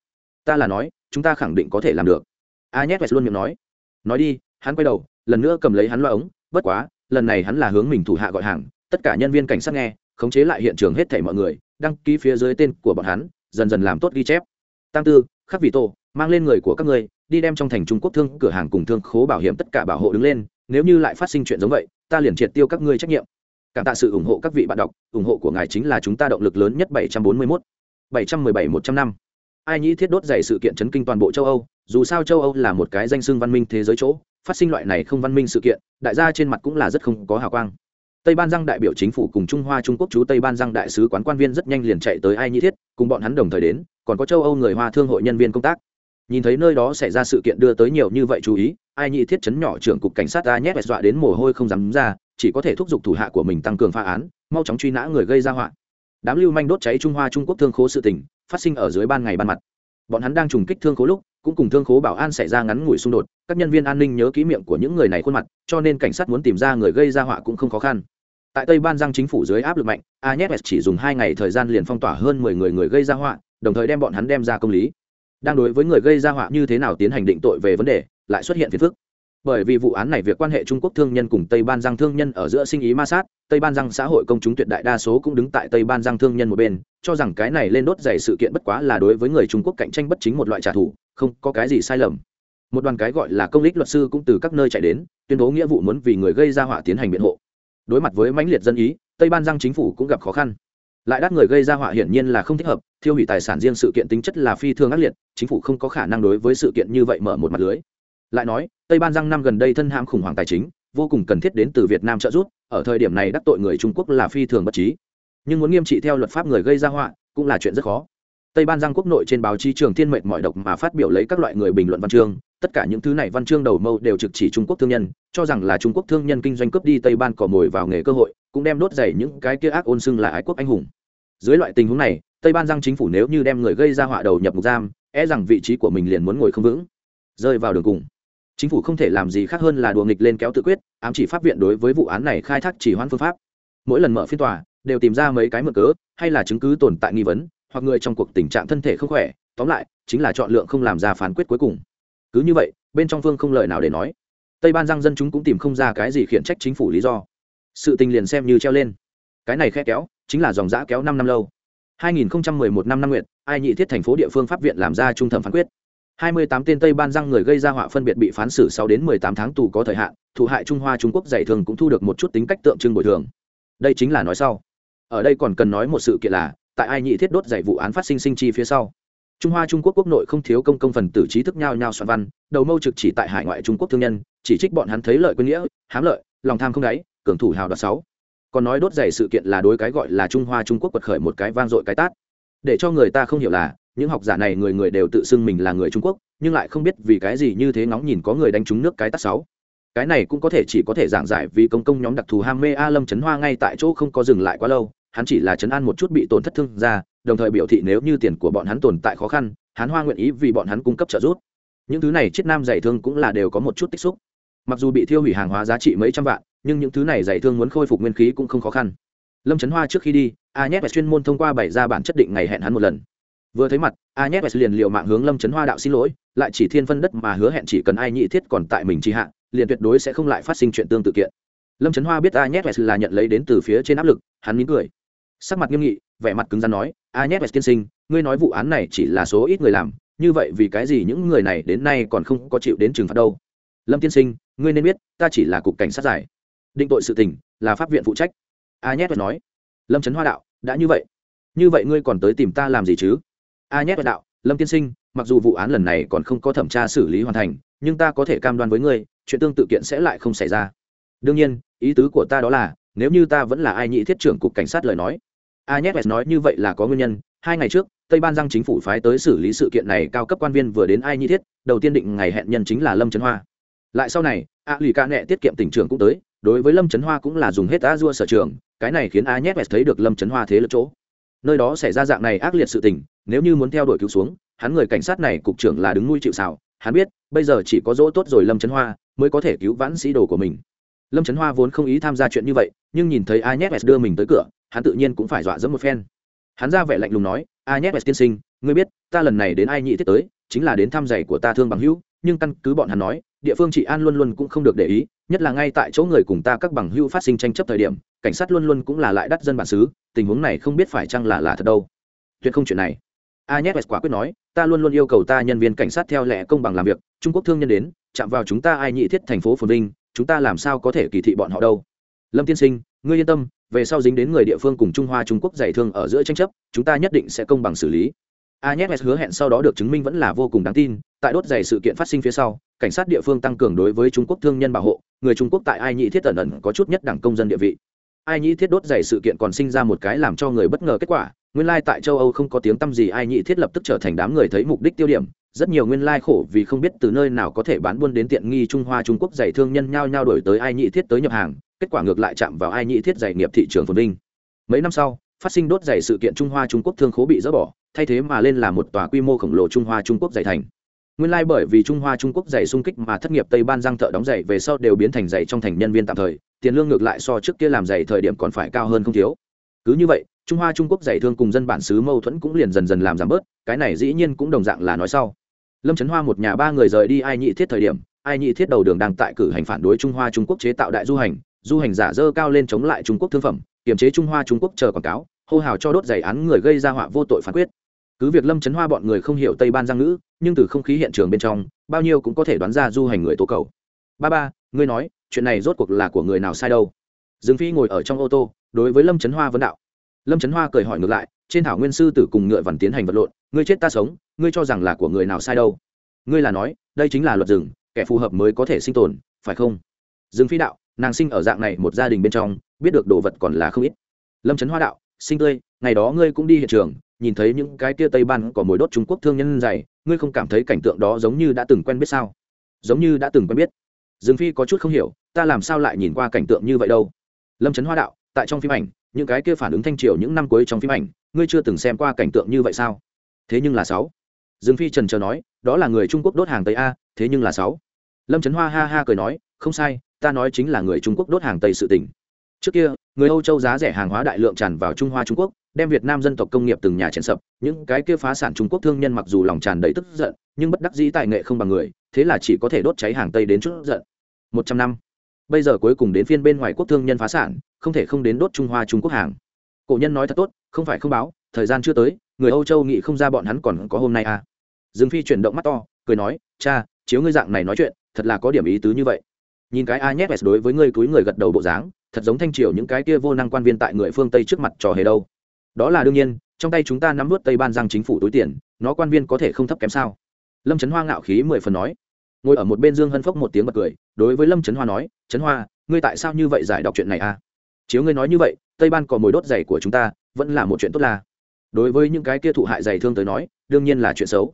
Ta là nói, chúng ta khẳng định có thể làm được. A nhét luôn miệng nói. Nói đi, hắn quay đầu, lần nữa cầm lấy hắn loa ống, bất quá, lần này hắn là hướng mình thủ hạ gọi hàng, tất cả nhân viên cảnh sát nghe, khống chế lại hiện trường hết thảy mọi người, đăng ký phía dưới tên của bọn hắn, dần dần làm tốt ghi chép. Tăng tư, khắc vị tổ mang lên người của các ngươi, đi đem trong thành trung quốc thương cửa hàng cùng thương khố bảo hiểm tất cả bảo hộ đứng lên nếu như lại phát sinh chuyện giống vậy, ta liền triệt tiêu các ngươi trách nhiệm. Cảm tạ sự ủng hộ các vị bạn đọc, ủng hộ của ngài chính là chúng ta động lực lớn nhất 741 717 100 năm. Ai nhĩ thiết đốt dày sự kiện chấn kinh toàn bộ châu âu, dù sao châu âu là một cái danh xưng văn minh thế giới chỗ, phát sinh loại này không văn minh sự kiện, đại gia trên mặt cũng là rất không có hào quang. Tây ban giang đại biểu chính phủ cùng trung hoa trung quốc chú tây ban giang đại sứ quán quan viên rất nhanh liền chạy tới ai nhĩ thiết, cùng bọn hắn đồng thời đến, còn có châu âu người hoa thương hội nhân viên công tác. Nhìn thấy nơi đó xảy ra sự kiện đưa tới nhiều như vậy chú ý ai nhị thiết chấn nhỏ trưởng cục cảnh sát ta nhét dọa đến mồ hôi không dám ra, chỉ có thể thúc giục thủ hạ của mình tăng cường phá án, mau chóng truy nã người gây ra họa. Đám lưu manh đốt cháy trung hoa trung quốc thương khố sự tình, phát sinh ở dưới ban ngày ban mặt. Bọn hắn đang trùng kích thương khố lúc, cũng cùng thương khố bảo an xảy ra ngắn ngủi xung đột, các nhân viên an ninh nhớ ký miệng của những người này khuôn mặt, cho nên cảnh sát muốn tìm ra người gây ra họa cũng không khó khăn. Tại tây ban giang chính phủ dưới áp lực mạnh anes chỉ dùng hai ngày thời gian liền phong tỏa hơn mười người người gây ra họa, đồng thời đem bọn hắn đem ra công lý. Đang đối với người gây ra họa như thế nào tiến hành định tội về vấn đề lại xuất hiện phiền phức. Bởi vì vụ án này việc quan hệ trung quốc thương nhân cùng tây ban giang thương nhân ở giữa sinh ý ma sát, tây ban giang xã hội công chúng tuyệt đại đa số cũng đứng tại tây ban giang thương nhân một bên, cho rằng cái này lên đốt dày sự kiện bất quá là đối với người trung quốc cạnh tranh bất chính một loại trả thù, không có cái gì sai lầm. Một đoàn cái gọi là công lý luật sư cũng từ các nơi chạy đến, tuyên bố nghĩa vụ muốn vì người gây ra họa tiến hành biện hộ. Đối mặt với mãnh liệt dân ý, tây ban giang chính phủ cũng gặp khó khăn. Lại đắt người gây ra họa hiển nhiên là không thích hợp, thiêu hủy tài sản riêng sự kiện tính chất là phi thường ác liệt, chính phủ không có khả năng đối với sự kiện như vậy mở một mặt lưới lại nói, tây ban giang năm gần đây thân hãm khủng hoảng tài chính, vô cùng cần thiết đến từ việt nam trợ giúp, ở thời điểm này đắc tội người trung quốc là phi thường bất trí. Nhưng muốn nghiêm trị theo luật pháp người gây ra họa, cũng là chuyện rất khó. Tây ban giang quốc nội trên báo chí trường thiên mệnh mọi độc mà phát biểu lấy các loại người bình luận văn chương, tất cả những thứ này văn chương đầu mâu đều trực chỉ trung quốc thương nhân, cho rằng là trung quốc thương nhân kinh doanh cướp đi tây ban cỏ mồi vào nghề cơ hội, cũng đem đốt dày những cái kia ác ôn xưng là ái quốc anh hùng. Dưới loại tình huống này, tây ban giang chính phủ nếu như đem người gây ra họa đầu nhập ngục giam e rằng vị trí của mình liền muốn ngồi không vững. Rơi vào đường cùng chính phủ không thể làm gì khác hơn là đùa nghịch lên kéo tự quyết, ám chỉ pháp viện đối với vụ án này khai thác chỉ hoãn phương pháp. Mỗi lần mở phiên tòa, đều tìm ra mấy cái mở cớ, hay là chứng cứ tồn tại nghi vấn, hoặc người trong cuộc tình trạng thân thể không khỏe, tóm lại, chính là chọn lượng không làm ra phán quyết cuối cùng. Cứ như vậy, bên trong vương không lời nào để nói. Tây ban giang dân chúng cũng tìm không ra cái gì khiển trách chính phủ lý do. Sự tình liền xem như treo lên. Cái này khe kéo, chính là dòng giã kéo năm năm lâu. 2011 năm năm nguyện ai nhị thiết thành phố địa phương pháp viện làm ra trung thẩm phán quyết. 28 tên tây ban răng người gây ra họa phân biệt bị phán xử 6 đến 18 tháng tù có thời hạn thủ hại trung hoa trung quốc giải thường cũng thu được một chút tính cách tượng trưng bồi thường. Đây chính là nói sau. Ở đây còn cần nói một sự kiện là, tại ai nhị thiết đốt giải vụ án phát sinh sinh chi phía sau, trung hoa trung quốc quốc nội không thiếu công công phần tử trí thức nhau nhau soạn văn, đầu mâu trực chỉ tại hải ngoại trung quốc thương nhân, chỉ trích bọn hắn thấy lợi quân nghĩa, hám lợi, lòng tham không đáy, cường thủ hào đoạt sáu. Còn nói đốt giày sự kiện là đối cái gọi là trung hoa trung quốc quật khởi một cái vang dội cái tát. Để cho người ta không hiểu là những học giả này người người đều tự xưng mình là người trung quốc, nhưng lại không biết vì cái gì như thế ngóng nhìn có người đánh trúng nước cái tát sáu. Cái này cũng có thể chỉ có thể giảng giải vì công công nhóm đặc thù ham mê a lâm chấn hoa ngay tại chỗ không có dừng lại quá lâu, hắn chỉ là chấn an một chút bị tổn thất thương ra đồng thời biểu thị nếu như tiền của bọn hắn tồn tại khó khăn, hắn hoa nguyện ý vì bọn hắn cung cấp trợ giúp. Những thứ này chiết nam giải thương cũng là đều có một chút tích xúc. Mặc dù bị thiêu hủy hàng hóa giá trị mấy trăm vạn, nhưng những thứ này giải thương muốn khôi phục nguyên khí cũng không khó khăn. Lâm trấn hoa trước khi đi, a nhét chuyên môn thông qua bày ra bản chất định ngày hẹn hắn một lần vừa thấy mặt a nhét liền liệu mạng hướng lâm trấn hoa đạo xin lỗi, lại chỉ thiên phân đất mà hứa hẹn chỉ cần ai nhị thiết còn tại mình tri hạ, liền tuyệt đối sẽ không lại phát sinh chuyện tương tự kiện. Lâm trấn hoa biết a nhét là nhận lấy đến từ phía trên áp lực, hắn mỉm cười. Sắc mặt nghiêm nghị, vẻ mặt cứng rắn nói a nhét tiên sinh, ngươi nói vụ án này chỉ là số ít người làm, như vậy vì cái gì những người này đến nay còn không có chịu đến trừng phạt đâu? Lâm tiên sinh, ngươi nên biết, ta chỉ là cục cảnh sát giải. Định tội sự tình, là pháp viện phụ trách. A nhét nói. Lâm trấn hoa đạo, đã như vậy. Như vậy ngươi còn tới tìm ta làm gì chứ? A nhét đạo lâm tiên sinh mặc dù vụ án lần này còn không có thẩm tra xử lý hoàn thành nhưng ta có thể cam đoan với ngươi chuyện tương tự kiện sẽ lại không xảy ra đương nhiên ý tứ của ta đó là nếu như ta vẫn là ai nhị thiết trưởng cục cảnh sát lời nói a nhét nói như vậy là có nguyên nhân, hai ngày trước, Tây Ban Giang chính phủ phái tới xử lý sự kiện này cao cấp quan viên vừa đến ai nhị thiết, đầu tiên định ngày hẹn nhân chính là Lâm Trấn Hoa. Lại sau này, A Lì Ca nẹ tiết kiệm tỉnh trưởng cũng tới, đối với Lâm Trấn Hoa cũng là dùng hết Azure sở trường, cái này khiến a nhét thấy được Lâm Trấn Hoa thế lực chỗ. Nơi đó xảy ra dạng này ác liệt sự tình, nếu như muốn theo đuổi cứu xuống, hắn người cảnh sát này cục trưởng là đứng nuôi chịu sào, hắn biết, bây giờ chỉ có dỗ tốt rồi Lâm Trấn Hoa mới có thể cứu vãn sĩ đồ của mình. Lâm Trấn Hoa vốn không ý tham gia chuyện như vậy, nhưng nhìn thấy Agnes đưa mình tới cửa, hắn tự nhiên cũng phải dọa dẫm một phen. Hắn ra vẻ lạnh lùng nói a nhét tiên sinh ngươi biết ta lần này đến ai nhị thiết tới chính là đến thăm giày của ta thương bằng hữu nhưng căn cứ bọn hắn nói địa phương trị an luôn luôn cũng không được để ý nhất là ngay tại chỗ người cùng ta các bằng hữu phát sinh tranh chấp thời điểm cảnh sát luôn luôn cũng là lại đắt dân bản xứ tình huống này không biết phải chăng là là thật đâu. Tuyệt không chuyện này a nhét quả quyết nói, ta luôn luôn yêu cầu ta nhân viên cảnh sát theo lẽ công bằng làm việc. Trung quốc thương nhân đến, chạm vào chúng ta ai nhị thiết thành phố phồn vinh, chúng ta làm sao có thể kỳ thị bọn họ đâu? Lâm tiên sinh, ngươi yên tâm, về sau dính đến người địa phương cùng trung hoa trung quốc giải thương ở giữa tranh chấp, chúng ta nhất định sẽ công bằng xử lý. A nhét hứa hẹn sau đó được chứng minh vẫn là vô cùng đáng tin. Tại đốt giày sự kiện phát sinh phía sau, cảnh sát địa phương tăng cường đối với trung quốc thương nhân bảo hộ. Người trung quốc tại ai nhị thiết ẩn ẩn có chút nhất đẳng công dân địa vị. Ai nhĩ thiết đốt giày sự kiện còn sinh ra một cái làm cho người bất ngờ kết quả nguyên lai tại châu âu không có tiếng tăm gì, ai nhị thiết lập tức trở thành đám người thấy mục đích tiêu điểm. Rất nhiều nguyên lai khổ vì không biết từ nơi nào có thể bán buôn đến tiện nghi trung hoa trung quốc giày thương nhân nhao nhao đổi tới ai nhị thiết tới nhập hàng, kết quả ngược lại chạm vào ai nhị thiết giày nghiệp thị trường phồn vinh. Mấy năm sau, phát sinh đốt giày sự kiện trung hoa trung quốc thương khố bị dỡ bỏ, thay thế mà lên là một tòa quy mô khổng lồ trung hoa trung quốc giày thành. Nguyên lai bởi vì trung hoa trung quốc giày xung kích mà thất nghiệp tây ban giang thợ đóng giày về sau đều biến thành giày trong thành nhân viên tạm thời, tiền lương ngược lại so trước kia làm giày thời điểm còn phải cao hơn không thiếu. Cứ như vậy trung hoa trung quốc giải thương cùng dân bản xứ mâu thuẫn cũng liền dần dần làm giảm bớt, cái này dĩ nhiên cũng đồng dạng là nói sau. Lâm trấn hoa một nhà ba người rời đi ai nhị thiết thời điểm, ai nhị thiết đầu đường đang tại cử hành phản đối trung hoa trung quốc chế tạo đại du hành du hành giả dơ cao lên chống lại trung quốc thương phẩm, kiềm chế trung hoa trung quốc chờ quảng cáo, hô hào cho đốt giày án người gây ra họa vô tội phán quyết. Cứ việc lâm trấn hoa bọn người không hiểu tây ban giang ngữ, nhưng từ không khí hiện trường bên trong, bao nhiêu cũng có thể đoán ra du hành người tố cầu. Ba ba, ngươi nói, chuyện này rốt cuộc là của người nào sai đâu? Dương phi ngồi ở trong ô tô, đối với lâm trấn hoa vấn đạo lâm trấn hoa cười hỏi ngược lại, trên thảo nguyên sư tử cùng ngựa vằn tiến hành vật lộn, ngươi chết ta sống, ngươi cho rằng là của người nào sai đâu? Ngươi là nói, đây chính là luật rừng, kẻ phù hợp mới có thể sinh tồn, phải không? Dương phi đạo, nàng sinh ở dạng này một gia đình bên trong, biết được đồ vật còn là không ít. Lâm trấn hoa đạo, sinh tươi, ngày đó ngươi cũng đi hiện trường, nhìn thấy những cái tia tây ban có mối đốt trung quốc thương nhân dày, ngươi không cảm thấy cảnh tượng đó giống như đã từng quen biết sao? Giống như đã từng quen biết. Dương phi có chút không hiểu, ta làm sao lại nhìn qua cảnh tượng như vậy đâu? Lâm trấn hoa đạo tại trong phim ảnh, những cái kia phản ứng thanh triều những năm cuối trong phim ảnh, ngươi chưa từng xem qua cảnh tượng như vậy sao? Thế nhưng là sáu. Dương phi trần chờ nói, đó là người trung quốc đốt hàng tây a, thế nhưng là sáu. Lâm trấn hoa ha ha cười nói, không sai, ta nói chính là người trung quốc đốt hàng tây sự tỉnh. trước kia, người âu châu giá rẻ hàng hóa đại lượng tràn vào trung hoa trung quốc, đem việt nam dân tộc công nghiệp từng nhà chèn sập, những cái kia phá sản trung quốc thương nhân mặc dù lòng tràn đầy tức giận, nhưng bất đắc dĩ tài nghệ không bằng người, thế là chỉ có thể đốt cháy hàng tây đến chút giận. Một trăm năm bây giờ cuối cùng đến phiên bên ngoài quốc thương nhân phá sản, không thể không đến đốt trung hoa trung quốc hàng. Cổ nhân nói thật tốt, không phải không báo, thời gian chưa tới, người âu châu nghĩ không ra bọn hắn còn có hôm nay à. Dương phi chuyển động mắt to, cười nói, cha, chiếu ngươi dạng này nói chuyện, thật là có điểm ý tứ như vậy. Nhìn cái a nhét đối với ngươi túi người gật đầu bộ dáng, thật giống thanh triều những cái kia vô năng quan viên tại người phương tây trước mặt trò hề đâu. Đó là đương nhiên, trong tay chúng ta nắm vớt tây ban giang chính phủ túi tiền, nó quan viên có thể không thấp kém sao? Lâm trấn hoa ngạo khí mười phần nói ngồi ở một bên dương hân phốc một tiếng bật cười, đối với lâm trấn hoa nói trấn hoa, ngươi tại sao như vậy giải đọc chuyện này à? Chiếu ngươi nói như vậy, tây ban còn mồi đốt giày của chúng ta, vẫn là một chuyện tốt là. Đối với những cái kia thụ hại giày thương tới nói, đương nhiên là chuyện xấu.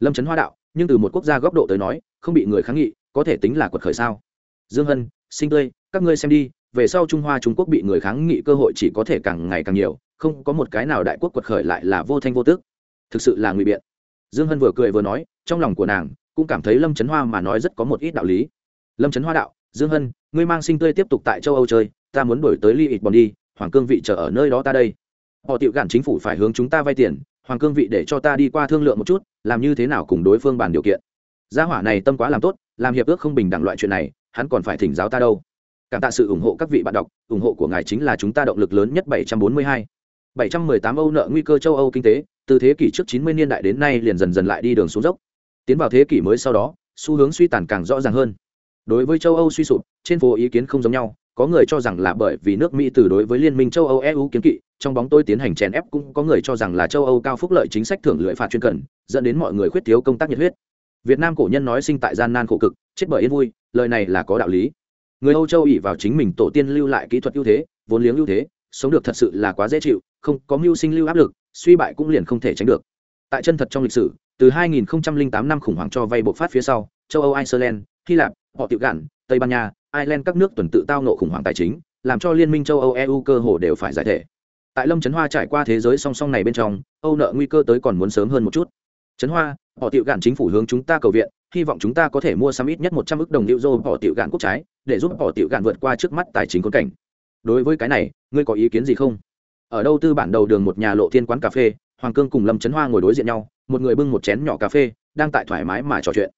Lâm trấn hoa đạo, nhưng từ một quốc gia góc độ tới nói, không bị người kháng nghị, có thể tính là quật khởi sao? Dương hân, sinh tươi, các ngươi xem đi, về sau trung hoa trung quốc bị người kháng nghị cơ hội chỉ có thể càng ngày càng nhiều, không có một cái nào đại quốc quật khởi lại là vô thanh vô tước thực sự là ngụy biện. Dương hân vừa cười vừa nói, trong lòng của nàng cũng cảm thấy lâm trấn hoa mà nói rất có một ít đạo lý lâm trấn hoa đạo dương hân ngươi mang sinh tươi tiếp tục tại châu âu chơi ta muốn đổi tới li ít bòn đi hoàng cương vị chờ ở nơi đó ta đây họ tiệu gạn chính phủ phải hướng chúng ta vay tiền hoàng cương vị để cho ta đi qua thương lượng một chút làm như thế nào cùng đối phương bàn điều kiện gia hỏa này tâm quá làm tốt làm hiệp ước không bình đẳng loại chuyện này hắn còn phải thỉnh giáo ta đâu cảm tạ sự ủng hộ các vị bạn đọc ủng hộ của ngài chính là chúng ta động lực lớn nhất 742. 718 Âu nợ nguy cơ châu Âu kinh tế, từ thế kỷ trước 90 niên đại đến nay liền dần dần lại đi đường xuống dốc. Tiến vào thế kỷ mới sau đó, xu hướng suy tàn càng rõ ràng hơn. Đối với châu Âu suy sụp, trên phố ý kiến không giống nhau, có người cho rằng là bởi vì nước Mỹ từ đối với liên minh châu Âu EU kiến kỵ, trong bóng tôi tiến hành chèn ép cũng có người cho rằng là châu Âu cao phúc lợi chính sách thưởng lưỡi phạt chuyên cần, dẫn đến mọi người khuyết thiếu công tác nhiệt huyết. Việt Nam cổ nhân nói sinh tại gian nan khổ cực, chết bởi yên vui, lời này là có đạo lý. Người Âu châu ỉ vào chính mình tổ tiên lưu lại kỹ thuật ưu thế, vốn liếng ưu thế, sống được thật sự là quá dễ chịu, không có mưu sinh lưu áp lực suy bại cũng liền không thể tránh được tại chân thật trong lịch sử, từ 2008 năm khủng hoảng cho vay bộc phát phía sau, châu âu, iceland, hy lạp, họ tiểu gạn, tây ban nha, ireland các nước tuần tự tao nộ khủng hoảng tài chính, làm cho liên minh châu âu eu cơ hồ đều phải giải thể. Tại lâm trấn hoa trải qua thế giới song song này bên trong, âu nợ nguy cơ tới còn muốn sớm hơn một chút. Trấn hoa, họ tiểu gạn chính phủ hướng chúng ta cầu viện, hy vọng chúng ta có thể mua sắm ít nhất một trăm ước đồng hữu dô họ tiểu gạn quốc trái, để giúp họ tiểu gạn vượt qua trước mắt tài chính khốn cảnh. Đối với cái này, ngươi có ý kiến gì không? Ở đâu tư bản đầu đường một nhà lộ thiên quán cà phê hoàng cương cùng lâm trấn hoa ngồi đối diện nhau, một người bưng một chén nhỏ cà phê, đang tại thoải mái mà trò chuyện.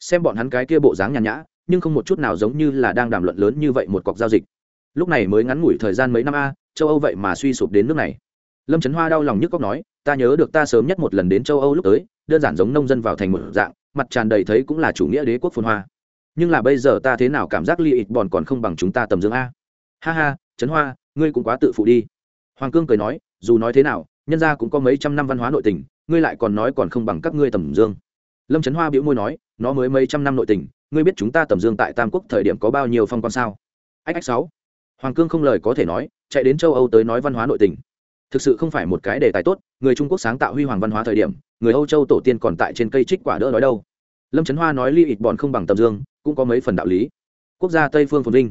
Xem bọn hắn cái kia bộ dáng nhàn nhã, nhưng không một chút nào giống như là đang đàm luận lớn như vậy một cọc giao dịch. Lúc này mới ngắn ngủi thời gian mấy năm a, châu âu vậy mà suy sụp đến nước này. Lâm trấn hoa đau lòng nhức cóc nói, ta nhớ được ta sớm nhất một lần đến châu âu lúc tới, đơn giản giống nông dân vào thành một dạng, mặt tràn đầy thấy cũng là chủ nghĩa đế quốc phồn hoa. Nhưng là bây giờ ta thế nào cảm giác li ít bọn còn không bằng chúng ta tầm dương a? Ha ha trấn hoa, ngươi cũng quá tự phụ đi. Hoàng cương cười nói, dù nói thế nào nhân gia cũng có mấy trăm năm văn hóa nội tình, ngươi lại còn nói còn không bằng các ngươi tầm dương. Lâm trấn hoa bĩu môi nói, nó mới mấy trăm năm nội tình, ngươi biết chúng ta tầm dương tại tam quốc thời điểm có bao nhiêu phong quan sao? Ách ách sáu. Hoàng cương không lời có thể nói, chạy đến châu âu tới nói văn hóa nội tình. Thực sự không phải một cái đề tài tốt, người trung quốc sáng tạo huy hoàng văn hóa thời điểm, người âu châu tổ tiên còn tại trên cây trích quả đỡ nói đâu. Lâm trấn hoa nói ly ít bọn không bằng tầm dương, cũng có mấy phần đạo lý. Quốc gia tây phương phồn vinh.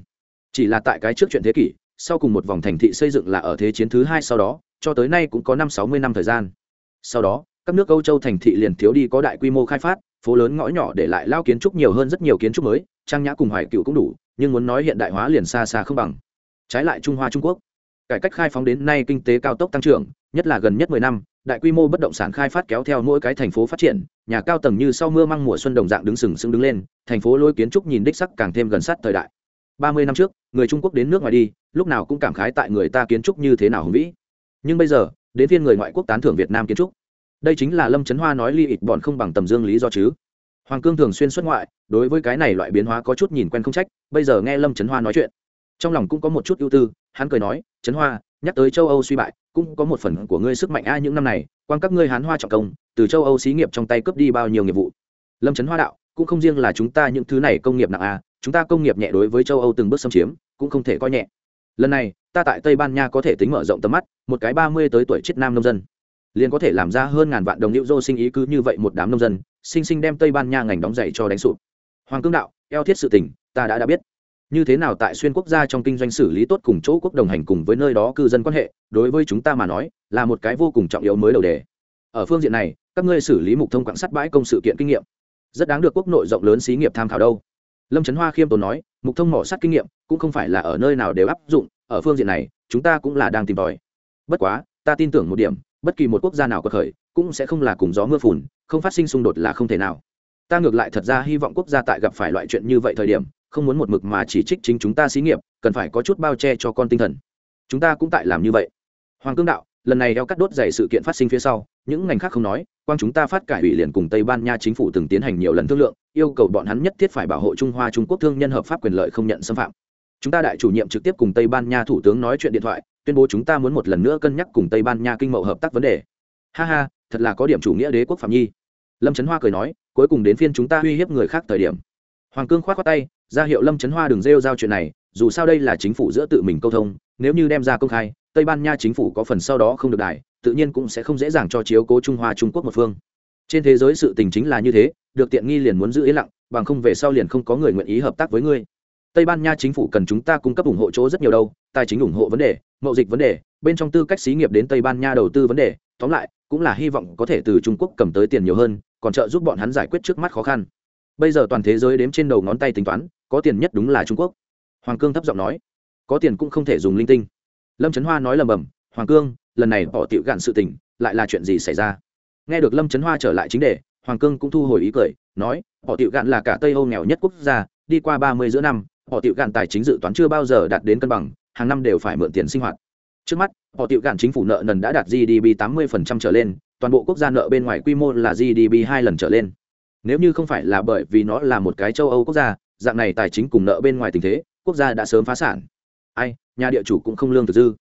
Chỉ là tại cái trước chuyện thế kỷ, sau cùng một vòng thành thị xây dựng là ở thế chiến thứ hai sau đó cho tới nay cũng có năm sáu mươi năm thời gian. Sau đó, các nước âu châu thành thị liền thiếu đi có đại quy mô khai phát, phố lớn ngõ nhỏ để lại lao kiến trúc nhiều hơn rất nhiều kiến trúc mới, trang nhã cùng hoài cựu cũng đủ, nhưng muốn nói hiện đại hóa liền xa xa không bằng. Trái lại trung hoa trung quốc, cải cách khai phóng đến nay kinh tế cao tốc tăng trưởng, nhất là gần nhất mười năm, đại quy mô bất động sản khai phát kéo theo mỗi cái thành phố phát triển, nhà cao tầng như sau mưa măng mùa xuân đồng dạng đứng sừng sững đứng lên, thành phố lôi kiến trúc nhìn đích sắc càng thêm gần sát thời đại. Ba mươi năm trước, người trung quốc đến nước ngoài đi, lúc nào cũng cảm khái tại người ta kiến trúc như thế nào hùng vĩ nhưng bây giờ, đến phiên người ngoại quốc tán thưởng việt nam kiến trúc. Đây chính là lâm trấn hoa nói ly ịch bọn không bằng tầm dương lý do chứ. Hoàng cương thường xuyên xuất ngoại, đối với cái này loại biến hóa có chút nhìn quen không trách, bây giờ nghe lâm trấn hoa nói chuyện, trong lòng cũng có một chút ưu tư, hắn cười nói trấn hoa, nhắc tới châu âu suy bại, cũng có một phần của ngươi sức mạnh a, những năm này, quan các ngươi hán hoa trọng công, từ châu âu xí nghiệp trong tay cướp đi bao nhiêu nghiệp vụ? Lâm trấn hoa đạo, cũng không riêng là chúng ta những thứ này công nghiệp nặng a, chúng ta công nghiệp nhẹ đối với châu âu từng bước xâm chiếm, cũng không thể coi nhẹ lần này, ta tại tây ban nha có thể tính mở rộng tầm mắt, một cái ba mươi tới tuổi chết nam nông dân. Liền có thể làm ra hơn ngàn vạn đồng hữu dô sinh ý cứ như vậy một đám nông dân, sinh sinh đem tây ban nha ngành đóng dậy cho đánh sụp. Hoàng cương đạo, eo thiết sự tình, ta đã đã biết. Như thế nào tại xuyên quốc gia trong kinh doanh xử lý tốt cùng chỗ quốc đồng hành cùng với nơi đó cư dân quan hệ, đối với chúng ta mà nói, là một cái vô cùng trọng yếu mới đầu đề. Ở phương diện này, các ngươi xử lý mục thông quảng sắt bãi công sự kiện kinh nghiệm, rất đáng được quốc nội rộng lớn xí nghiệp tham khảo đâu lâm trấn hoa khiêm tốn nói, mục thông mỏ sắt kinh nghiệm cũng không phải là ở nơi nào đều áp dụng, ở phương diện này, chúng ta cũng là đang tìm tòi. Bất quá, ta tin tưởng một điểm, bất kỳ một quốc gia nào có khởi, cũng sẽ không là cùng gió mưa phùn, không phát sinh xung đột là không thể nào. Ta ngược lại thật ra hy vọng quốc gia tại gặp phải loại chuyện như vậy thời điểm, không muốn một mực mà chỉ trích chính chúng ta xí nghiệp, cần phải có chút bao che cho con tinh thần. Chúng ta cũng tại làm như vậy. Hoàng cương đạo lần này eo cắt đốt dày sự kiện phát sinh phía sau, những ngành khác không nói, quang chúng ta phát cải ủy liền cùng tây ban nha chính phủ từng tiến hành nhiều lần thương lượng, yêu cầu bọn hắn nhất thiết phải bảo hộ trung hoa trung quốc thương nhân hợp pháp quyền lợi không nhận xâm phạm. Chúng ta đại chủ nhiệm trực tiếp cùng tây ban nha thủ tướng nói chuyện điện thoại, tuyên bố chúng ta muốn một lần nữa cân nhắc cùng tây ban nha kinh mậu hợp tác vấn đề. Ha ha, thật là có điểm chủ nghĩa đế quốc phạm nhi. Lâm trấn hoa cười nói, cuối cùng đến phiên chúng ta uy hiếp người khác thời điểm. Hoàng cương k h o á t khoác tay, ra hiệu lâm trấn hoa đừng rêu giao chuyện này, dù sao đây là chính phủ giữa tự mình câu thông, nếu như đem ra công khai tây ban nha chính phủ có phần sau đó không được đài, tự nhiên cũng sẽ không dễ dàng cho chiếu cố trung hoa trung quốc một phương. Trên thế giới sự tình chính là như thế, được tiện nghi liền muốn giữ yên lặng, bằng không về sau liền không có người nguyện ý hợp tác với ngươi. Tây ban nha chính phủ cần chúng ta cung cấp ủng hộ chỗ rất nhiều đâu, tài chính ủng hộ vấn đề, mậu dịch vấn đề, bên trong tư cách xí nghiệp đến tây ban nha đầu tư vấn đề, tóm lại, cũng là hy vọng có thể từ trung quốc cầm tới tiền nhiều hơn, còn trợ giúp bọn hắn giải quyết trước mắt khó khăn. Bây giờ toàn thế giới đếm trên đầu ngón tay tính toán, có tiền nhất đúng là trung quốc. Hoàng cương thấp giọng nói, có tiền cũng không thể dùng linh tinh lâm trấn hoa nói lầm bầm, hoàng cương, lần này bỏ tiểu gạn sự tình, lại là chuyện gì xảy ra? Nghe được lâm trấn hoa trở lại chính đề, hoàng cương cũng thu hồi ý cười, nói, bỏ tiểu gạn là cả tây âu nghèo nhất quốc gia, đi qua ba mươi giữa năm họ tiểu gạn tài chính dự toán chưa bao giờ đạt đến cân bằng, hàng năm đều phải mượn tiền sinh hoạt. Trước mắt họ tiểu gạn chính phủ nợ nần đã đạt gdp 80% trở lên, toàn bộ quốc gia nợ bên ngoài quy mô là gdp hai lần trở lên. Nếu như không phải là bởi vì nó là một cái châu âu quốc gia, dạng này tài chính cùng nợ bên ngoài tình thế, quốc gia đã sớm phá sản ai, nhà địa chủ cũng không lương thực dư.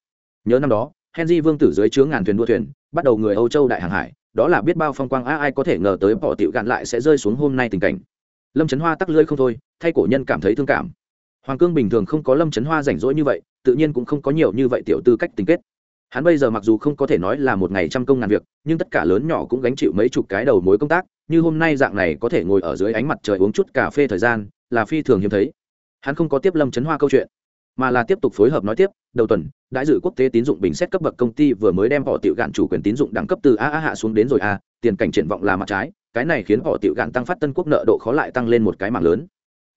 Nhớ năm đó, henry vương tử dưới chướng ngàn thuyền đua thuyền, bắt đầu người âu châu đại hàng hải, đó là biết bao phong quang a ai có thể ngờ tới bỏ tiểu gạn lại sẽ rơi xuống hôm nay tình cảnh. Lâm trấn hoa tắc lưỡi không thôi, thay cổ nhân cảm thấy thương cảm. Hoàng cương bình thường không có lâm trấn hoa rảnh rỗi như vậy, tự nhiên cũng không có nhiều như vậy tiểu tư cách tình kết. Hắn bây giờ mặc dù không có thể nói là một ngày trăm công ngàn việc, nhưng tất cả lớn nhỏ cũng gánh chịu mấy chục cái đầu mối công tác, như hôm nay dạng này có thể ngồi ở dưới ánh mặt trời uống chút cà phê thời gian, là phi thường hiếm thấy. Hắn không có tiếp lâm trấn hoa câu chuyện mà là tiếp tục phối hợp nói tiếp, đầu tuần, đại dự quốc tế tín dụng bình xét cấp bậc công ty vừa mới đem họ tiểu gạn chủ quyền tín dụng đẳng cấp từ a a hạ xuống đến rồi a, tiền cảnh triển vọng là mặt trái, cái này khiến họ tiểu gạn tăng phát tân quốc nợ độ khó lại tăng lên một cái mạng lớn.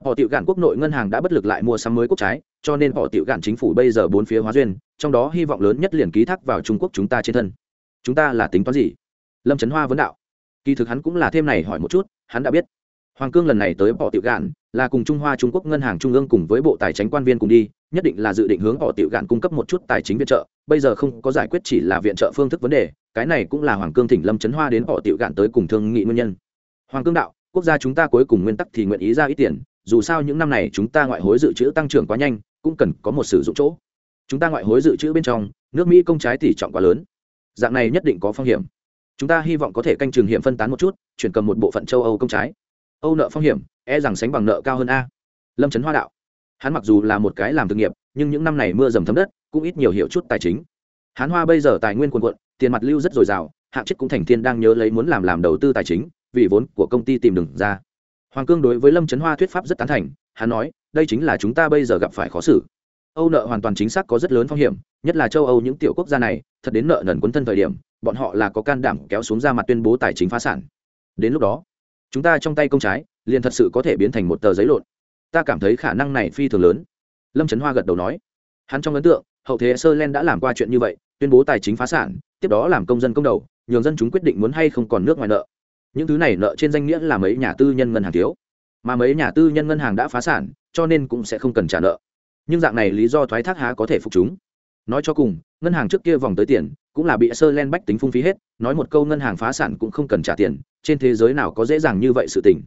Họ tiểu gạn quốc nội ngân hàng đã bất lực lại mua sắm mới quốc trái, cho nên họ tiểu gạn chính phủ bây giờ bốn phía hóa duyên, trong đó hy vọng lớn nhất liền ký thác vào trung quốc chúng ta trên thân. Chúng ta là tính toán gì? Lâm trấn hoa vấn đạo. Kỳ thực hắn cũng là thêm này hỏi một chút, hắn đã biết hoàng cương lần này tới bỏ tiểu gạn, là cùng trung hoa trung quốc ngân hàng trung ương cùng với bộ tài chính quan viên cùng đi, nhất định là dự định hướng họ tiểu gạn cung cấp một chút tài chính viện trợ, bây giờ không có giải quyết chỉ là viện trợ phương thức vấn đề, cái này cũng là hoàng cương thỉnh lâm trấn hoa đến họ tiểu gạn tới cùng thương nghị nguyên nhân. Hoàng cương đạo, quốc gia chúng ta cuối cùng nguyên tắc thì nguyện ý ra ít tiền, dù sao những năm này chúng ta ngoại hối dự trữ tăng trưởng quá nhanh, cũng cần có một sử dụng chỗ. Chúng ta ngoại hối dự trữ bên trong, nước mỹ công trái tỷ trọng quá lớn. Dạng này nhất định có phong hiểm. Chúng ta hy vọng có thể canh trường hiểm phân tán một chút, chuyển cầm một bộ phận châu âu công trái âu nợ phong hiểm e rằng sánh bằng nợ cao hơn a. Lâm trấn hoa đạo. Hắn mặc dù là một cái làm thực nghiệp, nhưng những năm này mưa dầm thấm đất, cũng ít nhiều hiểu chút tài chính. Hắn hoa bây giờ tài nguyên quần quận tiền mặt lưu rất dồi dào hạng chức cũng thành thiên đang nhớ lấy muốn làm làm đầu tư tài chính, vì vốn của công ty tìm đừng ra. Hoàng cương đối với lâm trấn hoa thuyết pháp rất tán thành, hắn nói, đây chính là chúng ta bây giờ gặp phải khó xử. Âu nợ hoàn toàn chính xác có rất lớn phong hiểm, nhất là châu âu những tiểu quốc gia này, thật đến nợ nần quấn thân thời điểm, bọn họ là có can đảm kéo xuống ra mặt tuyên bố tài chính phá sản. Đến lúc đó chúng ta trong tay công trái, liền thật sự có thể biến thành một tờ giấy lộn. Ta cảm thấy khả năng này phi thường lớn. Lâm trấn hoa gật đầu nói. Hắn trong ấn tượng, hậu thế sơ len đã làm qua chuyện như vậy, tuyên bố tài chính phá sản, tiếp đó làm công dân công đầu, nhường dân chúng quyết định muốn hay không còn nước ngoài nợ. Những thứ này nợ trên danh nghĩa là mấy nhà tư nhân ngân hàng thiếu. Mà mấy nhà tư nhân ngân hàng đã phá sản, cho nên cũng sẽ không cần trả nợ. Nhưng dạng này lý do thoái thác há có thể phục chúng. Nói cho cùng, ngân hàng trước kia vòng tới tiền cũng là bị sơ len bách tính phung phí hết, nói một câu ngân hàng phá sản cũng không cần trả tiền, trên thế giới nào có dễ dàng như vậy sự tình.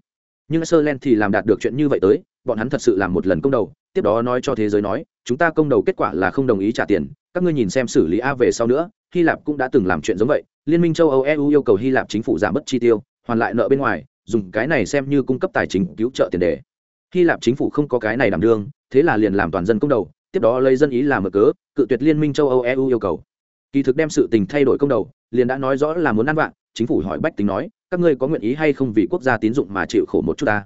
Nhưng sơ len thì làm đạt được chuyện như vậy tới, bọn hắn thật sự làm một lần công đầu, tiếp đó nói cho thế giới nói, chúng ta công đầu kết quả là không đồng ý trả tiền, các ngươi nhìn xem xử lý a về sau nữa, hy lạp cũng đã từng làm chuyện giống vậy, liên minh châu âu eu yêu cầu hy lạp chính phủ giảm bớt chi tiêu, hoàn lại nợ bên ngoài, dùng cái này xem như cung cấp tài chính cứu trợ tiền đề. Hy lạp chính phủ không có cái này đảm đương, thế là liền làm toàn dân công đầu, tiếp đó lấy dân ý làm mở cớ, cự tuyệt liên minh châu âu eu yêu cầu kỳ thực đem sự tình thay đổi công đầu, liền đã nói rõ là muốn ăn vạn chính phủ hỏi bách tính nói, các ngươi có nguyện ý hay không vì quốc gia tín dụng mà chịu khổ một chút ta?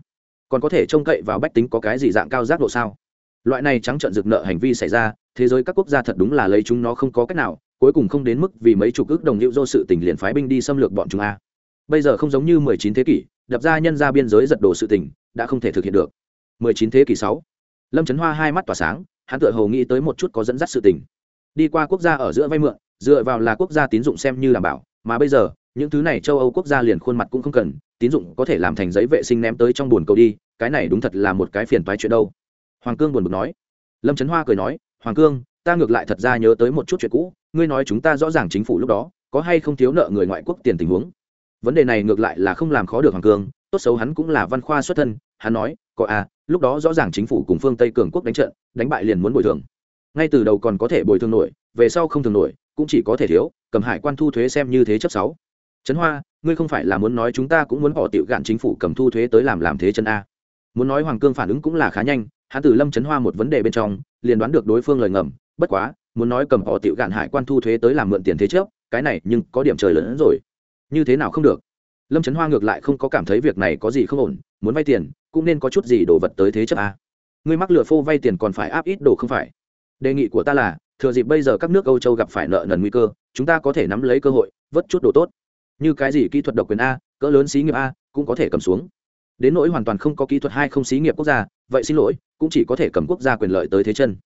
Còn có thể trông cậy vào bách tính có cái gì dạng cao giác độ sao? Loại này trắng trợn rực nợ hành vi xảy ra, thế giới các quốc gia thật đúng là lấy chúng nó không có cách nào, cuối cùng không đến mức vì mấy chục ước đồng hữu do sự tình liền phái binh đi xâm lược bọn chúng a. Bây giờ không giống như mười chín thế kỷ, đập ra nhân ra biên giới giật đổ sự tình, đã không thể thực hiện được. mười chín thế kỷ sáu, lâm trấn hoa hai mắt tỏa sáng, hắn tựa hồ nghĩ tới một chút có dẫn dắt sự tình. Đi qua quốc gia ở giữa vay mượn dựa vào là quốc gia tín dụng xem như đảm bảo, mà bây giờ, những thứ này châu âu quốc gia liền khuôn mặt cũng không cần, tín dụng có thể làm thành giấy vệ sinh ném tới trong bồn cầu đi, cái này đúng thật là một cái phiền toái chuyện đâu. Hoàng cương buồn bực nói. Lâm trấn hoa cười nói, hoàng cương, ta ngược lại thật ra nhớ tới một chút chuyện cũ, ngươi nói chúng ta rõ ràng chính phủ lúc đó, có hay không thiếu nợ người ngoại quốc tiền tình huống? Vấn đề này ngược lại là không làm khó được hoàng cương, tốt xấu hắn cũng là văn khoa xuất thân, hắn nói, có à lúc đó rõ ràng chính phủ cùng phương tây cường quốc đánh trận, đánh bại liền muốn bồi thường ngay từ đầu còn có thể bồi thường nổi, về sau không thường nổi, cũng chỉ có thể thiếu, cầm hải quan thu thuế xem như thế chấp sáu. Trấn hoa, ngươi không phải là muốn nói chúng ta cũng muốn bỏ tiểu gạn chính phủ cầm thu thuế tới làm làm thế chân a. Muốn nói hoàng cương phản ứng cũng là khá nhanh, hắn từ lâm trấn hoa một vấn đề bên trong, liền đoán được đối phương lời ngầm, bất quá, muốn nói cầm họ tiểu gạn hải quan thu thuế tới làm mượn tiền thế trước cái này nhưng có điểm trời lớn hơn rồi. Như thế nào không được? Lâm trấn hoa ngược lại không có cảm thấy việc này có gì không ổn, muốn vay tiền, cũng nên có chút gì đồ vật tới thế chấp a. Ngươi mắc lừa phô vay tiền còn phải áp ít đồ không phải? Đề nghị của ta là, thừa dịp bây giờ các nước âu châu gặp phải nợ nần nguy cơ, chúng ta có thể nắm lấy cơ hội, vớt chút đồ tốt. Như cái gì kỹ thuật độc quyền a, cỡ lớn xí nghiệp a, cũng có thể cầm xuống. Đến nỗi hoàn toàn không có kỹ thuật hay không xí nghiệp quốc gia, vậy xin lỗi, cũng chỉ có thể cầm quốc gia quyền lợi tới thế chân.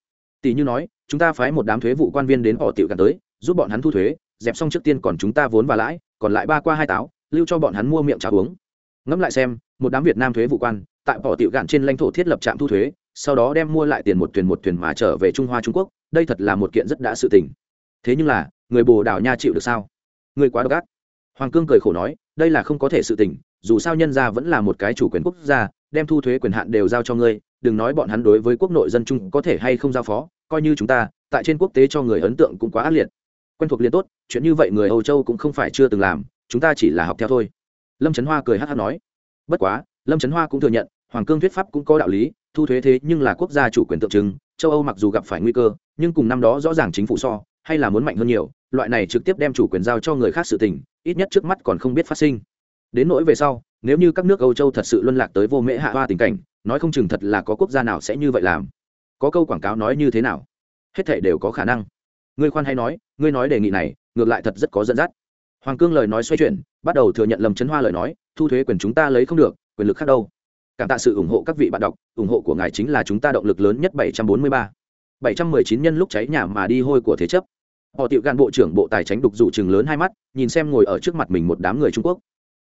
Tỷ như nói, chúng ta phái một đám thuế vụ quan viên đến họ tiểu cả tới, giúp bọn hắn thu thuế, dẹp xong trước tiên còn chúng ta vốn và lãi, còn lại ba qua hai táo, lưu cho bọn hắn mua miệng trà uống. Ngẫm lại xem, một đám việt nam thuế vụ quan, tại họ tiểu gạn trên lãnh thổ thiết lập trạm thu thuế sau đó đem mua lại tiền một thuyền một thuyền mà trở về trung hoa trung quốc, đây thật là một kiện rất đã sự tình. Thế nhưng là, người bồ đào nha chịu được sao? Người quá độc ác. Hoàng cương cười khổ nói, đây là không có thể sự tình, dù sao nhân gia vẫn là một cái chủ quyền quốc gia, đem thu thuế quyền hạn đều giao cho ngươi, đừng nói bọn hắn đối với quốc nội dân chung có thể hay không giao phó, coi như chúng ta, tại trên quốc tế cho người ấn tượng cũng quá ác liệt. Quen thuộc liền tốt, chuyện như vậy người âu châu cũng không phải chưa từng làm, chúng ta chỉ là học theo thôi. Lâm trấn hoa cười hát hát nói, bất quá, lâm trấn hoa cũng thừa nhận hoàng cương thuyết pháp cũng có đạo lý, thu thuế thế nhưng là quốc gia chủ quyền tượng trưng, châu âu mặc dù gặp phải nguy cơ, nhưng cùng năm đó rõ ràng chính phủ so, hay là muốn mạnh hơn nhiều, loại này trực tiếp đem chủ quyền giao cho người khác sự tình, ít nhất trước mắt còn không biết phát sinh. Đến nỗi về sau, nếu như các nước âu châu thật sự luân lạc tới vô mễ hạ hoa tình cảnh, nói không chừng thật là có quốc gia nào sẽ như vậy làm. Có câu quảng cáo nói như thế nào? Hết thể đều có khả năng. Ngươi khoan hay nói ngươi nói đề nghị này, ngược lại thật rất có dẫn dắt. Hoàng cương lời nói xoay chuyển, bắt đầu thừa nhận lầm chấn hoa lời nói, thu thuế quyền chúng ta lấy không được, quyền lực khác đâu cảm tạ sự ủng hộ các vị bạn đọc, ủng hộ của ngài chính là chúng ta động lực lớn nhất 743. 719 nhân lúc cháy nhà mà đi hôi của thế chấp. Họ tiệu gan bộ trưởng bộ tài chính đục rủ chừng lớn hai mắt, nhìn xem ngồi ở trước mặt mình một đám người trung quốc.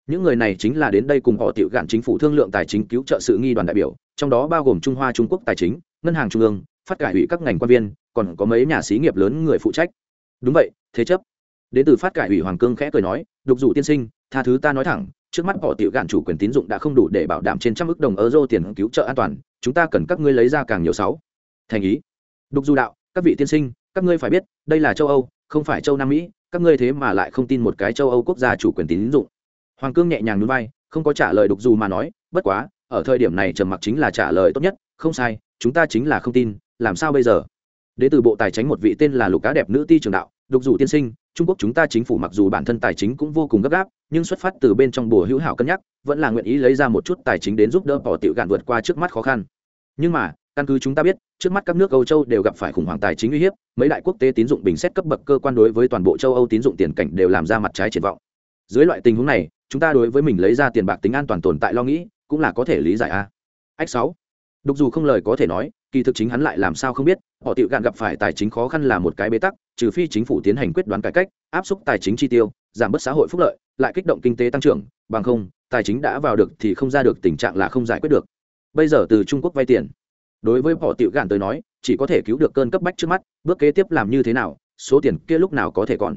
Những người này chính là đến đây cùng họ tiệu gạn chính phủ thương lượng tài chính cứu trợ sự nghi đoàn đại biểu, trong đó bao gồm trung hoa trung quốc tài chính, ngân hàng trung ương, phát cải ủy các ngành quan viên, còn có mấy nhà xí nghiệp lớn người phụ trách. Đúng vậy, thế chấp. Đến từ phát cải ủy hoàng cương khẽ cười nói, đục rủ tiên sinh, tha thứ ta nói thẳng trước mắt họ tiểu gạn chủ quyền tín dụng đã không đủ để bảo đảm trên trăm ước đồng euro tiền cứu trợ an toàn, chúng ta cần các ngươi lấy ra càng nhiều sáu. Thành ý. Đục du đạo, các vị tiên sinh, các ngươi phải biết, đây là châu âu, không phải châu nam mỹ, các ngươi thế mà lại không tin một cái châu âu quốc gia chủ quyền tín dụng. Hoàng cương nhẹ nhàng núi vai, không có trả lời đục du mà nói, bất quá, ở thời điểm này trầm mặc chính là trả lời tốt nhất, không sai, chúng ta chính là không tin, làm sao bây giờ? Đến từ bộ tài chính một vị tên là lục cá đẹp nữ ti trường đạo, đục dù tiên sinh trung quốc chúng ta chính phủ mặc dù bản thân tài chính cũng vô cùng gấp gáp, nhưng xuất phát từ bên trong bùa hữu hảo cân nhắc, vẫn là nguyện ý lấy ra một chút tài chính đến giúp đỡ bỏ tiểu gạn vượt qua trước mắt khó khăn. Nhưng mà, căn cứ chúng ta biết, trước mắt các nước âu châu đều gặp phải khủng hoảng tài chính uy hiếp, mấy đại quốc tế tín dụng bình xét cấp bậc cơ quan đối với toàn bộ châu âu tín dụng tiền cảnh đều làm ra mặt trái triển vọng. Dưới loại tình huống này, chúng ta đối với mình lấy ra tiền bạc tính an toàn tồn tại lo nghĩ, cũng là có thể lý giải a. Ách sáu. Đục dù không lời có thể nói, kỳ thực chính hắn lại làm sao không biết họ tiệu gạn gặp phải tài chính khó khăn là một cái bế tắc, trừ phi chính phủ tiến hành quyết đoán cải cách, áp suất tài chính chi tiêu, giảm bớt xã hội phúc lợi, lại kích động kinh tế tăng trưởng, bằng không, tài chính đã vào được thì không ra được tình trạng là không giải quyết được. Bây giờ từ trung quốc vay tiền. Đối với họ tiệu gạn tới nói, chỉ có thể cứu được cơn cấp bách trước mắt, bước kế tiếp làm như thế nào, số tiền kia lúc nào có thể còn.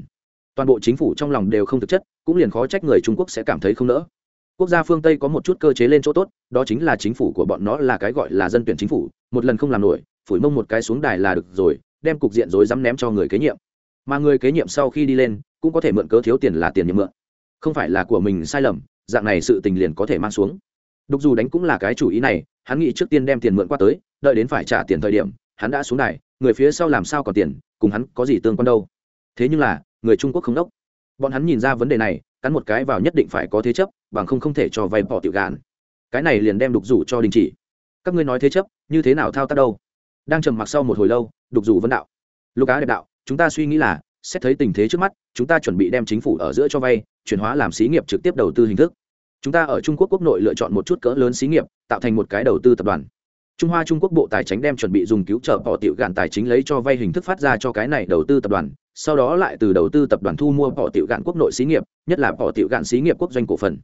Toàn bộ chính phủ trong lòng đều không thực chất, cũng liền khó trách người trung quốc sẽ cảm thấy không nỡ. Quốc gia phương tây có một chút cơ chế lên chỗ tốt, đó chính là chính phủ của bọn nó là cái gọi là dân tuyển chính phủ, một lần không làm nổi phủi mông một cái xuống đài là được rồi, đem cục diện rối dám ném cho người kế nhiệm. Mà người kế nhiệm sau khi đi lên, cũng có thể mượn cớ thiếu tiền là tiền nhiệm mượn. Không phải là của mình sai lầm, dạng này sự tình liền có thể mang xuống. Đục dù đánh cũng là cái chủ ý này, hắn nghĩ trước tiên đem tiền mượn qua tới, đợi đến phải trả tiền thời điểm, hắn đã xuống đài, người phía sau làm sao còn tiền, cùng hắn có gì tương quan đâu. Thế nhưng là, người trung quốc không đốc. Bọn hắn nhìn ra vấn đề này, cắn một cái vào nhất định phải có thế chấp, bằng không không thể cho vay bỏ tiểu gạn. Cái này liền đem đục rủ cho đình chỉ. Các ngươi nói thế chấp, như thế nào thao tác đâu? Đang trầm mặc sau một hồi lâu, đục rủ Vân đạo. Lục á đẹp đạo, chúng ta suy nghĩ là, xét thấy tình thế trước mắt, chúng ta chuẩn bị đem chính phủ ở giữa cho vay, chuyển hóa làm xí nghiệp trực tiếp đầu tư hình thức. Chúng ta ở trung quốc quốc nội lựa chọn một chút cỡ lớn xí nghiệp, tạo thành một cái đầu tư tập đoàn. Trung hoa trung quốc bộ tài chính đem chuẩn bị dùng cứu trợ bỏ tiểu gạn tài chính lấy cho vay hình thức phát ra cho cái này đầu tư tập đoàn, sau đó lại từ đầu tư tập đoàn thu mua bỏ tiểu gạn quốc nội xí nghiệp, nhất là bỏ tiểu gạn xí nghiệp quốc doanh cổ phần.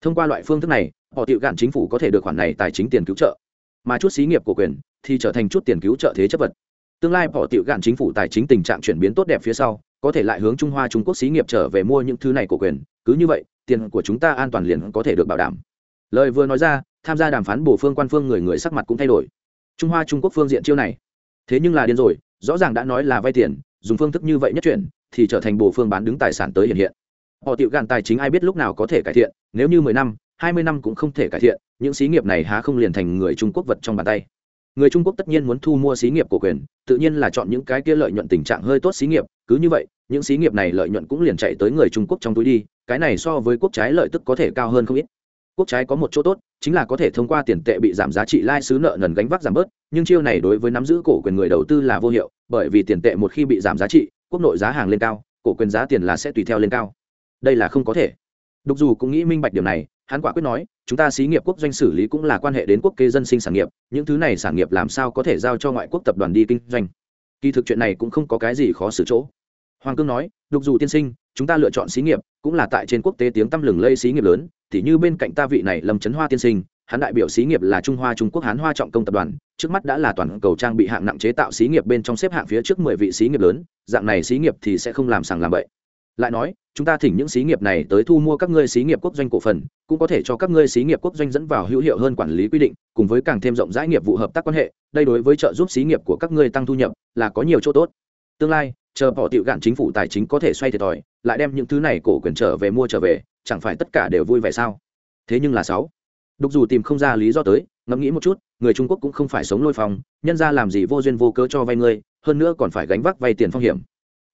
Thông qua loại phương thức này bỏ tiểu gạn chính phủ có thể được khoản này tài chính tiền cứu trợ. Mà chút xí nghiệp của quyền thì trở thành chút tiền cứu trợ thế chấp vật. Tương lai bỏ tiểu gạn chính phủ tài chính tình trạng chuyển biến tốt đẹp phía sau, có thể lại hướng trung hoa trung quốc xí nghiệp trở về mua những thứ này của quyền. Cứ như vậy, tiền của chúng ta an toàn liền có thể được bảo đảm. Lời vừa nói ra, tham gia đàm phán bổ phương quan phương người người sắc mặt cũng thay đổi. Trung hoa trung quốc phương diện chiêu này. Thế nhưng là điên rồi, rõ ràng đã nói là vay tiền, dùng phương thức như vậy nhất chuyển, thì trở thành bổ phương bán đứng tài sản tới hiện hiện. Họ tiểu gạn tài chính ai biết lúc nào có thể cải thiện, nếu như mười năm, hai mươi năm cũng không thể cải thiện, những xí nghiệp này há không liền thành người trung quốc vật trong bàn tay người trung quốc tất nhiên muốn thu mua xí nghiệp của quyền, tự nhiên là chọn những cái kia lợi nhuận tình trạng hơi tốt xí nghiệp, cứ như vậy, những xí nghiệp này lợi nhuận cũng liền chạy tới người trung quốc trong túi đi, cái này so với quốc trái lợi tức có thể cao hơn không ít. Quốc trái có một chỗ tốt, chính là có thể thông qua tiền tệ bị giảm giá trị lai xứ nợ nần gánh vác giảm bớt, nhưng chiêu này đối với nắm giữ cổ quyền người đầu tư là vô hiệu, bởi vì tiền tệ một khi bị giảm giá trị, quốc nội giá hàng lên cao, cổ quyền giá tiền là sẽ tùy theo lên cao. Đây là không có thể. Đục dù cũng nghĩ minh bạch điều này hắn quả quyết nói, chúng ta xí nghiệp quốc doanh xử lý cũng là quan hệ đến quốc kế dân sinh sản nghiệp, những thứ này sản nghiệp làm sao có thể giao cho ngoại quốc tập đoàn đi kinh doanh? Kỳ thực chuyện này cũng không có cái gì khó xử chỗ. Hoàng cương nói, đục dù tiên sinh, chúng ta lựa chọn xí nghiệp, cũng là tại trên quốc tế tiếng tăm lừng lây xí nghiệp lớn thì như bên cạnh ta vị này lâm trấn hoa tiên sinh, hắn đại biểu xí nghiệp là trung hoa trung quốc hán hoa trọng công tập đoàn, trước mắt đã là toàn cầu trang bị hạng nặng chế tạo xí nghiệp bên trong xếp hạng phía trước mười vị xí nghiệp lớn, dạng này xí nghiệp thì sẽ không làm sàng làm bậy. Lại nói chúng ta thỉnh những xí nghiệp này tới thu mua các ngươi xí nghiệp quốc doanh cổ phần, cũng có thể cho các ngươi xí nghiệp quốc doanh dẫn vào hữu hiệu hơn quản lý quy định, cùng với càng thêm rộng rãi nghiệp vụ hợp tác quan hệ, đây đối với trợ giúp xí nghiệp của các ngươi tăng thu nhập là có nhiều chỗ tốt. Tương lai, chờ bỏ tiểu gạn chính phủ tài chính có thể xoay thiệt thòi, lại đem những thứ này cổ quyền trở về mua trở về, chẳng phải tất cả đều vui vẻ sao? Thế nhưng là sáu. Đục dù tìm không ra lý do tới, ngẫm nghĩ một chút, người trung quốc cũng không phải sống lôi phòng nhân ra làm gì vô duyên vô cớ cho vay ngươi, hơn nữa còn phải gánh vác vay tiền phong hiểm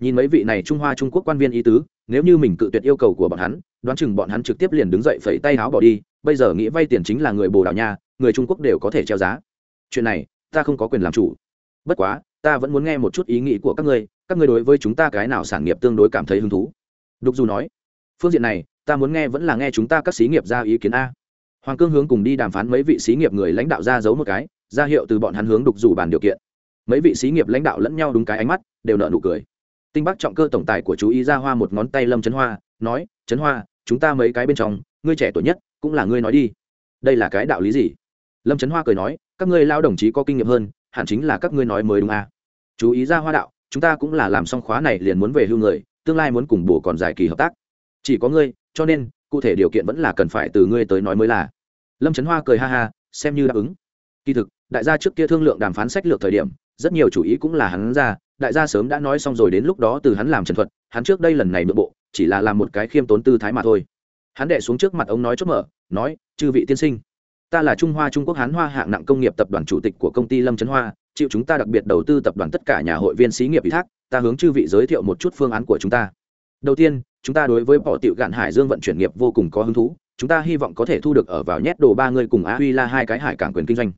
nhìn mấy vị này trung hoa trung quốc quan viên ý tứ, nếu như mình cự tuyệt yêu cầu của bọn hắn, đoán chừng bọn hắn trực tiếp liền đứng dậy phẩy tay áo bỏ đi, bây giờ nghĩ vay tiền chính là người bồ đào nha, người trung quốc đều có thể treo giá. Chuyện này, ta không có quyền làm chủ. Bất quá, ta vẫn muốn nghe một chút ý nghĩ của các ngươi các ngươi đối với chúng ta cái nào sản nghiệp tương đối cảm thấy hứng thú? Đục dù nói, phương diện này, ta muốn nghe vẫn là nghe chúng ta các xí nghiệp ra ý kiến a. Hoàng cương hướng cùng đi đàm phán mấy vị xí nghiệp người lãnh đạo ra giấu một cái, ra hiệu từ bọn hắn hướng đục dù bàn điều kiện. Mấy vị xí nghiệp lãnh đạo lẫn nhau đúng cái ánh mắt, đều nợ nụ cười tinh bắc trọng cơ tổng tài của chú ý ra hoa một ngón tay lâm trấn hoa, nói trấn hoa, chúng ta mấy cái bên trong, ngươi trẻ tuổi nhất, cũng là ngươi nói đi. Đây là cái đạo lý gì? Lâm trấn hoa cười nói, các ngươi lao đồng chí có kinh nghiệm hơn, hẳn chính là các ngươi nói mới đúng à. chú ý ra hoa đạo, chúng ta cũng là làm xong khóa này liền muốn về hưu người, tương lai muốn cùng bổ còn dài kỳ hợp tác. Chỉ có ngươi, cho nên, cụ thể điều kiện vẫn là cần phải từ ngươi tới nói mới là. Lâm trấn hoa cười ha ha, xem như đáp ứng. Kỳ thực, đại gia trước kia thương lượng đàm phán sách lược thời điểm, rất nhiều chủ ý cũng là hắn ra đại gia sớm đã nói xong rồi đến lúc đó từ hắn làm trần thuật, hắn trước đây lần này nội bộ, chỉ là làm một cái khiêm tốn tư thái mà thôi. Hắn đệ xuống trước mặt ông nói chốt mở, nói, chư vị tiên sinh, ta là trung hoa trung quốc hán hoa hạng nặng công nghiệp tập đoàn chủ tịch của công ty lâm trấn hoa, chịu chúng ta đặc biệt đầu tư tập đoàn tất cả nhà hội viên xí nghiệp ủy thác, ta hướng chư vị giới thiệu một chút phương án của chúng ta. Đầu tiên, chúng ta đối với bỏ tiệu gạn hải dương vận chuyển nghiệp vô cùng có hứng thú, chúng ta hy vọng có thể thu được ở vào nhét đồ ba người cùng á huy la hai cái hải cảng quyền kinh doanh.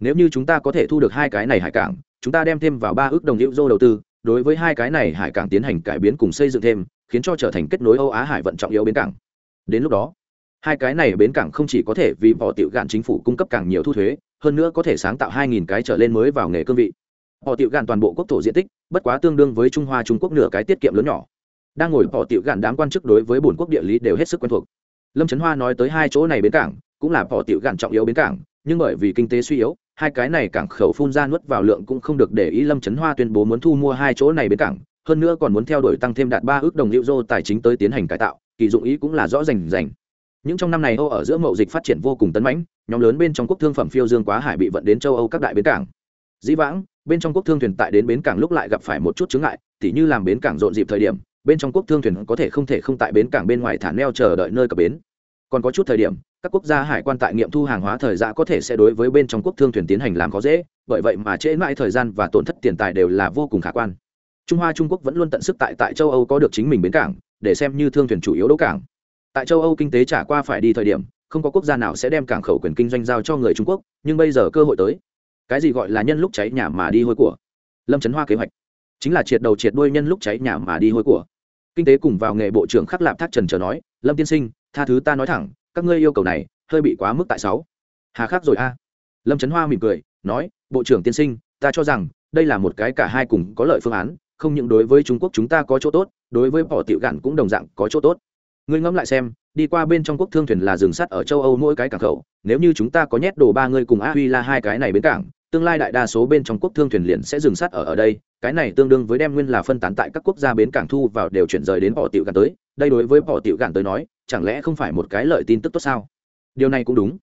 Nếu như chúng ta có thể thu được hai cái này hải cảng chúng ta đem thêm vào ba ước đồng hữu dô đầu tư, đối với hai cái này hải cảng tiến hành cải biến cùng xây dựng thêm, khiến cho trở thành kết nối âu á hải vận trọng yếu bến cảng. Đến lúc đó, hai cái này bến cảng không chỉ có thể vì bỏ tiểu gạn chính phủ cung cấp càng nhiều thu thuế, hơn nữa có thể sáng tạo 2.000 cái trở lên mới vào nghề cương vị. Họ tiểu gạn toàn bộ quốc thổ diện tích, bất quá tương đương với trung hoa trung quốc nửa cái tiết kiệm lớn nhỏ. Đang ngồi họ tiểu gạn đám quan chức đối với bổn quốc địa lý đều hết sức quen thuộc. Lâm trấn hoa nói tới hai chỗ này bến cảng, cũng là họ tiểu gạn trọng yếu bến cảng, nhưng bởi vì kinh tế suy yếu hai cái này cảng khẩu phun ra nuốt vào lượng cũng không được để ý lâm trấn hoa tuyên bố muốn thu mua hai chỗ này bến cảng, hơn nữa còn muốn theo đuổi tăng thêm đạt ba ước đồng liệu dô tài chính tới tiến hành cải tạo, kỳ dụng ý cũng là rõ rành rành. Những trong năm này âu ở giữa mậu dịch phát triển vô cùng tấn mãnh, nhóm lớn bên trong quốc thương phẩm phiêu dương quá hải bị vận đến châu âu các đại bến cảng. Dĩ vãng, bên trong quốc thương thuyền tại đến bến cảng lúc lại gặp phải một chút chướng ngại, tỉ như làm bến cảng rộn dịp thời điểm, bên trong quốc thương thuyền có thể không thể không tại bến cảng bên ngoài thả neo chờ đợi nơi cập bến. Còn có chút thời điểm các quốc gia hải quan tại nghiệm thu hàng hóa thời gian có thể sẽ đối với bên trong quốc thương thuyền tiến hành làm khó dễ, bởi vậy mà trễ mãi thời gian và tổn thất tiền tài đều là vô cùng khả quan. Trung hoa, trung quốc vẫn luôn tận sức tại tại châu âu có được chính mình bến cảng, để xem như thương thuyền chủ yếu đỗ cảng. Tại châu âu kinh tế trả qua phải đi thời điểm, không có quốc gia nào sẽ đem cảng khẩu quyền kinh doanh giao cho người trung quốc, nhưng bây giờ cơ hội tới. Cái gì gọi là nhân lúc cháy nhà mà đi hôi của? Lâm trấn hoa kế hoạch. Chính là triệt đầu triệt đuôi nhân lúc cháy nhà mà đi hôi của. Kinh tế cùng vào nghề bộ trưởng khắc lạp thác trần chờ nói, lâm tiên sinh, tha thứ ta nói thẳng các ngươi yêu cầu này hơi bị quá mức tại sáu. Hà khắc rồi a. Lâm trấn hoa mỉm cười, nói, bộ trưởng tiên sinh, ta cho rằng đây là một cái cả hai cùng có lợi phương án, không những đối với trung quốc chúng ta có chỗ tốt, đối với bỏ tiểu gạn cũng đồng dạng có chỗ tốt. Ngươi ngẫm lại xem, đi qua bên trong quốc thương thuyền là dừng sắt ở châu âu mỗi cái cảng khẩu, nếu như chúng ta có nhét đồ ba người cùng a huy là hai cái này bến cảng, tương lai đại đa số bên trong quốc thương thuyền liền sẽ dừng sắt ở ở đây, cái này tương đương với đem nguyên là phân tán tại các quốc gia bến cảng thu vào đều chuyển rời đến bỏ tiểu gạn tới đây đối với bỏ tiểu gạn tới nói, chẳng lẽ không phải một cái lợi tin tức tốt sao? Điều này cũng đúng.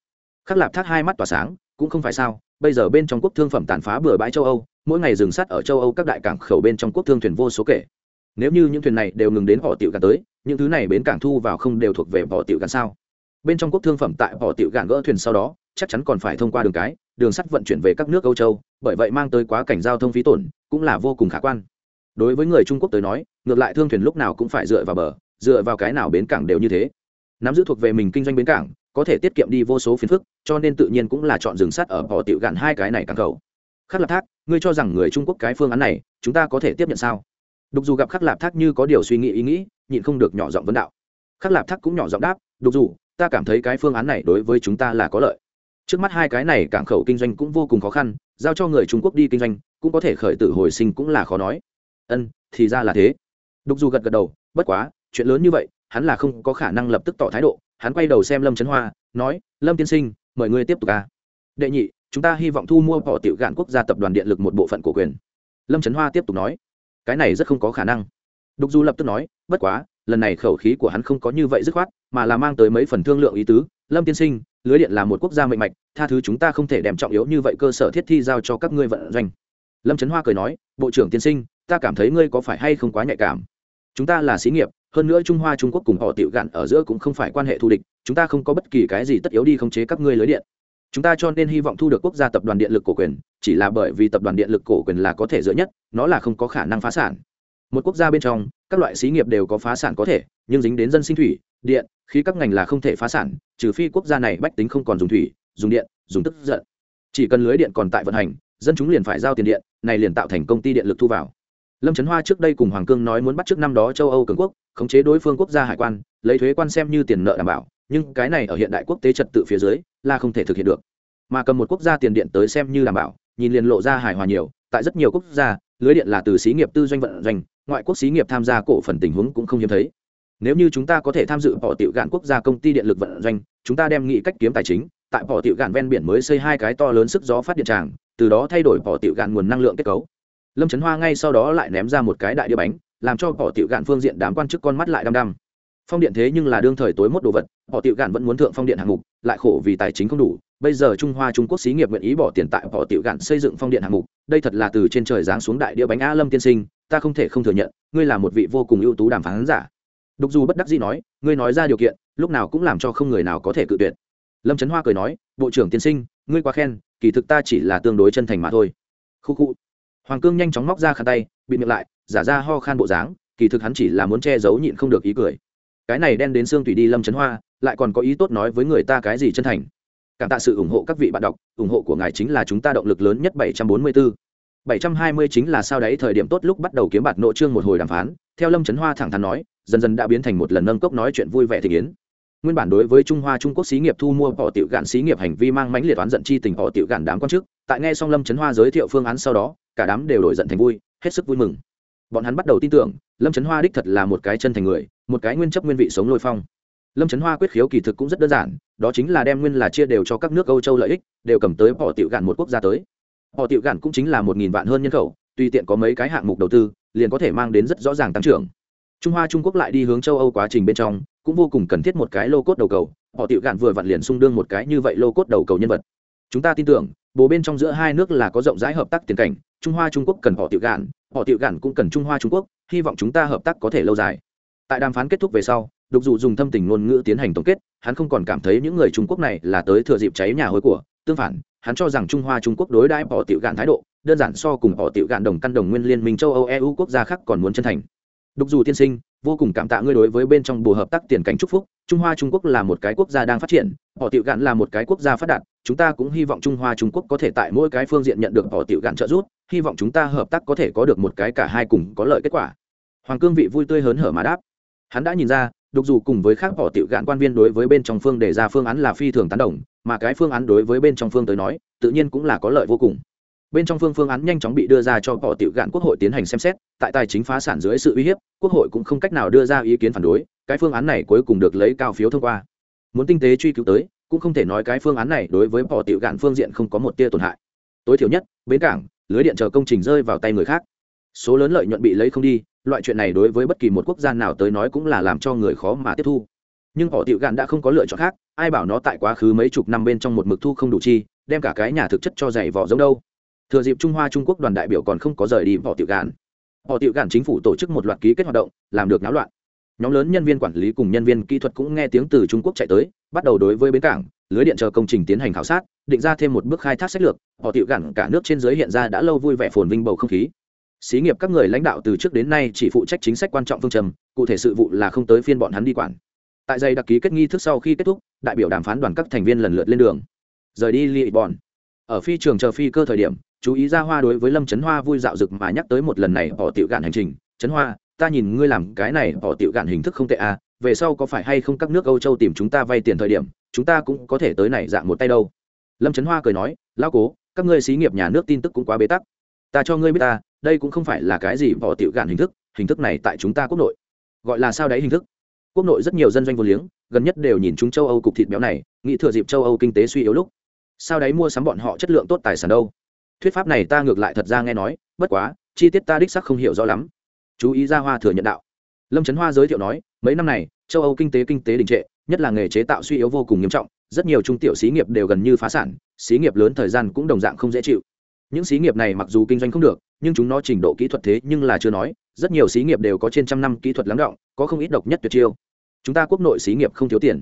Khắc lạp thác hai mắt tỏa sáng, cũng không phải sao, bây giờ bên trong quốc thương phẩm tàn phá bừa bãi châu âu, mỗi ngày dừng sắt ở châu âu các đại cảng khẩu bên trong quốc thương thuyền vô số kể. Nếu như những thuyền này đều ngừng đến họ tiểu gạn tới, những thứ này bến cảng thu vào không đều thuộc về họ tiểu gạn sao? Bên trong quốc thương phẩm tại họ tiểu gạn gỡ thuyền sau đó, chắc chắn còn phải thông qua đường cái, đường sắt vận chuyển về các nước âu châu, bởi vậy mang tới quá cảnh giao thông phí tổn, cũng là vô cùng khả quan. Đối với người trung quốc tới nói, ngược lại thương thuyền lúc nào cũng phải dựa vào bờ dựa vào cái nào bến cảng đều như thế. Nắm giữ thuộc về mình kinh doanh bến cảng, có thể tiết kiệm đi vô số phiền phức, cho nên tự nhiên cũng là chọn dừng sắt ở bỏ tiểu gạn hai cái này cảng khẩu khắc lạp thác, ngươi cho rằng người trung quốc cái phương án này, chúng ta có thể tiếp nhận sao? Đục dù gặp khắc lạp thác như có điều suy nghĩ ý nghĩ, nhịn không được nhỏ giọng vấn đạo. Khắc lạp thác cũng nhỏ giọng đáp, đục dù, ta cảm thấy cái phương án này đối với chúng ta là có lợi. Trước mắt hai cái này cảng khẩu kinh doanh cũng vô cùng khó khăn, giao cho người trung quốc đi kinh doanh, cũng có thể khởi tử hồi sinh cũng là khó nói. Ân, thì ra là thế. Đục dù gật gật đầu, bất quá chuyện lớn như vậy, hắn là không có khả năng lập tức tỏ thái độ. Hắn quay đầu xem lâm trấn hoa, nói, lâm tiên sinh, mời ngươi tiếp tục ca. Đệ nhị, chúng ta hy vọng thu mua bỏ tiểu gạn quốc gia tập đoàn điện lực một bộ phận cổ quyền. Lâm trấn hoa tiếp tục nói, cái này rất không có khả năng. Đục du lập tức nói, bất quá, lần này khẩu khí của hắn không có như vậy dứt khoát, mà là mang tới mấy phần thương lượng ý tứ. Lâm tiên sinh, lưới điện là một quốc gia mạnh mạch, tha thứ chúng ta không thể đem trọng yếu như vậy cơ sở thiết thi giao cho các ngươi vận doanh. Lâm trấn hoa cười nói, bộ trưởng tiên sinh, ta cảm thấy ngươi có phải hay không quá nhạy cảm? Chúng ta là xí nghiệp hơn nữa trung hoa, trung quốc cùng họ tiểu gạn ở giữa cũng không phải quan hệ thù địch, chúng ta không có bất kỳ cái gì tất yếu đi khống chế các ngươi lưới điện. Chúng ta cho nên hy vọng thu được quốc gia tập đoàn điện lực cổ quyền, chỉ là bởi vì tập đoàn điện lực cổ quyền là có thể dựa nhất, nó là không có khả năng phá sản. Một quốc gia bên trong, các loại xí nghiệp đều có phá sản có thể, nhưng dính đến dân sinh thủy, điện khi các ngành là không thể phá sản, trừ phi quốc gia này bách tính không còn dùng thủy, dùng điện, dùng tức giận. Chỉ cần lưới điện còn tại vận hành, dân chúng liền phải giao tiền điện, này liền tạo thành công ty điện lực thu vào. Lâm trấn hoa trước đây cùng hoàng cương nói muốn bắt trước năm đó châu âu cường quốc khống chế đối phương quốc gia hải quan, lấy thuế quan xem như tiền nợ đảm bảo, nhưng cái này ở hiện đại quốc tế trật tự phía dưới, là không thể thực hiện được. Mà cầm một quốc gia tiền điện tới xem như đảm bảo, nhìn liền lộ ra hài hòa nhiều, tại rất nhiều quốc gia, lưới điện là từ xí nghiệp tư doanh vận doanh, ngoại quốc xí nghiệp tham gia cổ phần tình huống cũng không hiếm thấy. Nếu như chúng ta có thể tham dự bỏ tiểu gạn quốc gia công ty điện lực vận doanh, chúng ta đem nghĩ cách kiếm tài chính, tại bỏ tiểu gạn ven biển mới xây hai cái to lớn sức gió phát điện tràng, từ đó thay đổi bỏ tiểu gạn nguồn năng lượng kết cấu. Lâm trấn hoa ngay sau đó lại ném ra một cái đại đĩa bánh làm cho bỏ tiểu gạn phương diện đám quan chức con mắt lại đăm đăm. Phong điện thế nhưng là đương thời tối mốt đồ vật, họ tiểu gạn vẫn muốn thượng phong điện hạng mục, lại khổ vì tài chính không đủ, bây giờ trung hoa trung quốc xí nghiệp nguyện ý bỏ tiền tại họ tiểu gạn xây dựng phong điện hạng mục, đây thật là từ trên trời giáng xuống đại đĩa bánh a lâm tiên sinh, ta không thể không thừa nhận, ngươi là một vị vô cùng ưu tú đàm phán giả. Đục dù bất đắc dĩ nói, ngươi nói ra điều kiện, lúc nào cũng làm cho không người nào có thể cự tuyệt. Lâm trấn hoa cười nói, bộ trưởng tiên sinh, ngươi quá khen, kỳ thực ta chỉ là tương đối chân thành mà thôi. Khu khu hoàng cương nhanh chóng móc ra khăn tay bị miệng lại, giả ra ho khan bộ dáng, kỳ thực hắn chỉ là muốn che giấu nhịn không được ý cười. Cái này đen đến xương tùy đi lâm trấn hoa, lại còn có ý tốt nói với người ta cái gì chân thành. Cảm tạ sự ủng hộ các vị bạn đọc, ủng hộ của ngài chính là chúng ta động lực lớn nhất 744. 720 chính là sao đấy thời điểm tốt lúc bắt đầu kiếm bạt nội trương một hồi đàm phán, theo lâm trấn hoa thẳng thắn nói, dần dần đã biến thành một lần nâng cốc nói chuyện vui vẻ thị yến nguyên bản đối với trung hoa trung quốc xí nghiệp thu mua bỏ tiểu gạn xí nghiệp hành vi mang mãnh liệt oán giận chi tình bỏ tiểu gạn đám quan chức, tại nghe xong lâm trấn hoa giới thiệu phương án sau đó cả đám đều đổi giận thành vui, hết sức vui mừng. Bọn hắn bắt đầu tin tưởng, lâm trấn hoa đích thật là một cái chân thành người, một cái nguyên chấp nguyên vị sống lôi phong. Lâm trấn hoa quyết khiếu kỳ thực cũng rất đơn giản, đó chính là đem nguyên là chia đều cho các nước âu châu lợi ích, đều cầm tới họ tiểu gạn một quốc gia tới. Họ tiểu gạn cũng chính là một nghìn vạn hơn nhân khẩu tùy tiện có mấy cái hạng mục đầu tư, liền có thể mang đến rất rõ ràng tăng trưởng. Trung hoa trung quốc lại đi hướng châu âu quá trình bên trong, cũng vô cùng cần thiết một cái lô cốt đầu cầu, họ tiểu gạn vừa vặn liền xung đương một cái như vậy lô cốt đầu cầu nhân vật. Chúng ta tin tưởng bố bên trong giữa hai nước là có rộng rãi hợp tác tiền cảnh, trung hoa trung quốc cần họ tiểu gạn, họ tiểu gạn cũng cần trung hoa trung quốc, hy vọng chúng ta hợp tác có thể lâu dài. Tại đàm phán kết thúc về sau, đục dụ dùng thâm tình ngôn ngữ tiến hành tổng kết, hắn không còn cảm thấy những người trung quốc này là tới thừa dịp cháy nhà hối của, tương phản, hắn cho rằng trung hoa trung quốc đối đãi bỏ tiểu gạn thái độ, đơn giản so cùng bỏ tiểu gạn đồng căn đồng nguyên liên minh châu âu eu quốc gia khác còn muốn chân thành. Đục dù tiên sinh, vô cùng cảm tạ ngươi đối với bên trong bù hợp tác tiền cảnh chúc phúc, trung hoa trung quốc là một cái quốc gia đang phát triển, họ tiểu gạn là một cái quốc gia phát đạt chúng ta cũng hy vọng trung hoa trung quốc có thể tại mỗi cái phương diện nhận được họ tiểu gạn trợ giúp, hy vọng chúng ta hợp tác có thể có được một cái cả hai cùng có lợi kết quả. Hoàng cương vị vui tươi hớn hở mà đáp. Hắn đã nhìn ra, đục dù cùng với khác họ tiểu gạn quan viên đối với bên trong phương đề ra phương án là phi thường tán đồng, mà cái phương án đối với bên trong phương tới nói, tự nhiên cũng là có lợi vô cùng. Bên trong phương phương án nhanh chóng bị đưa ra cho họ tiểu gạn quốc hội tiến hành xem xét, tại tài chính phá sản dưới sự uy hiếp, quốc hội cũng không cách nào đưa ra ý kiến phản đối, cái phương án này cuối cùng được lấy cao phiếu thông qua. Muốn tinh tế truy cứu tới cũng không thể nói cái phương án này đối với Bỏ tiểu gạn phương diện không có một tia tổn hại. Tối thiểu nhất, bến cảng, lưới điện chờ công trình rơi vào tay người khác. Số lớn lợi nhuận bị lấy không đi, loại chuyện này đối với bất kỳ một quốc gia nào tới nói cũng là làm cho người khó mà tiếp thu. Nhưng họ tiểu gạn đã không có lựa chọn khác, ai bảo nó tại quá khứ mấy chục năm bên trong một mực thu không đủ chi, đem cả cái nhà thực chất cho dày vỏ giống đâu. Thừa dịp trung hoa trung quốc đoàn đại biểu còn không có rời đi họ tiểu gạn. Họ tiểu gạn chính phủ tổ chức một loạt ký kết hoạt động, làm được náo loạn nhóm lớn nhân viên quản lý cùng nhân viên kỹ thuật cũng nghe tiếng từ trung quốc chạy tới, bắt đầu đối với bến cảng, lưới điện chờ công trình tiến hành khảo sát, định ra thêm một bước khai thác sách lược, họ tiệu gạn cả nước trên giới hiện ra đã lâu vui vẻ phồn vinh bầu không khí. Xí nghiệp các người lãnh đạo từ trước đến nay chỉ phụ trách chính sách quan trọng phương trầm cụ thể sự vụ là không tới phiên bọn hắn đi quản. Tại dây đặc ký kết nghi thức sau khi kết thúc, đại biểu đàm phán đoàn các thành viên lần lượt lên đường. Rời đi li bọn ở phi trường chờ phi cơ thời điểm, chú ý ra hoa đối với lâm trấn hoa vui dạo rực mà nhắc tới một lần này bỏ tiểu gạn hành trình. Trấn hoa ta nhìn ngươi làm cái này bỏ tiểu gạn hình thức không tệ à về sau có phải hay không các nước âu châu tìm chúng ta vay tiền thời điểm, chúng ta cũng có thể tới này dạng một tay đâu. Lâm trấn hoa cười nói lao cố, các ngươi xí nghiệp nhà nước tin tức cũng quá bế tắc. Ta cho ngươi biết ta, đây cũng không phải là cái gì bỏ tiểu gạn hình thức hình thức này tại chúng ta quốc nội, gọi là sao đấy hình thức. Quốc nội rất nhiều dân doanh vô liếng, gần nhất đều nhìn chúng châu âu cục thịt béo này, nghĩ thừa dịp châu âu kinh tế suy yếu lúc. Sao đấy mua sắm bọn họ chất lượng tốt tài sản đâu? Thuyết pháp này ta ngược lại thật ra nghe nói, bất quá, chi tiết ta đích sắc không hiểu rõ lắm chú ý ra hoa thừa nhận đạo. Lâm trấn hoa giới thiệu nói, mấy năm này, châu âu kinh tế kinh tế đình trệ, nhất là nghề chế tạo suy yếu vô cùng nghiêm trọng, rất nhiều trung tiểu xí nghiệp đều gần như phá sản, xí nghiệp lớn thời gian cũng đồng dạng không dễ chịu. Những xí nghiệp này mặc dù kinh doanh không được, nhưng chúng nó trình độ kỹ thuật thế nhưng là chưa nói, rất nhiều xí nghiệp đều có trên trăm năm kỹ thuật lắng động, có không ít độc nhất tuyệt chiêu. Chúng ta quốc nội xí nghiệp không thiếu tiền,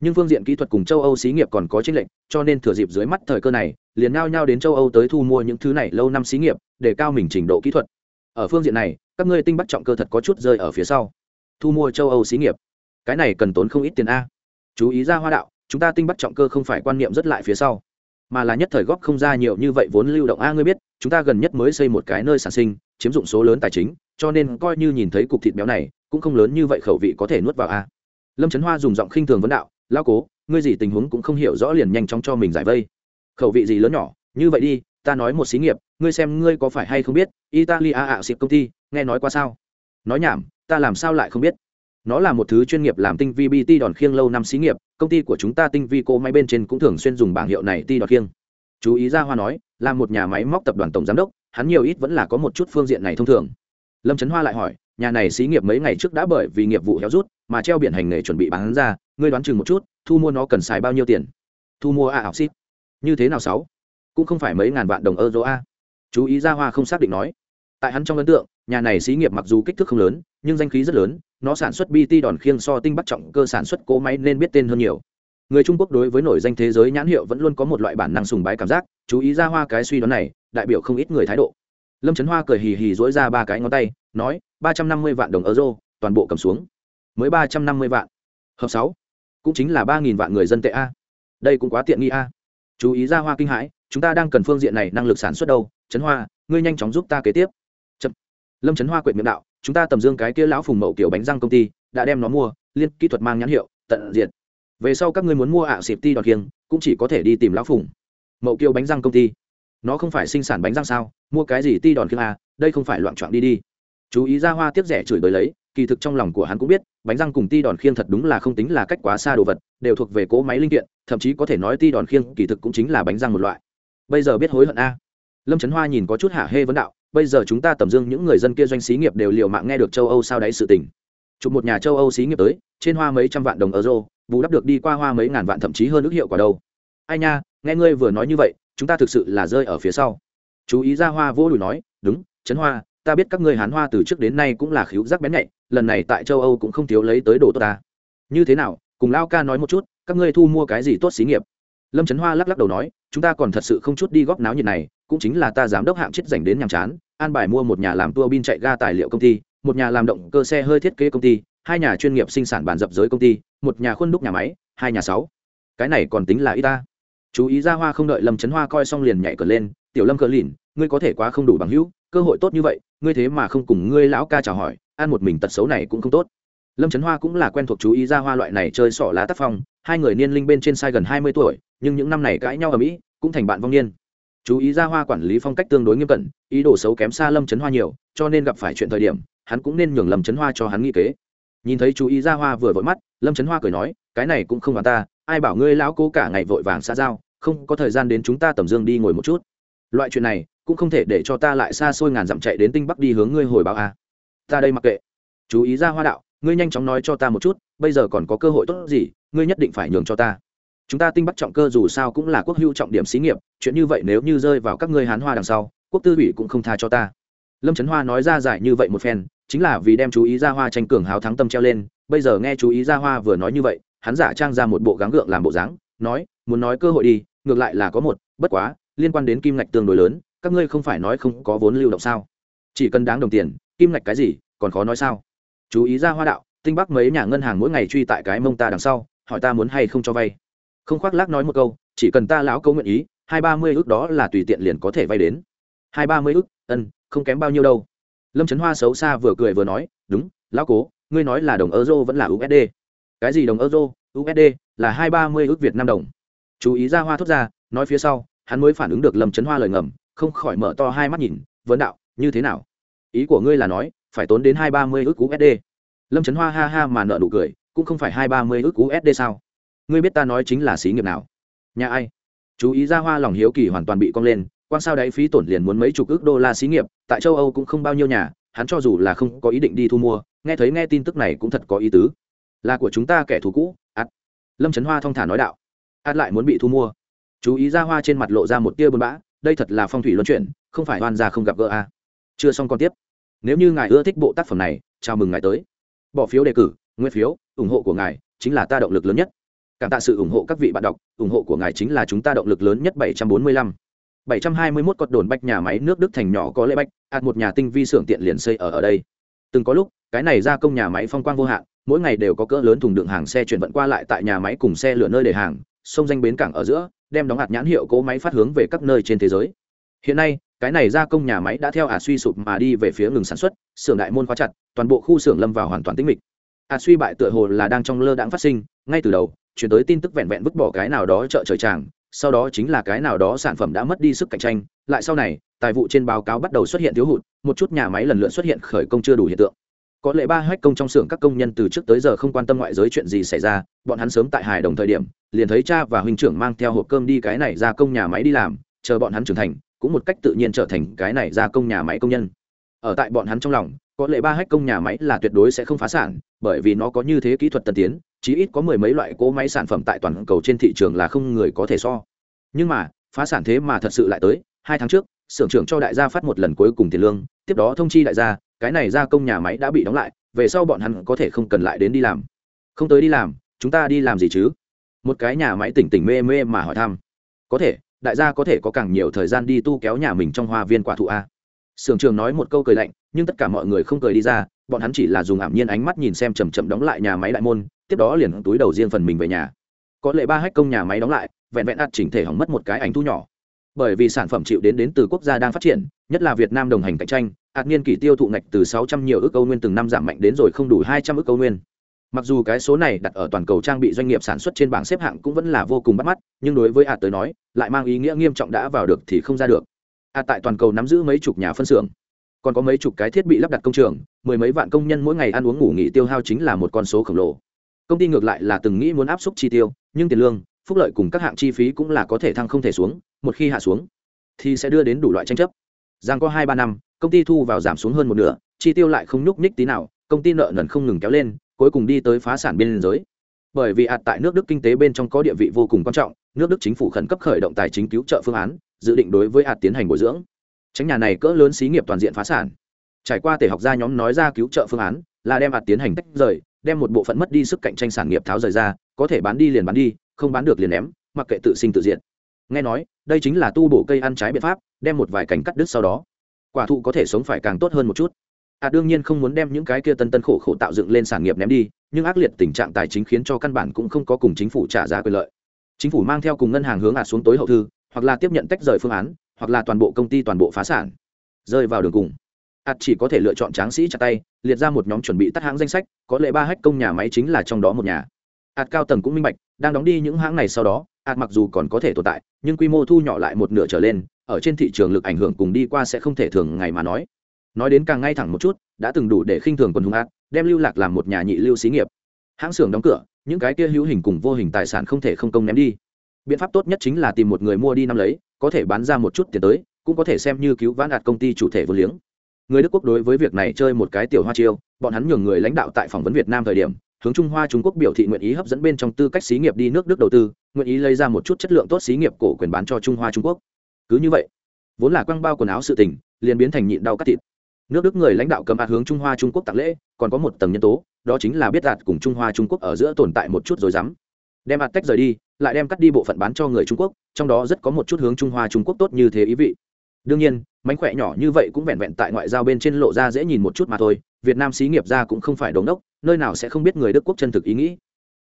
nhưng phương diện kỹ thuật cùng châu âu xí nghiệp còn có tranh lệch, cho nên thừa dịp dưới mắt thời cơ này, liền ngao nhau đến châu âu tới thu mua những thứ này lâu năm xí nghiệp, để cao mình trình độ kỹ thuật. Ở phương diện này các ngươi tinh bắt trọng cơ thật có chút rơi ở phía sau. Thu mua châu âu xí nghiệp. Cái này cần tốn không ít tiền a. Chú ý ra hoa đạo, chúng ta tinh bắt trọng cơ không phải quan niệm rất lại phía sau, mà là nhất thời góp không ra nhiều như vậy vốn lưu động a, ngươi biết, chúng ta gần nhất mới xây một cái nơi sản sinh, chiếm dụng số lớn tài chính, cho nên coi như nhìn thấy cục thịt béo này, cũng không lớn như vậy khẩu vị có thể nuốt vào a. Lâm trấn hoa dùng giọng khinh thường vấn đạo lao cố, ngươi gì tình huống cũng không hiểu rõ liền nhanh chóng cho mình giải vây. Khẩu vị gì lớn nhỏ, như vậy đi, ta nói một xí nghiệp, ngươi xem ngươi có phải hay không biết, italia ạ xịp công ty nghe nói qua sao? Nói nhảm, ta làm sao lại không biết? Nó là một thứ chuyên nghiệp làm tinh vi bt đòn khiêng lâu năm xí nghiệp, công ty của chúng ta tinh vi cô máy bên trên cũng thường xuyên dùng bảng hiệu này ti đòn khiêng. Chú ý ra hoa nói, là một nhà máy móc tập đoàn tổng giám đốc, hắn nhiều ít vẫn là có một chút phương diện này thông thường. Lâm trấn hoa lại hỏi, nhà này xí nghiệp mấy ngày trước đã bởi vì nghiệp vụ héo rút mà treo biển hành nghề chuẩn bị bán ra, ngươi đoán chừng một chút, thu mua nó cần xài bao nhiêu tiền? Thu mua a học ship như thế nào sáu? Cũng không phải mấy ngàn vạn đồng euro a. Chú ý ra hoa không xác định nói. Tại hắn trong ấn tượng nhà này xí nghiệp mặc dù kích thước không lớn, nhưng danh khí rất lớn, nó sản xuất bt đòn khiêng so tinh bắt trọng cơ sản xuất cỗ máy nên biết tên hơn nhiều. Người trung quốc đối với nổi danh thế giới nhãn hiệu vẫn luôn có một loại bản năng sùng bái cảm giác, chú ý ra hoa cái suy đoán này, đại biểu không ít người thái độ. Lâm trấn hoa cười hì hì dỗi ra ba cái ngón tay, nói, ba trăm năm mươi vạn đồng euro, toàn bộ cầm xuống. Mới ba trăm năm mươi vạn. Hợp sáu. Cũng chính là ba nghìn vạn người dân tệ a. Đây cũng quá tiện nghi a. Chú ý ra hoa kinh hãi, chúng ta đang cần phương diện này năng lực sản xuất đâu trấn hoa, ngươi nhanh chóng giúp ta kế tiếp lâm trấn hoa quyệt miệng đạo, chúng ta tầm dương cái kia lão phùng mậu kiểu bánh răng công ty, đã đem nó mua, liên kỹ thuật mang nhãn hiệu, tận diện về sau các ngươi muốn mua ạ xịp ti đòn kiêng, cũng chỉ có thể đi tìm lão phùng mậu kiêu bánh răng công ty. Nó không phải sinh sản bánh răng sao? Mua cái gì ti đòn kiêng à? Đây không phải loạn trọn đi đi. Chú ý ra hoa tiếp rẻ chửi bới lấy, kỳ thực trong lòng của hắn cũng biết, bánh răng cùng ti đòn khiêng thật đúng là không tính là cách quá xa đồ vật, đều thuộc về cỗ máy linh kiện, thậm chí có thể nói ti đòn khiêng kỳ thực cũng chính là bánh răng một loại. Bây giờ biết hối hận a lâm trấn hoa nhìn có chút hạ hê vấn đạo, bây giờ chúng ta tầm dương những người dân kia doanh xí nghiệp đều liều mạng nghe được châu âu sao đáy sự tình. Chụp một nhà châu âu xí nghiệp tới, trên hoa mấy trăm vạn đồng euro, bù đắp được đi qua hoa mấy ngàn vạn thậm chí hơn ước hiệu quả đâu. Ai nha, nghe ngươi vừa nói như vậy, chúng ta thực sự là rơi ở phía sau. Chú ý ra hoa vô đùi nói, đúng trấn hoa, ta biết các ngươi hán hoa từ trước đến nay cũng là khíu giác bén nhạy, lần này tại châu âu cũng không thiếu lấy tới đồ tốt ta. Như thế nào, cùng lao ca nói một chút, các ngươi thu mua cái gì tốt xí nghiệp? Lâm trấn hoa lắc lắc đầu nói, chúng ta còn thật sự không chút đi góp náo nhiệt này cũng chính là ta giám đốc hạng chết dành đến nhàm chán, an bài mua một nhà làm tua bin chạy ga tài liệu công ty, một nhà làm động cơ xe hơi thiết kế công ty, hai nhà chuyên nghiệp sinh sản bàn dập giới công ty, một nhà khuôn đúc nhà máy, hai nhà sáu. Cái này còn tính là y ta. Chú ý ra hoa không đợi lâm trấn hoa coi xong liền nhảy cờ lên, tiểu lâm cờ lìn, ngươi có thể quá không đủ bằng hữu, cơ hội tốt như vậy, ngươi thế mà không cùng ngươi lão ca chào hỏi, ăn một mình tật xấu này cũng không tốt. Lâm trấn hoa cũng là quen thuộc chú ý ra hoa loại này chơi sỏ lá tác phong, hai người niên linh bên trên sai gần hai mươi tuổi, nhưng những năm này cãi nhau ở mỹ, cũng thành bạn vong niên chú ý ra hoa quản lý phong cách tương đối nghiêm cẩn, ý đồ xấu kém xa lâm trấn hoa nhiều, cho nên gặp phải chuyện thời điểm, hắn cũng nên nhường lâm trấn hoa cho hắn nghĩ kế. Nhìn thấy chú ý ra hoa vừa vội mắt, lâm trấn hoa cười nói, cái này cũng không bằng ta, ai bảo ngươi lão cố cả ngày vội vàng xa giao, không có thời gian đến chúng ta tầm dương đi ngồi một chút. Loại chuyện này, cũng không thể để cho ta lại xa xôi ngàn dặm chạy đến tinh bắc đi hướng ngươi hồi báo a. À. ta đây mặc kệ. Chú ý ra hoa đạo, ngươi nhanh chóng nói cho ta một chút, bây giờ còn có cơ hội tốt gì, ngươi nhất định phải nhường cho ta chúng ta tinh bắc trọng cơ dù sao cũng là quốc hữu trọng điểm xí nghiệp, chuyện như vậy nếu như rơi vào các ngươi hán hoa đằng sau, quốc tư ủy cũng không tha cho ta. Lâm trấn hoa nói ra giải như vậy một phen, chính là vì đem chú ý ra hoa tranh cường hào thắng tâm treo lên, bây giờ nghe chú ý ra hoa vừa nói như vậy, hắn giả trang ra một bộ gắng gượng làm bộ dáng, nói, muốn nói cơ hội đi, ngược lại là có một, bất quá, liên quan đến kim ngạch tương đối lớn, các ngươi không phải nói không có vốn lưu động sao? Chỉ cần đáng đồng tiền, kim ngạch cái gì, còn khó nói sao? Chú ý ra hoa đạo, tinh bắc mấy nhà ngân hàng mỗi ngày truy tại cái mông ta đằng sau, hỏi ta muốn hay không cho vay không khoác lác nói một câu, chỉ cần ta lão câu nguyện ý, hai ba mươi ước đó là tùy tiện liền có thể vay đến. Hai ba mươi ước ân, không kém bao nhiêu đâu. Lâm trấn hoa xấu xa vừa cười vừa nói, đúng, lão cố, ngươi nói là đồng euro vẫn là usd cái gì đồng euro? Usd là hai ba mươi ước việt nam đồng. Chú ý ra hoa thốt ra, nói phía sau, hắn mới phản ứng được lâm trấn hoa lời ngầm, không khỏi mở to hai mắt nhìn, vấn đạo, như thế nào? Ý của ngươi là nói, phải tốn đến hai ba mươi ước usd lâm trấn hoa ha ha mà nợ nụ cười, cũng không phải hai ba mươi ước usd sao? Ngươi biết ta nói chính là xí nghiệp nào? Nhà ai? Chú ý ra hoa lòng hiếu kỳ hoàn toàn bị cong lên quan sao đáy phí tổn liền muốn mấy chục ước đô la xí nghiệp, tại châu âu cũng không bao nhiêu nhà, hắn cho dù là không có ý định đi thu mua, nghe thấy nghe tin tức này cũng thật có ý tứ. Là của chúng ta kẻ thù cũ ắt lâm trấn hoa thong thả nói đạo. Ắt lại muốn bị thu mua. Chú ý ra hoa trên mặt lộ ra một tia buồn bã, đây thật là phong thủy luân chuyển, không phải oan gia không gặp gỡ a. À. chưa xong còn tiếp. Nếu như ngài ưa thích bộ tác phẩm này, chào mừng ngài tới. Bỏ phiếu đề cử, nguyên phiếu, ủng hộ của ngài, chính là ta động lực lớn nhất cảm tạ sự ủng hộ các vị bạn đọc ủng hộ của ngài chính là chúng ta động lực lớn nhất 745. 721 cột đồn bách nhà máy nước Đức thành nhỏ có lễ bách, ạt một nhà tinh vi xưởng tiện liền xây ở ở đây. Từng có lúc, cái này gia công nhà máy phong quang vô hạn, mỗi ngày đều có cỡ lớn thùng đựng hàng xe chuyển vận qua lại tại nhà máy cùng xe lửa nơi để hàng, sông danh bến cảng ở giữa, đem đóng hạt nhãn hiệu cố máy phát hướng về các nơi trên thế giới. Hiện nay, cái này gia công nhà máy đã theo ả suy sụp mà đi về phía ngừng sản xuất, xưởng đại môn khóa chặt, toàn bộ khu xưởng lâm vào hoàn toàn tĩnh mịch. ả suy bại tựa hồ là đang trong lơ đãng phát sinh, ngay từ đầu, chuyển tới tin tức vẹn vẹn vứt bỏ cái nào đó chợ trời tràng, sau đó chính là cái nào đó sản phẩm đã mất đi sức cạnh tranh. Lại sau này, tài vụ trên báo cáo bắt đầu xuất hiện thiếu hụt, một chút nhà máy lần lượt xuất hiện khởi công chưa đủ hiện tượng. Có lẽ ba hách công trong xưởng các công nhân từ trước tới giờ không quan tâm ngoại giới chuyện gì xảy ra, bọn hắn sớm tại hài đồng thời điểm, liền thấy cha và huynh trưởng mang theo hộp cơm đi cái này ra công nhà máy đi làm, chờ bọn hắn trưởng thành, cũng một cách tự nhiên trở thành cái này ra công nhà máy công nhân. Ở tại bọn hắn trong lòng có lệ ba hách công nhà máy là tuyệt đối sẽ không phá sản, bởi vì nó có như thế kỹ thuật tân tiến, chí ít có mười mấy loại cỗ máy sản phẩm tại toàn cầu trên thị trường là không người có thể so. Nhưng mà, phá sản thế mà thật sự lại tới, hai tháng trước, xưởng trưởng cho đại gia phát một lần cuối cùng tiền lương, tiếp đó thông chi đại gia, cái này gia công nhà máy đã bị đóng lại, về sau bọn hắn có thể không cần lại đến đi làm. Không tới đi làm, chúng ta đi làm gì chứ? Một cái nhà máy tỉnh tỉnh mê mê mà hỏi thăm. Có thể, đại gia có thể có càng nhiều thời gian đi tu kéo nhà mình trong hoa viên quả thụ a. Sưởng trường nói một câu cười lạnh nhưng tất cả mọi người không cười đi ra, bọn hắn chỉ là dùng ảm nhiên ánh mắt nhìn xem chầm chậm đóng lại nhà máy đại môn, tiếp đó liền túi đầu riêng phần mình về nhà. Có lệ ba hách công nhà máy đóng lại, vẹn vẹn ạt chỉnh thể hỏng mất một cái ảnh thu nhỏ. Bởi vì sản phẩm chịu đến đến từ quốc gia đang phát triển, nhất là việt nam đồng hành cạnh tranh ạt niên kỷ tiêu thụ ngạch từ 600 nhiều ước câu nguyên từng năm giảm mạnh đến rồi không đủ 200 ước câu nguyên. Mặc dù cái số này đặt ở toàn cầu trang bị doanh nghiệp sản xuất trên bảng xếp hạng cũng vẫn là vô cùng bắt mắt, nhưng đối với ạt tới nói, lại mang ý nghĩa nghiêm trọng đã vào được thì không ra được. Ạt tại toàn cầu nắm giữ mấy chục nhà phân xưởng còn có mấy chục cái thiết bị lắp đặt công trường, mười mấy vạn công nhân mỗi ngày ăn uống ngủ nghỉ tiêu hao chính là một con số khổng lồ. Công ty ngược lại là từng nghĩ muốn áp suất chi tiêu, nhưng tiền lương, phúc lợi cùng các hạng chi phí cũng là có thể thăng không thể xuống, một khi hạ xuống, thì sẽ đưa đến đủ loại tranh chấp. Giang có hai ba năm, công ty thu vào giảm xuống hơn một nửa, chi tiêu lại không nhúc nhích tí nào, công ty nợ nần không ngừng kéo lên, cuối cùng đi tới phá sản biên giới. Bởi vì ạt tại nước đức kinh tế bên trong có địa vị vô cùng quan trọng, nước đức chính phủ khẩn cấp khởi động tài chính cứu trợ phương án, dự định đối với ạt tiến hành bồi dưỡng tránh nhà này cỡ lớn xí nghiệp toàn diện phá sản. Trải qua tể học gia nhóm nói ra cứu trợ phương án, là đem ạt tiến hành tách rời, đem một bộ phận mất đi sức cạnh tranh sản nghiệp tháo rời ra, có thể bán đi liền bán đi, không bán được liền ném, mặc kệ tự sinh tự diện nghe nói, đây chính là tu bổ cây ăn trái biện pháp, đem một vài cành cắt đứt sau đó. Quả thụ có thể sống phải càng tốt hơn một chút. À đương nhiên không muốn đem những cái kia tân tân khổ khổ tạo dựng lên sản nghiệp ném đi, nhưng ác liệt tình trạng tài chính khiến cho căn bản cũng không có cùng chính phủ trả giá quyền lợi. Chính phủ mang theo cùng ngân hàng hướng ạt xuống tối hậu thư, hoặc là tiếp nhận tách rời phương án hoặc là toàn bộ công ty toàn bộ phá sản, rơi vào đường cùng. Ạt chỉ có thể lựa chọn tráng sĩ chặt tay, liệt ra một nhóm chuẩn bị tắt hãng danh sách, có lệ ba hách công nhà máy chính là trong đó một nhà. Ạt cao tầng cũng minh bạch, đang đóng đi những hãng này sau đó ạt mặc dù còn có thể tồn tại, nhưng quy mô thu nhỏ lại một nửa trở lên, ở trên thị trường lực ảnh hưởng cùng đi qua sẽ không thể thường ngày mà nói. Nói đến càng ngay thẳng một chút, đã từng đủ để khinh thường quần hùng ạt đem lưu lạc làm một nhà nhị lưu xí nghiệp. Hãng xưởng đóng cửa, những cái kia hữu hình cùng vô hình tài sản không thể không công ném đi. Biện pháp tốt nhất chính là tìm một người mua đi năm lấy có thể bán ra một chút tiền tới, cũng có thể xem như cứu vãn đạt công ty chủ thể vô liếng. Người đức quốc đối với việc này chơi một cái tiểu hoa chiêu, bọn hắn nhường người lãnh đạo tại phỏng vấn việt nam thời điểm, hướng trung hoa trung quốc biểu thị nguyện ý hấp dẫn bên trong tư cách xí nghiệp đi nước đức đầu tư, nguyện ý lấy ra một chút chất lượng tốt xí nghiệp cổ quyền bán cho trung hoa trung quốc. Cứ như vậy, vốn là quăng bao quần áo sự tình, liền biến thành nhịn đau cắt thịt. Nước đức người lãnh đạo cầm ạt hướng trung hoa trung quốc tặng lễ, còn có một tầng nhân tố, đó chính là biết đạt cùng trung hoa trung quốc ở giữa tồn tại một chút rồi dám đem ạt tách rời đi, lại đem cắt đi bộ phận bán cho người trung quốc, trong đó rất có một chút hướng trung hoa trung quốc tốt như thế ý vị. Đương nhiên, mánh khỏe nhỏ như vậy cũng vẹn vẹn tại ngoại giao bên trên lộ ra dễ nhìn một chút mà thôi, việt nam xí nghiệp ra cũng không phải đống đốc, nơi nào sẽ không biết người đức quốc chân thực ý nghĩ.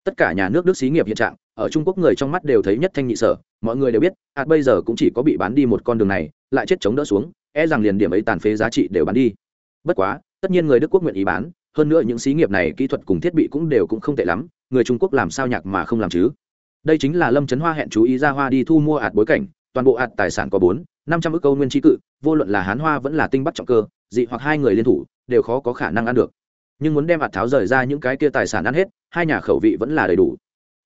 Tất cả nhà nước đức xí nghiệp hiện trạng, ở trung quốc người trong mắt đều thấy nhất thanh nhị sở, mọi người đều biết hạt bây giờ cũng chỉ có bị bán đi một con đường này, lại chết chống đỡ xuống e rằng liền điểm ấy tàn phế giá trị đều bán đi. Bất quá, tất nhiên người đức quốc nguyện ý bán, hơn nữa những xí nghiệp này kỹ thuật cùng thiết bị cũng đều cũng không tệ lắm người trung quốc làm sao nhạc mà không làm chứ? Đây chính là lâm trấn hoa hẹn chú ý ra hoa đi thu mua ạt bối cảnh, toàn bộ ạt tài sản có bốn, năm trăm ước câu nguyên trí cự, vô luận là hán hoa vẫn là tinh bắc trọng cơ, dị hoặc hai người liên thủ, đều khó có khả năng ăn được. Nhưng muốn đem ạt tháo rời ra những cái kia tài sản ăn hết, hai nhà khẩu vị vẫn là đầy đủ.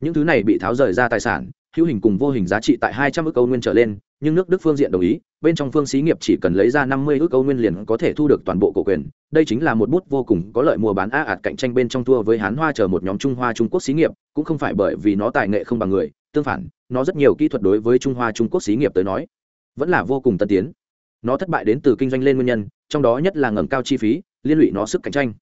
Những thứ này bị tháo rời ra tài sản, hữu hình cùng vô hình giá trị tại hai trăm ước câu nguyên trở lên nhưng nước đức phương diện đồng ý, bên trong phương xí nghiệp chỉ cần lấy ra năm mươi ước câu nguyên liền có thể thu được toàn bộ cổ quyền. Đây chính là một bút vô cùng có lợi mua bán a ạt cạnh tranh bên trong thua với hán hoa chờ một nhóm trung hoa trung quốc xí nghiệp, cũng không phải bởi vì nó tài nghệ không bằng người, tương phản, nó rất nhiều kỹ thuật đối với trung hoa trung quốc xí nghiệp tới nói, vẫn là vô cùng tân tiến. Nó thất bại đến từ kinh doanh lên nguyên nhân, trong đó nhất là ngầm cao chi phí, liên lụy nó sức cạnh tranh.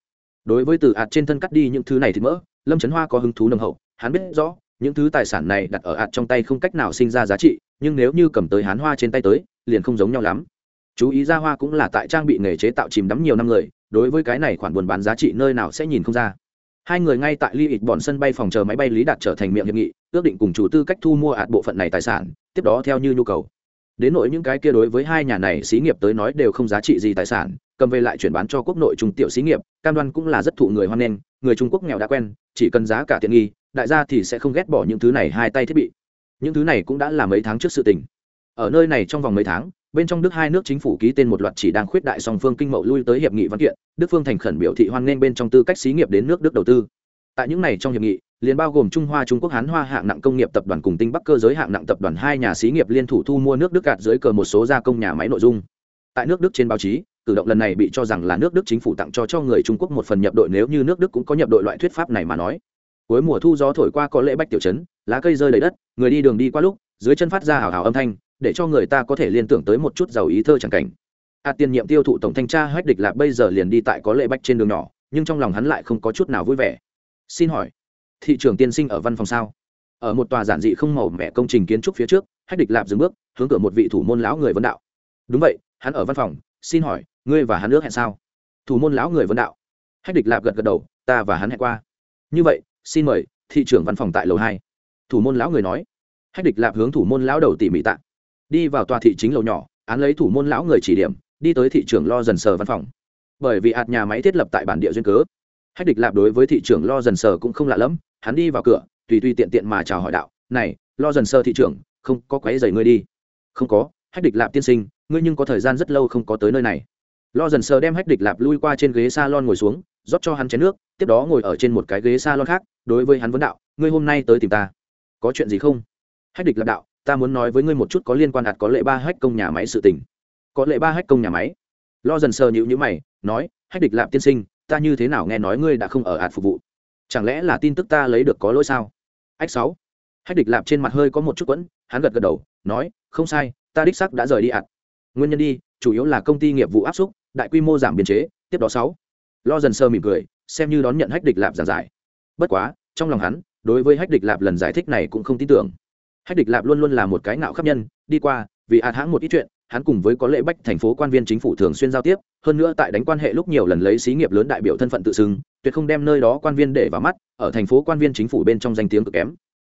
Đối với từ ạt trên thân cắt đi những thứ này thì mỡ, lâm trấn hoa có hứng thú nồng hậu, hắn biết rõ, những thứ tài sản này đặt ở ạt trong tay không cách nào sinh ra giá trị nhưng nếu như cầm tới hán hoa trên tay tới, liền không giống nhau lắm. Chú ý ra hoa cũng là tại trang bị nghề chế tạo chìm đắm nhiều năm người, đối với cái này khoản buôn bán giá trị nơi nào sẽ nhìn không ra. Hai người ngay tại ly ịch bọn sân bay phòng chờ máy bay lý đạt trở thành miệng hiệp nghị, ước định cùng chủ tư cách thu mua ạt bộ phận này tài sản, tiếp đó theo như nhu cầu. Đến nội những cái kia đối với hai nhà này xí nghiệp tới nói đều không giá trị gì tài sản, cầm về lại chuyển bán cho quốc nội trung tiểu xí nghiệp, cam đoan cũng là rất thụ người hoan nghênh, người trung quốc nghèo đã quen, chỉ cần giá cả tiện nghi, đại gia thì sẽ không ghét bỏ những thứ này hai tay thiết bị những thứ này cũng đã là mấy tháng trước sự tình. Ở nơi này trong vòng mấy tháng, bên trong đức hai nước chính phủ ký tên một loạt chỉ đang khuyết đại song phương kinh mậu lui tới hiệp nghị văn kiện, đức phương thành khẩn biểu thị hoan nghênh bên trong tư cách xí nghiệp đến nước đức đầu tư. Tại những này trong hiệp nghị, liền bao gồm trung hoa, trung quốc, hán hoa, hạng nặng công nghiệp tập đoàn cùng tinh bắc cơ giới hạng nặng tập đoàn hai nhà xí nghiệp liên thủ thu mua nước đức gạt dưới cờ một số gia công nhà máy nội dung. Tại nước đức trên báo chí, cử động lần này bị cho rằng là nước đức chính phủ tặng cho cho người trung quốc một phần nhập đội nếu như nước đức cũng có nhập đội loại thuyết pháp này mà nói cuối mùa thu gió thổi qua có lễ bách tiểu chấn lá cây rơi đầy đất, người đi đường đi qua lúc, dưới chân phát ra hào hào âm thanh, để cho người ta có thể liên tưởng tới một chút giàu ý thơ chẳng cảnh. A tiền nhiệm tiêu thụ tổng thanh tra hách địch lạc bây giờ liền đi tại có lễ bách trên đường nhỏ, nhưng trong lòng hắn lại không có chút nào vui vẻ. Xin hỏi, thị trường tiên sinh ở văn phòng sao? Ở một tòa giản dị không màu mẹ công trình kiến trúc phía trước, hách địch lạp dừng bước, hướng cửa một vị thủ môn lão người vấn đạo. Đúng vậy, hắn ở văn phòng, xin hỏi, ngươi và hắn ước hẹn sao? Thủ môn lão người vấn đạo. Hách địch lạp gật gật đầu, ta và hắn hẹn qua. Như vậy xin mời, thị trưởng văn phòng tại lầu hai. Thủ môn lão người nói. Hách địch lạp hướng thủ môn lão đầu tỉ mỉ tạ. Đi vào tòa thị chính lầu nhỏ, án lấy thủ môn lão người chỉ điểm, đi tới thị trưởng lo dần sờ văn phòng. Bởi vì ạt nhà máy thiết lập tại bản địa duyên cớ. Hách địch lạp đối với thị trưởng lo dần sờ cũng không lạ lẫm, hắn đi vào cửa, tùy tùy tiện tiện mà chào hỏi đạo, này, lo dần sờ thị trưởng, không có quấy giày ngươi đi. Không có, hách địch lạp tiên sinh, ngươi nhưng có thời gian rất lâu không có tới nơi này lo dần sờ đem hách địch lạp lui qua trên ghế s a lon ngồi xuống, rót cho hắn chén nước, tiếp đó ngồi ở trên một cái ghế s a lon khác, đối với hắn vấn đạo, ngươi hôm nay tới tìm ta. Có chuyện gì không? Hách địch lạp đạo, ta muốn nói với ngươi một chút có liên quan đạt có lệ ba hách công nhà máy sự tình. Có lệ ba hách công nhà máy? Lo dần sờ nhịu nhữ mày, nói, hách địch lạp tiên sinh, ta như thế nào nghe nói ngươi đã không ở ạt phục vụ? Chẳng lẽ là tin tức ta lấy được có lỗi sao? Ách sáu. Hách địch lạp trên mặt hơi có một chút quẫn, hắn gật gật đầu, nói, không sai, ta đích sắc đã rời đi ạt nguyên nhân đi, chủ yếu là công ty nghiệp vụ áp xúc đại quy mô giảm biên chế, tiếp đó sáu. Lo dần sơ mỉm cười, xem như đón nhận hách địch lạp giảng giải. Bất quá, trong lòng hắn, đối với hách địch lạp lần giải thích này cũng không tin tưởng. Hách địch lạp luôn luôn là một cái ngạo khắp nhân, đi qua, vì ạt hãng một ít chuyện, hắn cùng với có lễ bách thành phố quan viên chính phủ thường xuyên giao tiếp, hơn nữa tại đánh quan hệ lúc nhiều lần lấy xí nghiệp lớn đại biểu thân phận tự xưng, tuyệt không đem nơi đó quan viên để vào mắt, ở thành phố quan viên chính phủ bên trong danh tiếng cực kém.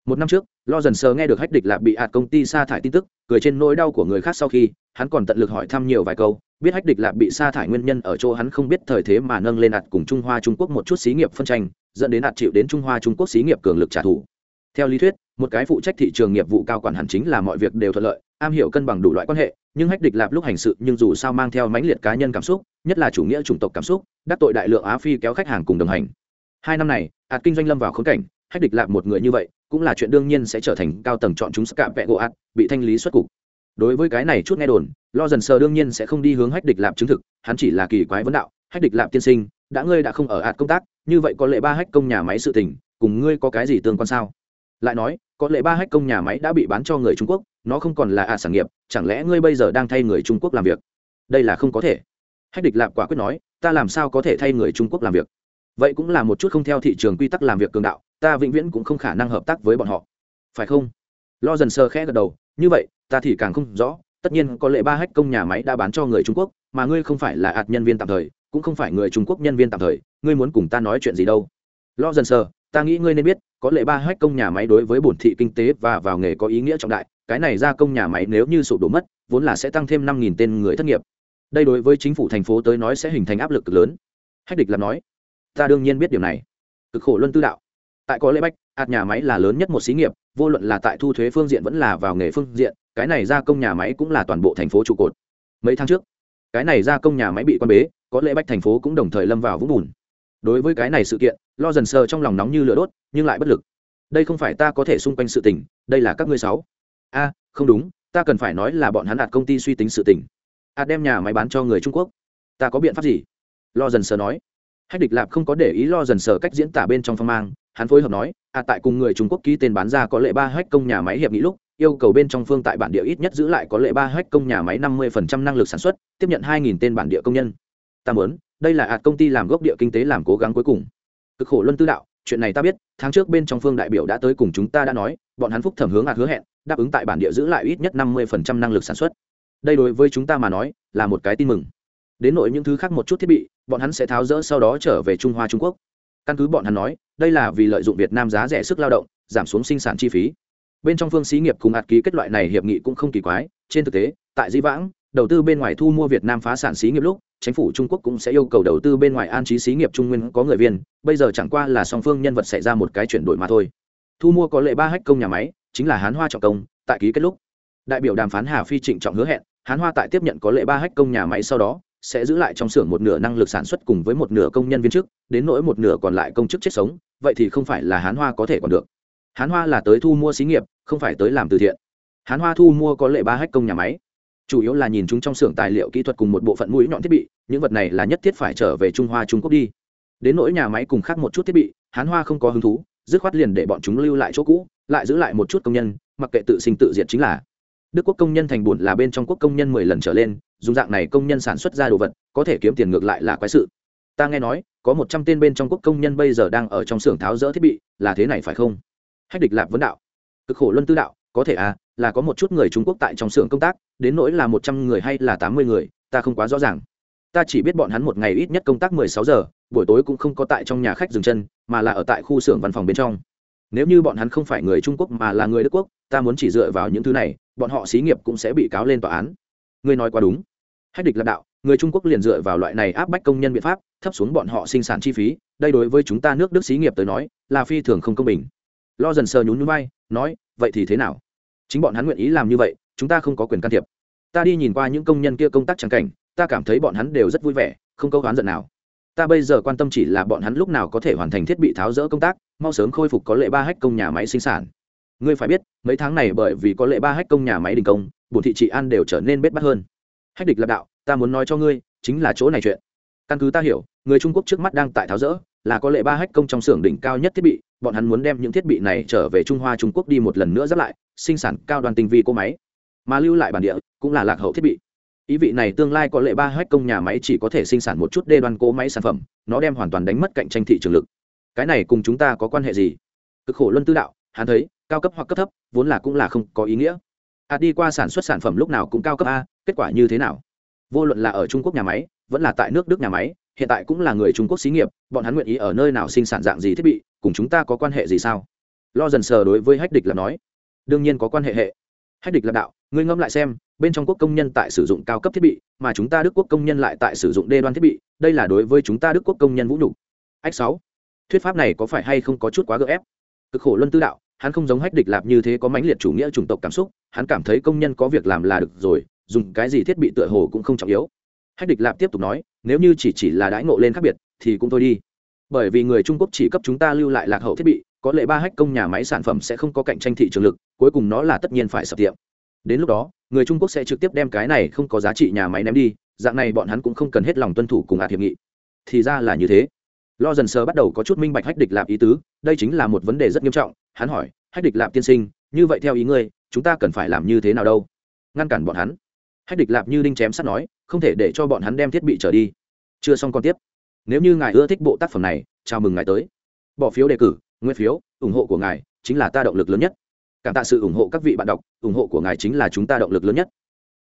Một năm trước, lo dần sờ nghe được hách địch lạp bị hạt công ty sa thải tin tức, cười trên nỗi đau của người khác sau khi, hắn còn tận lực hỏi thăm nhiều vài câu biết hách địch lạp bị sa thải nguyên nhân ở chỗ hắn không biết thời thế mà nâng lên hạt cùng trung hoa trung quốc một chút xí nghiệp phân tranh, dẫn đến hạt chịu đến trung hoa trung quốc xí nghiệp cường lực trả thù. Theo lý thuyết, một cái phụ trách thị trường nghiệp vụ cao quản hẳn chính là mọi việc đều thuận lợi, am hiểu cân bằng đủ loại quan hệ, nhưng hách địch lạp lúc hành sự nhưng dù sao mang theo mãnh liệt cá nhân cảm xúc, nhất là chủ nghĩa chủng tộc cảm xúc, đắc tội đại lượng á phi kéo khách hàng cùng đồng hành. Hai năm này, ạt kinh doanh lâm vào khốn cảnh, hách địch lạp một người như vậy, cũng là chuyện đương nhiên sẽ trở thành cao tầng chọn chúng scạ vẹ gỗ ạt, bị thanh lý xuất cục đối với cái này chút nghe đồn, lo dần sờ đương nhiên sẽ không đi hướng hách địch lạp chứng thực, hắn chỉ là kỳ quái vấn đạo, hách địch lạp tiên sinh, đã ngươi đã không ở ạt công tác, như vậy có lệ ba hách công nhà máy sự tình, cùng ngươi có cái gì tương quan sao? Lại nói, có lệ ba hách công nhà máy đã bị bán cho người trung quốc, nó không còn là ạt sản nghiệp, chẳng lẽ ngươi bây giờ đang thay người trung quốc làm việc? Đây là không có thể. Hách địch lạp quả quyết nói, ta làm sao có thể thay người trung quốc làm việc? Vậy cũng là một chút không theo thị trường quy tắc làm việc cường đạo, ta vĩnh viễn cũng không khả năng hợp tác với bọn họ. Phải không? Lo dần sơ khẽ gật đầu, như vậy ta thì càng không rõ, tất nhiên có lẽ ba hách công nhà máy đã bán cho người trung quốc, mà ngươi không phải là ạt nhân viên tạm thời, cũng không phải người trung quốc nhân viên tạm thời, ngươi muốn cùng ta nói chuyện gì đâu. Lo dần sơ ta nghĩ ngươi nên biết, có lẽ ba hách công nhà máy đối với bổn thị kinh tế và vào nghề có ý nghĩa trọng đại, cái này ra công nhà máy nếu như sụp đổ mất, vốn là sẽ tăng thêm năm nghìn tên người thất nghiệp. Đây đối với chính phủ thành phố tới nói sẽ hình thành áp lực cực lớn. Hách địch làm nói, ta đương nhiên biết điều này. Cực khổ luân tư đạo. Tại có lễ bách, ạt nhà máy là lớn nhất một xí nghiệp, vô luận là tại thu thuế phương diện vẫn là vào nghề phương diện cái này gia công nhà máy cũng là toàn bộ thành phố trụ cột. Mấy tháng trước, cái này gia công nhà máy bị quan bế, có lẽ bách thành phố cũng đồng thời lâm vào vũng bùn. Đối với cái này sự kiện, lo dần sờ trong lòng nóng như lửa đốt, nhưng lại bất lực. Đây không phải ta có thể xung quanh sự tình, đây là các ngươi sáu. A, không đúng, ta cần phải nói là bọn hắn đạt công ty suy tính sự tình. A đem nhà máy bán cho người trung quốc. Ta có biện pháp gì? Lo dần sờ nói. Hách địch lạp không có để ý lo dần sờ cách diễn tả bên trong phong mang, hắn phối hợp nói à tại cùng người trung quốc ký tên bán ra có lệ ba hách công nhà máy hiệp nghị lúc yêu cầu bên trong phương tại bản địa ít nhất giữ lại có lệ ba hách công nhà máy năm mươi năng lực sản xuất, tiếp nhận hai tên bản địa công nhân. Ta muốn, đây là ạt công ty làm gốc địa kinh tế làm cố gắng cuối cùng. Cực khổ luân tư đạo, chuyện này ta biết, tháng trước bên trong phương đại biểu đã tới cùng chúng ta đã nói, bọn hắn phúc thẩm hướng ạt hứa hẹn, đáp ứng tại bản địa giữ lại ít nhất năm mươi năng lực sản xuất. Đây đối với chúng ta mà nói, là một cái tin mừng. Đến nội những thứ khác một chút thiết bị, bọn hắn sẽ tháo rỡ sau đó trở về trung hoa trung quốc. Căn cứ bọn hắn nói, đây là vì lợi dụng việt nam giá rẻ sức lao động, giảm xuống sinh sản chi phí bên trong phương xí nghiệp cùng ạt ký kết loại này hiệp nghị cũng không kỳ quái. Trên thực tế, tại di vãng, đầu tư bên ngoài thu mua việt nam phá sản xí nghiệp lúc, chính phủ trung quốc cũng sẽ yêu cầu đầu tư bên ngoài an trí xí nghiệp trung nguyên có người viên. Bây giờ chẳng qua là song phương nhân vật xảy ra một cái chuyển đổi mà thôi. Thu mua có lệ ba hách công nhà máy, chính là hán hoa trọng công, tại ký kết lúc. Đại biểu đàm phán hà phi trịnh trọng hứa hẹn, hán hoa tại tiếp nhận có lệ ba hách công nhà máy sau đó, sẽ giữ lại trong xưởng một nửa năng lực sản xuất cùng với một nửa công nhân viên chức, đến nỗi một nửa còn lại công chức chết sống, vậy thì không phải là hán hoa có thể còn được hán hoa là tới thu mua xí nghiệp, không phải tới làm từ thiện. Hán hoa thu mua có lệ ba hách công nhà máy. Chủ yếu là nhìn chúng trong xưởng tài liệu kỹ thuật cùng một bộ phận mũi nhọn thiết bị, những vật này là nhất thiết phải trở về trung hoa, trung quốc đi. Đến nỗi nhà máy cùng khác một chút thiết bị, hán hoa không có hứng thú, dứt khoát liền để bọn chúng lưu lại chỗ cũ, lại giữ lại một chút công nhân, mặc kệ tự sinh tự diệt chính là. Đức quốc công nhân thành bùn là bên trong quốc công nhân mười lần trở lên, dùng dạng này công nhân sản xuất ra đồ vật, có thể kiếm tiền ngược lại là quái sự. Ta nghe nói, có một trăm tên bên trong quốc công nhân bây giờ đang ở trong xưởng tháo rỡ thiết bị, là thế này phải không? Hách địch lạp vấn đạo. Cực khổ luân tư đạo, có thể à là có một chút người trung quốc tại trong xưởng công tác, đến nỗi là một trăm người hay là tám mươi người, ta không quá rõ ràng. Ta chỉ biết bọn hắn một ngày ít nhất công tác mười sáu giờ, buổi tối cũng không có tại trong nhà khách dừng chân, mà là ở tại khu xưởng văn phòng bên trong. Nếu như bọn hắn không phải người trung quốc mà là người đức quốc, ta muốn chỉ dựa vào những thứ này, bọn họ xí nghiệp cũng sẽ bị cáo lên tòa án. Ngươi nói quá đúng. Hách địch lạc đạo, người trung quốc liền dựa vào loại này áp bách công nhân biện pháp, thấp xuống bọn họ sinh sản chi phí, đây đối với chúng ta nước đức xí nghiệp tới nói, là phi thường không công bình lo dần sờ nhún nhún vai, nói, vậy thì thế nào? Chính bọn hắn nguyện ý làm như vậy, chúng ta không có quyền can thiệp. Ta đi nhìn qua những công nhân kia công tác trắng cảnh, ta cảm thấy bọn hắn đều rất vui vẻ, không câu oán giận nào. Ta bây giờ quan tâm chỉ là bọn hắn lúc nào có thể hoàn thành thiết bị tháo rỡ công tác, mau sớm khôi phục có lệ ba hách công nhà máy sinh sản. Ngươi phải biết, mấy tháng này bởi vì có lệ ba hách công nhà máy đình công bùn thị trị an đều trở nên bết bắt hơn. Hách địch lạc đạo, ta muốn nói cho ngươi, chính là chỗ này chuyện. Căn cứ ta hiểu người trung quốc trước mắt đang tại tháo rỡ, là có lệ ba hách công trong xưởng đỉnh cao nhất thiết bị, bọn hắn muốn đem những thiết bị này trở về trung hoa trung quốc đi một lần nữa giáp lại, sinh sản cao đoàn tinh vi cô máy, mà lưu lại bản địa cũng là lạc hậu thiết bị. Ý vị này tương lai có lệ ba hách công nhà máy chỉ có thể sinh sản một chút đê đoan cố máy sản phẩm, nó đem hoàn toàn đánh mất cạnh tranh thị trường lực. Cái này cùng chúng ta có quan hệ gì? Cực khổ luân tư đạo, hắn thấy, cao cấp hoặc cấp thấp, vốn là cũng là không có ý nghĩa. À đi qua sản xuất sản phẩm lúc nào cũng cao cấp a, kết quả như thế nào? Vô luận là ở trung quốc nhà máy, vẫn là tại nước đức nhà máy hiện tại cũng là người trung quốc xí nghiệp, bọn hắn nguyện ý ở nơi nào sinh sản dạng gì thiết bị, cùng chúng ta có quan hệ gì sao? Lo dần sờ đối với hách địch là nói. Đương nhiên có quan hệ hệ. Hách địch là đạo, ngươi ngẫm lại xem, bên trong quốc công nhân tại sử dụng cao cấp thiết bị, mà chúng ta đức quốc công nhân lại tại sử dụng đê đoan thiết bị, đây là đối với chúng ta đức quốc công nhân vũ nhục. Ách sáu. Thuyết pháp này có phải hay không có chút quá gỡ ép? Cực khổ luân tư đạo, hắn không giống hách địch lạp như thế có mãnh liệt chủ nghĩa chủng tộc cảm xúc, hắn cảm thấy công nhân có việc làm là được rồi, dùng cái gì thiết bị tựa hồ cũng không trọng yếu hách địch lạp tiếp tục nói, nếu như chỉ chỉ là đãi ngộ lên khác biệt, thì cũng thôi đi. Bởi vì người trung quốc chỉ cấp chúng ta lưu lại lạc hậu thiết bị, có lệ ba hách công nhà máy sản phẩm sẽ không có cạnh tranh thị trường lực, cuối cùng nó là tất nhiên phải sập tiệm. Đến lúc đó, người trung quốc sẽ trực tiếp đem cái này không có giá trị nhà máy ném đi, dạng này bọn hắn cũng không cần hết lòng tuân thủ cùng ạt hiệp nghị. Thì ra là như thế. Lo dần sơ bắt đầu có chút minh bạch hách địch lạp ý tứ, đây chính là một vấn đề rất nghiêm trọng, hắn hỏi, hách địch lạp tiên sinh, như vậy theo ý ngươi, chúng ta cần phải làm như thế nào đâu? Ngăn cản bọn hắn hách địch lạp như đinh chém sắt nói, không thể để cho bọn hắn đem thiết bị trở đi. Chưa xong còn tiếp. Nếu như ngài ưa thích bộ tác phẩm này, chào mừng ngài tới. Bỏ phiếu đề cử, nguyên phiếu, ủng hộ của ngài chính là ta động lực lớn nhất. Cảm tạ sự ủng hộ các vị bạn đọc, ủng hộ của ngài chính là chúng ta động lực lớn nhất.